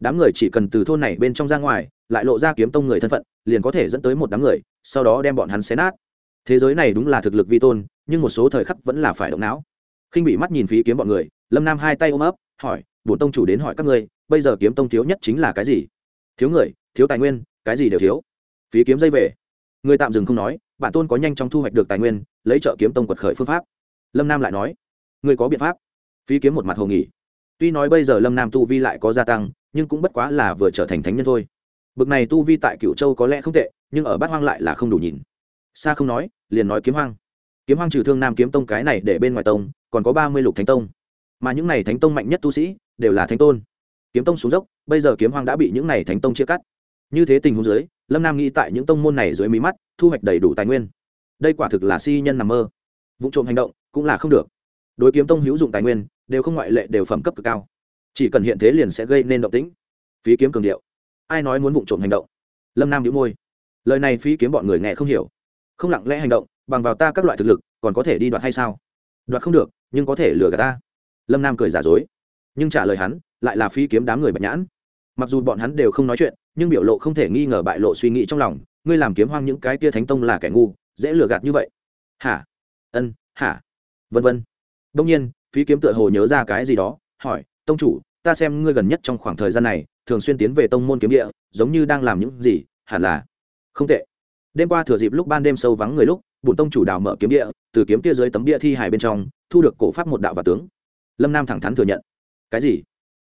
Đám người chỉ cần từ thôn này bên trong ra ngoài, lại lộ ra kiếm tông người thân phận, liền có thể dẫn tới một đám người, sau đó đem bọn hắn xé nát thế giới này đúng là thực lực vi tôn, nhưng một số thời khắc vẫn là phải động não. Khinh bị mắt nhìn phí kiếm bọn người, lâm nam hai tay ôm ấp, hỏi, bổn tông chủ đến hỏi các ngươi, bây giờ kiếm tông thiếu nhất chính là cái gì? Thiếu người, thiếu tài nguyên, cái gì đều thiếu. Phí kiếm dây về. Người tạm dừng không nói, bản tôn có nhanh chóng thu hoạch được tài nguyên, lấy trợ kiếm tông quật khởi phương pháp. Lâm nam lại nói người có biện pháp. Phí kiếm một mặt hồ nghỉ. Tuy nói bây giờ lâm nam tu vi lại có gia tăng, nhưng cũng bất quá là vừa trở thành thánh nhân thôi. Bực này tu vi tại cựu châu có lẽ không tệ, nhưng ở bát hoang lại là không đủ nhìn xa không nói, liền nói kiếm hoang. Kiếm hoang trừ thương nam kiếm tông cái này để bên ngoài tông, còn có ba mươi lục thánh tông. Mà những này thánh tông mạnh nhất tu sĩ, đều là thánh tôn. Kiếm tông xuống dốc, bây giờ kiếm hoang đã bị những này thánh tông chia cắt. Như thế tình huống dưới, lâm nam nghĩ tại những tông môn này dưới mí mắt, thu hoạch đầy đủ tài nguyên. Đây quả thực là si nhân nằm mơ. Vụ trộm hành động, cũng là không được. Đối kiếm tông hữu dụng tài nguyên, đều không ngoại lệ, đều phẩm cấp cực cao. Chỉ cần hiện thế liền sẽ gây nên động tĩnh. Phí kiếm cường điệu. Ai nói muốn vụ trộm hành động? Lâm nam đĩu môi. Lời này phí kiếm bọn người nghe không hiểu không lặng lẽ hành động, bằng vào ta các loại thực lực, còn có thể đi đoạt hay sao? Đoạt không được, nhưng có thể lừa gạt ta. Lâm nam cười giả dối. Nhưng trả lời hắn, lại là Phi kiếm đám người bạch nhãn. Mặc dù bọn hắn đều không nói chuyện, nhưng biểu lộ không thể nghi ngờ bại lộ suy nghĩ trong lòng, ngươi làm kiếm hoang những cái tia thánh tông là kẻ ngu, dễ lừa gạt như vậy. Hả? Ân, hả? Vân vân. Đông nhiên phí kiếm tựa hồ nhớ ra cái gì đó, hỏi, tông chủ, ta xem ngươi gần nhất trong khoảng thời gian này, thường xuyên tiến về tông môn kiếm địa, giống như đang làm những gì, hẳn là không tệ đêm qua thừa dịp lúc ban đêm sâu vắng người lúc bùn tông chủ đào mở kiếm địa, từ kiếm kia dưới tấm địa thi hài bên trong, thu được cổ pháp một đạo và tướng. Lâm nam thẳng thắn thừa nhận. Cái gì?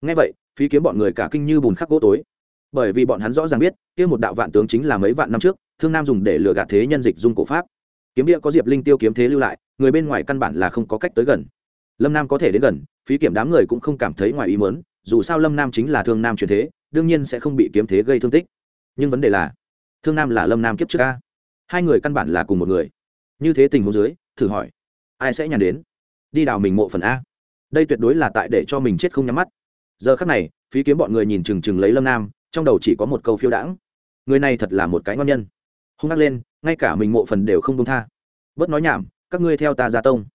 Ngay vậy, phí kiếm bọn người cả kinh như bùn khắc gỗ tối. Bởi vì bọn hắn rõ ràng biết, kia một đạo vạn tướng chính là mấy vạn năm trước, thương nam dùng để lừa gạt thế nhân dịch dung cổ pháp. Kiếm địa có diệp linh tiêu kiếm thế lưu lại, người bên ngoài căn bản là không có cách tới gần. Lâm nam có thể đến gần, phí kiểm đám người cũng không cảm thấy ngoài ý mớn dù sao lâm nam chính là thương nam truyền thế, đương nhiên sẽ không bị kiếm thế gây thương tích. Nhưng vấn đề là thương nam là lâm nam kiếp trước ca hai người căn bản là cùng một người. Như thế tình huống dưới, thử hỏi, ai sẽ nhàn đến? Đi đào mình mộ phần a. Đây tuyệt đối là tại để cho mình chết không nhắm mắt. Giờ khắc này, phí kiếm bọn người nhìn chừng chừng lấy lâm nam, trong đầu chỉ có một câu phiêu đãng. Người này thật là một cái ngon nhân. Hung hắc lên, ngay cả mình mộ phần đều không công tha. Bớt nói nhảm, các ngươi theo ta ra tông.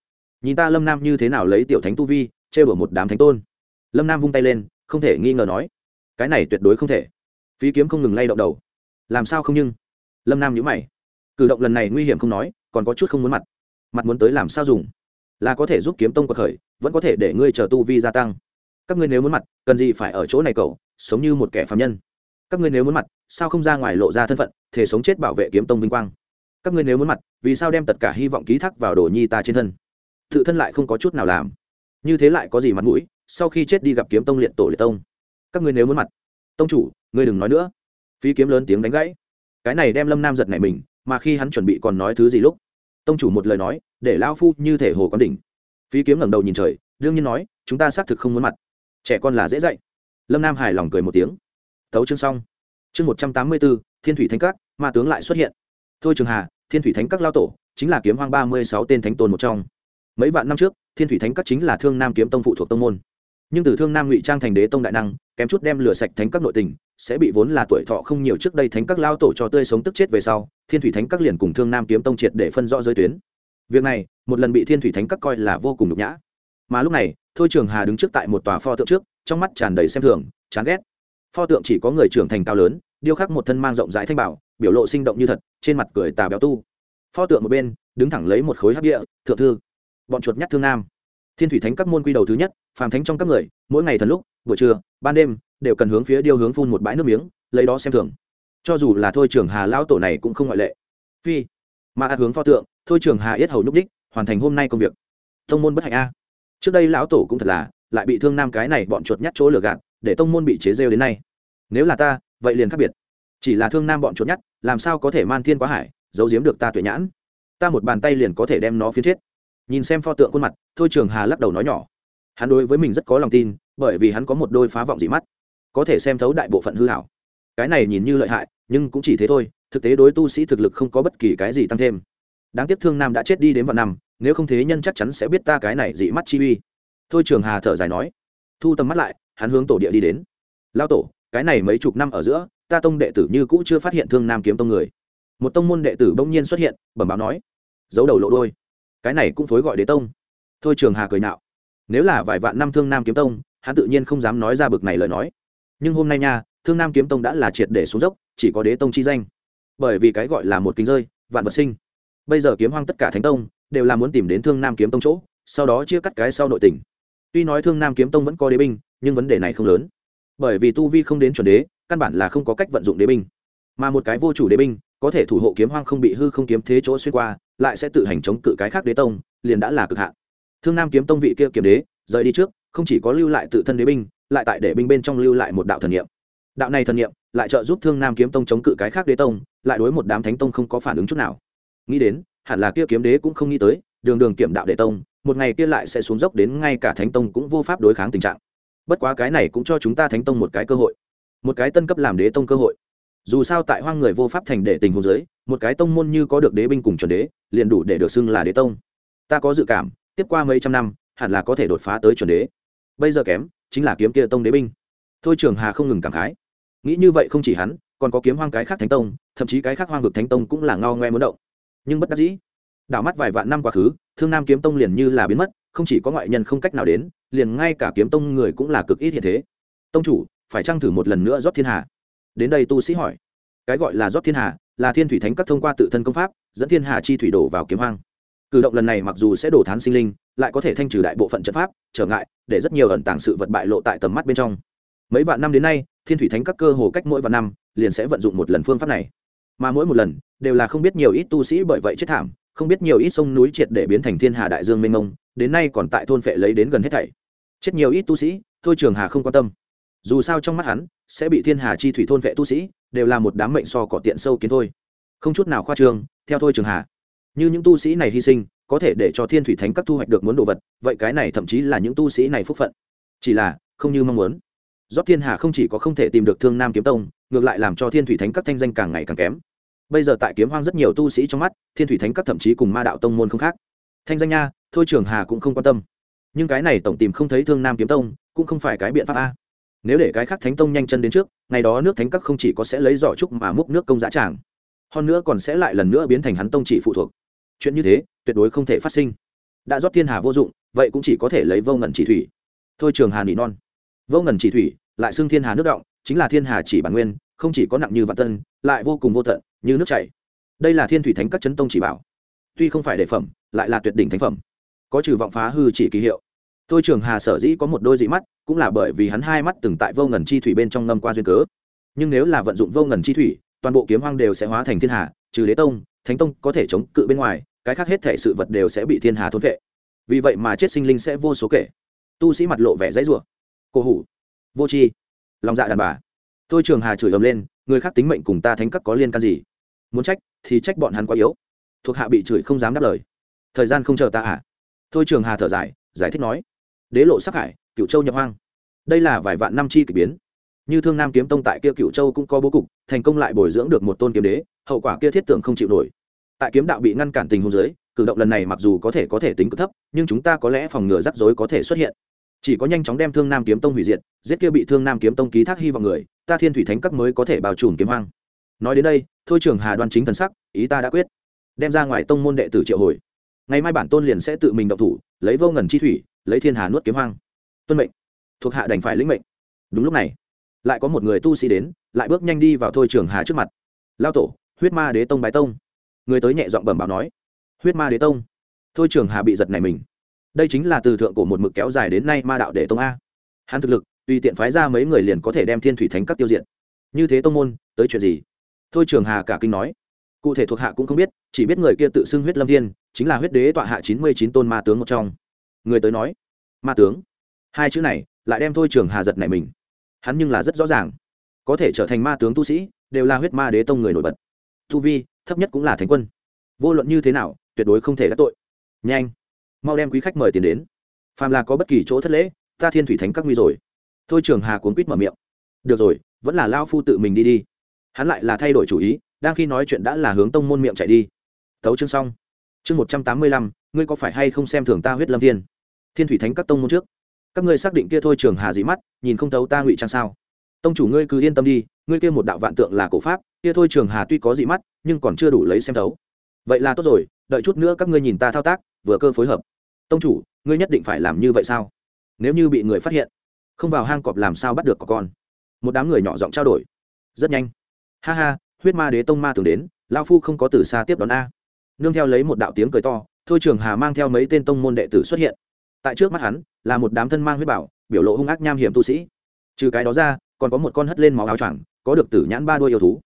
Nhìn ta lâm nam như thế nào lấy tiểu thánh tu vi chê bở một đám thánh tôn. Lâm nam vung tay lên, không thể nghi ngờ nói, cái này tuyệt đối không thể. Phí kiếm không ngừng lay động đầu làm sao không nhưng? Lâm nam nhữ mày. Cử động lần này nguy hiểm không nói, còn có chút không muốn mặt. Mặt muốn tới làm sao dùng? Là có thể giúp kiếm tông cuộc khởi, vẫn có thể để ngươi chờ tu vi gia tăng. Các ngươi nếu muốn mặt, cần gì phải ở chỗ này cậu, sống như một kẻ phạm nhân. Các ngươi nếu muốn mặt, sao không ra ngoài lộ ra thân phận thể sống chết bảo vệ kiếm tông vinh quang? Các ngươi nếu muốn mặt, vì sao đem tất cả hy vọng ký thác vào đồ nhi ta trên thân? Tự thân lại không có chút nào làm. Như thế lại có gì mặt mũi, sau khi chết đi gặp kiếm tông liệt tổ liệt tông. Các ngươi nếu muốn mặt, tông chủ, ngươi đừng nói nữa phí kiếm lớn tiếng đánh gãy. Cái này đem lâm nam giật này mình, mà khi hắn chuẩn bị còn nói thứ gì lúc, tông chủ một lời nói, để lao phu như thể hồ quán đỉnh. Phí kiếm ngẩng đầu nhìn trời, đương nhiên nói, chúng ta xác thực không muốn mặt. Trẻ con là dễ dạy. Lâm nam hài lòng cười một tiếng. Tấu chương xong. Chương một trăm tám mươi bốn, thiên thủy thánh các, ma tướng lại xuất hiện. Thôi trường hà, thiên thủy thánh các lao tổ, chính là kiếm hoang ba mươi sáu tên thánh tôn một trong. Mấy vạn năm trước, thiên thủy thánh các chính là thương nam kiếm tông phụ thuộc tông môn. Nhưng từ thương nam ngụy trang thành đế tông đại năng, kém chút đem lửa sạch thánh các nội tình sẽ bị vốn là tuổi thọ không nhiều trước đây thánh các lao tổ cho tươi sống tức chết về sau, thiên thủy thánh các liền cùng thương nam kiếm tông triệt để phân rõ giới tuyến. Việc này, một lần bị thiên thủy thánh các coi là vô cùng nhục nhã. Mà lúc này, thôi trường hà đứng trước tại một tòa pho tượng trước, trong mắt tràn đầy xem thường, chán ghét. Pho tượng chỉ có người trưởng thành cao lớn, điêu khắc một thân mang rộng rãi thanh bảo, biểu lộ sinh động như thật, trên mặt cười tà béo tu. Pho tượng một bên, đứng thẳng lấy một khối hấp địa, thượng thư, bọn chuột nhắt thương nam. Thiên thủy thánh các môn quy đầu thứ nhất, phàm thánh trong các người, mỗi ngày thần lúc, buổi trưa, ban đêm đều cần hướng phía điêu hướng phun một bãi nước miếng, lấy đó xem thường. Cho dù là thôi trường hà lão tổ này cũng không ngoại lệ. Phi, mà ạt hướng pho tượng, thôi trường hà yết hầu nhúc đích hoàn thành hôm nay công việc. Thông môn bất hạnh a. Trước đây lão tổ cũng thật là, lại bị thương nam cái này bọn chuột nhắt chỗ lừa gạt, để tông môn bị chế rêu đến nay. Nếu là ta, vậy liền khác biệt. Chỉ là thương nam bọn chuột nhắt, làm sao có thể man thiên quá hải, giấu giếm được ta tuệ nhãn. Ta một bàn tay liền có thể đem nó phiến thiết. Nhìn xem pho tượng khuôn mặt, thôi trường hà lắc đầu nói nhỏ. Hắn đối với mình rất có lòng tin, bởi vì hắn có một đôi phá vọng dị mắt có thể xem thấu đại bộ phận hư hảo. Cái này nhìn như lợi hại, nhưng cũng chỉ thế thôi, thực tế đối tu sĩ thực lực không có bất kỳ cái gì tăng thêm. Đáng tiếc thương nam đã chết đi đến vào năm, nếu không thế nhân chắc chắn sẽ biết ta cái này dị mắt chi uy. Thôi trường hà thở dài nói, thu tầm mắt lại, hắn hướng tổ địa đi đến. Lao tổ, cái này mấy chục năm ở giữa, ta tông đệ tử như cũ chưa phát hiện thương nam kiếm tông người. Một tông môn đệ tử bỗng nhiên xuất hiện, bẩm báo nói, giấu đầu lộ đôi cái này cũng phối gọi đế tông. Thôi trường hà cười nạo, nếu là vài vạn năm thương nam kiếm tông, hắn tự nhiên không dám nói ra bực này lời nói nhưng hôm nay nha, thương nam kiếm tông đã là triệt để xuống dốc, chỉ có đế tông chi danh. Bởi vì cái gọi là một kính rơi, vạn vật sinh. Bây giờ kiếm hoang tất cả thánh tông, đều là muốn tìm đến thương nam kiếm tông chỗ, sau đó chia cắt cái sau nội tỉnh tuy nói thương nam kiếm tông vẫn có đế binh, nhưng vấn đề này không lớn. Bởi vì tu vi không đến chuẩn đế, căn bản là không có cách vận dụng đế binh. Mà một cái vô chủ đế binh, có thể thủ hộ kiếm hoang không bị hư không kiếm thế chỗ xuyên qua, lại sẽ tự hành chống cự cái khác đế tông, liền đã là cực hạn. Thương nam kiếm tông vị kia kiếm đế, rời đi trước, không chỉ có lưu lại tự thân đế binh lại tại để binh bên trong lưu lại một đạo thần niệm. Đạo này thần niệm lại trợ giúp thương nam kiếm tông chống cự cái khác đế tông, lại đối một đám thánh tông không có phản ứng chút nào. Nghĩ đến, hẳn là kia kiếm đế cũng không nghĩ tới, đường đường kiểm đạo đế tông, một ngày kia lại sẽ xuống dốc đến ngay cả thánh tông cũng vô pháp đối kháng tình trạng. Bất quá cái này cũng cho chúng ta thánh tông một cái cơ hội, một cái tân cấp làm đế tông cơ hội. Dù sao tại hoang người vô pháp thành để tình huống giới một cái tông môn như có được đế binh cùng chuẩn đế, liền đủ để được xưng là đế tông. Ta có dự cảm, tiếp qua mấy trăm năm, hẳn là có thể đột phá tới chuẩn đế. Bây giờ kém chính là kiếm kia tông đế binh. Thôi trường hà không ngừng cảm khái. Nghĩ như vậy không chỉ hắn, còn có kiếm hoang cái khác thánh tông, thậm chí cái khác hoang vực thánh tông cũng là ngao ngoe muốn động. Nhưng bất đắc dĩ, đảo mắt vài vạn năm quá khứ, thương nam kiếm tông liền như là biến mất, không chỉ có ngoại nhân không cách nào đến, liền ngay cả kiếm tông người cũng là cực ít hiện thế. Tông chủ, phải trang thử một lần nữa rót thiên hà? Đến đây tu sĩ hỏi. Cái gọi là rót thiên hà, là thiên thủy thánh các thông qua tự thân công pháp, dẫn thiên hà chi thủy đổ vào kiếm hoang. Cử động lần này mặc dù sẽ đổ thán sinh linh lại có thể thanh trừ đại bộ phận trận pháp, trở ngại, để rất nhiều ẩn tàng sự vật bại lộ tại tầm mắt bên trong. Mấy vạn năm đến nay, thiên thủy thánh các cơ hồ cách mỗi vạn năm, liền sẽ vận dụng một lần phương pháp này. Mà mỗi một lần, đều là không biết nhiều ít tu sĩ bởi vậy chết thảm, không biết nhiều ít sông núi triệt để biến thành thiên hà đại dương mênh mông, đến nay còn tại thôn phệ lấy đến gần hết thảy. Chết nhiều ít tu sĩ, thôi trường hà không quan tâm. Dù sao trong mắt hắn, sẽ bị thiên hà chi thủy thôn vệ tu sĩ, đều là một đám mệnh so cỏ tiện sâu kiến thôi. Không chút nào khoa trương, theo thôi trường hà. Như những tu sĩ này hy sinh có thể để cho thiên thủy thánh các thu hoạch được muốn đồ vật, vậy cái này thậm chí là những tu sĩ này phúc phận. Chỉ là, không như mong muốn. Do thiên hà không chỉ có không thể tìm được thương nam kiếm tông, ngược lại làm cho thiên thủy thánh các thanh danh càng ngày càng kém. Bây giờ tại kiếm hoang rất nhiều tu sĩ trong mắt, thiên thủy thánh các thậm chí cùng ma đạo tông môn không khác. Thanh danh nha thôi trường hà cũng không quan tâm. Nhưng cái này tổng tìm không thấy thương nam kiếm tông, cũng không phải cái biện pháp a. Nếu để cái khác thánh tông nhanh chân đến trước, ngày đó nước thánh các không chỉ có sẽ lấy giỏ trúc mà múc nước công giá tràng. Hơn nữa còn sẽ lại lần nữa biến thành hắn tông chỉ phụ thuộc chuyện như thế, tuyệt đối không thể phát sinh. Đã rót thiên hà vô dụng, vậy cũng chỉ có thể lấy vô ngẩn chỉ thủy. Thôi trường hà nỉ non. Vô ngẩn chỉ thủy, lại xưng thiên hà nước động, chính là thiên hà chỉ bản nguyên, không chỉ có nặng như vạn tân, lại vô cùng vô tận, như nước chảy. Đây là thiên thủy thánh các chấn tông chỉ bảo. Tuy không phải đề phẩm, lại là tuyệt đỉnh thánh phẩm. Có trừ vọng phá hư chỉ kỳ hiệu. Thôi trường hà sở dĩ có một đôi dị mắt, cũng là bởi vì hắn hai mắt từng tại vô ngần chi thủy bên trong ngâm qua duyên cớ. Nhưng nếu là vận dụng vô ngần chi thủy, toàn bộ kiếm hoang đều sẽ hóa thành thiên hà trừ đế tông, thánh tông có thể chống cự bên ngoài, cái khác hết thể sự vật đều sẽ bị thiên hà thôn vệ. Vì vậy mà chết sinh linh sẽ vô số kể. Tu sĩ mặt lộ vẻ dãy rủa. Cô hủ, vô tri, lòng dạ đàn bà. Tôi trường hà chửi ầm lên, người khác tính mệnh cùng ta thánh các có liên can gì? Muốn trách thì trách bọn hắn quá yếu. Thuộc hạ bị chửi không dám đáp lời. Thời gian không chờ ta à? Thôi trường hà thở dài, giải thích nói. Đế lộ sắc hải cựu châu nhập hoang. Đây là vài vạn năm chi k ỳ biến như thương nam kiếm tông tại kia cựu châu cũng có bố cục, thành công lại bồi dưỡng được một tôn kiếm đế, hậu quả kia thiết tưởng không chịu nổi. Tại kiếm đạo bị ngăn cản tình hôn giới cử động lần này mặc dù có thể có thể tính cực thấp, nhưng chúng ta có lẽ phòng ngừa rắc rối có thể xuất hiện. Chỉ có nhanh chóng đem thương nam kiếm tông hủy diệt, giết kia bị thương nam kiếm tông ký thác hy vọng người, ta thiên thủy thánh các mới có thể bao trùm kiếm hoang. Nói đến đây, thôi trưởng hà đoan chính thần sắc, ý ta đã quyết. Đem ra ngoài tông môn đệ tử triệu hồi. Ngày mai bản tôn liền sẽ tự mình động thủ, lấy vô ngần chi thủy, lấy thiên hà nuốt kiếm hoang. Tuân mệnh. Thuộc hạ đành phải lĩnh mệnh. Đúng lúc này lại có một người tu sĩ đến, lại bước nhanh đi vào thôi trường hà trước mặt. Lao tổ, huyết ma đế tông bái tông. Người tới nhẹ giọng bẩm báo nói. Huyết ma đế tông. Thôi trường hà bị giật này mình. Đây chính là từ thượng cổ một mực kéo dài đến nay ma đạo đệ tông a. Hắn thực lực, tùy tiện phái ra mấy người liền có thể đem thiên thủy thánh các tiêu diện như thế tông môn, tới chuyện gì? Thôi trường hà cả kinh nói. Cụ thể thuộc hạ cũng không biết, chỉ biết người kia tự xưng huyết lâm thiên, chính là huyết đế tọa hạ chín mươi chín tôn ma tướng một trong. Người tới nói. Ma tướng. Hai chữ này, lại đem thôi trường hà giật này mình hắn nhưng là rất rõ ràng. Có thể trở thành ma tướng tu sĩ, đều là huyết ma đế tông người nổi bật. Tu vi, thấp nhất cũng là thánh quân. Vô luận như thế nào, tuyệt đối không thể đắc tội. Nhanh. Mau đem quý khách mời tiền đến. Phàm là có bất kỳ chỗ thất lễ, ta thiên thủy thánh các nguy rồi. Thôi trường hà cuốn quýt mở miệng. Được rồi, vẫn là lao phu tự mình đi đi. Hắn lại là thay đổi chủ ý, đang khi nói chuyện đã là hướng tông môn miệng chạy đi. Tấu chương xong. Chương một trăm tám mươi lăm, ngươi có phải hay không xem thường ta huyết lâm thiên? Thiên thủy thánh các tông môn trước các ngươi xác định kia thôi trường hà dị mắt, nhìn không thấu ta ngụy trang sao? Tông chủ ngươi cứ yên tâm đi, ngươi kia một đạo vạn tượng là cổ pháp, kia thôi trường hà tuy có dị mắt, nhưng còn chưa đủ lấy xem thấu. Vậy là tốt rồi, đợi chút nữa các ngươi nhìn ta thao tác, vừa cơ phối hợp. Tông chủ, ngươi nhất định phải làm như vậy sao? Nếu như bị người phát hiện, không vào hang cọp làm sao bắt được có con? Một đám người nhỏ giọng trao đổi. Rất nhanh. Ha ha, huyết ma đế tông ma tưởng đến lao phu không có từ xa tiếp đón a. Nương theo lấy một đạo tiếng cười to, thôi trường hà mang theo mấy tên tông môn đệ tử xuất hiện. Tại trước mắt hắn là một đám thân mang huyết bảo, biểu lộ hung ác nham hiểm tu sĩ. Trừ cái đó ra, còn có một con hất lên máu áo choàng, có được tử nhãn ba đuôi yêu thú.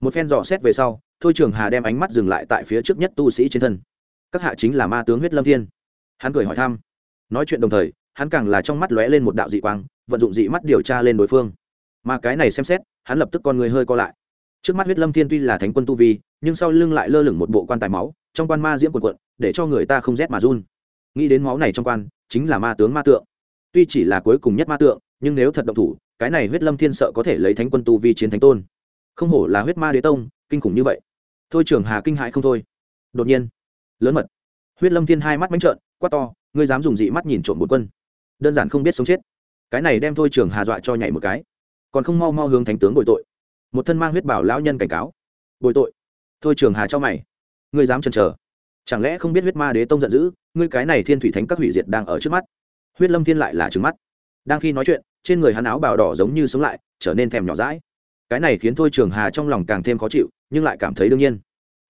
Một phen dò xét về sau, thôi trường hà đem ánh mắt dừng lại tại phía trước nhất tu sĩ trên thân. Các hạ chính là ma tướng huyết lâm thiên. Hắn cười hỏi thăm. Nói chuyện đồng thời, hắn càng là trong mắt lóe lên một đạo dị quang, vận dụng dị mắt điều tra lên đối phương. Mà cái này xem xét, hắn lập tức con người hơi co lại. Trước mắt huyết lâm thiên tuy là thánh quân tu vi, nhưng sau lưng lại lơ lửng một bộ quan tài máu, trong quan ma diễm quần quận để cho người ta không rét mà run. Nghĩ đến máu này trong quan chính là ma tướng ma tượng. Tuy chỉ là cuối cùng nhất ma tượng, nhưng nếu thật động thủ, cái này huyết lâm thiên sợ có thể lấy thánh quân tu vi chiến thánh tôn. Không hổ là huyết ma đế tông, kinh khủng như vậy. Thôi trường hà kinh hại không thôi. Đột nhiên, lớn mật. Huyết lâm thiên hai mắt bánh trợn, quát to, ngươi dám dùng dị mắt nhìn trộm một quân. Đơn giản không biết sống chết. Cái này đem thôi trường hà dọa cho nhảy một cái. Còn không mau mau hướng thánh tướng bội tội. Một thân mang huyết bảo lão nhân cảnh cáo. Bội tội. Thôi trường hà cho mày. Ngươi dám chần chờ chẳng lẽ không biết huyết ma đế tông giận dữ, ngươi cái này thiên thủy thánh các hủy diệt đang ở trước mắt. Huyết lâm thiên lại là trứng mắt. Đang khi nói chuyện, trên người hắn áo bào đỏ giống như sống lại, trở nên thèm nhỏ rãi cái này khiến thôi trường hà trong lòng càng thêm khó chịu, nhưng lại cảm thấy đương nhiên.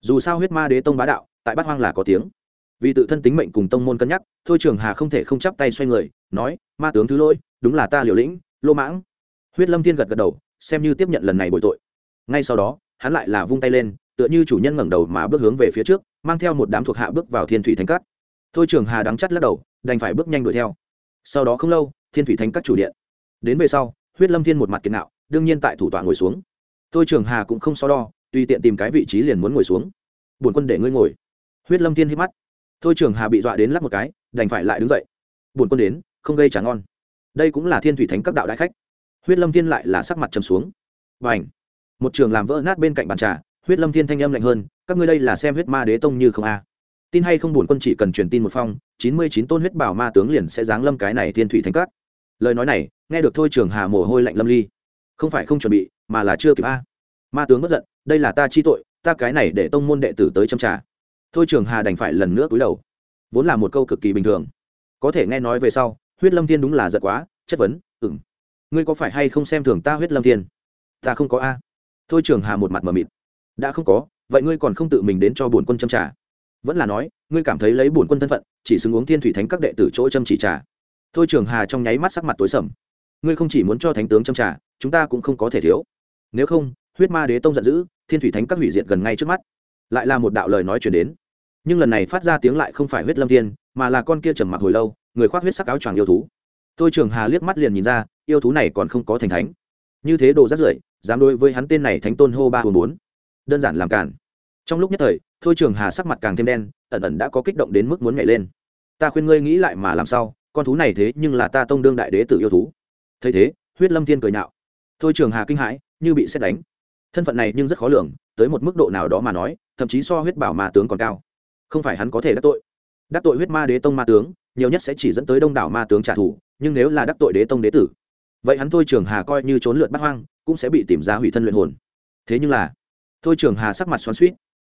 Dù sao huyết ma đế tông bá đạo, tại bát hoang là có tiếng. Vì tự thân tính mệnh cùng tông môn cân nhắc, thôi trường hà không thể không chắp tay xoay người, nói, ma tướng thứ lỗi, đúng là ta liều lĩnh, lô mãng. Huyết lâm thiên gật gật đầu, xem như tiếp nhận lần này bồi tội. Ngay sau đó, hắn lại là vung tay lên, tựa như chủ nhân ngẩng đầu mà bước hướng về phía trước mang theo một đám thuộc hạ bước vào thiên thủy thánh cát. Thôi trường hà đắng chắt lắc đầu, đành phải bước nhanh đuổi theo. Sau đó không lâu, thiên thủy thánh các chủ điện. Đến về sau, huyết lâm thiên một mặt kiệt nạo, đương nhiên tại thủ tọa ngồi xuống. Thôi trường hà cũng không so đo, tùy tiện tìm cái vị trí liền muốn ngồi xuống. Bổn quân để ngươi ngồi. Huyết lâm thiên hít mắt. Thôi trường hà bị dọa đến lắc một cái, đành phải lại đứng dậy. Bổn quân đến, không gây trả ngon. Đây cũng là thiên thủy thánh các đạo đại khách. Huyết lâm thiên lại là sắc mặt trầm xuống. Và ảnh một trường làm vỡ nát bên cạnh bàn trà, huyết lâm thiên thanh âm lạnh hơn các ngươi đây là xem huyết ma đế tông như không a. Tin hay không buồn quân chỉ cần truyền tin một phong, chín mươi chín tôn huyết bảo ma tướng liền sẽ giáng lâm cái này thiên thủy thánh cát. Lời nói này, nghe được thôi trường hà mồ hôi lạnh lâm ly. Không phải không chuẩn bị, mà là chưa kịp a. Ma tướng bất giận, đây là ta chi tội, ta cái này để tông môn đệ tử tới châm trà thôi trường hà đành phải lần nữa cúi đầu. Vốn là một câu cực kỳ bình thường. Có thể nghe nói về sau, huyết lâm thiên đúng là giật quá, chất vấn ừng ngươi có phải hay không xem thường ta huyết lâm thiên? Ta không có a. Thôi trường hà một mặt mờ mịt. Đã không có vậy ngươi còn không tự mình đến cho bổn quân châm trà? Vẫn là nói, ngươi cảm thấy lấy bổn quân thân phận, chỉ xứng uống thiên thủy thánh các đệ tử chỗ châm chỉ trà. Thôi trường hà trong nháy mắt sắc mặt tối sầm. Ngươi không chỉ muốn cho thánh tướng châm trả chúng ta cũng không có thể thiếu. Nếu không, huyết ma đế tông giận dữ, thiên thủy thánh các hủy diệt gần ngay trước mắt. Lại là một đạo lời nói chuyển đến. Nhưng lần này phát ra tiếng lại không phải huyết lâm thiên, mà là con kia trầm mặc hồi lâu, người khoác huyết sắc áo choàng yêu thú. Tôi trường hà liếc mắt liền nhìn ra, yêu thú này còn không có thành thánh. Như thế đồ rắt rưởi, dám đối với hắn tên này thánh tôn hô ba hồn bốn đơn giản làm cản trong lúc nhất thời, thôi trường hà sắc mặt càng thêm đen, ẩn ẩn đã có kích động đến mức muốn nhảy lên. Ta khuyên ngươi nghĩ lại mà làm sao, con thú này thế nhưng là ta tông đương đại đế tử yêu thú. Thấy thế, huyết lâm thiên cười nhạo. Thôi trường hà kinh hãi, như bị xét đánh. Thân phận này nhưng rất khó lường, tới một mức độ nào đó mà nói, thậm chí so huyết bảo ma tướng còn cao. Không phải hắn có thể đắc tội. Đắc tội huyết ma đế tông ma tướng, nhiều nhất sẽ chỉ dẫn tới đông đảo ma tướng trả thù, nhưng nếu là đắc tội đế tông đế tử, vậy hắn thôi trường hà coi như trốn lượt bắt hoang, cũng sẽ bị tìm ra hủy thân luyện hồn. Thế nhưng là thôi trường hà sắc mặt xoắn suýt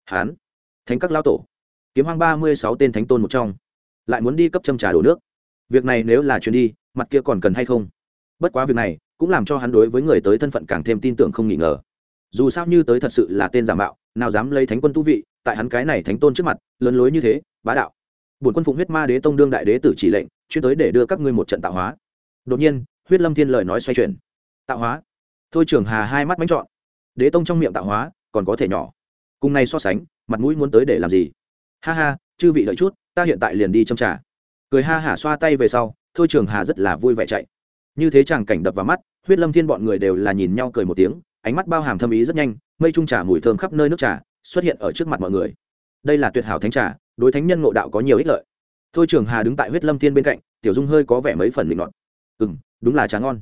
hán, thánh các lao tổ. Kiếm hoang ba mươi sáu tên thánh tôn một trong. Lại muốn đi cấp châm trà đổ nước. Việc này nếu là chuyến đi, mặt kia còn cần hay không? Bất quá việc này cũng làm cho hắn đối với người tới thân phận càng thêm tin tưởng không nghi ngờ. Dù sao như tới thật sự là tên giả mạo, nào dám lấy thánh quân tu vị, tại hắn cái này thánh tôn trước mặt, lớn lối như thế, bá đạo. Bổn quân phụng huyết ma đế tông đương đại đế tử chỉ lệnh, chuyên tới để đưa các ngươi một trận tạo hóa. Đột nhiên, huyết lâm thiên lời nói xoay chuyển. Tạo hóa. Thôi trưởng hà hai mắt bánh trọn. Đế tông trong miệng tạo hóa còn có thể nhỏ. Cùng này so sánh, mặt mũi muốn tới để làm gì? Ha ha, chư vị đợi chút, ta hiện tại liền đi châm trả cười ha hả xoa tay về sau, thôi trường hà rất là vui vẻ chạy. Như thế chàng cảnh đập vào mắt, huyết lâm thiên bọn người đều là nhìn nhau cười một tiếng, ánh mắt bao hàm thâm ý rất nhanh, mây trung trà mùi thơm khắp nơi nước trà, xuất hiện ở trước mặt mọi người. Đây là tuyệt hảo thánh trà, đối thánh nhân ngộ đạo có nhiều ích lợi. Thôi trường hà đứng tại huyết lâm thiên bên cạnh, tiểu dung hơi có vẻ mấy phần định luận ừ m đúng là trà ngon.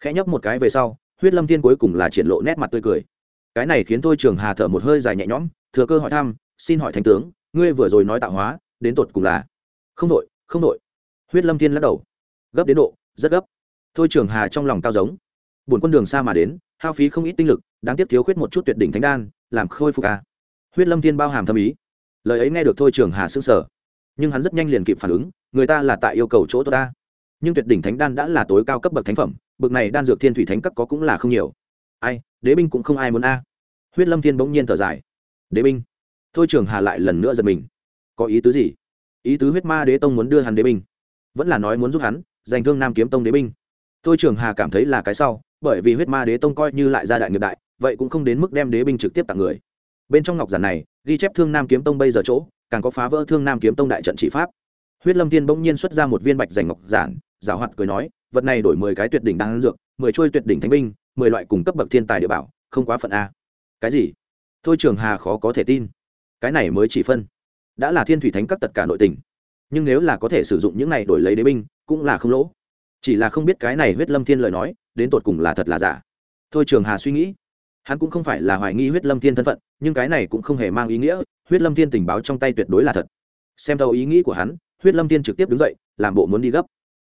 Khẽ nhấp một cái về sau, huyết lâm thiên cuối cùng là triển lộ nét mặt tươi cười cái này khiến thôi trường hà thở một hơi dài nhẹ nhõm, thừa cơ hỏi thăm, xin hỏi thánh tướng, ngươi vừa rồi nói tạo hóa, đến tột cùng là? Không đội không đội. Huyết lâm thiên lắc đầu. Gấp đến độ, rất gấp. Thôi trường hà trong lòng cao giống. Buồn quân đường xa mà đến, hao phí không ít tinh lực, đáng tiếc thiếu khuyết một chút tuyệt đỉnh thánh đan, làm khôi phục à. huyết lâm thiên bao hàm thâm ý. Lời ấy nghe được thôi trường hà s ư sở nhưng hắn rất nhanh liền kịp phản ứng, người ta là tại yêu cầu chỗ tôi ta. Nhưng tuyệt đỉnh thánh đan đã là tối cao cấp bậc thánh phẩm, bậc này đan dược thiên thủy thánh cấp có cũng là không nhiều ai, đế binh cũng không ai muốn a. Huyết lâm thiên bỗng nhiên thở dài. Đế binh? Thôi trường hà lại lần nữa giật mình. Có ý tứ gì? Ý tứ huyết ma đế tông muốn đưa hắn đế binh. Vẫn là nói muốn giúp hắn, giành thương nam kiếm tông đế binh. Thôi trường hà cảm thấy là cái sau, bởi vì huyết ma đế tông coi như lại gia đại nghiệp đại, vậy cũng không đến mức đem đế binh trực tiếp tặng người. Bên trong ngọc giản này, ghi chép thương nam kiếm tông bây giờ chỗ, càng có phá vỡ thương nam kiếm tông đại trận chỉ pháp. Huyết lâm tiên bỗng nhiên xuất ra một viên bạch dành ngọc giản, giảo hoạt cười nói, vật này đổi mười cái tuyệt đỉnh đang dược, mười trôi tuyệt đỉnh thánh binh mười loại cùng cấp bậc thiên tài địa bảo, không quá phận a. Cái gì? Thôi trường hà khó có thể tin. Cái này mới chỉ phân. Đã là thiên thủy thánh cấp tất cả nội tình. Nhưng nếu là có thể sử dụng những này đổi lấy đế binh, cũng là không lỗ. Chỉ là không biết cái này huyết lâm thiên lời nói, đến tột cùng là thật là giả. Thôi trường hà suy nghĩ. Hắn cũng không phải là hoài nghi huyết lâm thiên thân phận, nhưng cái này cũng không hề mang ý nghĩa, huyết lâm thiên tình báo trong tay tuyệt đối là thật. Xem theo ý nghĩ của hắn, huyết lâm thiên trực tiếp đứng dậy, làm bộ muốn đi gấp.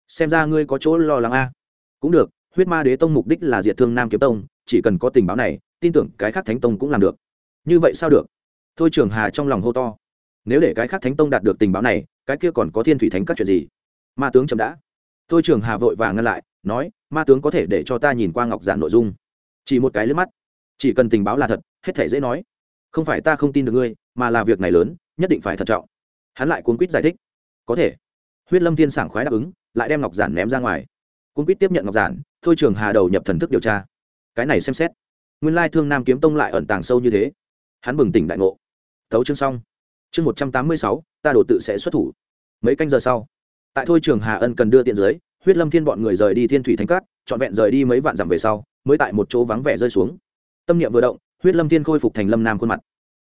Xem ra ngươi có chỗ lo lắng a. Cũng được huyết ma đế tông mục đích là diệt thương nam kiếm tông, chỉ cần có tình báo này, tin tưởng cái khác thánh tông cũng làm được. Như vậy sao được? Thôi trường hà trong lòng hô to. Nếu để cái khác thánh tông đạt được tình báo này, cái kia còn có thiên thủy thánh các chuyện gì? Ma tướng chậm đã. Thôi trường hà vội vàng ngăn lại, nói, ma tướng có thể để cho ta nhìn qua ngọc giản nội dung. Chỉ một cái lướt mắt. Chỉ cần tình báo là thật, hết thể dễ nói. Không phải ta không tin được ngươi, mà là việc này lớn, nhất định phải thận trọng. Hắn lại cuốn quýt giải thích. Có thể. Huyết lâm thiên sảng khoái đáp ứng, lại đem ngọc giản ném ra ngoài. Cuốn quýt tiếp nhận ngọc giản thôi trường hà đầu nhập thần thức điều tra. Cái này xem xét, nguyên lai thương nam kiếm tông lại ẩn tàng sâu như thế. Hắn bừng tỉnh đại ngộ. Tấu chương xong. Chương một trăm tám mươi sáu, ta đổ tự sẽ xuất thủ. Mấy canh giờ sau, tại thôi trường hà ân cần đưa tiện dưới huyết lâm thiên bọn người rời đi thiên thủy thánh cát, trọn vẹn rời đi mấy vạn dặm về sau, mới tại một chỗ vắng vẻ rơi xuống. Tâm niệm vừa động, huyết lâm thiên khôi phục thành lâm nam khuôn mặt.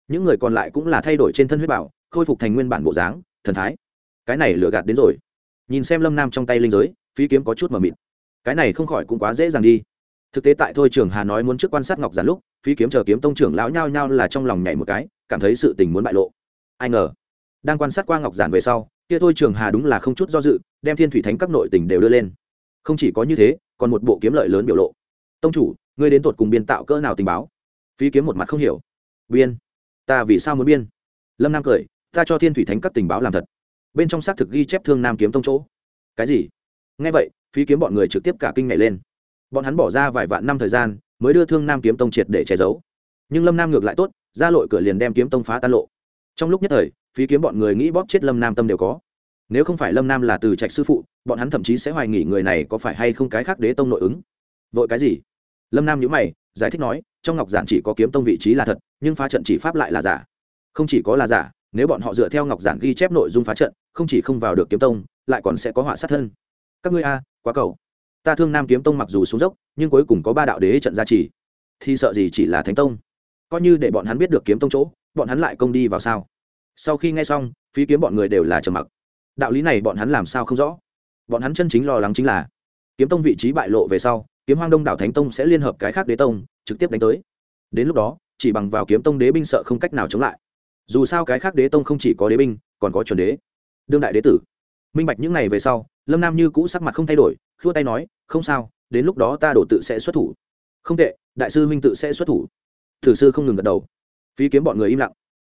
Những người còn lại cũng là thay đổi trên thân huyết bảo, khôi phục thành nguyên bản bộ dáng, thần thái. Cái này lừa gạt đến rồi. Nhìn xem lâm nam trong tay linh giới, phí kiếm có chút mờ mịt cái này không khỏi cũng quá dễ dàng đi. Thực tế tại thôi trường hà nói muốn trước quan sát ngọc giản lúc phí kiếm chờ kiếm tông trưởng lão nhao nhao là trong lòng nhảy một cái, cảm thấy sự tình muốn bại lộ. Ai ngờ, đang quan sát qua ngọc giản về sau, kia thôi trường hà đúng là không chút do dự, đem thiên thủy thánh các nội tình đều đưa lên. Không chỉ có như thế, còn một bộ kiếm lợi lớn biểu lộ. Tông chủ, ngươi đến tột cùng biên tạo cỡ nào tình báo? Phí kiếm một mặt không hiểu. Biên? Ta vì sao muốn biên? Lâm nam cười, ta cho thiên thủy thánh các tình báo làm thật. Bên trong xác thực ghi chép thương nam kiếm tông chỗ. Cái gì? Nghe vậy phí kiếm bọn người trực tiếp cả kinh nhảy lên. Bọn hắn bỏ ra vài vạn năm thời gian, mới đưa thương nam kiếm tông triệt để che giấu. Nhưng lâm nam ngược lại tốt, ra lội cửa liền đem kiếm tông phá tan lộ. Trong lúc nhất thời, phí kiếm bọn người nghĩ bóp chết lâm nam tâm đều có. Nếu không phải lâm nam là từ trạch sư phụ, bọn hắn thậm chí sẽ hoài nghỉ người này có phải hay không cái khác đế tông nội ứng. Vội cái gì? Lâm nam nhữ mày, giải thích nói, trong ngọc giản chỉ có kiếm tông vị trí là thật, nhưng phá trận chỉ pháp lại là giả. Không chỉ có là giả, nếu bọn họ dựa theo ngọc giản ghi chép nội dung phá trận, không chỉ không vào được kiếm tông, lại còn sẽ có họa sát thân. Các ngươi a quá cầu. Ta thương nam kiếm tông mặc dù xuống dốc, nhưng cuối cùng có ba đạo đế trận gia trì. Thì sợ gì chỉ là thánh tông? Coi như để bọn hắn biết được kiếm tông chỗ, bọn hắn lại công đi vào sao? Sau khi nghe xong, phí kiếm bọn người đều là trầm mặc. Đạo lý này bọn hắn làm sao không rõ? Bọn hắn chân chính lo lắng chính là, kiếm tông vị trí bại lộ về sau, kiếm hoang đông đảo thánh tông sẽ liên hợp cái khác đế tông, trực tiếp đánh tới. Đến lúc đó, chỉ bằng vào kiếm tông đế binh sợ không cách nào chống lại. Dù sao cái khác đế tông không chỉ có đế binh, còn có chuẩn đế. Đương đại đế tử minh bạch những ngày về sau, lâm nam như cũ sắc mặt không thay đổi, khua tay nói, không sao, đến lúc đó ta đổ tự sẽ xuất thủ. Không tệ, đại sư minh tự sẽ xuất thủ. Thử sư không ngừng gật đầu. Phí kiếm bọn người im lặng.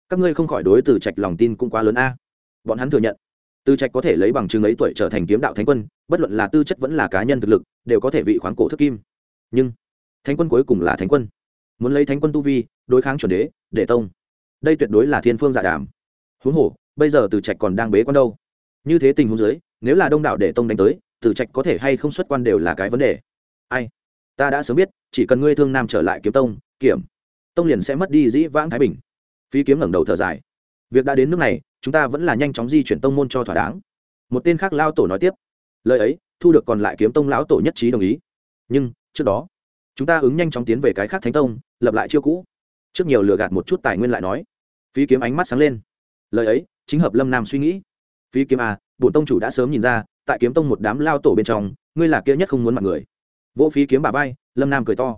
Các ngươi không khỏi đối từ trạch lòng tin cũng quá lớn a. Bọn hắn thừa nhận. Tư trạch có thể lấy bằng chứng ấy tuổi trở thành kiếm đạo thánh quân, bất luận là tư chất vẫn là cá nhân thực lực, đều có thể vị khoáng cổ thức kim. Nhưng, thánh quân cuối cùng là thánh quân. Muốn lấy thánh quân tu vi, đối kháng chuẩn đế đệ tông. Đây tuyệt đối là thiên phương giả dạ đàm. Huống hồ, bây giờ từ trạch còn đang bế quan đâu? Như thế tình huống dưới, nếu là đông đảo để tông đánh tới, tử trạch có thể hay không xuất quan đều là cái vấn đề. Ai? Ta đã sớm biết, chỉ cần ngươi thương nam trở lại kiếm tông, kiểm, tông liền sẽ mất đi dĩ vãng thái bình. Phi kiếm ngẩng đầu thở dài. Việc đã đến nước này, chúng ta vẫn là nhanh chóng di chuyển tông môn cho thỏa đáng. Một tên khác lao tổ nói tiếp. Lời ấy, thu được còn lại kiếm tông lão tổ nhất trí đồng ý. Nhưng, trước đó, chúng ta ứng nhanh chóng tiến về cái khác thánh tông, lập lại chiêu cũ. Trước nhiều lừa gạt một chút tài nguyên lại nói. Phí kiếm ánh mắt sáng lên. Lời ấy, chính hợp lâm nam suy nghĩ phí kiếm à bổn tông chủ đã sớm nhìn ra, tại kiếm tông một đám lao tổ bên trong, ngươi là kia nhất không muốn mặt người. Vỗ phí kiếm bà vai, lâm nam cười to.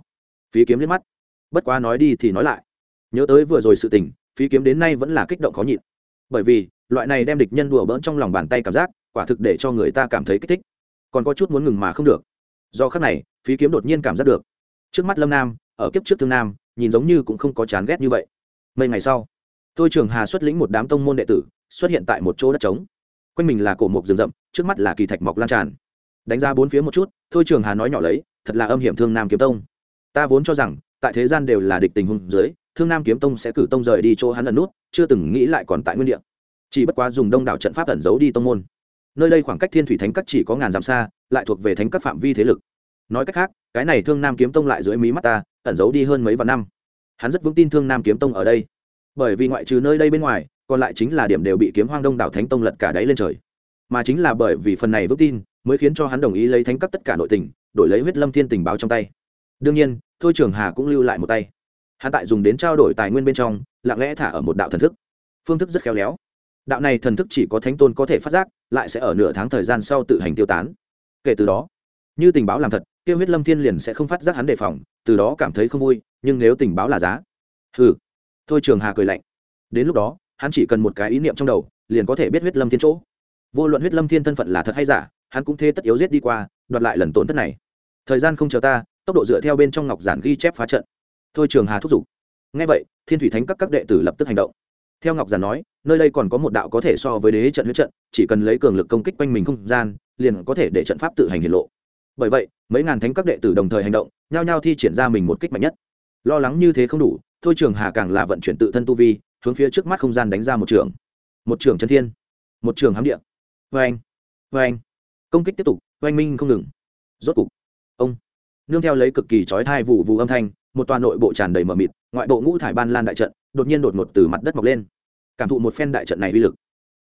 Phí kiếm liếc mắt. Bất quá nói đi thì nói lại. Nhớ tới vừa rồi sự tình, phí kiếm đến nay vẫn là kích động khó nhịn. Bởi vì, loại này đem địch nhân đùa bỡn trong lòng bàn tay cảm giác, quả thực để cho người ta cảm thấy kích thích. Còn có chút muốn ngừng mà không được. Do khác này, phí kiếm đột nhiên cảm giác được. Trước mắt lâm nam, ở kiếp trước thương nam, nhìn giống như cũng không có chán ghét như vậy. Mấy ngày sau tôi trường hà xuất lĩnh một đám tông môn đệ tử, xuất hiện tại một chỗ đất trống quanh mình là cổ mộc rừng rậm, trước mắt là kỳ thạch mọc lan tràn. Đánh ra bốn phía một chút, thôi trường hà nói nhỏ lấy, thật là âm hiểm thương nam kiếm tông. Ta vốn cho rằng, tại thế gian đều là địch tình hùng dưới, thương nam kiếm tông sẽ cử tông rời đi chỗ hắn ẩn nút, chưa từng nghĩ lại còn tại nguyên địa. Chỉ bất quá dùng đông đảo trận pháp ẩn giấu đi tông môn. Nơi đây khoảng cách thiên thủy thánh các chỉ có ngàn dặm xa, lại thuộc về thánh các phạm vi thế lực. Nói cách khác, cái này thương nam kiếm tông lại dưới mí mắt ta, ẩn giấu đi hơn mấy vạn năm. Hắn rất vững tin thương nam kiếm tông ở đây. Bởi vì ngoại trừ nơi đây bên ngoài còn lại chính là điểm đều bị kiếm hoang đông đảo thánh tông lật cả đáy lên trời. Mà chính là bởi vì phần này vững tin, mới khiến cho hắn đồng ý lấy thánh cấp tất cả nội tình, đổi lấy huyết lâm thiên tình báo trong tay. Đương nhiên, thôi trường hà cũng lưu lại một tay. Hắn tại dùng đến trao đổi tài nguyên bên trong, lặng lẽ thả ở một đạo thần thức. Phương thức rất khéo léo. Đạo này thần thức chỉ có thánh tôn có thể phát giác, lại sẽ ở nửa tháng thời gian sau tự hành tiêu tán. Kể từ đó, như tình báo làm thật kêu huyết lâm thiên liền sẽ không phát giác hắn đề phòng, từ đó cảm thấy không vui, nhưng nếu tình báo là giá. Hừ. Thôi trường hà cười lạnh. Đến lúc đó hắn chỉ cần một cái ý niệm trong đầu, liền có thể biết huyết lâm thiên chỗ. Vô luận huyết lâm thiên thân phận là thật hay giả, hắn cũng thế tất yếu giết đi qua, đoạt lại lần tổn thất này. Thời gian không chờ ta, tốc độ dựa theo bên trong ngọc giản ghi chép phá trận. Thôi trường hà thúc giục. Ngay vậy, thiên thủy thánh các các đệ tử lập tức hành động. Theo ngọc giản nói, nơi đây còn có một đạo có thể so với đế trận huyết trận, chỉ cần lấy cường lực công kích quanh mình không gian, liền có thể để trận pháp tự hành hiển lộ. Bởi vậy, mấy ngàn thánh các đệ tử đồng thời hành động, nhao nhao thi triển ra mình một kích mạnh nhất. Lo lắng như thế không đủ, thôi trường hà càng là vận chuyển tự thân tu vi hướng phía trước mắt không gian đánh ra một trường. Một trường chân thiên. Một trường hám địa. Vê anh vê anh công kích tiếp tục vê anh minh không ngừng. Rốt cục, ông. Nương theo lấy cực kỳ trói thai vụ vụ âm thanh, một toàn nội bộ tràn đầy mờ mịt, ngoại bộ ngũ thải ban lan đại trận, đột nhiên đột ngột từ mặt đất mọc lên. Cảm thụ một phen đại trận này uy lực.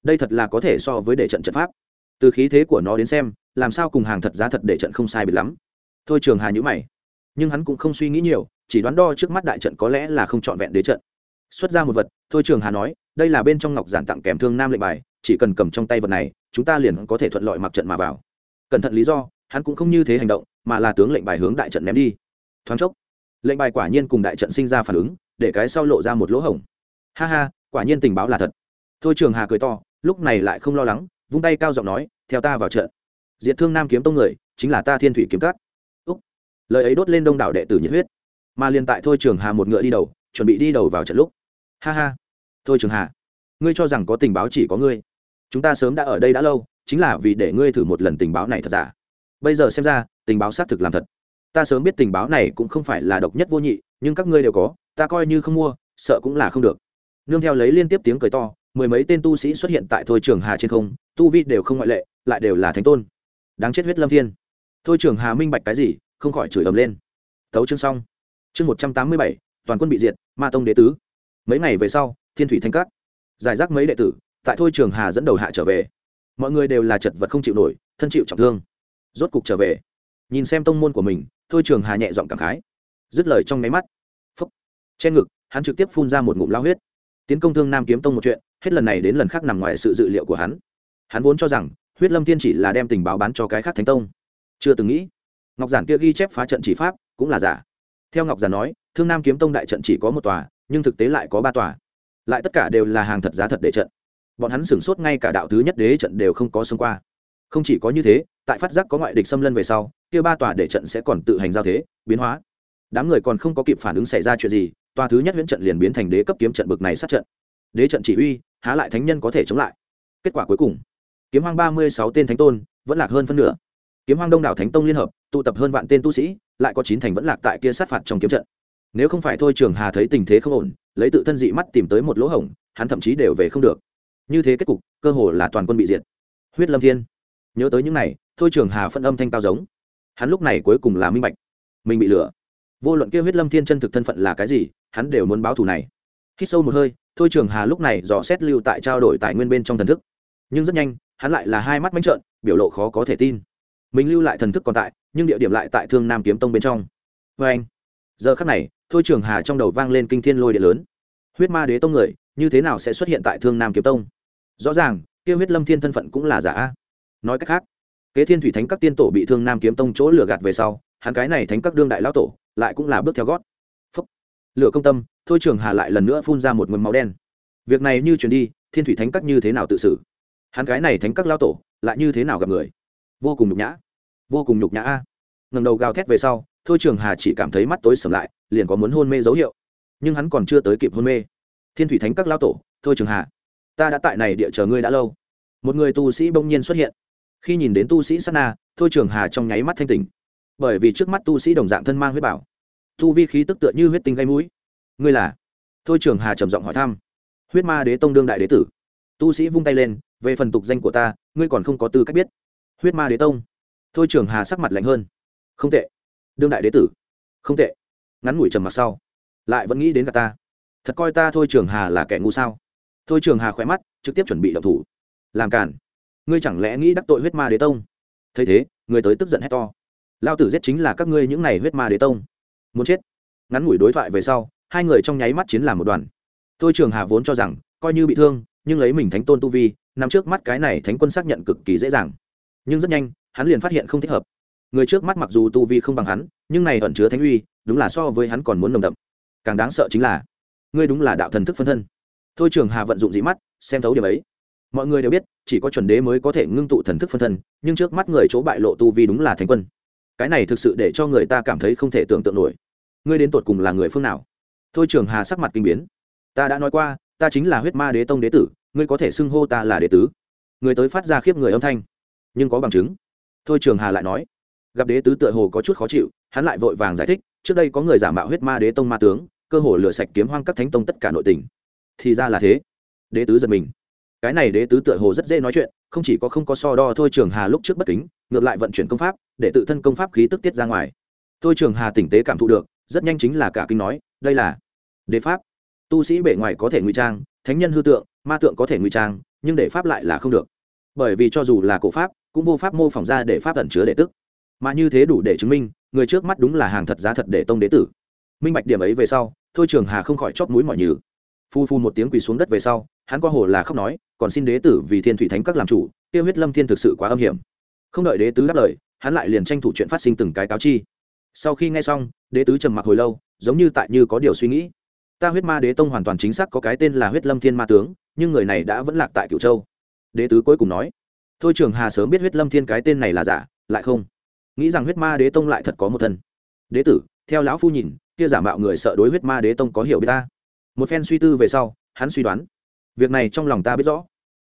Đây thật là có thể so với để trận trận pháp. Từ khí thế của nó đến xem, làm sao cùng hàng thật giá thật để trận không sai biệt lắm. Thôi trường hà nhữ mày. Nhưng hắn cũng không suy nghĩ nhiều, chỉ đoán đo trước mắt đại trận có lẽ là không trọn vẹn đế trận xuất ra một vật, thôi trường hà nói, đây là bên trong ngọc giản tặng kèm thương nam lệnh bài, chỉ cần cầm trong tay vật này, chúng ta liền có thể thuận lợi mặc trận mà vào. Cẩn thận lý do, hắn cũng không như thế hành động, mà là tướng lệnh bài hướng đại trận ném đi. Thoáng chốc, lệnh bài quả nhiên cùng đại trận sinh ra phản ứng, để cái sau lộ ra một lỗ hổng. Ha ha, quả nhiên tình báo là thật. Thôi trường hà cười to, lúc này lại không lo lắng, vung tay cao giọng nói, theo ta vào trận. Diệt thương nam kiếm tông người, chính là ta thiên thủy kiếm cát úc. Lời ấy đốt lên đông đảo đệ tử nhiệt huyết. Mà liền tại thôi trường hà một ngựa đi đầu, chuẩn bị đi đầu vào trận lúc ha ha. Thôi trường hà, ngươi cho rằng có tình báo chỉ có ngươi. Chúng ta sớm đã ở đây đã lâu, chính là vì để ngươi thử một lần tình báo này thật giả. Bây giờ xem ra, tình báo xác thực làm thật. Ta sớm biết tình báo này cũng không phải là độc nhất vô nhị, nhưng các ngươi đều có, ta coi như không mua, sợ cũng là không được. Nương theo lấy liên tiếp tiếng cười to, mười mấy tên tu sĩ xuất hiện tại thôi trường hà trên không, tu vi đều không ngoại lệ, lại đều là thánh tôn. Đáng chết huyết lâm thiên. Thôi trường hà minh bạch cái gì, không khỏi chửi ầm lên. Thấu chương xong. Chương một trăm tám mươi bảy, toàn quân bị diệt, ma tông đế tứ mấy ngày về sau, thiên thủy thanh cát giải rác mấy đệ tử, tại thôi trường hà dẫn đầu hạ trở về. Mọi người đều là chật vật không chịu nổi, thân chịu trọng thương. Rốt cục trở về. Nhìn xem tông môn của mình, thôi trường hà nhẹ giọng cảm khái. Dứt lời trong nháy mắt, phúc, trên ngực, hắn trực tiếp phun ra một ngụm lao huyết. Tiến công thương nam kiếm tông một chuyện, hết lần này đến lần khác nằm ngoài sự dự liệu của hắn. Hắn vốn cho rằng, huyết lâm thiên chỉ là đem tình báo bán cho cái khác thánh tông. Chưa từng nghĩ, ngọc giản kia ghi chép phá trận chỉ pháp, cũng là giả. Theo ngọc giản nói, thương nam kiếm tông đại trận chỉ có một tòa nhưng thực tế lại có ba tòa. Lại tất cả đều là hàng thật giá thật để trận. Bọn hắn sửng sốt ngay cả đạo thứ nhất đế trận đều không có xông qua. Không chỉ có như thế, tại phát giác có ngoại địch xâm lân về sau, kia ba tòa để trận sẽ còn tự hành giao thế, biến hóa. Đám người còn không có kịp phản ứng xảy ra chuyện gì, tòa thứ nhất huyễn trận liền biến thành đế cấp kiếm trận bực này sát trận. Đế trận chỉ uy, há lại thánh nhân có thể chống lại. Kết quả cuối cùng, kiếm hoang ba mươi sáu tên thánh tôn, vẫn lạc hơn phân nửa. Kiếm hoang đông đảo thánh tông liên hợp, tụ tập hơn vạn tên tu sĩ, lại có chín thành vẫn lạc tại kia sát phạt trong kiếm trận nếu không phải thôi, trường hà thấy tình thế không ổn, lấy tự thân dị mắt tìm tới một lỗ hổng, hắn thậm chí đều về không được. Như thế kết cục, cơ hồ là toàn quân bị diệt. Huyết lâm thiên. Nhớ tới những này, thôi, trường hà phân âm thanh cao giống. Hắn lúc này cuối cùng là minh bạch. Mình bị lừa. Vô luận kia huyết lâm thiên chân thực thân phận là cái gì, hắn đều muốn báo thù này. Khi sâu một hơi, thôi, trường hà lúc này dò xét lưu tại trao đổi tài nguyên bên trong thần thức. Nhưng rất nhanh, hắn lại là hai mắt mánh trợn, biểu lộ khó có thể tin. Mình lưu lại thần thức còn tại, nhưng địa điểm lại tại thương nam kiếm tông bên trong. Vê anh, giờ khắc này thôi trường hà trong đầu vang lên kinh thiên lôi địa lớn. Huyết ma đế tông người, như thế nào sẽ xuất hiện tại thương nam kiếm tông? Rõ ràng, kia huyết lâm thiên thân phận cũng là giả. Nói cách khác, kế thiên thủy thánh các tiên tổ bị thương nam kiếm tông chỗ lừa gạt về sau, hắn cái này thánh các đương đại lão tổ, lại cũng là bước theo gót. Phúc. Lựa công tâm, thôi trường hà lại lần nữa phun ra một mầm máu đen. Việc này như chuyển đi, thiên thủy thánh các như thế nào tự xử? Hắn cái này thánh các lao tổ, lại như thế nào gặp người? Vô cùng nhục nhã. Vô cùng nhục nhã a. Ngầm đầu gào thét về sau, thôi trường hà chỉ cảm thấy mắt tối sầm lại liền có muốn hôn mê dấu hiệu. Nhưng hắn còn chưa tới kịp hôn mê. Thiên thủy thánh các lao tổ, thôi trường hà ta đã tại này địa chờ ngươi đã lâu. Một người tu sĩ bỗng nhiên xuất hiện. Khi nhìn đến tu sĩ sana thôi trường hà trong nháy mắt thanh tỉnh. Bởi vì trước mắt tu sĩ đồng dạng thân mang huyết bảo. Tu vi khí tức tựa như huyết tinh gây mũi. Ngươi là? Thôi trường hà trầm giọng hỏi thăm. Huyết ma đế tông đương đại đế tử. Tu sĩ vung tay lên, về phần tục danh của ta, ngươi còn không có tư cách biết. Huyết ma đế tông. Thôi trường hà sắc mặt lạnh hơn. Không tệ. Đương đại đế tử. Không tệ ngắn ngủi trầm mặc sau, lại vẫn nghĩ đến cả ta. Thật coi ta thôi trường hà là kẻ ngu sao? Thôi trường hà khỏe mắt, trực tiếp chuẩn bị động thủ. Làm cản ngươi chẳng lẽ nghĩ đắc tội huyết ma đế tông? Thấy thế, người tới tức giận hét to. Lao tử giết chính là các ngươi những này huyết ma đế tông. Muốn chết. Ngắn ngủi đối thoại về sau, hai người trong nháy mắt chiến làm một đoàn. Thôi trường hà vốn cho rằng, coi như bị thương, nhưng lấy mình thánh tôn tu vi, nằm trước mắt cái này thánh quân xác nhận cực kỳ dễ dàng. Nhưng rất nhanh, hắn liền phát hiện không thích hợp. Người trước mắt mặc dù tu vi không bằng hắn, nhưng này ẩn chứa thánh uy đúng là so với hắn còn muốn nồng đậm. Càng đáng sợ chính là, ngươi đúng là đạo thần thức phân thân. Thôi trường hà vận dụng dị mắt, xem thấu điểm ấy. Mọi người đều biết, chỉ có chuẩn đế mới có thể ngưng tụ thần thức phân thân, nhưng trước mắt người chỗ bại lộ tu vi đúng là thánh quân. Cái này thực sự để cho người ta cảm thấy không thể tưởng tượng nổi. Ngươi đến tột cùng là người phương nào? Thôi trường hà sắc mặt kinh biến. Ta đã nói qua, ta chính là huyết ma đế tông đế tử, ngươi có thể xưng hô ta là đế tứ. Người tới phát ra khiếp người âm thanh, nhưng có bằng chứng. Thôi trường hà lại nói gặp đế tứ tựa hồ có chút khó chịu, hắn lại vội vàng giải thích, trước đây có người giả mạo huyết ma đế tông ma tướng, cơ hồ lửa sạch kiếm hoang các thánh tông tất cả nội tình. Thì ra là thế. Đế tứ giật mình. Cái này đế tứ tựa hồ rất dễ nói chuyện, không chỉ có không có so đo thôi trường hà lúc trước bất kính, ngược lại vận chuyển công pháp, để tự thân công pháp khí tức tiết ra ngoài. Thôi trường hà tỉnh tế cảm thụ được, rất nhanh chính là cả kinh nói, đây là đế pháp. Tu sĩ bể ngoài có thể ngụy trang, thánh nhân hư tượng, ma tượng có thể ngụy trang, nhưng để pháp lại là không được. Bởi vì cho dù là cổ pháp, cũng vô pháp mô phỏng ra để pháp ẩn chứa đệ tức mà như thế đủ để chứng minh, người trước mắt đúng là hàng thật giá thật để tông đế tử. Minh bạch điểm ấy về sau, thôi trường hà không khỏi chóp mũi mọi nhừ. Phu phu một tiếng quỳ xuống đất về sau, hắn qua hồ là khóc nói, còn xin đế tử vì thiên thủy thánh các làm chủ tiêu huyết lâm thiên thực sự quá âm hiểm. Không đợi đế tứ đáp lời, hắn lại liền tranh thủ chuyện phát sinh từng cái cáo chi. Sau khi nghe xong, đế tứ trầm mặc hồi lâu, giống như tại như có điều suy nghĩ. Ta huyết ma đế tông hoàn toàn chính xác có cái tên là huyết lâm thiên ma tướng, nhưng người này đã vẫn lạc tại cửu châu. Đế tứ cuối cùng nói, thôi trường hà sớm biết huyết lâm thiên cái tên này là giả, lại không nghĩ rằng huyết ma đế tông lại thật có một thân. Đế tử, theo lão phu nhìn, kia giả mạo người sợ đối huyết ma đế tông có hiểu biết ta. Một phen suy tư về sau, hắn suy đoán. Việc này trong lòng ta biết rõ.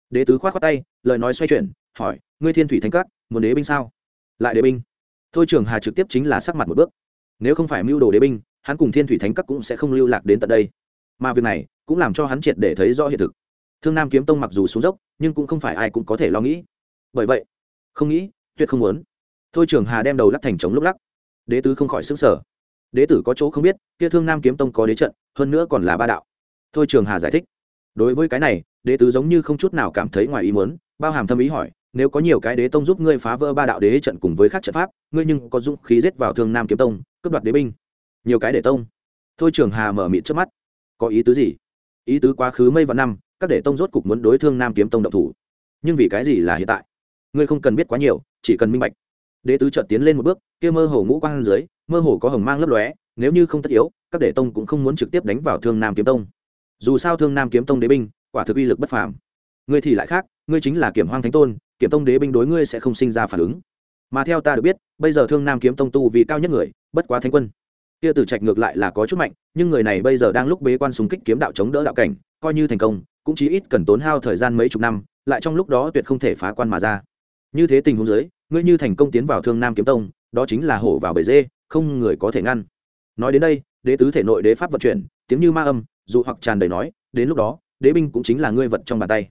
Đế tứ khoát khoát tay, lời nói xoay chuyển, hỏi, ngươi thiên thủy thánh cát muốn đế binh sao? Lại đế binh. Thôi trường hà trực tiếp chính là sắc mặt một bước. Nếu không phải mưu đồ đế binh, hắn cùng thiên thủy thánh các cũng sẽ không lưu lạc đến tận đây. Mà việc này, cũng làm cho hắn triệt để thấy rõ hiện thực. Thương nam kiếm tông mặc dù xuống dốc, nhưng cũng không phải ai cũng có thể lo nghĩ. Bởi vậy, không nghĩ, tuyệt không muốn thôi trường hà đem đầu lắc thành trống lúc lắc. Đế tứ không khỏi xứng sở đế tử có chỗ không biết, kia thương nam kiếm tông có đế trận, hơn nữa còn là ba đạo. Thôi trường hà giải thích. Đối với cái này, đế tứ giống như không chút nào cảm thấy ngoài ý muốn, bao hàm thâm ý hỏi, nếu có nhiều cái đế tông giúp ngươi phá vỡ ba đạo đế trận cùng với các trận pháp, ngươi nhưng có dũng khí giết vào thương nam kiếm tông, cướp đoạt đế binh. Nhiều cái đế tông. Thôi trường hà mở mịt trước mắt. Có ý tứ gì? Ý tứ quá khứ mây và năm, các đế tông rốt cục muốn đối thương nam kiếm tông động thủ. Nhưng vì cái gì là hiện tại? Ngươi không cần biết quá nhiều, chỉ cần minh bạch đế tứ chợt tiến lên một bước, kia mơ hồ ngũ quang dưới, mơ hồ có hồng mang lấp lóe, nếu như không tất yếu, các đệ tông cũng không muốn trực tiếp đánh vào thương nam kiếm tông. Dù sao thương nam kiếm tông đế binh, quả thực uy lực bất phàm. Ngươi thì lại khác, ngươi chính là kiểm hoang thánh tôn, kiểm tông đế binh đối ngươi sẽ không sinh ra phản ứng. Mà theo ta được biết, bây giờ thương nam kiếm tông tu vì cao nhất người, bất quá thánh quân. Kia tử trạch ngược lại là có chút mạnh, nhưng người này bây giờ đang lúc bế quan súng kích kiếm đạo chống đỡ đạo cảnh, coi như thành công, cũng chỉ ít cần tốn hao thời gian mấy chục năm, lại trong lúc đó tuyệt không thể phá quan mà ra. Như thế tình huống dưới ngươi như thành công tiến vào thương nam kiếm tông, đó chính là hổ vào bể dê, không người có thể ngăn. Nói đến đây, đế tứ thể nội đế pháp vận chuyển, tiếng như ma âm, dụ hoặc tràn đầy nói, đến lúc đó, đế binh cũng chính là ngươi vật trong bàn tay.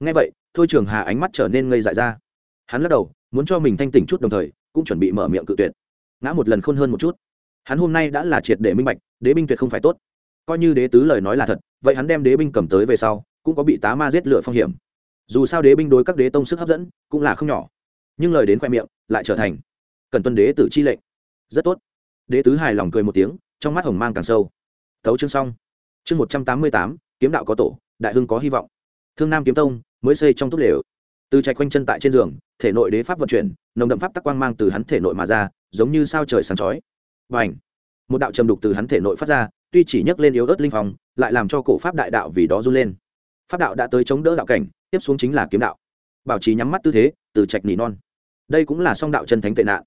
Ngay vậy, thôi trường hà ánh mắt trở nên ngây dại ra. Hắn lắc đầu, muốn cho mình thanh tỉnh chút đồng thời, cũng chuẩn bị mở miệng cự tuyệt. Ngã một lần khôn hơn một chút. Hắn hôm nay đã là triệt để minh bạch, đế binh tuyệt không phải tốt. Coi như đế tứ lời nói là thật, vậy hắn đem đế binh cầm tới về sau, cũng có bị tá ma giết lửa phong hiểm. Dù sao đế binh đối các đế tông sức hấp dẫn, cũng là không nhỏ nhưng lời đến khoe miệng lại trở thành, cần tuân đế tử chi lệnh. Rất tốt. Đế tứ hài lòng cười một tiếng, trong mắt hồng mang càng sâu. Tấu chương xong. Chương một trăm tám mươi tám, kiếm đạo có tổ, đại hưng có hy vọng. Thương nam kiếm tông, mới xây trong túp lều. Từ chạy quanh chân tại trên giường, thể nội đế pháp vận chuyển, nồng đậm pháp tắc quang mang từ hắn thể nội mà ra, giống như sao trời sáng chói. Và ảnh một đạo trầm đục từ hắn thể nội phát ra, tuy chỉ nhấc lên yếu ớt linh phong, lại làm cho cổ pháp đại đạo vì đó run lên. Pháp đạo đã tới chống đỡ đạo cảnh, tiếp xuống chính là kiếm đạo. Bảo trì nhắm mắt tư thế, từ trạch nỉ non đây cũng là song đạo chân thánh tệ nạn.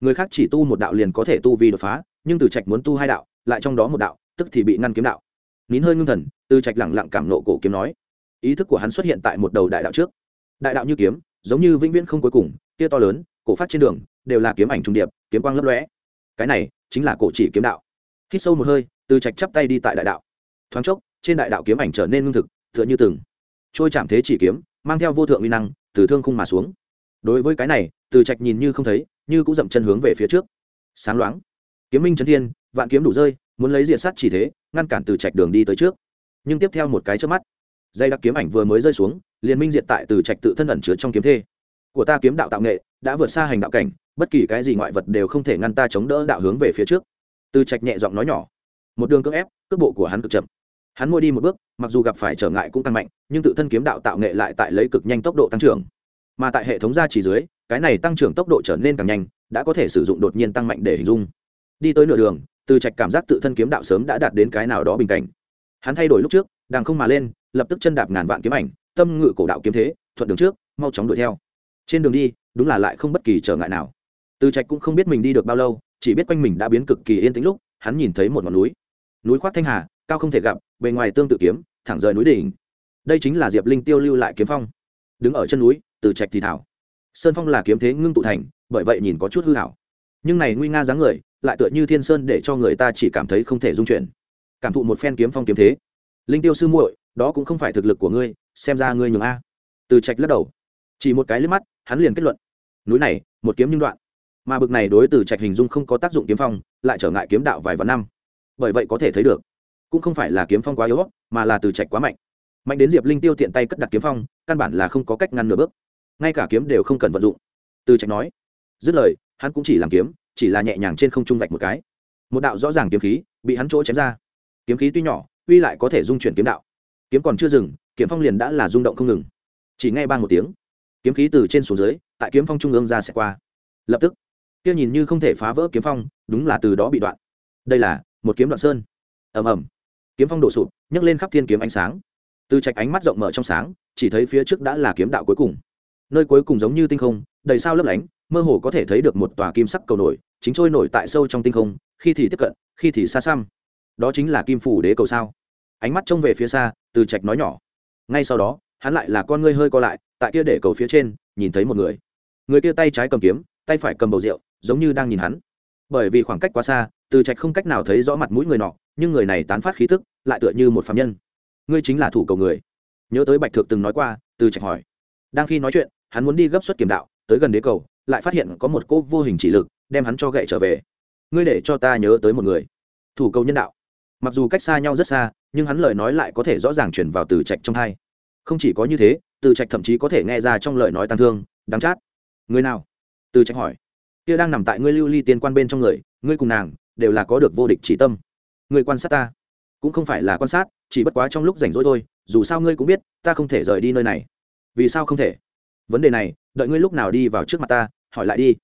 Người khác chỉ tu một đạo liền có thể tu vì đột phá, nhưng từ trạch muốn tu hai đạo, lại trong đó một đạo, tức thì bị ngăn kiếm đạo. Nín hơi ngưng thần, từ trạch lẳng lặng cảm nộ cổ kiếm nói. Ý thức của hắn xuất hiện tại một đầu đại đạo trước. Đại đạo như kiếm, giống như vĩnh viễn không cuối cùng, tia to lớn, cổ phát trên đường, đều là kiếm ảnh trung điệp, kiếm quang lấp lóe. Cái này chính là cổ chỉ kiếm đạo. Hít sâu một hơi, từ trạch chắp tay đi tại đại đạo. Thoáng chốc, trên đại đạo kiếm ảnh trở nên ngưng thực, tựa như từng. Trôi chạm thế chỉ kiếm, mang theo vô thượng uy năng, từ thương khung mà xuống đối với cái này, từ trạch nhìn như không thấy, như cũng dậm chân hướng về phía trước. Sáng loáng. Kiếm minh trấn thiên, vạn kiếm đủ rơi, muốn lấy diện sát chỉ thế, ngăn cản từ trạch đường đi tới trước. Nhưng tiếp theo một cái trước mắt, dây đặc kiếm ảnh vừa mới rơi xuống, liền minh diệt tại từ trạch tự thân ẩn chứa trong kiếm thê. Của ta kiếm đạo tạo nghệ, đã vượt xa hành đạo cảnh, bất kỳ cái gì ngoại vật đều không thể ngăn ta chống đỡ đạo hướng về phía trước. Từ trạch nhẹ giọng nói nhỏ. Một đường cưỡng ép, cước bộ của hắn cực chậm. Hắn môi đi một bước, mặc dù gặp phải trở ngại cũng tăng mạnh, nhưng tự thân kiếm đạo tạo nghệ lại tại lấy cực nhanh tốc độ tăng trưởng mà tại hệ thống gia chỉ dưới, cái này tăng trưởng tốc độ trở nên càng nhanh, đã có thể sử dụng đột nhiên tăng mạnh để hình dung. Đi tới nửa đường, từ trạch cảm giác tự thân kiếm đạo sớm đã đạt đến cái nào đó bình cảnh. Hắn thay đổi lúc trước, đang không mà lên, lập tức chân đạp ngàn vạn kiếm ảnh, tâm ngự cổ đạo kiếm thế, thuận đường trước, mau chóng đuổi theo. Trên đường đi, đúng là lại không bất kỳ trở ngại nào. Từ trạch cũng không biết mình đi được bao lâu, chỉ biết quanh mình đã biến cực kỳ yên tĩnh lúc, hắn nhìn thấy một ngọn núi. Núi khoác thanh hà, cao không thể gặp, bề ngoài tương tự kiếm, thẳng rời núi đỉnh. Đây chính là diệp linh tiêu lưu lại kiếm phong. Đứng ở chân núi từ trạch thì thảo. Sơn phong là kiếm thế ngưng tụ thành, bởi vậy nhìn có chút hư hảo. Nhưng này nguy nga dáng người, lại tựa như thiên sơn để cho người ta chỉ cảm thấy không thể dung chuyển. Cảm thụ một phen kiếm phong kiếm thế. Linh tiêu sư muội, đó cũng không phải thực lực của ngươi, xem ra ngươi nhường a. Từ trạch lắc đầu. Chỉ một cái liếc mắt, hắn liền kết luận. Núi này, một kiếm nhưng đoạn. Mà bực này đối từ trạch hình dung không có tác dụng kiếm phong, lại trở ngại kiếm đạo vài vạn năm. Bởi vậy có thể thấy được, cũng không phải là kiếm phong quá yếu, mà là từ trạch quá mạnh. Mạnh đến diệp linh tiêu tiện tay cất đặt kiếm phong, căn bản là không có cách ngăn nửa bước ngay cả kiếm đều không cần vận dụng. Từ trạch nói, dứt lời, hắn cũng chỉ làm kiếm, chỉ là nhẹ nhàng trên không trung vạch một cái. Một đạo rõ ràng kiếm khí bị hắn chỗ chém ra. Kiếm khí tuy nhỏ, uy lại có thể dung chuyển kiếm đạo. Kiếm còn chưa dừng, kiếm phong liền đã là rung động không ngừng. Chỉ ngay ban một tiếng, kiếm khí từ trên xuống dưới, tại kiếm phong trung ương ra sẽ qua. Lập tức, kia nhìn như không thể phá vỡ kiếm phong, đúng là từ đó bị đoạn. Đây là một kiếm đoạn sơn. Ầm ầm. Kiếm phong đổ sụp, nhấc lên khắp thiên kiếm ánh sáng. Từ trạch ánh mắt rộng mở trong sáng, chỉ thấy phía trước đã là kiếm đạo cuối cùng nơi cuối cùng giống như tinh không, đầy sao lấp lánh, mơ hồ có thể thấy được một tòa kim sắc cầu nổi, chính trôi nổi tại sâu trong tinh không, khi thì tiếp cận, khi thì xa xăm. Đó chính là kim phủ đế cầu sao? Ánh mắt trông về phía xa, từ trạch nói nhỏ. Ngay sau đó, hắn lại là con ngươi hơi co lại, tại kia để cầu phía trên, nhìn thấy một người. Người kia tay trái cầm kiếm, tay phải cầm bầu rượu, giống như đang nhìn hắn. Bởi vì khoảng cách quá xa, từ trạch không cách nào thấy rõ mặt mũi người nọ, nhưng người này tán phát khí tức, lại tựa như một phạm nhân. Ngươi chính là thủ cầu người. Nhớ tới bạch thượng từng nói qua, từ trạch hỏi. Đang khi nói chuyện hắn muốn đi gấp xuất kiểm đạo, tới gần đế cầu, lại phát hiện có một cô vô hình chỉ lực, đem hắn cho gậy trở về. Ngươi để cho ta nhớ tới một người. Thủ cầu nhân đạo. Mặc dù cách xa nhau rất xa, nhưng hắn lời nói lại có thể rõ ràng chuyển vào từ trạch trong hai. Không chỉ có như thế, từ trạch thậm chí có thể nghe ra trong lời nói tàn thương đáng chát. Người nào? Từ trạch hỏi. Kia đang nằm tại ngươi lưu ly tiên quan bên trong người, ngươi cùng nàng, đều là có được vô địch chỉ tâm. Ngươi quan sát ta. Cũng không phải là quan sát, chỉ bất quá trong lúc rảnh rỗi thôi, dù sao ngươi cũng biết, ta không thể rời đi nơi này. Vì sao không thể? Vấn đề này, đợi ngươi lúc nào đi vào trước mặt ta, hỏi lại đi.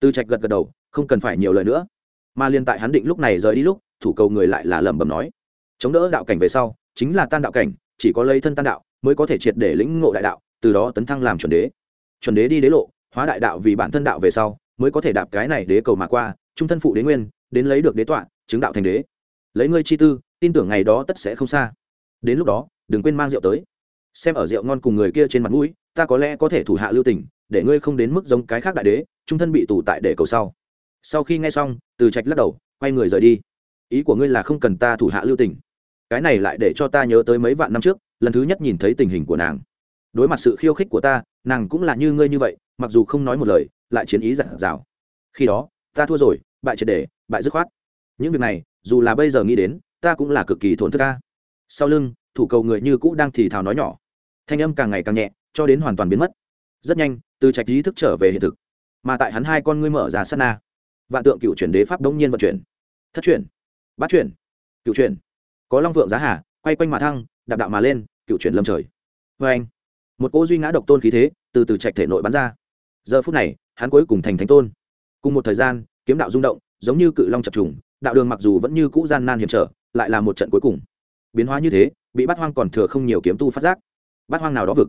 Từ trạch gật gật đầu, không cần phải nhiều lời nữa. Mà liên tại hắn định lúc này rời đi lúc, thủ cầu người lại là lẩm bẩm nói. Chống đỡ đạo cảnh về sau, chính là tan đạo cảnh, chỉ có lấy thân tan đạo mới có thể triệt để lĩnh ngộ đại đạo, từ đó tấn thăng làm chuẩn đế. Chuẩn đế đi đế lộ, hóa đại đạo vì bản thân đạo về sau, mới có thể đạp cái này đế cầu mà qua, trung thân phụ đế nguyên, đến lấy được đế tọa, chứng đạo thành đế. Lấy ngươi chi tư, tin tưởng ngày đó tất sẽ không xa. Đến lúc đó, đừng quên mang rượu tới xem ở rượu ngon cùng người kia trên mặt mũi, ta có lẽ có thể thủ hạ lưu tình, để ngươi không đến mức giống cái khác đại đế, trung thân bị tù tại để cầu sau. Sau khi nghe xong, từ trạch lắc đầu, quay người rời đi. Ý của ngươi là không cần ta thủ hạ lưu tình. Cái này lại để cho ta nhớ tới mấy vạn năm trước, lần thứ nhất nhìn thấy tình hình của nàng. Đối mặt sự khiêu khích của ta, nàng cũng là như ngươi như vậy, mặc dù không nói một lời, lại chiến ý giản dào. Khi đó, ta thua rồi, bại triệt để, bại dứt khoát. Những việc này, dù là bây giờ nghĩ đến, ta cũng là cực kỳ thổn thức ca sau lưng, thủ cầu người như cũ đang thì thào nói nhỏ thanh âm càng ngày càng nhẹ, cho đến hoàn toàn biến mất. Rất nhanh, từ trạch ý thức trở về hiện thực. Mà tại hắn hai con ngươi mở ra sát na, vạn tượng cựu chuyển đế pháp đông nhiên vận chuyển. Thất chuyển, bát chuyển, cựu chuyển. Có long vượng giá hà, quay quanh mà thăng, đạp đạo mà lên, cựu chuyển lâm trời. Vê anh, một cỗ duy ngã độc tôn khí thế từ từ trạch thể nội bắn ra. Giờ phút này, hắn cuối cùng thành thánh tôn. Cùng một thời gian, kiếm đạo rung động, giống như cự long chập trùng, đạo đường mặc dù vẫn như cũ gian nan hiểm trở, lại là một trận cuối cùng. Biến hóa như thế, bị bắt hoang còn thừa không nhiều kiếm tu phát giác bát hoang nào đó vực.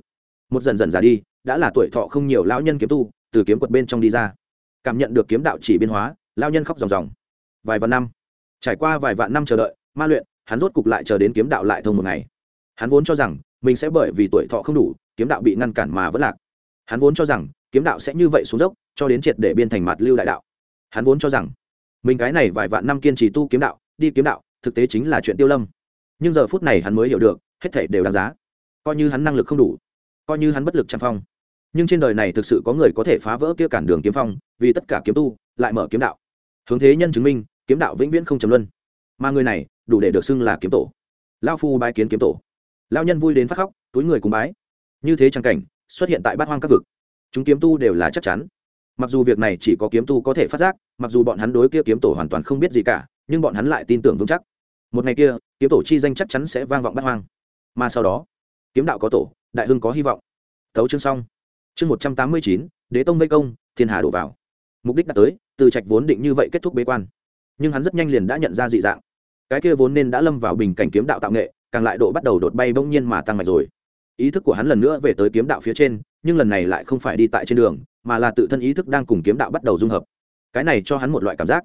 Một dần dần già đi, đã là tuổi thọ không nhiều lão nhân kiếm tu, từ kiếm quật bên trong đi ra. Cảm nhận được kiếm đạo chỉ biến hóa lao nhân khóc ròng ròng. Vài vạn năm. Trải qua vài vạn năm chờ đợi, ma luyện, hắn rốt cục lại chờ đến kiếm đạo lại thông một ngày. Hắn vốn cho rằng, mình sẽ bởi vì tuổi thọ không đủ, kiếm đạo bị ngăn cản mà vẫn lạc. Hắn vốn cho rằng, kiếm đạo sẽ như vậy xuống dốc, cho đến triệt để biên thành mặt lưu đại đạo. Hắn vốn cho rằng, mình cái này vài vạn năm kiên trì tu kiếm đạo, đi kiếm đạo, thực tế chính là chuyện tiêu lâm. Nhưng giờ phút này hắn mới hiểu được, hết thể đều đáng giá coi như hắn năng lực không đủ, coi như hắn bất lực trang phong. Nhưng trên đời này thực sự có người có thể phá vỡ kia cản đường kiếm phong, vì tất cả kiếm tu, lại mở kiếm đạo. Hướng thế nhân chứng minh, kiếm đạo vĩnh viễn không chấm luân. Mà người này, đủ để được xưng là kiếm tổ. Lao phu bái kiến kiếm tổ. Lao nhân vui đến phát khóc, túi người cùng bái. Như thế trang cảnh, xuất hiện tại bát hoang các vực. Chúng kiếm tu đều là chắc chắn. Mặc dù việc này chỉ có kiếm tu có thể phát giác, mặc dù bọn hắn đối kia kiếm tổ hoàn toàn không biết gì cả, nhưng bọn hắn lại tin tưởng vững chắc. Một ngày kia, kiếm tổ chi danh chắc chắn sẽ vang vọng bát hoang. Mà sau đó kiếm đạo có tổ, đại hưng có hy vọng. Thấu chương xong. Chương một trăm tám mươi chín, đế tông vây công, thiên hà đổ vào. Mục đích đã tới, từ trạch vốn định như vậy kết thúc bế quan. Nhưng hắn rất nhanh liền đã nhận ra dị dạng. Cái kia vốn nên đã lâm vào bình cảnh kiếm đạo tạo nghệ, càng lại độ bắt đầu đột bay bỗng nhiên mà tăng mạch rồi. Ý thức của hắn lần nữa về tới kiếm đạo phía trên, nhưng lần này lại không phải đi tại trên đường, mà là tự thân ý thức đang cùng kiếm đạo bắt đầu dung hợp. Cái này cho hắn một loại cảm giác.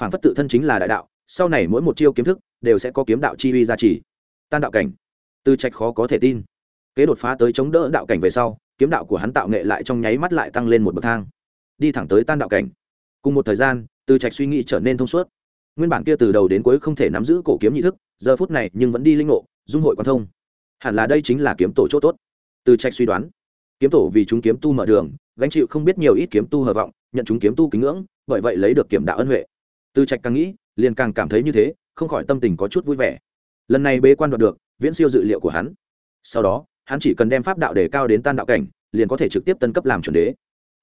Phản phất tự thân chính là đại đạo, sau này mỗi một chiêu kiếm thức đều sẽ có kiếm đạo chi uy gia trì. Tan đạo cảnh tư trạch khó có thể tin. Kế đột phá tới chống đỡ đạo cảnh về sau, kiếm đạo của hắn tạo nghệ lại trong nháy mắt lại tăng lên một bậc thang. Đi thẳng tới tan đạo cảnh. Cùng một thời gian, tư trạch suy nghĩ trở nên thông suốt. Nguyên bản kia từ đầu đến cuối không thể nắm giữ cổ kiếm nhị thức, giờ phút này nhưng vẫn đi linh ngộ, dung hội quan thông. Hẳn là đây chính là kiếm tổ chỗ tốt. Từ trạch suy đoán. Kiếm tổ vì chúng kiếm tu mở đường, gánh chịu không biết nhiều ít kiếm tu hờ vọng, nhận chúng kiếm tu kính ngưỡng, bởi vậy lấy được kiểm đạo ân huệ. Từ trạch càng nghĩ, liền càng cảm thấy như thế, không khỏi tâm tình có chút vui vẻ. Lần này bế quan đoạt được viễn siêu dự liệu của hắn. Sau đó, hắn chỉ cần đem pháp đạo đề cao đến tan đạo cảnh, liền có thể trực tiếp tân cấp làm chuẩn đế.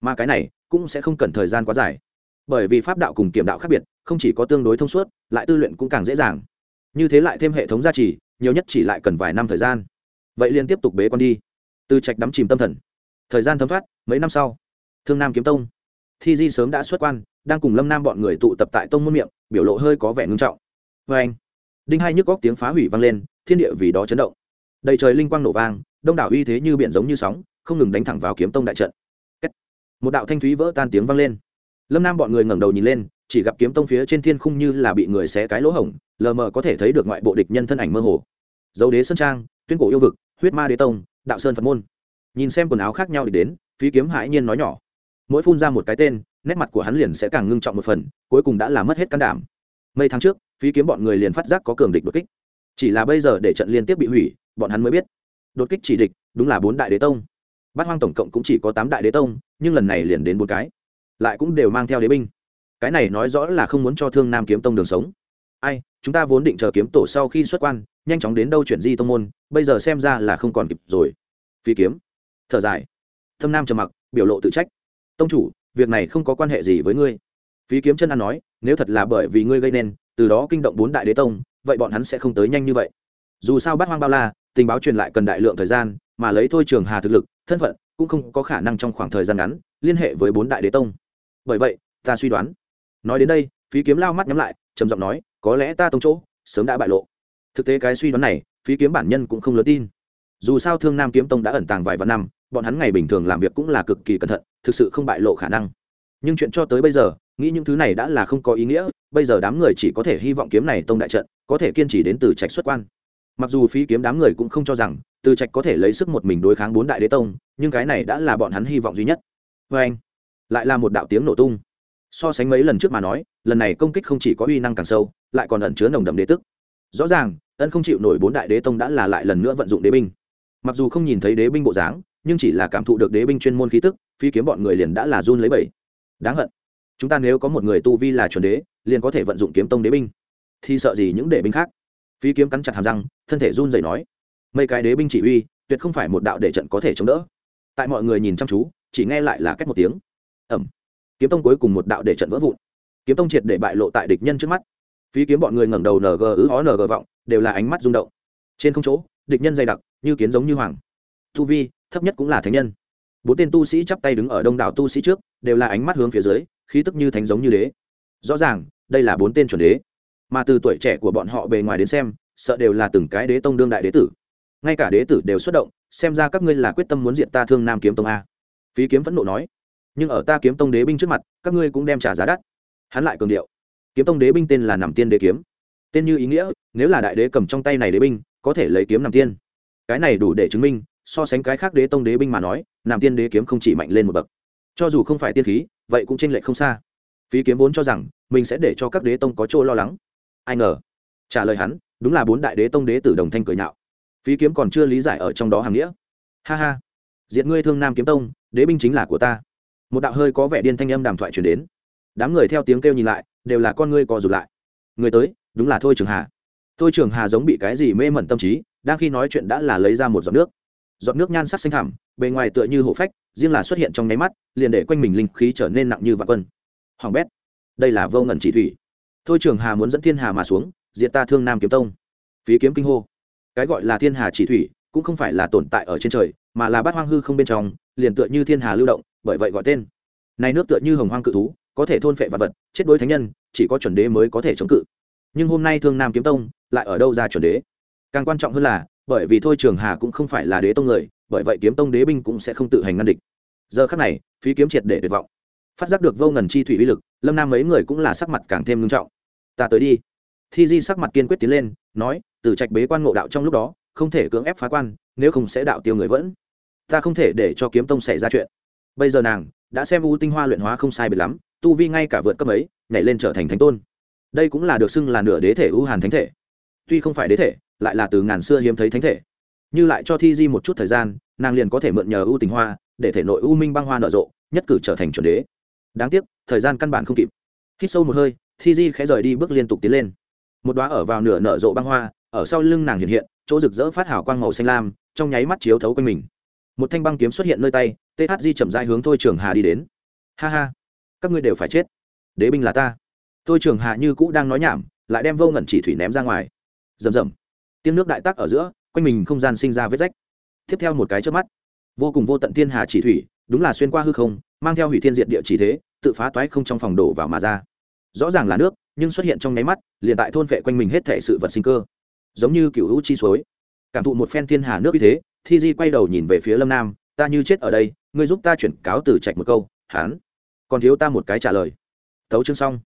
Mà cái này cũng sẽ không cần thời gian quá dài. Bởi vì pháp đạo cùng kiểm đạo khác biệt, không chỉ có tương đối thông suốt, lại tư luyện cũng càng dễ dàng. Như thế lại thêm hệ thống gia trì, nhiều nhất chỉ lại cần vài năm thời gian. Vậy liền tiếp tục bế quan đi. Từ trạch đắm chìm tâm thần. Thời gian thấm thoát, mấy năm sau, thương nam kiếm tông. Thi di sớm đã xuất quan, đang cùng lâm nam bọn người tụ tập tại tông môn miệng, biểu lộ hơi có vẻ ngưng trọng. Vê anh đinh hai nhức góc tiếng phá hủy vang lên thiên địa vì đó chấn động. Đầy trời linh quang nổ vang, đông đảo uy thế như biển giống như sóng, không ngừng đánh thẳng vào kiếm tông đại trận. Một đạo thanh thúy vỡ tan tiếng vang lên. Lâm nam bọn người ngẩng đầu nhìn lên, chỉ gặp kiếm tông phía trên thiên khung như là bị người xé cái lỗ hổng, lờ mờ có thể thấy được ngoại bộ địch nhân thân ảnh mơ hồ. Dấu đế sơn trang, tuyên cổ yêu vực, huyết ma đế tông, đạo sơn phật môn. Nhìn xem quần áo khác nhau để đến, phí kiếm hãi nhiên nói nhỏ. Mỗi phun ra một cái tên, nét mặt của hắn liền sẽ càng ngưng trọng một phần, cuối cùng đã làm mất hết can đảm. Mấy tháng trước, phí kiếm bọn người liền phát giác có cường địch đột kích chỉ là bây giờ để trận liên tiếp bị hủy, bọn hắn mới biết. Đột kích chỉ địch, đúng là bốn đại đế tông. Bát hoang tổng cộng cũng chỉ có tám đại đế tông, nhưng lần này liền đến bốn cái. Lại cũng đều mang theo đế binh. Cái này nói rõ là không muốn cho thương nam kiếm tông đường sống. Ai, chúng ta vốn định chờ kiếm tổ sau khi xuất quan, nhanh chóng đến đâu chuyển di tông môn, bây giờ xem ra là không còn kịp rồi. Phi kiếm. Thở dài. Thâm nam trầm mặc, biểu lộ tự trách. Tông chủ, việc này không có quan hệ gì với ngươi. Phí kiếm chân ăn nói, nếu thật là bởi vì ngươi gây nên, từ đó kinh động bốn đại đế tông vậy bọn hắn sẽ không tới nhanh như vậy. Dù sao bắt hoang bao la, tình báo truyền lại cần đại lượng thời gian, mà lấy thôi trường hà thực lực, thân phận cũng không có khả năng trong khoảng thời gian ngắn liên hệ với bốn đại đế tông. Bởi vậy, ta suy đoán, nói đến đây, phí kiếm lao mắt nhắm lại, trầm giọng nói, có lẽ ta tông chỗ sớm đã bại lộ. Thực tế cái suy đoán này, phí kiếm bản nhân cũng không lớn tin. Dù sao thương nam kiếm tông đã ẩn tàng vài vạn năm, bọn hắn ngày bình thường làm việc cũng là cực kỳ cẩn thận, thực sự không bại lộ khả năng. Nhưng chuyện cho tới bây giờ nghĩ những thứ này đã là không có ý nghĩa, bây giờ đám người chỉ có thể hy vọng kiếm này tông đại trận, có thể kiên trì đến từ trạch xuất quan. Mặc dù phí kiếm đám người cũng không cho rằng, từ trạch có thể lấy sức một mình đối kháng bốn đại đế tông, nhưng cái này đã là bọn hắn hy vọng duy nhất. Vê anh, lại là một đạo tiếng nổ tung. So sánh mấy lần trước mà nói, lần này công kích không chỉ có uy năng càng sâu, lại còn ẩn chứa nồng đậm đế tức. Rõ ràng, ân không chịu nổi bốn đại đế tông đã là lại lần nữa vận dụng đế binh. Mặc dù không nhìn thấy đế binh bộ dáng, nhưng chỉ là cảm thụ được đế binh chuyên môn khí tức phi kiếm bọn người liền đã là run lấy bẩy đáng hận chúng ta nếu có một người tu vi là chuẩn đế, liền có thể vận dụng kiếm tông đế binh. Thì sợ gì những đệ binh khác? Phi kiếm cắn chặt hàm răng, thân thể run rẩy nói, mấy cái đế binh chỉ uy tuyệt không phải một đạo để trận có thể chống đỡ. Tại mọi người nhìn chăm chú, chỉ nghe lại là cách một tiếng. Ẩm. Kiếm tông cuối cùng một đạo để trận vỡ vụn. Kiếm tông triệt để bại lộ tại địch nhân trước mắt. Phi kiếm bọn người ngẩng đầu ng ứ, ó ng vọng, đều là ánh mắt rung động. Trên không chỗ, địch nhân dày đặc, như kiến giống như hoàng. Tu vi, thấp nhất cũng là thánh nhân bốn tên tu sĩ chắp tay đứng ở đông đảo tu sĩ trước, đều là ánh mắt hướng phía dưới, khí tức như thánh giống như đế. Rõ ràng, đây là bốn tên chuẩn đế. Mà từ tuổi trẻ của bọn họ bề ngoài đến xem, sợ đều là từng cái đế tông đương đại đế tử. Ngay cả đế tử đều xuất động, xem ra các ngươi là quyết tâm muốn diện ta thương nam kiếm tông a. Phí kiếm vẫn nộ nói, nhưng ở ta kiếm tông đế binh trước mặt, các ngươi cũng đem trả giá đắt. Hắn lại cường điệu, kiếm tông đế binh tên là nằm tiên đế kiếm. Tên như ý nghĩa, nếu là đại đế cầm trong tay này đế binh, có thể lấy kiếm nằm tiên. Cái này đủ để chứng minh, so sánh cái khác đế tông đế binh mà nói Nam tiên đế kiếm không chỉ mạnh lên một bậc. Cho dù không phải tiên khí, vậy cũng tranh lệch không xa. Phí kiếm vốn cho rằng, mình sẽ để cho các đế tông có chỗ lo lắng. Ai ngờ, trả lời hắn, đúng là bốn đại đế tông đế tử đồng thanh cười nhạo. Phí kiếm còn chưa lý giải ở trong đó hàm nghĩa. Ha ha diện ngươi thương nam kiếm tông, đế binh chính là của ta. Một đạo hơi có vẻ điên thanh âm đàm thoại chuyển đến. Đám người theo tiếng kêu nhìn lại, đều là con ngươi co rụt lại. Người tới, đúng là thôi trường hà. Thôi trường hà giống bị cái gì mê mẩn tâm trí, đang khi nói chuyện đã là lấy ra một giọt nước giọt nước nhan sắc xanh thẳm, bề ngoài tựa như hổ phách, riêng là xuất hiện trong nháy mắt, liền để quanh mình linh khí trở nên nặng như vạn quân. Hoàng bét, đây là vô ngẩn chỉ thủy. Thôi trường hà muốn dẫn thiên hà mà xuống, diệt ta thương nam kiếm tông. Phí kiếm kinh hô. Cái gọi là thiên hà chỉ thủy, cũng không phải là tồn tại ở trên trời, mà là bát hoang hư không bên trong, liền tựa như thiên hà lưu động, bởi vậy gọi tên. Này nước tựa như hồng hoang cự thú, có thể thôn phệ vật vật, chết đối thánh nhân, chỉ có chuẩn đế mới có thể chống cự. Nhưng hôm nay thương nam kiếm tông lại ở đâu ra chuẩn đế? Càng quan trọng hơn là bởi vì thôi trường hà cũng không phải là đế tông người, bởi vậy kiếm tông đế binh cũng sẽ không tự hành ngăn địch. Giờ khắc này, phí kiếm triệt để tuyệt vọng. Phát giác được vô ngần chi thủy uy lực, lâm nam mấy người cũng là sắc mặt càng thêm nghiêm trọng. Ta tới đi. Thi di sắc mặt kiên quyết tiến lên, nói, từ trạch bế quan ngộ đạo trong lúc đó, không thể cưỡng ép phá quan, nếu không sẽ đạo tiêu người vẫn. Ta không thể để cho kiếm tông xảy ra chuyện. Bây giờ nàng đã xem u tinh hoa luyện hóa không sai biệt lắm, tu vi ngay cả vượt cấp ấy, nhảy lên trở thành thánh tôn. Đây cũng là được xưng là nửa đế thể ưu hàn thánh thể tuy không phải đế thể, lại là từ ngàn xưa hiếm thấy thánh thể. Như lại cho thi di một chút thời gian, nàng liền có thể mượn nhờ ưu tình hoa, để thể nội u minh băng hoa nở rộ, nhất cử trở thành chuẩn đế. Đáng tiếc, thời gian căn bản không kịp. Hít sâu một hơi, thi di khẽ rời đi bước liên tục tiến lên. Một đoá ở vào nửa nở rộ băng hoa, ở sau lưng nàng hiện hiện, chỗ rực rỡ phát hào quang màu xanh lam, trong nháy mắt chiếu thấu quanh mình. Một thanh băng kiếm xuất hiện nơi tay thg chậm dai hướng thôi trường hà đi đến. Ha ha, các ngươi đều phải chết. Đế binh là ta. Thôi trường hà như cũ đang nói nhảm, lại đem vô ngẩn chỉ thủy ném ra ngoài rầm rầm. Tiếng nước đại tác ở giữa, quanh mình không gian sinh ra vết rách. Tiếp theo một cái trước mắt, vô cùng vô tận thiên hà chỉ thủy, đúng là xuyên qua hư không, mang theo hủy thiên diện địa chỉ thế, tự phá toái không trong phòng đổ vào mà ra. Rõ ràng là nước, nhưng xuất hiện trong nháy mắt, liền tại thôn vệ quanh mình hết thể sự vật sinh cơ. Giống như cựu hữu chi suối. Cảm thụ một phen thiên hà nước như thế, thi di quay đầu nhìn về phía lâm nam, ta như chết ở đây, ngươi giúp ta chuyển cáo từ trạch một câu hán còn thiếu ta một cái trả lời. Thấu chương xong.